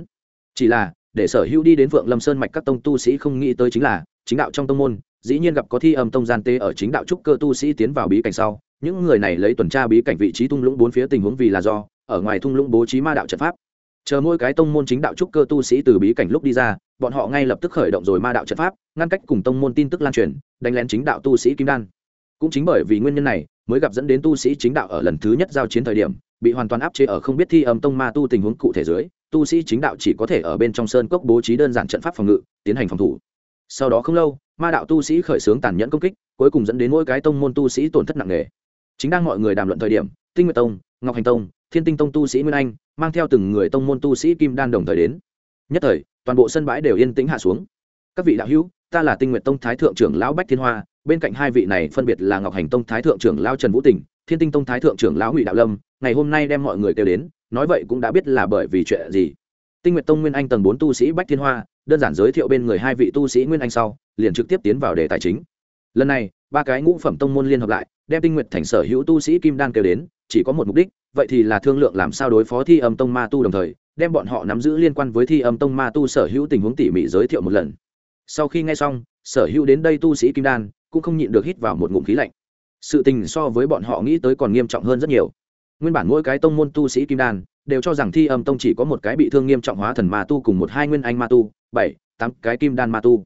chỉ là, để sở hữu đi đến phượng lâm sơn mạch các tông tu sĩ không nghĩ tới chính là, chính đạo trong tông môn, dĩ nhiên gặp có thi âm tông gian tê ở chính đạo trúc cơ tu sĩ tiến vào bí cảnh sau. Những người này lấy tuần tra bí cảnh vị trí thung lũng bốn phía tình huống vì là do, ở ngoài thung lũng bố trí ma đạo trận pháp. Chờ mỗi cái tông môn chính đạo trúc cơ tu sĩ từ bí cảnh lúc đi ra, bọn họ ngay lập tức khởi động rồi ma đạo trận pháp, ngăn cách cùng tông môn tin tức lan truyền, đánh lén chính đạo tu sĩ kim đan cũng chính bởi vì nguyên nhân này mới gặp dẫn đến tu sĩ chính đạo ở lần thứ nhất giao chiến thời điểm bị hoàn toàn áp chế ở không biết thi âm tông ma tu tình huống cụ thể dưới, tu sĩ chính đạo chỉ có thể ở bên trong sơn cốc bố trí đơn giản trận pháp phòng ngự, tiến hành phòng thủ. Sau đó không lâu, ma đạo tu sĩ khởi xướng tàn nhẫn công kích, cuối cùng dẫn đến mỗi cái tông môn tu sĩ tổn thất nặng nề. Chính đang mọi người đàm luận thời điểm, tinh nguyệt tông, ngọc hành tông, thiên tinh tông tu sĩ nguyên anh mang theo từng người tông môn tu sĩ kim đan đồng thời đến. Nhất thời, toàn bộ sân bãi đều yên tĩnh hạ xuống. Các vị đạo hữu, ta là tinh nguyệt tông thái thượng trưởng lão bách thiên hoa bên cạnh hai vị này phân biệt là ngọc hành tông thái thượng trưởng lão trần vũ tình, thiên tinh tông thái thượng trưởng lão ngụy đạo lâm, ngày hôm nay đem mọi người kêu đến, nói vậy cũng đã biết là bởi vì chuyện gì. Tinh nguyệt tông nguyên anh tầng bốn tu sĩ bách thiên hoa, đơn giản giới thiệu bên người hai vị tu sĩ nguyên anh sau, liền trực tiếp tiến vào đề tài chính. Lần này, ba cái ngũ phẩm tông môn liên hợp lại, đem tinh nguyệt thành sở hữu tu sĩ kim đan kêu đến, chỉ có một mục đích, vậy thì là thương lượng làm sao đối phó thi âm tông ma tu đồng thời, đem bọn họ nắm giữ liên quan với thi âm tông ma tu sở hữu tình huống tỉ mỉ giới thiệu một lần. Sau khi nghe xong, sở hữu đến đây tu sĩ kim đan cũng không nhịn được hít vào một ngụm khí lạnh. Sự tình so với bọn họ nghĩ tới còn nghiêm trọng hơn rất nhiều. Nguyên bản mỗi cái tông môn tu sĩ kim đan đều cho rằng thi âm tông chỉ có một cái bị thương nghiêm trọng hóa thần ma tu cùng một hai nguyên anh ma tu, bảy, tám cái kim đan ma tu.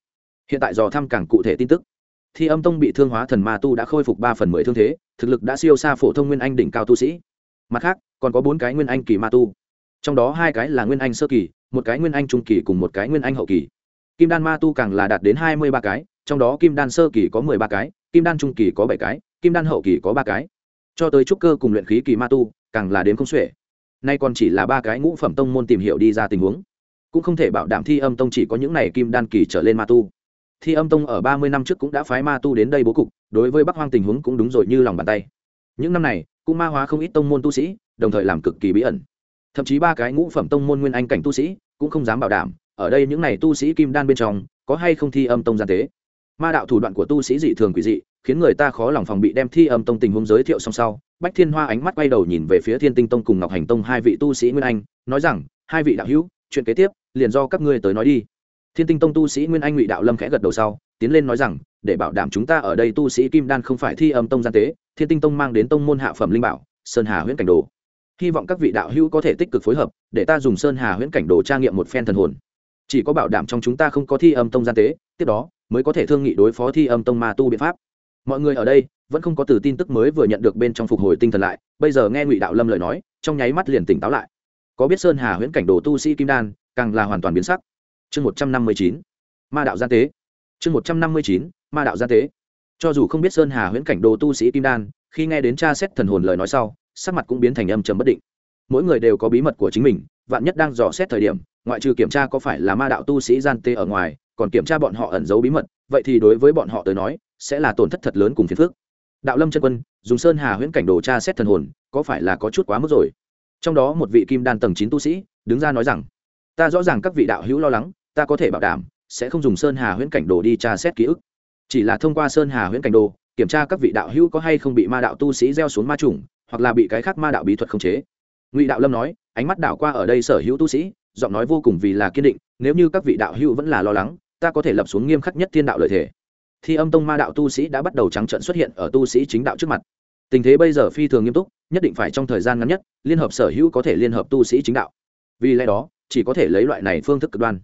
Hiện tại dò thăm càng cụ thể tin tức. Thi âm tông bị thương hóa thần ma tu đã khôi phục ba phần mười thương thế, thực lực đã siêu xa phổ thông nguyên anh đỉnh cao tu sĩ. Mặt khác, còn có bốn cái nguyên anh kỳ ma tu. Trong đó hai cái là nguyên anh sơ kỳ, một cái nguyên anh trung kỳ cùng một cái nguyên anh hậu kỳ. Kim đan ma tu càng là đạt đến hai mươi ba cái trong đó kim đan sơ kỳ có mười ba cái, kim đan trung kỳ có bảy cái, kim đan hậu kỳ có ba cái. Cho tới trúc cơ cùng luyện khí kỳ ma tu, càng là đến không xuể. Nay còn chỉ là ba cái ngũ phẩm tông môn tìm hiểu đi ra tình huống. Cũng không thể bảo đảm thi âm tông chỉ có những này kim đan kỳ trở lên ma tu. Thi âm tông ở ba mươi năm trước cũng đã phái ma tu đến đây bố cục, đối với bắc hoang tình huống cũng đúng rồi như lòng bàn tay. Những năm này, cũng ma hóa không ít tông môn tu sĩ, đồng thời làm cực kỳ bí ẩn. Thậm chí ba cái ngũ phẩm tông môn nguyên anh cảnh tu sĩ cũng không dám bảo đảm, ở đây những này tu sĩ kim đan bên trong, có hay không thi âm tông gian tế ma đạo thủ đoạn của tu sĩ dị thường quỷ dị, khiến người ta khó lòng phòng bị đem thi âm tông tình huống giới thiệu song sau. Bách thiên hoa ánh mắt quay đầu nhìn về phía thiên tinh tông cùng ngọc hành tông hai vị tu sĩ nguyên anh, nói rằng, hai vị đạo hữu, chuyện kế tiếp, liền do các ngươi tới nói đi. Thiên tinh tông tu sĩ nguyên anh ngụy đạo lâm khẽ gật đầu sau, tiến lên nói rằng, để bảo đảm chúng ta ở đây tu sĩ kim đan không phải thi âm tông gian tế, thiên tinh tông mang đến tông môn hạ phẩm linh bảo, sơn hà huyễn cảnh đồ. Hy vọng các vị đạo hữu có thể tích cực phối hợp, để ta dùng sơn hà huyễn cảnh đồ tra nghiệm một phen thần hồn. Chỉ có bảo đảm trong chúng ta không có thi âm tông gian tế, tiếp đó mới có thể thương nghị đối phó thi âm tông ma tu biện pháp. Mọi người ở đây vẫn không có từ tin tức mới vừa nhận được bên trong phục hồi tinh thần lại, bây giờ nghe ngụy đạo lâm lời nói, trong nháy mắt liền tỉnh táo lại. Có biết sơn hà huyễn cảnh đồ tu sĩ kim đan, càng là hoàn toàn biến sắc. Chương một trăm năm mươi chín, ma đạo gian tế. Chương một trăm năm mươi chín, ma đạo gian tế. Cho dù không biết sơn hà huyễn cảnh đồ tu sĩ kim đan, khi nghe đến cha xét thần hồn lời nói sau, sắc mặt cũng biến thành âm trầm bất định. Mỗi người đều có bí mật của chính mình, vạn nhất đang dò xét thời điểm, ngoại trừ kiểm tra có phải là ma đạo tu sĩ gian tế ở ngoài còn kiểm tra bọn họ ẩn giấu bí mật, vậy thì đối với bọn họ tới nói, sẽ là tổn thất thật lớn cùng phiền phước đạo lâm chân quân, dùng sơn hà huyễn cảnh đồ tra xét thần hồn, có phải là có chút quá mức rồi? Trong đó một vị kim đan tầng chín tu sĩ, đứng ra nói rằng, ta rõ ràng các vị đạo hữu lo lắng, ta có thể bảo đảm sẽ không dùng sơn hà huyễn cảnh đồ đi tra xét ký ức. Chỉ là thông qua sơn hà huyễn cảnh đồ, kiểm tra các vị đạo hữu có hay không bị ma đạo tu sĩ gieo xuống ma trùng, hoặc là bị cái khác ma đạo bí thuật khống chế. Ngụy đạo lâm nói, ánh mắt đảo qua ở đây sở hữu tu sĩ, giọng nói vô cùng vì là kiên định, nếu như các vị đạo hữu vẫn là lo lắng ta có thể lập xuống nghiêm khắc nhất thiên đạo lợi thể. Thi âm tông ma đạo tu sĩ đã bắt đầu trắng trận xuất hiện ở tu sĩ chính đạo trước mặt. Tình thế bây giờ phi thường nghiêm túc, nhất định phải trong thời gian ngắn nhất, liên hợp sở hữu có thể liên hợp tu sĩ chính đạo. Vì lẽ đó, chỉ có thể lấy loại này phương thức cực đoan.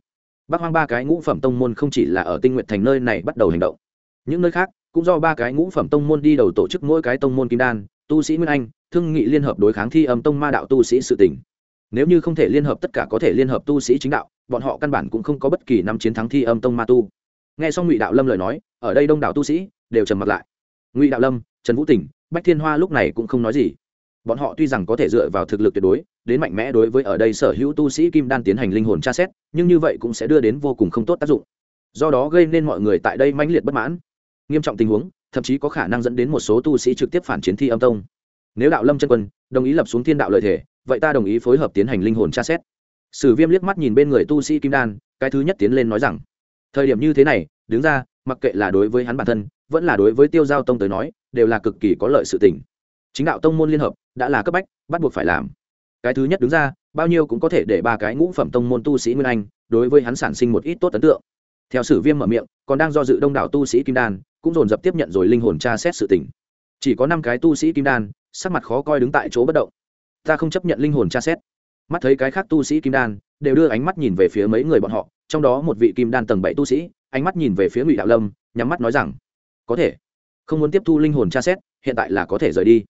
Bắc hoang ba cái ngũ phẩm tông môn không chỉ là ở tinh nguyện thành nơi này bắt đầu hành động. Những nơi khác, cũng do ba cái ngũ phẩm tông môn đi đầu tổ chức mỗi cái tông môn kim đan, tu sĩ nguyên anh, thương nghị liên hợp đối kháng thi âm tông ma đạo tu sĩ sự tỉnh nếu như không thể liên hợp, tất cả có thể liên hợp tu sĩ chính đạo bọn họ căn bản cũng không có bất kỳ năm chiến thắng thi âm tông ma tu. Nghe xong ngụy đạo lâm lời nói, ở đây đông đảo tu sĩ đều trầm mặt lại. Ngụy đạo lâm, trần vũ tỉnh, bách thiên hoa lúc này cũng không nói gì. Bọn họ tuy rằng có thể dựa vào thực lực tuyệt đối, đến mạnh mẽ đối với ở đây sở hữu tu sĩ kim đan tiến hành linh hồn tra xét, nhưng như vậy cũng sẽ đưa đến vô cùng không tốt tác dụng. Do đó gây nên mọi người tại đây mãnh liệt bất mãn. Nghiêm trọng tình huống, thậm chí có khả năng dẫn đến một số tu sĩ trực tiếp phản chiến thi âm tông. Nếu đạo lâm chân quân đồng ý lập xuống thiên đạo lợi thể vậy ta đồng ý phối hợp tiến hành linh hồn tra xét sử viêm liếc mắt nhìn bên người tu sĩ kim đan, cái thứ nhất tiến lên nói rằng, thời điểm như thế này, đứng ra, mặc kệ là đối với hắn bản thân, vẫn là đối với tiêu giao tông tới nói, đều là cực kỳ có lợi sự tình. Chính đạo tông môn liên hợp, đã là cấp bách, bắt buộc phải làm. Cái thứ nhất đứng ra, bao nhiêu cũng có thể để ba cái ngũ phẩm tông môn tu sĩ nguyên anh, đối với hắn sản sinh một ít tốt ấn tượng. Theo sử viêm mở miệng, còn đang do dự đông đảo tu sĩ kim đan, cũng dồn dập tiếp nhận rồi linh hồn tra xét sự tình. Chỉ có năm cái tu sĩ kim đan, sắc mặt khó coi đứng tại chỗ bất động. Ta không chấp nhận linh hồn tra xét mắt thấy cái khác tu sĩ kim đan, đều đưa ánh mắt nhìn về phía mấy người bọn họ, trong đó một vị kim đan tầng bảy tu sĩ, ánh mắt nhìn về phía ngụy đạo lâm, nhắm mắt nói rằng, có thể, không muốn tiếp thu linh hồn tra xét, hiện tại là có thể rời đi.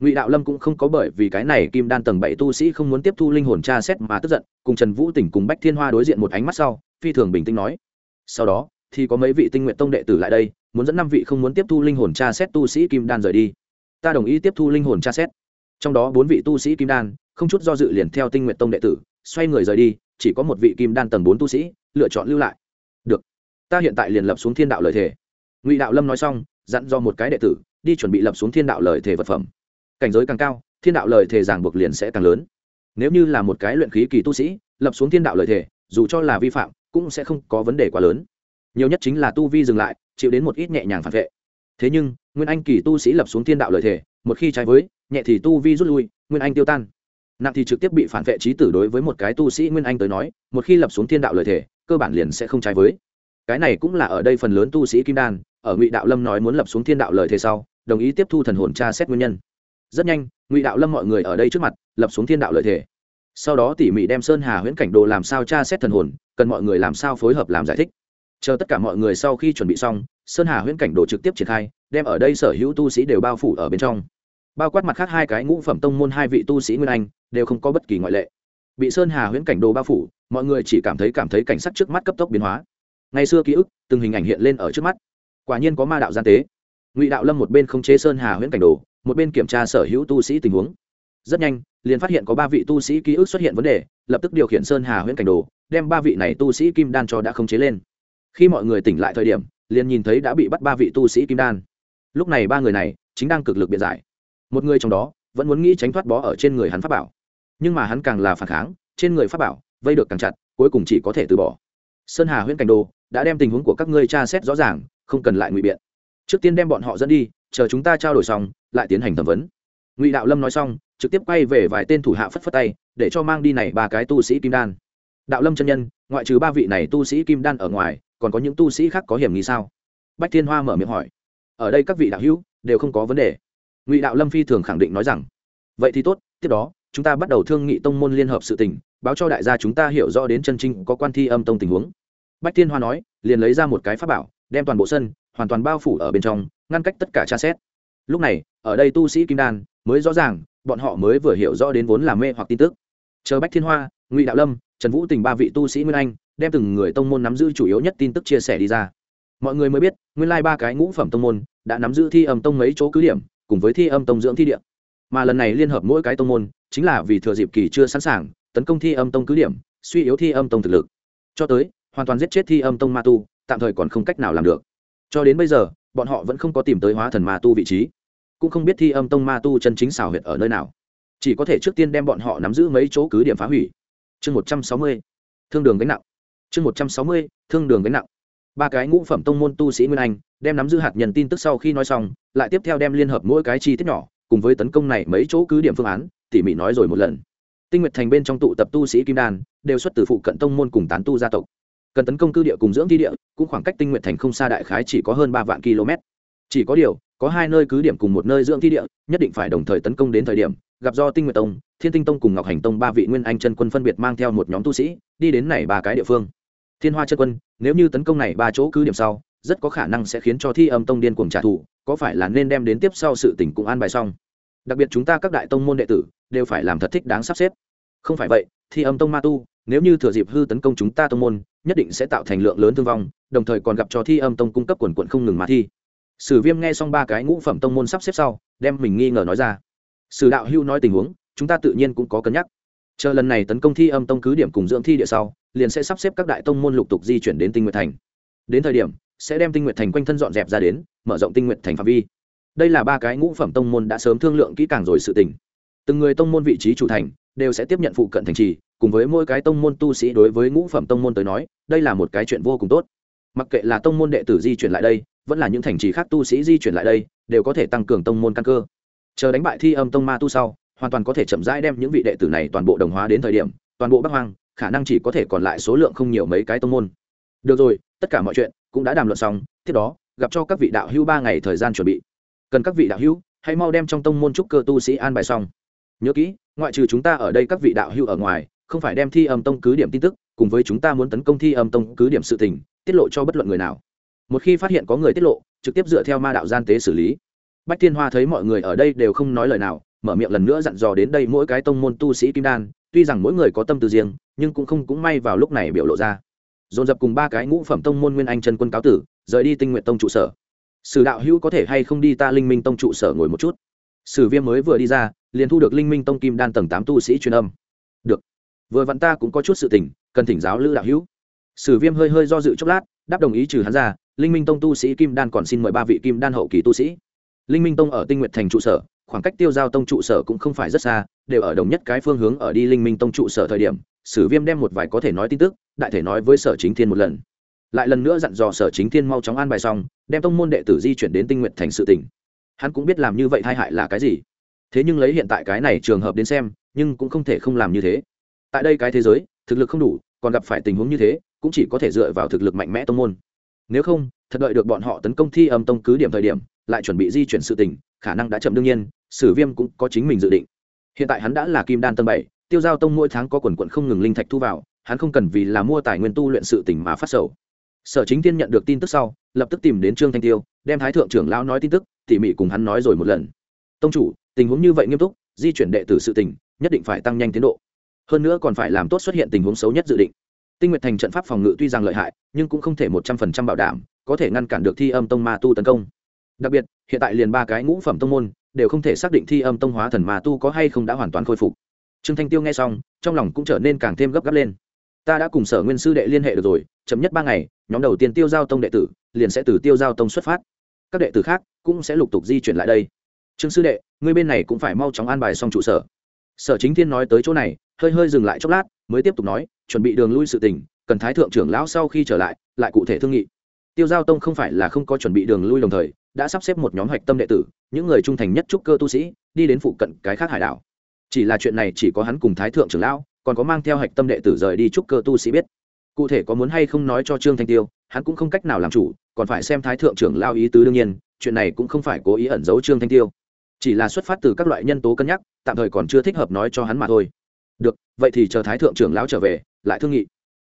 Ngụy đạo lâm cũng không có bởi vì cái này kim đan tầng bảy tu sĩ không muốn tiếp thu linh hồn tra xét mà tức giận, cùng trần vũ tỉnh cùng bách thiên hoa đối diện một ánh mắt sau, phi thường bình tĩnh nói, sau đó, thì có mấy vị tinh nguyện tông đệ tử lại đây, muốn dẫn năm vị không muốn tiếp thu linh hồn tra xét tu sĩ kim đan rời đi. Ta đồng ý tiếp thu linh hồn tra xét. Trong đó bốn vị tu sĩ kim đan không chút do dự liền theo tinh nguyện tông đệ tử, xoay người rời đi, chỉ có một vị kim đan tầng bốn tu sĩ, lựa chọn lưu lại. Được. Ta hiện tại liền lập xuống thiên đạo lời thề. Ngụy đạo lâm nói xong, dặn do một cái đệ tử, đi chuẩn bị lập xuống thiên đạo lời thề vật phẩm. Cảnh giới càng cao, thiên đạo lời thề ràng buộc liền sẽ càng lớn. Nếu như là một cái luyện khí kỳ tu sĩ, lập xuống thiên đạo lời thề, dù cho là vi phạm, cũng sẽ không có vấn đề quá lớn. Nhiều nhất chính là tu vi dừng lại, chịu đến một ít nhẹ nhàng phản vệ. Thế nhưng, nguyên anh kỳ tu sĩ lập xuống thiên đạo lời thề, một khi trái với, nhẹ thì tu vi rút lui, nguyên anh tiêu tan nặng thì trực tiếp bị phản vệ trí tử đối với một cái tu sĩ nguyên anh tới nói, một khi lập xuống thiên đạo lời thề, cơ bản liền sẽ không trái với. Cái này cũng là ở đây phần lớn tu sĩ kim đan, ở ngụy đạo lâm nói muốn lập xuống thiên đạo lời thề sau, đồng ý tiếp thu thần hồn tra xét nguyên nhân. Rất nhanh, ngụy đạo lâm mọi người ở đây trước mặt, lập xuống thiên đạo lợi thể sau đó tỉ mỉ đem sơn hà huyễn cảnh đồ làm sao tra xét thần hồn, cần mọi người làm sao phối hợp làm giải thích. Chờ tất cả mọi người sau khi chuẩn bị xong, sơn hà huyễn cảnh đồ trực tiếp triển khai, đem ở đây sở hữu tu sĩ đều bao phủ ở bên trong bao quát mặt khác hai cái ngũ phẩm tông môn hai vị tu sĩ nguyên anh, đều không có bất kỳ ngoại lệ. Bị sơn hà huyễn cảnh đồ bao phủ, mọi người chỉ cảm thấy cảm thấy cảnh sắc trước mắt cấp tốc biến hóa. Ngày xưa ký ức, từng hình ảnh hiện lên ở trước mắt. Quả nhiên có ma đạo gian tế. Ngụy đạo lâm một bên không chế sơn hà huyễn cảnh đồ, một bên kiểm tra sở hữu tu sĩ tình huống. Rất nhanh, liền phát hiện có ba vị tu sĩ ký ức xuất hiện vấn đề, lập tức điều khiển sơn hà huyễn cảnh đồ, đem ba vị này tu sĩ kim đan cho đã không chế lên. Khi mọi người tỉnh lại thời điểm, liền nhìn thấy đã bị bắt ba vị tu sĩ kim đan. Lúc này ba người này, chính đang cực lực biện giải một người trong đó vẫn muốn nghĩ tránh thoát bó ở trên người hắn pháp bảo. Nhưng mà hắn càng là phản kháng, trên người pháp bảo vây được càng chặt, cuối cùng chỉ có thể từ bỏ. Sơn hà huyễn cảnh đồ đã đem tình huống của các ngươi tra xét rõ ràng, không cần lại ngụy biện. Trước tiên đem bọn họ dẫn đi, chờ chúng ta trao đổi xong, lại tiến hành thẩm vấn. Ngụy đạo lâm nói xong, trực tiếp quay về vài tên thủ hạ phất phất tay, để cho mang đi này ba cái tu sĩ kim đan. Đạo lâm chân nhân, ngoại trừ ba vị này tu sĩ kim đan ở ngoài, còn có những tu sĩ khác có hiểm nghi sao? Bách thiên hoa mở miệng hỏi. Ở đây các vị đạo hữu đều không có vấn đề ngụy đạo lâm phi thường khẳng định nói rằng, vậy thì tốt, tiếp đó, chúng ta bắt đầu thương nghị tông môn liên hợp sự tình, báo cho đại gia chúng ta hiểu rõ đến chân trinh có quan thi âm tông tình huống. Bách thiên hoa nói, liền lấy ra một cái pháp bảo, đem toàn bộ sân, hoàn toàn bao phủ ở bên trong, ngăn cách tất cả tra xét. Lúc này, ở đây tu sĩ kim đan mới rõ ràng, bọn họ mới vừa hiểu rõ đến vốn là mê hoặc tin tức. Chờ bách thiên hoa, ngụy đạo lâm, trần vũ tình ba vị tu sĩ nguyên anh, đem từng người tông môn nắm giữ chủ yếu nhất tin tức chia sẻ đi ra. Mọi người mới biết, nguyên lai ba cái ngũ phẩm tông môn đã nắm giữ thi âm tông mấy chỗ cứ điểm cùng với thi âm tông dưỡng thi địa mà lần này liên hợp mỗi cái tông môn, chính là vì thừa dịp kỳ chưa sẵn sàng, tấn công thi âm tông cứ điểm, suy yếu thi âm tông thực lực. Cho tới, hoàn toàn giết chết thi âm tông ma tu, tạm thời còn không cách nào làm được. Cho đến bây giờ, bọn họ vẫn không có tìm tới hóa thần ma tu vị trí. Cũng không biết thi âm tông ma tu chân chính xảo huyệt ở nơi nào. Chỉ có thể trước tiên đem bọn họ nắm giữ mấy chỗ cứ điểm phá hủy. Chương một trăm sáu mươi, thương đường gánh nặng. Chương một trăm sáu mươi, thương đường gánh nặng ba cái ngũ phẩm tông môn tu sĩ nguyên anh, đem nắm giữ hạt nhân tin tức sau khi nói xong, lại tiếp theo đem liên hợp mỗi cái chi tiết nhỏ, cùng với tấn công này mấy chỗ cứ điểm phương án, tỉ mỉ nói rồi một lần. Tinh nguyệt thành bên trong tụ tập tu sĩ kim đan, đều xuất từ phụ cận tông môn cùng tán tu gia tộc. Cần tấn công cư địa cùng dưỡng thi địa, cũng khoảng cách tinh nguyệt thành không xa đại khái chỉ có hơn ba vạn km. Chỉ có điều, có hai nơi cứ điểm cùng một nơi dưỡng thi địa, nhất định phải đồng thời tấn công đến thời điểm, gặp do tinh nguyệt tông, thiên tinh tông cùng ngọc hành tông ba vị nguyên anh chân quân phân biệt mang theo một nhóm tu sĩ, đi đến này ba cái địa phương thiên hoa chân quân, nếu như tấn công này ba chỗ cứ điểm sau, rất có khả năng sẽ khiến cho thi âm tông điên cuồng trả thù, có phải là nên đem đến tiếp sau sự tỉnh cũng an bài xong? Đặc biệt chúng ta các đại tông môn đệ tử đều phải làm thật thích đáng sắp xếp. Không phải vậy, thi âm tông ma tu, nếu như thừa dịp hư tấn công chúng ta tông môn, nhất định sẽ tạo thành lượng lớn thương vong, đồng thời còn gặp cho thi âm tông cung cấp quần quận không ngừng mà thi. Sử viêm nghe xong ba cái ngũ phẩm tông môn sắp xếp sau, đem mình nghi ngờ nói ra. Sử đạo hưu nói tình huống, chúng ta tự nhiên cũng có cân nhắc. Chờ lần này tấn công thi âm tông cứ điểm cùng dưỡng thi địa sau liền sẽ sắp xếp các đại tông môn lục tục di chuyển đến tinh nguyệt thành. Đến thời điểm, sẽ đem tinh nguyệt thành quanh thân dọn dẹp ra đến, mở rộng tinh nguyệt thành phạm vi. Đây là ba cái ngũ phẩm tông môn đã sớm thương lượng kỹ càng rồi sự tình. Từng người tông môn vị trí chủ thành, đều sẽ tiếp nhận phụ cận thành trì, cùng với mỗi cái tông môn tu sĩ đối với ngũ phẩm tông môn tới nói, đây là một cái chuyện vô cùng tốt. Mặc kệ là tông môn đệ tử di chuyển lại đây, vẫn là những thành trì khác tu sĩ di chuyển lại đây, đều có thể tăng cường tông môn căn cơ. Chờ đánh bại thi âm tông ma tu sau, hoàn toàn có thể chậm rãi đem những vị đệ tử này toàn bộ đồng hóa đến thời điểm, toàn bộ bắc hoang khả năng chỉ có thể còn lại số lượng không nhiều mấy cái tông môn. Được rồi, tất cả mọi chuyện cũng đã đàm luận xong, tiếp đó, gặp cho các vị đạo hữu ba ngày thời gian chuẩn bị. Cần các vị đạo hữu, hãy mau đem trong tông môn trúc cơ tu sĩ an bài xong. Nhớ kỹ, ngoại trừ chúng ta ở đây các vị đạo hữu ở ngoài, không phải đem thi âm tông cứ điểm tin tức, cùng với chúng ta muốn tấn công thi âm tông cứ điểm sự tình, tiết lộ cho bất luận người nào. Một khi phát hiện có người tiết lộ, trực tiếp dựa theo ma đạo gian tế xử lý. Bách thiên hoa thấy mọi người ở đây đều không nói lời nào mở miệng lần nữa dặn dò đến đây mỗi cái tông môn tu sĩ kim đan, tuy rằng mỗi người có tâm tư riêng, nhưng cũng không cũng may vào lúc này biểu lộ ra. Dồn dập cùng ba cái ngũ phẩm tông môn nguyên anh chân quân cáo tử, rời đi tinh nguyện tông trụ sở. Sử đạo hữu có thể hay không đi ta linh minh tông trụ sở ngồi một chút? Sử viêm mới vừa đi ra, liền thu được linh minh tông kim đan tầng tám tu sĩ truyền âm. Được. Vừa vặn ta cũng có chút sự tình, cần thỉnh giáo lữ đạo hữu. Sử viêm hơi hơi do dự chốc lát, đáp đồng ý trừ hắn ra, linh minh tông tu sĩ kim đan còn xin mời ba vị kim đan hậu kỳ tu sĩ. Linh minh tông ở tinh nguyện thành trụ sở khoảng cách tiêu giao tông trụ sở cũng không phải rất xa, đều ở đồng nhất cái phương hướng ở đi linh minh tông trụ sở thời điểm, sử viêm đem một vài có thể nói tin tức, đại thể nói với sở chính thiên một lần. Lại lần nữa dặn dò sở chính thiên mau chóng an bài xong, đem tông môn đệ tử di chuyển đến tinh nguyện thành sự tỉnh. Hắn cũng biết làm như vậy tai hại là cái gì. Thế nhưng lấy hiện tại cái này trường hợp đến xem, nhưng cũng không thể không làm như thế. Tại đây cái thế giới, thực lực không đủ, còn gặp phải tình huống như thế, cũng chỉ có thể dựa vào thực lực mạnh mẽ tông môn. Nếu không, thật đợi được bọn họ tấn công thi âm tông cứ điểm thời điểm, lại chuẩn bị di chuyển sự tình khả năng đã chậm đương nhiên sử viêm cũng có chính mình dự định. Hiện tại hắn đã là kim đan tân bảy, tiêu giao tông mỗi tháng có quần quận không ngừng linh thạch thu vào, hắn không cần vì là mua tài nguyên tu luyện sự tỉnh mà phát sầu. Sở chính tiên nhận được tin tức sau, lập tức tìm đến trương thanh tiêu, đem thái thượng trưởng lão nói tin tức, tỉ mỉ cùng hắn nói rồi một lần. Tông chủ, tình huống như vậy nghiêm túc, di chuyển đệ tử sự tình, nhất định phải tăng nhanh tiến độ. Hơn nữa còn phải làm tốt xuất hiện tình huống xấu nhất dự định. Tinh nguyệt thành trận pháp phòng ngự tuy rằng lợi hại, nhưng cũng không thể một trăm phần trăm bảo đảm, có thể ngăn cản được thi âm tông ma tu tấn công. Đặc biệt, hiện tại liền ba cái ngũ phẩm tông môn đều không thể xác định thi âm tông hóa thần mà tu có hay không đã hoàn toàn khôi phục. Trương thanh tiêu nghe xong, trong lòng cũng trở nên càng thêm gấp gáp lên. Ta đã cùng sở nguyên sư đệ liên hệ được rồi, chậm nhất ba ngày, nhóm đầu tiên tiêu giao tông đệ tử liền sẽ từ tiêu giao tông xuất phát. Các đệ tử khác cũng sẽ lục tục di chuyển lại đây. Trương sư đệ, ngươi bên này cũng phải mau chóng an bài xong trụ sở. Sở chính thiên nói tới chỗ này, hơi hơi dừng lại chốc lát, mới tiếp tục nói, chuẩn bị đường lui sự tình, cần thái thượng trưởng lão sau khi trở lại lại cụ thể thương nghị tiêu giao tông không phải là không có chuẩn bị đường lui đồng thời, đã sắp xếp một nhóm hoạch tâm đệ tử, những người trung thành nhất trúc cơ tu sĩ, đi đến phụ cận cái khác hải đảo. Chỉ là chuyện này chỉ có hắn cùng thái thượng trưởng lão, còn có mang theo hạch tâm đệ tử rời đi trúc cơ tu sĩ biết. Cụ thể có muốn hay không nói cho trương thanh tiêu, hắn cũng không cách nào làm chủ, còn phải xem thái thượng trưởng lao ý tứ đương nhiên, chuyện này cũng không phải cố ý ẩn giấu trương thanh tiêu. Chỉ là xuất phát từ các loại nhân tố cân nhắc, tạm thời còn chưa thích hợp nói cho hắn mà thôi. Được, vậy thì chờ thái thượng trưởng lão trở về, lại thương nghị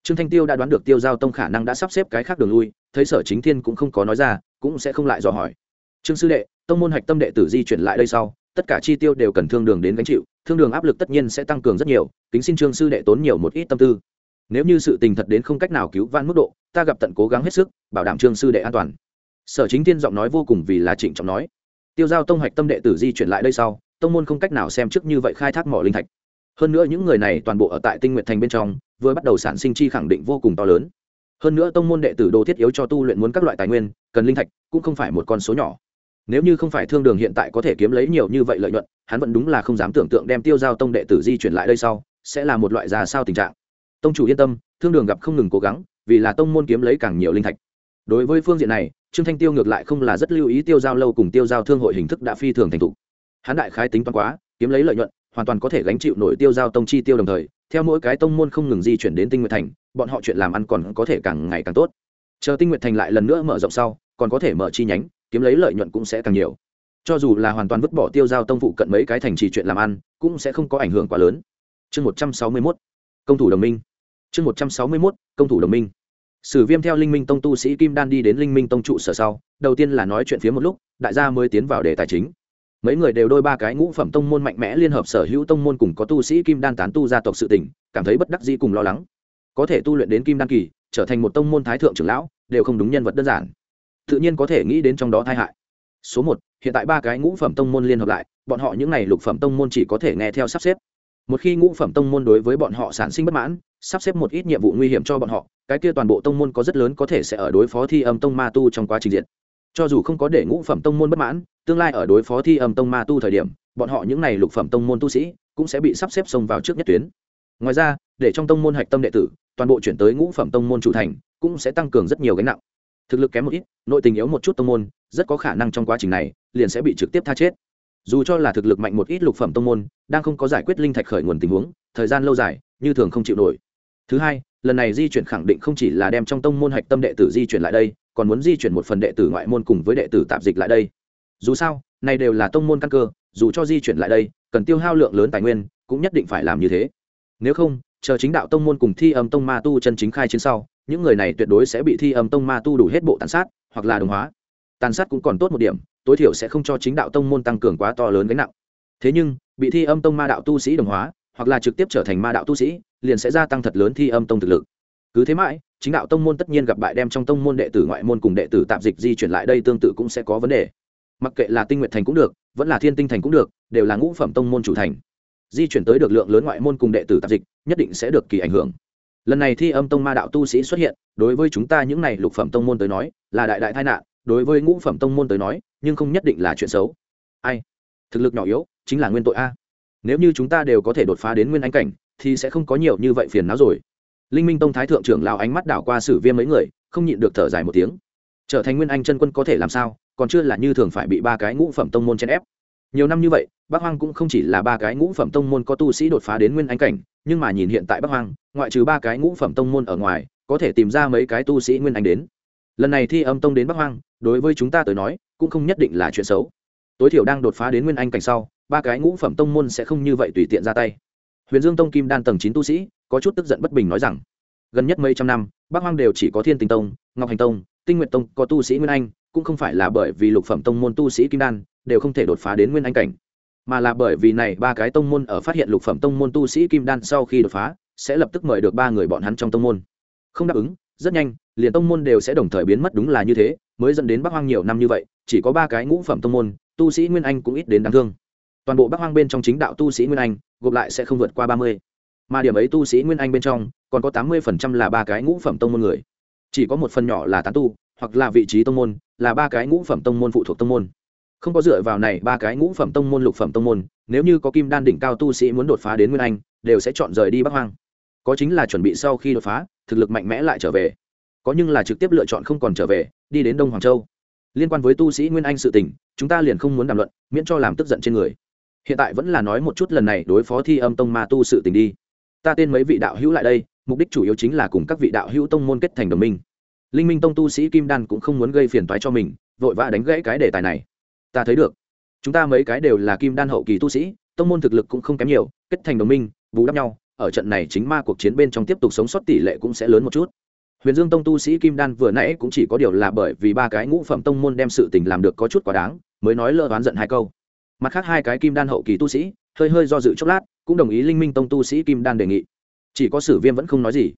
trương thanh tiêu đã đoán được tiêu giao tông khả năng đã sắp xếp cái khác đường lui, thấy sở chính thiên cũng không có nói ra, cũng sẽ không lại dò hỏi. Trương sư đệ, tông môn hạch tâm đệ tử di chuyển lại đây sau, tất cả chi tiêu đều cần thương đường đến gánh chịu, thương đường áp lực tất nhiên sẽ tăng cường rất nhiều, kính xin trương sư đệ tốn nhiều một ít tâm tư. Nếu như sự tình thật đến không cách nào cứu van mức độ, ta gặp tận cố gắng hết sức, bảo đảm trương sư đệ an toàn. Sở chính Thiên giọng nói vô cùng vì là trịnh trọng nói. Tiêu giao tông hạch tâm đệ tử di chuyển lại đây sau, tông môn không cách nào xem trước như vậy khai thác mỏ linh thạch. Hơn nữa những người này toàn bộ ở tại tinh nguyện thành bên trong vừa bắt đầu sản sinh chi khẳng định vô cùng to lớn. Hơn nữa tông môn đệ tử đồ thiết yếu cho tu luyện muốn các loại tài nguyên, cần linh thạch, cũng không phải một con số nhỏ. Nếu như không phải thương đường hiện tại có thể kiếm lấy nhiều như vậy lợi nhuận, hắn vẫn đúng là không dám tưởng tượng đem tiêu giao tông đệ tử di chuyển lại đây sau, sẽ là một loại ra sao tình trạng. Tông chủ yên tâm, thương đường gặp không ngừng cố gắng, vì là tông môn kiếm lấy càng nhiều linh thạch. Đối với phương diện này, trương thanh tiêu ngược lại không là rất lưu ý tiêu giao lâu cùng tiêu giao thương hội hình thức đã phi thường thành thục. Hắn đại khái tính toán quá, kiếm lấy lợi nhuận, hoàn toàn có thể gánh chịu nổi tiêu giao tông chi tiêu đồng thời theo mỗi cái tông môn không ngừng di chuyển đến tinh nguyện thành, bọn họ chuyện làm ăn còn có thể càng ngày càng tốt. Chờ tinh nguyện thành lại lần nữa mở rộng sau, còn có thể mở chi nhánh, kiếm lấy lợi nhuận cũng sẽ càng nhiều. Cho dù là hoàn toàn vứt bỏ tiêu giao tông phụ cận mấy cái thành trì chuyện làm ăn, cũng sẽ không có ảnh hưởng quá lớn. Chương một trăm sáu mươi mốt, công thủ đồng minh. Chương một trăm sáu mươi mốt, công thủ đồng minh. Sử viêm theo linh minh tông tu sĩ kim đan đi đến linh minh tông trụ sở sau, đầu tiên là nói chuyện phía một lúc, đại gia mới tiến vào đề tài chính mấy người đều đôi ba cái ngũ phẩm tông môn mạnh mẽ liên hợp sở hữu tông môn cùng có tu sĩ kim đan tán tu gia tộc sự tỉnh cảm thấy bất đắc dĩ cùng lo lắng. Có thể tu luyện đến kim đan kỳ, trở thành một tông môn thái thượng trưởng lão, đều không đúng nhân vật đơn giản. Tự nhiên có thể nghĩ đến trong đó tai hại. Số một, hiện tại ba cái ngũ phẩm tông môn liên hợp lại, bọn họ những n à y lục phẩm tông môn chỉ có thể nghe theo sắp xếp. Một khi ngũ phẩm tông môn đối với bọn họ sản sinh bất mãn, sắp xếp một ít nhiệm vụ nguy hiểm cho bọn họ, cái kia toàn bộ tông môn có rất lớn có thể sẽ ở đối phó thi âm tông ma tu trong quá trình diện cho dù không có để ngũ phẩm tông môn bất mãn, tương lai ở đối phó thi âm tông ma tu thời điểm, bọn họ những n à y lục phẩm tông môn tu sĩ cũng sẽ bị sắp xếp xông vào trước nhất tuyến. Ngoài ra, để trong tông môn hạch tâm đệ tử, toàn bộ chuyển tới ngũ phẩm tông môn chủ thành, cũng sẽ tăng cường rất nhiều gánh nặng. Thực lực kém một ít, nội tình yếu một chút tông môn, rất có khả năng trong quá trình này, liền sẽ bị trực tiếp tha chết. Dù cho là thực lực mạnh một ít lục phẩm tông môn, đang không có giải quyết linh thạch khởi nguồn tình huống, thời gian lâu dài, như thường không chịu nổi. Thứ hai, lần này di chuyển khẳng định không chỉ là đem trong tông môn hạch tâm đệ tử di chuyển lại đây còn muốn di chuyển một phần đệ tử ngoại môn cùng với đệ tử tạp dịch lại đây. Dù sao, này đều là tông môn căn cơ, dù cho di chuyển lại đây, cần tiêu hao lượng lớn tài nguyên, cũng nhất định phải làm như thế. Nếu không, chờ chính đạo tông môn cùng thi âm tông ma tu chân chính khai chiến sau, những người này tuyệt đối sẽ bị thi âm tông ma tu đủ hết bộ tàn sát, hoặc là đồng hóa. Tàn sát cũng còn tốt một điểm, tối thiểu sẽ không cho chính đạo tông môn tăng cường quá to lớn gánh nặng. Thế nhưng, bị thi âm tông ma đạo tu sĩ đồng hóa, hoặc là trực tiếp trở thành ma đạo tu sĩ, liền sẽ gia tăng thật lớn thi âm tông thực lực. Cứ thế mãi chính đạo tông môn tất nhiên gặp bại đem trong tông môn đệ tử ngoại môn cùng đệ tử tạp dịch di chuyển lại đây tương tự cũng sẽ có vấn đề. Mặc kệ là tinh nguyện thành cũng được, vẫn là thiên tinh thành cũng được, đều là ngũ phẩm tông môn chủ thành. Di chuyển tới được lượng lớn ngoại môn cùng đệ tử tạp dịch, nhất định sẽ được kỳ ảnh hưởng. Lần này thi âm tông ma đạo tu sĩ xuất hiện, đối với chúng ta những này lục phẩm tông môn tới nói, là đại đại tai nạn, đối với ngũ phẩm tông môn tới nói, nhưng không nhất định là chuyện xấu. Ai? Thực lực nhỏ yếu, chính là nguyên tội a. Nếu như chúng ta đều có thể đột phá đến nguyên anh cảnh, thì sẽ không có nhiều như vậy phiền não rồi linh minh tông thái thượng trưởng lao ánh mắt đảo qua sử viêm mấy người, không nhịn được thở dài một tiếng. Trở thành nguyên anh chân quân có thể làm sao, còn chưa là như thường phải bị ba cái ngũ phẩm tông môn chèn ép. Nhiều năm như vậy, bắc hoang cũng không chỉ là ba cái ngũ phẩm tông môn có tu sĩ đột phá đến nguyên anh cảnh, nhưng mà nhìn hiện tại bắc hoang, ngoại trừ ba cái ngũ phẩm tông môn ở ngoài, có thể tìm ra mấy cái tu sĩ nguyên anh đến. Lần này thi âm tông đến bắc hoang, đối với chúng ta tới nói, cũng không nhất định là chuyện xấu. Tối thiểu đang đột phá đến nguyên anh cảnh sau, ba cái ngũ phẩm tông môn sẽ không như vậy tùy tiện ra tay huyền dương tông kim đan tầng chín tu sĩ, có chút tức giận bất bình nói rằng, gần nhất mấy trăm năm, bắc hoang đều chỉ có thiên tinh tông, ngọc hành tông, tinh nguyện tông có tu sĩ nguyên anh, cũng không phải là bởi vì lục phẩm tông môn tu sĩ kim đan, đều không thể đột phá đến nguyên anh cảnh. Mà là bởi vì này ba cái tông môn ở phát hiện lục phẩm tông môn tu sĩ kim đan sau khi đột phá, sẽ lập tức mời được ba người bọn hắn trong tông môn. Không đáp ứng, rất nhanh, liền tông môn đều sẽ đồng thời biến mất đúng là như thế, mới dẫn đến bắc hoang nhiều năm như vậy, chỉ có ba cái ngũ phẩm tông môn, tu sĩ nguyên anh cũng ít đến đáng thương toàn bộ bắc hoang bên trong chính đạo tu sĩ nguyên anh, gộp lại sẽ không vượt qua ba mươi. Mà điểm ấy tu sĩ nguyên anh bên trong, còn có tám mươi phần trăm là ba cái ngũ phẩm tông môn người. Chỉ có một phần nhỏ là tán tu, hoặc là vị trí tông môn, là ba cái ngũ phẩm tông môn phụ thuộc tông môn. Không có dựa vào này ba cái ngũ phẩm tông môn lục phẩm tông môn, nếu như có kim đan đỉnh cao tu sĩ muốn đột phá đến nguyên anh, đều sẽ chọn rời đi bắc hoang. Có chính là chuẩn bị sau khi đột phá, thực lực mạnh mẽ lại trở về. Có nhưng là trực tiếp lựa chọn không còn trở về, đi đến đông hoàng châu. Liên quan với tu sĩ nguyên anh sự tình, chúng ta liền không muốn đàm luận, miễn cho làm tức giận trên người hiện tại vẫn là nói một chút lần này đối phó thi âm tông ma tu sự tình đi. Ta tên mấy vị đạo hữu lại đây, mục đích chủ yếu chính là cùng các vị đạo hữu tông môn kết thành đồng minh. Linh minh tông tu sĩ kim đan cũng không muốn gây phiền toái cho mình, vội vã đánh gãy cái đề tài này. Ta thấy được. Chúng ta mấy cái đều là kim đan hậu kỳ tu sĩ, tông môn thực lực cũng không kém nhiều, kết thành đồng minh, bù đắp nhau, ở trận này chính ma cuộc chiến bên trong tiếp tục sống sót tỷ lệ cũng sẽ lớn một chút. Huyền dương tông tu sĩ kim đan vừa nãy cũng chỉ có điều là bởi vì ba cái ngũ phẩm tông môn đem sự tình làm được có chút quá đáng, mới nói lơ oán giận hai câu mặt khác hai cái kim đan hậu kỳ tu sĩ, hơi hơi do dự chốc lát, cũng đồng ý linh minh tông tu sĩ kim đan đề nghị. Chỉ có sử viêm vẫn không nói gì.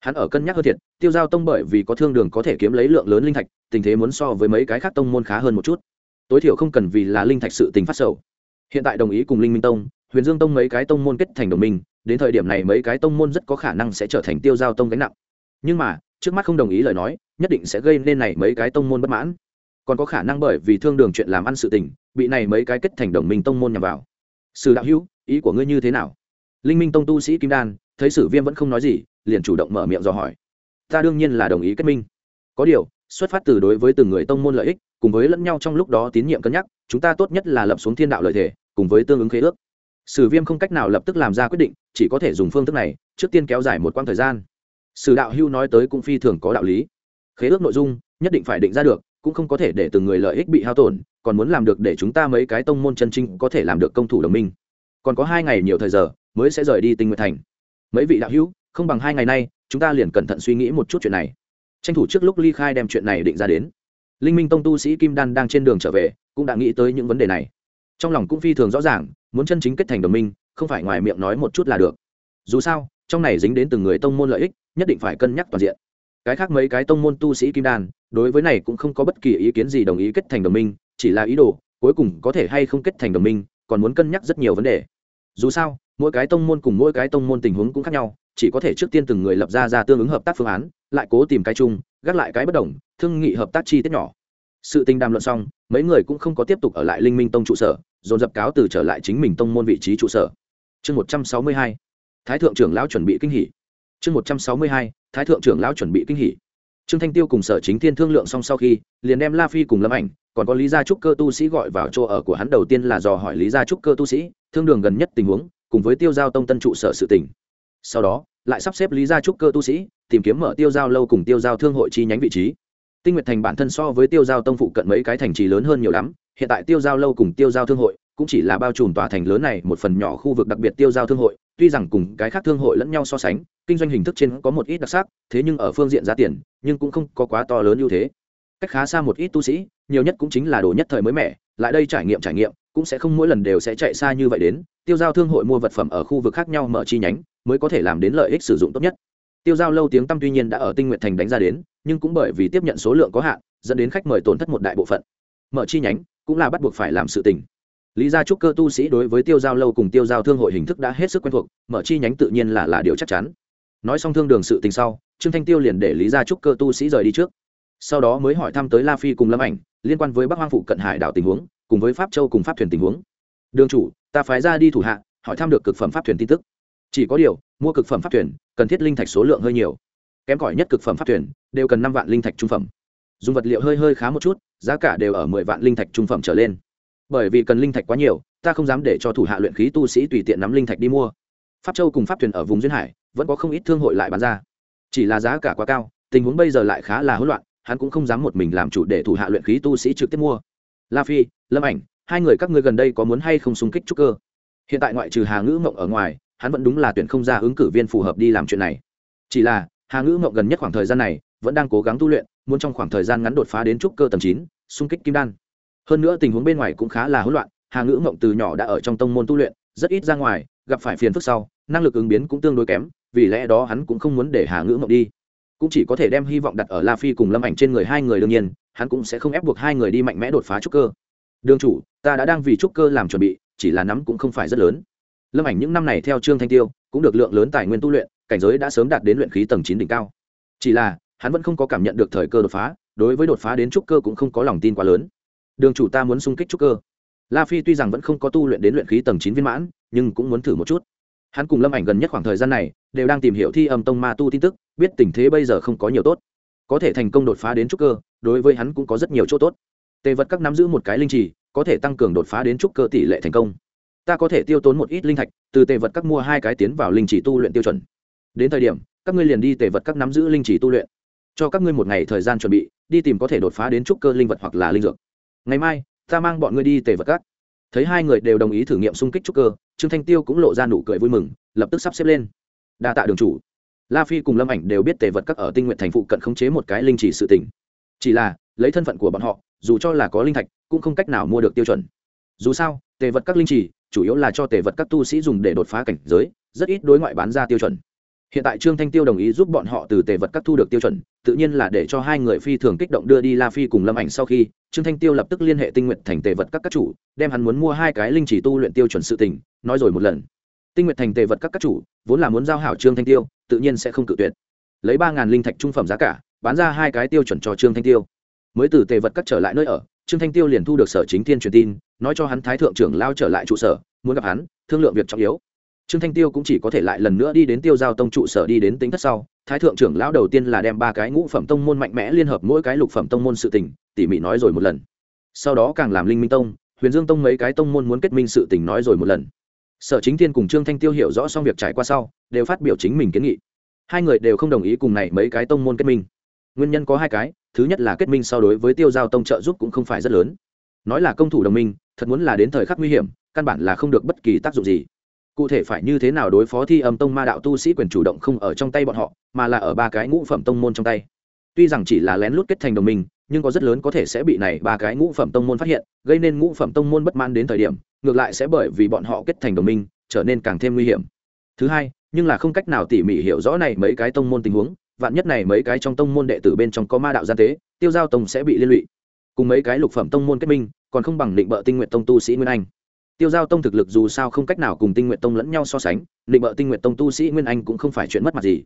Hắn ở cân nhắc hơn thiệt, tiêu giao tông bởi vì có thương đường có thể kiếm lấy lượng lớn linh thạch, tình thế muốn so với mấy cái khác tông môn khá hơn một chút. Tối thiểu không cần vì là linh thạch sự tình phát sầu. Hiện tại đồng ý cùng linh minh tông, huyền dương tông mấy cái tông môn kết thành đồng minh, đến thời điểm này mấy cái tông môn rất có khả năng sẽ trở thành tiêu giao tông gánh nặng. Nhưng mà, trước mắt không đồng ý lời nói, nhất định sẽ gây nên này mấy cái tông môn bất mãn. Còn có khả năng bởi vì thương đường chuyện làm ăn sự tình bị này mấy cái kết thành đồng minh tông môn nhằm vào. Sử đạo hữu, ý của ngươi như thế nào? Linh minh tông tu sĩ kim đan, thấy sử viêm vẫn không nói gì, liền chủ động mở miệng dò hỏi. Ta đương nhiên là đồng ý kết minh. Có điều, xuất phát từ đối với từng người tông môn lợi ích, cùng với lẫn nhau trong lúc đó tín nhiệm cân nhắc, chúng ta tốt nhất là lập xuống thiên đạo lợi thể, cùng với tương ứng khế ước. Sử viêm không cách nào lập tức làm ra quyết định, chỉ có thể dùng phương thức này, trước tiên kéo dài một quãng thời gian. Sử đạo hưu nói tới cũng phi thường có đạo lý. Khế ước nội dung, nhất định phải định ra được, cũng không có thể để từng người lợi ích bị hao tổn còn muốn làm được để chúng ta mấy cái tông môn chân trinh có thể làm được công thủ đồng minh. Còn có hai ngày nhiều thời giờ, mới sẽ rời đi tinh nguyện thành. Mấy vị đạo hữu, không bằng hai ngày nay, chúng ta liền cẩn thận suy nghĩ một chút chuyện này. Tranh thủ trước lúc ly khai đem chuyện này định ra đến. Linh minh tông tu sĩ kim đan đang trên đường trở về, cũng đã nghĩ tới những vấn đề này. Trong lòng cũng phi thường rõ ràng, muốn chân chính kết thành đồng minh, không phải ngoài miệng nói một chút là được. Dù sao, trong này dính đến từng người tông môn lợi ích, nhất định phải cân nhắc toàn diện cái khác mấy cái tông môn tu sĩ kim đan, đối với này cũng không có bất kỳ ý kiến gì đồng ý kết thành đồng minh, chỉ là ý đồ, cuối cùng có thể hay không kết thành đồng minh, còn muốn cân nhắc rất nhiều vấn đề. Dù sao, mỗi cái tông môn cùng mỗi cái tông môn tình huống cũng khác nhau, chỉ có thể trước tiên từng người lập ra ra tương ứng hợp tác phương án, lại cố tìm cái chung, gác lại cái bất đồng, thương nghị hợp tác chi tiết nhỏ. Sự tình đàm luận xong, mấy người cũng không có tiếp tục ở lại linh minh tông trụ sở, dồn dập cáo từ trở lại chính mình tông môn vị trí trụ sở. Chương một trăm sáu mươi hai, thái thượng trưởng lão chuẩn bị kinh hỉ. Chương một trăm sáu mươi hai thái thượng trưởng lão chuẩn bị kinh hỉ. Trương thanh tiêu cùng sở chính thiên thương lượng xong sau khi, liền đem la phi cùng lâm ảnh, còn có lý gia trúc cơ tu sĩ gọi vào chỗ ở của hắn đầu tiên là dò hỏi lý gia trúc cơ tu sĩ, thương đường gần nhất tình huống, cùng với tiêu giao tông tân trụ sở sự tỉnh sau đó, lại sắp xếp lý gia trúc cơ tu sĩ, tìm kiếm mở tiêu giao lâu cùng tiêu giao thương hội chi nhánh vị trí. Tinh nguyệt thành bản thân so với tiêu giao tông phụ cận mấy cái thành trì lớn hơn nhiều lắm, hiện tại tiêu giao lâu cùng tiêu giao thương hội cũng chỉ là bao trùm tòa thành lớn này một phần nhỏ khu vực đặc biệt tiêu giao thương hội, tuy rằng cùng cái khác thương hội lẫn nhau so sánh, kinh doanh hình thức trên có một ít đặc sắc, thế nhưng ở phương diện giá tiền, nhưng cũng không có quá to lớn ưu thế. Cách khá xa một ít tu sĩ, nhiều nhất cũng chính là đồ nhất thời mới mẻ, lại đây trải nghiệm trải nghiệm, cũng sẽ không mỗi lần đều sẽ chạy xa như vậy đến, tiêu giao thương hội mua vật phẩm ở khu vực khác nhau mở chi nhánh, mới có thể làm đến lợi ích sử dụng tốt nhất. Tiêu giao lâu tiếng tăm tuy nhiên đã ở tinh nguyện thành đánh ra đến, nhưng cũng bởi vì tiếp nhận số lượng có hạn, dẫn đến khách mời tổn thất một đại bộ phận. Mở chi nhánh cũng là bắt buộc phải làm sự tình lý gia trúc cơ tu sĩ đối với tiêu giao lâu cùng tiêu giao thương hội hình thức đã hết sức quen thuộc, mở chi nhánh tự nhiên là là điều chắc chắn. Nói xong thương đường sự tình sau, trương thanh tiêu liền để lý gia trúc cơ tu sĩ rời đi trước. Sau đó mới hỏi thăm tới la phi cùng lâm ảnh, liên quan với bắc hoang phụ cận hải đảo tình huống, cùng với pháp châu cùng pháp thuyền tình huống. Đường chủ, ta phái ra đi thủ hạ, hỏi thăm được cực phẩm pháp thuyền tin tức. Chỉ có điều, mua cực phẩm pháp thuyền, cần thiết linh thạch số lượng hơi nhiều. Kém cỏi nhất cực phẩm pháp thuyền, đều cần năm vạn linh thạch trung phẩm. Dùng vật liệu hơi hơi khá một chút, giá cả đều ở mười vạn linh thạch trung phẩm trở lên bởi vì cần linh thạch quá nhiều, ta không dám để cho thủ hạ luyện khí tu sĩ tùy tiện nắm linh thạch đi mua. Pháp châu cùng pháp thuyền ở vùng duyên hải, vẫn có không ít thương hội lại bán ra. Chỉ là giá cả quá cao, tình huống bây giờ lại khá là hỗn loạn, hắn cũng không dám một mình làm chủ để thủ hạ luyện khí tu sĩ trực tiếp mua. La phi, lâm ảnh, hai người các ngươi gần đây có muốn hay không xung kích trúc cơ? Hiện tại ngoại trừ hà ngữ mộng ở ngoài, hắn vẫn đúng là tuyển không ra ứng cử viên phù hợp đi làm chuyện này. Chỉ là, hà ngữ mộng gần nhất khoảng thời gian này, vẫn đang cố gắng tu luyện, muốn trong khoảng thời gian ngắn đột phá đến trúc cơ tầm chín, xung kích kim đan hơn nữa tình huống bên ngoài cũng khá là hỗn loạn, hà ngữ mộng từ nhỏ đã ở trong tông môn tu luyện, rất ít ra ngoài, gặp phải phiền phức sau, năng lực ứng biến cũng tương đối kém, vì lẽ đó hắn cũng không muốn để hà ngữ mộng đi. Cũng chỉ có thể đem hy vọng đặt ở la phi cùng lâm ảnh trên người hai người đương nhiên, hắn cũng sẽ không ép buộc hai người đi mạnh mẽ đột phá trúc cơ. Đương chủ, ta đã đang vì trúc cơ làm chuẩn bị, chỉ là nắm cũng không phải rất lớn. Lâm ảnh những năm này theo trương thanh tiêu, cũng được lượng lớn tài nguyên tu luyện, cảnh giới đã sớm đạt đến luyện khí tầng chín đỉnh cao. Chỉ là, hắn vẫn không có cảm nhận được thời cơ đột phá, đối với đột phá đến trúc cơ cũng không có lòng tin quá lớn đường chủ ta muốn xung kích trúc cơ. La phi tuy rằng vẫn không có tu luyện đến luyện khí tầng chín viên mãn, nhưng cũng muốn thử một chút. Hắn cùng lâm ảnh gần nhất khoảng thời gian này, đều đang tìm hiểu thi âm tông ma tu tin tức, biết tình thế bây giờ không có nhiều tốt. Có thể thành công đột phá đến trúc cơ, đối với hắn cũng có rất nhiều chỗ tốt. Tề vật các nắm giữ một cái linh trì, có thể tăng cường đột phá đến trúc cơ tỷ lệ thành công. Ta có thể tiêu tốn một ít linh thạch, từ tề vật các mua hai cái tiến vào linh trì tu luyện tiêu chuẩn. Đến thời điểm, các ngươi liền đi tề vật các nắm giữ linh trì tu luyện. Cho các ngươi một ngày thời gian chuẩn bị, đi tìm có thể đột phá đến trúc cơ linh vật hoặc là linh dược ngày mai, ta mang bọn ngươi đi tề vật các thấy hai người đều đồng ý thử nghiệm xung kích trúc cơ, trương thanh tiêu cũng lộ ra nụ cười vui mừng, lập tức sắp xếp lên. Đa tạ đường chủ. La phi cùng lâm ảnh đều biết tề vật các ở tinh nguyện thành phụ cận khống chế một cái linh chỉ sự tỉnh chỉ là, lấy thân phận của bọn họ, dù cho là có linh thạch, cũng không cách nào mua được tiêu chuẩn. Dù sao, tề vật các linh chỉ, chủ yếu là cho tề vật các tu sĩ dùng để đột phá cảnh giới, rất ít đối ngoại bán ra tiêu chuẩn hiện tại trương thanh tiêu đồng ý giúp bọn họ từ tề vật các thu được tiêu chuẩn, tự nhiên là để cho hai người phi thường kích động đưa đi la phi cùng lâm ảnh sau khi, trương thanh tiêu lập tức liên hệ tinh nguyện thành tề vật các các chủ, đem hắn muốn mua hai cái linh chỉ tu luyện tiêu chuẩn sự tình, nói rồi một lần. Tinh nguyện thành tề vật các các chủ, vốn là muốn giao hảo trương thanh tiêu, tự nhiên sẽ không cự tuyệt. Lấy ba ngàn linh thạch trung phẩm giá cả, bán ra hai cái tiêu chuẩn cho trương thanh tiêu. Mới từ tề vật các trở lại nơi ở, trương thanh tiêu liền thu được sở chính thiên truyền tin, nói cho hắn thái thượng trưởng lao trở lại trụ sở, muốn gặp hắn, thương lượng việc trọng yếu trương thanh tiêu cũng chỉ có thể lại lần nữa đi đến tiêu giao tông trụ sở đi đến tính thất sau. Thái thượng trưởng lão đầu tiên là đem ba cái ngũ phẩm tông môn mạnh mẽ liên hợp mỗi cái lục phẩm tông môn sự tình, tỉ mỉ nói rồi một lần. Sau đó càng làm linh minh tông, huyền dương tông mấy cái tông môn muốn kết minh sự tình nói rồi một lần. Sở chính thiên cùng trương thanh tiêu hiểu rõ xong việc trải qua sau, đều phát biểu chính mình kiến nghị. Hai người đều không đồng ý cùng này mấy cái tông môn kết minh. Nguyên nhân có hai cái, thứ nhất là kết minh so đối với tiêu giao tông trợ giúp cũng không phải rất lớn. Nói là công thủ đồng minh, thật muốn là đến thời khắc nguy hiểm, căn bản là không được bất kỳ tác dụng gì cụ thể phải như thế nào đối phó thi âm tông ma đạo tu sĩ quyền chủ động không ở trong tay bọn họ, mà là ở ba cái ngũ phẩm tông môn trong tay. Tuy rằng chỉ là lén lút kết thành đồng minh, nhưng có rất lớn có thể sẽ bị này ba cái ngũ phẩm tông môn phát hiện, gây nên ngũ phẩm tông môn bất mãn đến thời điểm, ngược lại sẽ bởi vì bọn họ kết thành đồng minh, trở nên càng thêm nguy hiểm. Thứ hai, nhưng là không cách nào tỉ mỉ hiểu rõ này mấy cái tông môn tình huống, vạn nhất này mấy cái trong tông môn đệ tử bên trong có ma đạo gian tế, tiêu giao tông sẽ bị liên lụy. Cùng mấy cái lục phẩm tông môn kết minh, còn không bằng định bợ tinh nguyện tông tu sĩ nguyên anh tiêu giao tông thực lực dù sao không cách nào cùng tinh nguyện tông lẫn nhau so sánh, định bợ tinh nguyện tông tu sĩ nguyên anh cũng không phải chuyện mất mặt gì.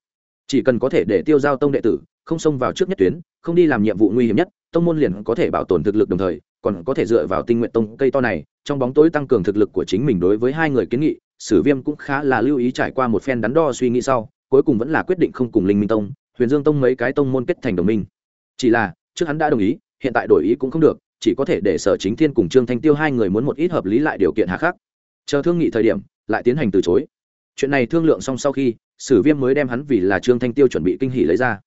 Chỉ cần có thể để tiêu giao tông đệ tử không xông vào trước nhất tuyến, không đi làm nhiệm vụ nguy hiểm nhất, tông môn liền có thể bảo tồn thực lực đồng thời, còn có thể dựa vào tinh nguyện tông cây to này, trong bóng tối tăng cường thực lực của chính mình đối với hai người kiến nghị, sử viêm cũng khá là lưu ý trải qua một phen đắn đo suy nghĩ sau, cuối cùng vẫn là quyết định không cùng linh minh tông, huyền dương tông mấy cái tông môn kết thành đồng minh. Chỉ là, trước hắn đã đồng ý, hiện tại đổi ý cũng không được chỉ có thể để sở chính thiên cùng trương thanh tiêu hai người muốn một ít hợp lý lại điều kiện hạ khắc. Chờ thương nghị thời điểm, lại tiến hành từ chối. Chuyện này thương lượng xong sau khi, sử viêm mới đem hắn vì là trương thanh tiêu chuẩn bị kinh hỷ lấy ra.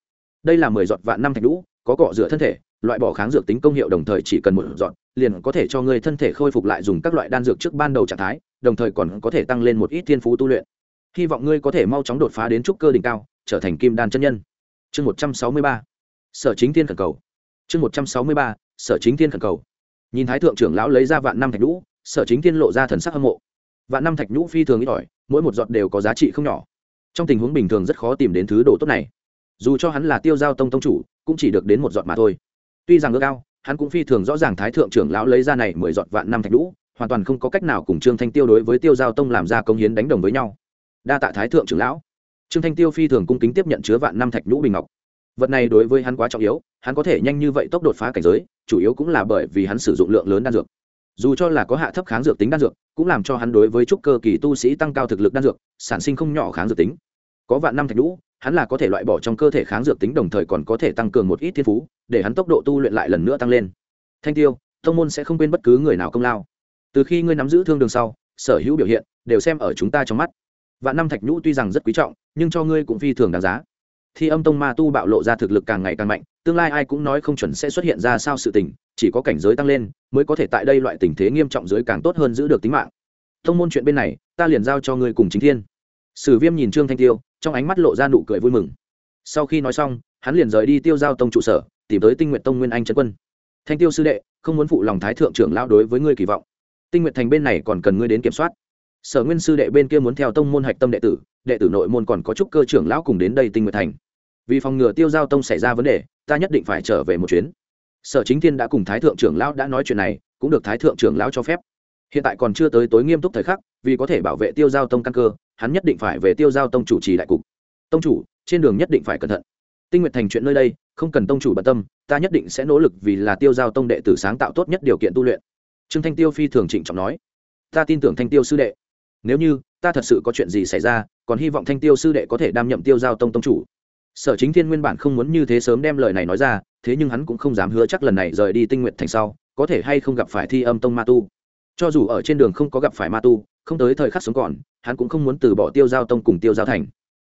Đây là mười giọt vạn năm thạch lũ có cọ rửa thân thể, loại bỏ kháng dược tính công hiệu đồng thời chỉ cần một giọt, liền có thể cho người thân thể khôi phục lại dùng các loại đan dược trước ban đầu trạng thái, đồng thời còn có thể tăng lên một ít thiên phú tu luyện. Hy vọng ngươi có thể mau chóng đột phá đến trúc cơ đỉnh cao, trở thành kim đan chân nhân. Chương một trăm sáu mươi ba. Sở chính thiên khẩn cầu. Chương một trăm sáu mươi ba sở chính thiên khẩn cầu. Nhìn thái thượng trưởng lão lấy ra vạn năm thạch nhũ, sở chính thiên lộ ra thần sắc hâm mộ. Vạn năm thạch nhũ phi thường ít ỏi, mỗi một giọt đều có giá trị không nhỏ. Trong tình huống bình thường rất khó tìm đến thứ đồ tốt này. Dù cho hắn là tiêu giao tông tông chủ, cũng chỉ được đến một giọt mà thôi. Tuy rằng ước cao hắn cũng phi thường rõ ràng thái thượng trưởng lão lấy ra này mười giọt vạn năm thạch nhũ, hoàn toàn không có cách nào cùng trương thanh tiêu đối với tiêu giao tông làm ra công hiến đánh đồng với nhau. Đa tạ thái thượng trưởng lão. Trương thanh tiêu phi thường cung kính tiếp nhận chứa vạn năm thạch nhũ bình ngọc. Vật này đối với hắn quá trọng yếu, hắn có thể nhanh như vậy tốc đột phá cảnh giới chủ yếu cũng là bởi vì hắn sử dụng lượng lớn đan dược. Dù cho là có hạ thấp kháng dược tính đan dược, cũng làm cho hắn đối với trúc cơ kỳ tu sĩ tăng cao thực lực đan dược, sản sinh không nhỏ kháng dược tính. Có vạn năm thạch nhũ, hắn là có thể loại bỏ trong cơ thể kháng dược tính đồng thời còn có thể tăng cường một ít thiên phú, để hắn tốc độ tu luyện lại lần nữa tăng lên. Thanh tiêu thông môn sẽ không quên bất cứ người nào công lao. Từ khi ngươi nắm giữ thương đường sau, sở hữu biểu hiện đều xem ở chúng ta trong mắt. Vạn năm thạch nhũ tuy rằng rất quý trọng, nhưng cho ngươi cũng phi thường đáng giá thi âm tông ma tu bạo lộ ra thực lực càng ngày càng mạnh, tương lai ai cũng nói không chuẩn sẽ xuất hiện ra sao sự tình, chỉ có cảnh giới tăng lên, mới có thể tại đây loại tình thế nghiêm trọng dưới càng tốt hơn giữ được tính mạng. Thông môn chuyện bên này, ta liền giao cho ngươi cùng chính thiên. Sử viêm nhìn trương thanh tiêu, trong ánh mắt lộ ra nụ cười vui mừng. Sau khi nói xong, hắn liền rời đi tiêu giao tông trụ sở, tìm tới tinh nguyện tông nguyên anh trấn quân. Thanh tiêu sư đệ, không muốn phụ lòng thái thượng trưởng lao đối với ngươi kỳ vọng. Tinh nguyện thành bên này còn cần ngươi đến kiểm soát sở nguyên sư đệ bên kia muốn theo tông môn hạch tâm đệ tử đệ tử nội môn còn có chúc cơ trưởng lão cùng đến đây tinh nguyện thành. Vì phòng ngừa tiêu giao tông xảy ra vấn đề, ta nhất định phải trở về một chuyến. Sở chính thiên đã cùng thái thượng trưởng lão đã nói chuyện này, cũng được thái thượng trưởng lão cho phép. Hiện tại còn chưa tới tối nghiêm túc thời khắc, vì có thể bảo vệ tiêu giao tông căn cơ, hắn nhất định phải về tiêu giao tông chủ trì đại cục. Tông chủ, trên đường nhất định phải cẩn thận. Tinh nguyện thành chuyện nơi đây, không cần tông chủ bận tâm, ta nhất định sẽ nỗ lực vì là tiêu giao tông đệ tử sáng tạo tốt nhất điều kiện tu luyện. Trương thanh tiêu phi thường trịnh trọng nói. Ta tin tưởng thanh tiêu sư đệ nếu như, ta thật sự có chuyện gì xảy ra, còn hy vọng thanh tiêu sư đệ có thể đảm nhậm tiêu giao tông tông chủ. Sở chính thiên nguyên bản không muốn như thế sớm đem lời này nói ra, thế nhưng hắn cũng không dám hứa chắc lần này rời đi tinh nguyện thành sau, có thể hay không gặp phải thi âm tông ma tu. Cho dù ở trên đường không có gặp phải ma tu, không tới thời khắc sống còn, hắn cũng không muốn từ bỏ tiêu giao tông cùng tiêu giao thành.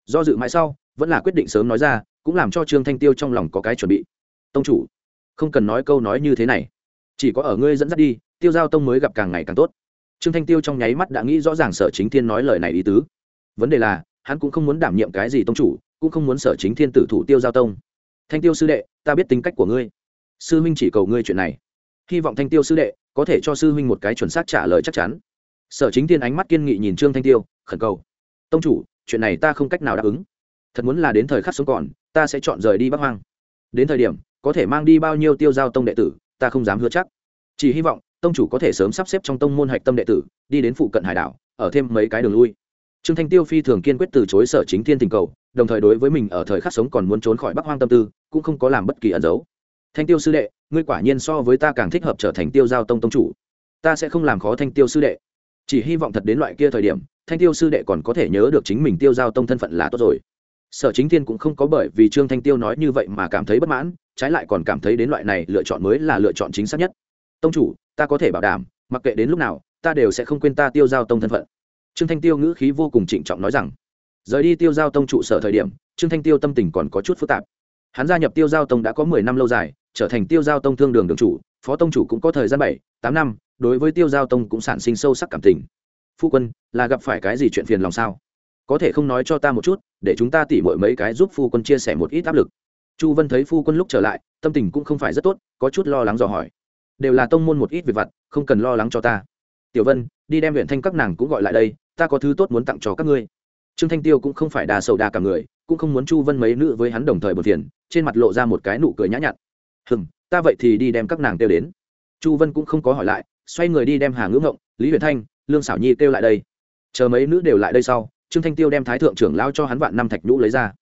Do dự mãi sau, vẫn là quyết định sớm nói ra, cũng làm cho trương thanh tiêu trong lòng có cái chuẩn bị. Tông chủ, không cần nói câu nói như thế này. Chỉ có ở ngươi dẫn dắt đi, tiêu giao tông mới gặp càng ngày càng tốt trương thanh tiêu trong nháy mắt đã nghĩ rõ ràng sở chính thiên nói lời này ý tứ. Vấn đề là, hắn cũng không muốn đảm nhiệm cái gì tông chủ, cũng không muốn sở chính thiên tử thủ tiêu giao tông. Thanh tiêu sư đệ, ta biết tính cách của ngươi. Sư huynh chỉ cầu ngươi chuyện này. Hy vọng thanh tiêu sư đệ có thể cho sư huynh một cái chuẩn xác trả lời chắc chắn. Sở chính thiên ánh mắt kiên nghị nhìn trương thanh tiêu, khẩn cầu. Tông chủ, chuyện này ta không cách nào đáp ứng. Thật muốn là đến thời khắc sống còn, ta sẽ chọn rời đi bắc hoang. Đến thời điểm, có thể mang đi bao nhiêu tiêu giao tông đệ tử, ta không dám hứa chắc. Chỉ hy vọng tông chủ có thể sớm sắp xếp trong tông môn hạch tâm đệ tử, đi đến phụ cận hải đảo, ở thêm mấy cái đường lui. Trương thanh tiêu phi thường kiên quyết từ chối sở chính thiên tình cầu, đồng thời đối với mình ở thời khắc sống còn muốn trốn khỏi bắc hoang tâm tư, cũng không có làm bất kỳ ẩn giấu thanh tiêu sư đệ, ngươi quả nhiên so với ta càng thích hợp trở thành tiêu giao tông tông chủ. Ta sẽ không làm khó thanh tiêu sư đệ. Chỉ hy vọng thật đến loại kia thời điểm, thanh tiêu sư đệ còn có thể nhớ được chính mình tiêu giao tông thân phận là tốt rồi. Sở chính thiên cũng không có bởi vì trương thanh tiêu nói như vậy mà cảm thấy bất mãn, trái lại còn cảm thấy đến loại này lựa chọn mới là lựa chọn chính xác nhất. Tông chủ ta có thể bảo đảm, mặc kệ đến lúc nào, ta đều sẽ không quên ta tiêu giao tông thân phận. Trương thanh tiêu ngữ khí vô cùng trịnh trọng nói rằng. Rời đi tiêu giao tông trụ sở thời điểm, trương thanh tiêu tâm tình còn có chút phức tạp. Hắn gia nhập tiêu giao tông đã có mười năm lâu dài, trở thành tiêu giao tông thương đường đường chủ, phó tông chủ cũng có thời gian bảy, tám năm, đối với tiêu giao tông cũng sản sinh sâu sắc cảm tình. Phu quân, là gặp phải cái gì chuyện phiền lòng sao? Có thể không nói cho ta một chút, để chúng ta tỉ mọi mấy cái giúp phu quân chia sẻ một ít áp lực. Chu vân thấy phu quân lúc trở lại, tâm tình cũng không phải rất tốt, có chút lo lắng dò hỏi đều là tông môn một ít việc vặt, không cần lo lắng cho ta. Tiểu vân, đi đem huyện thanh các nàng cũng gọi lại đây, ta có thứ tốt muốn tặng cho các ngươi. Trương thanh tiêu cũng không phải đà sầu đà cả người, cũng không muốn chu vân mấy nữ với hắn đồng thời bờ tiền trên mặt lộ ra một cái nụ cười nhã nhặn. Hừm, ta vậy thì đi đem các nàng kêu đến. Chu vân cũng không có hỏi lại, xoay người đi đem hà ngưỡng ngộng, lý huyền thanh, lương xảo nhi kêu lại đây. Chờ mấy nữ đều lại đây sau, trương thanh tiêu đem thái thượng trưởng lao cho hắn vạn năm thạch nhũ lấy ra.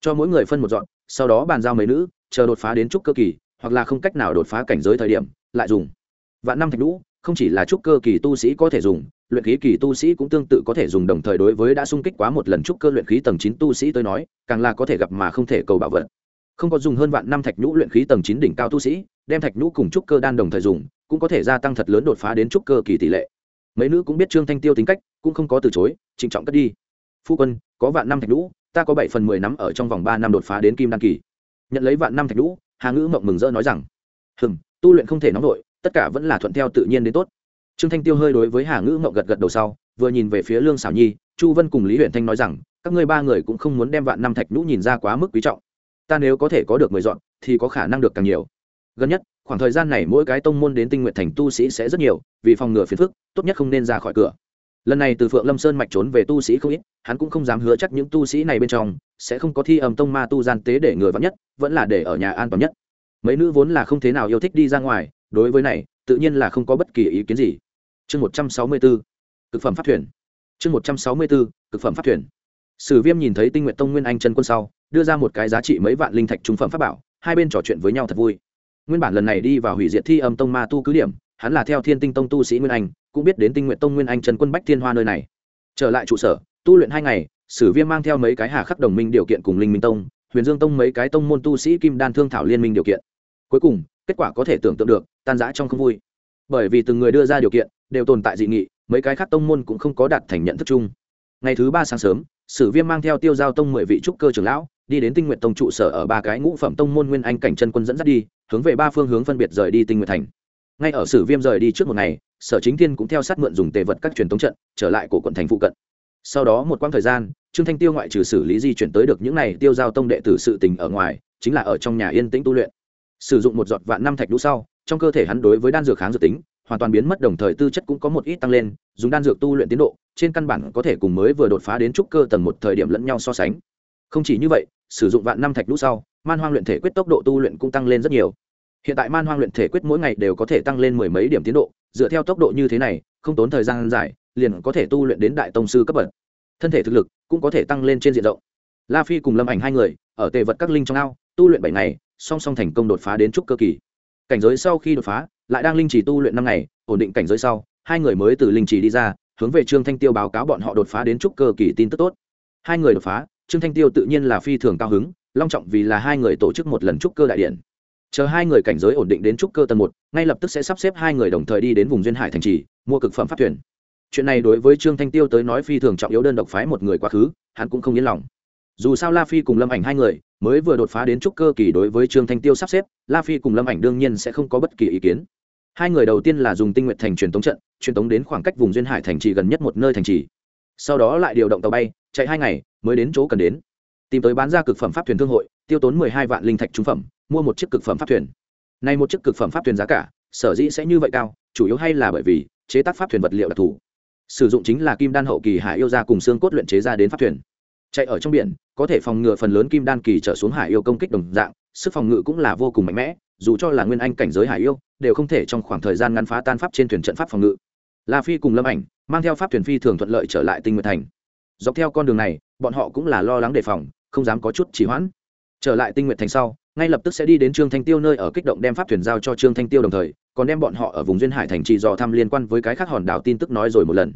Cho mỗi người phân một dọn, sau đó bàn giao mấy nữ, chờ đột phá đến trúc cơ kỳ, hoặc là không cách nào đột phá cảnh giới thời điểm lại dùng. Vạn năm thạch nhũ, không chỉ là trúc cơ kỳ tu sĩ có thể dùng, luyện khí kỳ tu sĩ cũng tương tự có thể dùng đồng thời đối với đã sung kích quá một lần trúc cơ luyện khí tầng chín tu sĩ tới nói, càng là có thể gặp mà không thể cầu bảo vật. Không có dùng hơn vạn năm thạch nhũ luyện khí tầng chín đỉnh cao tu sĩ, đem thạch nhũ cùng trúc cơ đan đồng thời dùng, cũng có thể gia tăng thật lớn đột phá đến trúc cơ kỳ tỷ lệ. Mấy nữ cũng biết trương thanh tiêu tính cách, cũng không có từ chối, trịnh trọng cất đi. Phu quân, có vạn năm thạch nhũ, ta có bảy phần mười năm ở trong vòng ba năm đột phá đến kim đan kỳ. Nhận lấy vạn năm thạch nhũ, hà ngữ mộng mừng rỡ nói rằng, hừm tu luyện không thể nóng vội, tất cả vẫn là thuận theo tự nhiên đến tốt. Trương thanh tiêu hơi đối với hà ngữ mộng gật gật đầu sau, vừa nhìn về phía lương xảo nhi, chu vân cùng lý huyện thanh nói rằng, các ngươi ba người cũng không muốn đem vạn năm thạch nhũ nhìn ra quá mức quý trọng. Ta nếu có thể có được mười dọn, thì có khả năng được càng nhiều. Gần nhất, khoảng thời gian này mỗi cái tông môn đến tinh nguyện thành tu sĩ sẽ rất nhiều, vì phòng ngừa phiền phức, tốt nhất không nên ra khỏi cửa. Lần này từ phượng lâm sơn mạch trốn về tu sĩ không ít, hắn cũng không dám hứa chắc những tu sĩ này bên trong sẽ không có thi âm tông ma tu gian tế để người vắn nhất, vẫn là để ở nhà an toàn nhất mấy nữ vốn là không thế nào yêu thích đi ra ngoài, đối với này, tự nhiên là không có bất kỳ ý kiến gì. Chương một trăm sáu mươi bốn thực cực phẩm phát thuyền. Chương một trăm sáu mươi bốn thực cực phẩm phát thuyền. Sử viêm nhìn thấy tinh nguyện tông nguyên anh chân quân sau, đưa ra một cái giá trị mấy vạn linh thạch trung phẩm pháp bảo, hai bên trò chuyện với nhau thật vui. Nguyên bản lần này đi vào hủy diệt thi âm tông ma tu cứ điểm, hắn là theo thiên tinh tông tu sĩ nguyên anh, cũng biết đến tinh nguyện tông nguyên anh trần quân bách thiên hoa nơi này. Trở lại trụ sở, tu luyện hai ngày, sử viêm mang theo mấy cái hà khắc đồng minh điều kiện cùng linh minh tông, huyền dương tông mấy cái tông môn tu sĩ kim đan thương thảo liên minh điều kiện cuối cùng, kết quả có thể tưởng tượng được, tan giã trong không vui. Bởi vì từng người đưa ra điều kiện, đều tồn tại dị nghị, mấy cái khác tông môn cũng không có đạt thành nhận thức chung. Ngày thứ ba sáng sớm, sử viêm mang theo tiêu giao tông mười vị trúc cơ trưởng lão, đi đến tinh nguyện tông trụ sở ở ba cái ngũ phẩm tông môn nguyên anh cảnh chân quân dẫn dắt đi, hướng về ba phương hướng phân biệt rời đi tinh nguyện thành. Ngay ở sử viêm rời đi trước một ngày, sở chính thiên cũng theo sát mượn dùng tề vật các truyền thống trận, trở lại của quận thành phụ cận. Sau đó một quãng thời gian, trương thanh tiêu ngoại trừ xử lý di chuyển tới được những này tiêu giao tông đệ tử sự tình ở ngoài, chính là ở trong nhà yên tĩnh tu luyện sử dụng một giọt vạn năm thạch đũ sau, trong cơ thể hắn đối với đan dược kháng dược tính, hoàn toàn biến mất, đồng thời tư chất cũng có một ít tăng lên, dùng đan dược tu luyện tiến độ, trên căn bản có thể cùng mới vừa đột phá đến trúc cơ tầng một thời điểm lẫn nhau so sánh. Không chỉ như vậy, sử dụng vạn năm thạch đũ sau, man hoang luyện thể quyết tốc độ tu luyện cũng tăng lên rất nhiều. Hiện tại man hoang luyện thể quyết mỗi ngày đều có thể tăng lên mười mấy điểm tiến độ, dựa theo tốc độ như thế này, không tốn thời gian dài, liền có thể tu luyện đến đại tông sư cấp bậc. Thân thể thực lực cũng có thể tăng lên trên diện rộng. La phi cùng lâm ảnh hai người, ở tề vật các linh trong ao, tu luyện bảy ngày song song thành công đột phá đến trúc cơ kỳ. Cảnh giới sau khi đột phá, lại đang linh trì tu luyện năm ngày, ổn định cảnh giới sau, hai người mới từ linh trì đi ra, hướng về trương thanh tiêu báo cáo bọn họ đột phá đến trúc cơ kỳ tin tức tốt. Hai người đột phá, trương thanh tiêu tự nhiên là phi thường cao hứng, long trọng vì là hai người tổ chức một lần trúc cơ đại điện. Chờ hai người cảnh giới ổn định đến trúc cơ tầng một, ngay lập tức sẽ sắp xếp hai người đồng thời đi đến vùng duyên hải thành trì, mua cực phẩm pháp thuyền. Chuyện này đối với trương thanh tiêu tới nói phi thường trọng yếu, đơn độc phái một người quá khứ, hắn cũng không yên lòng dù sao la phi cùng lâm ảnh hai người mới vừa đột phá đến trúc cơ kỳ đối với trương thanh tiêu sắp xếp, la phi cùng lâm ảnh đương nhiên sẽ không có bất kỳ ý kiến. Hai người đầu tiên là dùng tinh nguyện thành truyền tống trận, truyền tống đến khoảng cách vùng duyên hải thành trì gần nhất một nơi thành trì. Sau đó lại điều động tàu bay, chạy hai ngày mới đến chỗ cần đến. Tìm tới bán ra cực phẩm pháp thuyền thương hội, tiêu tốn mười hai vạn linh thạch trung phẩm, mua một chiếc cực phẩm pháp thuyền. Nay một chiếc cực phẩm pháp thuyền giá cả, sở dĩ sẽ như vậy cao, chủ yếu hay là bởi vì chế tác pháp thuyền vật liệu đặc thù. Sử dụng chính là kim đan hậu kỳ hải yêu ra cùng xương cốt luyện chế ra đến pháp thuyền chạy ở trong biển, có thể phòng ngừa phần lớn kim đan kỳ trở xuống hải yêu công kích đồng dạng, sức phòng ngự cũng là vô cùng mạnh mẽ, dù cho là nguyên anh cảnh giới hải yêu, đều không thể trong khoảng thời gian ngắn phá tan pháp trên thuyền trận pháp phòng ngự. La phi cùng lâm ảnh mang theo pháp thuyền phi thường thuận lợi trở lại tinh nguyệt thành. Dọc theo con đường này, bọn họ cũng là lo lắng đề phòng, không dám có chút trì hoãn. Trở lại tinh nguyệt thành sau, ngay lập tức sẽ đi đến trương thanh tiêu nơi ở kích động đem pháp thuyền giao cho trương thanh tiêu đồng thời, còn đem bọn họ ở vùng duyên hải thành trì dò thăm liên quan với cái khác hòn đảo tin tức nói rồi một lần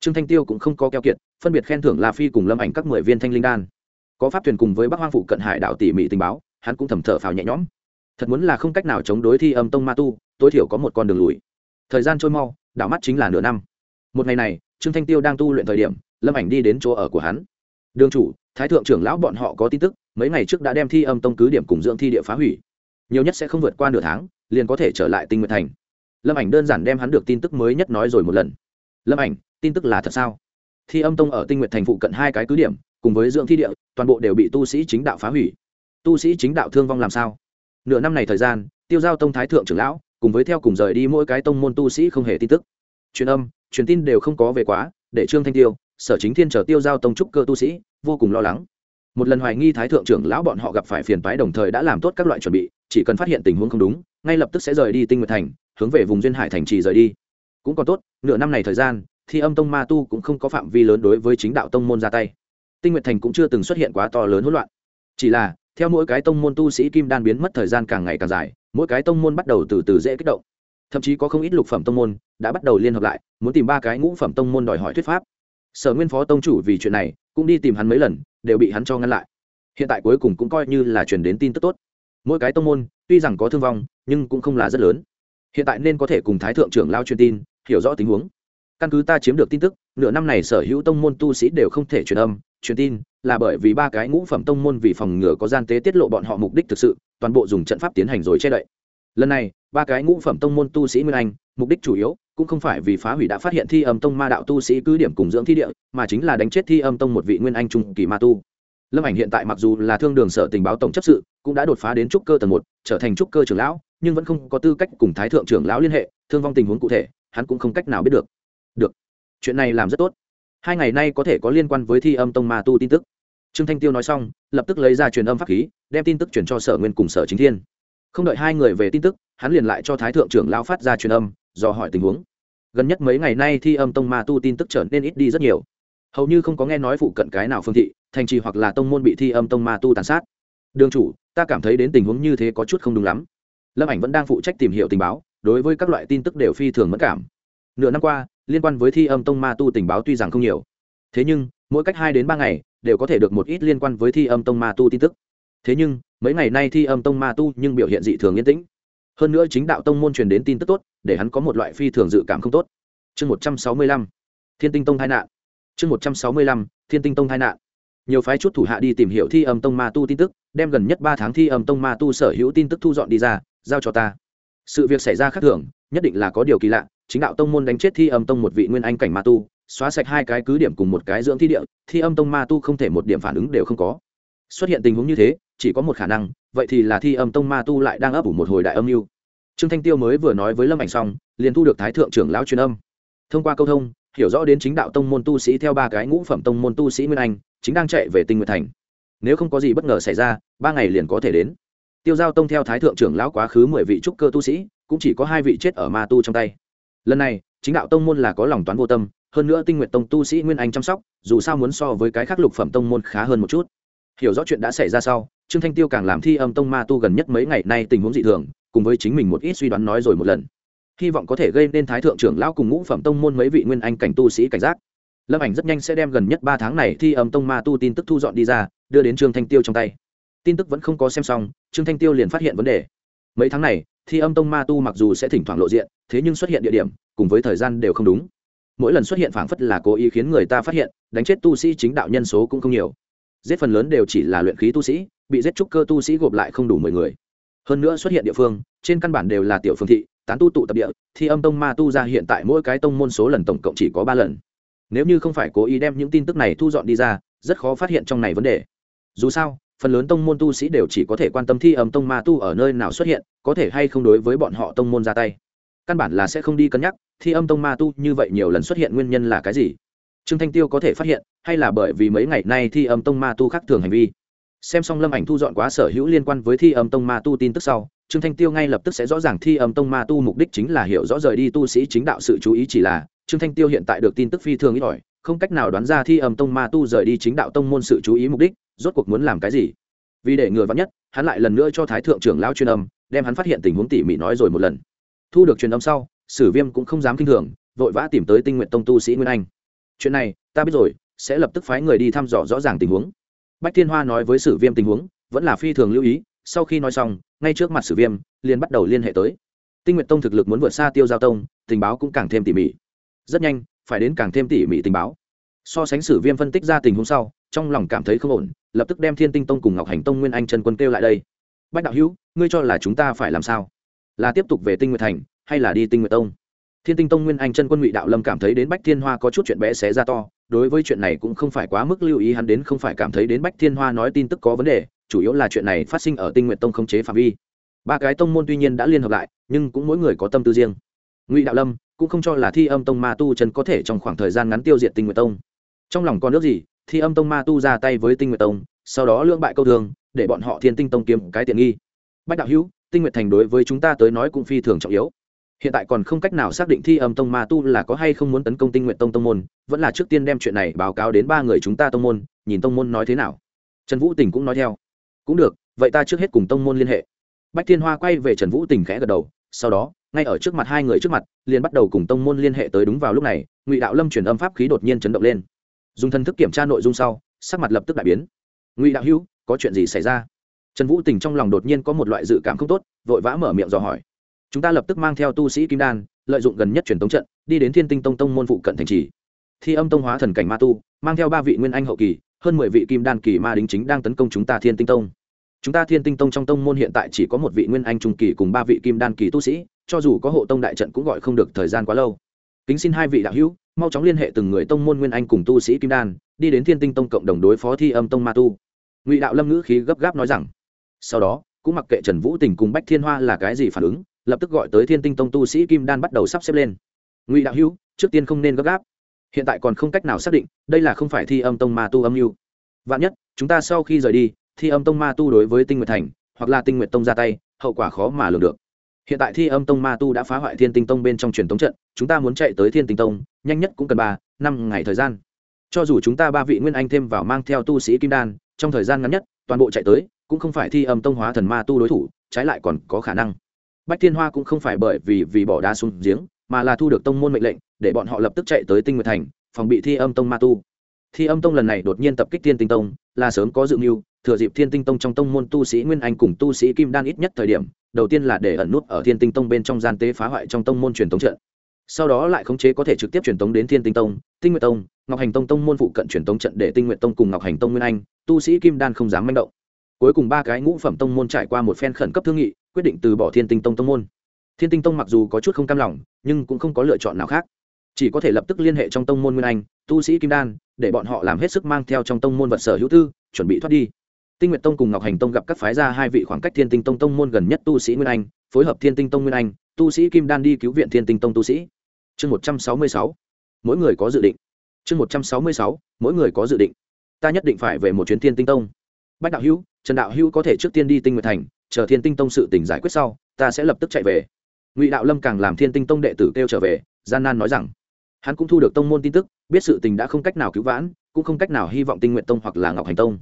trương thanh tiêu cũng không có keo kiệt, phân biệt khen thưởng la phi cùng lâm ảnh các mười viên thanh linh đan. Có pháp thuyền cùng với bắc hoang phụ cận hải đảo tỉ mỉ tình báo, hắn cũng thầm thở phào nhẹ nhõm. Thật muốn là không cách nào chống đối thi âm tông ma tu, tối thiểu có một con đường lùi. Thời gian trôi mau, đảo mắt chính là nửa năm. Một ngày này, trương thanh tiêu đang tu luyện thời điểm, lâm ảnh đi đến chỗ ở của hắn. Đường chủ, thái thượng trưởng lão bọn họ có tin tức, mấy ngày trước đã đem thi âm tông cứ điểm cùng dưỡng thi địa phá hủy. Nhiều nhất sẽ không vượt qua nửa tháng, liền có thể trở lại tinh nguyện thành. Lâm ảnh đơn giản đem hắn được tin tức mới nhất nói rồi một lần. Lâm ảnh tin tức là thật sao? Thi âm tông ở tinh nguyện thành phụ cận hai cái cứ điểm, cùng với dưỡng thi địa, toàn bộ đều bị tu sĩ chính đạo phá hủy. Tu sĩ chính đạo thương vong làm sao? Nửa năm này thời gian, tiêu giao tông thái thượng trưởng lão, cùng với theo cùng rời đi mỗi cái tông môn tu sĩ không hề tin tức. Truyền âm, truyền tin đều không có về quá, để trương thanh tiêu, sở chính thiên trở tiêu giao tông trúc cơ tu sĩ, vô cùng lo lắng. Một lần hoài nghi thái thượng trưởng lão bọn họ gặp phải phiền toái đồng thời đã làm tốt các loại chuẩn bị, chỉ cần phát hiện tình huống không đúng, ngay lập tức sẽ rời đi tinh nguyệt thành, hướng về vùng duyên hải thành trì rời đi. Cũng còn tốt, nửa năm này thời gian thì âm tông ma tu cũng không có phạm vi lớn đối với chính đạo tông môn ra tay. Tinh nguyệt thành cũng chưa từng xuất hiện quá to lớn hỗn loạn. Chỉ là, theo mỗi cái tông môn tu sĩ kim đan biến mất thời gian càng ngày càng dài, mỗi cái tông môn bắt đầu từ từ dễ kích động. Thậm chí có không ít lục phẩm tông môn đã bắt đầu liên hợp lại, muốn tìm ba cái ngũ phẩm tông môn đòi hỏi thuyết pháp. Sở nguyên phó tông chủ vì chuyện này cũng đi tìm hắn mấy lần, đều bị hắn cho ngăn lại. Hiện tại cuối cùng cũng coi như là truyền đến tin tức tốt. Mỗi cái tông môn, tuy rằng có thương vong, nhưng cũng không là rất lớn. Hiện tại nên có thể cùng thái thượng trưởng lao truyền tin, hiểu rõ tình huống căn cứ ta chiếm được tin tức, nửa năm này sở hữu tông môn tu sĩ đều không thể truyền âm, truyền tin, là bởi vì ba cái ngũ phẩm tông môn vì phòng ngừa có gian tế tiết lộ bọn họ mục đích thực sự, toàn bộ dùng trận pháp tiến hành rồi che đậy. Lần này, ba cái ngũ phẩm tông môn tu sĩ nguyên anh, mục đích chủ yếu cũng không phải vì phá hủy đã phát hiện thi âm tông ma đạo tu sĩ cứ điểm cùng dưỡng thi địa, mà chính là đánh chết thi âm tông một vị nguyên anh trung kỳ ma tu. Lâm ảnh hiện tại mặc dù là thương đường sở tình báo tổng chấp sự, cũng đã đột phá đến trúc cơ tầng một, trở thành trúc cơ trưởng lão, nhưng vẫn không có tư cách cùng thái thượng trưởng lão liên hệ, thương vong tình huống cụ thể, hắn cũng không cách nào biết được được. Chuyện này làm rất tốt. Hai ngày nay có thể có liên quan với thi âm tông ma tu tin tức. Trương thanh tiêu nói xong, lập tức lấy ra truyền âm pháp khí, đem tin tức chuyển cho sở nguyên cùng sở chính thiên. Không đợi hai người về tin tức, hắn liền lại cho thái thượng trưởng lao phát ra truyền âm do hỏi tình huống. Gần nhất mấy ngày nay thi âm tông ma tu tin tức trở nên ít đi rất nhiều. Hầu như không có nghe nói phụ cận cái nào phương thị, thành trì hoặc là tông môn bị thi âm tông ma tu tàn sát. Đường chủ, ta cảm thấy đến tình huống như thế có chút không đúng lắm. Lâm ảnh vẫn đang phụ trách tìm hiểu tình báo, đối với các loại tin tức đều phi thường mất cảm. Nửa năm qua liên quan với thi âm tông ma tu tình báo tuy rằng không nhiều. Thế nhưng, mỗi cách hai đến ba ngày, đều có thể được một ít liên quan với thi âm tông ma tu tin tức. Thế nhưng, mấy ngày nay thi âm tông ma tu nhưng biểu hiện dị thường yên tĩnh. Hơn nữa chính đạo tông môn truyền đến tin tức tốt, để hắn có một loại phi thường dự cảm không tốt. Chương một trăm sáu mươi lăm, thiên tinh tông tai nạn. Chương một trăm sáu mươi lăm, thiên tinh tông tai nạn. Nhiều phái chút thủ hạ đi tìm hiểu thi âm tông ma tu tin tức, đem gần nhất ba tháng thi âm tông ma tu sở hữu tin tức thu dọn đi ra, giao cho ta. Sự việc xảy ra khác thường, nhất định là có điều kỳ lạ chính đạo tông môn đánh chết thi âm tông một vị nguyên anh cảnh ma tu, xóa sạch hai cái cứ điểm cùng một cái dưỡng thi địa, thi âm tông ma tu không thể một điểm phản ứng đều không có. Xuất hiện tình huống như thế, chỉ có một khả năng, vậy thì là thi âm tông ma tu lại đang ấp ủ một hồi đại âm mưu. Trương thanh tiêu mới vừa nói với lâm ảnh xong, liền thu được thái thượng trưởng lão truyền âm. Thông qua câu thông, hiểu rõ đến chính đạo tông môn tu sĩ theo ba cái ngũ phẩm tông môn tu sĩ nguyên anh, chính đang chạy về tinh nguyệt thành. Nếu không có gì bất ngờ xảy ra, ba ngày liền có thể đến. Tiêu giao tông theo thái thượng trưởng lão quá khứ mười vị trúc cơ tu sĩ, cũng chỉ có hai vị chết ở ma tu trong tay lần này, chính đạo tông môn là có lòng toán vô tâm, hơn nữa tinh nguyện tông tu sĩ nguyên anh chăm sóc, dù sao muốn so với cái khác lục phẩm tông môn khá hơn một chút. Hiểu rõ chuyện đã xảy ra sau, trương thanh tiêu càng làm thi âm tông ma tu gần nhất mấy ngày nay tình huống dị thường, cùng với chính mình một ít suy đoán nói rồi một lần. Hy vọng có thể gây nên thái thượng trưởng lão cùng ngũ phẩm tông môn mấy vị nguyên anh cảnh tu sĩ cảnh giác. Lâm ảnh rất nhanh sẽ đem gần nhất ba tháng này thi âm tông ma tu tin tức thu dọn đi ra, đưa đến trương thanh tiêu trong tay. Tin tức vẫn không có xem xong, trương thanh tiêu liền phát hiện vấn đề mấy tháng này, thi âm tông ma tu mặc dù sẽ thỉnh thoảng lộ diện, thế nhưng xuất hiện địa điểm, cùng với thời gian đều không đúng. Mỗi lần xuất hiện phảng phất là cố ý khiến người ta phát hiện, đánh chết tu sĩ chính đạo nhân số cũng không nhiều. Giết phần lớn đều chỉ là luyện khí tu sĩ, bị giết trúc cơ tu sĩ gộp lại không đủ mười người. Hơn nữa xuất hiện địa phương, trên căn bản đều là tiểu phương thị, tán tu tụ tập địa, thi âm tông ma tu ra hiện tại mỗi cái tông môn số lần tổng cộng chỉ có ba lần. Nếu như không phải cố ý đem những tin tức này thu dọn đi ra, rất khó phát hiện trong này vấn đề. Dù sao phần lớn tông môn tu sĩ đều chỉ có thể quan tâm thi âm tông ma tu ở nơi nào xuất hiện, có thể hay không đối với bọn họ tông môn ra tay. Căn bản là sẽ không đi cân nhắc, thi âm tông ma tu như vậy nhiều lần xuất hiện nguyên nhân là cái gì? Trương thanh tiêu có thể phát hiện, hay là bởi vì mấy ngày nay thi âm tông ma tu khác thường hành vi. Xem xong lâm ảnh thu dọn quá sở hữu liên quan với thi âm tông ma tu tin tức sau, trương thanh tiêu ngay lập tức sẽ rõ ràng thi âm tông ma tu mục đích chính là hiểu rõ rời đi tu sĩ chính đạo sự chú ý chỉ là, trương thanh tiêu hiện tại được tin tức phi thường ít ỏi không cách nào đoán ra thi âm tông ma tu rời đi chính đạo tông môn sự chú ý mục đích, rốt cuộc muốn làm cái gì? Vì để ngừa vắn nhất, hắn lại lần nữa cho thái thượng trưởng lão truyền âm, đem hắn phát hiện tình huống tỉ mỉ nói rồi một lần. Thu được truyền âm sau, sử viêm cũng không dám kinh thường, vội vã tìm tới tinh nguyện tông tu sĩ nguyên anh. Chuyện này, ta biết rồi, sẽ lập tức phái người đi thăm dò rõ ràng tình huống. Bách thiên hoa nói với sử viêm tình huống, vẫn là phi thường lưu ý, sau khi nói xong, ngay trước mặt sử viêm, liền bắt đầu liên hệ tới. Tinh nguyện tông thực lực muốn vượt xa tiêu giao tông, tình báo cũng càng thêm tỉ mỉ. Rất nhanh phải đến càng thêm tỉ mỉ tình báo. So sánh sử viêm phân tích ra tình huống sau, trong lòng cảm thấy không ổn, lập tức đem thiên tinh tông cùng ngọc hành tông nguyên anh trần quân kêu lại đây. Bách đạo hữu, ngươi cho là chúng ta phải làm sao? Là tiếp tục về tinh nguyện thành, hay là đi tinh nguyện tông? Thiên tinh tông nguyên anh chân quân ngụy đạo lâm cảm thấy đến bách thiên hoa có chút chuyện bé xé ra to, đối với chuyện này cũng không phải quá mức lưu ý, hắn đến không phải cảm thấy đến bách thiên hoa nói tin tức có vấn đề, chủ yếu là chuyện này phát sinh ở tinh nguyện tông không chế phạm vi. Ba cái tông môn tuy nhiên đã liên hợp lại, nhưng cũng mỗi người có tâm tư riêng. Ngụy đạo lâm cũng không cho là thi âm tông ma tu chân có thể trong khoảng thời gian ngắn tiêu diệt tinh nguyệt tông. Trong lòng còn nước gì, thi âm tông ma tu ra tay với tinh nguyệt tông, sau đó lưỡng bại câu thường để bọn họ thiên tinh tông kiếm cái tiện nghi. Bách đạo hữu, tinh nguyện thành đối với chúng ta tới nói cũng phi thường trọng yếu. Hiện tại còn không cách nào xác định thi âm tông ma tu là có hay không muốn tấn công tinh nguyện tông tông môn, vẫn là trước tiên đem chuyện này báo cáo đến ba người chúng ta tông môn, nhìn tông môn nói thế nào. Trần vũ tình cũng nói theo. Cũng được, vậy ta trước hết cùng tông môn liên hệ. Bách thiên hoa quay về trần vũ tình khẽ gật đầu sau đó, ngay ở trước mặt hai người trước mặt, liền bắt đầu cùng tông môn liên hệ tới đúng vào lúc này, ngụy đạo lâm chuyển âm pháp khí đột nhiên chấn động lên. Dùng thân thức kiểm tra nội dung sau, sắc mặt lập tức đại biến. Ngụy đạo hữu, có chuyện gì xảy ra? Trần vũ tình trong lòng đột nhiên có một loại dự cảm không tốt, vội vã mở miệng dò hỏi. Chúng ta lập tức mang theo tu sĩ kim đan, lợi dụng gần nhất truyền tống trận, đi đến thiên tinh tông tông môn phụ cận thành trì. Thi âm tông hóa thần cảnh ma tu, mang theo ba vị nguyên anh hậu kỳ, hơn mười vị kim đan kỳ ma đính chính đang tấn công chúng ta thiên tinh tông chúng ta thiên tinh tông trong tông môn hiện tại chỉ có một vị nguyên anh trung kỳ cùng ba vị kim đan kỳ tu sĩ, cho dù có hộ tông đại trận cũng gọi không được thời gian quá lâu. Kính xin hai vị đạo hữu, mau chóng liên hệ từng người tông môn nguyên anh cùng tu sĩ kim đan, đi đến thiên tinh tông cộng đồng đối phó thi âm tông ma tu. Ngụy đạo lâm ngữ khí gấp gáp nói rằng, sau đó, cũng mặc kệ trần vũ tình cùng bách thiên hoa là cái gì phản ứng, lập tức gọi tới thiên tinh tông tu sĩ kim đan bắt đầu sắp xếp lên. Ngụy đạo hữu, trước tiên không nên gấp gáp. Hiện tại còn không cách nào xác định, đây là không phải thi âm tông ma tu âm mưu. Vạn nhất, chúng ta sau khi rời đi thi âm tông ma tu đối với tinh nguyệt thành, hoặc là tinh nguyệt tông ra tay, hậu quả khó mà lường được. Hiện tại thi âm tông ma tu đã phá hoại thiên tinh tông bên trong truyền tống trận, chúng ta muốn chạy tới thiên tinh tông, nhanh nhất cũng cần ba, năm ngày thời gian. Cho dù chúng ta ba vị nguyên anh thêm vào mang theo tu sĩ kim đan, trong thời gian ngắn nhất, toàn bộ chạy tới, cũng không phải thi âm tông hóa thần ma tu đối thủ, trái lại còn có khả năng. Bách thiên hoa cũng không phải bởi vì vì bỏ đá xuống giếng, mà là thu được tông môn mệnh lệnh, để bọn họ lập tức chạy tới tinh nguyệt thành, phòng bị thi âm tông ma tu. Thi âm tông lần này đột nhiên tập kích thiên tinh tông, là sớm có dự mưu thừa dịp thiên tinh tông trong tông môn tu sĩ nguyên anh cùng tu sĩ kim đan ít nhất thời điểm, đầu tiên là để ẩn nút ở thiên tinh tông bên trong gian tế phá hoại trong tông môn truyền thống trận. Sau đó lại khống chế có thể trực tiếp truyền tống đến thiên tinh tông, tinh nguyệt tông, ngọc hành tông tông môn phụ cận truyền tống trận để tinh nguyệt tông cùng ngọc hành tông nguyên anh, tu sĩ kim đan không dám manh động. Cuối cùng ba cái ngũ phẩm tông môn trải qua một phen khẩn cấp thương nghị, quyết định từ bỏ thiên tinh tông tông môn. Thiên tinh tông mặc dù có chút không cam lòng, nhưng cũng không có lựa chọn nào khác. Chỉ có thể lập tức liên hệ trong tông môn nguyên anh, tu sĩ kim đan, để bọn họ làm hết sức mang theo trong tông môn vật sở hữu tư, chuẩn bị thoát đi tinh nguyệt tông cùng ngọc hành tông gặp các phái ra hai vị khoảng cách thiên tinh tông tông môn gần nhất tu sĩ nguyên anh, phối hợp thiên tinh tông nguyên anh, tu sĩ kim đan đi cứu viện thiên tinh tông tu sĩ. Chương một trăm sáu mươi sáu, mỗi người có dự định. Chương một trăm sáu mươi sáu, mỗi người có dự định. Ta nhất định phải về một chuyến thiên tinh tông. Bách đạo hữu, trần đạo hữu có thể trước tiên đi tinh nguyệt thành, chờ thiên tinh tông sự tình giải quyết sau, ta sẽ lập tức chạy về. Ngụy đạo lâm càng làm thiên tinh tông đệ tử kêu trở về, gian nan nói rằng, hắn cũng thu được tông môn tin tức, biết sự tình đã không cách nào cứu vãn, cũng không cách nào hy vọng tinh nguyện tông hoặc là ngọc hành tông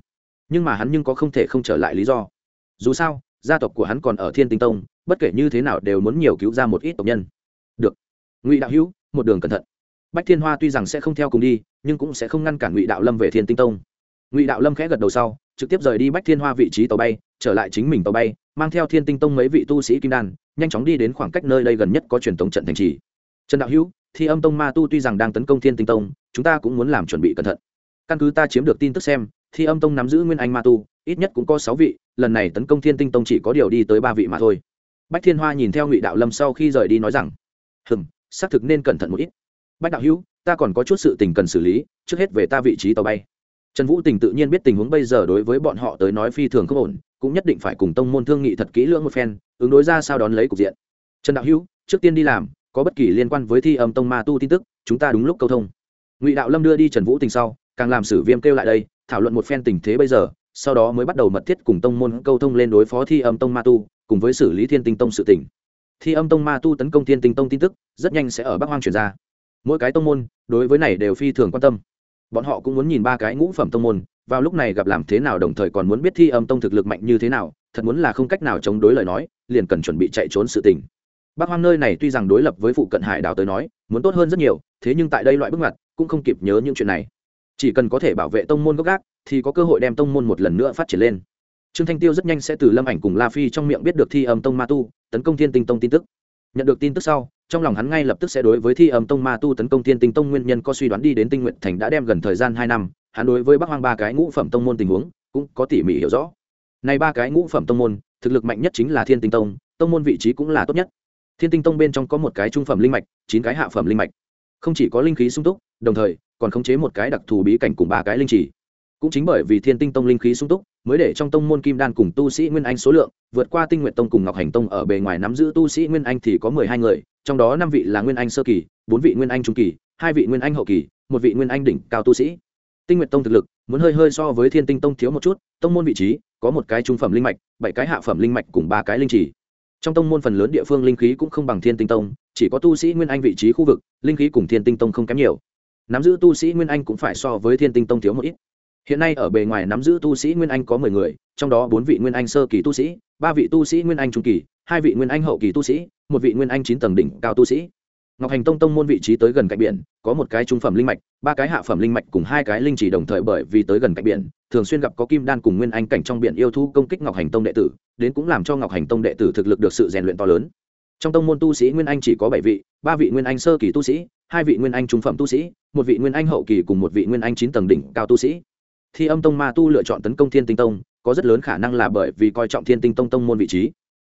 nhưng mà hắn nhưng có không thể không trở lại lý do. Dù sao, gia tộc của hắn còn ở thiên tinh tông, bất kể như thế nào đều muốn nhiều cứu ra một ít tộc nhân. Được. Ngụy đạo hữu, một đường cẩn thận. Bách thiên hoa tuy rằng sẽ không theo cùng đi, nhưng cũng sẽ không ngăn cản ngụy đạo lâm về thiên tinh tông. Ngụy đạo lâm khẽ gật đầu sau, trực tiếp rời đi bách thiên hoa vị trí tàu bay, trở lại chính mình tàu bay, mang theo thiên tinh tông mấy vị tu sĩ kim đan, nhanh chóng đi đến khoảng cách nơi đây gần nhất có truyền thống trận thành trì. Trần đạo hữu, thi âm tông ma tu tuy rằng đang tấn công thiên tinh tông, chúng ta cũng muốn làm chuẩn bị cẩn thận. Căn cứ ta chiếm được tin tức xem thi âm tông nắm giữ nguyên anh ma tu, ít nhất cũng có sáu vị, lần này tấn công thiên tinh tông chỉ có điều đi tới ba vị mà thôi. Bách thiên hoa nhìn theo ngụy đạo lâm sau khi rời đi nói rằng, hừm, xác thực nên cẩn thận một ít. Bách đạo hữu, ta còn có chút sự tình cần xử lý, trước hết về ta vị trí tàu bay. Trần vũ tình tự nhiên biết tình huống bây giờ đối với bọn họ tới nói phi thường không ổn, cũng nhất định phải cùng tông môn thương nghị thật kỹ lưỡng một phen, ứng đối ra sao đón lấy cục diện. Trần đạo hữu, trước tiên đi làm, có bất kỳ liên quan với thi âm tông ma tu tin tức, chúng ta đúng lúc câu thông. Ngụy đạo lâm đưa đi trần vũ tình sau, càng làm sử viêm kêu lại đây thảo luận một phen tình thế bây giờ, sau đó mới bắt đầu mật thiết cùng tông môn câu thông lên đối phó thi âm tông ma tu, cùng với xử lý thiên tinh tông sự tỉnh thi âm tông ma tu tấn công thiên tinh tông tin tức, rất nhanh sẽ ở bắc hoang truyền ra. Mỗi cái tông môn, đối với này đều phi thường quan tâm. Bọn họ cũng muốn nhìn ba cái ngũ phẩm tông môn, vào lúc này gặp làm thế nào đồng thời còn muốn biết thi âm tông thực lực mạnh như thế nào, thật muốn là không cách nào chống đối lời nói, liền cần chuẩn bị chạy trốn sự tình. Bắc hoang nơi này tuy rằng đối lập với phụ cận hải đảo tới nói, muốn tốt hơn rất nhiều, thế nhưng tại đây loại bước ngoặt, cũng không kịp nhớ những chuyện này chỉ cần có thể bảo vệ tông môn gốc gác, thì có cơ hội đem tông môn một lần nữa phát triển lên. Trương thanh tiêu rất nhanh sẽ từ lâm ảnh cùng la phi trong miệng biết được thi âm tông ma tu, tấn công thiên tinh tông tin tức. Nhận được tin tức sau, trong lòng hắn ngay lập tức sẽ đối với thi âm tông ma tu tấn công thiên tinh tông nguyên nhân có suy đoán đi đến tinh nguyện thành đã đem gần thời gian hai năm, hắn đối với bắc hoang ba cái ngũ phẩm tông môn tình huống cũng có tỉ mỉ hiểu rõ. Này ba cái ngũ phẩm tông môn, thực lực mạnh nhất chính là thiên tinh tông tông môn vị trí cũng là tốt nhất. Thiên tinh tông bên trong có một cái trung phẩm linh mạch, chín cái hạ phẩm linh mạch. Không chỉ có linh khí sung túc đồng thời, còn khống chế một cái đặc thù bí cảnh cùng ba cái linh chỉ cũng chính bởi vì thiên tinh tông linh khí sung túc, mới để trong tông môn kim đan cùng tu sĩ nguyên anh số lượng vượt qua tinh nguyện tông cùng ngọc hành tông ở bề ngoài nắm giữ tu sĩ nguyên anh thì có mười hai người, trong đó năm vị là nguyên anh sơ kỳ, bốn vị nguyên anh trung kỳ, hai vị nguyên anh hậu kỳ, một vị nguyên anh đỉnh cao tu sĩ. Tinh nguyện tông thực lực muốn hơi hơi so với thiên tinh tông thiếu một chút, tông môn vị trí có một cái trung phẩm linh mạch, bảy cái hạ phẩm linh mạch cùng ba cái linh chỉ trong tông môn phần lớn địa phương linh khí cũng không bằng thiên tinh tông, chỉ có tu sĩ nguyên anh vị trí khu vực, linh khí cùng thiên tinh tông không kém nhiều nắm giữ tu sĩ nguyên anh cũng phải so với thiên tinh tông thiếu một ít. Hiện nay ở bề ngoài nắm giữ tu sĩ nguyên anh có mười người, trong đó bốn vị nguyên anh sơ kỳ tu sĩ, ba vị tu sĩ nguyên anh trung kỳ, hai vị nguyên anh hậu kỳ tu sĩ, một vị nguyên anh chín tầng đỉnh cao tu sĩ. Ngọc hành tông tông môn vị trí tới gần cạnh biển, có một cái trung phẩm linh mạch, ba cái hạ phẩm linh mạch cùng hai cái linh chỉ đồng thời bởi vì tới gần cạnh biển, thường xuyên gặp có kim đan cùng nguyên anh cảnh trong biển yêu thu công kích ngọc hành tông đệ tử, đến cũng làm cho ngọc hành tông đệ tử thực lực được sự rèn luyện to lớn. Trong tông môn tu sĩ nguyên anh chỉ có bảy vị, ba vị nguyên anh sơ kỳ tu sĩ hai vị nguyên anh trung phẩm tu sĩ, một vị nguyên anh hậu kỳ cùng một vị nguyên anh chín tầng đỉnh cao tu sĩ. Thi âm tông ma tu lựa chọn tấn công thiên tinh tông, có rất lớn khả năng là bởi vì coi trọng thiên tinh tông tông môn vị trí.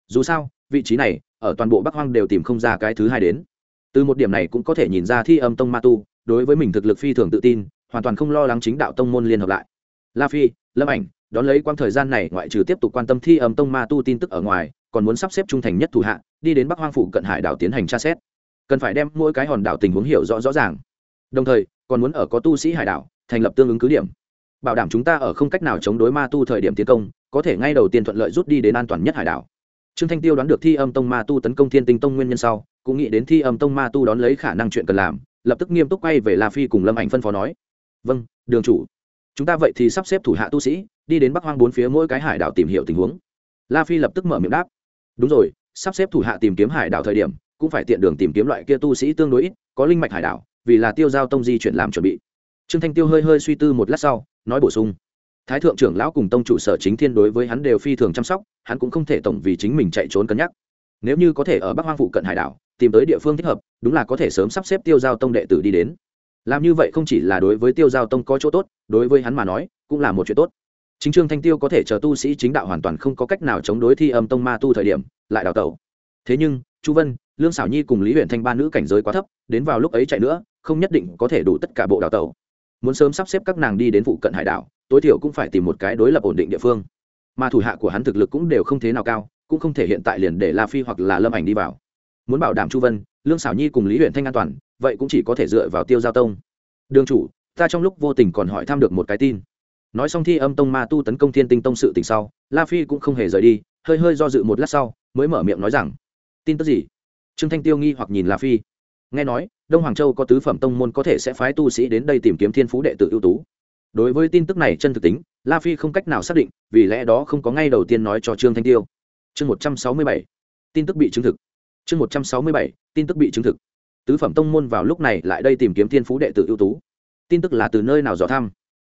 Dù sao, vị trí này, ở toàn bộ bắc hoang đều tìm không ra cái thứ hai đến. Từ một điểm này cũng có thể nhìn ra thi âm tông ma tu, đối với mình thực lực phi thường tự tin, hoàn toàn không lo lắng chính đạo tông môn liên hợp lại. La phi, lâm ảnh, đón lấy quãng thời gian này ngoại trừ tiếp tục quan tâm thi âm tông ma tu tin tức ở ngoài, còn muốn sắp xếp trung thành nhất thủ hạ, đi đến bắc hoang phủ cận hải đảo tiến hành tra xét cần phải đem mỗi cái hòn đảo tình huống hiểu rõ rõ ràng. Đồng thời, còn muốn ở có tu sĩ hải đảo, thành lập tương ứng cứ điểm. Bảo đảm chúng ta ở không cách nào chống đối ma tu thời điểm tiến công, có thể ngay đầu tiên thuận lợi rút đi đến an toàn nhất hải đảo. Trương thanh tiêu đoán được thi âm tông ma tu tấn công thiên tinh tông nguyên nhân sau, cũng nghĩ đến thi âm tông ma tu đón lấy khả năng chuyện cần làm, lập tức nghiêm túc quay về la phi cùng lâm ảnh phân phó nói. Vâng đường chủ. Chúng ta vậy thì sắp xếp thủ hạ tu sĩ, đi đến bắc hoang bốn phía mỗi cái hải đảo tìm hiểu tình huống. La phi lập tức mở miệng đáp. Đúng rồi, sắp xếp thủ hạ tìm kiếm hải đảo thời điểm cũng phải tiện đường tìm kiếm loại kia tu sĩ tương đối ít, có linh mạch hải đảo, vì là tiêu giao tông di chuyển làm chuẩn bị. Trương thanh tiêu hơi hơi suy tư một lát sau, nói bổ sung. Thái thượng trưởng lão cùng tông chủ sở chính thiên đối với hắn đều phi thường chăm sóc, hắn cũng không thể tổng vì chính mình chạy trốn cân nhắc. Nếu như có thể ở bắc hoang phụ cận hải đảo, tìm tới địa phương thích hợp, đúng là có thể sớm sắp xếp tiêu giao tông đệ tử đi đến. Làm như vậy không chỉ là đối với tiêu giao tông có chỗ tốt, đối với hắn mà nói, cũng là một chuyện tốt. Chính trương thanh tiêu có thể chờ tu sĩ chính đạo hoàn toàn không có cách nào chống đối thi âm tông ma tu thời điểm, lại đào tẩu thế nhưng, chu vân, lương xảo nhi cùng lý huyện thanh ba nữ cảnh giới quá thấp, đến vào lúc ấy chạy nữa, không nhất định có thể đủ tất cả bộ đào tẩu. Muốn sớm sắp xếp các nàng đi đến phụ cận hải đảo, tối thiểu cũng phải tìm một cái đối lập ổn định địa phương. Mà thủ hạ của hắn thực lực cũng đều không thế nào cao, cũng không thể hiện tại liền để la phi hoặc là lâm ảnh đi vào. Muốn bảo đảm chu vân, lương xảo nhi cùng lý huyện thanh an toàn, vậy cũng chỉ có thể dựa vào tiêu giao tông. Đường chủ, ta trong lúc vô tình còn hỏi thăm được một cái tin. Nói xong thi âm tông ma tu tấn công thiên tinh tông sự tình sau, la phi cũng không hề rời đi, hơi hơi do dự một lát sau, mới mở miệng nói rằng tin tức gì? Trương thanh tiêu nghi hoặc nhìn la phi. Nghe nói, đông hoàng châu có tứ phẩm tông môn có thể sẽ phái tu sĩ đến đây tìm kiếm thiên phú đệ tử ưu tú. Đối với tin tức này chân thực tính, la phi không cách nào xác định, vì lẽ đó không có ngay đầu tiên nói cho trương thanh tiêu. Chương một trăm sáu mươi bảy, tin tức bị chứng thực. Chương một trăm sáu mươi bảy, tin tức bị chứng thực. Tứ phẩm tông môn vào lúc này lại đây tìm kiếm thiên phú đệ tử ưu tú. Tin tức là từ nơi nào dò thăm?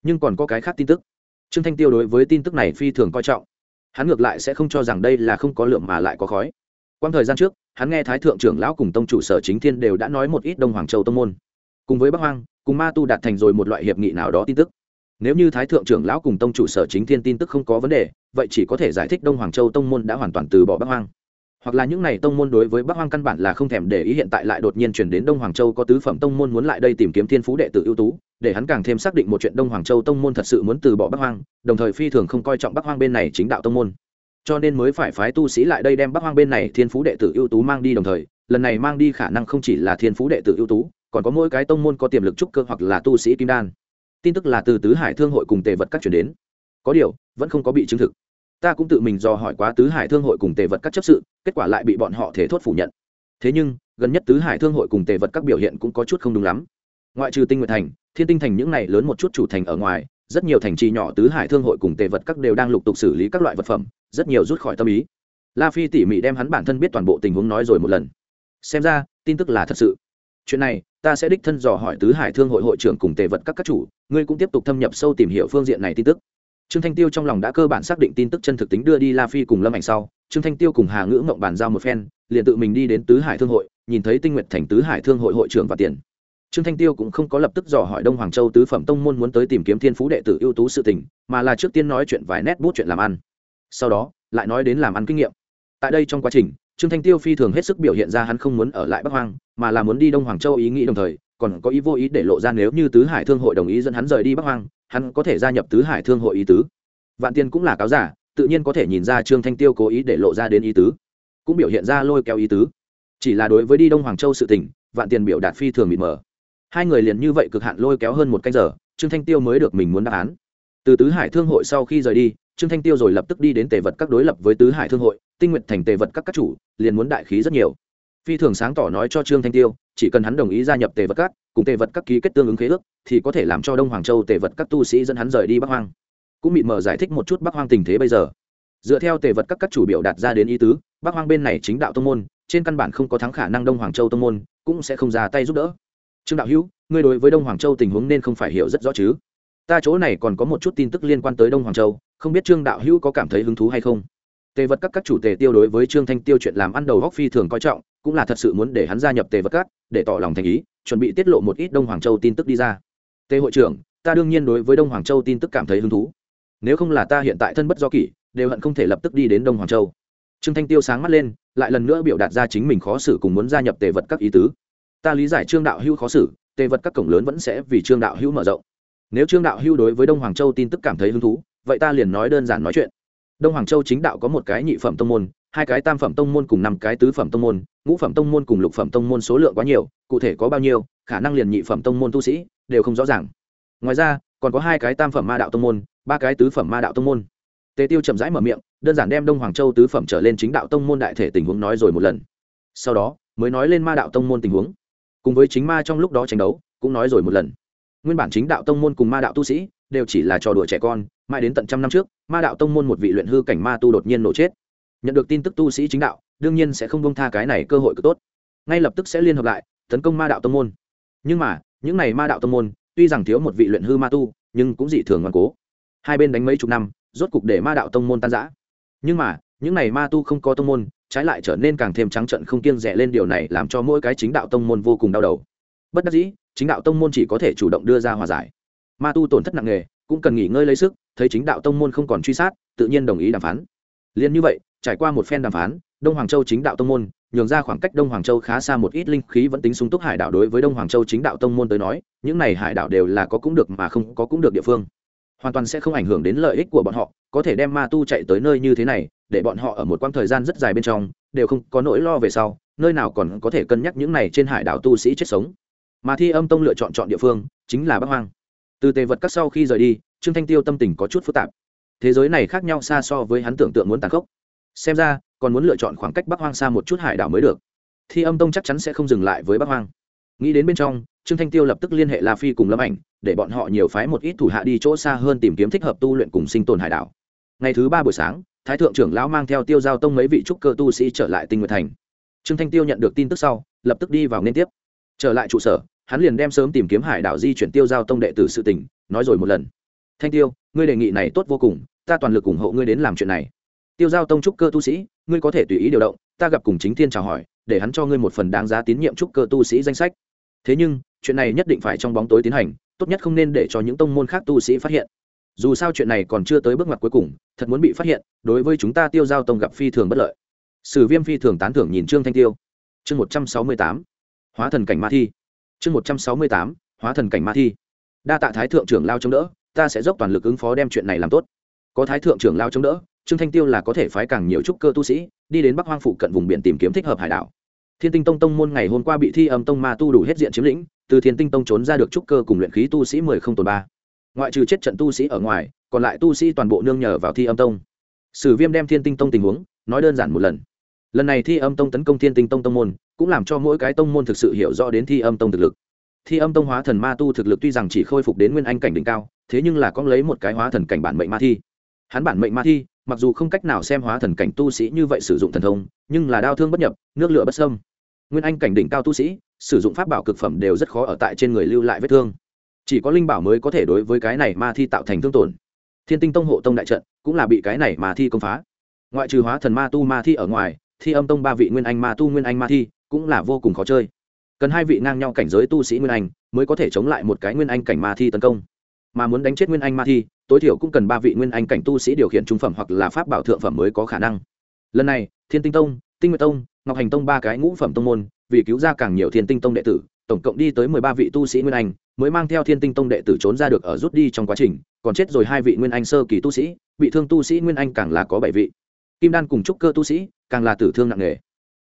Nhưng còn có cái khác tin tức. Trương thanh tiêu đối với tin tức này phi thường coi trọng. Hắn ngược lại sẽ không cho rằng đây là không có lượng mà lại có khói quang thời gian trước, hắn nghe thái thượng trưởng lão cùng tông chủ sở chính thiên đều đã nói một ít đông hoàng châu tông môn. Cùng với bắc hoang, cùng ma tu đạt thành rồi một loại hiệp nghị nào đó tin tức. Nếu như thái thượng trưởng lão cùng tông chủ sở chính thiên tin tức không có vấn đề, vậy chỉ có thể giải thích đông hoàng châu tông môn đã hoàn toàn từ bỏ bắc hoang. Hoặc là những này tông môn đối với bắc hoang căn bản là không thèm để ý hiện tại lại đột nhiên chuyển đến đông hoàng châu có tứ phẩm tông môn muốn lại đây tìm kiếm thiên phú đệ tử ưu tú, để hắn càng thêm xác định một chuyện đông hoàng châu tông môn thật sự muốn từ bỏ bắc hoang, đồng thời phi thường không coi trọng bắc hoang bên này chính đạo tông môn cho nên mới phải phái tu sĩ lại đây đem bắc hoang bên này thiên phú đệ tử ưu tú mang đi đồng thời, lần này mang đi khả năng không chỉ là thiên phú đệ tử ưu tú, còn có mỗi cái tông môn có tiềm lực trúc cơ hoặc là tu sĩ kim đan. Tin tức là từ tứ hải thương hội cùng tề vật các chuyển đến. Có điều, vẫn không có bị chứng thực. Ta cũng tự mình dò hỏi quá tứ hải thương hội cùng tề vật các chấp sự, kết quả lại bị bọn họ thể thốt phủ nhận. Thế nhưng, gần nhất tứ hải thương hội cùng tề vật các biểu hiện cũng có chút không đúng lắm. Ngoại trừ tinh nguyện thành, thiên tinh thành những này lớn một chút chủ thành ở ngoài rất nhiều thành trì nhỏ tứ hải thương hội cùng tề vật các đều đang lục tục xử lý các loại vật phẩm, rất nhiều rút khỏi tâm ý. La phi tỉ mỉ đem hắn bản thân biết toàn bộ tình huống nói rồi một lần. Xem ra, tin tức là thật sự. Chuyện này, ta sẽ đích thân dò hỏi tứ hải thương hội hội trưởng cùng tề vật các các chủ, ngươi cũng tiếp tục thâm nhập sâu tìm hiểu phương diện này tin tức. Trương thanh tiêu trong lòng đã cơ bản xác định tin tức chân thực tính đưa đi la phi cùng lâm ảnh sau, trương thanh tiêu cùng hà ngữ mộng bàn giao một phen, liền tự mình đi đến tứ hải thương hội, nhìn thấy tinh nguyện thành tứ hải thương hội hội trưởng và tiền trương thanh tiêu cũng không có lập tức dò hỏi đông hoàng châu tứ phẩm tông môn muốn tới tìm kiếm thiên phú đệ tử ưu tú sự tình, mà là trước tiên nói chuyện vài nét bút chuyện làm ăn. Sau đó, lại nói đến làm ăn kinh nghiệm. Tại đây trong quá trình, trương thanh tiêu phi thường hết sức biểu hiện ra hắn không muốn ở lại bắc hoang, mà là muốn đi đông hoàng châu ý nghĩ đồng thời, còn có ý vô ý để lộ ra nếu như tứ hải thương hội đồng ý dẫn hắn rời đi bắc hoang, hắn có thể gia nhập tứ hải thương hội ý tứ. Vạn tiên cũng là cáo giả, tự nhiên có thể nhìn ra trương thanh tiêu cố ý để lộ ra đến ý tứ, cũng biểu hiện ra lôi kéo ý tứ. Chỉ là đối với đi đông hoàng châu sự tình, vạn tiền biểu đạt phi thường mịt mờ hai người liền như vậy cực hạn lôi kéo hơn một canh giờ, trương thanh tiêu mới được mình muốn đáp án. Từ tứ hải thương hội sau khi rời đi, trương thanh tiêu rồi lập tức đi đến tề vật các đối lập với tứ hải thương hội, tinh nguyện thành tề vật các các chủ, liền muốn đại khí rất nhiều. Phi thường sáng tỏ nói cho trương thanh tiêu, chỉ cần hắn đồng ý gia nhập tề vật các, cùng tề vật các ký kết tương ứng khế ước, thì có thể làm cho đông hoàng châu tề vật các tu sĩ dẫn hắn rời đi bắc hoang. Cũng bị mở giải thích một chút bắc hoang tình thế bây giờ. Dựa theo tề vật các các chủ biểu đạt ra đến ý tứ, bắc hoang bên này chính đạo tông môn, trên căn bản không có thắng khả năng đông hoàng châu tông môn, cũng sẽ không ra tay giúp đỡ trương đạo hữu, ngươi đối với đông hoàng châu tình huống nên không phải hiểu rất rõ chứ? Ta chỗ này còn có một chút tin tức liên quan tới đông hoàng châu, không biết trương đạo hữu có cảm thấy hứng thú hay không? Tề vật các các chủ tề tiêu đối với trương thanh tiêu chuyện làm ăn đầu góc phi thường coi trọng, cũng là thật sự muốn để hắn gia nhập tề vật các, để tỏ lòng thành ý, chuẩn bị tiết lộ một ít đông hoàng châu tin tức đi ra. Tề hội trưởng, ta đương nhiên đối với đông hoàng châu tin tức cảm thấy hứng thú. Nếu không là ta hiện tại thân bất do kỷ, đều hận không thể lập tức đi đến đông hoàng châu. Trương thanh tiêu sáng mắt lên, lại lần nữa biểu đạt ra chính mình khó xử cùng muốn gia nhập tề vật các ý tứ ta lý giải trương đạo hưu khó xử, tề vật các cổng lớn vẫn sẽ vì trương đạo hưu mở rộng. Nếu trương đạo hưu đối với đông hoàng châu tin tức cảm thấy hứng thú, vậy ta liền nói đơn giản nói chuyện. Đông hoàng châu chính đạo có một cái nhị phẩm tông môn, hai cái tam phẩm tông môn cùng năm cái tứ phẩm tông môn, ngũ phẩm tông môn cùng lục phẩm tông môn số lượng quá nhiều, cụ thể có bao nhiêu, khả năng liền nhị phẩm tông môn tu sĩ đều không rõ ràng. Ngoài ra, còn có hai cái tam phẩm ma đạo tông môn, ba cái tứ phẩm ma đạo tông môn. Tề tiêu chậm rãi mở miệng, đơn giản đem đông hoàng châu tứ phẩm trở lên chính đạo tông môn đại thể tình huống nói rồi một lần. Sau đó, mới nói lên ma đạo tông môn tình huống cùng với chính ma trong lúc đó tranh đấu, cũng nói rồi một lần. Nguyên bản chính đạo tông môn cùng ma đạo tu sĩ đều chỉ là trò đùa trẻ con, mãi đến tận trăm năm trước, ma đạo tông môn một vị luyện hư cảnh ma tu đột nhiên nổ chết. Nhận được tin tức tu sĩ chính đạo, đương nhiên sẽ không bông tha cái này cơ hội cực tốt. Ngay lập tức sẽ liên hợp lại, tấn công ma đạo tông môn. Nhưng mà, những n à y ma đạo tông môn, tuy rằng thiếu một vị luyện hư ma tu, nhưng cũng dị thường ngoan cố. Hai bên đánh mấy chục năm, rốt cục để ma đạo tông môn tan giã nhưng mà những này ma tu không có tông môn, trái lại trở nên càng thêm trắng trận không kiêng rẻ lên điều này làm cho mỗi cái chính đạo tông môn vô cùng đau đầu. Bất đắc dĩ, chính đạo tông môn chỉ có thể chủ động đưa ra hòa giải. Ma tu tổn thất nặng nề, cũng cần nghỉ ngơi lấy sức, thấy chính đạo tông môn không còn truy sát, tự nhiên đồng ý đàm phán. Liền như vậy, trải qua một phen đàm phán, đông hoàng châu chính đạo tông môn, nhường ra khoảng cách đông hoàng châu khá xa một ít linh khí vẫn tính sung túc hải đảo đối với đông hoàng châu chính đạo tông môn tới nói, những này hải đảo đều là có cũng được mà không có cũng được địa phương. Hoàn toàn sẽ không ảnh hưởng đến lợi ích của bọn họ có thể đem ma tu chạy tới nơi như thế này, để bọn họ ở một quãng thời gian rất dài bên trong, đều không có nỗi lo về sau, nơi nào còn có thể cân nhắc những này trên hải đảo tu sĩ chết sống. Mà thi âm tông lựa chọn chọn địa phương, chính là bắc hoang. Từ tề vật các sau khi rời đi, trương thanh tiêu tâm tình có chút phức tạp. Thế giới này khác nhau xa so với hắn tưởng tượng muốn tàn khốc. Xem ra, còn muốn lựa chọn khoảng cách bắc hoang xa một chút hải đảo mới được. Thi âm tông chắc chắn sẽ không dừng lại với bắc hoang. Nghĩ đến bên trong, trương thanh tiêu lập tức liên hệ la phi cùng lâm ảnh, để bọn họ nhiều phái một ít thủ hạ đi chỗ xa hơn tìm kiếm thích hợp tu luyện cùng sinh tồn hải đảo ngày thứ ba buổi sáng, thái thượng trưởng lão mang theo tiêu giao tông mấy vị trúc cơ tu sĩ trở lại tinh nguyệt thành. Trương thanh tiêu nhận được tin tức sau, lập tức đi vào liên tiếp. Trở lại trụ sở, hắn liền đem sớm tìm kiếm hải đảo di chuyển tiêu giao tông đệ tử sự tỉnh nói rồi một lần. Thanh tiêu, ngươi đề nghị này tốt vô cùng, ta toàn lực ủng hộ ngươi đến làm chuyện này. Tiêu giao tông trúc cơ tu sĩ, ngươi có thể tùy ý điều động, ta gặp cùng chính thiên chào hỏi, để hắn cho ngươi một phần đáng giá tín nhiệm trúc cơ tu sĩ danh sách. Thế nhưng, chuyện này nhất định phải trong bóng tối tiến hành, tốt nhất không nên để cho những tông môn khác tu sĩ phát hiện dù sao chuyện này còn chưa tới bước ngoặt cuối cùng, thật muốn bị phát hiện, đối với chúng ta tiêu giao tông gặp phi thường bất lợi. Sử viêm phi thường tán thưởng nhìn trương thanh tiêu. Chương một trăm sáu mươi tám, hóa thần cảnh ma thi. Chương một trăm sáu mươi tám, hóa thần cảnh ma thi. Đa tạ thái thượng trưởng lao chống đỡ, ta sẽ dốc toàn lực ứng phó đem chuyện này làm tốt. Có thái thượng trưởng lao chống đỡ, trương thanh tiêu là có thể phái càng nhiều trúc cơ tu sĩ, đi đến bắc hoang phụ cận vùng biển tìm kiếm thích hợp hải đảo. Thiên tinh tông tông môn ngày hôm qua bị thi âm tông ma tu đủ hết diện chiếm lĩnh, từ thiên tinh tông trốn ra được trúc cơ cùng luyện khí tu sĩ mười không tồn ba ngoại trừ chết trận tu sĩ ở ngoài, còn lại tu sĩ toàn bộ nương nhờ vào thi âm tông. Sử viêm đem thiên tinh tông tình huống nói đơn giản một lần. Lần này thi âm tông tấn công thiên tinh tông tông môn, cũng làm cho mỗi cái tông môn thực sự hiểu rõ đến thi âm tông thực lực. Thi âm tông hóa thần ma tu thực lực tuy rằng chỉ khôi phục đến nguyên anh cảnh đỉnh cao, thế nhưng là có lấy một cái hóa thần cảnh bản mệnh ma thi. Hắn bản mệnh ma thi, mặc dù không cách nào xem hóa thần cảnh tu sĩ như vậy sử dụng thần thông, nhưng là đau thương bất nhập, nước lửa bất sâm nguyên anh cảnh đỉnh cao tu sĩ, sử dụng pháp bảo cực phẩm đều rất khó ở tại trên người lưu lại vết thương chỉ có linh bảo mới có thể đối với cái này ma thi tạo thành thương tổn. Thiên tinh tông hộ tông đại trận cũng là bị cái này ma thi công phá. Ngoại trừ hóa thần ma tu ma thi ở ngoài, thi âm tông ba vị nguyên anh ma tu nguyên anh ma thi cũng là vô cùng khó chơi. Cần hai vị ngang nhau cảnh giới tu sĩ nguyên anh mới có thể chống lại một cái nguyên anh cảnh ma thi tấn công. Mà muốn đánh chết nguyên anh ma thi, tối thiểu cũng cần ba vị nguyên anh cảnh tu sĩ điều khiển trung phẩm hoặc là pháp bảo thượng phẩm mới có khả năng. Lần này, thiên tinh tông, tinh nguyệt tông, ngọc hành tông ba cái ngũ phẩm tông môn vì cứu ra càng nhiều thiên tinh tông đệ tử tổng cộng đi tới mười ba vị tu sĩ nguyên anh, mới mang theo thiên tinh tông đệ tử trốn ra được ở rút đi trong quá trình, còn chết rồi hai vị nguyên anh sơ kỳ tu sĩ, bị thương tu sĩ nguyên anh càng là có bảy vị. Kim đan cùng trúc cơ tu sĩ càng là tử thương nặng nề.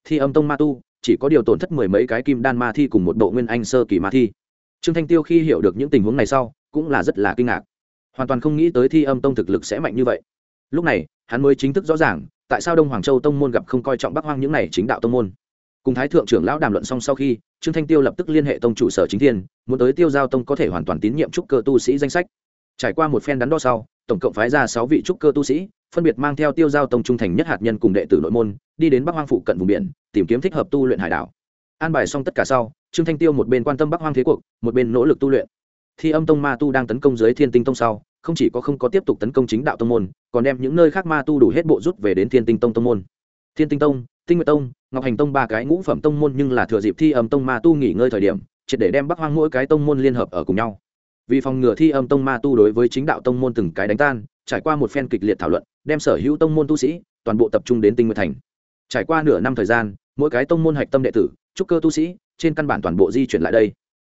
Thi âm tông ma tu, chỉ có điều tổn thất mười mấy cái kim đan ma thi cùng một bộ nguyên anh sơ kỳ ma thi. Trương thanh tiêu khi hiểu được những tình huống này sau, cũng là rất là kinh ngạc. Hoàn toàn không nghĩ tới thi âm tông thực lực sẽ mạnh như vậy. Lúc này, hắn mới chính thức rõ ràng, tại sao đông hoàng châu tông môn gặp không coi trọng bắc hoang những này chính đạo tông môn cùng thái thượng trưởng lão đàm luận xong sau khi, trương thanh tiêu lập tức liên hệ tông chủ sở chính thiên, muốn tới tiêu giao tông có thể hoàn toàn tín nhiệm trúc cơ tu sĩ danh sách. Trải qua một phen đắn đo sau, tổng cộng phái ra sáu vị trúc cơ tu sĩ, phân biệt mang theo tiêu giao tông trung thành nhất hạt nhân cùng đệ tử nội môn, đi đến bắc hoang phụ cận vùng biển, tìm kiếm thích hợp tu luyện hải đảo. An bài xong tất cả sau, trương thanh tiêu một bên quan tâm bắc hoang thế cuộc, một bên nỗ lực tu luyện. Thi âm tông ma tu đang tấn công dưới thiên tinh tông sau, không chỉ có không có tiếp tục tấn công chính đạo tông môn, còn đem những nơi khác ma tu đủ hết bộ rút về đến thiên tinh tông tông môn thiên tinh tông, tinh nguyệt tông, ngọc hành tông ba cái ngũ phẩm tông môn nhưng là thừa dịp thi âm tông ma tu nghỉ ngơi thời điểm, triệt để đem bắc hoang mỗi cái tông môn liên hợp ở cùng nhau. Vì phòng ngừa thi âm tông ma tu đối với chính đạo tông môn từng cái đánh tan, trải qua một phen kịch liệt thảo luận, đem sở hữu tông môn tu sĩ, toàn bộ tập trung đến tinh nguyệt thành. Trải qua nửa năm thời gian, mỗi cái tông môn hạch tâm đệ tử, trúc cơ tu sĩ, trên căn bản toàn bộ di chuyển lại đây.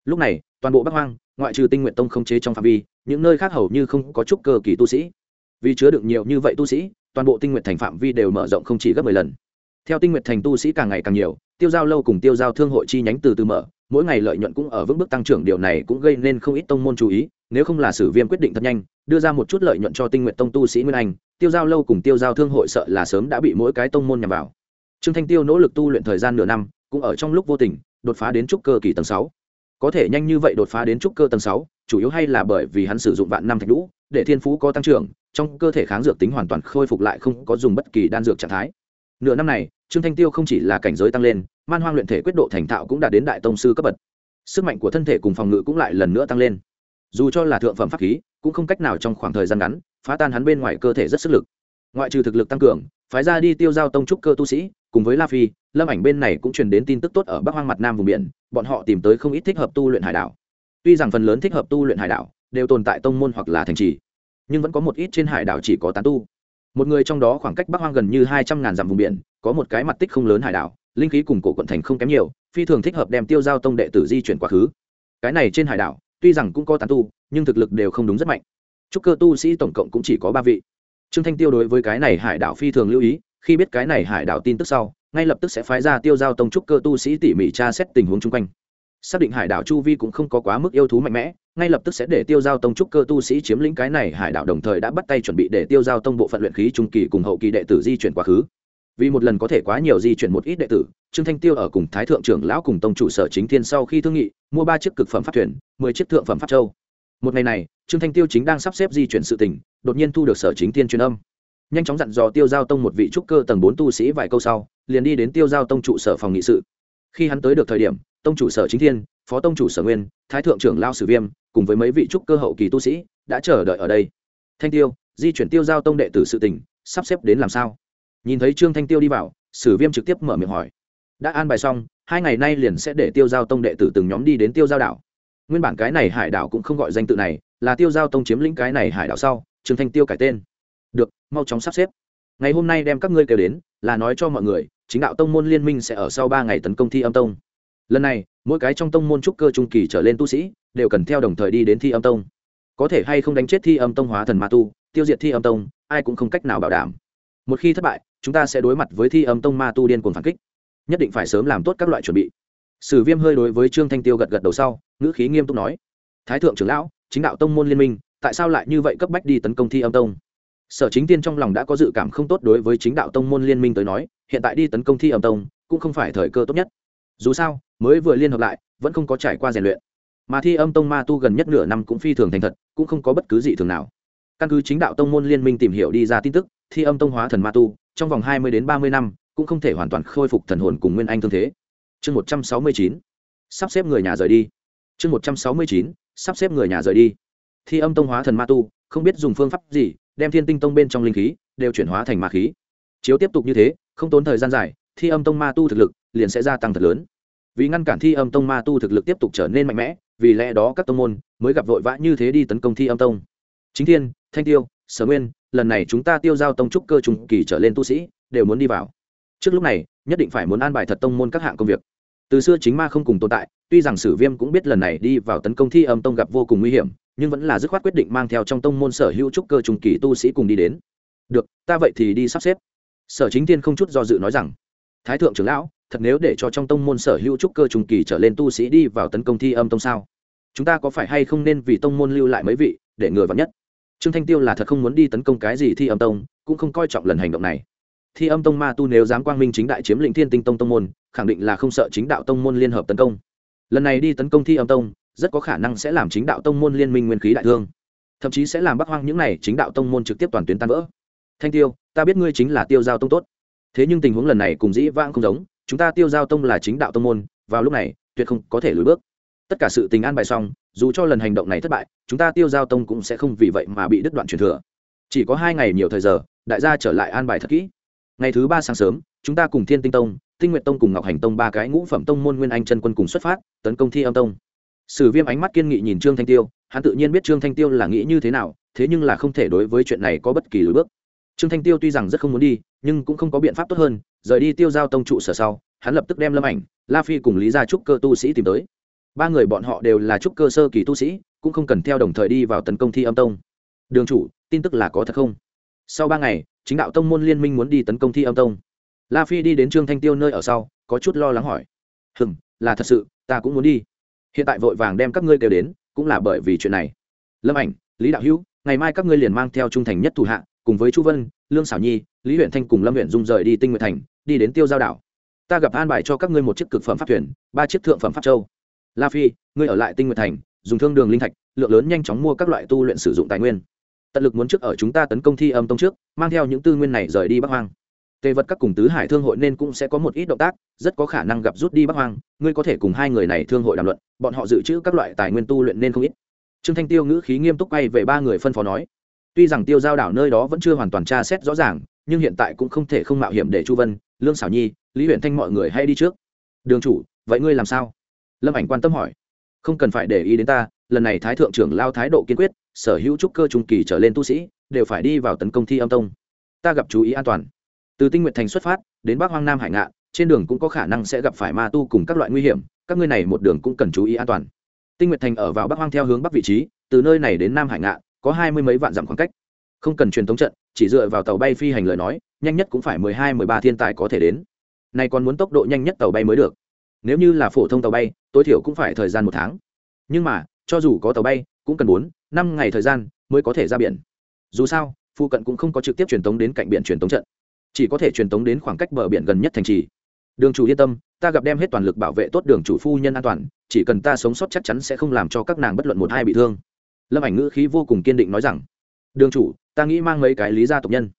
Lúc này, toàn bộ bắc hoang, ngoại trừ tinh nguyện tông không chế trong phạm vi, những nơi khác hầu như không có trúc cơ kỳ tu sĩ. Vì chứa được nhiều như vậy tu sĩ toàn bộ tinh nguyện thành phạm vi đều mở rộng không chỉ gấp mười lần. Theo tinh nguyện thành tu sĩ càng ngày càng nhiều, tiêu giao lâu cùng tiêu giao thương hội chi nhánh từ từ mở, mỗi ngày lợi nhuận cũng ở vững bước tăng trưởng, điều này cũng gây nên không ít tông môn chú ý, nếu không là sử viêm quyết định thật nhanh, đưa ra một chút lợi nhuận cho tinh nguyện tông tu sĩ nguyên anh, tiêu giao lâu cùng tiêu giao thương hội sợ là sớm đã bị mỗi cái tông môn nhằm vào. Trương thanh tiêu nỗ lực tu luyện thời gian nửa năm, cũng ở trong lúc vô tình, đột phá đến trúc cơ kỳ tầng sáu. Có thể nhanh như vậy đột phá đến trúc cơ tầng sáu, chủ yếu hay là bởi vì hắn sử dụng vạn năm thạch lũ để thiên phú có tăng trưởng trong cơ thể kháng dược tính hoàn toàn khôi phục lại không có dùng bất kỳ đan dược trạng thái. Nửa năm này, trương thanh tiêu không chỉ là cảnh giới tăng lên, man hoang luyện thể quyết độ thành thạo cũng đã đến đại tông sư cấp bậc. Sức mạnh của thân thể cùng phòng ngự cũng lại lần nữa tăng lên. Dù cho là thượng phẩm pháp khí, cũng không cách nào trong khoảng thời gian ngắn phá tan hắn bên ngoài cơ thể rất sức lực. Ngoại trừ thực lực tăng cường, phái ra đi tiêu giao tông trúc cơ tu sĩ, cùng với la phi, lâm ảnh bên này cũng truyền đến tin tức tốt ở bắc hoang mặt nam vùng biển, bọn họ tìm tới không ít thích hợp tu luyện hải đảo. Tuy rằng phần lớn thích hợp tu luyện hải đảo đều tồn tại tông môn hoặc là thành trì nhưng vẫn có một ít trên hải đảo chỉ có tán tu. Một người trong đó khoảng cách bắc hoang gần như hai trăm ngàn dặm vùng biển, có một cái mặt tích không lớn hải đảo, linh khí cùng cổ quận thành không kém nhiều, phi thường thích hợp đem tiêu giao tông đệ tử di chuyển quá khứ. Cái này trên hải đảo, tuy rằng cũng có tán tu, nhưng thực lực đều không đúng rất mạnh. Chúc cơ tu sĩ tổng cộng cũng chỉ có ba vị. Trương thanh tiêu đối với cái này hải đảo phi thường lưu ý, khi biết cái này hải đảo tin tức sau, ngay lập tức sẽ phái ra tiêu giao tông trúc cơ tu sĩ tỉ mỉ tra xét tình huống chung quanh xác định hải đảo chu vi cũng không có quá mức yêu thú mạnh mẽ, ngay lập tức sẽ để tiêu giao tông trúc cơ tu sĩ chiếm lĩnh cái này hải đảo đồng thời đã bắt tay chuẩn bị để tiêu giao tông bộ phận luyện khí trung kỳ cùng hậu kỳ đệ tử di chuyển quá khứ. Vì một lần có thể quá nhiều di chuyển một ít đệ tử, trương thanh tiêu ở cùng thái thượng trưởng lão cùng tông chủ sở chính thiên sau khi thương nghị, mua ba chiếc cực phẩm pháp thuyền, mười chiếc thượng phẩm pháp châu. Một ngày này, trương thanh tiêu chính đang sắp xếp di chuyển sự tình, đột nhiên thu được sở chính thiên truyền âm. Nhanh chóng dặn dò tiêu giao tông một vị trúc cơ tầng bốn tu sĩ vài câu sau, liền đi đến tiêu giao tông trụ sở phòng nghị sự khi hắn tới được thời điểm, tông chủ sở chính thiên, phó tông chủ sở nguyên, thái thượng trưởng lao sử viêm, cùng với mấy vị trúc cơ hậu kỳ tu sĩ, đã chờ đợi ở đây. Thanh tiêu, di chuyển tiêu giao tông đệ tử sự tỉnh sắp xếp đến làm sao? Nhìn thấy trương thanh tiêu đi vào, sử viêm trực tiếp mở miệng hỏi. Đã an bài xong, hai ngày nay liền sẽ để tiêu giao tông đệ tử từng nhóm đi đến tiêu giao đảo. Nguyên bản cái này hải đảo cũng không gọi danh tự này, là tiêu giao tông chiếm lĩnh cái này hải đảo sau, trương thanh tiêu cải tên. Được, mau chóng sắp xếp. Ngày hôm nay đem các ngươi kêu đến là nói cho mọi người, chính đạo tông môn liên minh sẽ ở sau ba ngày tấn công thi âm tông. Lần này, mỗi cái trong tông môn trúc cơ trung kỳ trở lên tu sĩ, đều cần theo đồng thời đi đến thi âm tông. Có thể hay không đánh chết thi âm tông hóa thần ma tu, tiêu diệt thi âm tông, ai cũng không cách nào bảo đảm. Một khi thất bại, chúng ta sẽ đối mặt với thi âm tông ma tu điên cuồng phản kích. Nhất định phải sớm làm tốt các loại chuẩn bị. Sử viêm hơi đối với trương thanh tiêu gật gật đầu sau, ngữ khí nghiêm túc nói, thái thượng trưởng lão, chính đạo tông môn liên minh, tại sao lại như vậy cấp bách đi tấn công thi âm tông? Sở chính tiên trong lòng đã có dự cảm không tốt đối với chính đạo tông môn liên minh tới nói, hiện tại đi tấn công thi âm tông, cũng không phải thời cơ tốt nhất. Dù sao, mới vừa liên hợp lại, vẫn không có trải qua rèn luyện. Mà thi âm tông ma tu gần nhất nửa năm cũng phi thường thành thật, cũng không có bất cứ gì thường nào. Căn cứ chính đạo tông môn liên minh tìm hiểu đi ra tin tức, thi âm tông hóa thần ma tu, trong vòng hai mươi đến ba mươi năm, cũng không thể hoàn toàn khôi phục thần hồn cùng nguyên anh thương thế. Chương một trăm sáu mươi chín, sắp xếp người nhà rời đi. Chương một trăm sáu mươi chín, sắp xếp người nhà rời đi. Thi âm tông hóa thần ma tu, không biết dùng phương pháp gì đem thiên tinh tông bên trong linh khí đều chuyển hóa thành ma khí. Chiếu tiếp tục như thế, không tốn thời gian dài, thi âm tông ma tu thực lực liền sẽ gia tăng thật lớn. Vì ngăn cản thi âm tông ma tu thực lực tiếp tục trở nên mạnh mẽ, vì lẽ đó các tông môn mới gặp vội vã như thế đi tấn công thi âm tông. Chính thiên, thanh tiêu, sở nguyên, lần này chúng ta tiêu giao tông trúc cơ trùng kỳ trở lên tu sĩ đều muốn đi vào. Trước lúc này, nhất định phải muốn an bài thật tông môn các hạng công việc. Từ xưa chính ma không cùng tồn tại, tuy rằng sử viêm cũng biết lần này đi vào tấn công thi âm tông gặp vô cùng nguy hiểm nhưng vẫn là dứt khoát quyết định mang theo trong tông môn sở hữu trúc cơ trùng kỳ tu sĩ cùng đi đến. Được, ta vậy thì đi sắp xếp. Sở chính tiên không chút do dự nói rằng, thái thượng trưởng lão, thật nếu để cho trong tông môn sở hữu trúc cơ trùng kỳ trở lên tu sĩ đi vào tấn công thi âm tông sao? Chúng ta có phải hay không nên vì tông môn lưu lại mấy vị, để người vào nhất? Trương thanh tiêu là thật không muốn đi tấn công cái gì thi âm tông, cũng không coi trọng lần hành động này. Thi âm tông ma tu nếu dám quang minh chính đại chiếm lĩnh thiên tinh tông tông môn, khẳng định là không sợ chính đạo tông môn liên hợp tấn công. Lần này đi tấn công thi âm tông rất có khả năng sẽ làm chính đạo tông môn liên minh nguyên khí đại thương. Thậm chí sẽ làm bắc hoang những này chính đạo tông môn trực tiếp toàn tuyến tan vỡ. Thanh tiêu, ta biết ngươi chính là tiêu giao tông tốt. Thế nhưng tình huống lần này cùng dĩ vãng không giống, chúng ta tiêu giao tông là chính đạo tông môn, vào lúc này, tuyệt không có thể lùi bước. Tất cả sự tình an bài xong, dù cho lần hành động này thất bại, chúng ta tiêu giao tông cũng sẽ không vì vậy mà bị đứt đoạn truyền thừa. Chỉ có hai ngày nhiều thời giờ, đại gia trở lại an bài thật kỹ. Ngày thứ ba sáng sớm, chúng ta cùng thiên tinh tông, tinh nguyện tông cùng ngọc hành tông ba cái ngũ phẩm tông môn nguyên anh chân quân cùng xuất phát, tấn công thi âm tông sử viêm ánh mắt kiên nghị nhìn trương thanh tiêu, hắn tự nhiên biết trương thanh tiêu là nghĩ như thế nào, thế nhưng là không thể đối với chuyện này có bất kỳ lối bước. Trương thanh tiêu tuy rằng rất không muốn đi, nhưng cũng không có biện pháp tốt hơn, rời đi tiêu giao tông trụ sở sau, hắn lập tức đem lâm ảnh, la phi cùng lý gia trúc cơ tu sĩ tìm tới. Ba người bọn họ đều là trúc cơ sơ kỳ tu sĩ, cũng không cần theo đồng thời đi vào tấn công thi âm tông. Đường chủ, tin tức là có thật không? Sau ba ngày, chính đạo tông môn liên minh muốn đi tấn công thi âm tông. La phi đi đến trương thanh tiêu nơi ở sau, có chút lo lắng hỏi. Hừng là thật sự, ta cũng muốn đi hiện tại vội vàng đem các ngươi kêu đến, cũng là bởi vì chuyện này. Lâm ảnh, lý đạo hữu, ngày mai các ngươi liền mang theo trung thành nhất thủ hạ, cùng với chu vân, lương xảo nhi, lý huyện thanh cùng lâm huyện dung rời đi tinh nguyện thành, đi đến tiêu giao đảo. Ta gặp an bài cho các ngươi một chiếc cực phẩm pháp thuyền, ba chiếc thượng phẩm pháp châu. La phi, ngươi ở lại tinh nguyện thành, dùng thương đường linh thạch, lượng lớn nhanh chóng mua các loại tu luyện sử dụng tài nguyên. Tận lực muốn trước ở chúng ta tấn công thi âm tông trước, mang theo những tư nguyên này rời đi bắc hoang tề vật các cùng tứ hải thương hội nên cũng sẽ có một ít động tác, rất có khả năng gặp rút đi bắc hoang, ngươi có thể cùng hai người này thương hội đàm luận, bọn họ dự trữ các loại tài nguyên tu luyện nên không ít. Trương thanh tiêu ngữ khí nghiêm túc quay về ba người phân phó nói, tuy rằng tiêu giao đảo nơi đó vẫn chưa hoàn toàn tra xét rõ ràng, nhưng hiện tại cũng không thể không mạo hiểm để chu vân, lương xảo nhi, lý huyện thanh mọi người hay đi trước. Đường chủ, vậy ngươi làm sao? Lâm ảnh quan tâm hỏi. Không cần phải để ý đến ta, lần này thái thượng trưởng lao thái độ kiên quyết, sở hữu trúc cơ trung kỳ trở lên tu sĩ, đều phải đi vào tấn công thi âm tông. Ta gặp chú ý an toàn từ tinh nguyện thành xuất phát, đến bắc hoang nam hải ngạn, trên đường cũng có khả năng sẽ gặp phải ma tu cùng các loại nguy hiểm, các ngươi này một đường cũng cần chú ý an toàn. Tinh nguyện thành ở vào bắc hoang theo hướng bắc vị trí, từ nơi này đến nam hải ngạn, có hai mươi mấy vạn dặm khoảng cách. Không cần truyền thống trận, chỉ dựa vào tàu bay phi hành lời nói, nhanh nhất cũng phải mười hai, mười ba thiên tài có thể đến. Nay còn muốn tốc độ nhanh nhất tàu bay mới được. Nếu như là phổ thông tàu bay, tối thiểu cũng phải thời gian một tháng. Nhưng mà, cho dù có tàu bay, cũng cần bốn, năm ngày thời gian mới có thể ra biển. Dù sao, phụ cận cũng không có trực tiếp truyền tống đến cạnh biển truyền tống trận chỉ có thể truyền tống đến khoảng cách bờ biển gần nhất thành trì. Đường chủ yên tâm, ta gặp đem hết toàn lực bảo vệ tốt đường chủ phu nhân an toàn, chỉ cần ta sống sót chắc chắn sẽ không làm cho các nàng bất luận một hai bị thương. Lâm ảnh ngữ khí vô cùng kiên định nói rằng, đường chủ, ta nghĩ mang mấy cái lý gia tộc nhân.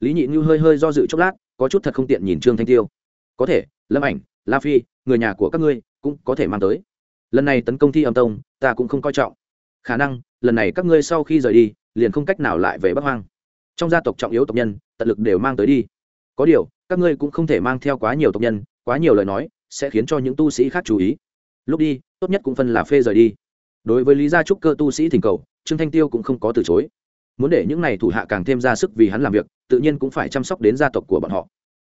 Lý nhị như hơi hơi do dự chốc lát, có chút thật không tiện nhìn trương thanh tiêu. Có thể, lâm ảnh, la phi, người nhà của các ngươi cũng có thể mang tới. Lần này tấn công thi âm tông, ta cũng không coi trọng. Khả năng, lần này các ngươi sau khi rời đi, liền không cách nào lại về bắc hoang. Trong gia tộc trọng yếu tộc nhân, tận lực đều mang tới đi có điều, các ngươi cũng không thể mang theo quá nhiều tộc nhân, quá nhiều lời nói, sẽ khiến cho những tu sĩ khác chú ý. Lúc đi, tốt nhất cũng phân là phê rời đi. Đối với lý gia trúc cơ tu sĩ thỉnh cầu, trương thanh tiêu cũng không có từ chối. Muốn để những n à y thủ hạ càng thêm ra sức vì hắn làm việc, tự nhiên cũng phải chăm sóc đến gia tộc của bọn họ.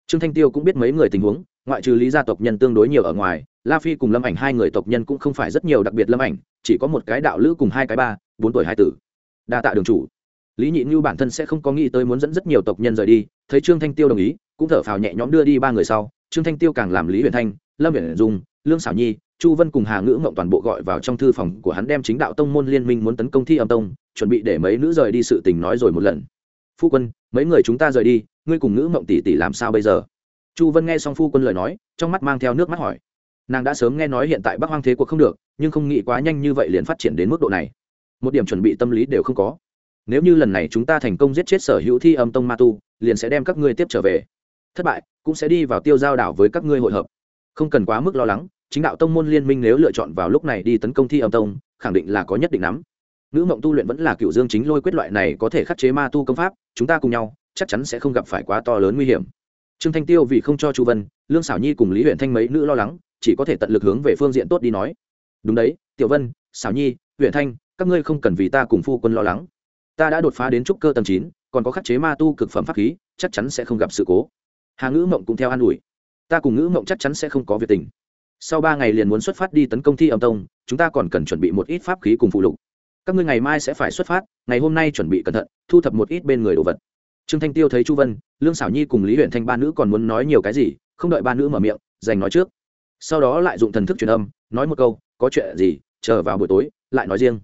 Trương thanh tiêu cũng biết mấy người tình huống, ngoại trừ lý gia tộc nhân tương đối nhiều ở ngoài, la phi cùng lâm ảnh hai người tộc nhân cũng không phải rất nhiều đặc biệt lâm ảnh, chỉ có một cái đạo lữ cùng hai cái ba, bốn tuổi hai tử. Đa tạ đường chủ lý nhị như bản thân sẽ không có nghĩ tới muốn dẫn rất nhiều tộc nhân rời đi, thấy trương thanh tiêu đồng ý, cũng thở phào nhẹ nhõm đưa đi ba người sau, trương thanh tiêu càng làm lý huyền thanh, lâm huyền dung, lương xảo nhi, chu vân cùng hà ngữ mộng toàn bộ gọi vào trong thư phòng của hắn đem chính đạo tông môn liên minh muốn tấn công thi âm tông, chuẩn bị để mấy nữ rời đi sự tình nói rồi một lần. Phu quân, mấy người chúng ta rời đi, ngươi cùng ngữ mộng tỷ tỷ làm sao bây giờ? Chu vân nghe xong phu quân lời nói, trong mắt mang theo nước mắt hỏi. Nàng đã sớm nghe nói hiện tại bắc hoang thế cuộc không được, nhưng không nghĩ quá nhanh như vậy liền phát triển đến mức độ này. Một điểm chuẩn bị tâm lý đều không có nếu như lần này chúng ta thành công giết chết sở hữu thi âm tông ma tu, liền sẽ đem các ngươi tiếp trở về. Thất bại, cũng sẽ đi vào tiêu giao đảo với các ngươi hội hợp. Không cần quá mức lo lắng, chính đạo tông môn liên minh nếu lựa chọn vào lúc này đi tấn công thi âm tông, khẳng định là có nhất định nắm nữ mộng tu luyện vẫn là cựu dương chính lôi quyết loại này có thể khắc chế ma tu công pháp, chúng ta cùng nhau, chắc chắn sẽ không gặp phải quá to lớn nguy hiểm. Trương thanh tiêu vì không cho chu vân, lương xảo nhi cùng lý huyện thanh mấy nữ lo lắng, chỉ có thể tận lực hướng về phương diện tốt đi nói. Đúng đấy, tiểu vân xảo nhi huyện thanh, các ngươi không cần vì ta cùng phu quân lo lắng ta đã đột phá đến trúc cơ tầng chín, còn có khắc chế ma tu cực phẩm pháp khí, chắc chắn sẽ không gặp sự cố. Hà ngữ mộng cũng theo an ủi. Ta cùng ngữ mộng chắc chắn sẽ không có việc tình. Sau ba ngày liền muốn xuất phát đi tấn công thi âm tông, chúng ta còn cần chuẩn bị một ít pháp khí cùng phụ lục. Các ngươi ngày mai sẽ phải xuất phát, ngày hôm nay chuẩn bị cẩn thận, thu thập một ít bên người đồ vật. Trương thanh tiêu thấy chu vân, lương xảo nhi cùng lý huyện thanh ba nữ còn muốn nói nhiều cái gì, không đợi ba nữ mở miệng dành nói trước. Sau đó lại dụng thần thức truyền âm, nói một câu, có chuyện gì, chờ vào buổi tối, lại nói riêng.